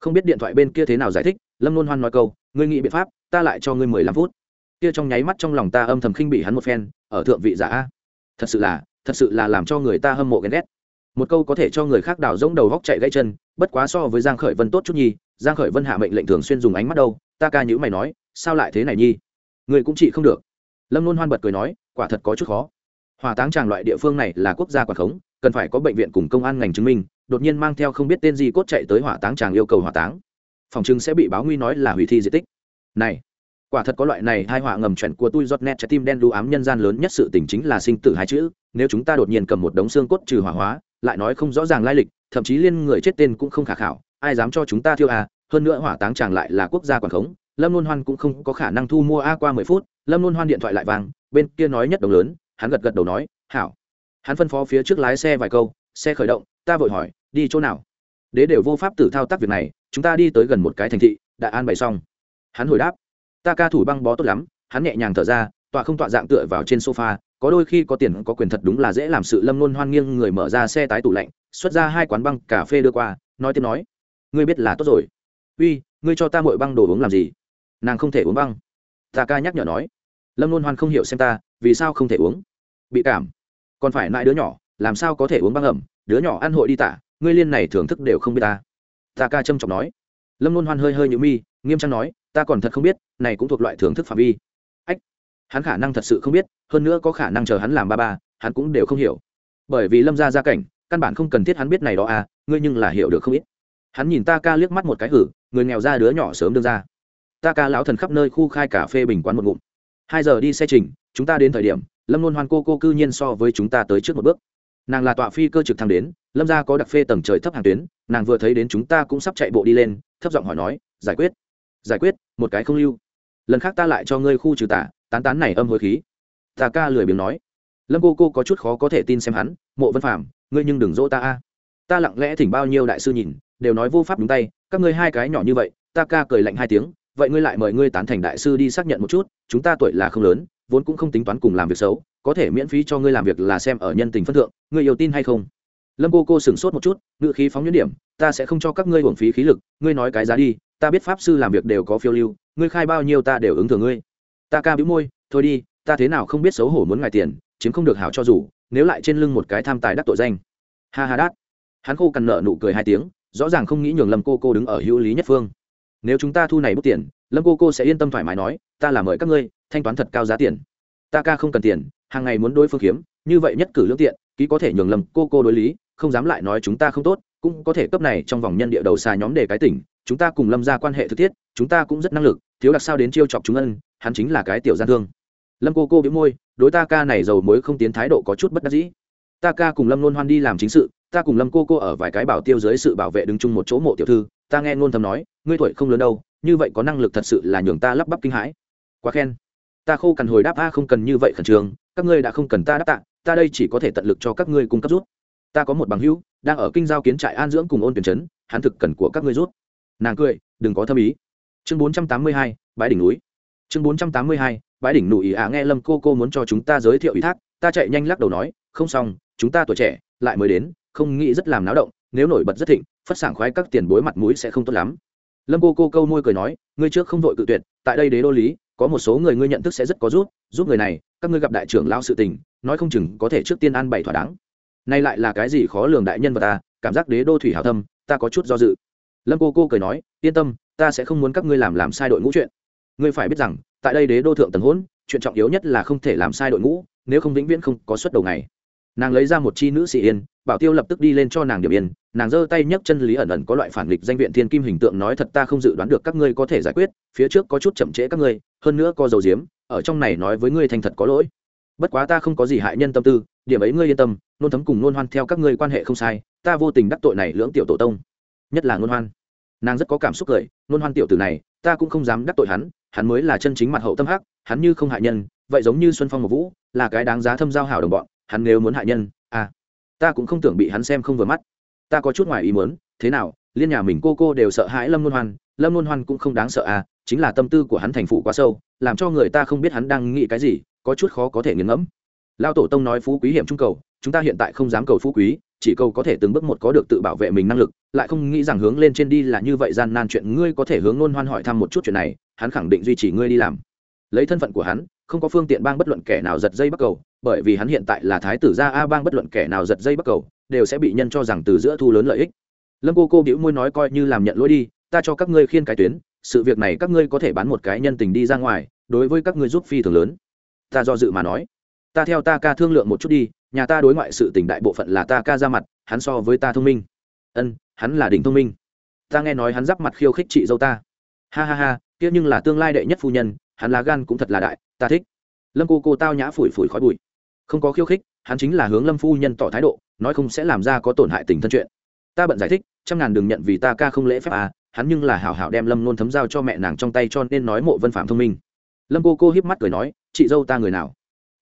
Không biết điện thoại bên kia thế nào giải thích, lâm luân hoan nói câu, ngươi nghĩ biện pháp, ta lại cho ngươi mười lăm phút. Kia trong nháy mắt trong lòng ta âm thầm khinh bị hắn một phen, ở thượng vị giả a. Thật sự là, thật sự là làm cho người ta hâm mộ ghen ghét. Một câu có thể cho người khác đào rỗng đầu góc chạy gãy chân, bất quá so với giang khởi vân tốt chút nhi giang khởi vân hạ mệnh lệnh thường xuyên dùng ánh mắt đâu, ta ca nhữ mày nói, sao lại thế này nhi người cũng chỉ không được. Lâm luôn hoan bật cười nói, quả thật có chút khó hỏa táng tràng loại địa phương này là quốc gia quản khống, cần phải có bệnh viện cùng công an ngành chứng minh, đột nhiên mang theo không biết tên gì cốt chạy tới hỏa táng tràng yêu cầu hỏa táng. Phòng chứng sẽ bị báo nguy nói là hủy thi di tích. Này, quả thật có loại này hai họa ngầm chuẩn của tôi giọt nét trái tim đen đu ám nhân gian lớn nhất sự tình chính là sinh tử hai chữ, nếu chúng ta đột nhiên cầm một đống xương cốt trừ hỏa hóa, lại nói không rõ ràng lai lịch, thậm chí liên người chết tên cũng không khả khảo, ai dám cho chúng ta thiêu à hơn nữa hỏa táng chàng lại là quốc gia quản khống, lâm luân hoan cũng không có khả năng thu mua a qua mười phút, lâm luân hoan điện thoại lại vàng bên kia nói nhất đồng lớn hắn gật gật đầu nói, hảo. Hắn phân phó phía trước lái xe vài câu, xe khởi động, ta vội hỏi, đi chỗ nào? Đế đều vô pháp tử thao tác việc này, chúng ta đi tới gần một cái thành thị, đã an bày xong. Hắn hồi đáp, ta ca thủ băng bó tốt lắm. Hắn nhẹ nhàng thở ra, tọa không tọa dạng tựa vào trên sofa, có đôi khi có tiền có quyền thật đúng là dễ làm sự lâm luôn hoan nghiêng người mở ra xe tái tủ lạnh, xuất ra hai quán băng cà phê đưa qua, nói tiếp nói, ngươi biết là tốt rồi. Uy, ngươi cho ta mội băng đồ uống làm gì? Nàng không thể uống băng. Ta ca nhắc nhở nói, lâm luôn hoan không hiểu xem ta, vì sao không thể uống? Bị cảm. Còn phải lại đứa nhỏ, làm sao có thể uống băng ẩm? Đứa nhỏ ăn hội đi tả, ngươi liên này thưởng thức đều không biết ta. Ta ca trâm trọng nói. Lâm luôn hoan hơi hơi nhữ mi, nghiêm trang nói, ta còn thật không biết, này cũng thuộc loại thưởng thức phạm vi. Ách, hắn khả năng thật sự không biết, hơn nữa có khả năng chờ hắn làm ba ba, hắn cũng đều không hiểu. Bởi vì lâm ra gia cảnh, căn bản không cần thiết hắn biết này đó à ngươi nhưng là hiểu được không ít. Hắn nhìn ta ca liếc mắt một cái hử, người nghèo ra đứa nhỏ sớm đương ra. Ta ca lão thần khắp nơi khu khai cà phê bình quán một ngụm. Hai giờ đi xe trình, chúng ta đến thời điểm lâm luôn hoan cô cô cư nhiên so với chúng ta tới trước một bước. Nàng là tọa phi cơ trực thăng đến, lâm ra có đặc phê tầng trời thấp hàng tuyến, nàng vừa thấy đến chúng ta cũng sắp chạy bộ đi lên, thấp giọng hỏi nói, giải quyết giải quyết, một cái không lưu. Lần khác ta lại cho ngươi khu trừ tả tán tán này âm hối khí. Ta ca lười biếng nói. Lâm cô cô có chút khó có thể tin xem hắn, mộ vân phạm ngươi nhưng đừng dỗ ta a. Ta lặng lẽ thỉnh bao nhiêu đại sư nhìn, đều nói vô pháp đúng tay, các ngươi hai cái nhỏ như vậy, ta ca cười lạnh hai tiếng, vậy ngươi lại mời ngươi tán thành đại sư đi xác nhận một chút, chúng ta tuổi là không lớn vốn cũng không tính toán cùng làm việc xấu, có thể miễn phí cho ngươi làm việc là xem ở nhân tình phân thượng, ngươi yêu tin hay không? Lâm cô cô sửng sốt một chút ngự khí phóng nhuyễn điểm, ta sẽ không cho các ngươi hưởng phí khí lực, ngươi nói cái giá đi, ta biết pháp sư làm việc đều có phiêu lưu, ngươi khai bao nhiêu ta đều ứng thừa ngươi. Ta ca bĩu môi, thôi đi, ta thế nào không biết xấu hổ muốn ngài tiền, chiếm không được hảo cho dù, nếu lại trên lưng một cái tham tài đắc tội danh. Ha ha đát. Hắn khô cằn nợ nụ cười hai tiếng, rõ ràng không nghĩ nhường lâm cô cô đứng ở hữu lý nhất phương. Nếu chúng ta thu này bút tiền, lâm cô cô sẽ yên tâm thoải mái nói, ta là mời các ngươi thanh toán thật cao giá tiền. Ta ca không cần tiền, hàng ngày muốn đối phương kiếm, như vậy nhất cử lương tiện, ký có thể nhường lâm cô cô đối lý, không dám lại nói chúng ta không tốt, cũng có thể cấp này trong vòng nhân địa đầu xa nhóm đề cái tỉnh, chúng ta cùng lâm ra quan hệ thực thiết, chúng ta cũng rất năng lực, thiếu đặc sao đến chiêu chọc chúng ân, hắn chính là cái tiểu gian thương. Lâm cô cô biếu môi, đối ta ca này giàu mới không tiến thái độ có chút bất đắc dĩ. Ta ca cùng lâm luôn hoan đi làm chính sự, ta cùng lâm cô cô ở vài cái bảo tiêu dưới sự bảo vệ đứng chung một chỗ mộ tiểu thư, ta nghe ngôn thầm nói, ngươi tuổi không lớn đâu, như vậy có năng lực thật sự là nhường ta lắp bắp kinh hãi. Quá khen ta khô cần hồi đáp, a, không cần như vậy khẩn trương, các ngươi đã không cần ta đáp tạ, ta đây chỉ có thể tận lực cho các ngươi cung cấp rút. Ta có một bằng hữu, đang ở kinh giao kiến trại an dưỡng cùng ôn tuyển trấn hắn thực cần của các ngươi rút. Nàng cười, đừng có thâm ý. Chương bốn trăm tám mươi hai, bãi đỉnh núi. Chương bốn trăm tám mươi hai, bãi đỉnh núi à nghe lâm cô cô muốn cho chúng ta giới thiệu ủy thác, ta chạy nhanh lắc đầu nói, không xong, chúng ta tuổi trẻ, lại mới đến, không nghĩ rất làm náo động, nếu nổi bật rất thịnh, phất sảng khoái các tiền bối mặt mũi sẽ không tốt lắm. Lâm cô cô câu môi cười nói, ngươi trước không vội cự tuyệt, tại đây đế đô lý có một số người ngươi nhận thức sẽ rất có giúp giúp người này, các ngươi gặp đại trưởng lao sự tình, nói không chừng có thể trước tiên ăn bày thỏa đáng. Nay lại là cái gì khó lường đại nhân vật ta, cảm giác đế đô thủy hảo thâm, ta có chút do dự. Lâm cô cô cười nói, yên tâm, ta sẽ không muốn các ngươi làm làm sai đội ngũ chuyện. Ngươi phải biết rằng, tại đây đế đô thượng tầng hỗn, chuyện trọng yếu nhất là không thể làm sai đội ngũ, nếu không vĩnh viễn không có suất đầu ngày. Nàng lấy ra một chi nữ sĩ yên, bảo tiêu lập tức đi lên cho nàng điểm yên nàng giơ tay nhấc chân lý ẩn ẩn có loại phản nghịch danh viện thiên kim hình tượng nói thật ta không dự đoán được các ngươi có thể giải quyết, phía trước có chút chậm trễ các ngươi, hơn nữa có dầu diếm, ở trong này nói với ngươi thành thật có lỗi. Bất quá ta không có gì hại nhân tâm tư, điểm ấy ngươi yên tâm, nôn thấm cùng nôn hoan theo các ngươi quan hệ không sai, ta vô tình đắc tội này lưỡng tiểu tổ tông, nhất là nôn hoan. Nàng rất có cảm xúc cười, nôn hoan tiểu tử này, ta cũng không dám đắc tội hắn hắn mới là chân chính mặt hậu tâm hắc, hắn như không hại nhân, vậy giống như xuân phong một vũ, là cái đáng giá thâm giao hảo đồng bọn, hắn nếu muốn hại nhân à ta cũng không tưởng bị hắn xem không vừa mắt ta có chút ngoài ý muốn, thế nào, liên nhà mình cô cô đều sợ hãi lâm luân hoan, lâm luân hoan cũng không đáng sợ à chính là tâm tư của hắn thành phụ quá sâu, làm cho người ta không biết hắn đang nghĩ cái gì, có chút khó có thể nghiền ngẫm. Lao tổ tông nói phú quý hiểm trung cầu, chúng ta hiện tại không dám cầu phú quý, chỉ cầu có thể từng bước một có được tự bảo vệ mình năng lực, lại không nghĩ rằng hướng lên trên đi là như vậy gian nan chuyện, ngươi có thể hướng nôn hoan hỏi thăm một chút chuyện này, hắn khẳng định duy trì ngươi đi làm lấy thân phận của hắn, không có phương tiện bang bất luận kẻ nào giật dây bắt cầu, bởi vì hắn hiện tại là thái tử gia a bang bất luận kẻ nào giật dây bắt cầu, đều sẽ bị nhân cho rằng từ giữa thu lớn lợi ích. Lâm cô cô đĩu môi nói coi như làm nhận lỗi đi, ta cho các ngươi khiên cái tuyến, sự việc này các ngươi có thể bán một cái nhân tình đi ra ngoài, đối với các ngươi giúp phi thường lớn. Ta do dự mà nói. Ta theo ta ca thương lượng một chút đi, nhà ta đối ngoại sự tình đại bộ phận là ta ca ra mặt, hắn so với ta thông minh. Ân, hắn là đỉnh thông minh. Ta nghe nói hắn giáp mặt khiêu khích chị dâu ta. Ha ha ha, kia nhưng là tương lai đệ nhất phu nhân hắn lá gan cũng thật là đại, ta thích. Lâm cô cô tao nhã phủi phủi khói bụi. Không có khiêu khích, hắn chính là hướng lâm phu nhân tỏ thái độ, nói không sẽ làm ra có tổn hại tình thân chuyện. Ta bận giải thích, trăm ngàn đừng nhận vì ta ca không lễ phép à hắn nhưng là hảo hảo đem lâm nôn thấm giao cho mẹ nàng trong tay cho nên nói mộ vân phạm thông minh. Lâm cô cô hiếp mắt cười nói, chị dâu ta người nào?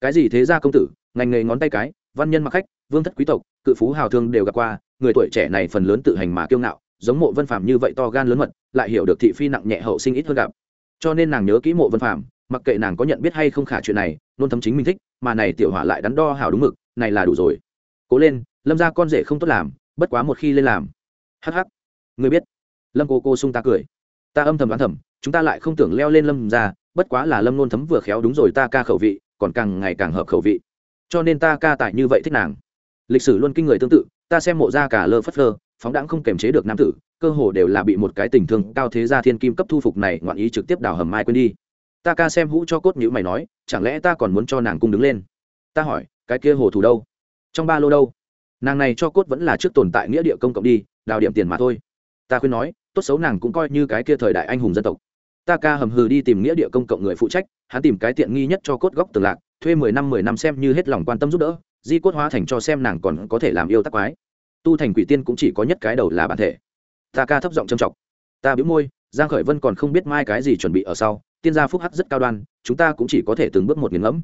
Cái gì thế ra công tử, ngành nghề ngón tay cái, văn nhân mặc khách, vương thất quý tộc, cự phú hào thương đều gặp qua, người tuổi trẻ này phần lớn tự hành mà kiêu ngạo, giống mộ vân phạm như vậy to gan lớn mật, lại hiểu được thị phi nặng nhẹ hậu sinh ít hơn gặp cho nên nàng nhớ kỹ mộ vân phạm mặc kệ nàng có nhận biết hay không khả chuyện này nôn thấm chính mình thích, mà này tiểu hỏa lại đắn đo hảo đúng mực, này là đủ rồi. Cố lên, lâm ra con rể không tốt làm, bất quá một khi lên làm. Hắc hắc. Người biết. Lâm cô cô sung ta cười. Ta âm thầm đoán thầm, chúng ta lại không tưởng leo lên lâm ra bất quá là lâm nôn thấm vừa khéo đúng rồi ta ca khẩu vị, còn càng ngày càng hợp khẩu vị. Cho nên ta ca tại như vậy thích nàng. Lịch sử luôn kinh người tương tự, ta xem mộ ra cả lơ phất lơ phóng đãng không kềm chế được nam tử, cơ hồ đều là bị một cái tình thương cao thế gia thiên kim cấp thu phục này ngoạn ý trực tiếp đào hầm mai quên đi. Ta ca xem hũ cho cốt nhữ mày nói, chẳng lẽ ta còn muốn cho nàng cung đứng lên? Ta hỏi, cái kia hồ thủ đâu? Trong ba lô đâu? Nàng này cho cốt vẫn là trước tồn tại nghĩa địa công cộng đi, đào điểm tiền mà thôi. Ta khuyên nói, tốt xấu nàng cũng coi như cái kia thời đại anh hùng dân tộc. Ta ca hầm hừ đi tìm nghĩa địa công cộng người phụ trách, hắn tìm cái tiện nghi nhất cho cốt góc tường lạc, thuê mười năm mười năm xem như hết lòng quan tâm giúp đỡ, di cốt hóa thành cho xem nàng còn có thể làm yêu tắc quái tu thành quỷ tiên cũng chỉ có nhất cái đầu là bản thể. Ta ca thấp giọng trầm trọng. Ta biếu môi, giang khởi vân còn không biết mai cái gì chuẩn bị ở sau, tiên gia phúc hắc rất cao đoan, chúng ta cũng chỉ có thể từng bước một nghiền ngẫm.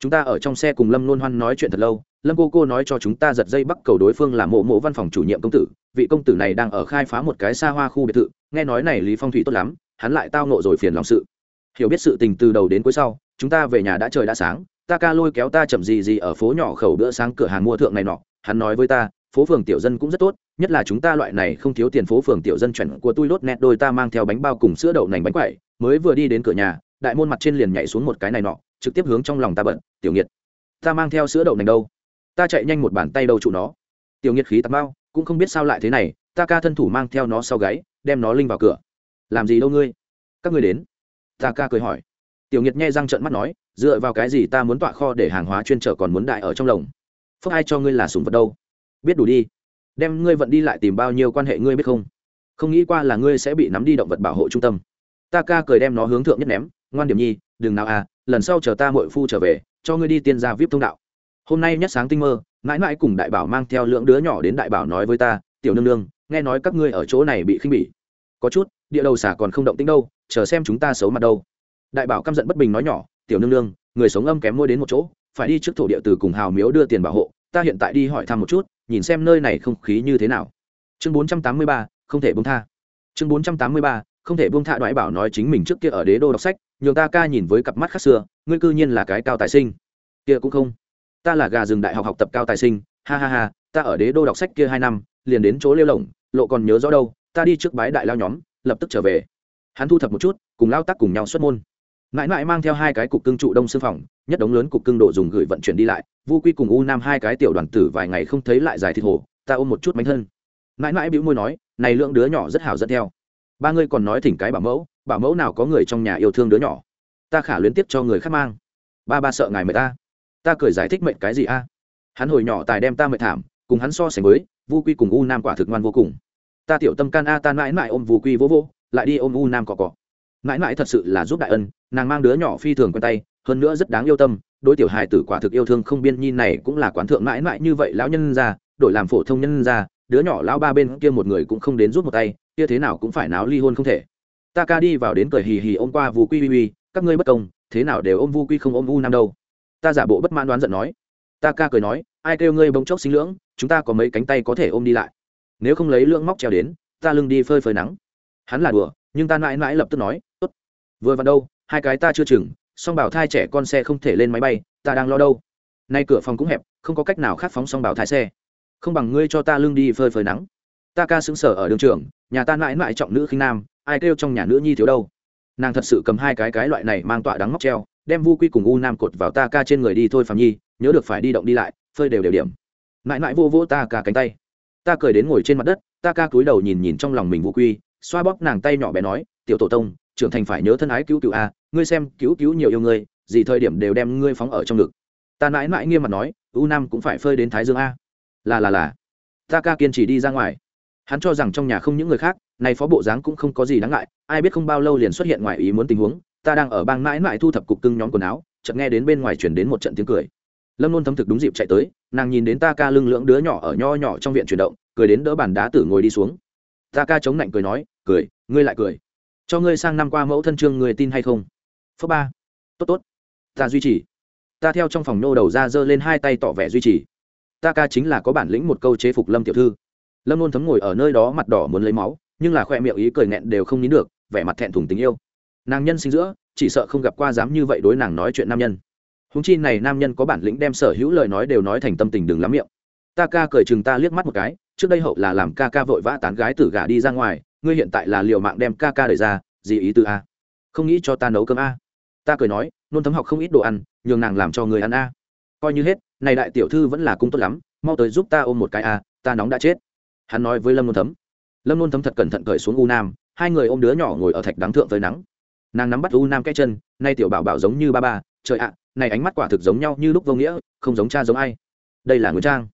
Chúng ta ở trong xe cùng lâm nôn hoan nói chuyện thật lâu, lâm cô cô nói cho chúng ta giật dây bắt cầu đối phương là mộ mộ văn phòng chủ nhiệm công tử, vị công tử này đang ở khai phá một cái xa hoa khu biệt thự, nghe nói này lý phong thủy tốt lắm, hắn lại tao nộ rồi phiền lòng sự. Hiểu biết sự tình từ đầu đến cuối sau, chúng ta về nhà đã trời đã sáng, ta ca lôi kéo ta chậm gì gì ở phố nhỏ khẩu bữa sáng cửa hàng mua thượng này nọ, hắn nói với ta phố phường tiểu dân cũng rất tốt, nhất là chúng ta loại này không thiếu tiền phố phường tiểu dân chuẩn của tôi lốt nét đôi ta mang theo bánh bao cùng sữa đậu nành bánh quẩy, mới vừa đi đến cửa nhà, đại môn mặt trên liền nhảy xuống một cái này nọ, trực tiếp hướng trong lòng ta bận, tiểu nghiệt, ta mang theo sữa đậu nành đâu? Ta chạy nhanh một bàn tay đầu trụ nó? Tiểu nghiệt khí tạt bao cũng không biết sao lại thế này, ta ca thân thủ mang theo nó sau gáy, đem nó linh vào cửa. Làm gì đâu ngươi? Các ngươi đến. Ta ca cười hỏi. Tiểu nghiệt nghe răng trợn mắt nói, dựa vào cái gì ta muốn tọa kho để hàng hóa chuyên trở còn muốn đại ở trong lồng? Phúc ai cho ngươi là sùng vật đâu? Biết đủ đi. Đem ngươi vận đi lại tìm bao nhiêu quan hệ ngươi biết không? Không nghĩ qua là ngươi sẽ bị nắm đi động vật bảo hộ trung tâm. Ta ca cười đem nó hướng thượng nhất ném, ngoan điểm nhi, đừng nào à lần sau chờ ta mội phu trở về, cho ngươi đi tiên gia vip thông đạo. Hôm nay nhất sáng tinh mơ, mãi mãi cùng đại bảo mang theo lượng đứa nhỏ đến đại bảo nói với ta, tiểu nương nương, nghe nói các ngươi ở chỗ này bị khinh bỉ. Có chút, địa đầu xả còn không động tính đâu, chờ xem chúng ta xấu mặt đâu. Đại bảo căm giận bất bình nói nhỏ, tiểu nương nương, người sống âm kém môi đến một chỗ, phải đi trước thổ địa từ cùng hào miếu đưa tiền bảo hộ ta hiện tại đi hỏi thăm một chút, nhìn xem nơi này không khí như thế nào. Chương bốn trăm tám mươi ba, không thể bông tha. Chương bốn trăm tám mươi ba, không thể buông tha đoái bảo nói chính mình trước kia ở đế đô đọc sách, nhường ta ca nhìn với cặp mắt khác xưa, ngươi cư nhiên là cái cao tài sinh. Kia cũng không. Ta là gà rừng đại học học tập cao tài sinh, ha ha ha, ta ở đế đô đọc sách kia hai năm, liền đến chỗ lêu lồng lộ còn nhớ rõ đâu, ta đi trước bái đại lao nhóm, lập tức trở về. Hắn thu thập một chút, cùng lao tác cùng nhau xuất môn mãi mãi mang theo hai cái cục cưng trụ đông sư phòng, nhất đống lớn cục cưng độ dùng gửi vận chuyển đi lại, vu quy cùng u nam hai cái tiểu đoàn tử vài ngày không thấy lại dài thịt hồ, ta ôm một chút bánh thân. Mãi mãi bĩu môi nói, này lượng đứa nhỏ rất hào dẫn theo. Ba ngươi còn nói thỉnh cái bảo mẫu bảo mẫu nào có người trong nhà yêu thương đứa nhỏ. Ta khả luyến tiếp cho người khác mang. Ba ba sợ ngài mệt ta. Ta cười giải thích mệnh cái gì a? Hắn hồi nhỏ tài đem ta mệt thảm, cùng hắn so sánh với, vu quy cùng u nam quả thực ngoan vô cùng. Ta tiểu tâm can a, ta mãi mãi ôm vu quy vô vô, lại đi ôm u nam cọ cọ mãi mãi thật sự là giúp đại ân, nàng mang đứa nhỏ phi thường quen tay, hơn nữa rất đáng yêu tâm, đối tiểu hài tử quả thực yêu thương không biên nhi này cũng là quán thượng mãi mãi như vậy lão nhân ra, đổi làm phổ thông nhân ra, đứa nhỏ lão ba bên kia một người cũng không đến giúp một tay, kia thế nào cũng phải náo ly hôn không thể. Ta ca đi vào đến cười hì hì ôm qua vu quy uy uy các ngươi bất công, thế nào đều ôm vu quy không ôm vu nam đâu. Ta giả bộ bất mãn đoán giận nói. Ta ca cười nói, ai kêu ngươi bỗng chốc sinh lưỡng, chúng ta có mấy cánh tay có thể ôm đi lại. Nếu không lấy lưỡng móc treo đến, ta lưng đi phơi phơi nắng. Hắn là đùa, nhưng ta mãi mãi lập tức nói vừa vào đâu, hai cái ta chưa chừng, song bảo thai trẻ con xe không thể lên máy bay, ta đang lo đâu. Nay cửa phòng cũng hẹp, không có cách nào khác phóng song bảo thai xe. Không bằng ngươi cho ta lưng đi phơi phơi nắng. Ta ca xứng sở ở đường trường, nhà ta mãi mãi trọng nữ khinh nam, ai kêu trong nhà nữ nhi thiếu đâu. Nàng thật sự cầm hai cái cái loại này mang tọa đắng móc treo, đem vu quy cùng u nam cột vào ta ca trên người đi thôi phạm nhi, nhớ được phải đi động đi lại, phơi đều đều điểm. Mãi mãi vô vỗ ta ca cánh tay. Ta cười đến ngồi trên mặt đất, ta ca cúi đầu nhìn nhìn trong lòng mình vu quy, xoa bóp nàng tay nhỏ bé nói, tiểu tổ tông trưởng thành phải nhớ thân ái cứu cứu a, ngươi xem cứu cứu nhiều yêu ngươi, gì thời điểm đều đem ngươi phóng ở trong ngực. Ta mãi mãi nghiêm mặt nói, u nam cũng phải phơi đến thái dương a. Là là là. Ta ca kiên trì đi ra ngoài. Hắn cho rằng trong nhà không những người khác, này phó bộ dáng cũng không có gì đáng ngại, ai biết không bao lâu liền xuất hiện ngoài ý muốn tình huống, ta đang ở bang mãi mãi thu thập cục cưng nhóm quần áo, chợt nghe đến bên ngoài chuyển đến một trận tiếng cười. Lâm luôn thấm thực đúng dịp chạy tới, nàng nhìn đến ta ca lưng lưỡng đứa nhỏ ở nho nhỏ trong viện chuyển động, cười đến đỡ bàn đá tử ngồi đi xuống. Ta ca chống lạnh cười nói, cười, ngươi lại cười cho ngươi sang năm qua mẫu thân trương người tin hay không? Phớ ba. Tốt tốt. Ta duy trì. Ta theo trong phòng nô đầu ra giơ lên hai tay tỏ vẻ duy trì. Ta ca chính là có bản lĩnh một câu chế phục lâm tiểu thư. Lâm nôn thấm ngồi ở nơi đó mặt đỏ muốn lấy máu, nhưng là khoe miệng ý cười nghẹn đều không nín được, vẻ mặt thẹn thùng tình yêu. Nàng nhân sinh giữa, chỉ sợ không gặp qua dám như vậy đối nàng nói chuyện nam nhân. Húng chi này nam nhân có bản lĩnh đem sở hữu lời nói đều nói thành tâm tình đừng lắm miệng. Ta ca cười chừng ta liếc mắt một cái, trước đây hậu là làm ca ca vội vã tán gái tử gà đi ra ngoài ngươi hiện tại là liều mạng đem ca ca đẩy ra, gì ý tư a? Không nghĩ cho ta nấu cơm a? Ta cười nói, nôn thấm học không ít đồ ăn, nhường nàng làm cho người ăn a. Coi như hết, này đại tiểu thư vẫn là cung tốt lắm, mau tới giúp ta ôm một cái a, ta nóng đã chết. Hắn nói với lâm nôn thấm. Lâm nôn thấm thật cẩn thận cởi xuống u nam, hai người ôm đứa nhỏ ngồi ở thạch đắng thượng với nắng. Nàng nắm bắt u nam cái chân, nay tiểu bảo bảo giống như ba ba, trời ạ, này ánh mắt quả thực giống nhau như lúc vô nghĩa, không giống cha giống ai. Đây là nguyễn trang.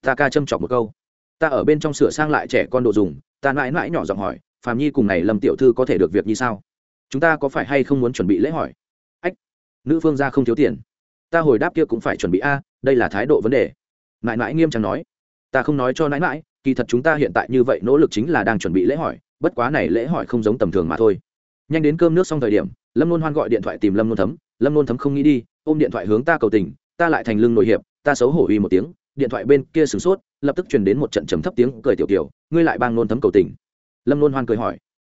Ta ca châm chọc một câu. Ta ở bên trong sửa sang lại trẻ con đồ dùng ta mãi mãi nhỏ giọng hỏi, phàm nhi cùng này lâm tiểu thư có thể được việc như sao? Chúng ta có phải hay không muốn chuẩn bị lễ hỏi? Ách, nữ phương gia không thiếu tiền. Ta hồi đáp kia cũng phải chuẩn bị a, đây là thái độ vấn đề. Mãi mãi nghiêm trang nói, ta không nói cho mãi mãi, kỳ thật chúng ta hiện tại như vậy nỗ lực chính là đang chuẩn bị lễ hỏi, bất quá này lễ hỏi không giống tầm thường mà thôi. Nhanh đến cơm nước xong thời điểm, lâm nôn hoan gọi điện thoại tìm lâm nôn thấm. Lâm nôn thấm không nghĩ đi, ôm điện thoại hướng ta cầu tình, ta lại thành lưng nội hiệp, ta xấu hổ uy một tiếng, điện thoại bên kia sửng sốt, lập tức truyền đến một trận trầm thấp tiếng cười tiểu kiểu ngươi lại bang nôn thấm cầu tình. Lâm nôn hoan cười hỏi,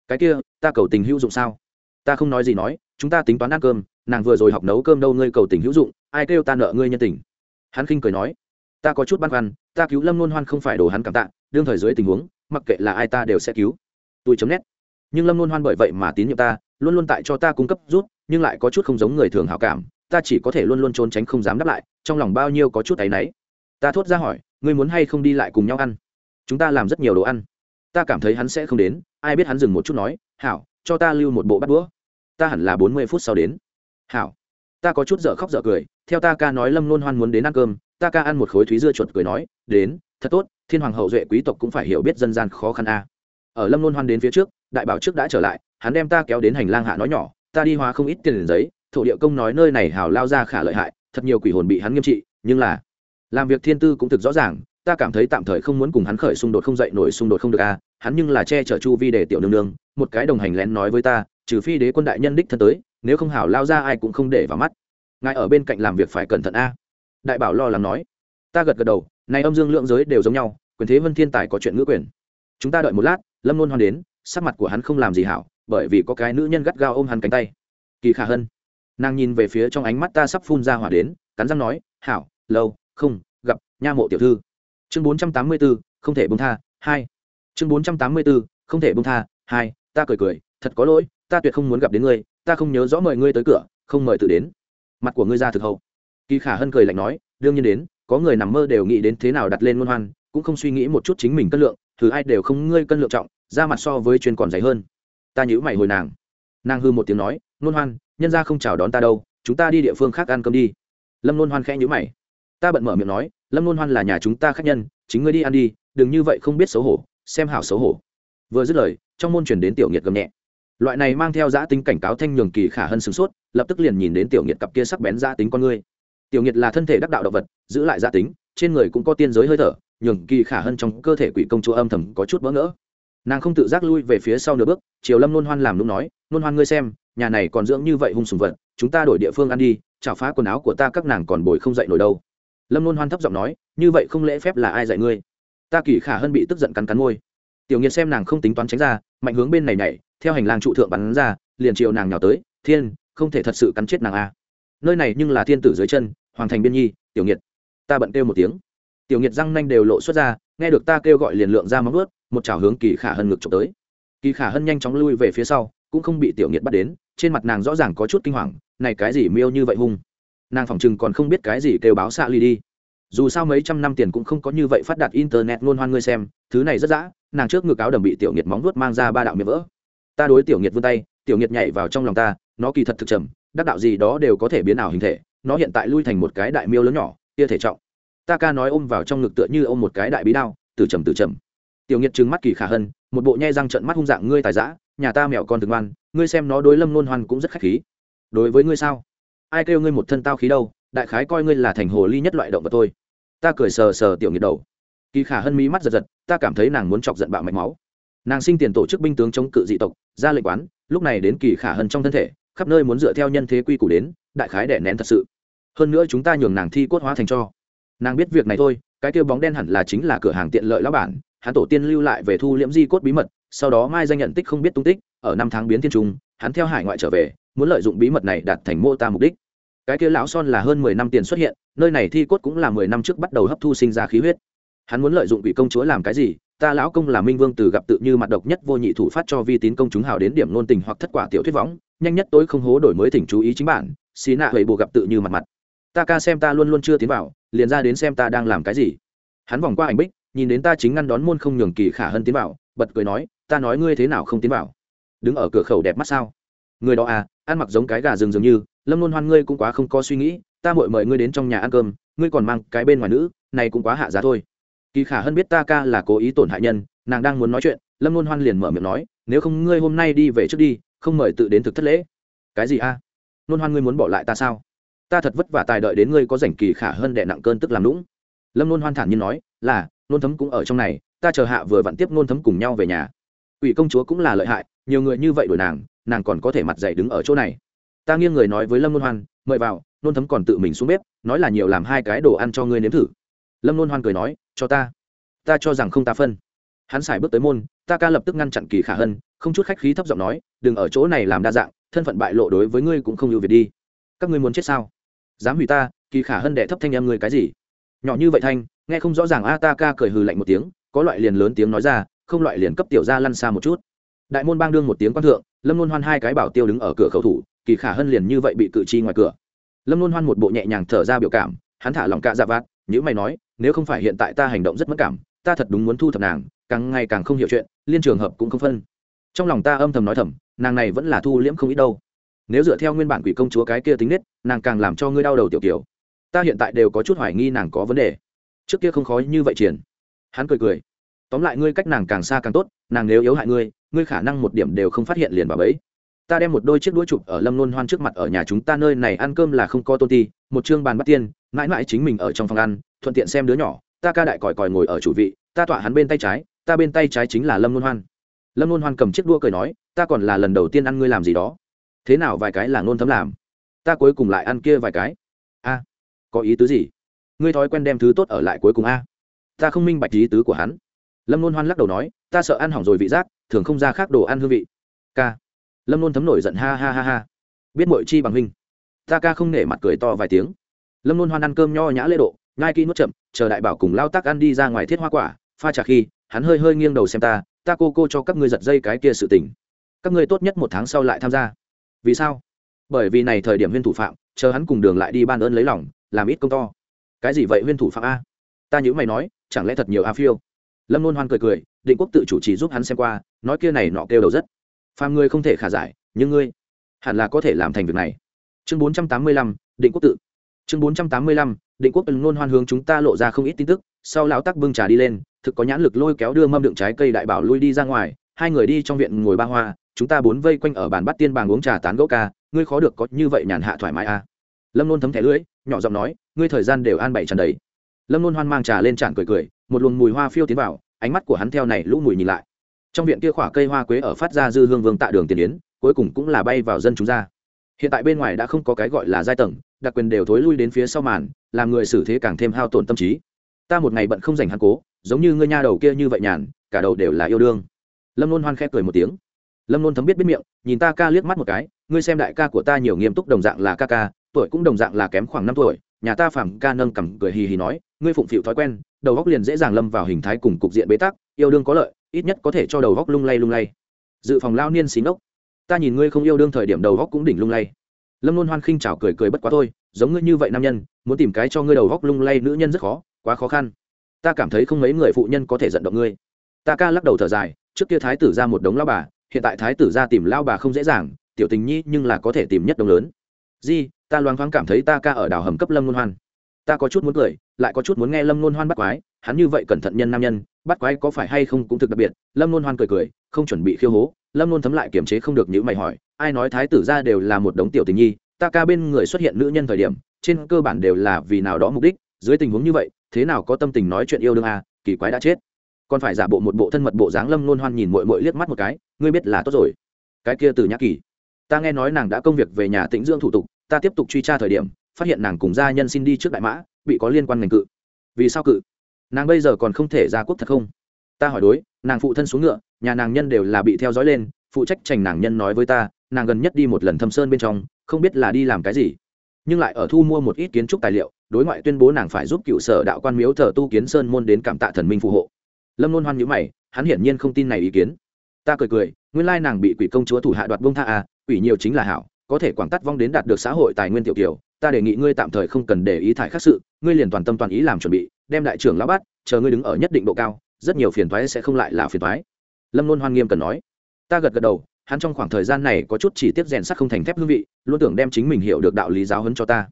cái kia, ta cầu tình hữu dụng sao? Ta không nói gì nói, chúng ta tính toán ăn cơm, nàng vừa rồi học nấu cơm đâu ngươi cầu tình hữu dụng, ai kêu ta nợ ngươi nhân tình? Hắn khinh cười nói, ta có chút băn khoăn, ta cứu lâm nôn hoan không phải đồ hắn cảm tạ, đương thời dưới tình huống, mặc kệ là ai ta đều sẽ cứu. Tôi chấm nét. Nhưng lâm nôn hoan bởi vậy mà tín nhiệm ta, luôn luôn tại cho ta cung cấp rút, nhưng lại có chút không giống người thường hảo cảm, ta chỉ có thể luôn luôn trốn tránh không dám đáp lại, trong lòng bao nhiêu có chút áy náy. Ta thốt ra hỏi, ngươi muốn hay không đi lại cùng nhau ăn? Chúng ta làm rất nhiều đồ ăn. Ta cảm thấy hắn sẽ không đến, ai biết hắn dừng một chút nói, hảo, cho ta lưu một bộ bắt đũa. Ta hẳn là bốn mươi phút sau đến. Hảo. Ta có chút dở khóc dở cười, theo ta ca nói lâm nôn hoan muốn đến ăn cơm, ta ca ăn một khối thúy dưa chuột cười nói, đến, thật tốt, thiên hoàng hậu duệ quý tộc cũng phải hiểu biết dân gian khó khăn a. Ở lâm nôn hoan đến phía trước, đại bảo trước đã trở lại, hắn đem ta kéo đến hành lang hạ nói nhỏ, ta đi hóa không ít tiền giấy, thổ địa công nói nơi này hào lao ra khả lợi hại, thật nhiều quỷ hồn bị hắn nghiêm trị, nhưng là, làm việc thiên tư cũng thực rõ ràng ta cảm thấy tạm thời không muốn cùng hắn khởi xung đột không dậy nổi xung đột không được a hắn nhưng là che chở chu vi để tiểu nương nương, một cái đồng hành lén nói với ta, trừ phi đế quân đại nhân đích thân tới, nếu không hảo lao ra ai cũng không để vào mắt. Ngài ở bên cạnh làm việc phải cẩn thận a đại bảo lo lắng nói. Ta gật gật đầu, này âm dương lượng giới đều giống nhau, quyền thế vân thiên tài có chuyện ngữ quyền. Chúng ta đợi một lát, lâm luôn hoan đến, sắc mặt của hắn không làm gì hảo, bởi vì có cái nữ nhân gắt gao ôm hắn cánh tay. Kỳ khả hân. Nàng nhìn về phía trong ánh mắt ta sắp phun ra hỏa đến, cắn răng nói, hảo, lâu, không, gặp, nha mộ tiểu thư chương bốn trăm tám mươi b ố không thể bông tha, hai. Chương bốn trăm tám mươi b ố không thể bông tha, hai, ta cười cười, thật có lỗi, ta tuyệt không muốn gặp đến ngươi, ta không nhớ rõ mời ngươi tới cửa, không mời tự đến. Mặt của ngươi ra thực hậu. Kỳ khả hân cười lạnh nói, đương nhiên đến, có người nằm mơ đều nghĩ đến thế nào đặt lên ngôn hoan, cũng không suy nghĩ một chút chính mình cân lượng thứ ai đều không ngươi cân lượng trọng, ra mặt so với chuyên còn dày hơn. Ta nhữ mày hồi nàng. Nàng hư một tiếng nói, ngôn hoan, nhân ra không chào đón ta đâu, chúng ta đi địa phương khác ăn cơm đi. Lâm nôn hoan khẽ nhữ mày ta bận mở miệng nói, lâm nôn hoan là nhà chúng ta khách nhân, chính ngươi đi ăn đi, đừng như vậy không biết xấu hổ, xem hảo xấu hổ. Vừa dứt lời, trong môn chuyển đến tiểu nghiệt gầm nhẹ. Loại này mang theo giã tính cảnh cáo thanh nhường kỳ khả hân sửng sốt, lập tức liền nhìn đến tiểu nghiệt cặp kia sắc bén giã tính con ngươi. Tiểu nghiệt là thân thể đắc đạo động vật, giữ lại giã tính, trên người cũng có tiên giới hơi thở, nhường kỳ khả hân trong cơ thể quỷ công chúa âm thầm có chút bỡ ngỡ. Nàng không tự giác lui về phía sau nửa bước, chiều lâm nôn hoan làm lúc nói, nôn hoan ngươi xem, nhà này còn dưỡng như vậy hung sùng vật, chúng ta đổi địa phương ăn đi, chảo phá quần áo của ta các nàng còn bồi không dậy nổi đâu lâm nôn hoan thấp giọng nói, như vậy không lễ phép là ai dạy ngươi? Ta kỳ khả hơn bị tức giận cắn cắn môi. Tiểu nghiệt xem nàng không tính toán tránh ra, mạnh hướng bên này nhảy, theo hành lang trụ thượng bắn ra, liền chiều nàng nhào tới, thiên, không thể thật sự cắn chết nàng a. Nơi này nhưng là thiên tử dưới chân, hoàng thành biên nhi, tiểu nghiệt. Ta bận kêu một tiếng. Tiểu nghiệt răng nanh đều lộ xuất ra, nghe được ta kêu gọi liền lượng ra móng ướt một chảo hướng kỳ khả hân ngực trộm tới. Kỳ khả hân nhanh chóng lui về phía sau, cũng không bị tiểu nghiệt bắt đến, trên mặt nàng rõ ràng có chút kinh hoàng, này cái gì miêu như vậy hung? Nàng phỏng chừng còn không biết cái gì kêu báo xạ ly đi. Dù sao mấy trăm năm tiền cũng không có như vậy phát đạt internet luôn hoan ngươi xem, thứ này rất dã, nàng trước ngực áo đầm bị tiểu nghiệt móng vuốt mang ra ba đạo miệng vỡ. Ta đối tiểu nghiệt vươn tay, tiểu nghiệt nhảy vào trong lòng ta, nó kỳ thật thực trầm, đắc đạo gì đó đều có thể biến ảo hình thể, nó hiện tại lui thành một cái đại miêu lớn nhỏ, tia thể trọng. Ta ca nói ôm vào trong ngực tựa như ôm một cái đại bí đao, từ trầm từ trầm. Tiểu nghiệt trừng mắt kỳ khả hân một bộ nhai răng trận mắt hung dạng ngươi tài giã nhà ta mẹo con thường ngoan, ngươi xem nó đối lâm nôn hoan cũng rất khách khí. Đối với ngươi sao? Ai kêu ngươi một thân tao khí đâu, đại khái coi ngươi là thành hồ ly nhất loại động vật thôi. Ta cười sờ sờ tiểu nghiệt đầu. Kỳ khả hân mí mắt giật giật, ta cảm thấy nàng muốn chọc giận bạo mạch máu. Nàng sinh tiền tổ chức binh tướng chống cự dị tộc, ra lệnh quán, lúc này đến kỳ khả hân trong thân thể, khắp nơi muốn dựa theo nhân thế quy củ đến, đại khái đẻ nén thật sự. Hơn nữa chúng ta nhường nàng thi cốt hóa thành cho. Nàng biết việc này thôi, cái kêu bóng đen hẳn là chính là cửa hàng tiện lợi lão bản, hắn tổ tiên lưu lại về thu liễm di cốt bí mật, sau đó mai danh nhận tích không biết tung tích, ở năm tháng biến thiên trung hắn theo hải ngoại trở về, muốn lợi dụng bí mật này đạt thành mô ta mục đích cái kia lão son là hơn mười năm tiền xuất hiện, nơi này thi cốt cũng là mười năm trước bắt đầu hấp thu sinh ra khí huyết. Hắn muốn lợi dụng vị công chúa làm cái gì? Ta lão công là minh vương từ gặp tự như mặt độc nhất vô nhị thủ phát cho vi tín công chúng hào đến điểm nôn tình hoặc thất quả tiểu thuyết võng, nhanh nhất tối không hố đổi mới thỉnh chú ý chính bản, xí nạ huệ bù gặp tự như mặt mặt. Ta ca xem ta luôn luôn chưa tiến vào, liền ra đến xem ta đang làm cái gì. Hắn vòng qua ảnh bích, nhìn đến ta chính ngăn đón môn không nhường kỳ khả hơn tiến vào, bật cười nói, ta nói ngươi thế nào không tiến vào? Đứng ở cửa khẩu đẹp mắt sao? Người đó à ăn mặc giống cái gà rừng dường như, lâm luôn hoan ngươi cũng quá không có suy nghĩ, ta mội mời ngươi đến trong nhà ăn cơm, ngươi còn mang cái bên ngoài nữ, này cũng quá hạ giá thôi. Kỳ khả hơn biết ta ca là cố ý tổn hại nhân, nàng đang muốn nói chuyện, lâm luôn hoan liền mở miệng nói, nếu không ngươi hôm nay đi về trước đi, không mời tự đến thực thất lễ. Cái gì a? À? luôn hoan ngươi muốn bỏ lại ta sao? Ta thật vất vả tài đợi đến ngươi có rảnh, kỳ khả hơn đệ nặng cơn tức làm lũng lâm luôn hoan thản nhiên nói, là nôn thấm cũng ở trong này, ta chờ hạ vừa vặn tiếp nôn thấm cùng nhau về nhà. Ủy công chúa cũng là lợi hại, nhiều người như vậy đổi nàng nàng còn có thể mặt dậy đứng ở chỗ này. Ta nghiêng người nói với lâm nôn hoan, mời vào, nôn thấm còn tự mình xuống bếp, nói là nhiều làm hai cái đồ ăn cho ngươi nếm thử. Lâm nôn hoan cười nói, cho ta. Ta cho rằng không ta phân. Hắn xài bước tới môn, ta ca lập tức ngăn chặn kỳ khả hân, không chút khách khí thấp giọng nói, đừng ở chỗ này làm đa dạng, thân phận bại lộ đối với ngươi cũng không ưu việt đi. Các ngươi muốn chết sao? Dám hủy ta, kỳ khả hân đệ thấp thanh em ngươi cái gì? Nhỏ như vậy thanh, nghe không rõ ràng a, ta ca cười hừ lạnh một tiếng, có loại liền lớn tiếng nói ra, không loại liền cấp tiểu ra lăn xa một chút đại môn bang đương một tiếng quan thượng, lâm luôn hoan hai cái bảo tiêu đứng ở cửa khẩu thủ, kỳ khả hân liền như vậy bị cự chi ngoài cửa. Lâm luôn hoan một bộ nhẹ nhàng thở ra biểu cảm, hắn thả lòng cạ dạ vạt, nhữ mày nói, nếu không phải hiện tại ta hành động rất mất cảm, ta thật đúng muốn thu thập nàng, càng ngày càng không hiểu chuyện, liên trường hợp cũng không phân. Trong lòng ta âm thầm nói thầm, nàng này vẫn là thu liễm không ít đâu. Nếu dựa theo nguyên bản quỷ công chúa cái kia tính nết, nàng càng làm cho ngươi đau đầu tiểu kiểu. Ta hiện tại đều có chút hoài nghi nàng có vấn đề. Trước kia không khó như vậy triển. Hắn cười cười tóm lại ngươi cách nàng càng xa càng tốt, nàng nếu yếu hại ngươi ngươi khả năng một điểm đều không phát hiện liền bà bấy ta đem một đôi chiếc đũa chụp ở lâm nôn hoan trước mặt ở nhà chúng ta nơi này ăn cơm là không có tôn ti, một chương bàn bắt tiên, mãi mãi chính mình ở trong phòng ăn, thuận tiện xem đứa nhỏ, ta ca đại còi còi ngồi ở chủ vị, ta tọa hắn bên tay trái, ta bên tay trái chính là lâm nôn hoan. Lâm nôn hoan cầm chiếc đũa cười nói, ta còn là lần đầu tiên ăn ngươi làm gì đó. Thế nào vài cái là nôn thấm làm? Ta cuối cùng lại ăn kia vài cái. A, có ý tứ gì? Ngươi thói quen đem thứ tốt ở lại cuối cùng a. Ta không minh bạch ý tứ của hắn lâm nôn hoan lắc đầu nói, ta sợ ăn hỏng rồi vị giác, thường không ra khác đồ ăn hương vị. Ca. Lâm nôn thấm nổi giận, ha ha ha ha. Biết mọi chi bằng huynh. Ta ca không nể mặt cười to vài tiếng. Lâm nôn hoan ăn cơm nho nhã lễ độ ngai kỹ nuốt chậm, chờ đại bảo cùng lao tác ăn đi ra ngoài thiết hoa quả, pha trà khi, hắn hơi hơi nghiêng đầu xem ta ta cô cô cho các ngươi giật dây cái kia sự tình. Các ngươi tốt nhất một tháng sau lại tham gia. Vì sao? Bởi vì này thời điểm huyên thủ phạm, chờ hắn cùng đường lại đi ban ơn lấy lòng, làm ít công to. Cái gì vậy huyên thủ phạm a? Ta nhữ mày nói, chẳng lẽ thật nhiều a phiêu? Lâm luôn hoan cười cười, định quốc tự chủ trì giúp hắn xem qua, nói kia này nọ kêu đầu rất. Phàm ngươi không thể khả giải, nhưng ngươi hẳn là có thể làm thành việc này. Chương bốn trăm tám mươi lăm, định quốc tự. Chương bốn trăm tám mươi lăm, định quốc từng nôn hoan hướng chúng ta lộ ra không ít tin tức, sau lão tắc bưng trà đi lên, thực có nhãn lực lôi kéo đưa mâm đựng trái cây đại bảo lui đi ra ngoài, hai người đi trong viện ngồi ba hoa, chúng ta bốn vây quanh ở bàn bắt tiên bàng uống trà tán gẫu ca, ngươi khó được có như vậy nhàn hạ thoải mái à. lâm nôn thấm thẻ lưỡi, nhỏ giọng nói, ngươi thời gian đều an bảy tràn đầy. Lâm nôn hoan mang trà lên tràn cười cười một luồng mùi hoa phiêu tiến vào, ánh mắt của hắn theo này lũ mùi nhìn lại. Trong viện kia khỏa cây hoa quế ở phát ra dư hương vương tạ đường tiền yến, cuối cùng cũng là bay vào dân chúng ra. Hiện tại bên ngoài đã không có cái gọi là giai tầng, đặc quyền đều thối lui đến phía sau màn, làm người xử thế càng thêm hao tổn tâm trí. Ta một ngày bận không dành hắn cố, giống như ngươi nha đầu kia như vậy nhàn, cả đầu đều là yêu đương. Lâm luôn hoan khép cười một tiếng. Lâm luôn thấm biết biết miệng, nhìn ta ca liếc mắt một cái, ngươi xem đại ca của ta nhiều nghiêm túc đồng dạng là ca ca, tuổi cũng đồng dạng là kém khoảng năm tuổi, nhà ta phàm ca nâng cầm cười hì hì nói ngươi phụng phịu thói quen, đầu góc liền dễ dàng lâm vào hình thái cùng cục diện bế tắc, yêu đương có lợi, ít nhất có thể cho đầu góc lung lay lung lay. Dự phòng lao niên xí ngốc ta nhìn ngươi không yêu đương thời điểm đầu góc cũng đỉnh lung lay. Lâm luôn hoan khinh chảo cười cười bất quá thôi, giống ngươi như vậy nam nhân, muốn tìm cái cho ngươi đầu góc lung lay nữ nhân rất khó, quá khó khăn. Ta cảm thấy không mấy người phụ nhân có thể giận động ngươi. Ta ca lắc đầu thở dài, trước kia thái tử ra một đống lao bà, hiện tại thái tử ra tìm lao bà không dễ dàng, tiểu tình nhi nhưng là có thể tìm nhất đồng lớn. Di, ta loáng thoáng cảm thấy ta ca ở đảo hầm cấp lâm luôn hoan. Ta có chút muốn cười lại có chút muốn nghe lâm nôn hoan bắt quái, hắn như vậy cẩn thận nhân nam nhân, bắt quái có phải hay không cũng thực đặc biệt. Lâm nôn hoan cười cười, không chuẩn bị khiêu hố. Lâm nôn thấm lại kiềm chế không được những mày hỏi, ai nói thái tử ra đều là một đống tiểu tình nhi, ta ca bên người xuất hiện nữ nhân thời điểm, trên cơ bản đều là vì nào đó mục đích, dưới tình huống như vậy, thế nào có tâm tình nói chuyện yêu đương à kỳ quái đã chết. Còn phải giả bộ một bộ thân mật bộ dáng lâm nôn hoan nhìn mội mội liếc mắt một cái, ngươi biết là tốt rồi. Cái kia từ nhã kỳ, ta nghe nói nàng đã công việc về nhà tĩnh dưỡng thủ tục, ta tiếp tục truy tra thời điểm, phát hiện nàng cùng gia nhân xin đi trước đại mã bị có liên quan ngành cự. Vì sao cự? Nàng bây giờ còn không thể ra quốc thật không? Ta hỏi đối, nàng phụ thân xuống ngựa, nhà nàng nhân đều là bị theo dõi lên, phụ trách trành nàng nhân nói với ta, nàng gần nhất đi một lần thâm sơn bên trong, không biết là đi làm cái gì. Nhưng lại ở thu mua một ít kiến trúc tài liệu, đối ngoại tuyên bố nàng phải giúp cựu sở đạo quan miếu thờ tu kiến sơn môn đến cảm tạ thần minh phù hộ. Lâm luôn hoan nhữ mày, hắn hiển nhiên không tin này ý kiến. Ta cười cười, nguyên lai nàng bị quỷ công chúa thủ hạ đoạt bông tha à quỷ nhiều chính là hảo, có thể quảng tắt vong đến đạt được xã hội tài nguyên tiểu kiều ta đề nghị ngươi tạm thời không cần để ý thải khác sự, ngươi liền toàn tâm toàn ý làm chuẩn bị, đem đại trưởng lão bắt, chờ ngươi đứng ở nhất định độ cao, rất nhiều phiền thoái sẽ không lại là phiền thoái lâm luôn hoan nghiêm cần nói. Ta gật gật đầu, hắn trong khoảng thời gian này có chút chỉ tiếp rèn sắt không thành thép hương vị, luôn tưởng đem chính mình hiểu được đạo lý giáo huấn cho ta.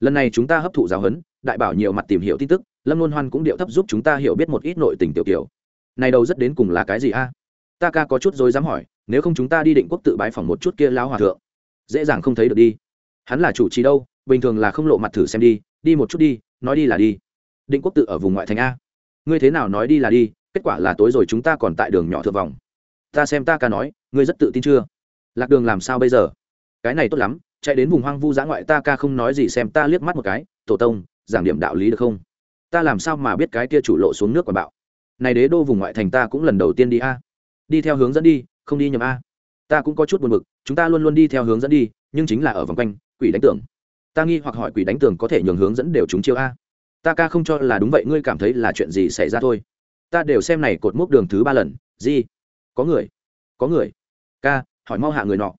Lần này chúng ta hấp thụ giáo huấn, đại bảo nhiều mặt tìm hiểu tin tức, lâm luôn hoan cũng điệu thấp giúp chúng ta hiểu biết một ít nội tình tiểu kiểu. Này đầu rất đến cùng là cái gì a? Ta ca có chút dối dám hỏi, nếu không chúng ta đi định quốc tự bái phỏng một chút kia lao hòa thượng, dễ dàng không thấy được đi. Hắn là chủ trì đâu bình thường là không lộ mặt thử xem đi đi một chút đi, nói đi là đi. Định quốc tự ở vùng ngoại thành a. Ngươi thế nào nói đi là đi, kết quả là tối rồi chúng ta còn tại đường nhỏ thượng vòng. Ta xem ta ca nói, ngươi rất tự tin chưa? Lạc đường làm sao bây giờ? Cái này tốt lắm, chạy đến vùng hoang vu giã ngoại ta ca không nói gì xem ta liếc mắt một cái, tổ tông, giảng điểm đạo lý được không? Ta làm sao mà biết cái kia chủ lộ xuống nước quả bạo? Này đế đô vùng ngoại thành ta cũng lần đầu tiên đi a. Đi theo hướng dẫn đi, không đi nhầm a. Ta cũng có chút buồn bực, chúng ta luôn luôn đi theo hướng dẫn đi, nhưng chính là ở vòng quanh, quỷ đánh tưởng ta nghi hoặc hỏi quỷ đánh tường có thể nhường hướng dẫn đều chúng chiêu a. Ta ca không cho là đúng vậy, ngươi cảm thấy là chuyện gì xảy ra thôi. Ta đều xem này cột mốc đường thứ ba lần. Gì? Có người. Có người. Ca, hỏi mau hạ người nọ.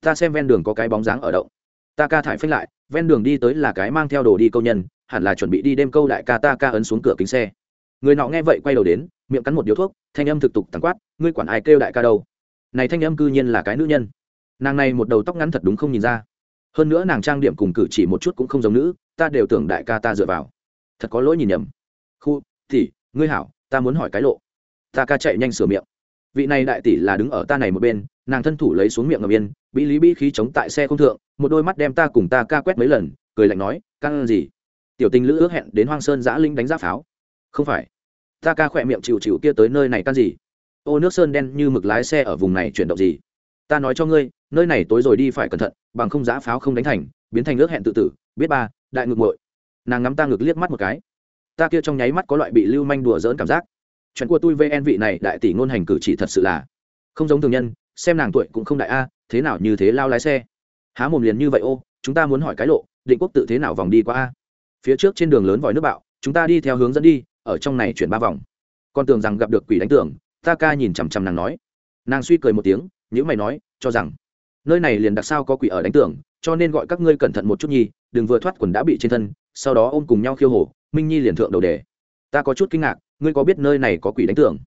Ta xem ven đường có cái bóng dáng ở động. Ta ca thải phanh lại, ven đường đi tới là cái mang theo đồ đi câu nhân, hẳn là chuẩn bị đi đêm câu đại ca ta ca ấn xuống cửa kính xe. Người nọ nghe vậy quay đầu đến, miệng cắn một điếu thuốc, thanh âm thực tục tàn quát, ngươi quản ai kêu đại ca đâu? Này thanh âm cư nhiên là cái nữ nhân. Nàng này một đầu tóc ngắn thật đúng không nhìn ra hơn nữa nàng trang điểm cùng cử chỉ một chút cũng không giống nữ, ta đều tưởng đại ca ta dựa vào. Thật có lỗi nhìn nhầm. Khu, tỷ, ngươi hảo, ta muốn hỏi cái lộ. Ta ca chạy nhanh sửa miệng. Vị này đại tỷ là đứng ở ta này một bên, nàng thân thủ lấy xuống miệng ngầm yên bị lý bị khí chống tại xe không thượng, một đôi mắt đem ta cùng ta ca quét mấy lần, cười lạnh nói căng gì? Tiểu tình lữ ước hẹn đến hoang sơn giã linh đánh giáp pháo. Không phải. Ta ca khỏe miệng chịu chịu kia tới nơi này căn gì? Ô, nước sơn đen như mực lái xe ở vùng này chuyển động gì? Ta nói cho ngươi, nơi này tối rồi đi phải cẩn thận, bằng không giã pháo không đánh thành, biến thành ước hẹn tự tử. Biết ba, đại ngực muội. Nàng ngắm ta ngược liếc mắt một cái. Ta kia trong nháy mắt có loại bị lưu manh đùa dỡn cảm giác. Chuyện của tôi vn vị này, đại tỷ ngôn hành cử chỉ thật sự là không giống thường nhân, xem nàng tuổi cũng không đại a, thế nào như thế lao lái xe. Há mồm liền như vậy ô, chúng ta muốn hỏi cái lộ, định quốc tự thế nào vòng đi qua a? Phía trước trên đường lớn vòi nước bạo, chúng ta đi theo hướng dẫn đi, ở trong này chuyển ba vòng. Con tưởng rằng gặp được quỷ đánh tưởng, ta ca nhìn chằm chằm nàng nói. Nàng suy cười một tiếng nhữ mày nói, cho rằng, nơi này liền đặc sao có quỷ ở đánh tưởng cho nên gọi các ngươi cẩn thận một chút nhi đừng vừa thoát quần đã bị trên thân, sau đó ôm cùng nhau khiêu hổ minh nhi liền thượng đầu đề. Ta có chút kinh ngạc, ngươi có biết nơi này có quỷ đánh tưởng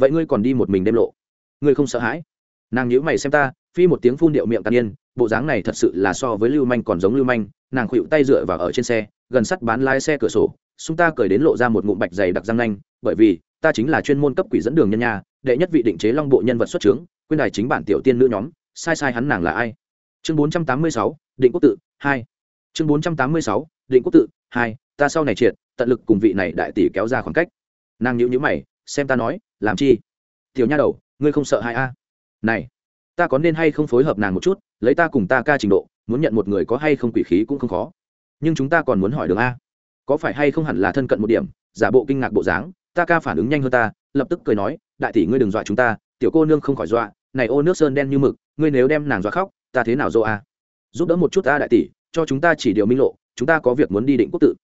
vậy ngươi còn đi một mình đêm lộ? Ngươi không sợ hãi? Nàng nhíu mày xem ta, phi một tiếng phun điệu miệng tàn nhiên bộ dáng này thật sự là so với lưu manh còn giống lưu manh, nàng khuỵu tay dựa vào ở trên xe, gần sắt bán lái xe cửa sổ chúng ta cởi đến lộ ra một ngụm bạch dày đặc răng nanh, bởi vì, ta chính là chuyên môn cấp quỷ dẫn đường nhân nhà đệ nhất vị định chế long bộ nhân vật xuất trướng quyên đài chính bản tiểu tiên nữ nhóm, sai sai hắn nàng là ai? Chương bốn trăm tám mươi sáu, định quốc tự, hai. Chương bốn trăm tám mươi sáu, định quốc tự, hai, ta sau này triệt, tận lực cùng vị này đại tỷ kéo ra khoảng cách. Nàng nhữ nhữ mày, xem ta nói, làm chi? Tiểu nha đầu, ngươi không sợ hai a? Này, ta có nên hay không phối hợp nàng một chút, lấy ta cùng ta ca trình độ, muốn nhận một người có hay không quỷ khí cũng không khó. Nhưng chúng ta còn muốn hỏi đường a? Có phải hay không hẳn là thân cận một điểm, giả bộ kinh ngạc bộ dáng, ta ca phản ứng nhanh hơn ta, lập tức cười nói, đại tỷ ngươi đừng dọa chúng ta, tiểu cô nương không khỏi dọa này ô nước sơn đen như mực, ngươi nếu đem nàng dọa khóc, ta thế nào dô a? Giúp đỡ một chút ta đại tỷ, cho chúng ta chỉ điều minh lộ, chúng ta có việc muốn đi định quốc tự.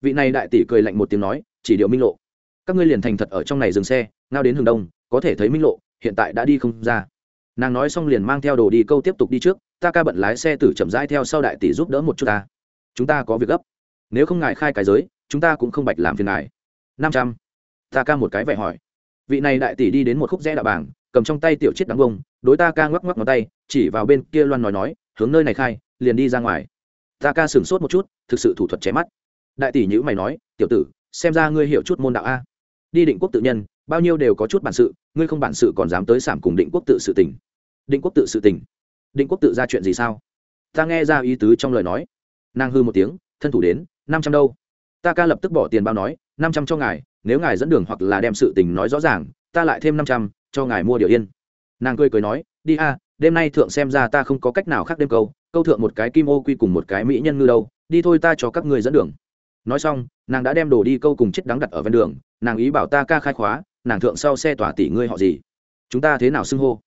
Vị này đại tỷ cười lạnh một tiếng nói, chỉ điều minh lộ. Các ngươi liền thành thật ở trong này dừng xe, ngao đến hướng đông, có thể thấy minh lộ, hiện tại đã đi không ra. Nàng nói xong liền mang theo đồ đi câu tiếp tục đi trước, ta ca bận lái xe tử chậm rãi theo sau đại tỷ giúp đỡ một chút ta. Chúng ta có việc gấp. Nếu không ngại khai cái giới, chúng ta cũng không bạch làm phiền ngài. Năm trăm. Ta ca một cái vẻ hỏi. Vị này đại tỷ đi đến một khúc rẽ đạo bảng cầm trong tay tiểu chết đắng bông, đối ta ca ngoắc ngoắc ngón tay, chỉ vào bên kia loan nói nói, hướng nơi này khai, liền đi ra ngoài. Ta ca sửng sốt một chút, thực sự thủ thuật chém mắt. Đại tỷ nhữ mày nói, tiểu tử, xem ra ngươi hiểu chút môn đạo a. Đi định quốc tự nhân, bao nhiêu đều có chút bản sự, ngươi không bản sự còn dám tới sảm cùng định quốc tự sự tình. Định quốc tự sự tình? Định quốc tự ra chuyện gì sao? Ta nghe ra ý tứ trong lời nói. Nàng hư một tiếng, thân thủ đến, năm trăm đâu? Ta ca lập tức bỏ tiền bao nói, năm trăm cho ngài nếu ngài dẫn đường hoặc là đem sự tình nói rõ ràng, ta lại thêm năm trăm, cho ngài mua điều yên. Nàng cười cười nói, đi a, đêm nay thượng xem ra ta không có cách nào khác đêm câu câu thượng một cái kim ô quy cùng một cái mỹ nhân ngư đâu, đi thôi ta cho các người dẫn đường. Nói xong, nàng đã đem đồ đi câu cùng chiếc đắng đặt ở ven đường, nàng ý bảo ta ca khai khóa, nàng thượng sau xe tỏa tỷ ngươi họ gì? Chúng ta thế nào xưng hô?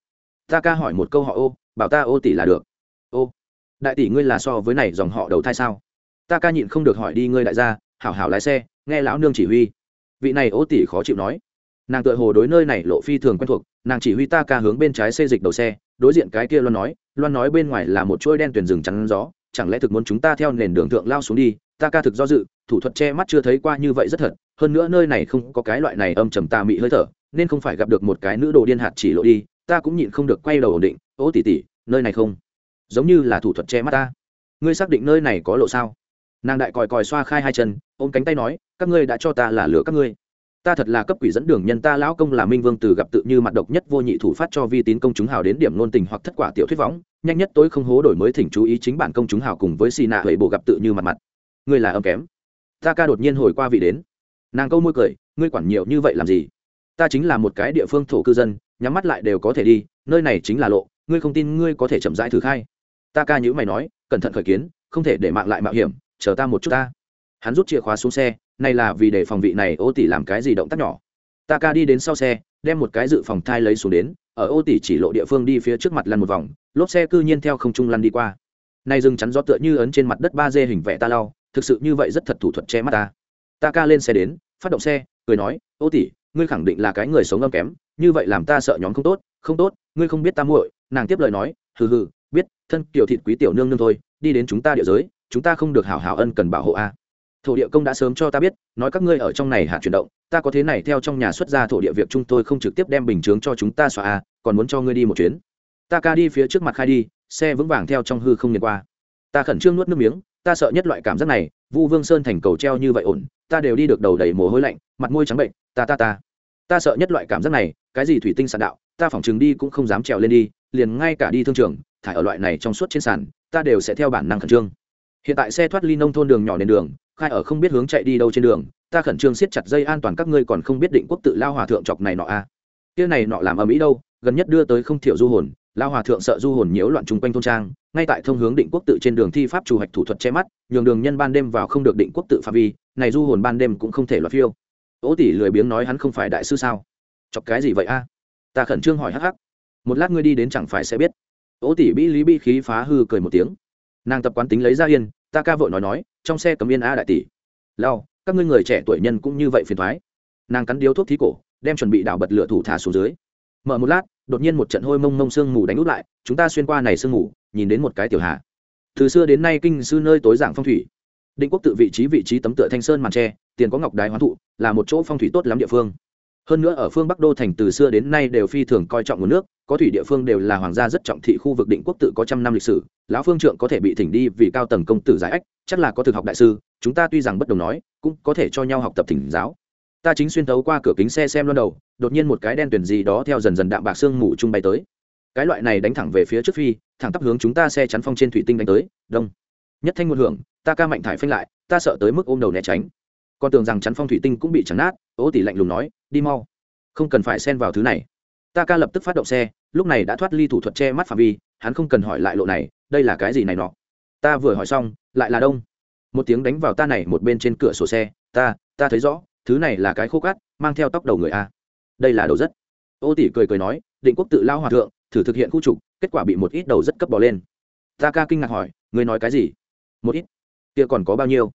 Ta ca hỏi một câu họ ô, bảo ta ô tỷ là được. Ô, đại tỷ ngươi là so với này dòng họ đầu thai sao? Ta ca nhịn không được hỏi đi ngươi đại gia, hảo hảo lái xe, nghe lão nương chỉ huy vị này ô tỷ khó chịu nói. Nàng tựa hồ đối nơi này lộ phi thường quen thuộc, nàng chỉ huy ta ca hướng bên trái xê dịch đầu xe, đối diện cái kia loan nói loan nói bên ngoài là một chuỗi đen tuyển rừng chắn gió, chẳng lẽ thực muốn chúng ta theo nền đường thượng lao xuống đi, ta ca thực do dự, thủ thuật che mắt chưa thấy qua như vậy rất thật, hơn nữa nơi này không có cái loại này âm trầm tà mị hơi thở, nên không phải gặp được một cái nữ đồ điên hạt chỉ lộ đi, ta cũng nhịn không được quay đầu ổn định, ô tỉ tỉ, nơi này không giống như là thủ thuật che mắt ta. Ngươi xác định nơi này có lộ sao? Nàng đại còi còi xoa khai hai chân, ôm cánh tay nói, các ngươi đã cho ta là lửa các ngươi. Ta thật là cấp quỷ dẫn đường nhân, ta lão công là minh vương từ gặp tự như mặt độc nhất vô nhị thủ phát cho vi tín công chúng hào đến điểm nôn tình hoặc thất quả tiểu thuyết võng, nhanh nhất tối không hố đổi mới thỉnh chú ý chính bản công chúng hào cùng với xì nạ huệ bộ gặp tự như mặt mặt. Ngươi là âm kém. Ta ca đột nhiên hồi qua vị đến. Nàng câu môi cười, ngươi quản nhiều như vậy làm gì? Ta chính là một cái địa phương thổ cư dân, nhắm mắt lại đều có thể đi, nơi này chính là lộ, ngươi không tin ngươi có thể chậm rãi thử khai. Ta ca nhữ mày nói, cẩn thận khởi kiến, không thể để mạng lại mạo hiểm chờ ta một chút ta. Hắn rút chìa khóa xuống xe này là vì để phòng vị này ô tỷ làm cái gì động tác nhỏ. Ta ca đi đến sau xe, đem một cái dự phòng thai lấy xuống đến, ở ô tỷ chỉ lộ địa phương đi phía trước mặt lăn một vòng, lốp xe cư nhiên theo không trung lăn đi qua. Nay dừng chắn gió tựa như ấn trên mặt đất ba dê hình vẽ ta lau, thực sự như vậy rất thật thủ thuật che mắt ta. Ta ca lên xe đến, phát động xe, cười nói, ô tỷ ngươi khẳng định là cái người sống âm kém, như vậy làm ta sợ nhóm không tốt không tốt, ngươi không biết ta muội. Nàng tiếp lời nói, hừ hừ, biết, thân kiểu thịt quý tiểu nương nương thôi, đi đến chúng ta địa giới chúng ta không được hảo hảo ân cần bảo hộ a. Thổ địa công đã sớm cho ta biết, nói các ngươi ở trong này hạ chuyển động, ta có thế này theo trong nhà xuất ra thổ địa việc chúng tôi không trực tiếp đem bình chướng cho chúng ta xóa a, còn muốn cho ngươi đi một chuyến. Ta ca đi phía trước mặt khai đi, xe vững vàng theo trong hư không nhìn qua. Ta khẩn trương nuốt nước miếng, ta sợ nhất loại cảm giác này, vu vương sơn thành cầu treo như vậy ổn, ta đều đi được đầu đầy mồ hôi lạnh, mặt môi trắng bệnh, ta ta ta. Ta sợ nhất loại cảm giác này, cái gì thủy tinh sàn đạo, ta phỏng chừng đi cũng không dám trèo lên đi, liền ngay cả đi thương trường, thải ở loại này trong suốt trên sàn, ta đều sẽ theo bản năng khẩn trương hiện tại xe thoát ly nông thôn đường nhỏ nền đường, khai ở không biết hướng chạy đi đâu trên đường, ta khẩn trương siết chặt dây an toàn các ngươi còn không biết định quốc tự lao hòa thượng chọc này nọ a à. kia này nọ làm ở mỹ đâu, gần nhất đưa tới không thiểu du hồn, lao hòa thượng sợ du hồn nhiễu loạn chung quanh thôn trang, ngay tại thông hướng định quốc tự trên đường thi pháp chủ hạch thủ thuật che mắt, nhường đường nhân ban đêm vào không được định quốc tự phạm vi, này du hồn ban đêm cũng không thể loạt phiêu. Ố tỷ lười biếng nói hắn không phải đại sư sao? Chọc cái gì vậy a? Ta khẩn trương hỏi hắc hắc. Một lát ngươi đi đến chẳng phải sẽ biết. Ố tỷ bi lý bi khí phá hư cười một tiếng nàng tập quán tính lấy ra yên, ta ca vội nói nói, trong xe cấm yên a đại tỷ. Lao, các ngươi người trẻ tuổi nhân cũng như vậy phiền thoái. Nàng cắn điếu thuốc thí cổ, đem chuẩn bị đảo bật lửa thủ thả xuống dưới. Mở một lát, đột nhiên một trận hôi mông mông sương mù đánh út lại, chúng ta xuyên qua này sương mù, nhìn đến một cái tiểu hạ từ xưa đến nay kinh sư nơi tối giảng phong thủy. Định quốc tự vị trí vị trí tấm tựa thanh sơn màn tre, tiền có ngọc đài hoán thụ, là một chỗ phong thủy tốt lắm địa phương hơn nữa ở phương bắc đô thành từ xưa đến nay đều phi thường coi trọng nguồn nước, có thủy địa phương đều là hoàng gia rất trọng thị khu vực định quốc tự có trăm năm lịch sử, lão phương trượng có thể bị thỉnh đi vì cao tầng công tử giải ách, chắc là có thực học đại sư, chúng ta tuy rằng bất đồng nói, cũng có thể cho nhau học tập thỉnh giáo. Ta chính xuyên tấu qua cửa kính xe xem lần đầu, đột nhiên một cái đen tuyển gì đó theo dần dần đạm bạc sương mù chung bay tới. Cái loại này đánh thẳng về phía trước phi, thẳng tắp hướng chúng ta xe chắn phong trên thủy tinh đánh tới, đông. Nhất thanh một hưởng, ta ca mạnh thải phanh lại, ta sợ tới mức ôm đầu né tránh còn tưởng rằng chắn phong thủy tinh cũng bị chắn nát, ô tỷ lạnh lùng nói, đi mau, không cần phải xen vào thứ này. Ta ca lập tức phát động xe, lúc này đã thoát ly thủ thuật che mắt phạm vi, hắn không cần hỏi lại lộ này, đây là cái gì này nọ. Ta vừa hỏi xong, lại là đông. Một tiếng đánh vào ta này một bên trên cửa sổ xe, ta ta thấy rõ, thứ này là cái khô cát, mang theo tóc đầu người a. Đây là đầu rất. Ô tỷ cười cười nói, định quốc tự lao hòa thượng, thử thực hiện khu trục, kết quả bị một ít đầu rất cấp bỏ lên. Ta ca kinh ngạc hỏi người nói cái gì? Một ít. Kia còn có bao nhiêu?